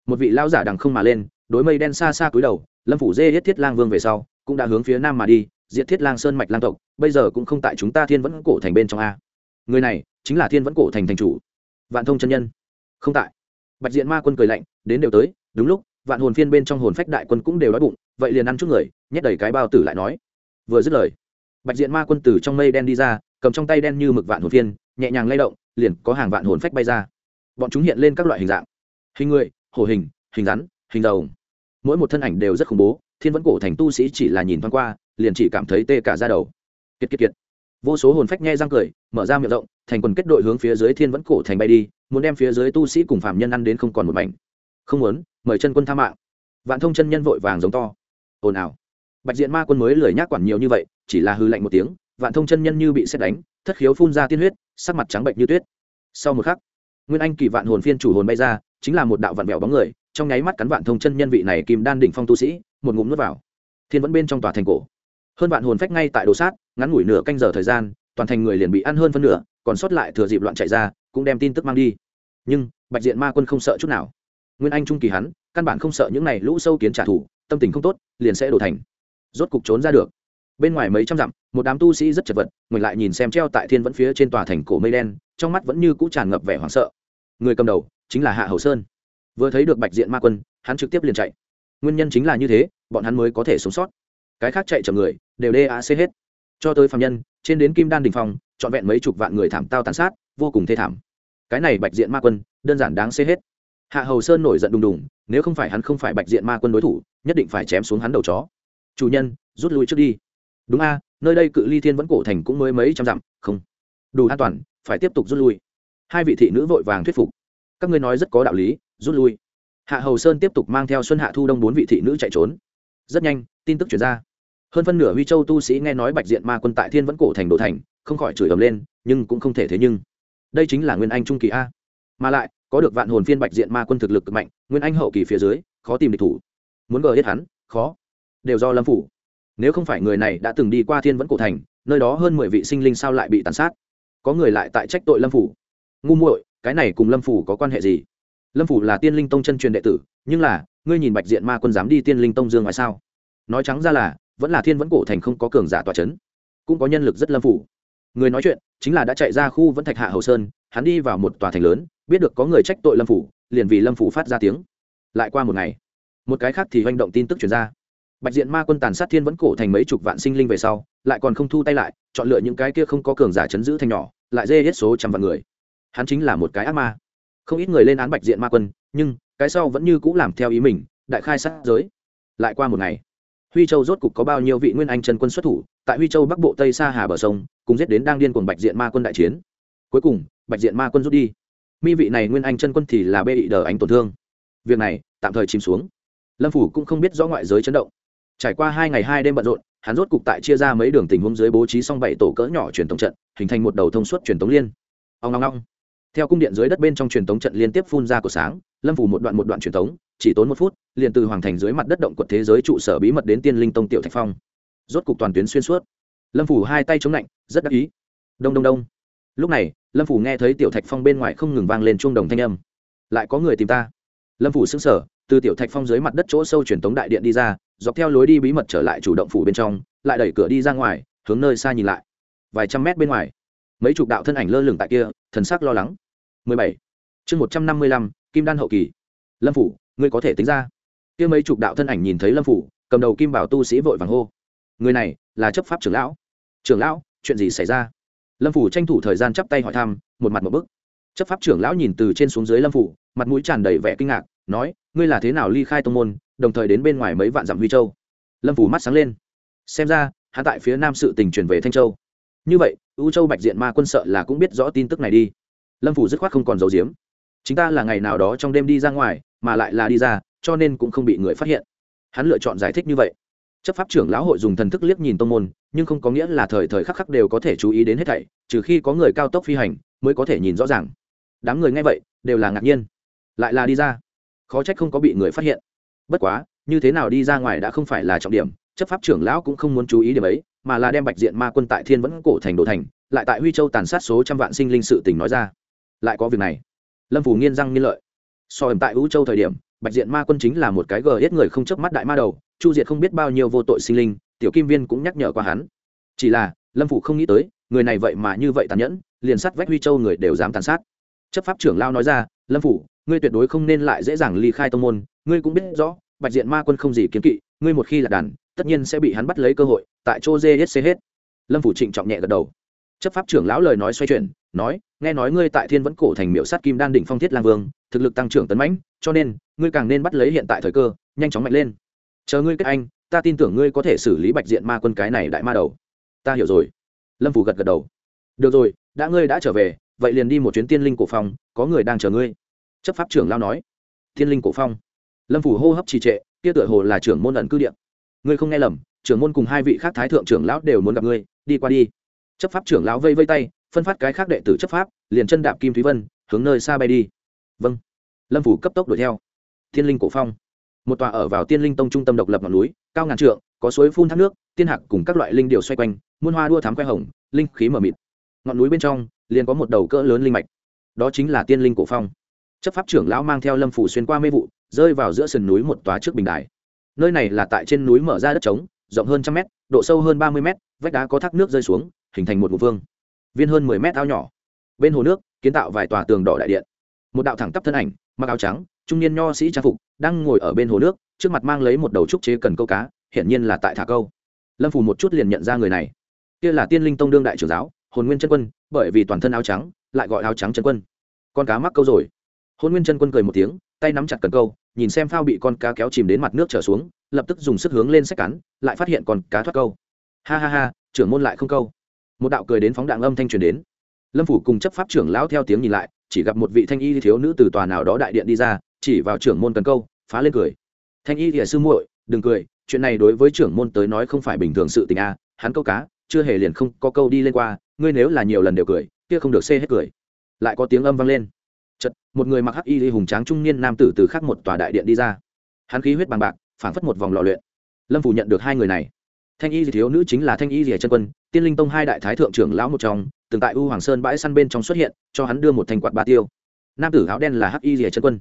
Speaker 1: Một vị lao giả đằng không mà lên, đối mây đen xa xa cúi đầu, lâm phủ dê hết thiết lang vương về sau, cũng đã hướng phía nam mà đi, diệt thiết lang sơn mạch lang tộc, bây giờ cũng không tại chúng ta thiên vẫn cổ thành bên trong a. Người này, chính là thiên vẫn cổ thành thành chủ. Vạn thông chân nhân. Không tại. Bạch diện ma quân cười lạnh đến đều tới, đúng lúc, vạn hồn phiên bên trong hồn phách đại quân cũng đều đói bụng, vậy liền ăn chút người, nhét đầy cái bao tử lại nói. Vừa dứt lời, bạch diện ma quân tử trong mây đen đi ra, cầm trong tay đen như mực vạn hồn phiên, nhẹ nhàng lay động, liền có hàng vạn hồn phách bay ra. Bọn chúng hiện lên các loại hình dạng. Hình người, hổ hình hình rắn, hình đầu mỗi một thân ảnh đều rất khủng bố, thiên vẫn cổ thành tu sĩ chỉ là nhìn thoáng qua, liền chỉ cảm thấy tê cả ra đầu. Kiệt kiệt kiệt. Vô số hồn phách nghe răng cười, mở ra miệng rộng, thành quần kết đội hướng phía dưới thiên vẫn cổ thành bay đi, muốn đem phía dưới tu sĩ cùng phạm nhân ăn đến không còn một mảnh không muốn, mời chân quân tha mạng. Vạn thông chân nhân vội vàng giống to. Ồn ào. Bạch diện ma quân mới lười nhác quản nhiều như vậy, chỉ là hư lạnh một tiếng, vạn thông chân nhân như bị xét đánh, thất khiếu phun ra tiên huyết, sắc mặt trắng bệnh như tuyết. Sau một khắc, nguyên anh kỳ vạn hồn phiên chủ hồn bay ra, chính là một đạo vạn vẹo bóng người, trong nháy mắt cắn vạn thông chân nhân vị này kim đan đỉnh phong tu sĩ, một ngụm nuốt vào. Thiên vẫn bên trong tòa thành cổ. Hơn vạn hồn phách ngay tại đồ sát, ngắn ngủi nửa canh giờ thời gian, toàn thành người liền bị ăn hơn phân nửa, còn sót lại thừa dịp loạn chạy ra, cũng đem tin tức mang đi. Nhưng bạch diện ma quân không sợ chút nào nguyên anh trung kỳ hắn, căn bản không sợ những này lũ sâu kiến trả thù, tâm tình không tốt, liền sẽ đổ thành. Rốt cục trốn ra được. Bên ngoài mấy trăm dặm, một đám tu sĩ rất chật vật mình lại nhìn xem treo tại thiên vẫn phía trên tòa thành cổ mây đen, trong mắt vẫn như cũ tràn ngập vẻ hoảng sợ. Người cầm đầu chính là hạ hầu sơn. Vừa thấy được bạch diện ma quân, hắn trực tiếp liền chạy. Nguyên nhân chính là như thế, bọn hắn mới có thể sống sót. Cái khác chạy chậm người, đều dac hết. Cho tới phạm nhân, trên đến kim đan đình phong, trọn vẹn mấy chục vạn người thảm tao tàn sát, vô cùng thê thảm. Cái này bạch diện ma quân, đơn giản đáng xê hết hạ hầu sơn nổi giận đùng đùng, nếu không phải hắn không phải bạch diện ma quân đối thủ, nhất định phải chém xuống hắn đầu chó. Chủ nhân, rút lui trước đi. Đúng a, nơi đây cự ly thiên vẫn cổ thành cũng mới mấy trăm dặm, không. Đủ an toàn, phải tiếp tục rút lui. Hai vị thị nữ vội vàng thuyết phục. Các ngươi nói rất có đạo lý, rút lui. Hạ hầu sơn tiếp tục mang theo xuân hạ thu đông bốn vị thị nữ chạy trốn. Rất nhanh, tin tức chuyển ra. Hơn phân nửa huy châu tu sĩ nghe nói bạch diện ma quân tại thiên vẫn cổ thành đổ thành, không khỏi chửi ầm lên, nhưng cũng không thể thế nhưng. Đây chính là nguyên anh trung kỳ a. Mà lại có được vạn hồn phiên bạch diện ma quân thực lực cực mạnh, nguyên anh hậu kỳ phía dưới, khó tìm địch thủ. Muốn gờ hết hắn, khó. Đều do lâm phủ. Nếu không phải người này đã từng đi qua thiên vẫn cổ thành, nơi đó hơn mười vị sinh linh sao lại bị tàn sát? Có người lại tại trách tội lâm phủ. Ngu muội, cái này cùng lâm phủ có quan hệ gì? Lâm phủ là tiên linh tông chân truyền đệ tử, nhưng là, ngươi nhìn bạch diện ma quân dám đi tiên linh tông dương ngoài sao? Nói trắng ra là, vẫn là thiên vẫn cổ thành không có cường giả tòa c h ấ n cũng có nhân lực rất lâm phủ. Người nói chuyện, chính là đã chạy ra khu vẫn thạch hạ hầu sơn hắn đi vào một tòa thành lớn, biết được có người trách tội lâm phủ, liền vì lâm phủ phát ra tiếng. Lại qua một ngày, một cái khác thì hành động tin tức chuyển ra. Bạch diện ma quân tàn sát thiên vẫn cổ thành mấy chục vạn sinh linh về sau, lại còn không thu tay lại, chọn lựa những cái kia không có cường giả chấn giữ thành nhỏ, lại dê hết số trăm vạn người. Hắn chính là một cái ác ma. Không ít người lên án bạch diện ma quân, nhưng cái sau vẫn như c ũ làm theo ý mình, đại khai sát giới. Lại qua một ngày, huy châu rốt cục có bao nhiêu vị nguyên anh chân quân xuất thủ, tại huy châu bắc bộ tây xa hà bờ sông, cùng giết đến đang điên cuồng bạch diện ma quân đại chiến. Cuối cùng bạch diện ma quân rút đi. Mi vị này nguyên anh chân quân thì là bê ị đờ ánh tổn thương. Việc này, tạm thời chìm xuống. Lâm phủ cũng không biết rõ ngoại giới chấn động. Trải qua hai ngày hai đêm bận rộn, hắn rốt cục tại chia ra mấy đường tình huống dưới bố trí xong bảy tổ cỡ nhỏ truyền thống trận, hình thành một đầu thông suốt truyền thống liên. Ông long long theo cung điện dưới đất bên trong truyền thống trận liên tiếp phun ra của sáng, lâm phủ một đoạn một đoạn truyền thống, chỉ tốn một phút, liền từ hoàng thành dưới mặt đất động quật thế giới trụ sở bí mật đến tiên linh tông tiểu thạch phong. Rốt cục toàn tuyến xuyên suốt. Lâm phủ hai tay chống lạnh, rất đắc ý. Đông đông đông lúc này lâm phủ nghe thấy tiểu thạch phong bên ngoài không ngừng vang lên chuông đồng thanh âm. Lại có người tìm ta. Lâm phủ xứng sở từ tiểu thạch phong dưới mặt đất chỗ sâu truyền tống đại điện đi ra dọc theo lối đi bí mật trở lại chủ động phủ bên trong lại đẩy cửa đi ra ngoài hướng nơi xa nhìn lại. Vài trăm mét bên ngoài mấy chục đạo thân ảnh lơ lửng tại kia thần sắc lo lắng. 17. chương 155, kim đan hậu kỳ. Lâm phủ ngươi có thể tính ra. Kia mấy chục đạo thân ảnh nhìn thấy lâm phủ cầm đầu kim bảo tu sĩ vội vàng hô. Người này là chấp pháp trưởng lão. Trưởng lão chuyện gì xảy ra? Lâm phủ tranh thủ thời gian chắp tay hỏi thăm, một mặt một bức. Chấp pháp trưởng lão nhìn từ trên xuống dưới lâm phủ mặt mũi tràn đầy vẻ kinh ngạc, nói, ngươi là thế nào ly khai tông môn, đồng thời đến bên ngoài mấy vạn dặm huy châu? Lâm phủ mắt sáng lên. Xem ra hạ tại phía nam sự tình chuyển về thanh châu. Như vậy, U châu bạch diện ma quân sợ là cũng biết rõ tin tức này đi. Lâm phủ dứt khoát không còn giấu giếm. Chính ta là ngày nào đó trong đêm đi ra ngoài, mà lại là đi ra, cho nên cũng không bị người phát hiện. Hắn lựa chọn giải thích như vậy chấp pháp trưởng lão hội dùng thần thức liếc nhìn tông môn, nhưng không có nghĩa là thời thời khắc khắc đều có thể chú ý đến hết thảy, trừ khi có người cao tốc phi hành mới có thể nhìn rõ ràng. Đám người nghe vậy, đều là ngạc nhiên. Lại là đi ra. Khó trách không có bị người phát hiện. Bất quá, như thế nào đi ra ngoài đã không phải là trọng điểm, chấp pháp trưởng lão cũng không muốn chú ý điểm ấy, mà là đem bạch diện ma quân tại thiên vẫn cổ thành đồ thành, lại tại huy châu tàn sát số trăm vạn sinh linh sự tình nói ra. Lại có việc này. Lâm phủ nghiên răng nghiên lợi. So ẩm tại vũ châu thời điểm bạch diện ma quân chính là một cái gờ hết người không chớp mắt đại ma đầu, chu diệt không biết bao nhiêu vô tội sinh linh, tiểu kim viên cũng nhắc nhở qua hắn. Chỉ là, lâm phủ không nghĩ tới, người này vậy mà như vậy tàn nhẫn, liền sát vách huy châu người đều dám tàn sát. Chấp pháp trưởng lao nói ra, lâm phủ, ngươi tuyệt đối không nên lại dễ dàng ly khai tông môn, ngươi cũng biết rõ, bạch diện ma quân không gì kiến kỵ, ngươi một khi là đàn, tất nhiên sẽ bị hắn bắt lấy cơ hội, tại chỗ dê hết xê hết. Lâm phủ trịnh trọng nhẹ gật đầu. Chấp pháp trưởng lão lời nói xoay chuyển, nói, nghe nói ngươi tại thiên vẫn cổ thành miệu sát kim đan đỉnh phong thiết lang vương thực lực tăng trưởng tấn mãnh, cho nên, ngươi càng nên bắt lấy hiện tại thời cơ, nhanh chóng mạnh lên. Chờ ngươi kết anh, ta tin tưởng ngươi có thể xử lý bạch diện ma quân cái này đại ma đầu. Ta hiểu rồi. Lâm phủ gật gật đầu. Được rồi, đã ngươi đã trở về, vậy liền đi một chuyến tiên linh cổ phong, có người đang chờ ngươi. Chấp pháp trưởng lao nói. Tiên linh cổ phong. Lâm phủ hô hấp trì trệ, kia tựa hồ là trưởng môn ẩn cư điện. Ngươi không nghe lầm, trưởng môn cùng hai vị khác thái thượng trưởng lão đều muốn gặp ngươi, đi qua đi. Chấp pháp trưởng lão vây vây tay, phân phát cái khác đệ tử chấp pháp, liền chân đạp kim thúy vân, hướng nơi xa bay đi vâng. Lâm phủ cấp tốc đuổi theo. Thiên linh cổ phong. Một tòa ở vào tiên linh tông trung tâm độc lập ngọn núi, cao ngàn trượng, có suối phun thác nước, tiên hạc cùng các loại linh điều xoay quanh, muôn hoa đua thám khoe hồng, linh khí mờ mịt. Ngọn núi bên trong, liền có một đầu cỡ lớn linh mạch. Đó chính là tiên linh cổ phong. Chấp pháp trưởng lão mang theo lâm phủ xuyên qua mê vụ, rơi vào giữa sườn núi một tòa trước bình đài. Nơi này là tại trên núi mở ra đất trống, rộng hơn trăm mét, độ sâu hơn ba mươi mét, vách đá có thác nước rơi xuống, hình thành một ngụ vương. Viên hơn mười mét ao nhỏ. Bên hồ nước, kiến tạo vài tòa tường đỏ đại điện một đạo thẳng tắp thân ảnh, mặc áo trắng, trung niên nho sĩ trang phục, đang ngồi ở bên hồ nước, trước mặt mang lấy một đầu trúc chế cần câu cá, hiển nhiên là tại thả câu. Lâm phủ một chút liền nhận ra người này. Kia là tiên linh tông đương đại trưởng giáo, hồn nguyên chân quân, bởi vì toàn thân áo trắng, lại gọi áo trắng chân quân. Con cá mắc câu rồi. Hồn nguyên chân quân cười một tiếng, tay nắm chặt cần câu, nhìn xem phao bị con cá kéo chìm đến mặt nước trở xuống, lập tức dùng sức hướng lên sách cắn, lại phát hiện con cá thoát câu. Ha ha ha, trưởng môn lại không câu. Một đạo cười đến phóng đạn âm thanh truyền đến. Lâm phủ cùng chấp pháp trưởng lão theo tiếng nhìn lại chỉ gặp một vị thanh y thiếu nữ từ tòa nào đó đại điện đi ra, chỉ vào trưởng môn cần câu, phá lên cười. Thanh y thìa sư muội, đừng cười, chuyện này đối với trưởng môn tới nói không phải bình thường sự tình a, hắn câu cá, chưa hề liền không có câu đi lên qua, ngươi nếu là nhiều lần đều cười, kia không được xê hết cười. Lại có tiếng âm vang lên. Chật một người mặc hắc y hùng tráng trung niên nam tử từ khác một tòa đại điện đi ra. Hắn khí huyết bằng bạc, phảng phất một vòng lò luyện. Lâm phủ nhận được hai người này. Thanh y thiếu nữ chính là thanh y rìa chân quân, tiên linh tông hai đại thái thượng trưởng lão một trong từng tại u hoàng sơn bãi săn bên trong xuất hiện cho hắn đưa một thành quạt ba tiêu. Nam tử áo đen là hắc y rìa chân quân.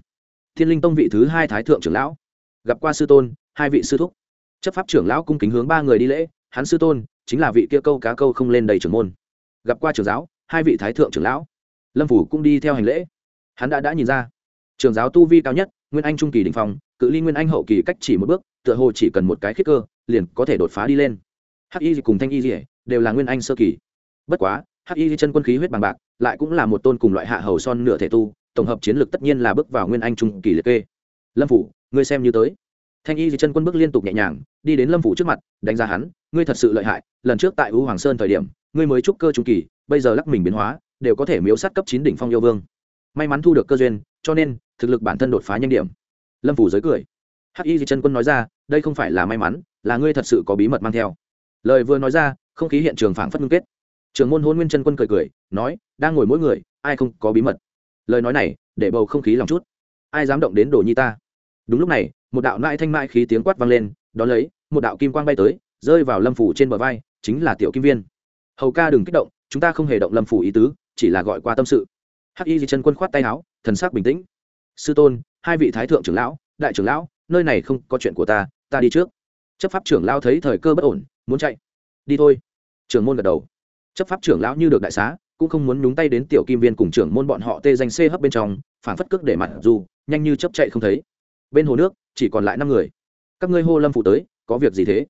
Speaker 1: Thiên linh tông vị thứ hai thái thượng trưởng lão. Gặp qua sư tôn hai vị sư thúc. Chấp pháp trưởng lão cung kính hướng ba người đi lễ hắn sư tôn chính là vị kia câu cá câu không lên đầy trưởng môn. Gặp qua trưởng giáo hai vị thái thượng trưởng lão. Lâm phủ cũng đi theo hành lễ. Hắn đã đã nhìn ra. Trưởng giáo tu vi cao nhất nguyên anh trung kỳ đình phòng, cự ly nguyên anh hậu kỳ cách chỉ một bước tựa hồ chỉ cần một cái khiết cơ liền có thể đột phá đi lên. Hắc y cùng thanh y dỉa đều là nguyên anh sơ kỳ. Bất quá hắc y chân quân khí huyết bằng bạc, lại cũng là một tôn cùng loại hạ hầu son nửa thể tu, tổng hợp chiến lược tất nhiên là bước vào nguyên anh trung kỳ liệt kê. Lâm phủ, ngươi xem như tới. Thanh y chân quân bước liên tục nhẹ nhàng, đi đến lâm phủ trước mặt, đánh giá hắn, ngươi thật sự lợi hại, lần trước tại u hoàng sơn thời điểm, ngươi mới trúc cơ trung kỳ, bây giờ lắc mình biến hóa, đều có thể miếu sát cấp chín đỉnh phong yêu vương. May mắn thu được cơ duyên, cho nên, thực lực bản thân đột phá nhanh điểm. Lâm phủ giới cười. Hắc y di chân quân nói ra, đây không phải là may mắn, là ngươi thật sự có bí mật mang theo. Lời vừa nói ra, không khí hiện trường phảng phất ngưng kết. Trưởng môn hôn nguyên chân quân cười cười, nói, đang ngồi mỗi người, ai không có bí mật? Lời nói này, để bầu không khí lòng chút. Ai dám động đến đồ nhi ta? Đúng lúc này, một đạo nãi thanh mãi khí tiếng quát vang lên đ ó lấy, một đạo kim quang bay tới, rơi vào lâm phủ trên bờ vai, chính là tiểu kim viên. Hầu ca đừng kích động, chúng ta không hề động lâm phủ ý tứ, chỉ là gọi qua tâm sự. Hắc y di chân quân khoát tay áo, thần sắc bình tĩnh. Sư tôn, hai vị thái thượng trưởng lão, đại trưởng lão, nơi này không có chuyện của ta ta đi trước. Chấp pháp trưởng lão thấy thời cơ bất ổn, muốn chạy. Đi thôi. Trưởng môn gật đầu chấp pháp trưởng lão như được đại xá, cũng không muốn nhúng tay đến tiểu kim viên cùng trưởng môn bọn họ tê danh c hấp bên trong phản phất cước để mặt dù, nhanh như chấp chạy không thấy. Bên hồ nước, chỉ còn lại năm người. Các ngươi hô lâm phủ tới, có việc gì thế?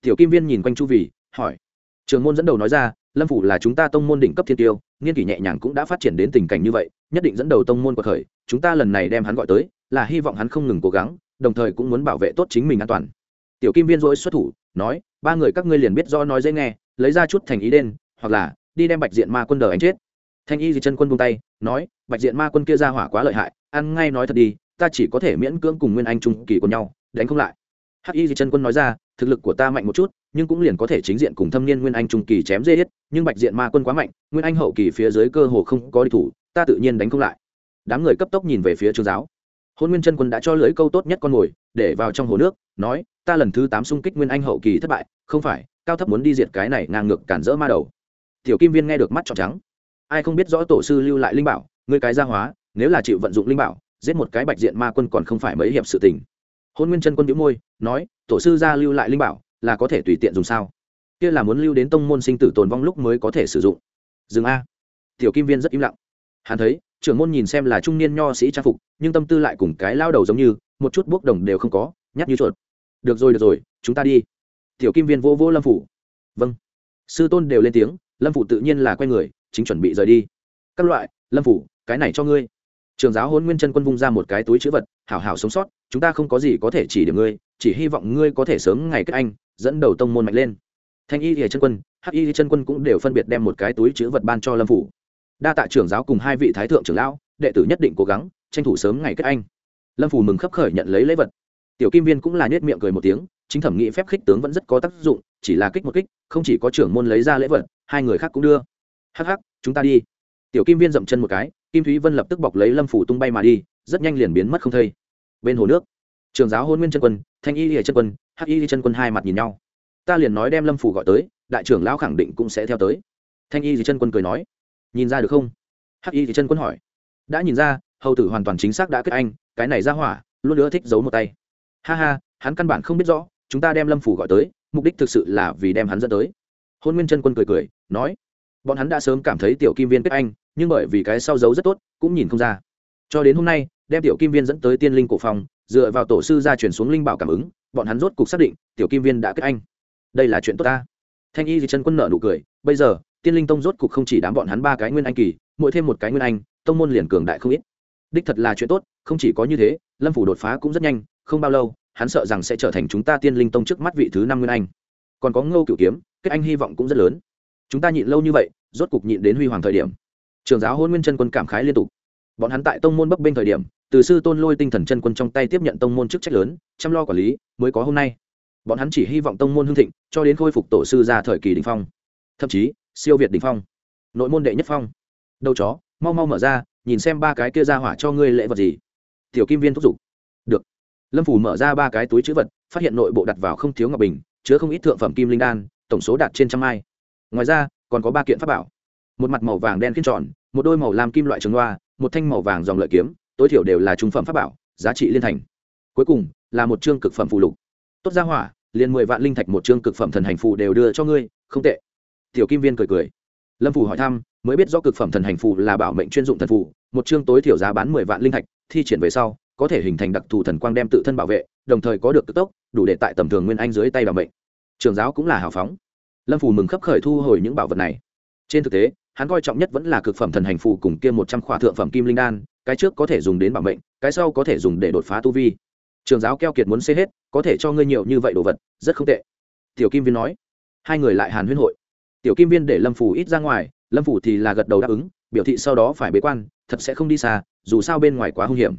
Speaker 1: Tiểu kim viên nhìn quanh chu vì hỏi. Trưởng môn dẫn đầu nói ra, lâm phủ là chúng ta tông môn đỉnh cấp thiên tiêu, nghiên kỷ nhẹ nhàng cũng đã phát triển đến tình cảnh như vậy, nhất định dẫn đầu tông môn của khởi, chúng ta lần này đem hắn gọi tới, là hy vọng hắn không ngừng cố gắng, đồng thời cũng muốn bảo vệ tốt chính mình an toàn. Tiểu kim viên dỗi xuất thủ, nói, ba người các ngươi liền biết do nói dễ nghe, lấy ra chút thành ý đen hoặc là đi đem bạch diện ma quân đờ anh chết. Thanh y di chân quân buông tay, nói, bạch diện ma quân kia ra hỏa quá lợi hại, ăn ngay nói thật đi, ta chỉ có thể miễn cưỡng cùng nguyên anh trung kỳ của nhau, đánh không lại. Hắc y di chân quân nói ra, thực lực của ta mạnh một chút, nhưng cũng liền có thể chính diện cùng thâm niên nguyên anh trung kỳ chém dê hết nhưng bạch diện ma quân quá mạnh, nguyên anh hậu kỳ phía dưới cơ hồ không có địch thủ, ta tự nhiên đánh không lại. Đám người cấp tốc nhìn về phía trương giáo. Hôn nguyên chân quân đã cho lưới câu tốt nhất con mồi, để vào trong hồ nước, nói, ta lần thứ tám xung kích nguyên anh hậu kỳ thất bại, không phải, cao thấp muốn đi diệt cái này ngang ngược cản rỡ ma đầu tiểu kim viên nghe được mắt trọn trắng. Ai không biết rõ tổ sư lưu lại linh bảo, ngươi cái gia hóa, nếu là chịu vận dụng linh bảo, giết một cái bạch diện ma quân còn không phải mấy hiệp sự tình. Hôn nguyên chân quân đĩu môi, nói, tổ sư gia lưu lại linh bảo, là có thể tùy tiện dùng sao? Kia là muốn lưu đến tông môn sinh tử tồn vong lúc mới có thể sử dụng. Dừng a. Tiểu kim viên rất im lặng. Hắn thấy, trưởng môn nhìn xem là trung niên nho sĩ trang phục, nhưng tâm tư lại cùng cái lao đầu giống như, một chút bốc đồng đều không có nhắc như chuột. Được rồi được rồi, chúng ta đi. Tiểu kim viên vô vô lâm phủ. Vâng. Sư tôn đều lên tiếng lâm phủ tự nhiên là quay người, chính chuẩn bị rời đi. Các loại, lâm phủ, cái này cho ngươi. Trường giáo hôn nguyên chân quân vung ra một cái túi chữ vật, hảo hảo sống sót, chúng ta không có gì có thể chỉ điểm ngươi, chỉ hy vọng ngươi có thể sớm ngày kết anh, dẫn đầu tông môn mạnh lên. Thanh y thì chân quân, hắc y thì chân quân cũng đều phân biệt đem một cái túi chữ vật ban cho lâm phủ. Đa tạ trưởng giáo cùng hai vị thái thượng trưởng lão, đệ tử nhất định cố gắng, tranh thủ sớm ngày kết anh. Lâm phủ mừng khấp khởi nhận lấy lễ vật. Tiểu kim viên cũng là nhét miệng cười một tiếng, chính thẩm nghĩ phép khích tướng vẫn rất có tác dụng, chỉ là kích một kích, không chỉ có trưởng môn lấy ra lễ vật hai người khác cũng đưa. Hắc hắc, chúng ta đi. Tiểu kim viên dậm chân một cái, kim thúy vân lập tức bọc lấy lâm phủ tung bay mà đi, rất nhanh liền biến mất không thây bên hồ nước, trường giáo hôn nguyên chân quân, thanh y lìa chân quân, hắc y chân quân hai mặt nhìn nhau. Ta liền nói đem lâm phủ gọi tới, đại trưởng lão khẳng định cũng sẽ theo tới. Thanh y lìa chân quân cười nói, nhìn ra được không? Hắc y lìa chân quân hỏi, đã nhìn ra, hầu tử hoàn toàn chính xác đã kết anh, cái này ra hỏa, luôn nữa thích giấu một tay. Ha ha, hắn căn bản không biết rõ, chúng ta đem lâm phủ gọi tới, mục đích thực sự là vì đem hắn dẫn tới hôn nguyên chân quân cười cười, nói, bọn hắn đã sớm cảm thấy tiểu kim viên kết anh, nhưng bởi vì cái sau giấu rất tốt, cũng nhìn không ra. Cho đến hôm nay, đem tiểu kim viên dẫn tới tiên linh cổ phòng, dựa vào tổ sư ra chuyển xuống linh bảo cảm ứng, bọn hắn rốt cục xác định, tiểu kim viên đã kết anh. Đây là chuyện tốt ta. Thanh y di chân quân nợ nụ cười, bây giờ, tiên linh tông rốt cục không chỉ đám bọn hắn ba cái nguyên anh kỳ, mỗi thêm một cái nguyên anh, tông môn liền cường đại không ít. Đích thật là chuyện tốt, không chỉ có như thế, lâm phủ đột phá cũng rất nhanh, không bao lâu, hắn sợ rằng sẽ trở thành chúng ta tiên linh tông trước mắt vị thứ năm nguyên anh còn có ngô cựu kiếm, kết anh hy vọng cũng rất lớn. Chúng ta nhịn lâu như vậy, rốt cục nhịn đến huy hoàng thời điểm. Trường giáo hôn nguyên chân quân cảm khái liên tục. Bọn hắn tại tông môn bấp bênh thời điểm, từ sư tôn lôi tinh thần chân quân trong tay tiếp nhận tông môn chức trách lớn, chăm lo quản lý, mới có hôm nay. Bọn hắn chỉ hy vọng tông môn hưng thịnh, cho đến khôi phục tổ sư ra thời kỳ đình phong. Thậm chí, siêu việt đình phong. Nội môn đệ nhất phong. Đâu chó, mau mau mở ra, nhìn xem ba cái kia ra hỏa cho ngươi lễ vật gì. Tiểu kim viên thúc giục. Được. Lâm phủ mở ra ba cái túi chữ vật, phát hiện nội bộ đặt vào không thiếu ngọc bình chứa không ít thượng phẩm kim linh đan, tổng số đạt trên trăm mai. Ngoài ra, còn có ba kiện pháp bảo. Một mặt màu vàng đen khiên tròn, một đôi màu làm kim loại trường loa một thanh màu vàng dòng lợi kiếm, tối thiểu đều là trung phẩm pháp bảo, giá trị liên thành. Cuối cùng, là một chương cực phẩm phụ lục. Tốt ra hỏa, liền mười vạn linh thạch một chương cực phẩm thần hành phù đều đưa cho ngươi, không tệ. Tiểu kim viên cười cười. Lâm phủ hỏi thăm, mới biết do cực phẩm thần hành phù là bảo mệnh chuyên dụng thần phù, một chương tối thiểu giá bán mười vạn linh thạch, thi triển về sau có thể hình thành đặc thù thần quang đem tự thân bảo vệ, đồng thời có được tức tốc, đủ để tại tầm thường nguyên anh dưới tay bảo mệnh. Trường giáo cũng là hào phóng. Lâm phù mừng khấp khởi thu hồi những bảo vật này. Trên thực tế, hắn coi trọng nhất vẫn là cực phẩm thần hành phù cùng kia một trăm khỏa thượng phẩm kim linh đan, cái trước có thể dùng đến bảo mệnh, cái sau có thể dùng để đột phá tu vi. Trường giáo keo kiệt muốn xê hết, có thể cho ngươi nhiều như vậy đồ vật, rất không tệ. Tiểu kim viên nói. Hai người lại hàn huyên hội. Tiểu kim viên để lâm phù ít ra ngoài, lâm phù thì là gật đầu đáp ứng, biểu thị sau đó phải bế quan, thật sẽ không đi xa, dù sao bên ngoài quá hung hiểm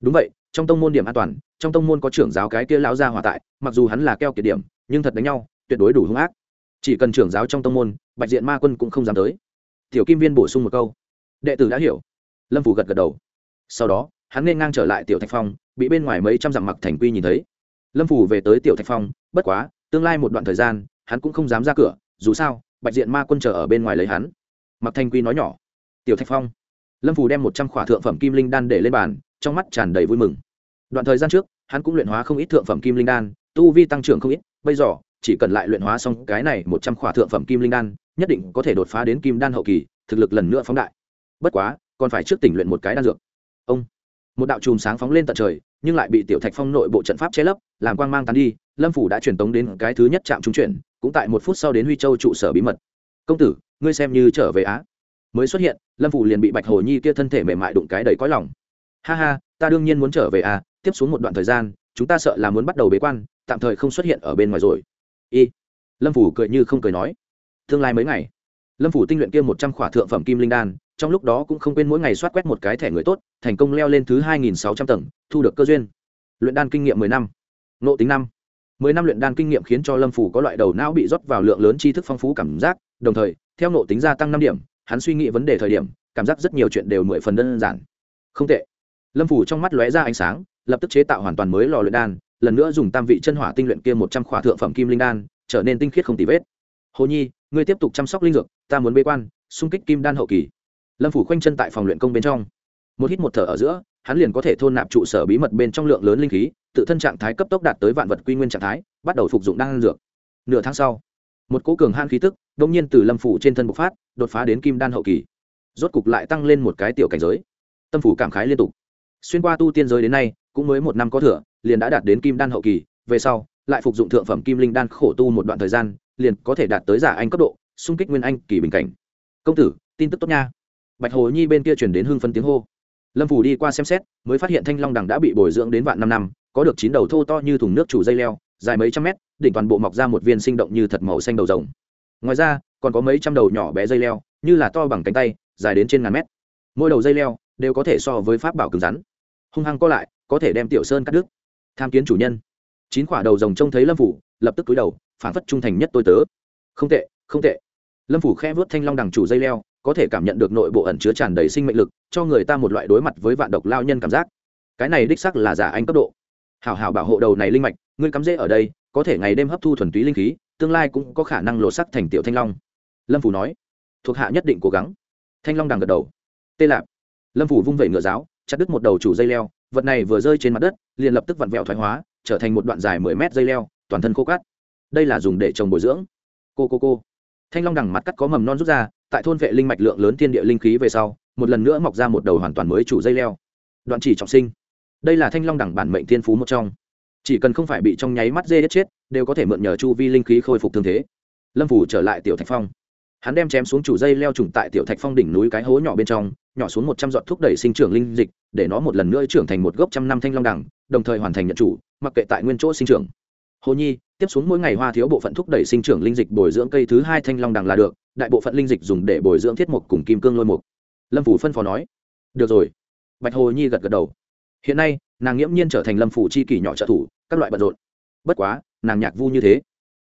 Speaker 1: đúng vậy, trong tông môn điểm an toàn, trong tông môn có trưởng giáo cái kia lão gia hòa tại, mặc dù hắn là keo kiệt điểm, nhưng thật đánh nhau, tuyệt đối đủ hung ác. Chỉ cần trưởng giáo trong tông môn, bạch diện ma quân cũng không dám tới. Tiểu kim viên bổ sung một câu. Đệ tử đã hiểu. Lâm phủ gật gật đầu. Sau đó, hắn nên ngang trở lại tiểu thạch phong, bị bên ngoài mấy trăm dặm mặc thành quy nhìn thấy. Lâm phủ về tới tiểu thạch phong, bất quá, tương lai một đoạn thời gian, hắn cũng không dám ra cửa, dù sao, bạch diện ma quân chờ ở bên ngoài lấy hắn. Mặc thành quy nói nhỏ. Tiểu thạch phong. Lâm phủ đem một trăm khỏa thượng phẩm kim linh đan để lên bàn trong mắt tràn đầy vui mừng. Đoạn thời gian trước, hắn cũng luyện hóa không ít thượng phẩm kim linh đan, tu vi tăng trưởng không ít, bây giờ, chỉ cần lại luyện hóa xong cái này một trăm khỏa thượng phẩm kim linh đan, nhất định có thể đột phá đến kim đan hậu kỳ, thực lực lần nữa phóng đại. Bất quá, còn phải trước tỉnh luyện một cái đan dược. Ông, một đạo chùm sáng phóng lên tận trời, nhưng lại bị tiểu thạch phong nội bộ trận pháp che lấp, làm quang mang tán đi, lâm phủ đã truyền tống đến cái thứ nhất trạm trung chuyển, cũng tại một phút sau đến huy châu trụ sở bí mật. Công tử, ngươi xem như trở về á. Mới xuất hiện, lâm phủ liền bị bạch hồ nhi kia thân thể mềm mại đụng cái đầy cõi lòng ha ha, ta đương nhiên muốn trở về à tiếp xuống một đoạn thời gian, chúng ta sợ là muốn bắt đầu bế quan, tạm thời không xuất hiện ở bên ngoài rồi. Y. Lâm phủ cười như không cười nói. Tương lai mấy ngày? Lâm phủ tinh luyện kia một trăm khỏa thượng phẩm kim linh đan, trong lúc đó cũng không quên mỗi ngày soát quét một cái thẻ người tốt, thành công leo lên thứ hai nghìn sáu trăm tầng, thu được cơ duyên. Luyện đan kinh nghiệm mười năm. Nộ tính năm. Mười năm luyện đan kinh nghiệm khiến cho lâm phủ có loại đầu não bị rót vào lượng lớn tri thức phong phú cảm giác, đồng thời, theo nộ tính gia tăng năm điểm, hắn suy nghĩ vấn đề thời điểm, cảm giác rất nhiều chuyện đều mười phần đơn giản. Không tệ lâm phủ trong mắt lóe ra ánh sáng, lập tức chế tạo hoàn toàn mới lò luyện đan, lần nữa dùng tam vị chân hỏa tinh luyện kia một trăm khỏa thượng phẩm kim linh đan, trở nên tinh khiết không tì vết. Hồ nhi, ngươi tiếp tục chăm sóc linh dược, ta muốn bế quan, xung kích kim đan hậu kỳ. Lâm phủ khoanh chân tại phòng luyện công bên trong. Một hít một thở ở giữa, hắn liền có thể thôn nạp trụ sở bí mật bên trong lượng lớn linh khí, tự thân trạng thái cấp tốc đạt tới vạn vật quy nguyên trạng thái, bắt đầu phục dụng đan dược. Nửa tháng sau, một cố cường han khí tức đông nhiên từ lâm phủ trên thân bộc phát, đột phá đến kim đan hậu kỳ. Rốt cục lại tăng lên một cái tiểu cảnh giới. Tâm phủ cảm khái liên tục xuyên qua tu tiên giới đến nay, cũng mới một năm có thừa, liền đã đạt đến kim đan hậu kỳ, về sau, lại phục dụng thượng phẩm kim linh đan khổ tu một đoạn thời gian, liền có thể đạt tới giả anh cấp độ, xung kích nguyên anh, kỳ bình cảnh. Công tử, tin tức tốt nha. Bạch hồ nhi bên kia chuyển đến hưng phân tiếng hô. Lâm phủ đi qua xem xét, mới phát hiện thanh long đằng đã bị bồi dưỡng đến vạn năm năm, có được chín đầu thô to như thùng nước chủ dây leo, dài mấy trăm mét, đỉnh toàn bộ mọc ra một viên sinh động như thật màu xanh đầu rồng. Ngoài ra, còn có mấy trăm đầu nhỏ bé dây leo, như là to bằng cánh tay, dài đến trên ngàn mét. Mỗi đầu dây leo đều có thể so với pháp bảo cứng rắn hung hăng co lại, có thể đem tiểu sơn cắt đứt. Tham kiến chủ nhân. Chín quả đầu rồng trông thấy lâm phủ, lập tức cúi đầu, phản phất trung thành nhất tôi tớ. Không tệ không tệ. Lâm phủ khe vớt thanh long đằng chủ dây leo, có thể cảm nhận được nội bộ ẩn chứa tràn đầy sinh mệnh lực, cho người ta một loại đối mặt với vạn độc lao nhân cảm giác. Cái này đích sắc là giả anh cấp độ. Hảo hảo bảo hộ đầu này linh mạch, ngươi cắm rễ ở đây, có thể ngày đêm hấp thu thuần túy linh khí, tương lai cũng có khả năng lộ sắc thành tiểu thanh long. Lâm phủ nói. Thuộc hạ nhất định cố gắng. Thanh long đằng gật đầu. Tê lạp. Lâm phủ vung vẩy ngựa giáo chặt đứt một đầu chủ dây leo, vật này vừa rơi trên mặt đất, liền lập tức vặn vẹo thoái hóa, trở thành một đoạn dài mười mét dây leo, toàn thân khô cát. Đây là dùng để trồng bồi dưỡng. Cô cô cô. Thanh long đằng mặt cắt có mầm non rút ra, tại thôn vệ linh mạch lượng lớn thiên địa linh khí về sau, một lần nữa mọc ra một đầu hoàn toàn mới chủ dây leo. Đoạn chỉ trọng sinh. Đây là thanh long đẳng bản mệnh thiên phú một trong. Chỉ cần không phải bị trong nháy mắt dê đứt chết, đều có thể mượn nhờ chu vi linh khí khôi phục thương thế. Lâm phủ trở lại tiểu thạch phong. Hắn đem chém xuống chủ dây leo trùng tại tiểu thạch phong đỉnh núi cái hố nhỏ bên trong nhỏ xuống một trăm giọt thúc đẩy sinh trưởng linh dịch, để nó một lần nữa trưởng thành một gốc trăm năm thanh long đẳng, đồng thời hoàn thành nhận chủ, mặc kệ tại nguyên chỗ sinh trưởng. Hồ nhi, tiếp xuống mỗi ngày hoa thiếu bộ phận thúc đẩy sinh trưởng linh dịch bồi dưỡng cây thứ hai thanh long đằng là được, đại bộ phận linh dịch dùng để bồi dưỡng thiết mục cùng kim cương lôi mục. Lâm phủ phân phó nói. Được rồi. Bạch hồ nhi gật gật đầu. Hiện nay, nàng nghiễm nhiên trở thành lâm phủ chi kỷ nhỏ trợ thủ, các loại bận rộn. Bất quá, nàng nhạc vu như thế.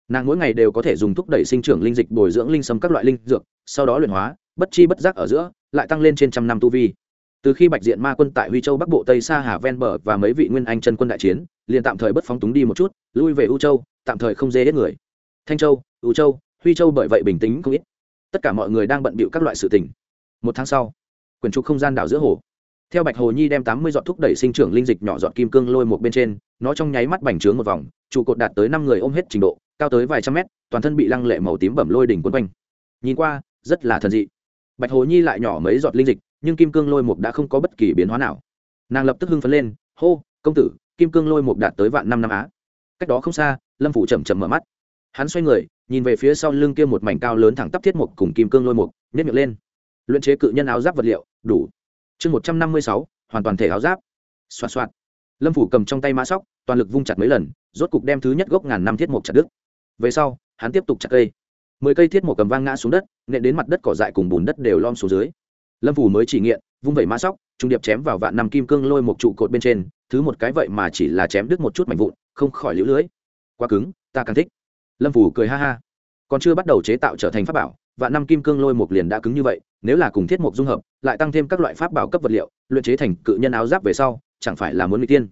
Speaker 1: Nàng mỗi ngày đều có thể dùng thúc đẩy sinh trưởng linh dịch bồi dưỡng linh sâm các loại linh dược, sau đó luyện hóa, bất chi bất giác ở giữa lại tăng lên trên trăm năm tu vi. Từ khi bạch diện ma quân tại huy châu bắc bộ tây sa hà ven bờ và mấy vị nguyên anh chân quân đại chiến, liền tạm thời bất phóng túng đi một chút, lui về u châu, tạm thời không dê hết người. Thanh châu, u châu, huy châu bởi vậy bình tĩnh không ít. Tất cả mọi người đang bận bịu các loại sự tình. Một tháng sau quyển trục không gian đảo giữa hồ. Theo bạch hồ nhi đem tám mươi giọt thúc đẩy sinh trưởng linh dịch nhỏ giọt kim cương lôi một bên trên, nó trong nháy mắt bành trướng một vòng, trụ cột đạt tới năm người ôm hết trình độ, cao tới vài trăm mét, toàn thân bị lăng lệ màu tím bẩm lôi đỉnh quấn quanh. Nhìn qua, rất là thần dị bạch hồ nhi lại nhỏ mấy giọt linh dịch, nhưng kim cương lôi mục đã không có bất kỳ biến hóa nào. Nàng lập tức hưng phấn lên, hô, công tử, kim cương lôi mục đạt tới vạn năm năm á. Cách đó không xa, lâm phủ chầm chầm mở mắt. Hắn xoay người, nhìn về phía sau lưng kia một mảnh cao lớn thẳng tắp thiết mục cùng kim cương lôi mục nhét miệng lên. Luyện chế cự nhân áo giáp vật liệu, đủ. Chương một trăm năm mươi sáu, hoàn toàn thể áo giáp. Xoạt xoạt. Lâm phủ cầm trong tay mã sóc, toàn lực vung chặt mấy lần, rốt cục đem thứ nhất gốc ngàn năm thiết mục chặt đứt. Về sau, hắn tiếp tục chặt cây mười cây thiết mục cầm vang ngã xuống đất, nện đến mặt đất cỏ dại cùng bùn đất đều lom xuống dưới. Lâm phủ mới chỉ nghiện, vung vẩy mã sóc, trung điệp chém vào vạn năm kim cương lôi một trụ cột bên trên, thứ một cái vậy mà chỉ là chém đứt một chút mảnh vụn, không khỏi lũ lưới. Quá cứng, ta càng thích. Lâm phủ cười ha ha. Còn chưa bắt đầu chế tạo trở thành pháp bảo, vạn năm kim cương lôi một liền đã cứng như vậy, nếu là cùng thiết mục dung hợp, lại tăng thêm các loại pháp bảo cấp vật liệu, luyện chế thành cự nhân áo giáp về sau, chẳng phải là muốn mỹ tiên.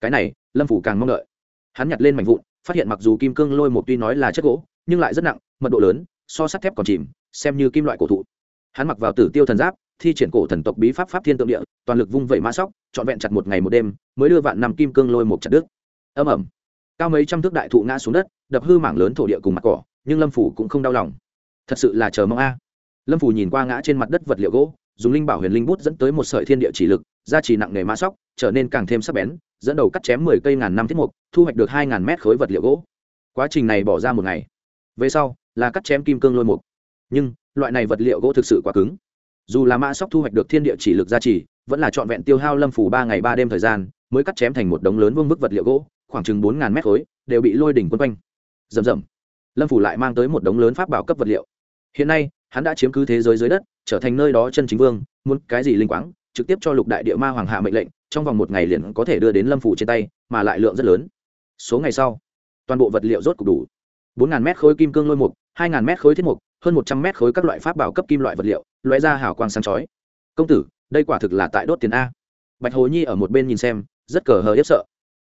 Speaker 1: Cái này, lâm phủ càng mong đợi. Hắn nhặt lên mảnh vụn, phát hiện mặc dù kim cương lôi một tuy nói là chất gỗ, nhưng lại rất nặng mật độ lớn, so sắt thép còn chìm, xem như kim loại cổ thụ. Hắn mặc vào tử tiêu thần giáp, thi triển cổ thần tộc bí pháp pháp thiên tượng địa, toàn lực vung vẩy mã sóc, trọn vẹn chặt một ngày một đêm, mới đưa vạn năm kim cương lôi một chặt đứt. Âm ẩm cao mấy trăm thước đại thụ ngã xuống đất, đập hư mảng lớn thổ địa cùng mặt cỏ, nhưng lâm phủ cũng không đau lòng. Thật sự là chờ mong a. À. Lâm phủ nhìn qua ngã trên mặt đất vật liệu gỗ, dùng linh bảo huyền linh bút dẫn tới một sợi thiên địa chỉ lực, gia trì nặng nề mã sóc, trở nên càng thêm sắc bén, dẫn đầu cắt chém mười cây ngàn năm thiết mục, thu hoạch được hai ngàn mét khối vật liệu gỗ. Quá trình này bỏ ra một ngày. Về sau là cắt chém kim cương lôi mục. Nhưng, loại này vật liệu gỗ thực sự quá cứng. Dù là mã sóc thu hoạch được thiên địa chỉ lực gia trì, vẫn là trọn vẹn tiêu hao lâm phủ ba ngày ba đêm thời gian, mới cắt chém thành một đống lớn vương bức vật liệu gỗ, khoảng chừng bốn ngàn mét khối, đều bị lôi đỉnh quân quanh. Rầm rầm. Lâm phủ lại mang tới một đống lớn pháp bảo cấp vật liệu. Hiện nay, hắn đã chiếm cứ thế giới dưới đất, trở thành nơi đó chân chính vương, muốn cái gì linh quáng, trực tiếp cho lục đại địa ma hoàng hạ mệnh lệnh, trong vòng một ngày liền có thể đưa đến lâm phủ trên tay, mà lại lượng rất lớn. Số ngày sau, toàn bộ vật liệu rốt cục đủ bốn ngàn mét khối kim cương lôi mục, hai ngàn mét khối thiết mục, hơn một trăm mét khối các loại pháp bảo cấp kim loại vật liệu loại ra hào quang sáng chói. Công tử, đây quả thực là tại đốt tiền a. Bạch hồ nhi ở một bên nhìn xem, rất cờ hờ yếp sợ.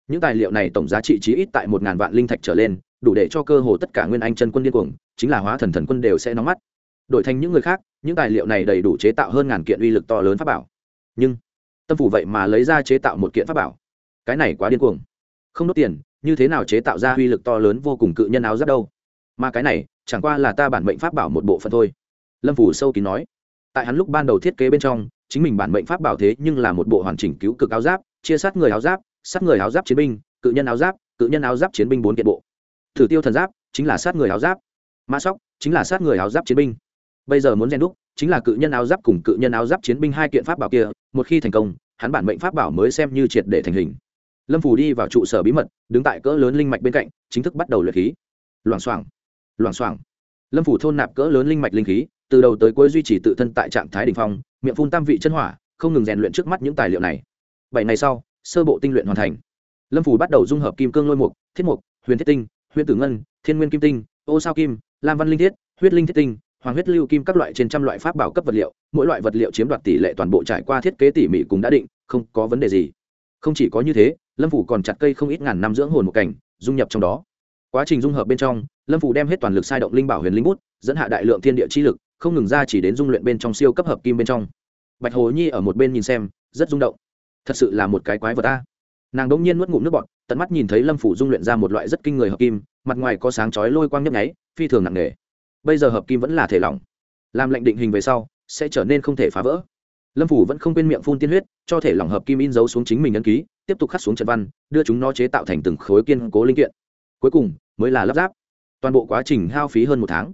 Speaker 1: Những tài liệu này tổng giá trị chí ít tại một ngàn vạn linh thạch trở lên, đủ để cho cơ hồ tất cả nguyên anh chân quân điên cuồng, chính là hóa thần thần quân đều sẽ nóng mắt. Đổi thành những người khác, những tài liệu này đầy đủ chế tạo hơn ngàn kiện uy lực to lớn pháp bảo. Nhưng, tâm phủ vậy mà lấy ra chế tạo một kiện pháp bảo. Cái này quá điên cuồng. Không đốt tiền như thế nào chế tạo ra uy lực to lớn vô cùng cự nhân áo giáp đâu? Mà cái này, chẳng qua là ta bản mệnh pháp bảo một bộ phận thôi. Lâm phủ sâu kín nói. Tại hắn lúc ban đầu thiết kế bên trong, chính mình bản mệnh pháp bảo thế nhưng là một bộ hoàn chỉnh cứu cực áo giáp, chia sát người áo giáp, sát người áo giáp chiến binh, cự nhân áo giáp, cự nhân áo giáp chiến binh bốn kiện bộ. Thử tiêu thần giáp chính là sát người áo giáp. Mã sóc chính là sát người áo giáp chiến binh. Bây giờ muốn rèn đúc, chính là cự nhân áo giáp cùng cự nhân áo giáp chiến binh hai kiện pháp bảo kia, một khi thành công, hắn bản mệnh pháp bảo mới xem như triệt để thành hình lâm phủ đi vào trụ sở bí mật, đứng tại cỡ lớn linh mạch bên cạnh, chính thức bắt đầu luyện khí. Loảng xoảng loảng xoảng. Lâm phủ thôn nạp cỡ lớn linh mạch linh khí, từ đầu tới cuối duy trì tự thân tại trạng thái đ ỉ n h phong, miệng phun tam vị chân hỏa, không ngừng rèn luyện trước mắt những tài liệu này. Bảy ngày sau, sơ bộ tinh luyện hoàn thành. Lâm phủ bắt đầu dung hợp kim cương lôi mục, thiết mục, huyền thiết tinh, huyền tử ngân, thiên nguyên kim tinh, ô sao kim, lam văn linh thiết, huyết linh thiết tinh, hoàng huyết lưu kim các loại trên trăm loại pháp bảo cấp vật liệu, mỗi loại vật liệu chiếm đoạt tỷ lệ toàn bộ trải qua thiết kế tỉ mỉ cũng đã định, không có vấn đề gì. Không chỉ có như thế lâm phủ còn chặt cây không ít ngàn năm dưỡng hồn một cảnh, dung nhập trong đó. Quá trình dung hợp bên trong, lâm phủ đem hết toàn lực sai động linh bảo huyền linh bút, dẫn hạ đại lượng thiên địa chi lực, không ngừng ra chỉ đến dung luyện bên trong siêu cấp hợp kim bên trong. Bạch hồ nhi ở một bên nhìn xem, rất rung động. Thật sự là một cái quái vật ta nàng đ ỗ n g nhiên nuốt ngụm nước bọt, tận mắt nhìn thấy lâm phủ dung luyện ra một loại rất kinh người hợp kim, mặt ngoài có sáng chói lôi quang nhấp nháy, phi thường nặng nề. Bây giờ hợp kim vẫn là thể lỏng. Làm lệnh định hình về sau, sẽ trở nên không thể phá vỡ lâm phủ vẫn không quên miệng phun tiên huyết, cho thể lỏng hợp kim in dấu xuống chính mình ấn ký, tiếp tục khắc xuống trận văn, đưa chúng nó chế tạo thành từng khối kiên cố linh kiện. Cuối cùng, mới là lắp ráp. Toàn bộ quá trình hao phí hơn một tháng.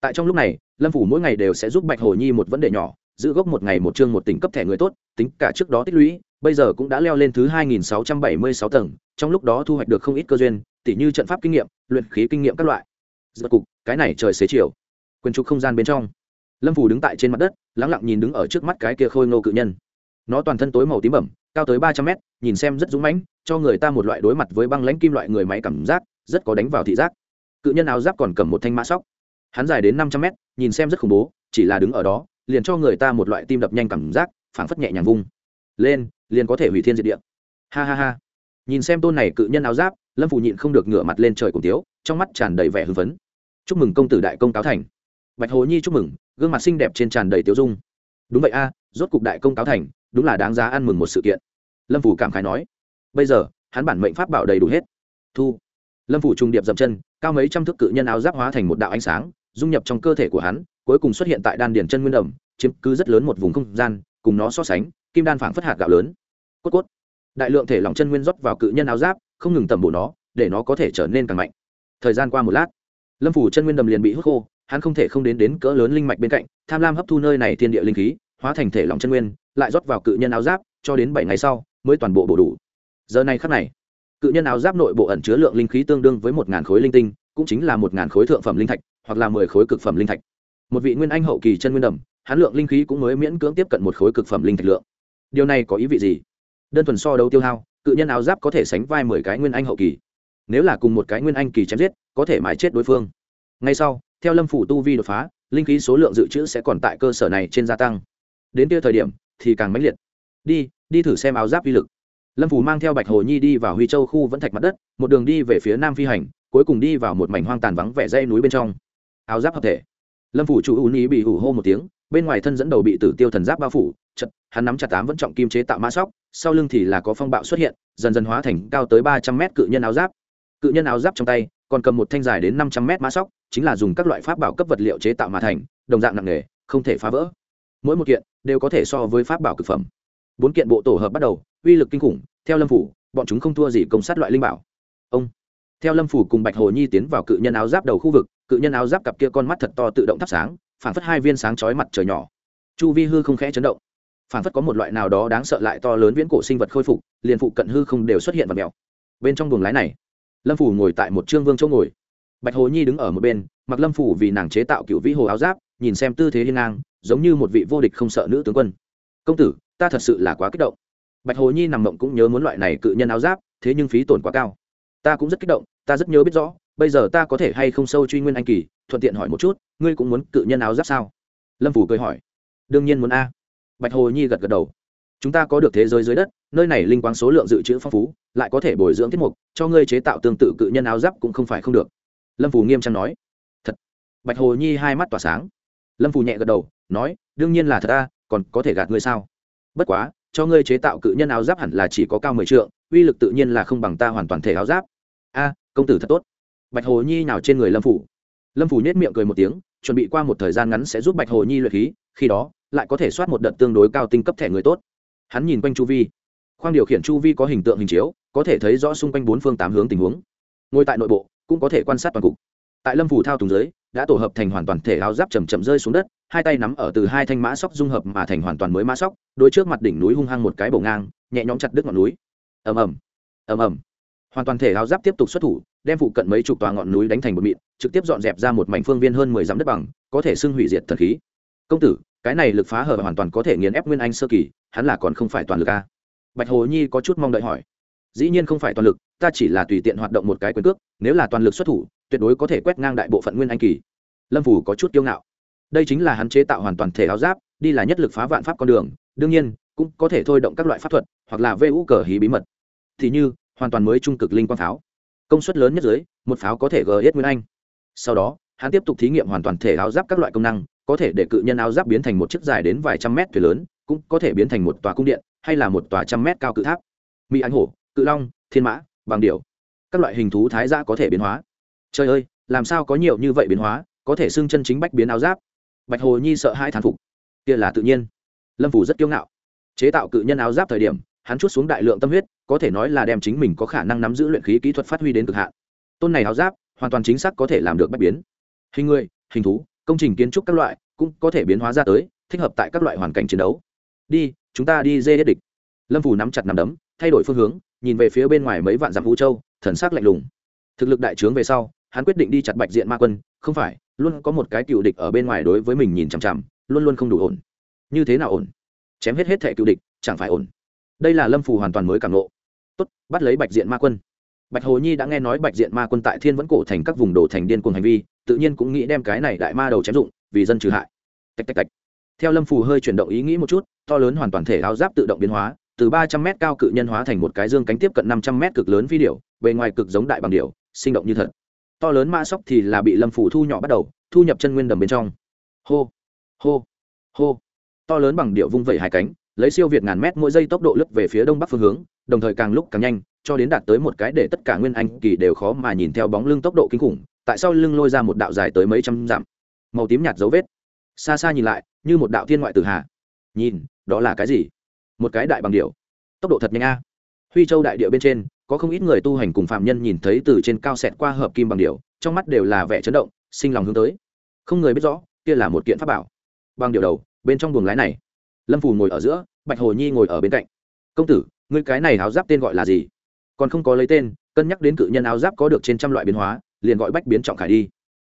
Speaker 1: Tại trong lúc này, lâm phủ mỗi ngày đều sẽ giúp bạch hồ nhi một vấn đề nhỏ, giữ gốc một ngày một chương một tỉnh cấp thẻ người tốt, tính cả trước đó tích lũy, bây giờ cũng đã leo lên thứ hai nghìn sáu trăm bảy mươi sáu tầng, trong lúc đó thu hoạch được không ít cơ duyên, tỉ như trận pháp kinh nghiệm, luyện khí kinh nghiệm các loại. Giật cục, cái này trời xế chiều. Quyền trục không gian bên trong lâm Phù đứng tại trên mặt đất lắng lặng nhìn đứng ở trước mắt cái kia khôi ngô cự nhân. Nó toàn thân tối màu tím bẩm, cao tới ba trăm mét, nhìn xem rất dũng mãnh, cho người ta một loại đối mặt với băng lãnh kim loại người máy cảm giác, rất có đánh vào thị giác. Cự nhân áo giáp còn cầm một thanh mã sóc. Hắn dài đến năm trăm mét, nhìn xem rất khủng bố, chỉ là đứng ở đó, liền cho người ta một loại tim đập nhanh cảm giác, phảng phất nhẹ nhàng vung. Lên, liền có thể hủy thiên diệt địa. Ha ha ha. Nhìn xem tôn này cự nhân áo giáp, lâm Phù nhịn không được ngửa mặt lên trời cùng tiếu, trong mắt tràn đầy vẻ hưng phấn. Chúc mừng công tử đại công cáo thành bạch hồ nhi chúc mừng, gương mặt xinh đẹp trên tràn đầy tiếu dung. Đúng vậy a, rốt cục đại công cáo thành, đúng là đáng giá ăn mừng một sự kiện. Lâm phủ cảm khái nói. Bây giờ, hắn bản mệnh pháp bảo đầy đủ hết. Thu. Lâm phủ trùng điệp dậm chân, cao mấy trăm thước cự nhân áo giáp hóa thành một đạo ánh sáng, dung nhập trong cơ thể của hắn, cuối cùng xuất hiện tại đan điền chân nguyên đầm, chiếm cứ rất lớn một vùng không gian, cùng nó so sánh, kim đan phảng phất hạt gạo lớn. Cốt cốt. Đại lượng thể lỏng chân nguyên rót vào cự nhân áo giáp, không ngừng tầm bổ nó, để nó có thể trở nên càng mạnh. Thời gian qua một lát, lâm phủ chân nguyên đầm liền bị hút khô hắn không thể không đến đến cỡ lớn linh mạch bên cạnh, tham lam hấp thu nơi này thiên địa linh khí, hóa thành thể lòng chân nguyên, lại rót vào cự nhân áo giáp, cho đến bảy ngày sau, mới toàn bộ bổ đủ. Giờ này khắc này, cự nhân áo giáp nội bộ ẩn chứa lượng linh khí tương đương với một ngàn khối linh tinh, cũng chính là một ngàn khối thượng phẩm linh thạch, hoặc là mười khối cực phẩm linh thạch. Một vị nguyên anh hậu kỳ chân nguyên đầm, hắn lượng linh khí cũng mới miễn cưỡng tiếp cận một khối cực phẩm linh thạch lượng. Điều này có ý vị gì? Đơn thuần so đấu tiêu hao, cự nhân áo giáp có thể sánh vai mười cái nguyên anh hậu kỳ. Nếu là cùng một cái nguyên anh kỳ chém giết, có thể mãi chết đối phương. Ngay sau theo lâm phủ tu vi đột phá, linh khí số lượng dự trữ sẽ còn tại cơ sở này trên gia tăng. Đến kia thời điểm, thì càng mãnh liệt. Đi đi thử xem áo giáp uy lực. Lâm phủ mang theo bạch hồ nhi đi vào huy châu khu vẫn thạch mặt đất, một đường đi về phía nam phi hành, cuối cùng đi vào một mảnh hoang tàn vắng vẻ dây núi bên trong. Áo giáp hợp thể. Lâm phủ chủ ưu ní bị hủ hô một tiếng, bên ngoài thân dẫn đầu bị tử tiêu thần giáp bao phủ, chật, hắn nắm chặt tám vẫn trọng kim chế tạo mã sóc, sau lưng thì là có phong bạo xuất hiện, dần dần hóa thành cao tới ba trăm mét cự nhân áo giáp. Cự nhân áo giáp trong tay còn cầm một thanh dài đến năm trăm mét mã sóc, chính là dùng các loại pháp bảo cấp vật liệu chế tạo mà thành, đồng dạng nặng nề, không thể phá vỡ. Mỗi một kiện đều có thể so với pháp bảo cực phẩm. Bốn kiện bộ tổ hợp bắt đầu, uy lực kinh khủng, theo lâm phủ, bọn chúng không thua gì công sát loại linh bảo. Ông, theo lâm phủ cùng bạch hồ nhi tiến vào cự nhân áo giáp đầu khu vực, cự nhân áo giáp cặp kia con mắt thật to tự động thắp sáng phản phất hai viên sáng chói mặt trời nhỏ. Chu vi hư không khẽ chấn động. Phản phất có một loại nào đó đáng sợ lại to lớn viễn cổ sinh vật khôi phục, liền phụ cận hư không đều xuất hiện và mèo. Bên trong buồng lái này lâm phủ ngồi tại một trương vương chỗ ngồi. Bạch hồ nhi đứng ở một bên, mặc lâm phủ vì nàng chế tạo cựu vĩ hồ áo giáp, nhìn xem tư thế hiên ngang, giống như một vị vô địch không sợ nữ tướng quân. Công tử, ta thật sự là quá kích động. Bạch hồ nhi nằm mộng cũng nhớ muốn loại này cự nhân áo giáp, thế nhưng phí tổn quá cao. Ta cũng rất kích động, ta rất nhớ biết rõ, bây giờ ta có thể hay không sâu truy nguyên anh kỳ, thuận tiện hỏi một chút, ngươi cũng muốn cự nhân áo giáp sao? Lâm phủ cười hỏi. Đương nhiên muốn a. Bạch hồ nhi gật gật đầu chúng ta có được thế giới dưới đất, nơi này linh quang số lượng dự trữ phong phú, lại có thể bồi dưỡng tiết mục, cho ngươi chế tạo tương tự cự nhân áo giáp cũng không phải không được. Lâm phủ nghiêm trang nói. Thật. Bạch hồ nhi hai mắt tỏa sáng. Lâm phủ nhẹ gật đầu, nói, đương nhiên là thật ta còn có thể gạt ngươi sao? Bất quá, cho ngươi chế tạo cự nhân áo giáp hẳn là chỉ có cao mười trượng, uy lực tự nhiên là không bằng ta hoàn toàn thể áo giáp. A, công tử thật tốt. Bạch hồ nhi nào trên người lâm phủ lâm phủ nhét miệng cười một tiếng, chuẩn bị qua một thời gian ngắn sẽ giúp bạch hồ nhi luyện khí, khi đó, lại có thể soát một đợt tương đối cao tinh cấp thẻ người tốt hắn nhìn quanh chu vi. Khoang điều khiển chu vi có hình tượng hình chiếu, có thể thấy rõ xung quanh bốn phương tám hướng tình huống. Ngồi tại nội bộ, cũng có thể quan sát toàn cục. Tại lâm phủ thao tùng dưới, đã tổ hợp thành hoàn toàn thể áo giáp chầm chậm rơi xuống đất, hai tay nắm ở từ hai thanh mã sóc dung hợp mà thành hoàn toàn mới mã sóc, đôi trước mặt đỉnh núi hung hăng một cái bổ ngang, nhẹ nhõm chặt đứt ngọn núi. Ầm ầm ầm ầm. Hoàn toàn thể áo giáp tiếp tục xuất thủ, đem phụ cận mấy chục tòa ngọn núi đánh thành một mịn, trực tiếp dọn dẹp ra một mảnh phương viên hơn mười dặm đất bằng, có thể xưng hủy diệt thần khí. Công tử cái này lực phá hở hoàn toàn có thể nghiền ép nguyên anh sơ kỳ, hắn là còn không phải toàn lực a. Bạch hồ nhi có chút mong đợi hỏi. Dĩ nhiên không phải toàn lực, ta chỉ là tùy tiện hoạt động một cái quyền cước, nếu là toàn lực xuất thủ, tuyệt đối có thể quét ngang đại bộ phận nguyên anh kỳ. Lâm phủ có chút kiêu ngạo. Đây chính là hắn chế tạo hoàn toàn thể áo giáp, đi là nhất lực phá vạn pháp con đường, đương nhiên, cũng có thể thôi động các loại pháp thuật, hoặc là vê vũ cờ hí bí mật. Thì như, hoàn toàn mới trung cực linh quang pháo. Công suất lớn nhất dưới, một pháo có thể gờ hết nguyên anh. Sau đó, hắn tiếp tục thí nghiệm hoàn toàn thể áo giáp các loại công năng có thể để cự nhân áo giáp biến thành một chiếc dài đến vài trăm mét thuyền lớn, cũng có thể biến thành một tòa cung điện, hay là một tòa trăm mét cao cự tháp. Mỹ ánh hổ, cự long, thiên mã bằng điều các loại hình thú thái giã có thể biến hóa. Trời ơi, làm sao có nhiều như vậy biến hóa, có thể xưng chân chính bách biến áo giáp? Bạch hồ nhi sợ hai thán phục. Kia là tự nhiên. Lâm phủ rất kiêu ngạo. Chế tạo cự nhân áo giáp thời điểm, hắn chút xuống đại lượng tâm huyết, có thể nói là đem chính mình có khả năng nắm giữ luyện khí kỹ thuật phát huy đến cực hạn. Tôn này áo giáp, hoàn toàn chính xác có thể làm được bách biến. Hình người, hình thú công trình kiến trúc các loại cũng có thể biến hóa ra tới, thích hợp tại các loại hoàn cảnh chiến đấu. Đi, chúng ta đi dê hết địch. Lâm phủ nắm chặt nằm đấm, thay đổi phương hướng, nhìn về phía bên ngoài mấy vạn dặm vũ châu, thần sắc lạnh lùng. Thực lực đại trướng về sau, hắn quyết định đi chặt bạch diện ma quân, không phải, luôn có một cái cựu địch ở bên ngoài đối với mình nhìn chằm chằm, luôn luôn không đủ ổn. Như thế nào ổn? Chém hết hết thẻ cựu địch, chẳng phải ổn. Đây là lâm phù hoàn toàn mới cảm lộ tốt, bắt lấy bạch diện ma quân. Bạch hồ nhi đã nghe nói bạch diện ma quân tại thiên vẫn cổ thành các vùng đổ thành điên cuồng hành vi tự nhiên cũng nghĩ đem cái này đại ma đầu chém dụng, vì dân trừ hại. Tạch tạch tạch. Theo lâm phù hơi chuyển động ý nghĩ một chút, to lớn hoàn toàn thể áo giáp tự động biến hóa, từ ba trăm m cao cự nhân hóa thành một cái dương cánh tiếp cận năm trăm m cực lớn phi điểu, bề ngoài cực giống đại bằng điểu, sinh động như thật. To lớn ma sóc thì là bị lâm phủ thu nhỏ bắt đầu, thu nhập chân nguyên đầm bên trong. Hô hô hô. To lớn bằng điệu vung vẩy hai cánh, lấy siêu việt ngàn mét mỗi giây tốc độ lướt về phía đông bắc phương hướng, đồng thời càng lúc càng nhanh, cho đến đạt tới một cái để tất cả nguyên anh kỳ đều khó mà nhìn theo bóng lưng tốc độ kinh khủng tại sao lưng lôi ra một đạo dài tới mấy trăm dặm, màu tím nhạt dấu vết, xa xa nhìn lại, như một đạo thiên ngoại tử hà. Nhìn, đó là cái gì? Một cái đại bằng điệu tốc độ thật nhanh a. Huy châu đại địa bên trên, có không ít người tu hành cùng phạm nhân nhìn thấy từ trên cao xẹt qua hợp kim bằng điệu trong mắt đều là vẻ chấn động, sinh lòng hướng tới. Không người biết rõ, kia là một kiện pháp bảo. Bằng điệu đầu, bên trong buồng lái này. Lâm phù ngồi ở giữa, bạch hồ nhi ngồi ở bên cạnh. Công tử, ngươi cái này áo giáp tên gọi là gì? Còn không có lấy tên, cân nhắc đến cự nhân áo giáp có được trên trăm loại biến hóa liền gọi bách biến trọng khải đi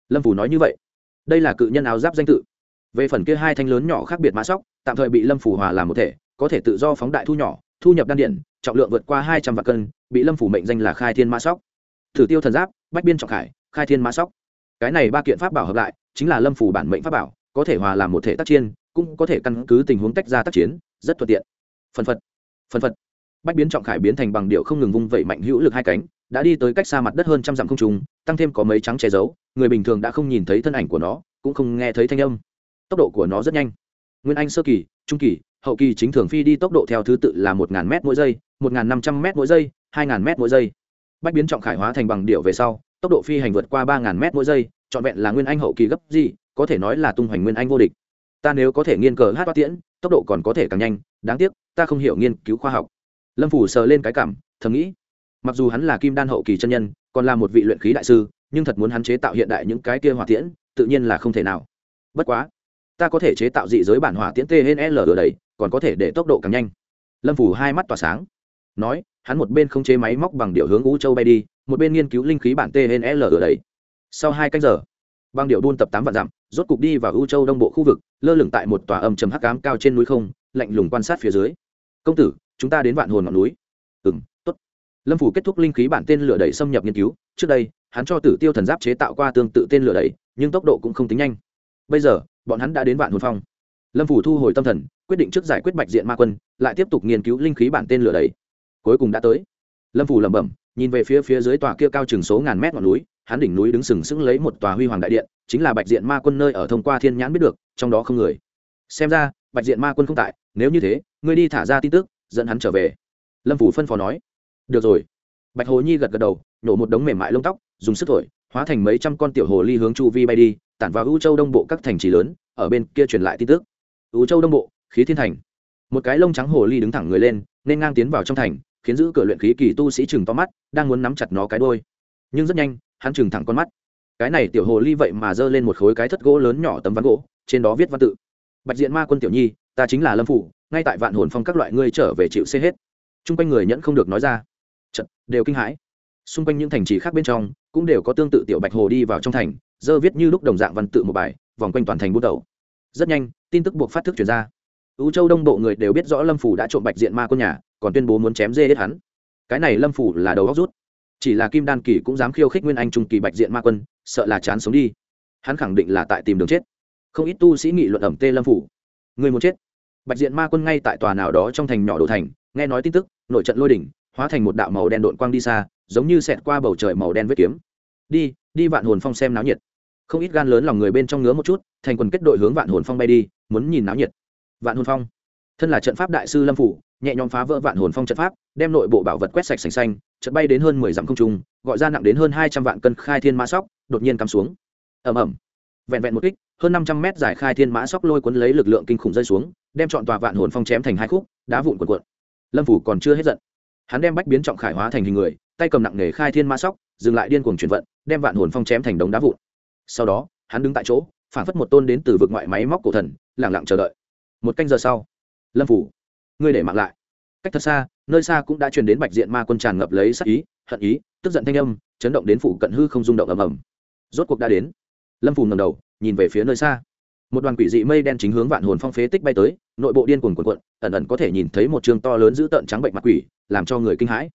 Speaker 1: lâm phủ nói như vậy đây là cự nhân áo giáp danh tự về phần kia hai thanh lớn nhỏ khác biệt mã sóc tạm thời bị lâm phủ hòa làm một thể có thể tự do phóng đại thu nhỏ thu nhập đan điện trọng lượng vượt qua hai trăm vạn cân bị lâm phủ mệnh danh là khai thiên mã sóc thử tiêu thần giáp bách biên trọng khải khai thiên mã sóc cái này ba kiện pháp bảo hợp lại chính là lâm phủ bản mệnh pháp bảo có thể hòa làm một thể tác chiến cũng có thể căn cứ tình huống tách ra tác chiến rất thuận tiện phần phật phần phật bách biến trọng khải biến thành bằng điệu không ngừng vung vẩy mạnh hữu lực hai cánh đã đi tới cách xa mặt đất hơn trăm dặm không trùng tăng thêm có mấy trắng che giấu, người bình thường đã không nhìn thấy thân ảnh của nó, cũng không nghe thấy thanh âm. Tốc độ của nó rất nhanh. Nguyên anh sơ kỳ, trung kỳ, hậu kỳ chính thường phi đi tốc độ theo thứ tự là một m mỗi giây, một năm trăm m mỗi giây, hai m mỗi giây. Bách biến trọng khải hóa thành bằng điệu về sau, tốc độ phi hành vượt qua ba m mỗi giây, trọn vẹn là nguyên anh hậu kỳ gấp gì, có thể nói là tung hoành nguyên anh vô địch. Ta nếu có thể nghiên cờ hát toát tiễn, tốc độ còn có thể càng nhanh, đáng tiếc, ta không hiểu nghiên cứu khoa học. Lâm phủ sờ lên cái cảm, thầm nghĩ mặc dù hắn là kim đan hậu kỳ chân nhân còn là một vị luyện khí đại sư nhưng thật muốn hắn chế tạo hiện đại những cái kia hỏa tiễn tự nhiên là không thể nào. Bất quá ta có thể chế tạo dị giới bản hỏa tiễn tnl ở đầy, còn có thể để tốc độ càng nhanh. Lâm phủ hai mắt tỏa sáng nói hắn một bên không chế máy móc bằng điệu hướng ú châu bay đi một bên nghiên cứu linh khí bản tnl ở đầy. sau hai canh giờ bằng điệu buôn tập tám vạn dặm rốt cục đi vào ú châu đông bộ khu vực lơ lửng tại một tòa âm trầm hắc cám cao trên núi không lạnh lùng quan sát phía dưới. Công tử chúng ta đến vạn hồn ngọn núi. Ừ m lâm phủ kết thúc linh khí bản tên lửa đẩy xâm nhập nghiên cứu, trước đây, hắn cho tử tiêu thần giáp chế tạo qua tương tự tên lửa đẩy, nhưng tốc độ cũng không tính nhanh. Bây giờ, bọn hắn đã đến vạn hồn phong. Lâm phủ thu hồi tâm thần, quyết định trước giải quyết bạch diện ma quân, lại tiếp tục nghiên cứu linh khí bản tên lửa đẩy. Cuối cùng đã tới. Lâm phủ lẩm bẩm, nhìn về phía phía dưới tòa kia cao chừng số ngàn mét ngọn núi, hắn đỉnh núi đứng sừng sững lấy một tòa huy hoàng đại điện, chính là bạch diện ma quân nơi ở thông qua thiên nhãn biết được, trong đó không người. Xem ra, bạch diện ma quân không tại, nếu như thế, ngươi đi thả ra tin tức, dẫn hắn trở về. Lâm phủ phân phó nói được rồi. Bạch hồ nhi gật gật đầu, nổ một đống mềm mại lông tóc, dùng sức thổi, hóa thành mấy trăm con tiểu hồ ly hướng chu vi bay đi, tản vào ưu châu đông bộ các thành trì lớn, ở bên kia truyền lại tin tức. Ưu châu đông bộ, khí thiên thành. Một cái lông trắng hồ ly đứng thẳng người lên, nên ngang tiến vào trong thành, khiến giữ cửa luyện khí kỳ tu sĩ chừng to mắt, đang muốn nắm chặt nó cái đôi nhưng rất nhanh, hắn chừng thẳng con mắt. Cái này tiểu hồ ly vậy mà giơ lên một khối cái thất gỗ lớn nhỏ tấm ván gỗ, trên đó viết văn tự. Bạch diện ma quân tiểu nhi, ta chính là lâm phủ, ngay tại vạn hồn phong các loại ngươi trở về chịu xê hết. Chung quanh người nhẫn không được nói ra đều kinh hãi. Xung quanh những thành trì khác bên trong, cũng đều có tương tự tiểu bạch hồ đi vào trong thành, dơ viết như lúc đồng dạng văn tự một bài, vòng quanh toàn thành bút đầu rất nhanh, tin tức buộc phát thức chuyển ra. Ứ châu đông bộ người đều biết rõ lâm phủ đã trộm bạch diện ma quân nhà, còn tuyên bố muốn chém dê hết hắn. Cái này lâm phủ là đầu góc rút. Chỉ là kim đan kỳ cũng dám khiêu khích nguyên anh trung kỳ bạch diện ma quân, sợ là chán sống đi. Hắn khẳng định là tại tìm đường chết. Không ít tu sĩ nghị luận ẩm tê lâm phủ. Người muốn chết. Bạch diện ma quân ngay tại tòa nào đó trong thành nhỏ đồ thành, nghe nói tin tức, nội trận lôi đỉnh hóa thành một đạo màu đen độn quang đi xa, giống như xẹt qua bầu trời màu đen vết kiếm. Đi đi vạn hồn phong xem náo nhiệt. Không ít gan lớn lòng người bên trong ngứa một chút, thành quần kết đội hướng vạn hồn phong bay đi, muốn nhìn náo nhiệt. Vạn hồn phong. Thân là trận pháp đại sư lâm phủ, nhẹ nhõm phá vỡ vạn hồn phong trận pháp, đem nội bộ bảo vật quét sạch sành xanh, trận bay đến hơn mười dặm không trung, gọi ra nặng đến hơn hai trăm vạn cân khai thiên mã sóc, đột nhiên cắm xuống. Ẩm ẩm vẹn vẹn một kích, hơn năm trăm mét giải khai thiên mã sóc lôi cuốn lấy lực lượng kinh khủng rơi xuống, đem chọn tòa vạn hồn phong chém thành hai khúc, đá vụn cuộn cuộn. Lâm phủ còn chưa hết giận hắn đem bách biến trọng khải hóa thành hình người, tay cầm nặng nghề khai thiên ma sóc, dừng lại điên cuồng chuyển vận, đem vạn hồn phong chém thành đống đá vụn. Sau đó, hắn đứng tại chỗ, phản phất một tôn đến từ vực ngoại máy móc cổ thần lẳng lặng chờ đợi. Một canh giờ sau, lâm phủ, ngươi để mặc lại. Cách thật xa, nơi xa cũng đã truyền đến bạch diện ma quân tràn ngập lấy sắc ý, hận ý, tức giận thanh âm, chấn động đến phủ cận hư không rung động ầm ầm. Rốt cuộc đã đến. Lâm phủ ngầm đầu, nhìn về phía nơi xa một đoàn quỷ dị mây đen chính hướng vạn hồn phong phế tích bay tới, nội bộ điên cuồng cuộn cuộn, ẩn ẩn có thể nhìn thấy một trường to lớn dữ tợn trắng bệnh mặt quỷ, làm cho người kinh hãi.